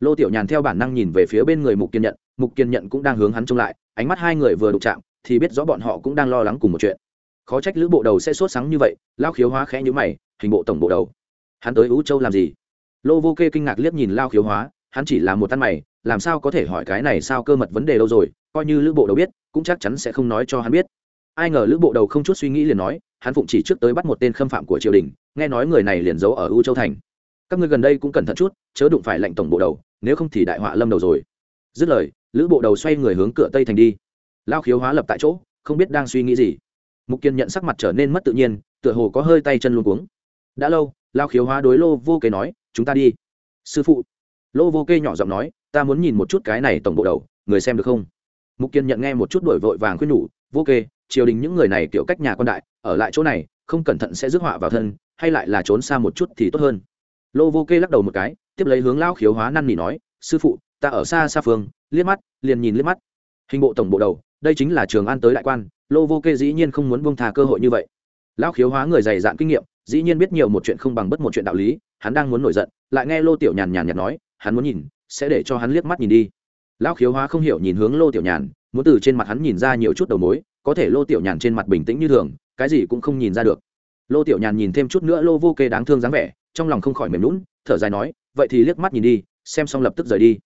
Lô tiểu nhàn theo bản năng nhìn về phía bên người mục kiên nhận mục kiên nhận cũng đang hướng hắn trông lại, ánh mắt hai người vừa đụng chạm, thì biết rõ bọn họ cũng đang lo lắng cùng một chuyện. Khó trách lữ bộ đầu sẽ sốt sáng như vậy lao khiếu hóa khẽ nhữ mày, hình bộ tổng bộ đầu. Hắn tới ú châu làm gì? Lô vô kê kinh ngạc liếc nhìn lao khiếu hóa, hắn chỉ là một tan mày, làm sao có thể hỏi cái này sao cơ mật vấn đề đâu rồi, coi như lữ bộ đầu biết, cũng chắc chắn sẽ không nói cho hắn biết. Ai ngờ lữ bộ đầu không chút suy nghĩ liền nói, hắn phụng chỉ trước tới bắt một tên khâm phạm của triều đình, nghe nói người này liền giấu ở u châu thành các ngươi gần đây cũng cẩn thận chút, chớ đụng phải lệnh tổng bộ đầu, nếu không thì đại họa lâm đầu rồi. Dứt lời, lữ bộ đầu xoay người hướng cửa tây thành đi. Lao khiếu hóa lập tại chỗ, không biết đang suy nghĩ gì. Mục kiên nhận sắc mặt trở nên mất tự nhiên, tựa hồ có hơi tay chân luôn cuống. Đã lâu lao khiếu hóa đối lô vô kê nói, chúng ta đi. Sư phụ. Lô vô kê nhỏ giọng nói, ta muốn nhìn một chút cái này tổng bộ đầu, người xem được không? Mục kiên nhận nghe một chút đổi vội vàng khuyên nhủ, vô kê, triều đình những người này kiểu cách nhà quan đại, ở lại chỗ này, không cẩn thận sẽ rước họa vào thân, hay lại là trốn xa một chút thì tốt hơn lô vô kê lắc đầu một cái, tiếp lấy hướng lao khiếu hóa năn nỉ nói, sư phụ, ta ở xa xa phương, liếc mắt, liền nhìn liếc mắt. Hình bộ tổng bộ đầu, đây chính là trường an tới đại quan, lô vô kê dĩ nhiên không muốn buông thà cơ hội như vậy. Lão khiếu hóa người dày dạn kinh nghiệm, dĩ nhiên biết nhiều một chuyện không bằng bất một chuyện đạo lý, hắn đang muốn nổi giận, lại nghe lô tiểu nhàn nhàn nhạt nói, hắn muốn nhìn, sẽ để cho hắn liếc mắt nhìn đi. Lão khiếu hóa không hiểu nhìn hướng lô tiểu nhàn, muốn từ trên mặt hắn nhìn ra nhiều chút đầu mối, có thể lô tiểu nhàn trên mặt bình tĩnh như thường, cái gì cũng không nhìn ra được. Lô tiểu nhàn nhìn thêm chút nữa lô vô kê đáng thương dáng vẻ trong lòng không khỏi mềm lún thở dài nói, vậy thì liếc mắt nhìn đi, xem xong lập tức rời đi.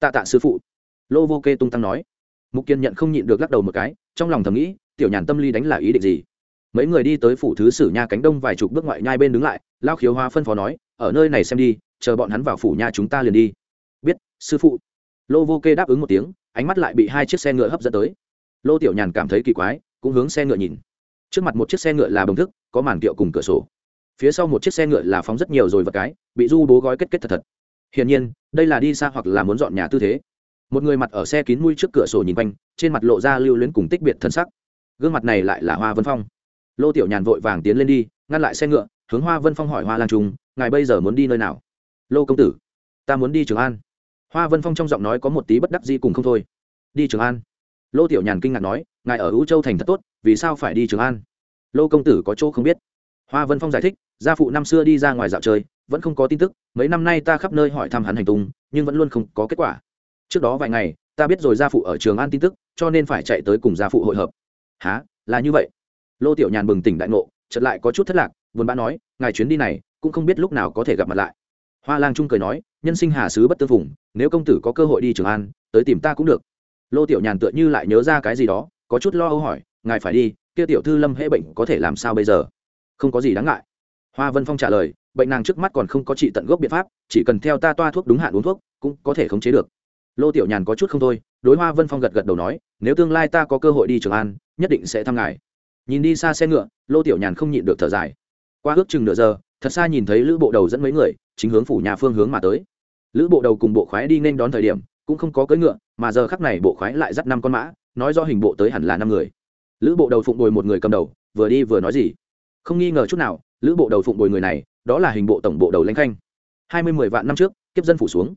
Tạ tạ sư phụ, lô vô kê tung tăng nói. Mục kiên nhận không nhịn được lắc đầu một cái, trong lòng thầm nghĩ, tiểu nhàn tâm lý đánh là ý định gì? Mấy người đi tới phủ thứ sử nha cánh đông vài chục bước ngoại nhai bên đứng lại lao khiếu hoa phân phó nói, ở nơi này xem đi, chờ bọn hắn vào phủ nha chúng ta liền đi. Biết, sư phụ. Lô vô kê đáp ứng một tiếng, ánh mắt lại bị hai chiếc xe ngựa hấp dẫn tới. Lô tiểu nhàn cảm thấy kỳ quái, cũng hướng xe ngựa nhìn. Trước mặt một chiếc xe ngựa là bồng thức, có màn kiệu cùng cửa sổ phía sau một chiếc xe ngựa là phóng rất nhiều rồi vật cái, bị du bố gói kết kết thật thật. Hiển nhiên, đây là đi xa hoặc là muốn dọn nhà tư thế. Một người mặt ở xe kín mũi trước cửa sổ nhìn quanh, trên mặt lộ ra lưu luyến cùng tích biệt thân sắc. Gương mặt này lại là hoa vân phong. Lô tiểu nhàn vội vàng tiến lên đi, ngăn lại xe ngựa, hướng hoa vân phong hỏi hoa lan trung, ngài bây giờ muốn đi nơi nào? Lô công tử, ta muốn đi trường an. Hoa vân phong trong giọng nói có một tí bất đắc gì cùng không thôi. Đi trường an? Lô tiểu nhàn kinh ngạc nói, ngài ở hữu châu thành thật tốt, vì sao phải đi trường an? Lô công tử có chỗ không biết. Hoa vân phong giải thích gia phụ năm xưa đi ra ngoài dạo chơi, vẫn không có tin tức, mấy năm nay ta khắp nơi hỏi thăm hắn hành tung, nhưng vẫn luôn không có kết quả. Trước đó vài ngày, ta biết rồi gia phụ ở trường an tin tức, cho nên phải chạy tới cùng gia phụ hội hợp. Há là như vậy. Lô tiểu nhàn bừng tỉnh đại ngộ, chợt lại có chút thất lạc, buồn bã nói, ngài chuyến đi này, cũng không biết lúc nào có thể gặp mặt lại. Hoa lang trung cười nói, nhân sinh hà sứ bất tư phùng, nếu công tử có cơ hội đi trường an, tới tìm ta cũng được. Lô tiểu nhàn tựa như lại nhớ ra cái gì đó, có chút lo âu hỏi, ngài phải đi, kia tiểu thư lâm hễ bệnh có thể làm sao bây giờ? Không có gì đáng ngại hoa vân phong trả lời, bệnh nàng trước mắt còn không có trị tận gốc biện pháp, chỉ cần theo ta toa thuốc đúng hạn uống thuốc, cũng có thể khống chế được. Lô tiểu nhàn có chút không thôi, đối hoa vân phong gật gật đầu nói, nếu tương lai ta có cơ hội đi trường an, nhất định sẽ thăm ngài. Nhìn đi xa xe ngựa, lô tiểu nhàn không nhịn được thở dài. Qua ước chừng nửa giờ, thật xa nhìn thấy lữ bộ đầu dẫn mấy người, chính hướng phủ nhà phương hướng mà tới. Lữ bộ đầu cùng bộ khoái đi nên đón thời điểm, cũng không có cưỡi ngựa, mà giờ khắc này bộ khoái lại dắt năm con mã, nói do hình bộ tới hẳn là năm người. Lữ bộ đầu phụng đồi một người cầm đầu, vừa đi vừa nói gì. Không nghi ngờ chút nào lữ bộ đầu phụng bồi người này, đó là hình bộ tổng bộ đầu lãnh khanh. Hai mươi mười vạn năm trước, kiếp dân phủ xuống.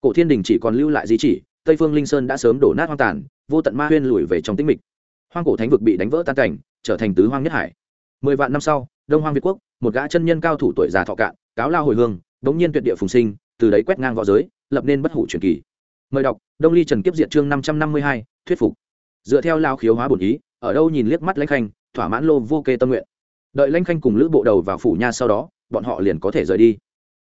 Cổ thiên đình chỉ còn lưu lại di chỉ, tây phương linh sơn đã sớm đổ nát hoang tàn, vô tận ma huyên lùi về trong tĩnh mịch. Hoang cổ thánh vực bị đánh vỡ tan cảnh, trở thành tứ hoang nhất hải. Mười vạn năm sau, đông hoang việt quốc, một gã chân nhân cao thủ tuổi già thọ cạn, cáo lao hồi hương, bỗng nhiên tuyệt địa phùng sinh, từ đấy quét ngang v õ giới, lập nên bất hủ truyền kỳ. Mời đọc, đông ly trần kiếp diện chương năm trăm năm mươi hai, thuyết phục. Dựa theo lao khiếu hóa bổn ý, ở đâu nhìn liếc mắt lãnh khanh, thỏa mãn lô vô kê tâm nguyện đợi lãnh khanh cùng lữ bộ đầu vào phủ nha sau đó, bọn họ liền có thể rời đi.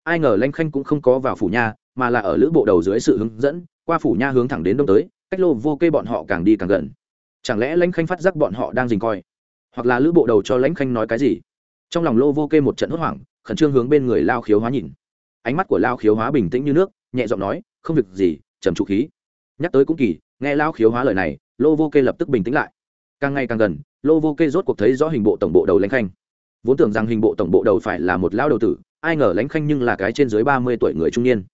Ai ngờ lãnh khanh cũng không có vào phủ nha, mà là ở lữ bộ đầu dưới sự hướng dẫn, qua phủ nha hướng thẳng đến đông tới, cách lô vô kê bọn họ càng đi càng gần. Chẳng lẽ lãnh khanh phát giác bọn họ đang dình coi? Hoặc là lữ bộ đầu cho lãnh khanh nói cái gì? Trong lòng lô vô kê một trận hốt hoảng, khẩn trương hướng bên người lao khiếu hóa nhìn. Ánh mắt của lao khiếu hóa bình tĩnh như nước, nhẹ giọng nói, không việc gì, trầm trụ khí. Nhắc tới cũng kỳ, nghe lao khiếu hóa lời này, lô vô kê lập tức bình tĩnh lại. Càng ngày càng gần, lô vô kê rốt cuộc thấy rõ hình bộ tổng bộ đầu lãnh khanh vốn tưởng rằng hình bộ tổng bộ đầu phải là một lao đầu tử, ai ngờ lãnh khanh nhưng là cái trên dưới ba mươi tuổi người trung niên.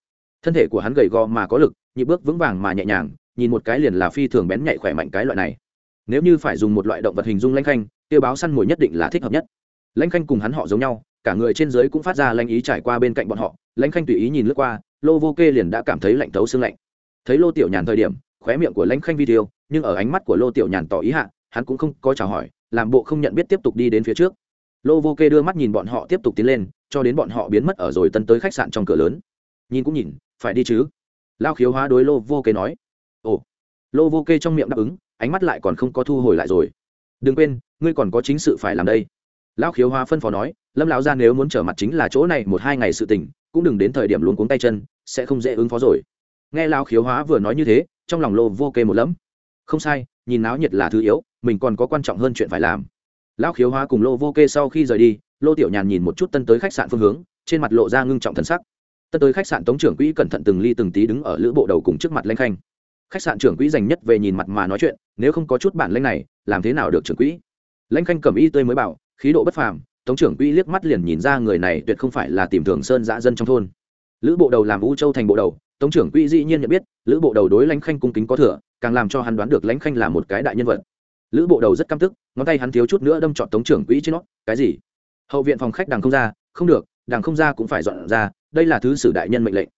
Thân thể của hắn gầy gò mà có lực, nhịp bước vững vàng mà nhẹ nhàng, nhìn một cái liền là phi thường bén nhạy khỏe mạnh cái loại này. Nếu như phải dùng một loại động vật hình dung lãnh khanh tiêu báo săn mồi nhất định là thích hợp nhất. Lãnh khanh cùng hắn họ giống nhau, cả người trên dưới cũng phát ra lãnh ý trải qua bên cạnh bọn họ, lãnh khanh tùy ý nhìn lướt qua, lô vô kê liền đã cảm thấy lạnh thấu xương lạnh. Thấy lô tiểu nhàn thời điểm, khóe miệng của lãnh khanh vi tiêu nhưng ở ánh mắt của lô tiểu nhàn tỏ ý hạ, hắn cũng không có chào hỏi, làm bộ không nhận biết tiếp tục đi đến phía trước lô vô kê đưa mắt nhìn bọn họ tiếp tục tiến lên, cho đến bọn họ biến mất ở rồi tân tới khách sạn trong cửa lớn. Nhìn cũng nhìn, phải đi chứ? Lao khiếu hóa đối lô vô kê nói. Ồ. Lô vô kê trong miệng đáp ứng, ánh mắt lại còn không có thu hồi lại rồi. Đừng quên, ngươi còn có chính sự phải làm đây. Lão khiếu hóa phân phó nói, lâm lão ra nếu muốn trở mặt chính là chỗ này một hai ngày sự tình, cũng đừng đến thời điểm luống cuống tay chân, sẽ không dễ ứng phó rồi. Nghe lão khiếu hóa vừa nói như thế, trong lòng lô vô kê một lẫm. Không sai, nhìn náo nhiệt là thứ yếu, mình còn có quan trọng hơn chuyện phải làm lão khiếu hóa cùng lô vô kê sau khi rời đi, lô tiểu nhàn nhìn một chút tân tới khách sạn phương hướng, trên mặt lộ ra ngưng trọng thân sắc. Tân tới khách sạn tống trưởng quỹ cẩn thận từng ly từng tí đứng ở lữ bộ đầu cùng trước mặt lanh khanh. Khách sạn trưởng quỹ dành nhất về nhìn mặt mà nói chuyện, nếu không có chút bản lanh này, làm thế nào được trưởng quỹ? Lãnh khanh cầm y tươi mới bảo, khí độ bất phàm, tống trưởng quỹ liếc mắt liền nhìn ra người này tuyệt không phải là tìm thường sơn dã dân trong thôn. Lữ bộ đầu làm u châu thành bộ đầu, tống trưởng quỹ dĩ nhiên nhận biết, lữ bộ đầu đối lãnh khanh cung kính có thừa, càng làm cho hắn đoán được lãnh khanh là một cái đại nhân vật lữ bộ đầu rất căm tức, ngón tay hắn thiếu chút nữa đâm trọn tống trưởng quỹ trên nó. Cái gì? Hậu viện phòng khách đằng không ra? Không được, đằng không ra cũng phải dọn ra, đây là thứ sử đại nhân mệnh lệnh.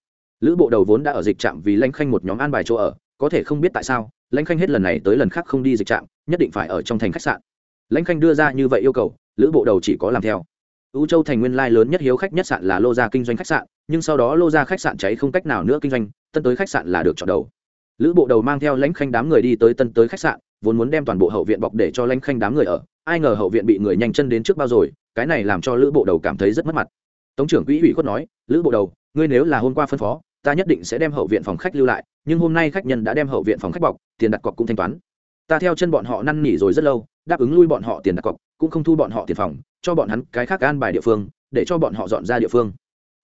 Lữ bộ đầu vốn đã ở dịch trạm vì lãnh khanh một nhóm an bài chỗ ở, có thể không biết tại sao lãnh khanh hết lần này tới lần khác không đi dịch trạm, nhất định phải ở trong thành khách sạn. Lãnh khanh đưa ra như vậy yêu cầu, lữ bộ đầu chỉ có làm theo. Ưu châu thành nguyên lai lớn nhất hiếu khách nhất sạn là lô gia kinh doanh khách sạn, nhưng sau đó lô gia khách sạn cháy không cách nào nữa kinh doanh, tân tới khách sạn là được chọn đầu. Lữ bộ đầu mang theo lãnh khanh đám người đi tới tân tới khách sạn vốn muốn đem toàn bộ hậu viện bọc để cho lãnh khanh đám người ở, ai ngờ hậu viện bị người nhanh chân đến trước bao rồi, cái này làm cho lữ bộ đầu cảm thấy rất mất mặt. Tống trưởng quỹ ủy khuất nói, lữ bộ đầu, ngươi nếu là hôm qua phân phó, ta nhất định sẽ đem hậu viện phòng khách lưu lại, nhưng hôm nay khách nhân đã đem hậu viện phòng khách bọc, tiền đặt cọc cũng thanh toán. Ta theo chân bọn họ năn nỉ rồi rất lâu, đáp ứng lui bọn họ tiền đặt cọc, cũng không thu bọn họ tiền phòng, cho bọn hắn cái khác an bài địa phương, để cho bọn họ dọn ra địa phương.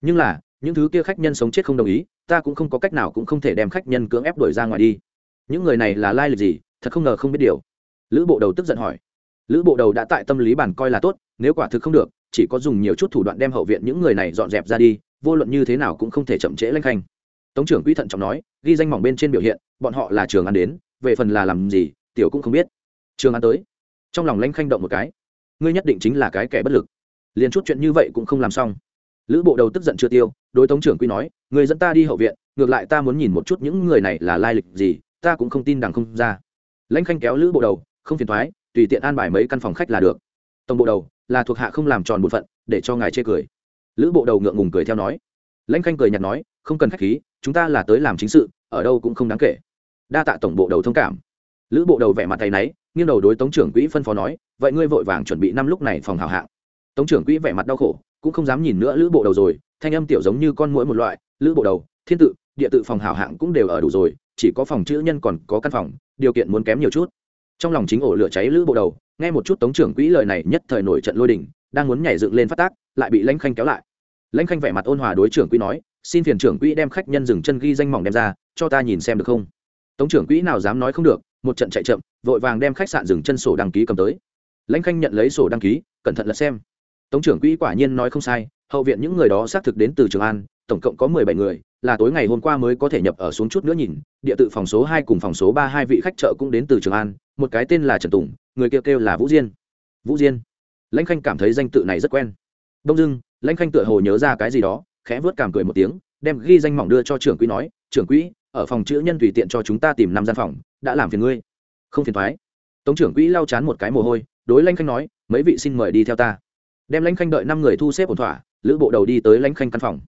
Nhưng là, những thứ kia khách nhân sống chết không đồng ý, ta cũng không có cách nào cũng không thể đem khách nhân cưỡng ép đuổi ra ngoài đi. Những người này là lai lịch gì? Thật không ngờ không biết điều. Lữ bộ đầu tức giận hỏi. Lữ bộ đầu đã tại tâm lý bản coi là tốt, nếu quả thực không được, chỉ có dùng nhiều chút thủ đoạn đem hậu viện những người này dọn dẹp ra đi, vô luận như thế nào cũng không thể chậm trễ lanh khanh. Tống trưởng quỹ thận trọng nói, ghi danh mỏng bên trên biểu hiện, bọn họ là trường ăn đến, về phần là làm gì, tiểu cũng không biết. Trường ăn tới. Trong lòng lanh khanh động một cái. Ngươi nhất định chính là cái kẻ bất lực. Liền chút chuyện như vậy cũng không làm xong. Lữ bộ đầu tức giận chưa tiêu, đối tống trưởng quy nói người dẫn ta đi hậu viện, ngược lại ta muốn nhìn một chút những người này là lai lịch gì, ta cũng không tin đằng không ra lãnh khanh kéo lữ bộ đầu, không phiền thoái tùy tiện an bài mấy căn phòng khách là được. Tổng bộ đầu, là thuộc hạ không làm tròn bổn phận, để cho ngài chê cười. Lữ bộ đầu ngượng ngùng cười theo nói. Lãnh khanh cười nhạt nói, không cần khách khí, chúng ta là tới làm chính sự, ở đâu cũng không đáng kể. Đa tạ tổng bộ đầu thông cảm. Lữ bộ đầu vẻ mặt tay náy, nghiêng đầu đối tống trưởng quỹ phân phó nói, vậy ngươi vội vàng chuẩn bị năm lúc này phòng hào hạng. Tống trưởng quỹ vẻ mặt đau khổ, cũng không dám nhìn nữa lữ bộ đầu rồi, thanh âm tiểu giống như con mũi một loại, lữ bộ đầu, thiên tự, địa tự phòng hào hạng cũng đều ở đủ rồi, chỉ có phòng chữ nhân còn có căn phòng điều kiện muốn kém nhiều chút. Trong lòng chính ổ lửa cháy lữ bộ đầu, nghe một chút tống trưởng quỹ lời này nhất thời nổi trận lôi đình, đang muốn nhảy dựng lên phát tác, lại bị lãnh khanh kéo lại. Lãnh khanh vẻ mặt ôn hòa đối trưởng quỹ nói, xin phiền trưởng quỹ đem khách nhân dừng chân ghi danh mỏng đem ra, cho ta nhìn xem được không? Tống trưởng quỹ nào dám nói không được, một trận chạy chậm, vội vàng đem khách sạn dừng chân sổ đăng ký cầm tới. Lãnh khanh nhận lấy sổ đăng ký, cẩn thận lật xem. Tống trưởng quỹ quả nhiên nói không sai, hậu viện những người đó xác thực đến từ trường an, tổng cộng có mười bảy người là tối ngày hôm qua mới có thể nhập ở xuống chút nữa nhìn, địa tự phòng số hai cùng phòng số ba hai vị khách chợ cũng đến từ trường an, một cái tên là trần tùng, người kêu kêu là vũ diên. Vũ diên? Lãnh khanh cảm thấy danh tự này rất quen. Đông dưng lãnh khanh tựa hồ nhớ ra cái gì đó, khẽ vớt cảm cười một tiếng, đem ghi danh mỏng đưa cho trưởng quỹ nói, trưởng quỹ, ở phòng chữ nhân tùy tiện cho chúng ta tìm năm gian phòng, đã làm phiền ngươi. Không phiền thoái tống trưởng quỹ lau chán một cái mồ hôi, đối lãnh khanh nói, mấy vị xin mời đi theo ta. Đem lãnh khanh đợi năm người thu xếp ổn thỏa, lữ bộ đầu đi tới lãnh khanh căn phòng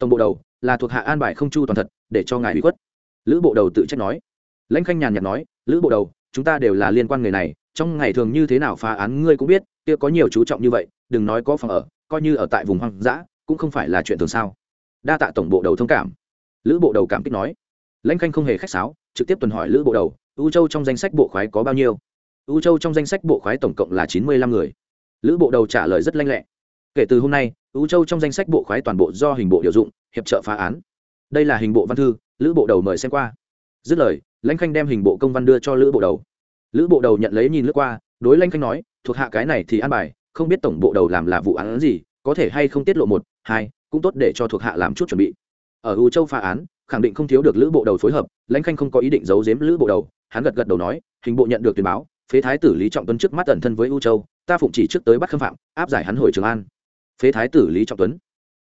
tổng bộ đầu là thuộc hạ an bài không chu toàn thật để cho ngài bị khuất. Lữ bộ đầu tự trách nói. Lãnh khanh nhàn nhạt nói, lữ bộ đầu, chúng ta đều là liên quan người này, trong ngày thường như thế nào phá án ngươi cũng biết, kia có nhiều chú trọng như vậy, đừng nói có phòng ở, coi như ở tại vùng hoang dã, cũng không phải là chuyện thường sao. Đa tạ tổng bộ đầu thông cảm. Lữ bộ đầu cảm kích nói. Lãnh khanh không hề khách sáo, trực tiếp tuần hỏi lữ bộ đầu, u châu trong danh sách bộ khoái có bao nhiêu? U châu trong danh sách bộ khoái tổng cộng là chín mươi lăm người. Lữ bộ đầu trả lời rất lanh lẹ kể từ hôm nay ưu châu trong danh sách bộ khoái toàn bộ do hình bộ điều dụng, hiệp trợ phá án. Đây là hình bộ văn thư, lữ bộ đầu mời xem qua. Dứt lời, lãnh khanh đem hình bộ công văn đưa cho lữ bộ đầu. Lữ bộ đầu nhận lấy nhìn lướt qua, đối lãnh khanh nói, thuộc hạ cái này thì an bài, không biết tổng bộ đầu làm là vụ án gì, có thể hay không tiết lộ một, hai, cũng tốt để cho thuộc hạ làm chút chuẩn bị. Ở ưu châu phá án, khẳng định không thiếu được lữ bộ đầu phối hợp, lãnh khanh không có ý định giấu giếm lữ bộ đầu. Hắn gật gật đầu nói, hình bộ nhận được tuyên báo, phế thái tử lý trọng tuấn trước mắt ẩn thân với ưu châu, ta phụng chỉ trước tới bắt khâm phạm, áp giải hắn hồi trường an phế thái tử lý trọng tuấn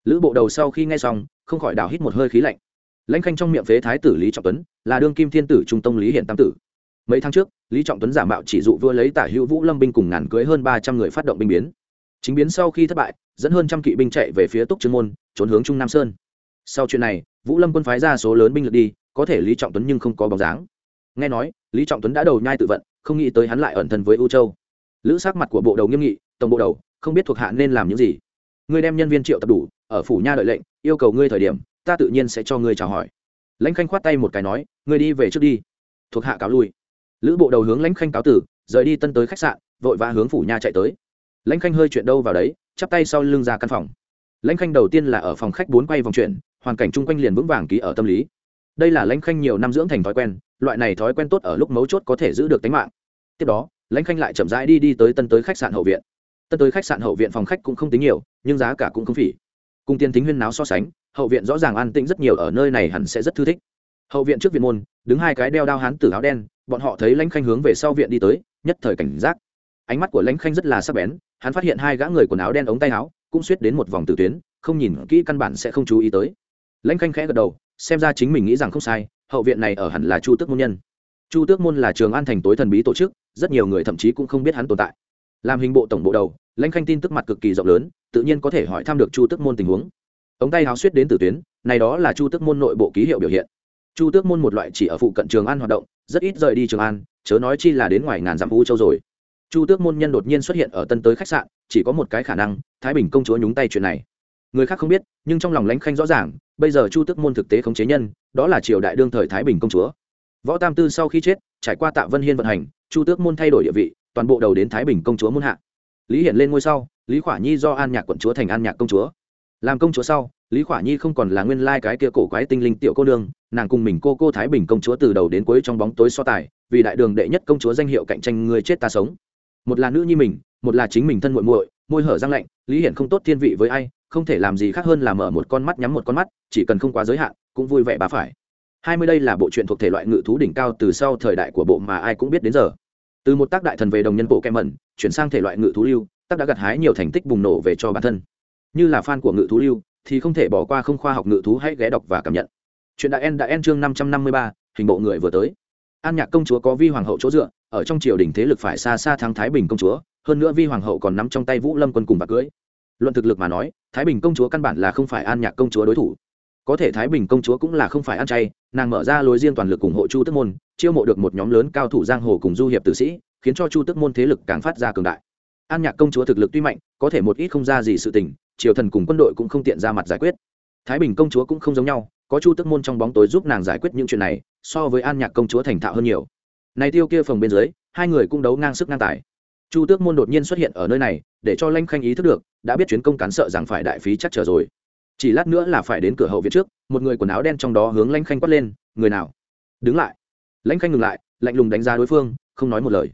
lữ bộ đầu sau khi nghe xong không khỏi đào hít một hơi khí lạnh lãnh khanh trong miệng phế thái tử lý trọng tuấn là đương kim thiên tử trung tông lý hiển tam tử mấy tháng trước lý trọng tuấn giả mạo chỉ dụ vừa lấy tả hữu vũ lâm binh cùng ngàn cưới hơn ba trăm người phát động binh biến chính biến sau khi thất bại dẫn hơn trăm kỵ binh chạy về phía túc trương môn trốn hướng trung nam sơn sau chuyện này vũ lâm quân phái ra số lớn binh lực đi có thể lý trọng tuấn nhưng không có bóng dáng nghe nói lý trọng tuấn đã đầu nhai tự vận không nghĩ tới hắn lại ẩn thân với u châu lữ sắc mặt của bộ đầu nghiêm nghị tổng bộ đầu không biết thuộc hạ nên làm những gì ngươi đem nhân viên triệu tập đủ, ở phủ nha đợi lệnh, yêu cầu ngươi thời điểm, ta tự nhiên sẽ cho ngươi chào hỏi. Lãnh khanh khoát tay một cái nói, ngươi đi về trước đi. Thuộc hạ cáo lui. Lữ bộ đầu hướng lãnh khanh cáo tử, rời đi tân tới khách sạn, vội vã hướng phủ nha chạy tới. Lãnh khanh hơi chuyện đâu vào đấy, chắp tay sau lưng ra căn phòng. Lãnh khanh đầu tiên là ở phòng khách bốn quay vòng chuyển hoàn cảnh chung quanh liền vững vàng ký ở tâm lý. Đây là lãnh khanh nhiều năm dưỡng thành thói quen, loại này thói quen tốt ở lúc mấu chốt có thể giữ được tính mạng. Tiếp đó, lãnh khanh lại chậm rãi đi đi tới tân tới khách sạn hậu viện. Tân tới khách sạn hậu viện phòng khách cũng không tính nhiều nhưng giá cả cũng không phỉ. Cùng tiên tính huyên náo so sánh, hậu viện rõ ràng an tĩnh rất nhiều ở nơi này hẳn sẽ rất thư thích. Hậu viện trước viện môn, đứng hai cái đeo đao hán tử áo đen, bọn họ thấy lãnh khanh hướng về sau viện đi tới, nhất thời cảnh giác. Ánh mắt của lãnh khanh rất là sắc bén, hắn phát hiện hai gã người quần áo đen ống tay áo, cũng suýt đến một vòng tử tuyến, không nhìn kỹ căn bản sẽ không chú ý tới. Lãnh khanh khẽ gật đầu, xem ra chính mình nghĩ rằng không sai, hậu viện này ở hẳn là chu tước môn nhân. Chu tước môn là trường an thành tối thần bí tổ chức, rất nhiều người thậm chí cũng không biết hắn tồn tại làm hình bộ tổng bộ đầu, lãnh khanh tin tức mặt cực kỳ rộng lớn, tự nhiên có thể hỏi thăm được chu tước môn tình huống. Ống tay háo suýt đến từ tuyến, này đó là chu tước môn nội bộ ký hiệu biểu hiện. Chu tước môn một loại chỉ ở phụ cận trường an hoạt động, rất ít rời đi trường an, chớ nói chi là đến ngoài ngàn dặm u châu rồi. Chu tước môn nhân đột nhiên xuất hiện ở tân tới khách sạn, chỉ có một cái khả năng, thái bình công chúa nhúng tay chuyện này. Người khác không biết, nhưng trong lòng lãnh khanh rõ ràng, bây giờ chu tước môn thực tế khống chế nhân, đó là triều đại đương thời thái bình công chúa. Võ tam tư sau khi chết, trải qua tạ vân hiên vận hành chu tước môn thay đổi địa vị, toàn bộ đầu đến thái bình công chúa môn hạ. Lý Hiển lên ngôi sau, lý khỏa nhi do an nhạc quận chúa thành an nhạc công chúa. Làm công chúa sau, lý khỏa nhi không còn là nguyên lai cái kia cổ quái tinh linh tiểu cô nương, nàng cùng mình cô cô thái bình công chúa từ đầu đến cuối trong bóng tối so tài, vì đại đường đệ nhất công chúa danh hiệu cạnh tranh người chết ta sống. Một là nữ nhi mình, một là chính mình thân muội muội, môi hở răng lạnh, lý hiển không tốt thiên vị với ai, không thể làm gì khác hơn là mở một con mắt nhắm một con mắt, chỉ cần không quá giới hạn, cũng vui vẻ bá phải hai mươi đây là bộ truyện thuộc thể loại ngự thú đỉnh cao từ sau thời đại của bộ mà ai cũng biết đến giờ. Từ một tác đại thần về đồng nhân bộ kem mẩn chuyển sang thể loại ngự thú lưu, tác đã gặt hái nhiều thành tích bùng nổ về cho bản thân. Như là fan của ngự thú lưu, thì không thể bỏ qua không khoa học ngự thú hãy ghé đọc và cảm nhận. Chuyện đã en đã en chương năm trăm năm mươi ba, hình bộ người vừa tới. An nhạc công chúa có vi hoàng hậu chỗ dựa, ở trong triều đình thế lực phải xa xa thắng thái bình công chúa, hơn nữa vi hoàng hậu còn nắm trong tay vũ lâm quân cùng bạc cưới. Luận thực lực mà nói, thái bình công chúa căn bản là không phải an nhạc công chúa đối thủ có thể thái bình công chúa cũng là không phải ăn chay, nàng mở ra lối riêng toàn lực ủng hộ chu tức môn, chiêu mộ được một nhóm lớn cao thủ giang hồ cùng du hiệp tử sĩ, khiến cho chu tức môn thế lực càng phát ra cường đại. An nhạc công chúa thực lực tuy mạnh, có thể một ít không ra gì sự tình, triều thần cùng quân đội cũng không tiện ra mặt giải quyết. Thái bình công chúa cũng không giống nhau, có chu tức môn trong bóng tối giúp nàng giải quyết những chuyện này, so với an nhạc công chúa thành thạo hơn nhiều. Này tiêu kia phòng bên dưới, hai người cũng đấu ngang sức ngang tài. Chu tước môn đột nhiên xuất hiện ở nơi này, để cho lanh khanh ý thức được, đã biết chuyến công cán sợ rằng phải đại phí chắc trở rồi chỉ lát nữa là phải đến cửa hậu viện trước, một người quần áo đen trong đó hướng lanh khanh quát lên, người nào? Đứng lại. Lãnh khanh ngừng lại, lạnh lùng đánh giá đối phương, không nói một lời.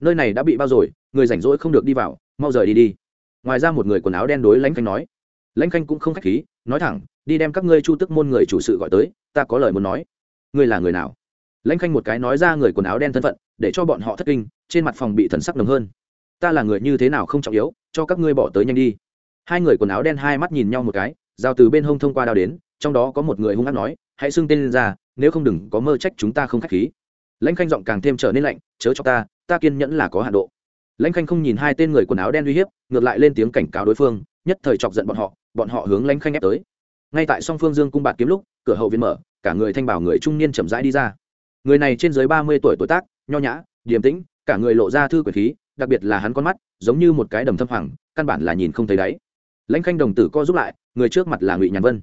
Nơi này đã bị bao rồi, người rảnh rỗi không được đi vào, mau rời đi đi. Ngoài ra một người quần áo đen đối lãnh khanh nói. Lãnh khanh cũng không k h á c h khí, nói thẳng, đi đem các ngươi chu tức môn người chủ sự gọi tới, ta có lời muốn nói. Ngươi là người nào? Lãnh khanh một cái nói ra người quần áo đen thân phận, để cho bọn họ thất kinh, trên mặt phòng bị thần sắc nồng hơn. Ta là người như thế nào không trọng yếu, cho các ngươi bỏ tới nhanh đi. Hai người quần áo đen hai mắt nhìn nhau một cái giao từ bên hông thông qua đao đến, trong đó có một người hung hát nói, hãy xưng tên lên ra, nếu không đừng có mơ trách chúng ta không k h á c h khí. Lãnh khanh giọng càng thêm trở nên lạnh, chớ cho ta ta kiên nhẫn là có hạ độ. Lãnh khanh không nhìn hai tên người quần áo đen uy hiếp, ngược lại lên tiếng cảnh cáo đối phương, nhất thời chọc giận bọn họ bọn họ hướng lãnh khanh ép tới. Ngay tại song phương dương cung bạt kiếm lúc, cửa hậu viên mở, cả người thanh bảo người trung niên chậm rãi đi ra. Người này trên dưới ba mươi tuổi tuổi tác, nho nhã, điềm tĩnh, cả người lộ ra thư quyền khí, đặc biệt là hắn con mắt, giống như một cái đầm thâm hoàng, căn bản là nhìn không thấy đáy lãnh khanh đồng tử co giúp lại, người trước mặt là ngụy nhàn vân.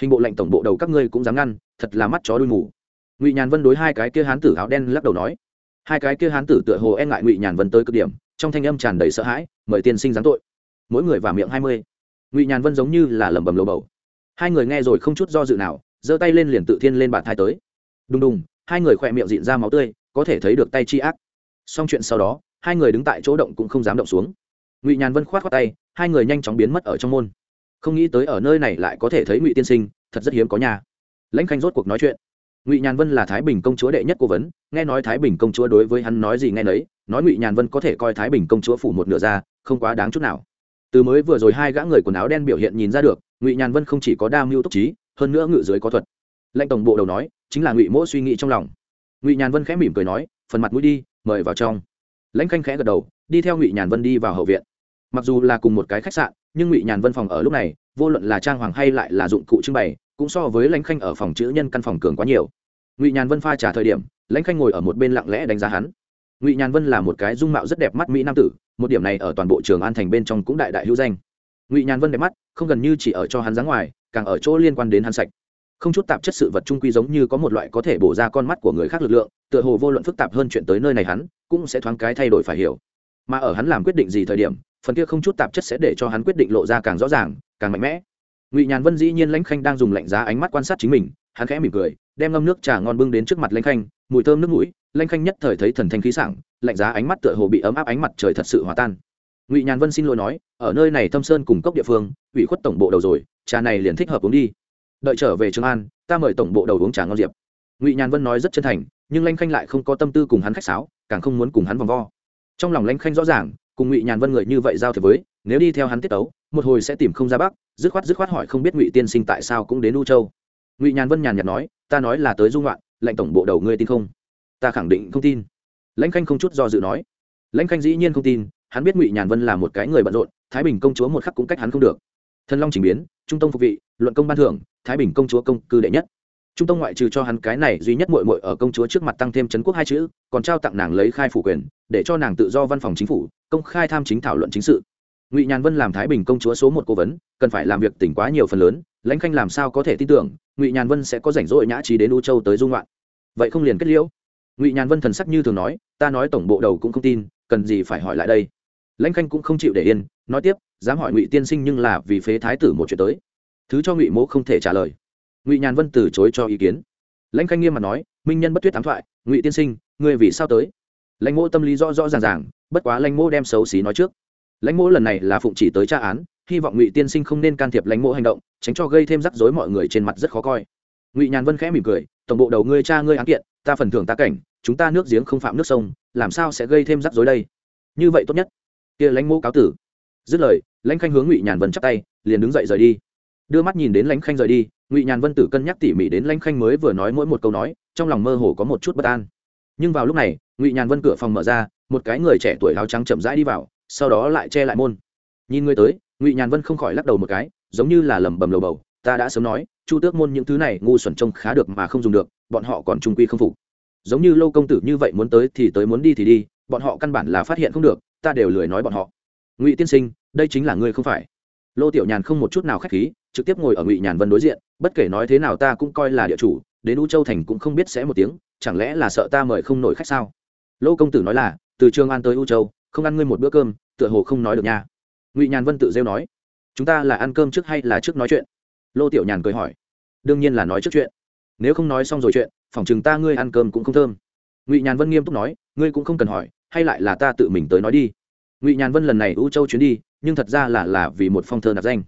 Hình bộ lệnh tổng bộ đầu các ngươi cũng dám ngăn, thật là mắt chó đuôi mù. Ngụy nhàn vân đối hai cái kia hán tử áo đen lắc đầu nói. Hai cái kia hán tử tựa hồ e ngại ngụy nhàn vân tới cực điểm, trong thanh âm tràn đầy sợ hãi, mời tiên sinh giáng tội. Mỗi người vào miệng hai mươi. Ngụy nhàn vân giống như là lẩm bẩm lầu bầu. Hai người nghe rồi không chút do dự nào, giơ tay lên liền tự thiên lên bàn thai tới. Đùng đùng, hai người khỏe miệng dịn ra máu tươi, có thể thấy được tay chi ác. Xong chuyện sau đó, hai người đứng tại chỗ động cũng không dám động xuống. Ngụy nhàn vân khoát khoát tay hai người nhanh chóng biến mất ở trong môn. Không nghĩ tới ở nơi này lại có thể thấy ngụy tiên sinh, thật rất hiếm có nhà lãnh khanh rốt cuộc nói chuyện. Ngụy nhàn vân là thái bình công chúa đệ nhất cố vấn, nghe nói thái bình công chúa đối với hắn nói gì nghe nấy, nói ngụy nhàn vân có thể coi thái bình công chúa phủ một nửa ra, không quá đáng chút nào. Từ mới vừa rồi hai gã người quần áo đen biểu hiện nhìn ra được, ngụy nhàn vân không chỉ có đa mưu túc trí, hơn nữa ngự dưới có thuật. Lãnh tổng bộ đầu nói, chính là ngụy mỗ suy nghĩ trong lòng. Ngụy nhàn vân khẽ mỉm cười nói, phần mặt mũi đi, mời vào trong. Lãnh khanh khẽ gật đầu, đi theo ngụy nhàn vân đi vào hậu viện mặc dù là cùng một cái khách sạn, nhưng ngụy nhàn vân phòng ở lúc này, vô luận là trang hoàng hay lại là dụng cụ trưng bày, cũng so với lãnh khanh ở phòng chữ nhân căn phòng cường quá nhiều. Ngụy nhàn vân pha trả thời điểm, lãnh khanh ngồi ở một bên lặng lẽ đánh giá hắn. Ngụy nhàn vân là một cái dung mạo rất đẹp mắt mỹ nam tử, một điểm này ở toàn bộ trường an thành bên trong cũng đại đại hữu danh. Ngụy nhàn vân đẹp mắt, không gần như chỉ ở cho hắn dáng ngoài, càng ở chỗ liên quan đến hắn sạch. Không chút tạp chất sự vật trung quy giống như có một loại có thể bổ ra con mắt của người khác lực lượng, tựa hồ vô luận phức tạp hơn chuyện tới nơi này hắn, cũng sẽ thoáng cái thay đổi phải hiểu. Mà ở hắn làm quyết định gì thời điểm phần kia không chút tạp chất sẽ để cho hắn quyết định lộ ra càng rõ ràng, càng mạnh mẽ. Ngụy nhàn vân dĩ nhiên lãnh khanh đang dùng lạnh giá ánh mắt quan sát chính mình, hắn khẽ mỉm cười, đem ngâm nước trà ngon bưng đến trước mặt lãnh khanh, mùi thơm nước mũi, lãnh khanh nhất thời thấy thần thanh khí sảng, lạnh giá ánh mắt tựa hồ bị ấm áp ánh mặt trời thật sự hòa tan. Ngụy nhàn vân xin lỗi nói, ở nơi này thâm sơn cùng cốc địa phương, ủy khuất tổng bộ đầu rồi, trà này liền thích hợp uống đi. Đợi trở về trường an, ta mời tổng bộ đầu uống trà ngon diệp. Ngụy nhàn vân nói rất chân thành, nhưng lanh khanh lại không có tâm tư cùng hắn khách sáo, càng không muốn cùng hắn vòng vo. Trong lòng lanh khanh rõ ràng cùng ngụy nhàn vân người như vậy giao thiệp với nếu đi theo hắn tiết tấu một hồi sẽ tìm không ra bắc dứt khoát dứt khoát hỏi không biết ngụy tiên sinh tại sao cũng đến u châu ngụy nhàn vân nhàn nhạt nói ta nói là tới dung loạn lệnh tổng bộ đầu ngươi tin không ta khẳng định không tin lãnh khanh không chút do dự nói lãnh khanh dĩ nhiên không tin hắn biết ngụy nhàn vân là một cái người bận rộn thái bình công chúa một khắc cũng cách hắn không được thần long trình biến trung tông phục vị luận công ban thưởng thái bình công chúa công cư đệ nhất trung tông ngoại trừ cho hắn cái này duy nhất mội mội ở công chúa trước mặt tăng thêm c quốc hai chữ, còn trao tặng nàng lấy khai phủ quyền, để cho nàng tự do văn phòng chính phủ, công khai tham chính thảo luận chính sự. Ngụy nhàn vân làm thái bình công chúa số một cố vấn, cần phải làm việc tỉnh quá nhiều phần lớn, lãnh khanh làm sao có thể tin tưởng, ngụy nhàn vân sẽ có rảnh rỗi nhã trí đến u châu tới dung loạn vậy không liền kết liễu? Ngụy nhàn vân thần sắc như thường nói, ta nói tổng bộ đầu cũng không tin, cần gì phải hỏi lại đây. Lãnh khanh cũng không chịu để yên, nói tiếp, dám hỏi ngụy tiên sinh nhưng là vì phế thái tử một chuyện tới. Thứ cho ngụy mỗ không thể trả lời ngụy nhàn vân từ chối cho ý kiến lãnh khanh nghiêm mặt nói minh nhân bất tuyết thắng thoại ngụy tiên sinh ngươi vì sao tới lãnh mỗ tâm lý rõ rõ ràng ràng bất quá lãnh mỗ đem xấu xí nói trước lãnh mỗ lần này là phụng chỉ tới tra án hy vọng ngụy tiên sinh không nên can thiệp lãnh mỗ hành động tránh cho gây thêm rắc rối mọi người trên mặt rất khó coi ngụy nhàn vân khẽ mỉm cười tổng bộ đầu ngươi cha ngươi án kiện ta phần thưởng ta cảnh chúng ta nước giếng không phạm nước sông làm sao sẽ gây thêm rắc rối đây như vậy tốt nhất kia lãnh mỗ cáo tử dứt lời lãnh khanh hướng ngụy nhàn vân chắp tay liền đứng dậy rời đi đưa mắt nhìn đến lãnh khanh rời đi ngụy nhàn vân tử cân nhắc tỉ mỉ đến lãnh khanh mới vừa nói mỗi một câu nói trong lòng mơ hồ có một chút bất an nhưng vào lúc này ngụy nhàn vân cửa phòng mở ra một cái người trẻ tuổi áo trắng chậm rãi đi vào sau đó lại che lại môn nhìn người tới ngụy nhàn vân không khỏi lắc đầu một cái giống như là lẩm bẩm lầu bầu ta đã sớm nói chu tước môn những thứ này ngu xuẩn trông khá được mà không dùng được bọn họ còn trung quy không phục giống như lâu công tử như vậy muốn tới thì tới muốn đi thì đi bọn họ căn bản là phát hiện không được ta đều lười nói bọn họ ngụy tiên sinh đây chính là ngươi không phải lô tiểu nhàn không một chút nào k h á c h khí trực tiếp ngồi ở ngụy nhàn vân đối diện bất kể nói thế nào ta cũng coi là địa chủ đến u châu thành cũng không biết sẽ một tiếng chẳng lẽ là sợ ta mời không nổi khách sao lô công tử nói là từ trường an tới u châu không ăn ngươi một bữa cơm tựa hồ không nói được nha ngụy nhàn vân tự rêu nói chúng ta là ăn cơm trước hay là trước nói chuyện lô tiểu nhàn cười hỏi đương nhiên là nói trước chuyện nếu không nói xong rồi chuyện phỏng chừng ta ngươi ăn cơm cũng không thơm ngụy nhàn vân nghiêm túc nói ngươi cũng không cần hỏi hay lại là ta tự mình tới nói đi ngụy nhàn vân lần này u châu chuyến đi nhưng thật ra là là vì một phong thơ nạp danh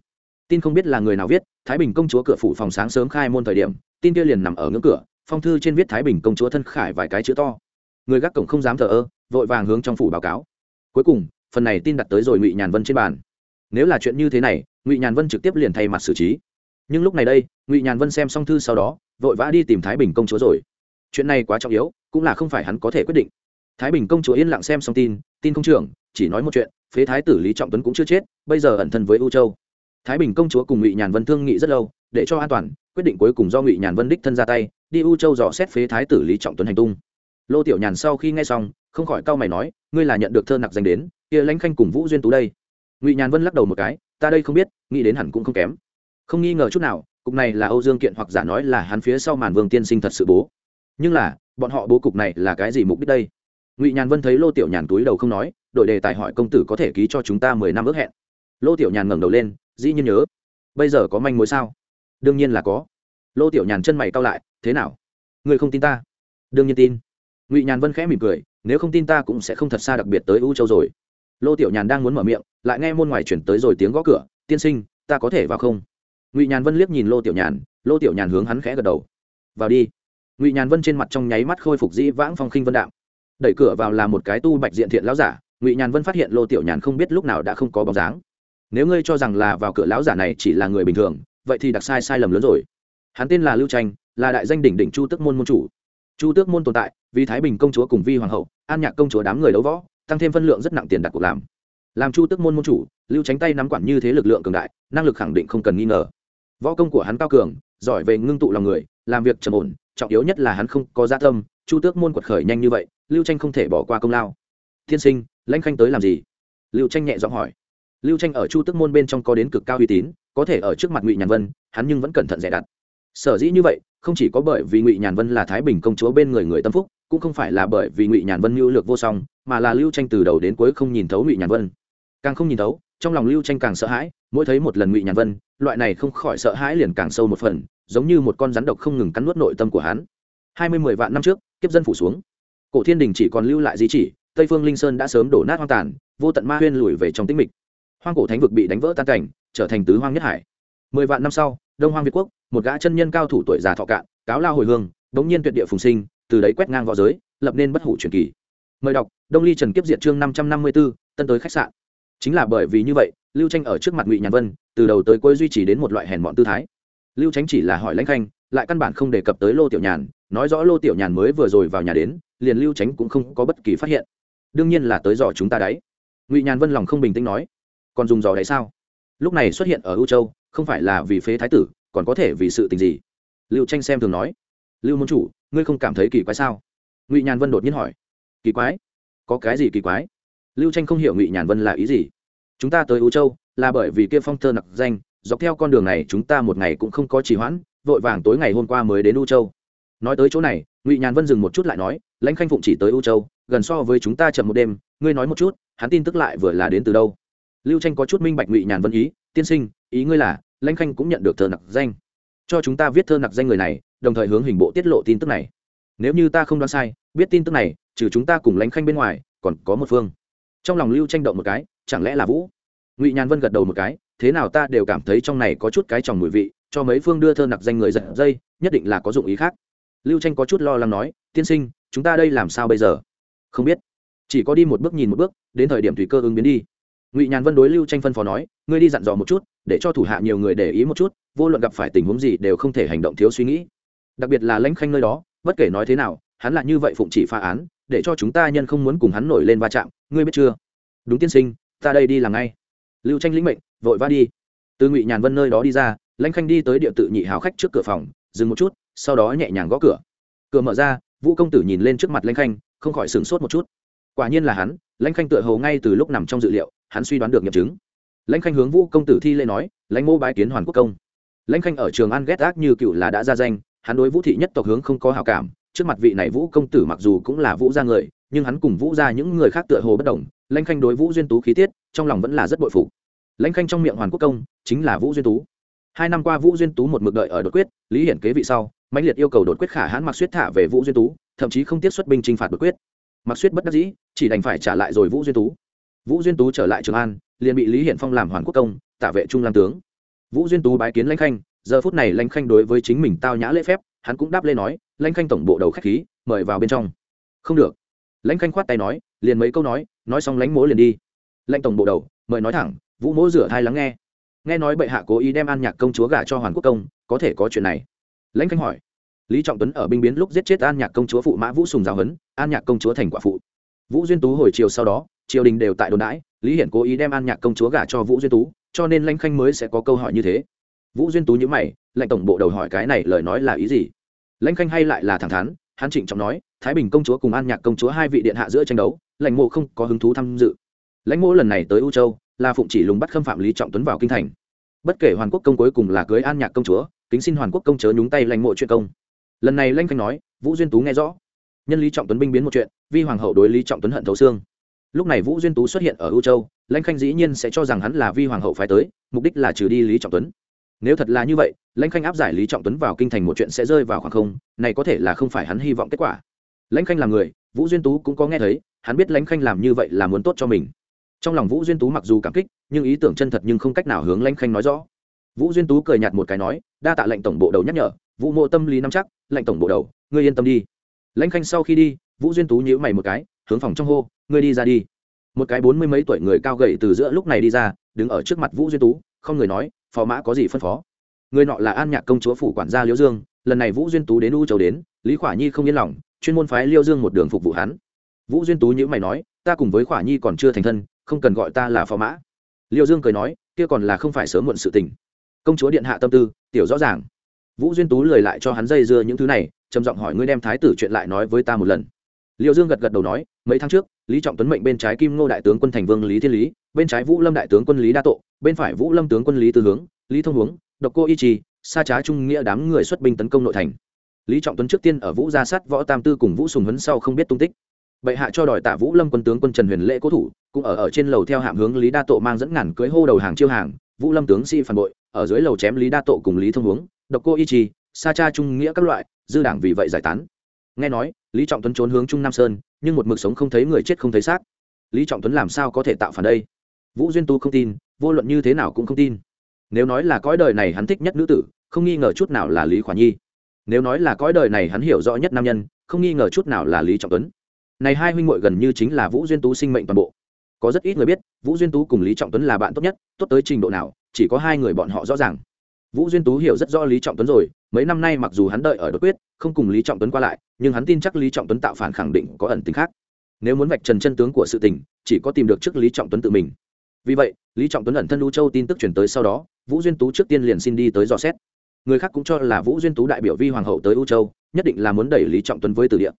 tin không biết là người nào viết, thái bình công chúa cửa phủ phòng sáng sớm khai môn thời điểm, tin kia liền nằm ở ngưỡng cửa, phong thư trên viết thái bình công chúa thân khải vài cái chữ to. Người gác cổng không dám thờ ơ, vội vàng hướng trong phủ báo cáo. Cuối cùng, phần này tin đặt tới rồi ngụy nhàn vân trên bàn. Nếu là chuyện như thế này, ngụy nhàn vân trực tiếp liền thay mặt xử trí. Nhưng lúc này đây, ngụy nhàn vân xem xong thư sau đó, vội vã đi tìm thái bình công chúa rồi. Chuyện này quá trọng yếu, cũng là không phải hắn có thể quyết định. Thái bình công chúa yên lặng xem xong tin tin công trưởng, chỉ nói một chuyện, phế thái tử lý trọng tuấn cũng chưa chết, bây giờ ẩn thân với u châu thái bình công chúa cùng ngụy nhàn vân thương nghị rất lâu, để cho an toàn, quyết định cuối cùng do ngụy nhàn vân đích thân ra tay, đi u châu dò xét phế thái tử lý trọng tuấn hành tung. Lô tiểu nhàn sau khi nghe xong, không khỏi cau mày nói, ngươi là nhận được thơ nặc dành đến, kia lãnh khanh cùng vũ duyên tú đây? Ngụy nhàn vân lắc đầu một cái, ta đây không biết, nghĩ đến hẳn cũng không kém. Không nghi ngờ chút nào, cục này là âu dương kiện hoặc giả nói là hắn phía sau màn vương tiên sinh thật sự bố. Nhưng là, bọn họ bố cục này là cái gì mục đích đây? Ngụy nhàn vân thấy lô tiểu nhàn túi đầu không nói đội đề tài hỏi công tử có thể ký cho chúng ta mười năm ước hẹn. Lô tiểu nhàn ngẩng đầu lên dĩ nhiên nhớ. Bây giờ có manh mối sao? Đương nhiên là có. Lô tiểu nhàn chân mày cao lại, thế nào? Người không tin ta? Đương nhiên tin. Ngụy nhàn vân khẽ mỉm cười, nếu không tin ta cũng sẽ không thật xa đặc biệt tới u châu rồi. Lô tiểu nhàn đang muốn mở miệng, lại nghe môn ngoài chuyển tới rồi tiếng gõ cửa, tiên sinh, ta có thể vào không? Ngụy nhàn vân liếc nhìn lô tiểu nhàn, lô tiểu nhàn hướng hắn khẽ gật đầu. Vào đi. Ngụy nhàn vân trên mặt trong nháy mắt khôi phục dĩ vãng phong khinh vân đạm. Đẩy cửa vào là một cái tu bạch diện thiện lão giả, ngụy nhàn vân phát hiện lô tiểu nhàn không biết lúc nào đã không có bóng dáng nếu ngươi cho rằng là vào cửa lão giả này chỉ là người bình thường, vậy thì đặc sai sai lầm lớn rồi. Hắn tên là lưu tranh, là đại danh đỉnh đỉnh chu tước môn môn chủ. Chu tước môn tồn tại vì thái bình công chúa cùng vi hoàng hậu, an nhạc công chúa đám người đấu võ, tăng thêm phân lượng rất nặng tiền đặt cuộc làm. Làm chu tước môn môn chủ, lưu tránh tay nắm quản như thế lực lượng cường đại, năng lực khẳng định không cần nghi ngờ. Võ công của hắn cao cường, giỏi về ngưng tụ lòng người, làm việc trầm ổn, trọng yếu nhất là hắn không có gia tâm. Chu tước môn quật khởi nhanh như vậy, lưu tranh không thể bỏ qua công lao. Tiên sinh, lãnh khanh tới làm gì? Lưu tranh nhẹ giọng hỏi lưu tranh ở chu tước môn bên trong có đến cực cao uy tín, có thể ở trước mặt ngụy nhàn vân, hắn nhưng vẫn cẩn thận dè đặt. Sở dĩ như vậy, không chỉ có bởi vì ngụy nhàn vân là thái bình công chúa bên người người tâm phúc, cũng không phải là bởi vì ngụy nhàn vân mưu lược vô song, mà là lưu tranh từ đầu đến cuối không nhìn thấu ngụy nhàn vân. Càng không nhìn thấu, trong lòng lưu tranh càng sợ hãi, mỗi thấy một lần ngụy nhàn vân, loại này không khỏi sợ hãi liền càng sâu một phần, giống như một con rắn độc không ngừng cắn nuốt nội tâm của hắn. Hai mươi mười vạn năm trước, kiếp dân phủ xuống. Cổ thiên đình chỉ còn lưu lại di chỉ, tây phương linh sơn đã sớm đổ nát hoang tàn, vô tận ma huyên lùi về trong tĩnh mịch hoang cổ thánh vực bị đánh vỡ tan cảnh, trở thành tứ hoang nhất hải. Mười vạn năm sau, đông hoang việt quốc, một gã chân nhân cao thủ tuổi già thọ cạn, cáo lao hồi hương bỗng nhiên tuyệt địa phùng sinh, từ đấy quét ngang v õ giới, lập nên bất hủ truyền kỳ. Mời đọc, đông ly trần kiếp diện chương năm trăm năm mươi b ố tân tới khách sạn. Chính là bởi vì như vậy, lưu tranh ở trước mặt ngụy nhàn vân, từ đầu tới cuối duy trì đến một loại hèn mọn tư thái. Lưu tránh chỉ là hỏi lãnh khanh, lại căn bản không đề cập tới lô tiểu nhàn, nói rõ lô tiểu nhàn mới vừa rồi vào nhà đến, liền lưu tránh cũng không có bất kỳ phát hiện. Đương nhiên là tới dò chúng ta đấy. Ngụy nhàn vân lòng không bình tĩnh nói còn dùng dò đấy sao? Lúc này xuất hiện ở ưu châu, không phải là vì phế thái tử, còn có thể vì sự tình gì? Lưu tranh xem thường nói. Lưu môn chủ, ngươi không cảm thấy kỳ quái sao? Ngụy nhàn vân đột nhiên hỏi. Kỳ quái? Có cái gì kỳ quái? Lưu tranh không hiểu ngụy nhàn vân là ý gì. Chúng ta tới ưu châu, là bởi vì kia phong thơ nặc danh, dọc theo con đường này chúng ta một ngày cũng không có trì hoãn, vội vàng tối ngày hôm qua mới đến ưu châu. Nói tới chỗ này, ngụy nhàn vân dừng một chút lại nói, lãnh khanh phụng chỉ tới ưu châu, gần so với chúng ta chậm một đêm, ngươi nói một chút, hắn tin tức lại vừa là đến từ đâu? Lưu tranh có chút minh bạch ngụy nhàn vân ý, tiên sinh, ý ngươi là, lãnh khanh cũng nhận được thơ nặc danh. Cho chúng ta viết thơ nặc danh người này, đồng thời hướng hình bộ tiết lộ tin tức này. Nếu như ta không đoán sai, biết tin tức này, trừ chúng ta cùng lãnh khanh bên ngoài, còn có một phương. Trong lòng lưu tranh động một cái, chẳng lẽ là vũ? Ngụy nhàn vân gật đầu một cái, thế nào ta đều cảm thấy trong này có chút cái tròng mùi vị, cho mấy phương đưa thơ nặc danh người giật dây, nhất định là có dụng ý khác. Lưu tranh có chút lo lắng nói, tiên sinh, chúng ta đây làm sao bây giờ? Không biết. Chỉ có đi một bước nhìn một bước, đến thời điểm tùy cơ ứng biến đi ngụy nhàn vân đối lưu tranh phân phó nói, ngươi đi dặn dò một chút, để cho thủ hạ nhiều người để ý một chút, vô luận gặp phải tình huống gì đều không thể hành động thiếu suy nghĩ. Đặc biệt là lãnh khanh nơi đó, bất kể nói thế nào, hắn là như vậy phụng chỉ phá án, để cho chúng ta nhân không muốn cùng hắn nổi lên va chạm, ngươi biết chưa? Đúng tiên sinh, ta đây đi làm ngay. Lưu tranh lĩnh mệnh, vội va đi. Từ ngụy nhàn vân nơi đó đi ra, lãnh khanh đi tới địa tự nhị hào khách trước cửa phòng, dừng một chút, sau đó nhẹ nhàng gõ cửa. Cửa mở ra, vũ công tử nhìn lên trước mặt lãnh khanh, không khỏi sửng sốt một chút. Quả nhiên là hắn, lãnh khanh tựa hầu ngay từ lúc nằm trong dự liệu hắn suy đoán được nghiệm chứng. Lãnh khanh hướng vũ công tử thi lễ nói, lãnh mô bái kiến hoàn quốc công. Lãnh khanh ở trường an ghét ác như cựu là đã ra danh, hắn đối vũ thị nhất tộc hướng không có hào cảm, trước mặt vị này vũ công tử mặc dù cũng là vũ gia người, nhưng hắn cùng vũ gia những người khác tựa hồ bất đồng, lãnh khanh đối vũ duyên tú khí tiết, trong lòng vẫn là rất bội phụ lãnh khanh trong miệng hoàn quốc công chính là vũ duyên tú. Hai năm qua vũ duyên tú một mực đợi ở đột quyết, lý hiển kế vị sau mạnh liệt yêu cầu đột quyết khả hãn mặc suyết thả về vũ duyên tú, thậm chí không tiết xuất binh chinh phạt đột quyết. Mặc suyết bất đắc dĩ, chỉ đành phải trả lại rồi vũ duyên tú vũ duyên tú trở lại trường an, liền bị lý hiển phong làm hoàn quốc công, tạ vệ trung làm tướng. Vũ duyên tú bái kiến lãnh khanh, giờ phút này lãnh khanh đối với chính mình tao nhã lễ phép, hắn cũng đáp lên nói, lãnh khanh tổng bộ đầu k h á c h khí, mời vào bên trong. Không được. Lãnh khanh khoát tay nói, liền mấy câu nói nói xong lãnh mỗ liền đi. Lãnh tổng bộ đầu, mời nói thẳng, vũ mỗ rửa thai lắng nghe. Nghe nói bệ hạ cố ý đem an nhạc công chúa gả cho hoàn quốc công, có thể có chuyện này. Lãnh khanh hỏi, lý trọng tuấn ở binh biến lúc giết chết an nhạc công chúa phụ mã vũ sùng giáo hấn an nhạc công chúa thành quả phụ. Vũ duyên tú hồi chiều sau đó triều đình đều tại đồn đãi, lý hiển cố ý đem an nhạc công chúa gả cho vũ duyên tú, cho nên lãnh khanh mới sẽ có câu hỏi như thế. Vũ duyên tú nhữ mày lệnh tổng bộ đầu hỏi cái này lời nói là ý gì? Lãnh khanh hay lại là thẳng thắn, hắn trịnh trọng nói, thái bình công chúa cùng an nhạc công chúa hai vị điện hạ giữa tranh đấu lãnh mộ không có hứng thú tham dự. Lãnh mộ lần này tới u châu, là phụng chỉ lùng bắt khâm phạm lý trọng tuấn vào kinh thành. Bất kể hoàn quốc công cuối cùng là cưới an nhạc công chúa, kính xin hoàn quốc công chớ nhúng tay lãnh mộ chuyện công. Lần này lanh khanh nói, vũ duyên tú nghe rõ. Nhân lý trọng tuấn binh biến một chuyện, vi hoàng hậu đối lý trọng tuấn hận thấu xương lúc này vũ duyên tú xuất hiện ở ưu châu, lãnh khanh dĩ nhiên sẽ cho rằng hắn là vi hoàng hậu phái tới, mục đích là trừ đi lý trọng tuấn. Nếu thật là như vậy, lãnh khanh áp giải lý trọng tuấn vào kinh thành một chuyện sẽ rơi vào khoảng không, này có thể là không phải hắn hy vọng kết quả. Lãnh khanh là người, vũ duyên tú cũng có nghe thấy, hắn biết lãnh khanh làm như vậy là muốn tốt cho mình. Trong lòng vũ duyên tú mặc dù cảm kích, nhưng ý tưởng chân thật nhưng không cách nào hướng lãnh khanh nói rõ. Vũ duyên tú cười nhạt một cái nói, đa tạ lệnh tổng bộ đầu nhắc nhở, vũ mộ tâm lý nắm chắc, lệnh tổng bộ đầu, ngươi yên tâm đi. Lãnh khanh sau khi đi, vũ duyên tú nhíu mày một cái, hướng phòng trong hô ngươi đi ra đi. Một cái bốn mươi mấy tuổi người cao gầy từ giữa lúc này đi ra, đứng ở trước mặt vũ duyên tú, không người nói phò mã có gì phân phó? Người nọ là an nhạc công chúa phủ quản gia liễu dương, lần này vũ duyên tú đến u châu đến, lý khỏa nhi không yên lòng, chuyên môn phái liêu dương một đường phục vụ hắn. Vũ duyên tú nhữ mày nói, ta cùng với khỏa nhi còn chưa thành thân, không cần gọi ta là phò mã. Liêu dương cười nói, kia còn là không phải sớm muộn sự tình. Công chúa điện hạ tâm tư, tiểu rõ ràng. Vũ duyên tú lười lại cho hắn dây dưa những thứ này, trầm giọng hỏi, ngươi đem thái tử chuyện lại nói với ta một lần. Liệu dương gật gật đầu nói, mấy tháng trước lý trọng tuấn mệnh bên trái kim ngô đại tướng quân thành vương lý thiên lý, bên trái vũ lâm đại tướng quân lý đa tộ, bên phải vũ lâm tướng quân lý tư hướng, lý thông hướng, độc cô y trì xa trá trung nghĩa đám người xuất binh tấn công nội thành. Lý trọng tuấn trước tiên ở vũ gia sát võ tam tư cùng vũ sùng huấn sau không biết tung tích. Bệ hạ cho đòi tạ vũ lâm quân tướng quân trần huyền lễ cố thủ, cũng ở ở trên lầu theo hạm hướng lý đa tộ mang dẫn ngàn cưới hô đầu hàng chiêu hàng, vũ lâm tướng sĩ phản bội, ở dưới lầu chém lý đa tộ cùng lý thông hướng, độc cô y trì, sa cha trung nghĩa các loại, dư đảng vì vậy giải tán. Nghe nói, lý trọng tuấn trốn hướng trung nam sơn nhưng một mực sống không thấy người chết không thấy xác. Lý trọng tuấn làm sao có thể tạo phản đây? Vũ duyên tu không tin, vô luận như thế nào cũng không tin. Nếu nói là cõi đời này hắn thích nhất nữ tử, không nghi ngờ chút nào là lý khỏa nhi. Nếu nói là cõi đời này hắn hiểu rõ nhất nam nhân, không nghi ngờ chút nào là lý trọng tuấn. Này hai huynh muội gần như chính là vũ duyên tú sinh mệnh toàn bộ. Có rất ít người biết, vũ duyên tú cùng lý trọng tuấn là bạn tốt nhất, tốt tới trình độ nào, chỉ có hai người bọn họ rõ ràng vũ duyên tú hiểu rất rõ lý trọng tuấn rồi, mấy năm nay mặc dù hắn đợi ở đột quyết, không cùng lý trọng tuấn qua lại, nhưng hắn tin chắc lý trọng tuấn tạo phản khẳng định có ẩn tính khác. Nếu muốn vạch trần chân tướng của sự tình, chỉ có tìm được trước lý trọng tuấn tự mình. Vì vậy, lý trọng tuấn ẩn thân lưu châu tin tức chuyển tới sau đó, vũ duyên tú trước tiên liền xin đi tới dò xét. Người khác cũng cho là vũ duyên tú đại biểu vi hoàng hậu tới u châu, nhất định là muốn đẩy lý trọng tuấn với từ địa.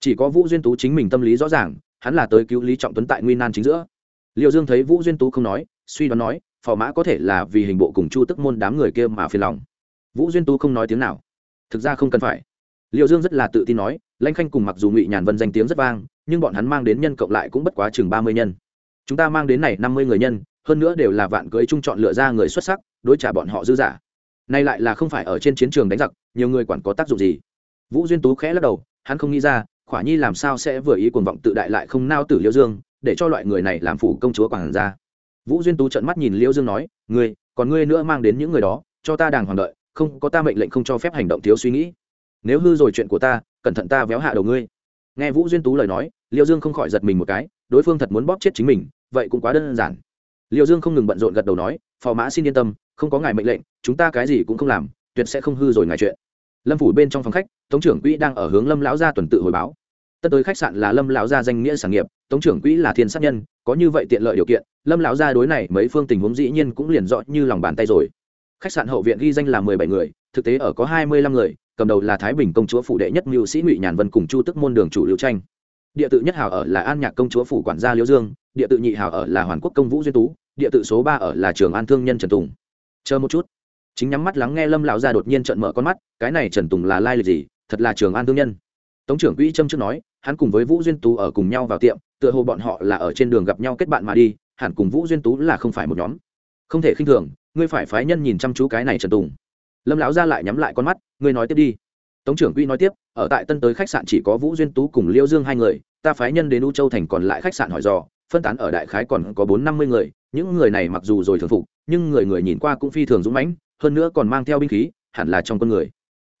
Chỉ có vũ duyên tú chính mình tâm lý rõ ràng, hắn là tới cứu lý trọng tuấn tại nguy nan chính giữa. Liệu dương thấy vũ duyên tú không nói, suy đoán nói phò mã có thể là vì hình bộ cùng chu tức môn đám người kia mà phiền lòng. Vũ duyên tú không nói tiếng nào. Thực ra không cần phải. Liệu dương rất là tự tin nói lanh khanh cùng mặc dù ngụy nhàn vân danh tiếng rất vang, nhưng bọn hắn mang đến nhân cộng lại cũng bất quá chừng ba mươi nhân. Chúng ta mang đến này năm mươi người nhân, hơn nữa đều là vạn cưới chung chọn lựa ra người xuất sắc, đối trả bọn họ dư giả. Nay lại là không phải ở trên chiến trường đánh giặc, nhiều người quản có tác dụng gì? Vũ duyên tú khẽ lắc đầu, hắn không nghĩ ra, khỏa nhi làm sao sẽ vừa ý cuồng vọng tự đại lại không nao tử liêu dương, để cho loại người này làm phủ công chúa quản ra vũ duyên tú trợn mắt nhìn liêu dương nói, ngươi, còn ngươi nữa mang đến những người đó, cho ta đàng hoàng đợi, không có ta mệnh lệnh không cho phép hành động thiếu suy nghĩ. Nếu hư rồi chuyện của ta, cẩn thận ta véo hạ đầu ngươi. Nghe vũ duyên tú lời nói liêu dương không khỏi giật mình một cái, đối phương thật muốn bóp chết chính mình, vậy cũng quá đơn giản. Liêu dương không ngừng bận rộn gật đầu nói, phò mã xin yên tâm, không có ngài mệnh lệnh, chúng ta cái gì cũng không làm, tuyệt sẽ không hư rồi ngài chuyện. Lâm phủ bên trong phòng khách, tống trưởng quỹ đang ở hướng lâm lão gia tuần tự hồi báo tất tới khách sạn là lâm lão gia danh nghĩa sản nghiệp, tống trưởng quỹ là thiên sát nhân, có như vậy tiện lợi điều kiện, lâm lão gia đối này mấy phương tình huống dĩ nhiên cũng liền rõ như lòng bàn tay rồi. Khách sạn hậu viện ghi danh là mười bảy người, thực tế ở có hai mươi lăm người, cầm đầu là thái bình công chúa phụ đệ nhất mưu sĩ ngụy nhàn vân cùng chu tức môn đường chủ liễu tranh. Địa tự nhất hào ở là an nhạc công chúa phủ quản gia liễu dương, địa tự nhị hào ở là hoàn quốc công vũ duyên tú, địa tự số ba ở là trường an thương nhân trần tùng. Chờ một chút. Chính nhắm mắt lắng nghe lâm lão gia đột nhiên trợn mở con mắt, cái này trần tùng là lai lịch gì, thật là trường an thương nhân tống trưởng quỹ trâm trước nói, hắn cùng với vũ duyên tú ở cùng nhau vào tiệm, tựa hồ bọn họ là ở trên đường gặp nhau kết bạn mà đi, hẳn cùng vũ duyên tú là không phải một nhóm. Không thể khinh thường, ngươi phải phái nhân nhìn chăm chú cái này trần tùng. Lâm lão ra lại nhắm lại con mắt, ngươi nói tiếp đi. Tống trưởng quỹ nói tiếp, ở tại tân tới khách sạn chỉ có vũ duyên tú cùng liêu dương hai người, ta phái nhân đến u châu thành còn lại khách sạn hỏi dò, phân tán ở đại khái còn có bốn năm mươi người, những người này mặc dù rồi thường phục, nhưng người người nhìn qua cũng phi thường dũng mãnh, hơn nữa còn mang theo binh khí, hẳn là trong con người.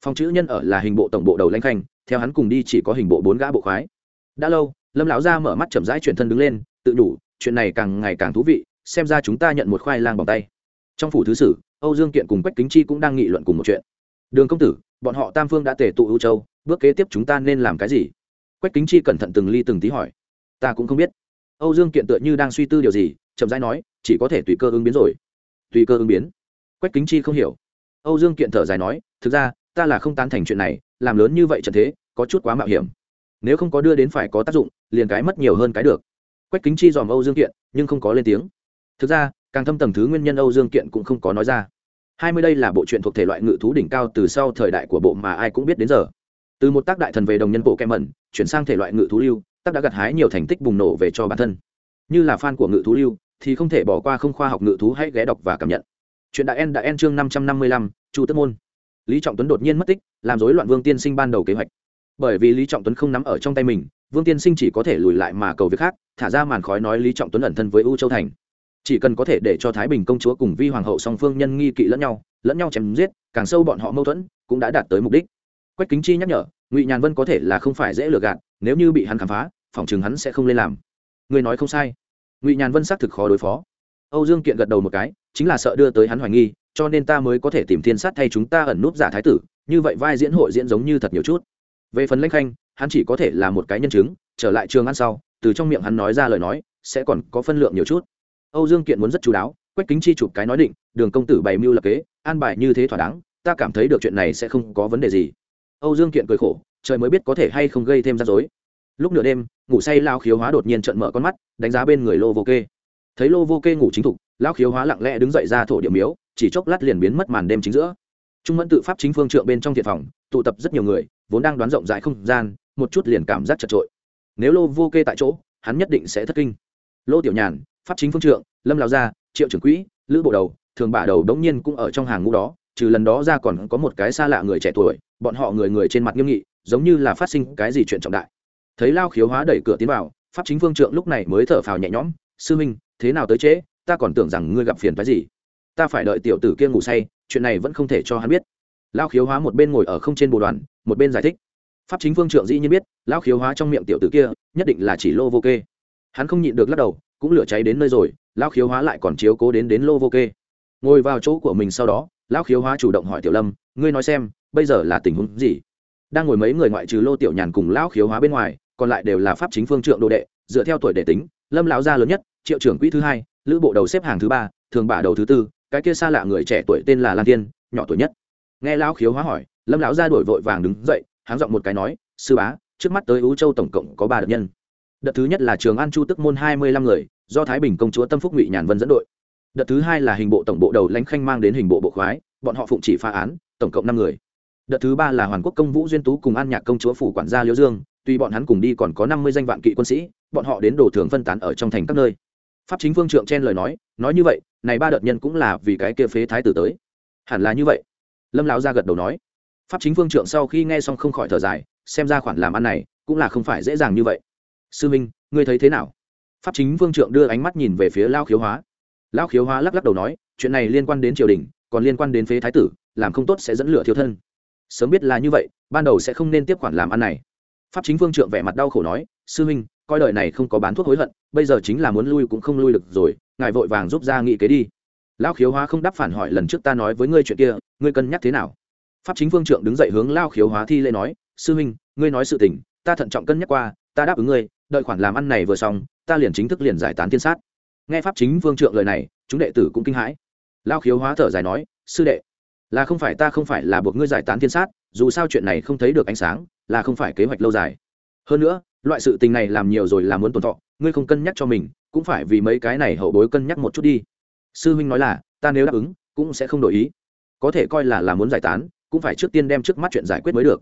Phòng chữ nhân ở là hình bộ tổng bộ đầu lãnh khanh theo hắn cùng đi chỉ có hình bộ bốn gã bộ khoái. Đã lâu, lâm lão gia mở mắt chậm rãi chuyển thân đứng lên, tự đủ, chuyện này càng ngày càng thú vị, xem ra chúng ta nhận một khoai lang bằng tay. Trong phủ thứ sử, âu dương kiện cùng quách kính chi cũng đang nghị luận cùng một chuyện. Đường công tử, bọn họ tam phương đã tề tụ ưu châu, bước kế tiếp chúng ta nên làm cái gì? Quách kính chi cẩn thận từng ly từng tí hỏi. Ta cũng không biết. Âu dương kiện tựa như đang suy tư điều gì, chậm rãi nói, chỉ có thể tùy cơ ứng biến rồi. Tùy cơ ứng biến. Quách kính chi không hiểu. Âu dương kiện thở dài nói, thực ra, ta là không tán thành chuyện này làm lớn như vậy trận thế, có chút quá mạo hiểm. Nếu không có đưa đến phải có tác dụng, liền cái mất nhiều hơn cái được. Quách kính chi dòm âu dương kiện, nhưng không có lên tiếng. Thực ra, càng thâm tầng thứ nguyên nhân âu dương kiện cũng không có nói ra. Hai mươi đây là bộ truyện thuộc thể loại ngự thú đỉnh cao từ sau thời đại của bộ mà ai cũng biết đến giờ. Từ một tác đại thần về đồng nhân bộ kem mẩn, chuyển sang thể loại ngự thú lưu, tác đã gặt hái nhiều thành tích bùng nổ về cho bản thân. Như là fan của ngự thú lưu, thì không thể bỏ qua không khoa học ngự thú hãy ghé đọc và cảm nhận. Chuyện đại en đã en chương năm trăm năm mươi lăm, chu tất môn lý trọng tuấn đột nhiên mất tích, làm rối loạn vương tiên sinh ban đầu kế hoạch. Bởi vì lý trọng tuấn không nắm ở trong tay mình, vương tiên sinh chỉ có thể lùi lại mà cầu việc khác, thả ra màn khói nói lý trọng tuấn ẩn thân với u châu thành. Chỉ cần có thể để cho thái bình công chúa cùng vi hoàng hậu song phương nhân nghi kỵ lẫn nhau lẫn nhau chém giết, càng sâu bọn họ mâu thuẫn, cũng đã đạt tới mục đích. Quách kính chi nhắc nhở, ngụy nhàn vân có thể là không phải dễ lừa gạt, nếu như bị hắn khám phá, phỏng chừng hắn sẽ không lên làm. Người nói không sai. Ngụy nhàn vân xác thực khó đối phó. Âu dương kiện gật đầu một cái, chính là sợ đưa tới hắn hoài nghi cho nên ta mới có thể tìm thiên sát thay chúng ta ẩn núp giả thái tử, như vậy vai diễn hội diễn giống như thật nhiều chút. Về phần lanh khanh, hắn chỉ có thể là một cái nhân chứng, trở lại trường ăn sau, từ trong miệng hắn nói ra lời nói, sẽ còn có phân lượng nhiều chút. Âu dương kiện muốn rất chú đáo, quách kính chi chụp cái nói định, đường công tử bày mưu lập kế, an bài như thế thỏa đáng, ta cảm thấy được chuyện này sẽ không có vấn đề gì. Âu dương kiện cười khổ, trời mới biết có thể hay không gây thêm rắc rối. Lúc nửa đêm, ngủ say lao khiếu hóa đột nhiên trận mở con mắt, đánh giá bên người lô vô kê thấy lô vô kê ngủ chính thục, lão khiếu hóa lặng lẽ đứng dậy ra thổ điểm miếu, chỉ chốc lát liền biến mất màn đêm chính giữa. Trung mẫn tự pháp chính phương trượng bên trong thiện phòng, tụ tập rất nhiều người, vốn đang đoán rộng rãi không gian, một chút liền cảm giác chật trội. Nếu lô vô kê tại chỗ, hắn nhất định sẽ thất kinh. Lô tiểu nhàn, pháp chính phương trượng, lâm lao gia, triệu trưởng quỹ, lữ bộ đầu, thường bả đầu đống nhiên cũng ở trong hàng ngũ đó, trừ lần đó ra còn có một cái xa lạ người trẻ tuổi, bọn họ người người trên mặt nghiêm nghị, giống như là phát sinh cái gì chuyện trọng đại. Thấy lao khiếu hóa đẩy cửa tiến vào, pháp chính phương trượng lúc này mới thở phào nhẹ nhõm sư minh thế nào tới trễ? Ta còn tưởng rằng ngươi gặp phiền phái gì. Ta phải đợi tiểu tử kia ngủ say, chuyện này vẫn không thể cho hắn biết. Lao khiếu hóa một bên ngồi ở không trên bồ đoàn, một bên giải thích. Pháp chính phương trượng dĩ nhiên biết lao khiếu hóa trong miệng tiểu tử kia, nhất định là chỉ lô vô kê. Hắn không nhịn được lắc đầu, cũng lửa cháy đến nơi rồi lao khiếu hóa lại còn chiếu cố đến đến lô vô kê. Ngồi vào chỗ của mình sau đó lao khiếu hóa chủ động hỏi tiểu lâm, ngươi nói xem, bây giờ là tình huống gì? Đang ngồi mấy người ngoại trừ lô tiểu nhàn cùng lão khiếu hóa bên ngoài, còn lại đều là pháp chính phương trượng đồ đệ, dựa theo tuổi đệ tính lâm lão gia lớn nhất, triệu trưởng quỹ thứ hai, lữ bộ đầu xếp hàng thứ ba, thường bả đầu thứ tư, cái kia xa lạ người trẻ tuổi tên là lan tiên nhỏ tuổi nhất. Nghe lão khiếu hóa hỏi, lâm lão gia đổi vội vàng đứng dậy, háng giọng một cái nói, sư bá, trước mắt tới ú châu tổng cộng có ba đợt nhân. Đợt thứ nhất là trường an chu tức môn hai mươi lăm người, do thái bình công chúa tâm phúc ngụy nhàn vân dẫn đội. Đợt thứ hai là hình bộ tổng bộ đầu lãnh khanh mang đến hình bộ bộ khoái, bọn họ phụng chỉ phá án, tổng cộng năm người. Đợt thứ ba là hoàn quốc công vũ duyên tú cùng an nhạc công chúa phủ quản gia liễu dương, tuy bọn hắn cùng đi còn có năm mươi danh vạn kỵ quân sĩ bọn họ đến đổ thường phân tán ở trong thành các nơi. Pháp chính vương trượng chen lời nói nói như vậy, này ba đợt nhân cũng là vì cái kia phế thái tử tới. Hẳn là như vậy. Lâm lão ra gật đầu nói. Pháp chính vương trượng sau khi nghe xong không khỏi thở dài, xem ra khoản làm ăn này cũng là không phải dễ dàng như vậy. Sư minh, ngươi thấy thế nào? Pháp chính vương trượng đưa ánh mắt nhìn về phía lao khiếu hóa. Lao khiếu hóa lắc lắc đầu nói, chuyện này liên quan đến triều đình, còn liên quan đến phế thái tử, làm không tốt sẽ dẫn lửa thiếu thân. Sớm biết là như vậy, ban đầu sẽ không nên tiếp khoản làm ăn này. Pháp chính vương trượng vẻ mặt đau khổ nói, sư minh coi đời này không có bán thuốc hối hận, bây giờ chính là muốn lui cũng không lui được rồi, ngài vội vàng giúp ra nghị kế đi. Lão khiếu hóa không đáp phản hỏi lần trước ta nói với ngươi chuyện kia, ngươi cân nhắc thế nào? Pháp chính vương trượng đứng dậy hướng lao khiếu hóa thi lễ nói, sư huynh, ngươi nói sự tình, ta thận trọng cân nhắc qua, ta đáp ứng ngươi, đợi khoản làm ăn này vừa xong, ta liền chính thức liền giải tán thiên sát. Nghe pháp chính vương trượng lời này, chúng đệ tử cũng kinh hãi. Lao khiếu hóa thở dài nói, sư đệ, là không phải ta không phải là buộc ngươi giải tán thiên sát, dù sao chuyện này không thấy được ánh sáng, là không phải kế hoạch lâu dài hơn nữa, loại sự tình này làm nhiều rồi là muốn tồn thọ, ngươi không cân nhắc cho mình, cũng phải vì mấy cái này hậu bối cân nhắc một chút đi. Sư huynh nói là, ta nếu đáp ứng, cũng sẽ không đổi ý. Có thể coi là là muốn giải tán, cũng phải trước tiên đem trước mắt chuyện giải quyết mới được.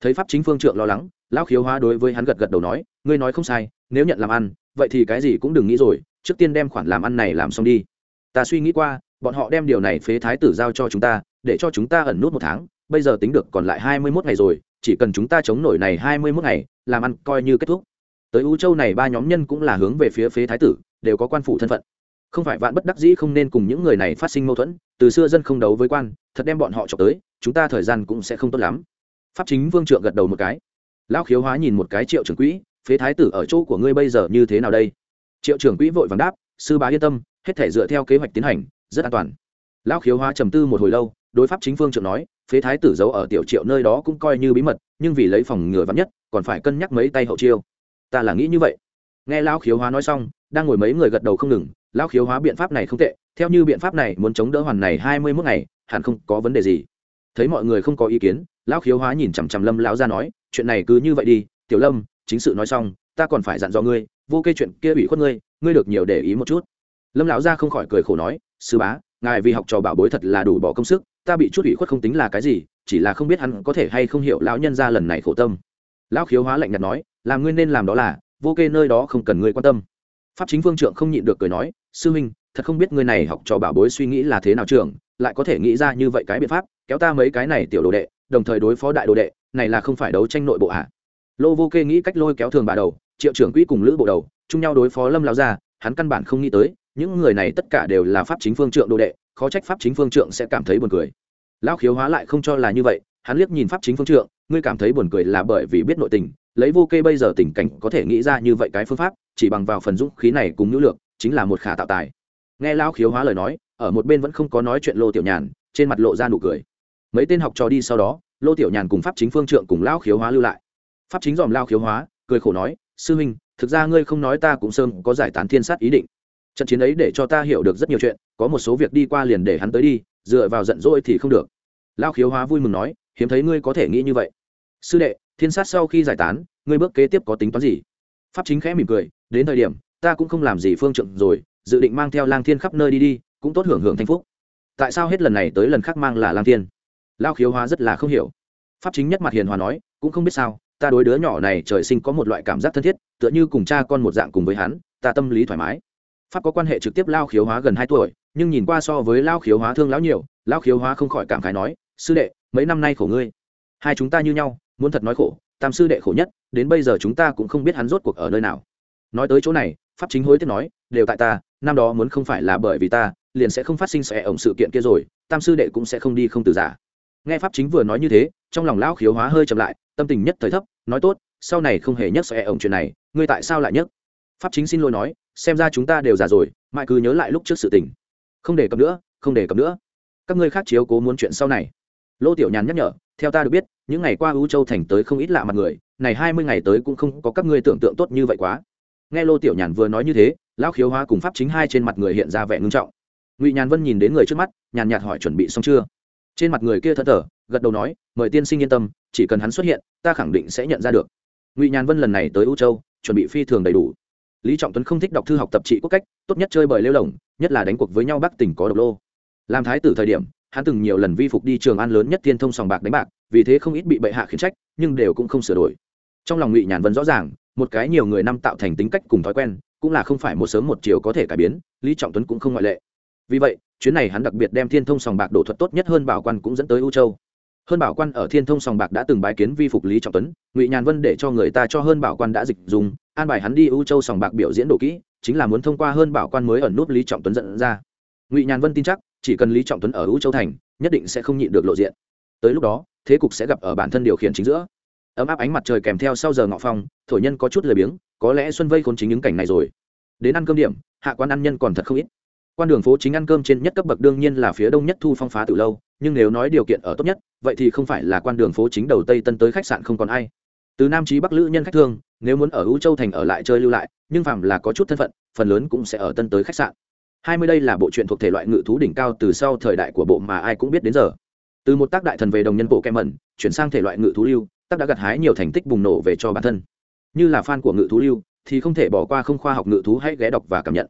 Thấy pháp chính phương trượng lo lắng, lão khiếu hóa đối với hắn gật gật đầu nói, ngươi nói không sai, nếu nhận làm ăn, vậy thì cái gì cũng đừng nghĩ rồi, trước tiên đem khoản làm ăn này làm xong đi. Ta suy nghĩ qua, bọn họ đem điều này phế thái tử giao cho chúng ta, để cho chúng ta ẩn nút một tháng, bây giờ tính được còn lại hai mươi mốt ngày rồi, chỉ cần chúng ta chống nổi này hai mươi mốt ngày làm ăn coi như kết thúc. Tới u châu này ba nhóm nhân cũng là hướng về phía phế thái tử, đều có quan phủ thân phận. Không phải vạn bất đắc dĩ không nên cùng những người này phát sinh mâu thuẫn, từ xưa dân không đấu với quan, thật đem bọn họ chọc tới, chúng ta thời gian cũng sẽ không tốt lắm. Pháp chính vương trượng gật đầu một cái. Lão khiếu hóa nhìn một cái triệu trưởng quỹ, phế thái tử ở chỗ của ngươi bây giờ như thế nào đây? Triệu trưởng quỹ vội vàng đáp, sư bá yên tâm, hết thể dựa theo kế hoạch tiến hành, rất an toàn. Lão khiếu hóa trầm tư một hồi lâu, đối pháp chính phương trượng nói phế thái tử giấu ở tiểu triệu nơi đó cũng coi như bí mật, nhưng vì lấy phòng ngừa vắn nhất, còn phải cân nhắc mấy tay hậu chiêu. Ta là nghĩ như vậy. Nghe lão khiếu hóa nói xong, đang ngồi mấy người gật đầu không ngừng, lão khiếu hóa biện pháp này không tệ, theo như biện pháp này muốn chống đỡ hoàn này hai mươi mốt ngày, hẳn không có vấn đề gì. Thấy mọi người không có ý kiến, lão khiếu hóa nhìn chằm chằm lâm lão ra nói, chuyện này cứ như vậy đi, tiểu lâm, chính sự nói xong, ta còn phải dặn dò ngươi, vô kê chuyện kia bị khuất ngươi ngươi được nhiều để ý một chút. Lâm lão ra không khỏi cười khổ nói, sư bá, ngài vì học trò bảo bối thật là đủ bỏ công sức ta bị chút ủy khuất không tính là cái gì, chỉ là không biết hắn có thể hay không hiểu lão nhân ra lần này khổ tâm lão khiếu hóa lạnh nhạt nói làm ngươi nên làm đó là, vô kê nơi đó không cần ngươi quan tâm pháp chính phương trượng không nhịn được cười nói, sư huynh, thật không biết ngươi này học trò bảo bối suy nghĩ là thế nào trưởng, lại có thể nghĩ ra như vậy cái biện pháp, kéo ta mấy cái này tiểu đồ đệ, đồng thời đối phó đại đồ đệ, này là không phải đấu tranh nội bộ ạ à? lô vô kê nghĩ cách lôi kéo thường bà đầu, triệu trưởng quỹ cùng lữ bộ đầu, chung nhau đối phó lâm lao ra hắn căn bản không nghĩ tới, những người này tất cả đều là pháp chính phương trượng đồ đệ khó trách pháp chính phương trượng sẽ cảm thấy buồn cười. Lão khiếu hóa lại không cho là như vậy, hắn liếc nhìn pháp chính phương trượng, ngươi cảm thấy buồn cười là bởi vì biết nội tình, lấy vô kê bây giờ tình cảnh có thể nghĩ ra như vậy cái phương pháp, chỉ bằng vào phần dũng khí này cùng nữ lượng chính là một khả tạo tài. Nghe lão khiếu hóa lời nói, ở một bên vẫn không có nói chuyện lô tiểu nhàn, trên mặt lộ ra nụ cười. Mấy tên học trò đi sau đó, lô tiểu nhàn cùng pháp chính phương trượng cùng lão khiếu hóa lưu lại. Pháp chính dòm lao khiếu hóa, cười khổ nói, sư huynh, thực ra ngươi không nói ta cũng sơn có giải tán thiên sát ý định trận chiến ấy để cho ta hiểu được rất nhiều chuyện, có một số việc đi qua liền để hắn tới đi, dựa vào giận dỗi thì không được. Lao khiếu hóa vui mừng nói, hiếm thấy ngươi có thể nghĩ như vậy. Sư đệ, thiên sát sau khi giải tán, ngươi bước kế tiếp có tính toán gì? Pháp chính khẽ mỉm cười, đến thời điểm, ta cũng không làm gì phương trượng rồi, dự định mang theo lang thiên khắp nơi đi đi, cũng tốt hưởng hưởng thanh phúc. Tại sao hết lần này tới lần khác mang là lang thiên? Lao khiếu hóa rất là không hiểu. Pháp chính nhất mặt hiền hòa nói, cũng không biết sao, ta đối đứa nhỏ này trời sinh có một loại cảm giác thân thiết, tựa như cùng cha con một dạng cùng với hắn, ta tâm lý thoải mái pháp có quan hệ trực tiếp lao khiếu hóa gần hai tuổi, nhưng nhìn qua so với lao khiếu hóa thương lão nhiều, lao khiếu hóa không khỏi cảm khái nói, sư đệ, mấy năm nay khổ ngươi. Hai chúng ta như nhau, muốn thật nói khổ, tam sư đệ khổ nhất, đến bây giờ chúng ta cũng không biết hắn rốt cuộc ở nơi nào. Nói tới chỗ này, pháp chính hối tiếc nói, đều tại ta, năm đó muốn không phải là bởi vì ta, liền sẽ không phát sinh sẽ ổng sự kiện kia rồi, tam sư đệ cũng sẽ không đi không từ giả. Nghe pháp chính vừa nói như thế, trong lòng lão khiếu hóa hơi chậm lại, tâm tình nhất thời thấp, nói tốt, sau này không hề nhắc sẽ ổng chuyện này, ngươi tại sao lại nhắc? Pháp chính xin lỗi nói xem ra chúng ta đều già rồi, mãi cứ nhớ lại lúc trước sự tình. Không để cập nữa, không để cập nữa. Các ngươi khác chiếu cố muốn chuyện sau này. Lô tiểu nhàn nhắc nhở, theo ta được biết, những ngày qua u châu thành tới không ít lạ mặt người, này hai mươi ngày tới cũng không có các ngươi tưởng tượng tốt như vậy quá. Nghe lô tiểu nhàn vừa nói như thế, lão khiếu hóa cùng pháp chính hai trên mặt người hiện ra vẻ ngưng trọng. Ngụy nhàn vân nhìn đến người trước mắt, nhàn nhạt hỏi chuẩn bị xong chưa? Trên mặt người kia thở thở gật đầu nói, mời tiên sinh yên tâm, chỉ cần hắn xuất hiện, ta khẳng định sẽ nhận ra được. Ngụy nhàn vân lần này tới u châu, chuẩn bị phi thường đầy đủ lý trọng tuấn không thích đọc thư học tập trị quốc cách, tốt nhất chơi bời lêu lồng, nhất là đánh cuộc với nhau bắc tỉnh có độc lô. Làm thái tử thời điểm, hắn từng nhiều lần vi phục đi trường an lớn nhất thiên thông sòng bạc đánh bạc, vì thế không ít bị bệ hạ khiển trách, nhưng đều cũng không sửa đổi. Trong lòng ngụy nhàn vân rõ ràng, một cái nhiều người năm tạo thành tính cách cùng thói quen, cũng là không phải một sớm một chiều có thể cải biến, lý trọng tuấn cũng không ngoại lệ. Vì vậy, chuyến này hắn đặc biệt đem thiên thông sòng bạc đổ thuật tốt nhất hơn bảo quan cũng dẫn tới u châu hơn bảo quan ở thiên thông sòng bạc đã từng bái kiến vi phục lý trọng tuấn, ngụy nhàn vân để cho người ta cho hơn bảo quan đã dịch dùng, an bài hắn đi u châu sòng bạc biểu diễn đồ kỹ, chính là muốn thông qua hơn bảo quan mới ẩn nút lý trọng tuấn dẫn ra. Ngụy nhàn vân tin chắc, chỉ cần lý trọng tuấn ở u châu thành, nhất định sẽ không nhịn được lộ diện. Tới lúc đó, thế cục sẽ gặp ở bản thân điều khiển chính giữa. Ấm áp ánh mặt trời kèm theo sau giờ ngọ phong thổ nhân có chút lười biếng, có lẽ xuân vây khốn chính những cảnh này rồi. Đến ăn cơm điểm, hạ quan ăn nhân còn thật không ít quan đường phố chính ăn cơm trên nhất cấp bậc đương nhiên là phía đông nhất thu phong phá từ lâu, nhưng nếu nói điều kiện ở tốt nhất, vậy thì không phải là quan đường phố chính đầu tây tân tới khách sạn không còn ai. Từ nam chí bắc lữ nhân khách thương, nếu muốn ở u châu thành ở lại chơi lưu lại, nhưng phàm là có chút thân phận, phần lớn cũng sẽ ở tân tới khách sạn. Hai mươi đây là bộ truyện thuộc thể loại ngự thú đỉnh cao từ sau thời đại của bộ mà ai cũng biết đến giờ. Từ một tác đại thần về đồng nhân bộ kem mẩn, chuyển sang thể loại ngự thú lưu, tác đã gặt hái nhiều thành tích bùng nổ về cho bản thân. Như là fan của ngự thú lưu, thì không thể bỏ qua không khoa học ngự thú hãy ghé đọc và cảm nhận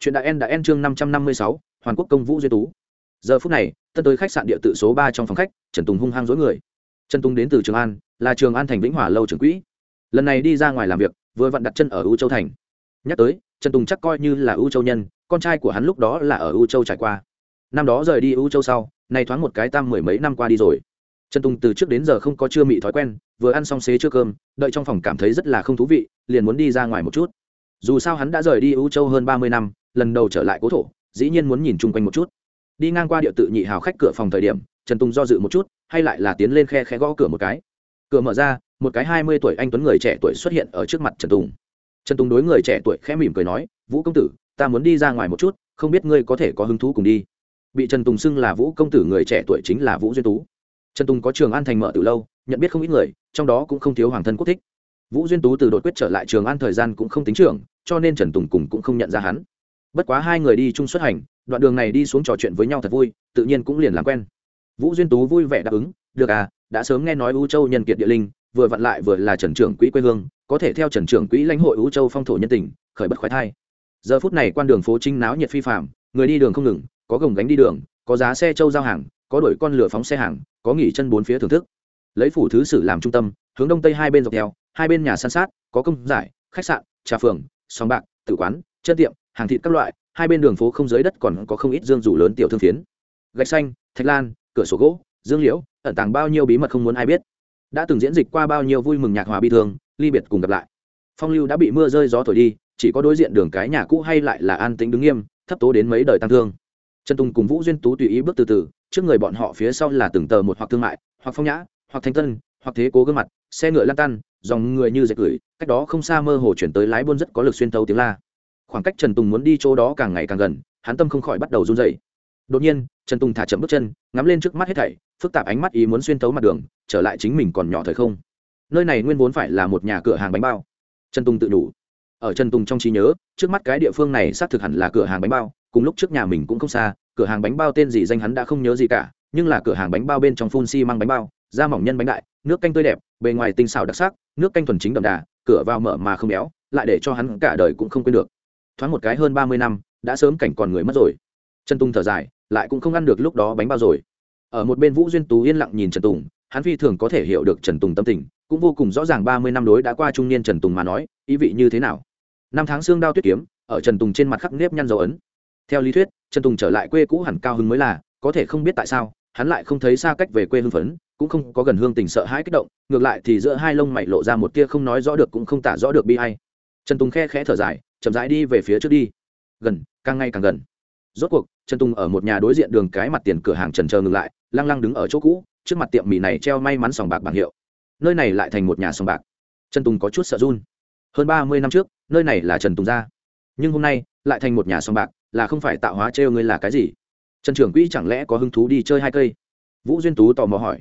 chuyện đại en đã en chương năm trăm năm mươi sáu, hoàn quốc công vũ duy tú. Giờ phút này, tân tới khách sạn địa tự số ba trong phòng khách, trần tùng hung hăng dối người. Trần tùng đến từ trường an, là trường an thành vĩnh hòa lâu trưởng quỹ. Lần này đi ra ngoài làm việc, vừa vặn đặt chân ở u châu thành. Nhắc tới, trần tùng chắc coi như là u châu nhân, con trai của hắn lúc đó là ở u châu trải qua. Năm đó rời đi u châu sau, nay thoáng một cái tam mười mấy năm qua đi rồi. Trần tùng từ trước đến giờ không có chưa mị thói quen, vừa ăn xong xế chưa cơm, đợi trong phòng cảm thấy rất là không thú vị, liền muốn đi ra ngoài một chút. Dù sao hắn đã rời đi u châu hơn ba mươi năm lần đầu trở lại cố thổ, dĩ nhiên muốn nhìn chung quanh một chút. Đi ngang qua địa tự nhị hào khách cửa phòng thời điểm, trần tùng do dự một chút, hay lại là tiến lên khe khe gõ cửa một cái. Cửa mở ra, một cái hai mươi tuổi anh tuấn người trẻ tuổi xuất hiện ở trước mặt trần tùng. Trần tùng đối người trẻ tuổi khẽ mỉm cười nói, vũ công tử, ta muốn đi ra ngoài một chút, không biết ngươi có thể có hứng thú cùng đi. Bị trần tùng xưng là vũ công tử người trẻ tuổi chính là vũ duyên tú. Trần tùng có trường an thành mở từ lâu, nhận biết không ít người, trong đó cũng không thiếu hoàng thân quốc thích. Vũ duyên tú từ đột quyết trở lại trường an thời gian cũng không tính trưởng, cho nên trần tùng cùng cũng không nhận ra hắn bất quá hai người đi chung xuất hành, đoạn đường này đi xuống trò chuyện với nhau thật vui, tự nhiên cũng liền làm quen. Vũ duyên tú vui vẻ đáp ứng, được à đã sớm nghe nói u châu nhân kiệt địa linh, vừa vặn lại vừa là trần trưởng quỹ quê hương, có thể theo trần trưởng quỹ lãnh hội u châu phong thổ nhân tình, khởi bất khoái thai. Giờ phút này quan đường phố trinh náo nhiệt phi phạm người đi đường không ngừng, có gồng gánh đi đường, có giá xe châu giao hàng, có đổi con lửa phóng xe hàng, có nghỉ chân bốn phía thưởng thức. Lấy phủ thứ sử làm trung tâm, hướng đông tây hai bên dọc theo, hai bên nhà san sát, có công giải, khách sạn, trà phường, sòng bạc, tử quán, chân tiệm hàng thịt các loại, hai bên đường phố không dưới đất còn có không ít dương rủ lớn tiểu thương phiến. Gạch xanh, thạch lan, cửa sổ gỗ, dương liễu, ẩn tàng bao nhiêu bí mật không muốn ai biết. Đã từng diễn dịch qua bao nhiêu vui mừng nhạc hòa bi thương, ly biệt cùng gặp lại. Phong lưu đã bị mưa rơi gió thổi đi, chỉ có đối diện đường cái nhà cũ hay lại là an tĩnh đứng nghiêm, thấp tố đến mấy đời tăng thương. Trần tùng cùng vũ duyên tú tùy ý bước từ từ, trước người bọn họ phía sau là từng tờ một hoặc thương mại, hoặc phong nhã, hoặc thanh tân, hoặc thế cố gương mặt, xe ngựa lan tan dòng người như dệt gửi, cách đó không xa mơ hồ chuyển tới lái buôn rất có lực xuyên tấu tiếng la khoảng cách trần tùng muốn đi chỗ đó càng ngày càng gần, hắn tâm không khỏi bắt đầu run dậy đột nhiên, trần tùng thả chậm bước chân, ngắm lên trước mắt hết thảy, phức tạp ánh mắt ý muốn xuyên tấu mặt đường, trở lại chính mình còn nhỏ thời không. Nơi này nguyên vốn phải là một nhà cửa hàng bánh bao. Trần tùng tự đủ. Ở trần tùng trong trí nhớ, trước mắt cái địa phương này xác thực hẳn là cửa hàng bánh bao, cùng lúc trước nhà mình cũng không xa, cửa hàng bánh bao tên gì danh hắn đã không nhớ gì cả, nhưng là cửa hàng bánh bao bên trong phun xi、si、măng bánh bao, da mỏng nhân bánh đại, nước canh tươi đẹp, bề ngoài tinh xảo đặc sắc, nước canh thuần chính đậm đà, cửa vào mở mà không béo, lại để cho hắn cả đời cũng không quên được thoáng một cái hơn ba mươi năm, đã sớm cảnh còn người mất rồi. Trần tùng thở dài, lại cũng không ăn được lúc đó bánh bao rồi. Ở một bên vũ duyên tú yên lặng nhìn trần tùng, hắn phi thường có thể hiểu được trần tùng tâm tình, cũng vô cùng rõ ràng ba mươi năm đối đã qua trung niên trần tùng mà nói, ý vị như thế nào. Năm tháng xương đao tuyết kiếm, ở trần tùng trên mặt khắc nếp nhăn dấu ấn. Theo lý thuyết, trần tùng trở lại quê cũ hẳn cao hứng mới là, có thể không biết tại sao, hắn lại không thấy xa cách về quê hưng phấn, cũng không có gần hương tình sợ hãi kích động, ngược lại thì giữa hai lông mày lộ ra một tia không nói rõ được cũng không tả rõ được bi hay trần tùng khe khẽ thở dài chậm rãi đi về phía trước đi. Gần, càng ngày càng gần. Rốt cuộc, trần tùng ở một nhà đối diện đường cái mặt tiền cửa hàng trần chờ ngừng lại, lăng lăng đứng ở chỗ cũ, trước mặt tiệm mì này treo may mắn sòng bạc bảng hiệu. Nơi này lại thành một nhà sòng bạc. Trần tùng có chút sợ run. Hơn ba mươi năm trước, nơi này là trần tùng gia nhưng hôm nay, lại thành một nhà sòng bạc, là không phải tạo hóa trêu ngươi là cái gì? Trần trưởng quỹ chẳng lẽ có hứng thú đi chơi hai cây? Vũ duyên tú tò mò hỏi.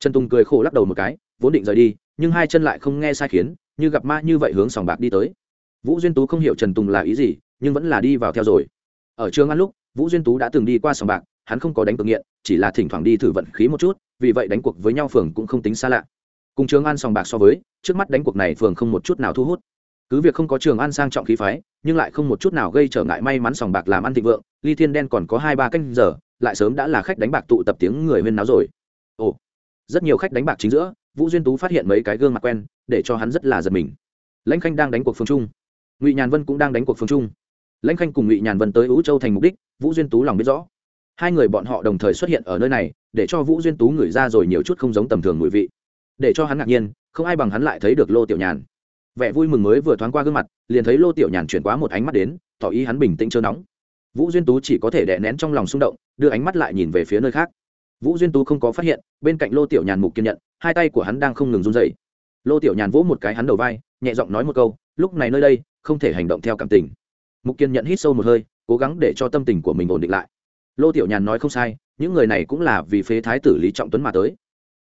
Trần tùng cười khổ lắc đầu một cái, vốn định rời đi, nhưng hai chân lại không nghe sai khiến, như gặp ma như vậy hướng sòng bạc đi tới vũ duyên tú không hiểu trần tùng là ý gì, nhưng vẫn là đi vào theo rồi. Ở trường ăn lúc, vũ duyên tú đã từng đi qua sòng bạc, hắn không có đánh cược nghiện, chỉ là thỉnh thoảng đi thử vận khí một chút, vì vậy đánh cuộc với nhau phường cũng không tính xa lạ. Cùng trường an sòng bạc so với, trước mắt đánh cuộc này phường không một chút nào thu hút. Cứ việc không có trường an sang trọng khí phái, nhưng lại không một chút nào gây trở ngại may mắn sòng bạc làm ăn thịnh vượng, ly thiên đen còn có hai ba canh giờ, lại sớm đã là khách đánh bạc tụ tập tiếng người huyên náo rồi. Ồ, rất nhiều khách đánh bạc chính giữa, vũ duyên tú phát hiện mấy cái gương mặt quen, để cho hắn rất là giật mình. Lãnh khanh đang đánh cuộc phương trung ngụy nhàn vân cũng đang đánh cuộc phương trung lãnh khanh cùng ngụy nhàn vân tới ú châu thành mục đích vũ duyên tú lòng biết rõ hai người bọn họ đồng thời xuất hiện ở nơi này để cho vũ duyên tú ngửi ra rồi nhiều chút không giống tầm thường mùi vị để cho hắn ngạc nhiên không ai bằng hắn lại thấy được lô tiểu nhàn vẻ vui mừng mới vừa thoáng qua gương mặt liền thấy lô tiểu nhàn chuyển quá một ánh mắt đến tỏ ý hắn bình tĩnh chưa nóng vũ duyên tú chỉ có thể đè nén trong lòng xung động đưa ánh mắt lại nhìn về phía nơi khác vũ duyên tú không có phát hiện bên cạnh lô tiểu nhàn mục kiên nhận hai tay của hắn đang không ngừng run dậy lô tiểu nhàn vỗ một cái hắn đầu vai nhẹ giọng nói một câu lúc này nơi đây không thể hành động theo cảm tình. Mục kiên nhận hít sâu một hơi, cố gắng để cho tâm tình của mình ổn định lại. Lô tiểu nhàn nói không sai, những người này cũng là vì phế thái tử lý trọng tuấn mà tới.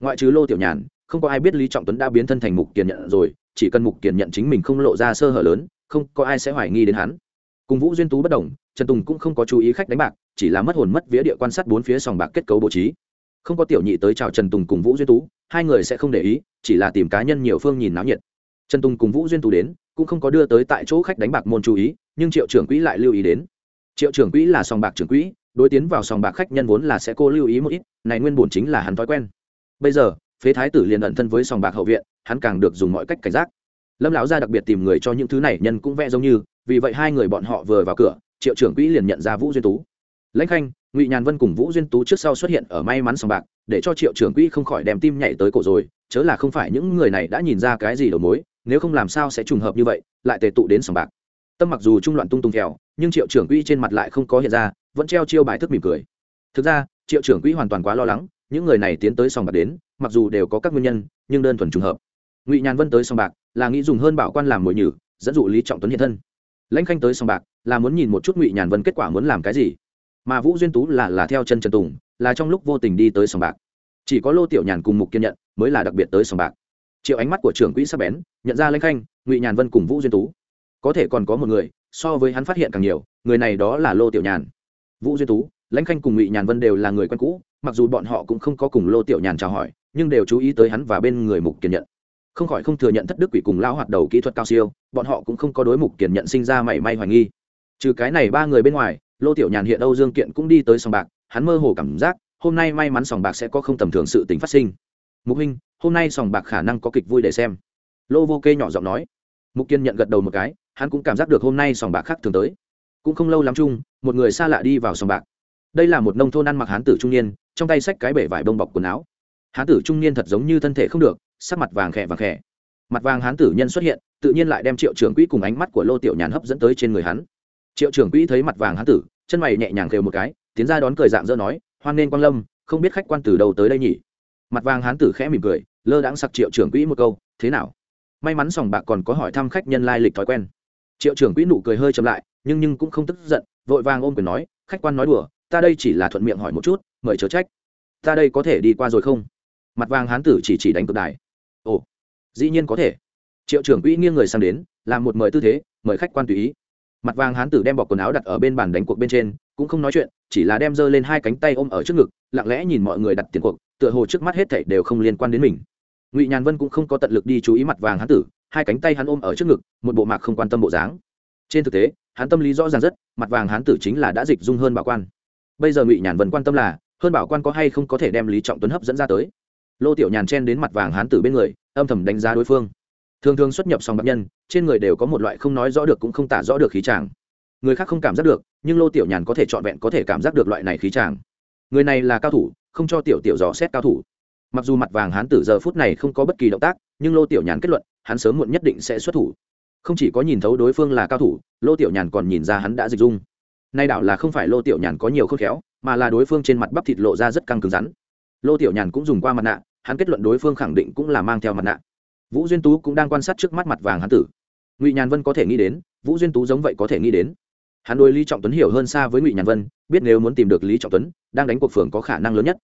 Ngoại trừ lô tiểu nhàn, không có ai biết lý trọng tuấn đã biến thân thành mục kiên nhận rồi, chỉ cần mục kiên nhận chính mình không lộ ra sơ hở lớn, không có ai sẽ hoài nghi đến hắn. Cùng vũ duyên tú bất đồng, trần tùng cũng không có chú ý khách đánh bạc, chỉ là mất hồn mất vía địa quan sát bốn phía sòng bạc kết cấu bố trí. Không có tiểu nhị tới chào trần tùng cùng vũ duyên tú, hai người sẽ không để ý, chỉ là tìm cá nhân nhiều phương nhìn náo nhiệt. Trần tùng cùng vũ duyên tú đến cũng không có đưa tới tại chỗ khách đánh bạc môn chú ý, nhưng triệu trưởng quỹ lại lưu ý đến. Triệu trưởng quỹ là sòng bạc trưởng quỹ, đối tiến vào sòng bạc khách nhân vốn là sẽ cô lưu ý một ít, này nguyên bổn chính là hắn thói quen. Bây giờ, phế thái tử liền ẩn thân với sòng bạc hậu viện, hắn càng được dùng mọi cách cảnh giác. Lâm lão gia đặc biệt tìm người cho những thứ này nhân cũng vẽ giống như, vì vậy hai người bọn họ vừa vào cửa, triệu trưởng quỹ liền nhận ra vũ duyên tú. Lãnh khanh, ngụy nhàn vân cùng vũ duyên tú trước sau xuất hiện ở may mắn sòng bạc, để cho triệu trưởng quỹ không khỏi đem tim nhảy tới cổ rồi, chớ là không phải những người này đã nhìn ra cái gì đầu mối nếu không làm sao sẽ trùng hợp như vậy, lại tề tụ đến sòng bạc. Tâm mặc dù trung loạn tung tung theo nhưng triệu trưởng quỹ trên mặt lại không có hiện ra, vẫn treo chiêu bài thức mỉm cười. Thực ra, triệu trưởng quỹ hoàn toàn quá lo lắng, những người này tiến tới sòng bạc đến, mặc dù đều có các nguyên nhân, nhưng đơn thuần trùng hợp. Ngụy nhàn vân tới sòng bạc, là nghĩ dùng hơn bảo quan làm mồi nhử, dẫn dụ lý trọng tuấn hiện thân. Lãnh khanh tới sòng bạc, là muốn nhìn một chút ngụy nhàn vân kết quả muốn làm cái gì. Mà vũ duyên tú là là theo chân trần tùng, là trong lúc vô tình đi tới sòng bạc. Chỉ có lô tiểu nhàn cùng mục kiên nhận mới là đặc biệt tới sòng bạc triệu ánh mắt của trưởng quỹ sắp bén, nhận ra lãnh khanh, ngụy nhàn vân cùng vũ duyên tú. Có thể còn có một người, so với hắn phát hiện càng nhiều, người này đó là lô tiểu nhàn. Vũ duyên tú lãnh khanh cùng ngụy nhàn vân đều là người quen cũ, mặc dù bọn họ cũng không có cùng lô tiểu nhàn chào hỏi, nhưng đều chú ý tới hắn và bên người mục kiên nhận. Không khỏi không thừa nhận thất đức quỷ cùng lao hoạt đầu kỹ thuật cao siêu, bọn họ cũng không có đối mục kiên nhận sinh ra mảy may hoài nghi. Trừ cái này ba người bên ngoài, lô tiểu nhàn hiện âu dương kiện cũng đi tới sòng bạc, hắn mơ hồ cảm giác, hôm nay may mắn sòng bạc sẽ có không tầm thường sự tính phát sinh mục huynh, hôm nay sòng bạc khả năng có kịch vui để xem. Lô vô kê nhỏ giọng nói. Mục kiên nhận gật đầu một cái, hắn cũng cảm giác được hôm nay sòng bạc khác thường tới. Cũng không lâu lắm chung, một người xa lạ đi vào sòng bạc. Đây là một nông thôn ăn mặc hán tử trung niên, trong tay xách cái bể vải bông bọc quần áo. Hán tử trung niên thật giống như thân thể không được, sắc mặt vàng khẽ vàng khẽ. Mặt vàng hán tử nhân xuất hiện, tự nhiên lại đem triệu trưởng quỹ cùng ánh mắt của lô tiểu nhàn hấp dẫn tới trên người hắn. Triệu trưởng quỹ thấy mặt vàng hán tử, chân mày nhẹ nhàng kêu một cái, tiến ra đón cười dạng dỡ nói, hoan nên quan lâm, không biết khách quan từ đầu tới đây nhỉ? Mặt vàng hán tử khẽ mỉm cười, lơ đãng sặc triệu trưởng quỹ một câu, thế nào? May mắn sòng bạc còn có hỏi thăm khách nhân lai lịch thói quen. Triệu trưởng quỹ nụ cười hơi chậm lại, nhưng nhưng cũng không tức giận, vội vàng ôm quyền nói, khách quan nói đùa, ta đây chỉ là thuận miệng hỏi một chút, mời chớ trách. Ta đây có thể đi qua rồi không? Mặt vàng hán tử chỉ chỉ đánh cực đài. Ồ, dĩ nhiên có thể. Triệu trưởng quỹ nghiêng người sang đến, làm một mời tư thế, mời khách quan tùy ý. Mặt vàng hán tử đem bọc quần áo đặt ở bên bàn đánh cuộc bên trên, cũng không nói chuyện, chỉ là đem giơ lên hai cánh tay ôm ở trước ngực, lặng lẽ nhìn mọi người đặt tiền cuộc tựa hồ trước mắt hết thảy đều không liên quan đến mình. Ngụy nhàn vân cũng không có tận lực đi chú ý mặt vàng hắn tử, hai cánh tay hắn ôm ở trước ngực, một bộ mạc không quan tâm bộ dáng. Trên thực tế, hắn tâm lý rõ ràng rất, mặt vàng hắn tử chính là đã dịch dung hơn bảo quan. Bây giờ ngụy nhàn vân quan tâm là, hơn bảo quan có hay không có thể đem lý trọng tuấn hấp dẫn ra tới. Lô tiểu nhàn chen đến mặt vàng hán tử bên người, âm thầm đánh giá đối phương. Thường thường xuất nhập song bạc nhân, trên người đều có một loại không nói rõ được cũng không tả rõ được khí tràng người khác không cảm giác được, nhưng lô tiểu nhàn có thể trọn vẹn có thể cảm giác được loại này khí tràng người này là cao thủ không cho tiểu tiểu dò xét cao thủ. Mặc dù mặt vàng hán tử giờ phút này không có bất kỳ động tác, nhưng lô tiểu nhàn kết luận, hắn sớm muộn nhất định sẽ xuất thủ. Không chỉ có nhìn thấu đối phương là cao thủ, lô tiểu nhàn còn nhìn ra hắn đã dịch dung. Nay đảo là không phải lô tiểu nhàn có nhiều khôn khéo, mà là đối phương trên mặt bắp thịt lộ ra rất căng cứng rắn. Lô tiểu nhàn cũng dùng qua mặt nạ, hắn kết luận đối phương khẳng định cũng là mang theo mặt nạ. Vũ duyên tú cũng đang quan sát trước mắt mặt vàng hán tử. Ngụy nhàn vân có thể nghĩ đến, vũ duyên tú giống vậy có thể nghĩ đến hắn đôi lý trọng tuấn hiểu hơn xa với ngụy nhàn vân, biết nếu muốn tìm được lý trọng tuấn, đang đánh cuộc phường có khả năng lớn nhất.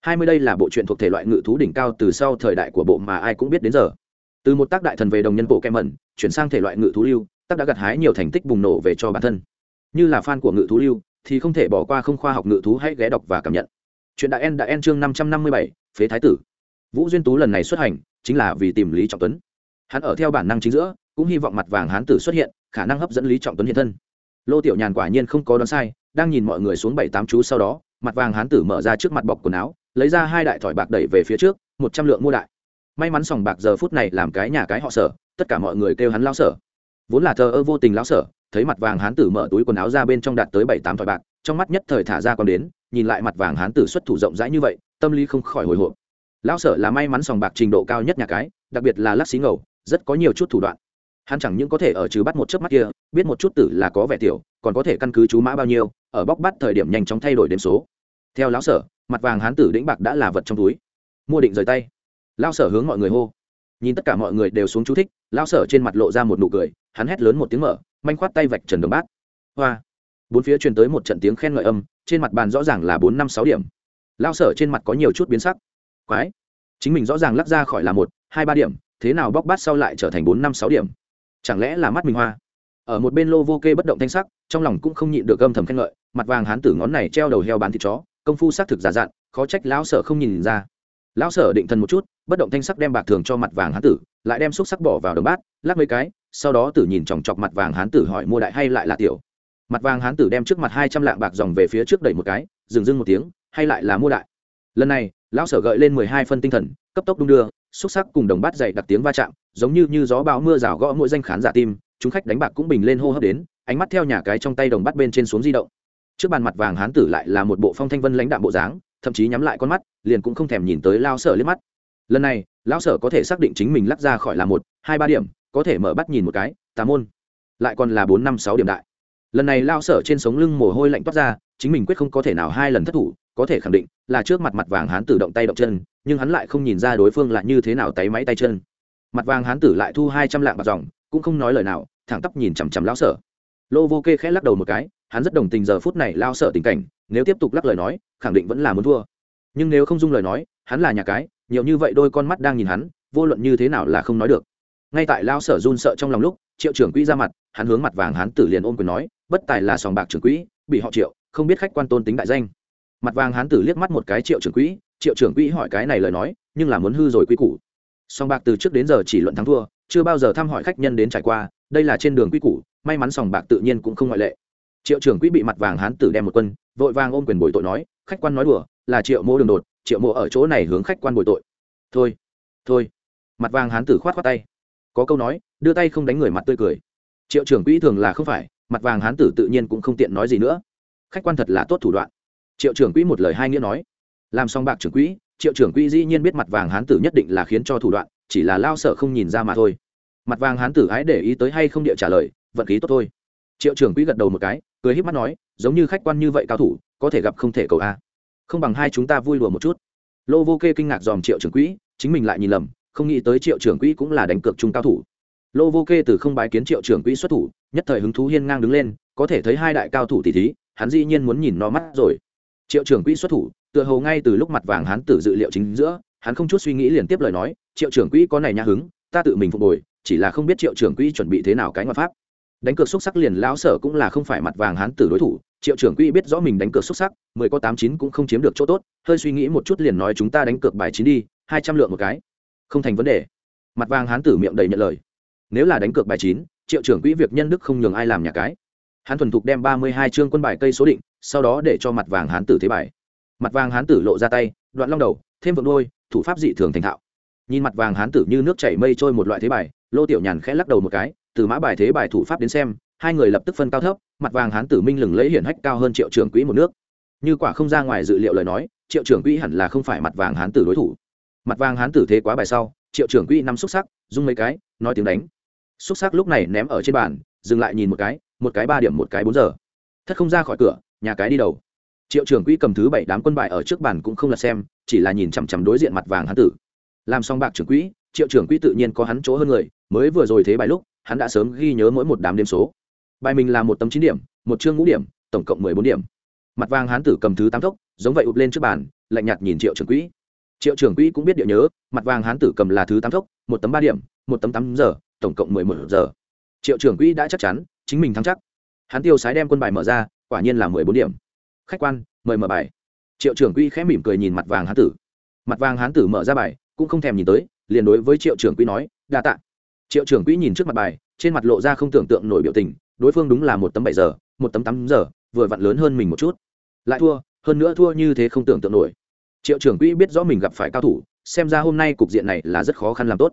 Hai mươi đây là bộ truyện thuộc thể loại ngự thú đỉnh cao từ sau thời đại của bộ mà ai cũng biết đến giờ. Từ một tác đại thần về đồng nhân bộ kem mẩn, chuyển sang thể loại ngự thú lưu, tác đã gặt hái nhiều thành tích bùng nổ về cho bản thân. Như là fan của ngự thú lưu, thì không thể bỏ qua không khoa học ngự thú hãy ghé đọc và cảm nhận. Chuyện đại en đã en chương năm trăm năm mươi bảy, phế thái tử. Vũ duyên tú lần này xuất hành, chính là vì tìm lý trọng tuấn. Hắn ở theo bản năng chính giữa, cũng hy vọng mặt vàng hán tử xuất hiện, khả năng hấp dẫn lý trọng tuấn hiện thân lô tiểu nhàn quả nhiên không có đoán sai, đang nhìn mọi người xuống bảy tám chú sau đó, mặt vàng hán tử mở ra trước mặt bọc quần áo, lấy ra hai đại thỏi bạc đẩy về phía trước, một trăm lượng mua đại. May mắn sòng bạc giờ phút này làm cái nhà cái họ sở, tất cả mọi người kêu hắn lao sở. Vốn là thờ ơ vô tình lao sở, thấy mặt vàng hán tử mở túi quần áo ra bên trong đạt tới bảy tám thỏi bạc, trong mắt nhất thời thả ra còn đến, nhìn lại mặt vàng hán tử xuất thủ rộng rãi như vậy, tâm lý không khỏi hồi hộp. Lão sở là may mắn sòng bạc trình độ cao nhất nhà cái, đặc biệt là lắc xí ngầu, rất có nhiều chút thủ đoạn hắn chẳng những có thể ở trừ bắt một chớp mắt kia, biết một chút tử là có vẻ tiểu, còn có thể căn cứ chú mã bao nhiêu, ở bóc bắt thời điểm nhanh chóng thay đổi đếm số. Theo lão sở, mặt vàng hán tử đĩnh bạc đã là vật trong túi. Mua định rời tay. Lao sở hướng mọi người hô. Nhìn tất cả mọi người đều xuống chú thích lao sở trên mặt lộ ra một nụ cười, hắn hét lớn một tiếng mở, manh khoát tay vạch trần đồng bát. Hoa. Bốn phía truyền tới một trận tiếng khen ngợi âm, trên mặt bàn rõ ràng là bốn năm sáu điểm. Lao sở trên mặt có nhiều chút biến sắc. Quái. Chính mình rõ ràng lắc ra khỏi là một, hai ba điểm, thế nào bóc bát sau lại trở thành bốn năm sáu điểm? Chẳng lẽ là mắt mình hoa? Ở một bên lô vô kê bất động thanh sắc, trong lòng cũng không nhịn được gâm thầm khen ngợi, mặt vàng hán tử ngón này treo đầu heo bán thịt chó, công phu xác thực giả dặn khó trách lão sở không nhìn ra. Lão sở định thần một chút, bất động thanh sắc đem bạc thường cho mặt vàng hán tử, lại đem xúc sắc bỏ vào đồng bát, lắc mấy cái, sau đó tử nhìn chòng chọc mặt vàng hán tử hỏi mua đại hay lại là tiểu. Mặt vàng hán tử đem trước mặt hai trăm lạng bạc dòng về phía trước đẩy một cái, dừng dưng một tiếng, hay lại là mua đại. Lần này, lão sở gợi lên mười hai phân tinh thần, cấp tốc đung đưa, xúc sắc cùng đồng bát dậy đặc tiếng va chạm giống như như gió bão mưa rào gõ mỗi danh khán giả tim, chúng khách đánh bạc cũng bình lên hô hấp đến, ánh mắt theo nhà cái trong tay đồng bắt bên trên xuống di động. Trước bàn mặt vàng hán tử lại là một bộ phong thanh vân lãnh đạm bộ dáng, thậm chí nhắm lại con mắt, liền cũng không thèm nhìn tới lao sở liếc mắt. Lần này lão sở có thể xác định chính mình lắc ra khỏi là một, hai, ba điểm, có thể mở bắt nhìn một cái, tà môn. Lại còn là bốn, năm, sáu điểm đại. Lần này lao sở trên sống lưng mồ hôi lạnh toát ra, chính mình quyết không có thể nào hai lần thất thủ, có thể khẳng định là trước mặt mặt vàng hán tử động tay động chân, nhưng hắn lại không nhìn ra đối phương là như thế nào tay máy tay chân mặt vàng hán tử lại thu hai trăm lạng bạc dòng, cũng không nói lời nào, thẳng tắp nhìn chằm chằm lão sở. Lô vô kê khẽ lắc đầu một cái, hắn rất đồng tình giờ phút này lao sở tình cảnh, nếu tiếp tục lắc lời nói, khẳng định vẫn là muốn thua. Nhưng nếu không dung lời nói, hắn là nhà cái, nhiều như vậy đôi con mắt đang nhìn hắn, vô luận như thế nào là không nói được. Ngay tại lao sở run sợ trong lòng lúc, triệu trưởng quỹ ra mặt, hắn hướng mặt vàng hắn tử liền ôm quyền nói, bất tài là sòng bạc trưởng quỹ, bị họ triệu, không biết khách quan tôn tính đại danh. Mặt vàng hắn tử liếc mắt một cái triệu trưởng quỹ, triệu trưởng quỹ hỏi cái này lời nói, nhưng là muốn hư rồi quy củ sòng bạc từ trước đến giờ chỉ luận thắng thua, chưa bao giờ thăm hỏi khách nhân đến trải qua, đây là trên đường quy củ, may mắn sòng bạc tự nhiên cũng không ngoại lệ. Triệu trưởng quỹ bị mặt vàng hán tử đem một quân, vội vàng ôm quyền bồi tội nói, khách quan nói đùa, là triệu mô đường đột, triệu mộ ở chỗ này hướng khách quan bồi tội. Thôi thôi. Mặt vàng hán tử khoát khoát tay. Có câu nói, đưa tay không đánh người mặt tươi cười. Triệu trưởng quỹ thường là không phải, mặt vàng hán tử tự nhiên cũng không tiện nói gì nữa. Khách quan thật là tốt thủ đoạn. Triệu trưởng quỹ một lời hai nghĩa nói. Làm xong bạc trưởng quỹ triệu trưởng quỹ dĩ nhiên biết mặt vàng hán tử nhất định là khiến cho thủ đoạn, chỉ là lao sợ không nhìn ra mà thôi. Mặt vàng hán tử ái để ý tới hay không địa trả lời, vận khí tốt thôi. Triệu trưởng quỹ gật đầu một cái, cười híp mắt nói, giống như khách quan như vậy cao thủ, có thể gặp không thể cầu a. Không bằng hai chúng ta vui đùa một chút. Lô vô kê kinh ngạc dòm triệu trưởng quỹ, chính mình lại nhìn lầm, không nghĩ tới triệu trưởng quỹ cũng là đánh cược chung cao thủ. Lô vô kê từ không bái kiến triệu trưởng quỹ xuất thủ, nhất thời hứng thú hiên ngang đứng lên, có thể thấy hai đại cao thủ tỷ thí, hắn dĩ nhiên muốn nhìn nó mắt rồi. Triệu trưởng quỹ xuất thủ tựa hồ ngay từ lúc mặt vàng hán tử dự liệu chính giữa, hắn không chút suy nghĩ liền tiếp lời nói, triệu trưởng quỹ có này nhã hứng, ta tự mình phục hồi, chỉ là không biết triệu trưởng quỹ chuẩn bị thế nào cái ngoại pháp. Đánh cược xúc sắc liền lão sở cũng là không phải mặt vàng hán tử đối thủ, triệu trưởng quỹ biết rõ mình đánh cược xúc sắc, mười có tám chín cũng không chiếm được chỗ tốt, hơi suy nghĩ một chút liền nói chúng ta đánh cược bài chín đi, hai trăm lượng một cái. Không thành vấn đề. Mặt vàng hán tử miệng đầy nhận lời. Nếu là đánh cược bài chín, triệu trưởng quỹ việc nhân đức không nhường ai làm nhà cái. Hắn thuần thục đem ba mươi hai chương quân bài cây số định, sau đó để cho mặt vàng hán tử thế bài mặt vàng hán tử lộ ra tay, đoạn long đầu, thêm vượng đôi thủ pháp dị thường thành thạo. Nhìn mặt vàng hán tử như nước chảy mây trôi một loại thế bài, lô tiểu nhàn khẽ lắc đầu một cái, từ mã bài thế bài thủ pháp đến xem, hai người lập tức phân cao thấp, mặt vàng hán tử minh lừng lấy hiển hách cao hơn triệu trưởng quỹ một nước. Như quả không ra ngoài dự liệu lời nói, triệu trưởng quỹ hẳn là không phải mặt vàng hán tử đối thủ. Mặt vàng hán tử thế quá bài sau, triệu trưởng quỹ năm xúc sắc dung mấy cái, nói tiếng đánh. Xúc sắc lúc này ném ở trên bàn, dừng lại nhìn một cái một cái ba điểm, một cái bốn giờ. Thất không ra khỏi cửa, nhà cái đi đầu triệu trưởng quỹ cầm thứ bảy đám quân bại ở trước bàn cũng không là xem, chỉ là nhìn chằm chằm đối diện mặt vàng hán tử. Làm xong bạc trưởng quỹ, triệu trưởng quỹ tự nhiên có hắn chỗ hơn người, mới vừa rồi thế bài lúc, hắn đã sớm ghi nhớ mỗi một đám đêm số. Bài mình là một tấm chín điểm, một chương ngũ điểm, tổng cộng mười bốn điểm. Mặt vàng hán tử cầm thứ tám tốc giống vậy ụp lên trước bàn, lạnh nhạt nhìn triệu trưởng quỹ. Triệu trưởng quỹ cũng biết địa nhớ, mặt vàng hán tử cầm là thứ tám tốc một tấm ba điểm, một tấm tám giờ, tổng cộng mười một giờ. Triệu trưởng quỹ đã chắc chắn, chính mình thắng chắc. Hắn tiêu sái đem quân bài mở ra, quả nhiên là mười bốn điểm khách quan, mời mở bài. Triệu trưởng quỹ khẽ mỉm cười nhìn mặt vàng hán tử. Mặt vàng hán tử mở ra bài, cũng không thèm nhìn tới, liền đối với triệu trưởng quỹ nói, đa tạ. Triệu trưởng quỹ nhìn trước mặt bài, trên mặt lộ ra không tưởng tượng nổi biểu tình, đối phương đúng là một tấm bảy giờ, một tấm tám giờ, vừa vặn lớn hơn mình một chút. Lại thua, hơn nữa thua như thế không tưởng tượng nổi. Triệu trưởng quỹ biết rõ mình gặp phải cao thủ, xem ra hôm nay cục diện này là rất khó khăn làm tốt.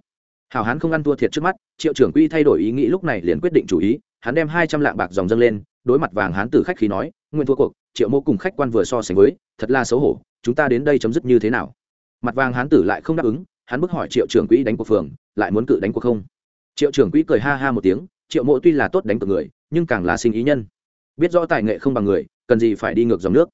Hảo hán không ăn thua thiệt trước mắt, triệu trưởng quỹ thay đổi ý nghĩ lúc này liền quyết định chủ ý, hắn đem hai trăm lạng bạc dòng dâng lên, đối mặt vàng hán tử khách khí nói nguyên thua cuộc, triệu mô cùng khách quan vừa so sánh với, thật là xấu hổ, chúng ta đến đây chấm dứt như thế nào? Mặt vàng hán tử lại không đáp ứng, hắn bức hỏi triệu trưởng quỹ đánh cuộc phường, lại muốn cự đánh cuộc không? Triệu trưởng quỹ cười ha ha một tiếng, triệu mộ tuy là tốt đánh cược người, nhưng càng là sinh ý nhân. Biết rõ tài nghệ không bằng người, cần gì phải đi ngược dòng nước.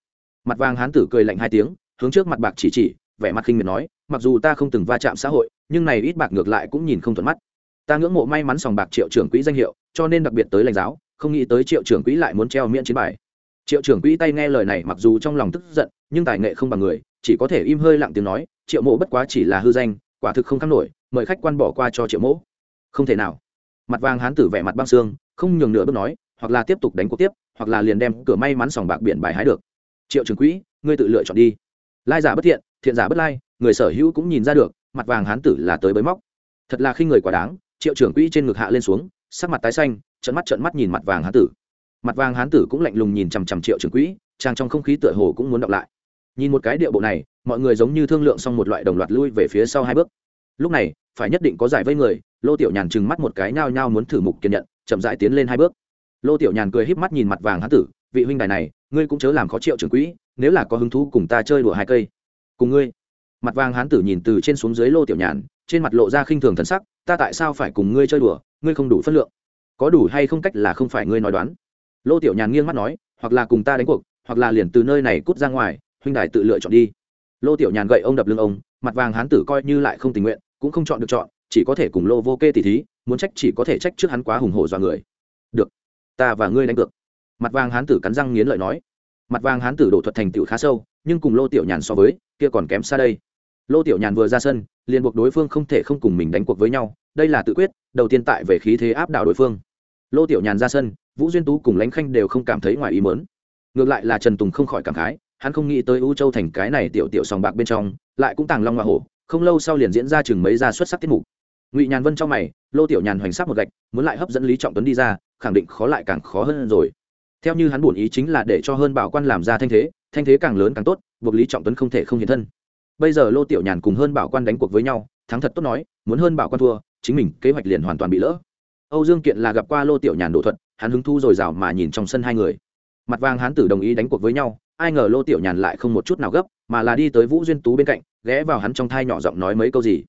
Mặt vàng hán tử cười lạnh hai tiếng, hướng trước mặt bạc chỉ chỉ, vẻ mặt khinh miệt nói, mặc dù ta không từng va chạm xã hội, nhưng này ít bạc ngược lại cũng nhìn không thuận mắt. Ta ngưỡng mộ may mắn sòng bạc triệu trưởng quỹ danh hiệu, cho nên đặc biệt tới lãnh giáo, không nghĩ tới triệu trưởng quỹ lại muốn treo miễn chiến bài triệu trưởng quỹ tay nghe lời này mặc dù trong lòng tức giận, nhưng tài nghệ không bằng người, chỉ có thể im hơi lặng tiếng nói, triệu mộ bất quá chỉ là hư danh, quả thực không khắc nổi, mời khách quan bỏ qua cho triệu mộ. Không thể nào. Mặt vàng hán tử vẻ mặt băng xương, không nhường nửa bước nói, hoặc là tiếp tục đánh cuộc tiếp, hoặc là liền đem cửa may mắn sòng bạc biển bài hái được. Triệu trưởng quỹ, ngươi tự lựa chọn đi. Lai giả bất thiện thiện giả bất lai, người sở hữu cũng nhìn ra được, mặt vàng hán tử là tới bới móc. Thật là khi người quá đáng, triệu trưởng quỹ trên ngực hạ lên xuống, sắc mặt tái xanh trận mắt trận mắt nhìn mặt vàng hán tử mặt vàng hán tử cũng lạnh lùng nhìn chằm chằm triệu trưởng quỹ trang trong không khí tựa hồ cũng muốn đọc lại. Nhìn một cái điệu bộ này, mọi người giống như thương lượng xong một loại đồng loạt lui về phía sau hai bước. Lúc này, phải nhất định có giải vây người, lô tiểu nhàn trừng mắt một cái nhao nhao muốn thử mục kiên nhận, chậm dại tiến lên hai bước. Lô tiểu nhàn cười híp mắt nhìn mặt vàng hán tử, vị huynh đài này, ngươi cũng chớ làm khó triệu trưởng quỹ, nếu là có hứng thú cùng ta chơi đùa hai cây. Cùng ngươi. Mặt vàng hán tử nhìn từ trên xuống dưới lô tiểu nhàn, trên mặt lộ ra khinh thường thân sắc, ta tại sao phải cùng ngươi chơi đùa? Ngươi không đủ phân lượng. Có đủ hay không cách là không phải ngươi nói đoán lô tiểu nhàn nghiêng mắt nói, hoặc là cùng ta đánh cuộc, hoặc là liền từ nơi này cút ra ngoài, huynh đài tự lựa chọn đi. Lô tiểu nhàn gậy ông đập lưng ông, mặt vàng hán tử coi như lại không tình nguyện, cũng không chọn được chọn, chỉ có thể cùng lô vô kê tỉ thí, muốn trách chỉ có thể trách trước hắn quá hùng hổ dọa người. Được, ta và ngươi đánh cược. Mặt vàng hán tử cắn răng nghiến lợi nói. Mặt vàng hán tử đổ thuật thành tựu khá sâu, nhưng cùng lô tiểu nhàn so với, kia còn kém xa đây. Lô tiểu nhàn vừa ra sân, liền buộc đối phương không thể không cùng mình đánh cuộc với nhau, đây là tự quyết, đầu tiên tại về khí thế áp đảo đối phương. Lô tiểu nhàn ra sân vũ duyên tú cùng lãnh khanh đều không cảm thấy ngoài ý mớn ngược lại là trần tùng không khỏi cảm khái, hắn không nghĩ tới u châu thành cái này tiểu tiểu sòng bạc bên trong, lại cũng tàng long hoa hổ, không lâu sau liền diễn ra chừng mấy ra xuất sắc tiết mục. Ngụy nhàn vân trong mày, lô tiểu nhàn hoành sắc một gạch, muốn lại hấp dẫn lý trọng tuấn đi ra, khẳng định khó lại càng khó hơn rồi. Theo như hắn buồn ý chính là để cho hơn bảo quan làm ra thanh thế thanh thế càng lớn càng tốt, buộc lý trọng tuấn không thể không hiện thân. Bây giờ lô tiểu nhàn cùng hơn bảo quan đánh cuộc với nhau, thắng thật tốt nói, muốn hơn bảo quan thua, chính mình kế hoạch liền hoàn toàn bị lỡ. Âu dương kiện là gặp qua lô tiểu nhàn đổ thuật hắn hứng thu rồi rào mà nhìn trong sân hai người. Mặt vàng Hán tử đồng ý đánh cuộc với nhau, ai ngờ lô tiểu nhàn lại không một chút nào gấp, mà là đi tới vũ duyên tú bên cạnh, ghé vào hắn trong thai nhỏ giọng nói mấy câu gì.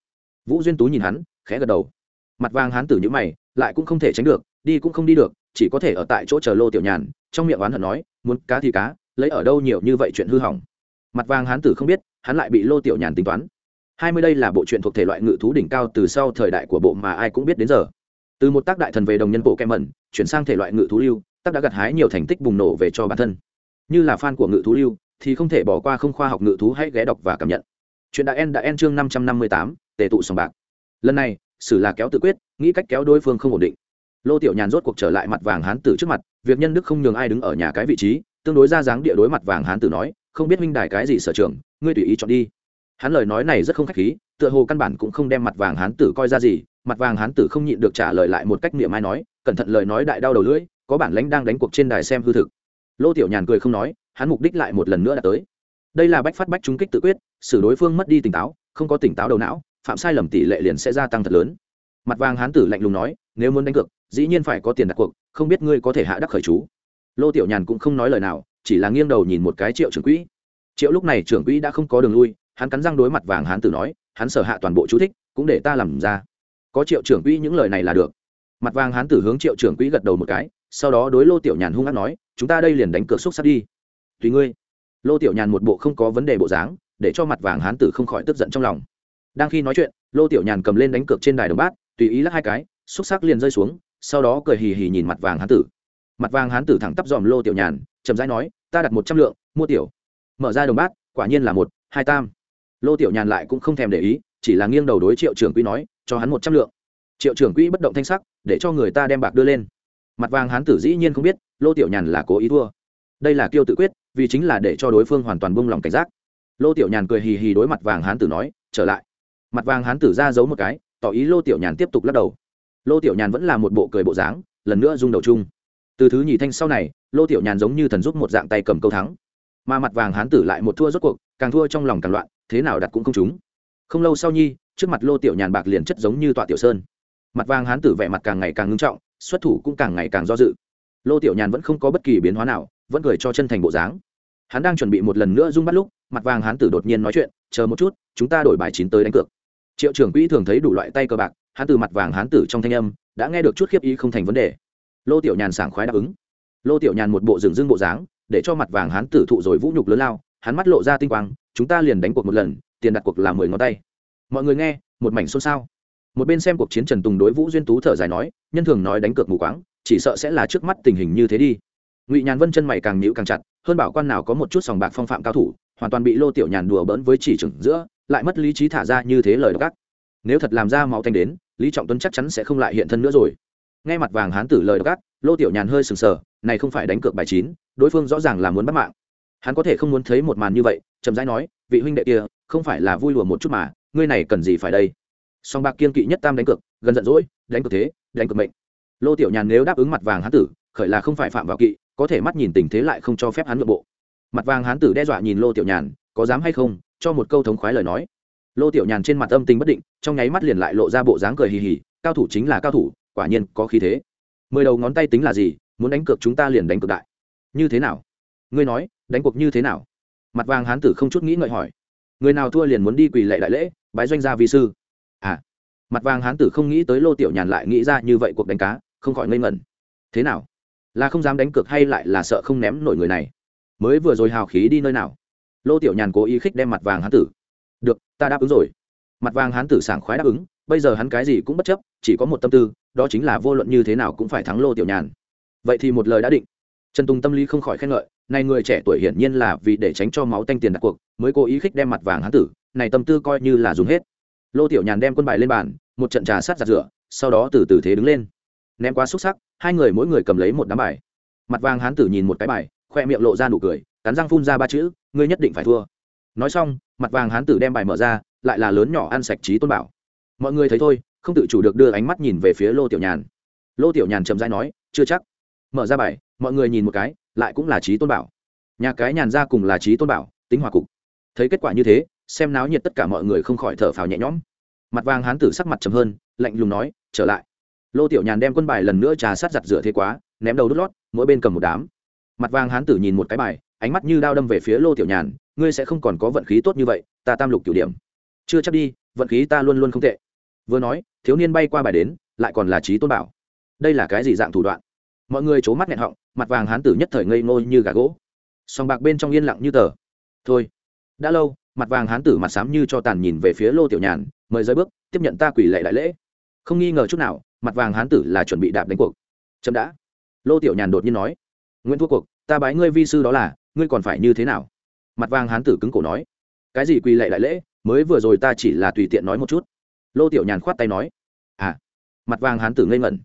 Vũ duyên tú nhìn hắn, khẽ gật đầu. Mặt vàng Hán tử nhữ mày, lại cũng không thể tránh được, đi cũng không đi được, chỉ có thể ở tại chỗ chờ lô tiểu nhàn, trong miệng oán hận nói, muốn cá thì cá, lấy ở đâu nhiều như vậy chuyện hư hỏng. Mặt vàng hán tử không biết, hắn lại bị lô tiểu nhàn tính toán. Hai mươi đây là bộ truyện thuộc thể loại ngự thú đỉnh cao từ sau thời đại của bộ mà ai cũng biết đến giờ từ một tác đại thần về đồng nhân bộ kem mẩn, chuyển sang thể loại ngự thú lưu, tác đã gặt hái nhiều thành tích bùng nổ về cho bản thân. Như là fan của ngự thú lưu, thì không thể bỏ qua không khoa học ngự thú hãy ghé đọc và cảm nhận. Chuyện đã en đã en chương năm trăm năm mươi tám, tề tụ sòng bạc. Lần này xử là kéo tự quyết, nghĩ cách kéo đối phương không ổn định. Lô tiểu nhàn rốt cuộc trở lại mặt vàng hán tử trước mặt, việc nhân đức không nhường ai đứng ở nhà cái vị trí, tương đối ra dáng địa đối mặt vàng hán tử nói, không biết minh đài cái gì sở trường, ngươi tùy ý chọn đi hắn lời nói này rất không khách khí, tựa hồ căn bản cũng không đem mặt vàng hán tử coi ra gì, mặt vàng hán tử không nhịn được trả lời lại một cách niệm ai nói, cẩn thận lời nói đại đau đầu lưỡi, có bản lãnh đang đánh cuộc trên đài xem hư thực. Lô tiểu nhàn cười không nói, hắn mục đích lại một lần nữa đã tới. Đây là bách phát bách trúng kích tự quyết, xử đối phương mất đi tỉnh táo, không có tỉnh táo đầu não, phạm sai lầm tỷ lệ liền sẽ gia tăng thật lớn. Mặt vàng hán tử lạnh lùng nói, nếu muốn đánh cược, dĩ nhiên phải có tiền đặt cuộc, không biết ngươi có thể hạ đắc khởi chú. Lô tiểu nhàn cũng không nói lời nào, chỉ là nghiêng đầu nhìn một cái triệu trưởng quỹ. Triệu lúc này trưởng quỹ đã không có đường lui hắn cắn răng đối mặt vàng hán tử nói, hắn sở hạ toàn bộ chú thích, cũng để ta làm ra. Có triệu trưởng quỹ những lời này là được. Mặt vàng hán tử hướng triệu trưởng quỹ gật đầu một cái, sau đó đối lô tiểu nhàn hung hát nói, chúng ta đây liền đánh cược xúc sắc đi. Tùy ngươi. Lô tiểu nhàn một bộ không có vấn đề bộ dáng, để cho mặt vàng hán tử không khỏi tức giận trong lòng. Đang khi nói chuyện, lô tiểu nhàn cầm lên đánh cược trên đài đồng bát, tùy ý lắc hai cái, xúc sắc liền rơi xuống, sau đó cười hì hì nhìn mặt vàng hán tử. Mặt vàng hán tử thẳng tắp dòm lô tiểu nhàn, chậm rãi nói, ta đặt một trăm lượng, mua tiểu. Mở ra đồng bát, quả nhiên là một, hai tam lô tiểu nhàn lại cũng không thèm để ý, chỉ là nghiêng đầu đối triệu trưởng quỹ nói, cho hắn một trăm lượng. Triệu trưởng quỹ bất động thanh sắc, để cho người ta đem bạc đưa lên. Mặt vàng hán tử dĩ nhiên không biết, lô tiểu nhàn là cố ý thua. Đây là kiêu tự quyết, vì chính là để cho đối phương hoàn toàn buông lòng cảnh giác. Lô tiểu nhàn cười hì hì đối mặt vàng hán tử nói, trở lại. Mặt vàng hán tử ra giấu một cái, tỏ ý lô tiểu nhàn tiếp tục lắc đầu. Lô tiểu nhàn vẫn là một bộ cười bộ dáng, lần nữa rung đầu chung. Từ thứ nhì thanh sau này, lô tiểu nhàn giống như thần giúp một dạng tay cầm câu thắng. Mà mặt vàng hán tử lại một thua rốt cuộc, càng thua trong lòng càng loạn thế nào đặt cũng không trúng. Không lâu sau nhi, trước mặt lô tiểu nhàn bạc liền chất giống như tọa tiểu sơn. Mặt vàng hán tử vẻ mặt càng ngày càng ngưng trọng, xuất thủ cũng càng ngày càng do dự. Lô tiểu nhàn vẫn không có bất kỳ biến hóa nào, vẫn cười cho chân thành bộ dáng. Hắn đang chuẩn bị một lần nữa rung bắt lúc, mặt vàng hán tử đột nhiên nói chuyện, chờ một chút, chúng ta đổi bài chín tới đánh cược. Triệu trưởng quỹ thường thấy đủ loại tay cờ bạc, hắn từ mặt vàng hán tử trong thanh âm, đã nghe được chút khiếp ý không thành vấn đề. Lô tiểu nhàn sảng khoái đáp ứng. Lô tiểu nhàn một bộ rừng dưng bộ dáng, để cho mặt vàng hán tử thụ rồi vũ nhục lớn lao hắn mắt lộ ra tinh quang, chúng ta liền đánh cuộc một lần, tiền đặt cuộc là mười ngón tay. Mọi người nghe, một mảnh xôn xao. Một bên xem cuộc chiến trần tùng đối vũ duyên tú thở dài nói, nhân thường nói đánh cược mù quáng, chỉ sợ sẽ là trước mắt tình hình như thế đi. Ngụy nhàn vân chân mày càng nhịu càng chặt, hơn bảo quan nào có một chút sòng bạc phong phạm cao thủ, hoàn toàn bị lô tiểu nhàn đùa bỡn với chỉ trừng giữa, lại mất lý trí thả ra như thế lời gác. Nếu thật làm ra máu thanh đến, lý trọng tuấn chắc chắn sẽ không lại hiện thân nữa rồi. Nghe mặt vàng hán tử lời gác, lô tiểu nhàn hơi sừng sờ, này không phải đánh cược bài chín, đối phương rõ ràng là muốn bắt mạng hắn có thể không muốn thấy một màn như vậy, chậm rãi nói, vị huynh đệ kia, không phải là vui lùa một chút mà, ngươi này cần gì phải đây? Song bạc kiên kỵ nhất tam đánh cược, gần giận dỗi, đánh cược thế, đánh cược mệnh. Lô tiểu nhàn nếu đáp ứng mặt vàng hán tử, khởi là không phải phạm vào kỵ, có thể mắt nhìn tình thế lại không cho phép hắn nội bộ. Mặt vàng hán tử đe dọa nhìn lô tiểu nhàn, có dám hay không? Cho một câu thống khoái lời nói. Lô tiểu nhàn trên mặt âm tình bất định, trong nháy mắt liền lại lộ ra bộ dáng cười hì hì, cao thủ chính là cao thủ, quả nhiên có khí thế. Mười đầu ngón tay tính là gì, muốn đánh cược chúng ta liền đánh cược đại. Như thế nào? Ngươi nói đánh cuộc như thế nào? Mặt vàng hán tử không chút nghĩ ngợi hỏi. Người nào thua liền muốn đi quỳ lệ đại lễ, bái doanh gia vi sư. À mặt vàng hán tử không nghĩ tới lô tiểu nhàn lại nghĩ ra như vậy cuộc đánh cá, không khỏi ngây ngẩn. Thế nào? Là không dám đánh cược hay lại là sợ không ném nổi người này? Mới vừa rồi hào khí đi nơi nào? Lô tiểu nhàn cố ý khích đem mặt vàng hán tử. Được, ta đáp ứng rồi. Mặt vàng hán tử sảng khoái đáp ứng, bây giờ hắn cái gì cũng bất chấp, chỉ có một tâm tư, đó chính là vô luận như thế nào cũng phải thắng lô tiểu nhàn. Vậy thì một lời đã định trần tùng tâm lý không khỏi khen ngợi, này người trẻ tuổi hiển nhiên là vì để tránh cho máu tanh tiền đặt cuộc, mới cố ý khích đem mặt vàng hán tử, này tâm tư coi như là dùng hết. Lô tiểu nhàn đem quân bài lên bàn, một trận trà sát giặt rửa, sau đó từ từ thế đứng lên. Ném qua xúc sắc, hai người mỗi người cầm lấy một đám bài. Mặt vàng hán tử nhìn một cái bài, khoe miệng lộ ra nụ cười, cắn răng phun ra ba chữ, ngươi nhất định phải thua. Nói xong, mặt vàng hán tử đem bài mở ra, lại là lớn nhỏ ăn sạch trí tôn bảo. Mọi người thấy thôi, không tự chủ được đưa ánh mắt nhìn về phía lô tiểu nhàn. Lô tiểu nhàn chậm rãi nói, chưa chắc. Mở ra bài mọi người nhìn một cái, lại cũng là trí tôn bảo. Nhà cái nhàn ra cùng là trí tôn bảo, tính hòa cục. Thấy kết quả như thế, xem náo nhiệt tất cả mọi người không khỏi thở phào nhẹ nhõm. Mặt vàng hán tử sắc mặt trầm hơn, lạnh lùng nói, trở lại. Lô tiểu nhàn đem quân bài lần nữa trà sát giặt rửa thế quá, ném đầu đút lót, mỗi bên cầm một đám. Mặt vàng hán tử nhìn một cái bài, ánh mắt như đao đâm về phía lô tiểu nhàn, ngươi sẽ không còn có vận khí tốt như vậy, ta tam lục kiểu điểm. Chưa chắc đi, vận khí ta luôn luôn không tệ. Vừa nói, thiếu niên bay qua bài đến, lại còn là trí tôn bảo. Đây là cái gì dạng thủ đoạn? Mọi người c h ố mắt nghẹn họng, mặt vàng hán tử nhất thời ngây ngô như gà gỗ. Sòng bạc bên trong yên lặng như tờ. Thôi, đã lâu, mặt vàng hán tử mặt xám như cho tàn nhìn về phía lô tiểu nhàn, mời rơi bước, tiếp nhận ta quỷ lệ đại lễ. Không nghi ngờ chút nào, mặt vàng hán tử là chuẩn bị đạp đánh cuộc. Chậm đã. Lô tiểu nhàn đột nhiên nói, nguyễn thua cuộc, ta bái ngươi vi sư đó là, ngươi còn phải như thế nào? Mặt vàng hán tử cứng cổ nói, cái gì quỳ lệ đại lễ, mới vừa rồi ta chỉ là tùy tiện nói một chút. Lô tiểu nhàn khoát tay nói à. Mặt vàng hán tử ngây ngẩn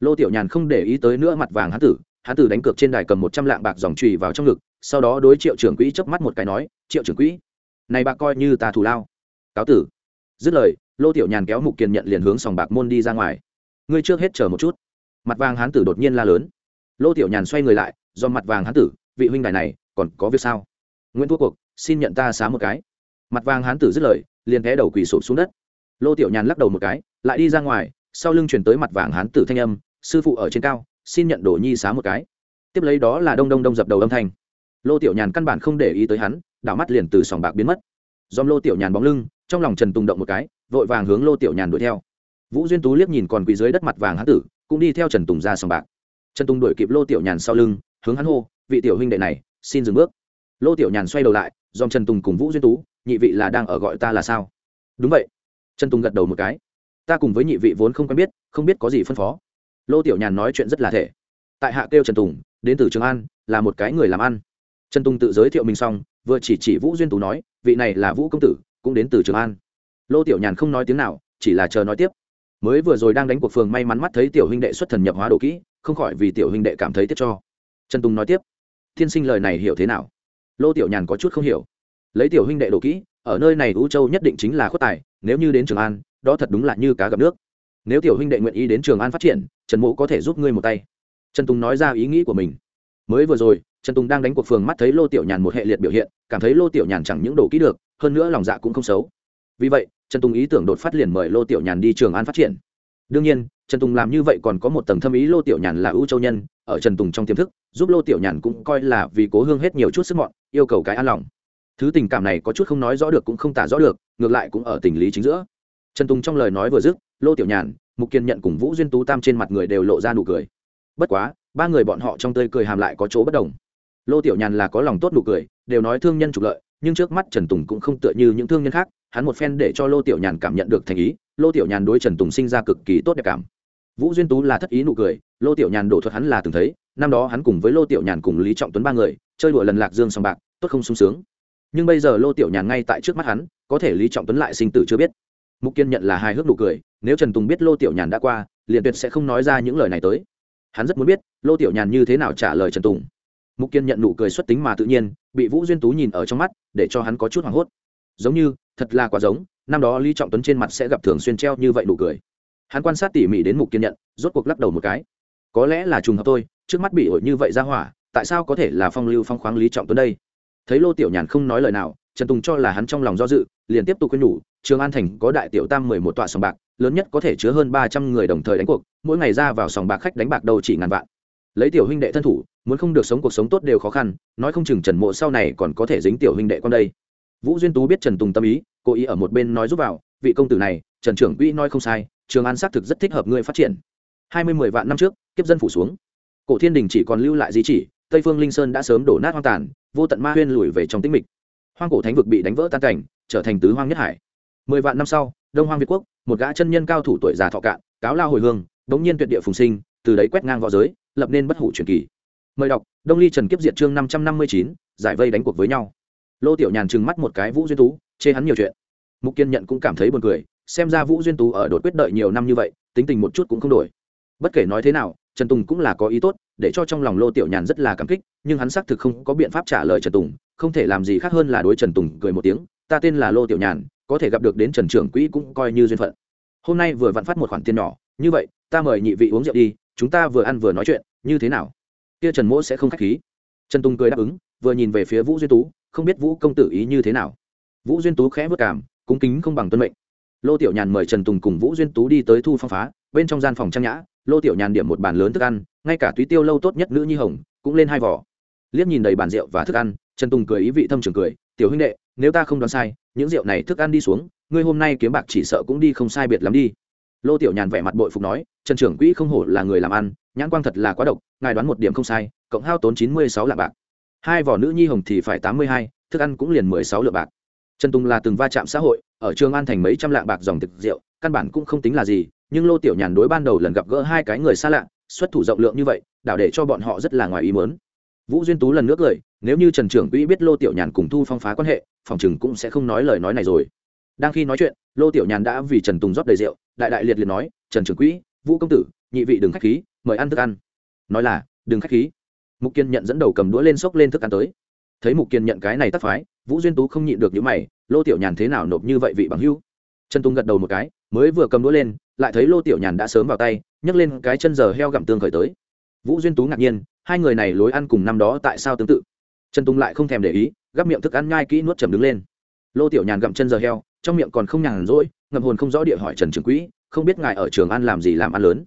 lô tiểu nhàn không để ý tới nữa mặt vàng hán tử hán tử đánh cược trên đài cầm một trăm lạng bạc dòng trùy vào trong ngực, sau đó đối triệu trưởng quỹ chớp mắt một cái nói, triệu trưởng quỹ, này bạc coi như ta thù lao. Cáo tử. Dứt lời, lô tiểu nhàn kéo mục kiền nhận liền hướng sòng bạc môn đi ra ngoài. Ngươi trước hết chờ một chút. Mặt vàng hán tử đột nhiên la lớn. Lô tiểu nhàn xoay người lại, do mặt vàng hán tử, vị huynh đài này, còn có việc sao? Nguyễn thua cuộc, xin nhận ta xá một cái. Mặt vàng hán tử dứt lời, liền té đầu quỳ sụp xuống đất. Lô tiểu nhàn lắc đầu một cái, lại đi ra ngoài, sau lưng chuyển tới mặt vàng hán tử thanh âm sư phụ ở trên cao, xin nhận đồ nhi xá một cái. Tiếp lấy đó là đông đông đông dập đầu âm thanh. Lô tiểu nhàn căn bản không để ý tới hắn, đảo mắt liền từ sòng bạc biến mất. Dòm lô tiểu nhàn bóng lưng, trong lòng trần tùng động một cái, vội vàng hướng lô tiểu nhàn đuổi theo. Vũ duyên tú liếc nhìn còn quỳ dưới đất mặt vàng hán tử, cũng đi theo trần tùng ra sòng bạc. Trần tùng đuổi kịp lô tiểu nhàn sau lưng, hướng hắn hô, vị tiểu huynh đệ này, xin dừng bước. Lô tiểu nhàn xoay đầu lại dòm trần tùng cùng vũ duyên tú, nhị vị là đang ở gọi ta là sao? Đúng vậy. Trần tùng gật đầu một cái. Ta cùng với nhị vị vốn không quen biết, không biết có gì phân phó lô tiểu nhàn nói chuyện rất là thể. Tại hạ kêu trần tùng, đến từ trường an, là một cái người làm ăn. Trần tùng tự giới thiệu mình xong, vừa chỉ chỉ vũ duyên tú nói, vị này là vũ công tử, cũng đến từ trường an. Lô tiểu nhàn không nói tiếng nào, chỉ là chờ nói tiếp. Mới vừa rồi đang đánh cuộc phường may mắn mắt thấy tiểu huynh đệ xuất thần nhập hóa đồ kỹ, không khỏi vì tiểu huynh đệ cảm thấy tiếc cho. Trần tùng nói tiếp, thiên sinh lời này hiểu thế nào? Lô tiểu nhàn có chút không hiểu. Lấy tiểu huynh đệ đồ kỹ, ở nơi này u châu nhất định chính là khuất tài, nếu như đến trường an, đó thật đúng là như cá gặp nước nếu tiểu huynh đệ nguyện ý đến trường an phát triển, trần mộ có thể giúp ngươi một tay. Trần tùng nói ra ý nghĩ của mình. Mới vừa rồi, trần tùng đang đánh cuộc phường mắt thấy lô tiểu nhàn một hệ liệt biểu hiện, cảm thấy lô tiểu nhàn chẳng những đồ kỹ được, hơn nữa lòng dạ cũng không xấu. Vì vậy, trần tùng ý tưởng đột phát liền mời lô tiểu nhàn đi trường an phát triển. Đương nhiên, trần tùng làm như vậy còn có một tầng thâm ý lô tiểu nhàn là ưu châu nhân, ở trần tùng trong tiềm thức, giúp lô tiểu nhàn cũng coi là vì cố hương hết nhiều chút sức mọn, yêu cầu cái an lòng. Thứ tình cảm này có chút không nói rõ được cũng không tả rõ được, ngược lại cũng ở tình lý chính giữa. Trần tùng trong lời nói vừa dứt lô tiểu nhàn, mục kiên nhận cùng vũ duyên tú tam trên mặt người đều lộ ra nụ cười. Bất quá, ba người bọn họ trong tơi cười hàm lại có chỗ bất đồng. Lô tiểu nhàn là có lòng tốt nụ cười, đều nói thương nhân trục lợi, nhưng trước mắt trần tùng cũng không tựa như những thương nhân khác, hắn một phen để cho lô tiểu nhàn cảm nhận được thành ý, lô tiểu nhàn đối trần tùng sinh ra cực kỳ tốt đẹp cảm. Vũ duyên tú là thất ý nụ cười, lô tiểu nhàn đổ thuật hắn là từng thấy, năm đó hắn cùng với lô tiểu nhàn cùng lý trọng tuấn ba người, chơi đùa lần lạc dương sòng bạc, tốt không sung sướng. Nhưng bây giờ lô tiểu nhàn ngay tại trước mắt hắn, có thể lý trọng tuấn lại sinh tử chưa biết mục kiên nhận là hài hước nụ cười, nếu trần tùng biết lô tiểu nhàn đã qua, liền tuyệt sẽ không nói ra những lời này tới. Hắn rất muốn biết, lô tiểu nhàn như thế nào trả lời trần tùng. Mục kiên nhận nụ cười xuất tính mà tự nhiên, bị vũ duyên tú nhìn ở trong mắt, để cho hắn có chút hoảng hốt. Giống như, thật là quả giống, năm đó lý trọng tuấn trên mặt sẽ gặp thường xuyên treo như vậy nụ cười. Hắn quan sát tỉ mỉ đến mục kiên nhận, rốt cuộc lắc đầu một cái. Có lẽ là trùng hợp tôi trước mắt bị ổi như vậy ra hỏa, tại sao có thể là phong lưu phong khoáng lý trọng tuấn đây? Thấy lô tiểu nhàn không nói lời nào, trần tùng cho là hắn trong lòng do dự liền tiếp tục khuyên nhủ, trường an thành có đại tiểu tam mười một tọa sòng bạc, lớn nhất có thể chứa hơn ba trăm người đồng thời đánh cuộc, mỗi ngày ra vào sòng bạc khách đánh bạc đâu chỉ ngàn vạn. Lấy tiểu huynh đệ thân thủ, muốn không được sống cuộc sống tốt đều khó khăn, nói không chừng trần mộ sau này còn có thể dính tiểu huynh đệ con đây. Vũ duyên tú biết trần tùng tâm ý, cố ý ở một bên nói giúp vào, vị công tử này, trần trưởng quỹ nói không sai, trường an xác thực rất thích hợp ngươi phát triển. Hai mươi mười vạn năm trước, kiếp dân phủ xuống. Cổ thiên đình chỉ còn lưu lại di chỉ, tây phương linh sơn đã sớm đổ nát hoang tàn, vô tận ma huyên lùi về trong tĩnh mịch. Hoang cổ thánh vực bị đánh vỡ tan cảnh trở thành tứ hoang nhất hải. Mười vạn năm sau, đông hoang việt quốc, một gã chân nhân cao thủ tuổi già thọ cạn, cáo lao hồi hương, bỗng nhiên tuyệt địa phùng sinh, từ đấy quét ngang v õ giới, lập nên bất hủ truyền kỳ. Mời đọc, đông ly trần kiếp diệt chương năm trăm năm mươi chín, giải vây đánh cuộc với nhau. Lô tiểu nhàn trừng mắt một cái vũ duyên tú, chê hắn nhiều chuyện. Mục kiên nhận cũng cảm thấy buồn cười, xem ra vũ duyên tú ở đột quyết đợi nhiều năm như vậy, tính tình một chút cũng không đổi. Bất kể nói thế nào, trần tùng cũng là có ý tốt, để cho trong lòng lô tiểu nhàn rất là cảm kích, nhưng hắn xác thực không có biện pháp trả lời trần tùng, không thể làm gì khác hơn là đối trần tùng cười một tiếng ta tên là lô tiểu nhàn, có thể gặp được đến trần trưởng quỹ cũng coi như duyên phận. Hôm nay vừa vặn phát một khoản tiền nhỏ, như vậy, ta mời nhị vị uống rượu đi, chúng ta vừa ăn vừa nói chuyện, như thế nào? Kia trần mỗ sẽ không k h á c h khí. Trần tùng cười đáp ứng, vừa nhìn về phía vũ duyên tú, không biết vũ công tử ý như thế nào. Vũ duyên tú khẽ vất cảm cúng kính không bằng tuân mệnh. Lô tiểu nhàn mời trần tùng cùng vũ duyên tú đi tới thu phong phá, bên trong gian phòng trang nhã, lô tiểu nhàn điểm một bàn lớn thức ăn, ngay cả túy tiêu lâu tốt nhất nữ nhi hồng, cũng lên hai vỏ liếc nhìn đầy bàn rượu và thức ăn, trần tùng cười ý vị thâm trường cười, tiểu huynh đệ nếu ta không đoán sai, những rượu này thức ăn đi xuống, ngươi hôm nay kiếm bạc chỉ sợ cũng đi không sai biệt lắm đi. Lô tiểu nhàn vẻ mặt bội phục nói, trần trưởng quỹ không hổ là người làm ăn, nhãn quang thật là quá độc, ngài đoán một điểm không sai, cộng hao tốn chín mươi sáu lạng bạc. Hai vỏ nữ nhi hồng thì phải tám mươi hai, thức ăn cũng liền mười sáu lượng bạc. Trần tùng là từng va chạm xã hội, ở trường an thành mấy trăm lạng bạc dòng thực rượu, căn bản cũng không tính là gì, nhưng lô tiểu nhàn đối ban đầu lần gặp gỡ hai cái người xa lạ, xuất thủ rộng lượng như vậy, đảo để cho bọn họ rất là ngoài ý mớn vũ duyên tú lần nữa cười nếu như trần trưởng quỹ biết lô tiểu nhàn cùng thu phong phá quan hệ, phòng chừng cũng sẽ không nói lời nói này rồi. Đang khi nói chuyện, lô tiểu nhàn đã vì trần tùng rót đầy rượu, đại đại liệt liệt nói, trần trưởng quỹ, vũ công tử, nhị vị đừng k h á c h khí, mời ăn thức ăn. Nói là, đừng k h á c h khí. Mục kiên nhận dẫn đầu cầm đũa lên xốc lên thức ăn tới. Thấy mục kiên nhận cái này tắc phái, vũ duyên tú không nhịn được những mày, lô tiểu nhàn thế nào nộp như vậy vị bằng hưu? Trần tùng gật đầu một cái, mới vừa cầm đũa lên, lại thấy lô tiểu nhàn đã sớm vào tay, nhấc lên cái chân giờ heo gặm tương khởi tới vũ duyên tú ngạc nhiên, hai người này lối ăn cùng năm đó tại sao tương tự? Trần tùng lại không thèm để ý, gắp miệng thức ăn nhai kỹ nuốt chầm đứng lên. Lô tiểu nhàn gặm chân giờ heo, trong miệng còn không nhàn rỗi, ngậm hồn không rõ địa hỏi trần trường quỹ, không biết ngài ở trường ăn làm gì làm ăn lớn?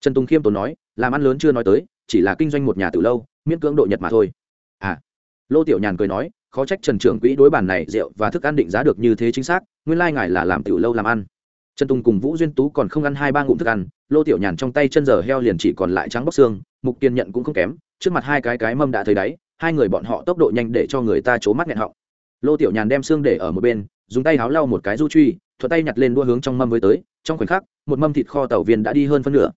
Trần tùng khiêm tốn nói, làm ăn lớn chưa nói tới, chỉ là kinh doanh một nhà từ lâu, miễn cưỡng độ nhật mà thôi. À. Lô tiểu nhàn cười nói, khó trách trần trưởng quỹ đối bản này rượu và thức ăn định giá được như thế chính xác, nguyên lai ngài là làm tiểu lâu làm ăn. Trần tùng cùng vũ duyên tú còn không ăn hai ba ngụm thức ăn, lô tiểu nhàn trong tay chân giờ heo liền chỉ còn lại trắng bóc xương mục kiên nhận cũng không kém, trước mặt hai cái cái mâm đã thấy đáy, hai người bọn họ tốc độ nhanh để cho người ta c mắt nghẹn họng. Lô tiểu nhàn đem xương để ở một bên, dùng tay háo lau một cái du truy thuật tay nhặt lên đua hướng trong mâm với tới, trong khoảnh khắc, một mâm thịt kho tàu viên đã đi hơn phân nửa.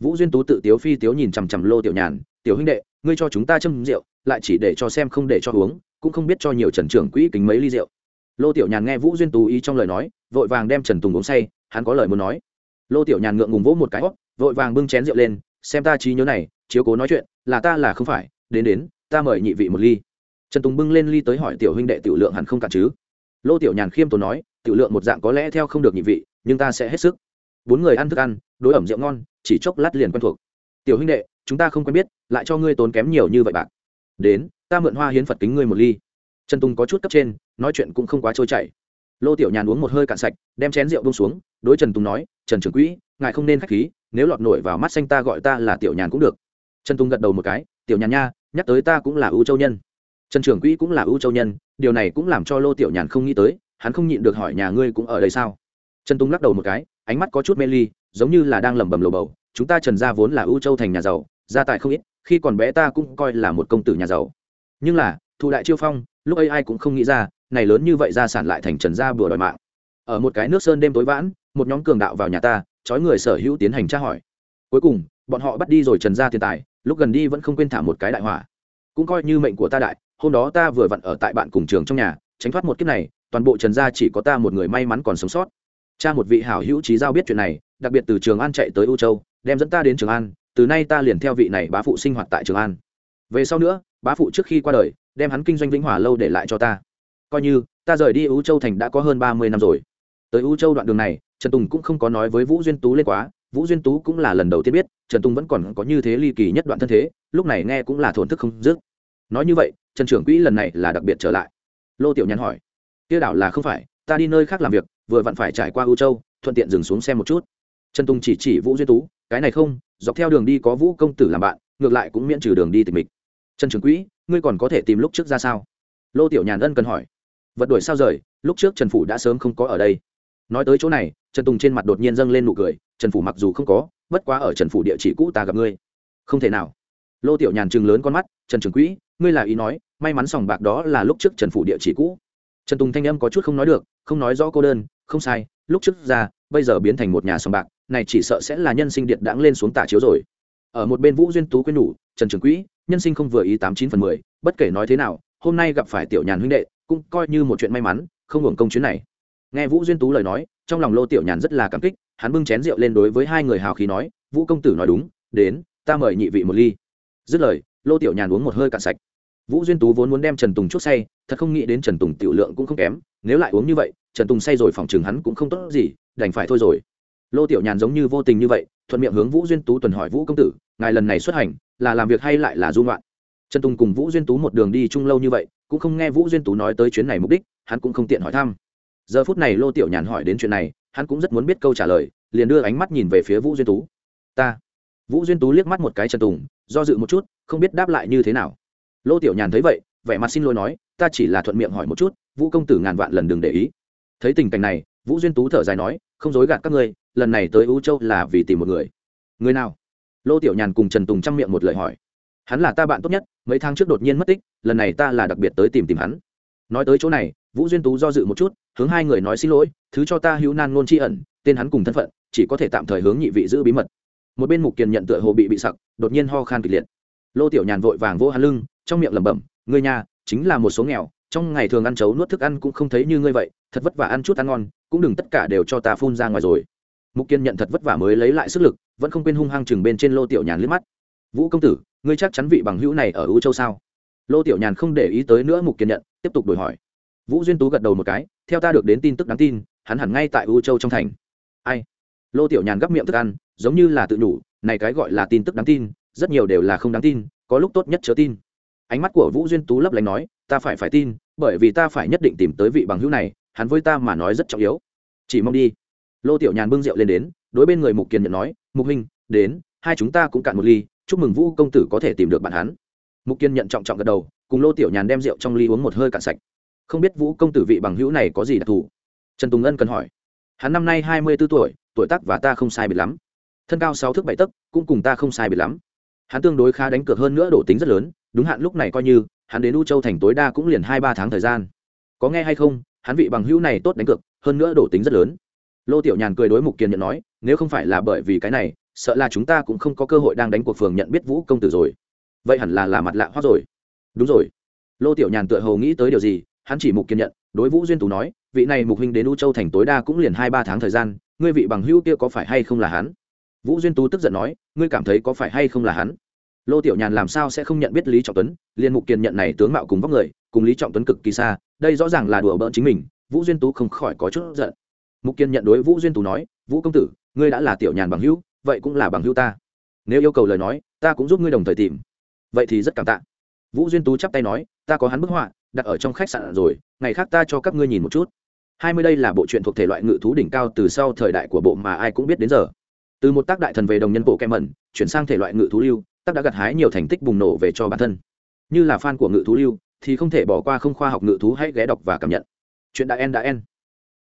Vũ duyên tú tự tiếu phi tiếu nhìn chằm chằm lô tiểu nhàn, tiểu huynh đệ, ngươi cho chúng ta châm rượu, lại chỉ để cho xem không để cho uống, cũng không biết cho nhiều trần trưởng quỹ kính mấy ly rượu. Lô tiểu nhàn nghe vũ duyên tú ý trong lời nói, vội vàng đem trần tùng uống say, hắn có lời muốn nói. Lô tiểu nhàn ngượng ngùng vỗ một cái, vội vàng bưng chén rượu lên xem ta trí nhớ này, chiếu cố nói chuyện, là ta là không phải, đến đến, ta mời nhị vị một ly. Trần tùng bưng lên ly tới hỏi tiểu huynh đệ tiểu lượng hẳn không cạn chứ? Lô tiểu nhàn khiêm tốn nói, tiểu lượng một dạng có lẽ theo không được nhị vị, nhưng ta sẽ hết sức. Bốn người ăn thức ăn, đối ẩm rượu ngon, chỉ chốc lát liền quen thuộc. Tiểu huynh đệ, chúng ta không quen biết, lại cho ngươi tốn kém nhiều như vậy bạn đến, ta mượn hoa hiến phật kính ngươi một ly. Trần tùng có chút cấp trên, nói chuyện cũng không quá trôi chảy. Lô tiểu nhàn uống một hơi cạn sạch, đem chén rượu bông xuống, đối trần tùng nói, trần trưởng quỹ, ngài không nên k h á c h khí nếu lọt nổi vào mắt xanh ta gọi ta là tiểu nhàn cũng được. Trần tùng gật đầu một cái, tiểu nhàn nha, nhắc tới ta cũng là ưu châu nhân. Trần trưởng quỹ cũng là ưu châu nhân, điều này cũng làm cho lô tiểu nhàn không nghĩ tới, hắn không nhịn được hỏi nhà ngươi cũng ở đây sao? Trần tùng lắc đầu một cái, ánh mắt có chút mê ly, giống như là đang lẩm bẩm lồ bầu, chúng ta trần gia vốn là ưu châu thành nhà giàu, gia tài không ít, khi còn bé ta cũng coi là một công tử nhà giàu. Nhưng là thụ đại chiêu phong, lúc ấy ai cũng không nghĩ ra, này lớn như vậy gia sản lại thành trần gia bừa đòi mạng. Ở một cái nước sơn đêm tối vãn, một nhóm cường đạo vào nhà ta trói người sở hữu tiến hành tra hỏi. Cuối cùng, bọn họ bắt đi rồi trần gia tiền tài, lúc gần đi vẫn không quên thả một cái đại hỏa cũng coi như mệnh của ta đại, hôm đó ta vừa vặn ở tại bạn cùng trường trong nhà, tránh thoát một kiếp này, toàn bộ trần gia chỉ có ta một người may mắn còn sống sót. Cha một vị hảo hữu trí giao biết chuyện này, đặc biệt từ trường an chạy tới u châu, đem dẫn ta đến trường an, từ nay ta liền theo vị này bá phụ sinh hoạt tại trường an. Về sau nữa, bá phụ trước khi qua đời, đem hắn kinh doanh vĩnh hòa lâu để lại cho ta. Coi như, ta rời đi u châu thành đã có hơn ba mươi năm rồi tới u châu đoạn đường này, trần tùng cũng không có nói với vũ duyên tú lên quá, vũ duyên tú cũng là lần đầu tiên biết, trần tùng vẫn còn có như thế ly kỳ nhất đoạn thân thế, lúc này nghe cũng là thổn thức không dứt. Nói như vậy, trần trưởng quỹ lần này là đặc biệt trở lại. Lô tiểu nhắn hỏi tiêu đảo là không phải, ta đi nơi khác làm việc, vừa vặn phải trải qua u châu, thuận tiện dừng xuống xem một chút. Trần tùng chỉ chỉ vũ duyên tú, cái này không, dọc theo đường đi có vũ công tử làm bạn, ngược lại cũng miễn trừ đường đi tịch mịch. Trần trưởng quỹ, ngươi còn có thể tìm lúc trước ra sao? Lô tiểu nhàn ân cần hỏi, vật đuổi sao rời, lúc trước trần phủ đã sớm không có ở đây nói tới chỗ này, trần tùng trên mặt đột nhiên dâng lên nụ cười, trần phủ mặc dù không có, bất quá ở trần phủ địa chỉ cũ ta gặp ngươi. Không thể nào. Lô tiểu nhàn chừng lớn con mắt, trần trường quỹ, ngươi là ý nói, may mắn sòng bạc đó là lúc trước trần phủ địa chỉ cũ. Trần tùng thanh âm có chút không nói được, không nói rõ cô đơn, không sai, lúc trước ra, bây giờ biến thành một nhà sòng bạc, này chỉ sợ sẽ là nhân sinh điện đãng lên xuống tả chiếu rồi. Ở một bên vũ duyên tú quyên nhủ, trần trường quỹ, nhân sinh không vừa ý tám chín phần mười, bất kể nói thế nào, hôm nay gặp phải tiểu nhàn huynh đệ, cũng coi như một chuyện may mắn, không hưởng công chuyến này nghe vũ duyên tú lời nói, trong lòng lô tiểu nhàn rất là cảm kích, hắn bưng chén rượu lên đối với hai người hào khí nói, vũ công tử nói đúng, đến, ta mời nhị vị một ly. Dứt lời, lô tiểu nhàn uống một hơi cạn sạch. Vũ duyên tú vốn muốn đem trần tùng chút say, thật không nghĩ đến trần tùng tiểu lượng cũng không kém, nếu lại uống như vậy, trần tùng say rồi phòng chừng hắn cũng không tốt gì, đành phải thôi rồi. Lô tiểu nhàn giống như vô tình như vậy, thuận miệng hướng vũ duyên tú tuần hỏi, vũ công tử, ngài lần này xuất hành, là làm việc hay lại là dung loạn trần tùng cùng vũ duyên tú một đường đi chung lâu như vậy, cũng không nghe vũ duyên tú nói tới chuyến này mục đích, hắn cũng không tiện hỏi thăm giờ phút này lô tiểu nhàn hỏi đến chuyện này, hắn cũng rất muốn biết câu trả lời, liền đưa ánh mắt nhìn về phía vũ duyên tú. Ta. Vũ duyên tú liếc mắt một cái trần tùng, do dự một chút, không biết đáp lại như thế nào. Lô tiểu nhàn thấy vậy, vẻ mặt xin lỗi nói, ta chỉ là thuận miệng hỏi một chút, vũ công tử ngàn vạn lần đừng để ý. Thấy tình cảnh này, vũ duyên tú thở dài nói, không dối gạt các ngươi, lần này tới ưu châu là vì tìm một người. Người nào? Lô tiểu nhàn cùng trần tùng chăm miệng một lời hỏi. Hắn là ta bạn tốt nhất, mấy tháng trước đột nhiên mất tích, lần này ta là đặc biệt tới tìm tìm hắn. Nói tới chỗ này vũ duyên tú do dự một chút, hướng hai người nói xin lỗi, thứ cho ta hữu nan ngôn tri ẩn, tên hắn cùng thân phận, chỉ có thể tạm thời hướng nhị vị giữ bí mật. Một bên mục kiền nhận tựa hồ bị bị sặc, đột nhiên ho khan kịch liệt. Lô tiểu nhàn vội vàng vô hắn lưng, trong miệng lẩm bẩm, ngươi nhà chính là một số nghèo, trong ngày thường ăn chấu nuốt thức ăn cũng không thấy như ngươi vậy, thật vất vả ăn chút ăn ngon, cũng đừng tất cả đều cho ta phun ra ngoài rồi. Mục kiên nhận thật vất vả mới lấy lại sức lực, vẫn không quên hung hăng chừng bên trên lô tiểu nhàn liếc mắt. Vũ công tử, ngươi chắc chắn vị bằng hữu này ở u châu sao? Lô tiểu nhàn không để ý tới nữa mục kiên nhận, tiếp tục đổi hỏi vũ duyên tú gật đầu một cái, theo ta được đến tin tức đáng tin, hắn hẳn ngay tại u châu trong thành. Ai? Lô tiểu nhàn gắp miệng thức ăn, giống như là tự nhủ, này cái gọi là tin tức đáng tin, rất nhiều đều là không đáng tin, có lúc tốt nhất chớ tin. Ánh mắt của vũ duyên tú lấp lánh nói, ta phải phải tin, bởi vì ta phải nhất định tìm tới vị bằng hữu này, hắn với ta mà nói rất trọng yếu. Chỉ mong đi. Lô tiểu nhàn bưng rượu lên đến, đối bên người mục kiên nhận nói, mục huynh, đến, hai chúng ta cũng cạn một ly, chúc mừng vũ công tử có thể tìm được bạn hắn. Mục kiên nhận trọng trọng gật đầu, cùng lô tiểu nhàn đem rượu trong ly uống một hơi cạn sạch không biết vũ công tử vị bằng hữu này có gì đặc thù? Trần tùng ân cần hỏi. Hắn năm nay hai mươi b ố tuổi tuổi tác và ta không sai biệt lắm. Thân cao sáu thước bảy tấc, cũng cùng ta không sai biệt lắm. Hắn tương đối khá đánh cược hơn nữa, độ tính rất lớn. Đúng hạn lúc này coi như, hắn đến u châu thành tối đa cũng liền hai ba tháng thời gian. Có nghe hay không, hắn vị bằng hữu này tốt đánh cược, hơn nữa độ tính rất lớn. Lô tiểu nhàn cười đối mục kiên nhận nói, nếu không phải là bởi vì cái này, sợ là chúng ta cũng không có cơ hội đang đánh cuộc phường nhận biết vũ công tử rồi. Vậy hẳn là là mặt lạ hoác rồi. Đúng rồi. Lô tiểu nhàn tựa hầu nghĩ tới điều gì hắn chỉ mục kiên nhận, đối vũ duyên tú nói, vị này mục huynh đến u châu thành tối đa cũng liền hai ba tháng thời gian, ngươi vị bằng hữu kia có phải hay không là hắn? Vũ duyên tú tức giận nói, ngươi cảm thấy có phải hay không là hắn? Lô tiểu nhàn làm sao sẽ không nhận biết lý trọng tuấn, liền mục kiên nhận này tướng mạo cùng vóc người, cùng lý trọng tuấn cực kỳ xa, đây rõ ràng là đùa bỡn chính mình, vũ duyên tú không khỏi có chút giận. Mục kiên nhận đối vũ duyên tú nói, vũ công tử, ngươi đã là tiểu nhàn bằng hữu, vậy cũng là bằng hữu ta. Nếu yêu cầu lời nói, ta cũng giúp ngươi đồng thời tìm. Vậy thì rất cảm tạ. Vũ duyên tú chắp tay nói, ta có hắn bức họa đặt ở trong khách sạn rồi, ngày khác ta cho các ngươi nhìn một chút. Hai mươi đây là bộ truyện thuộc thể loại ngự thú đỉnh cao từ sau thời đại của bộ mà ai cũng biết đến giờ. Từ một tác đại thần về đồng nhân bộ kem mẩn, chuyển sang thể loại ngự thú lưu, tác đã gặt hái nhiều thành tích bùng nổ về cho bản thân. Như là fan của ngự thú lưu, thì không thể bỏ qua không khoa học ngự thú hãy ghé đọc và cảm nhận. Chuyện đã en đã en.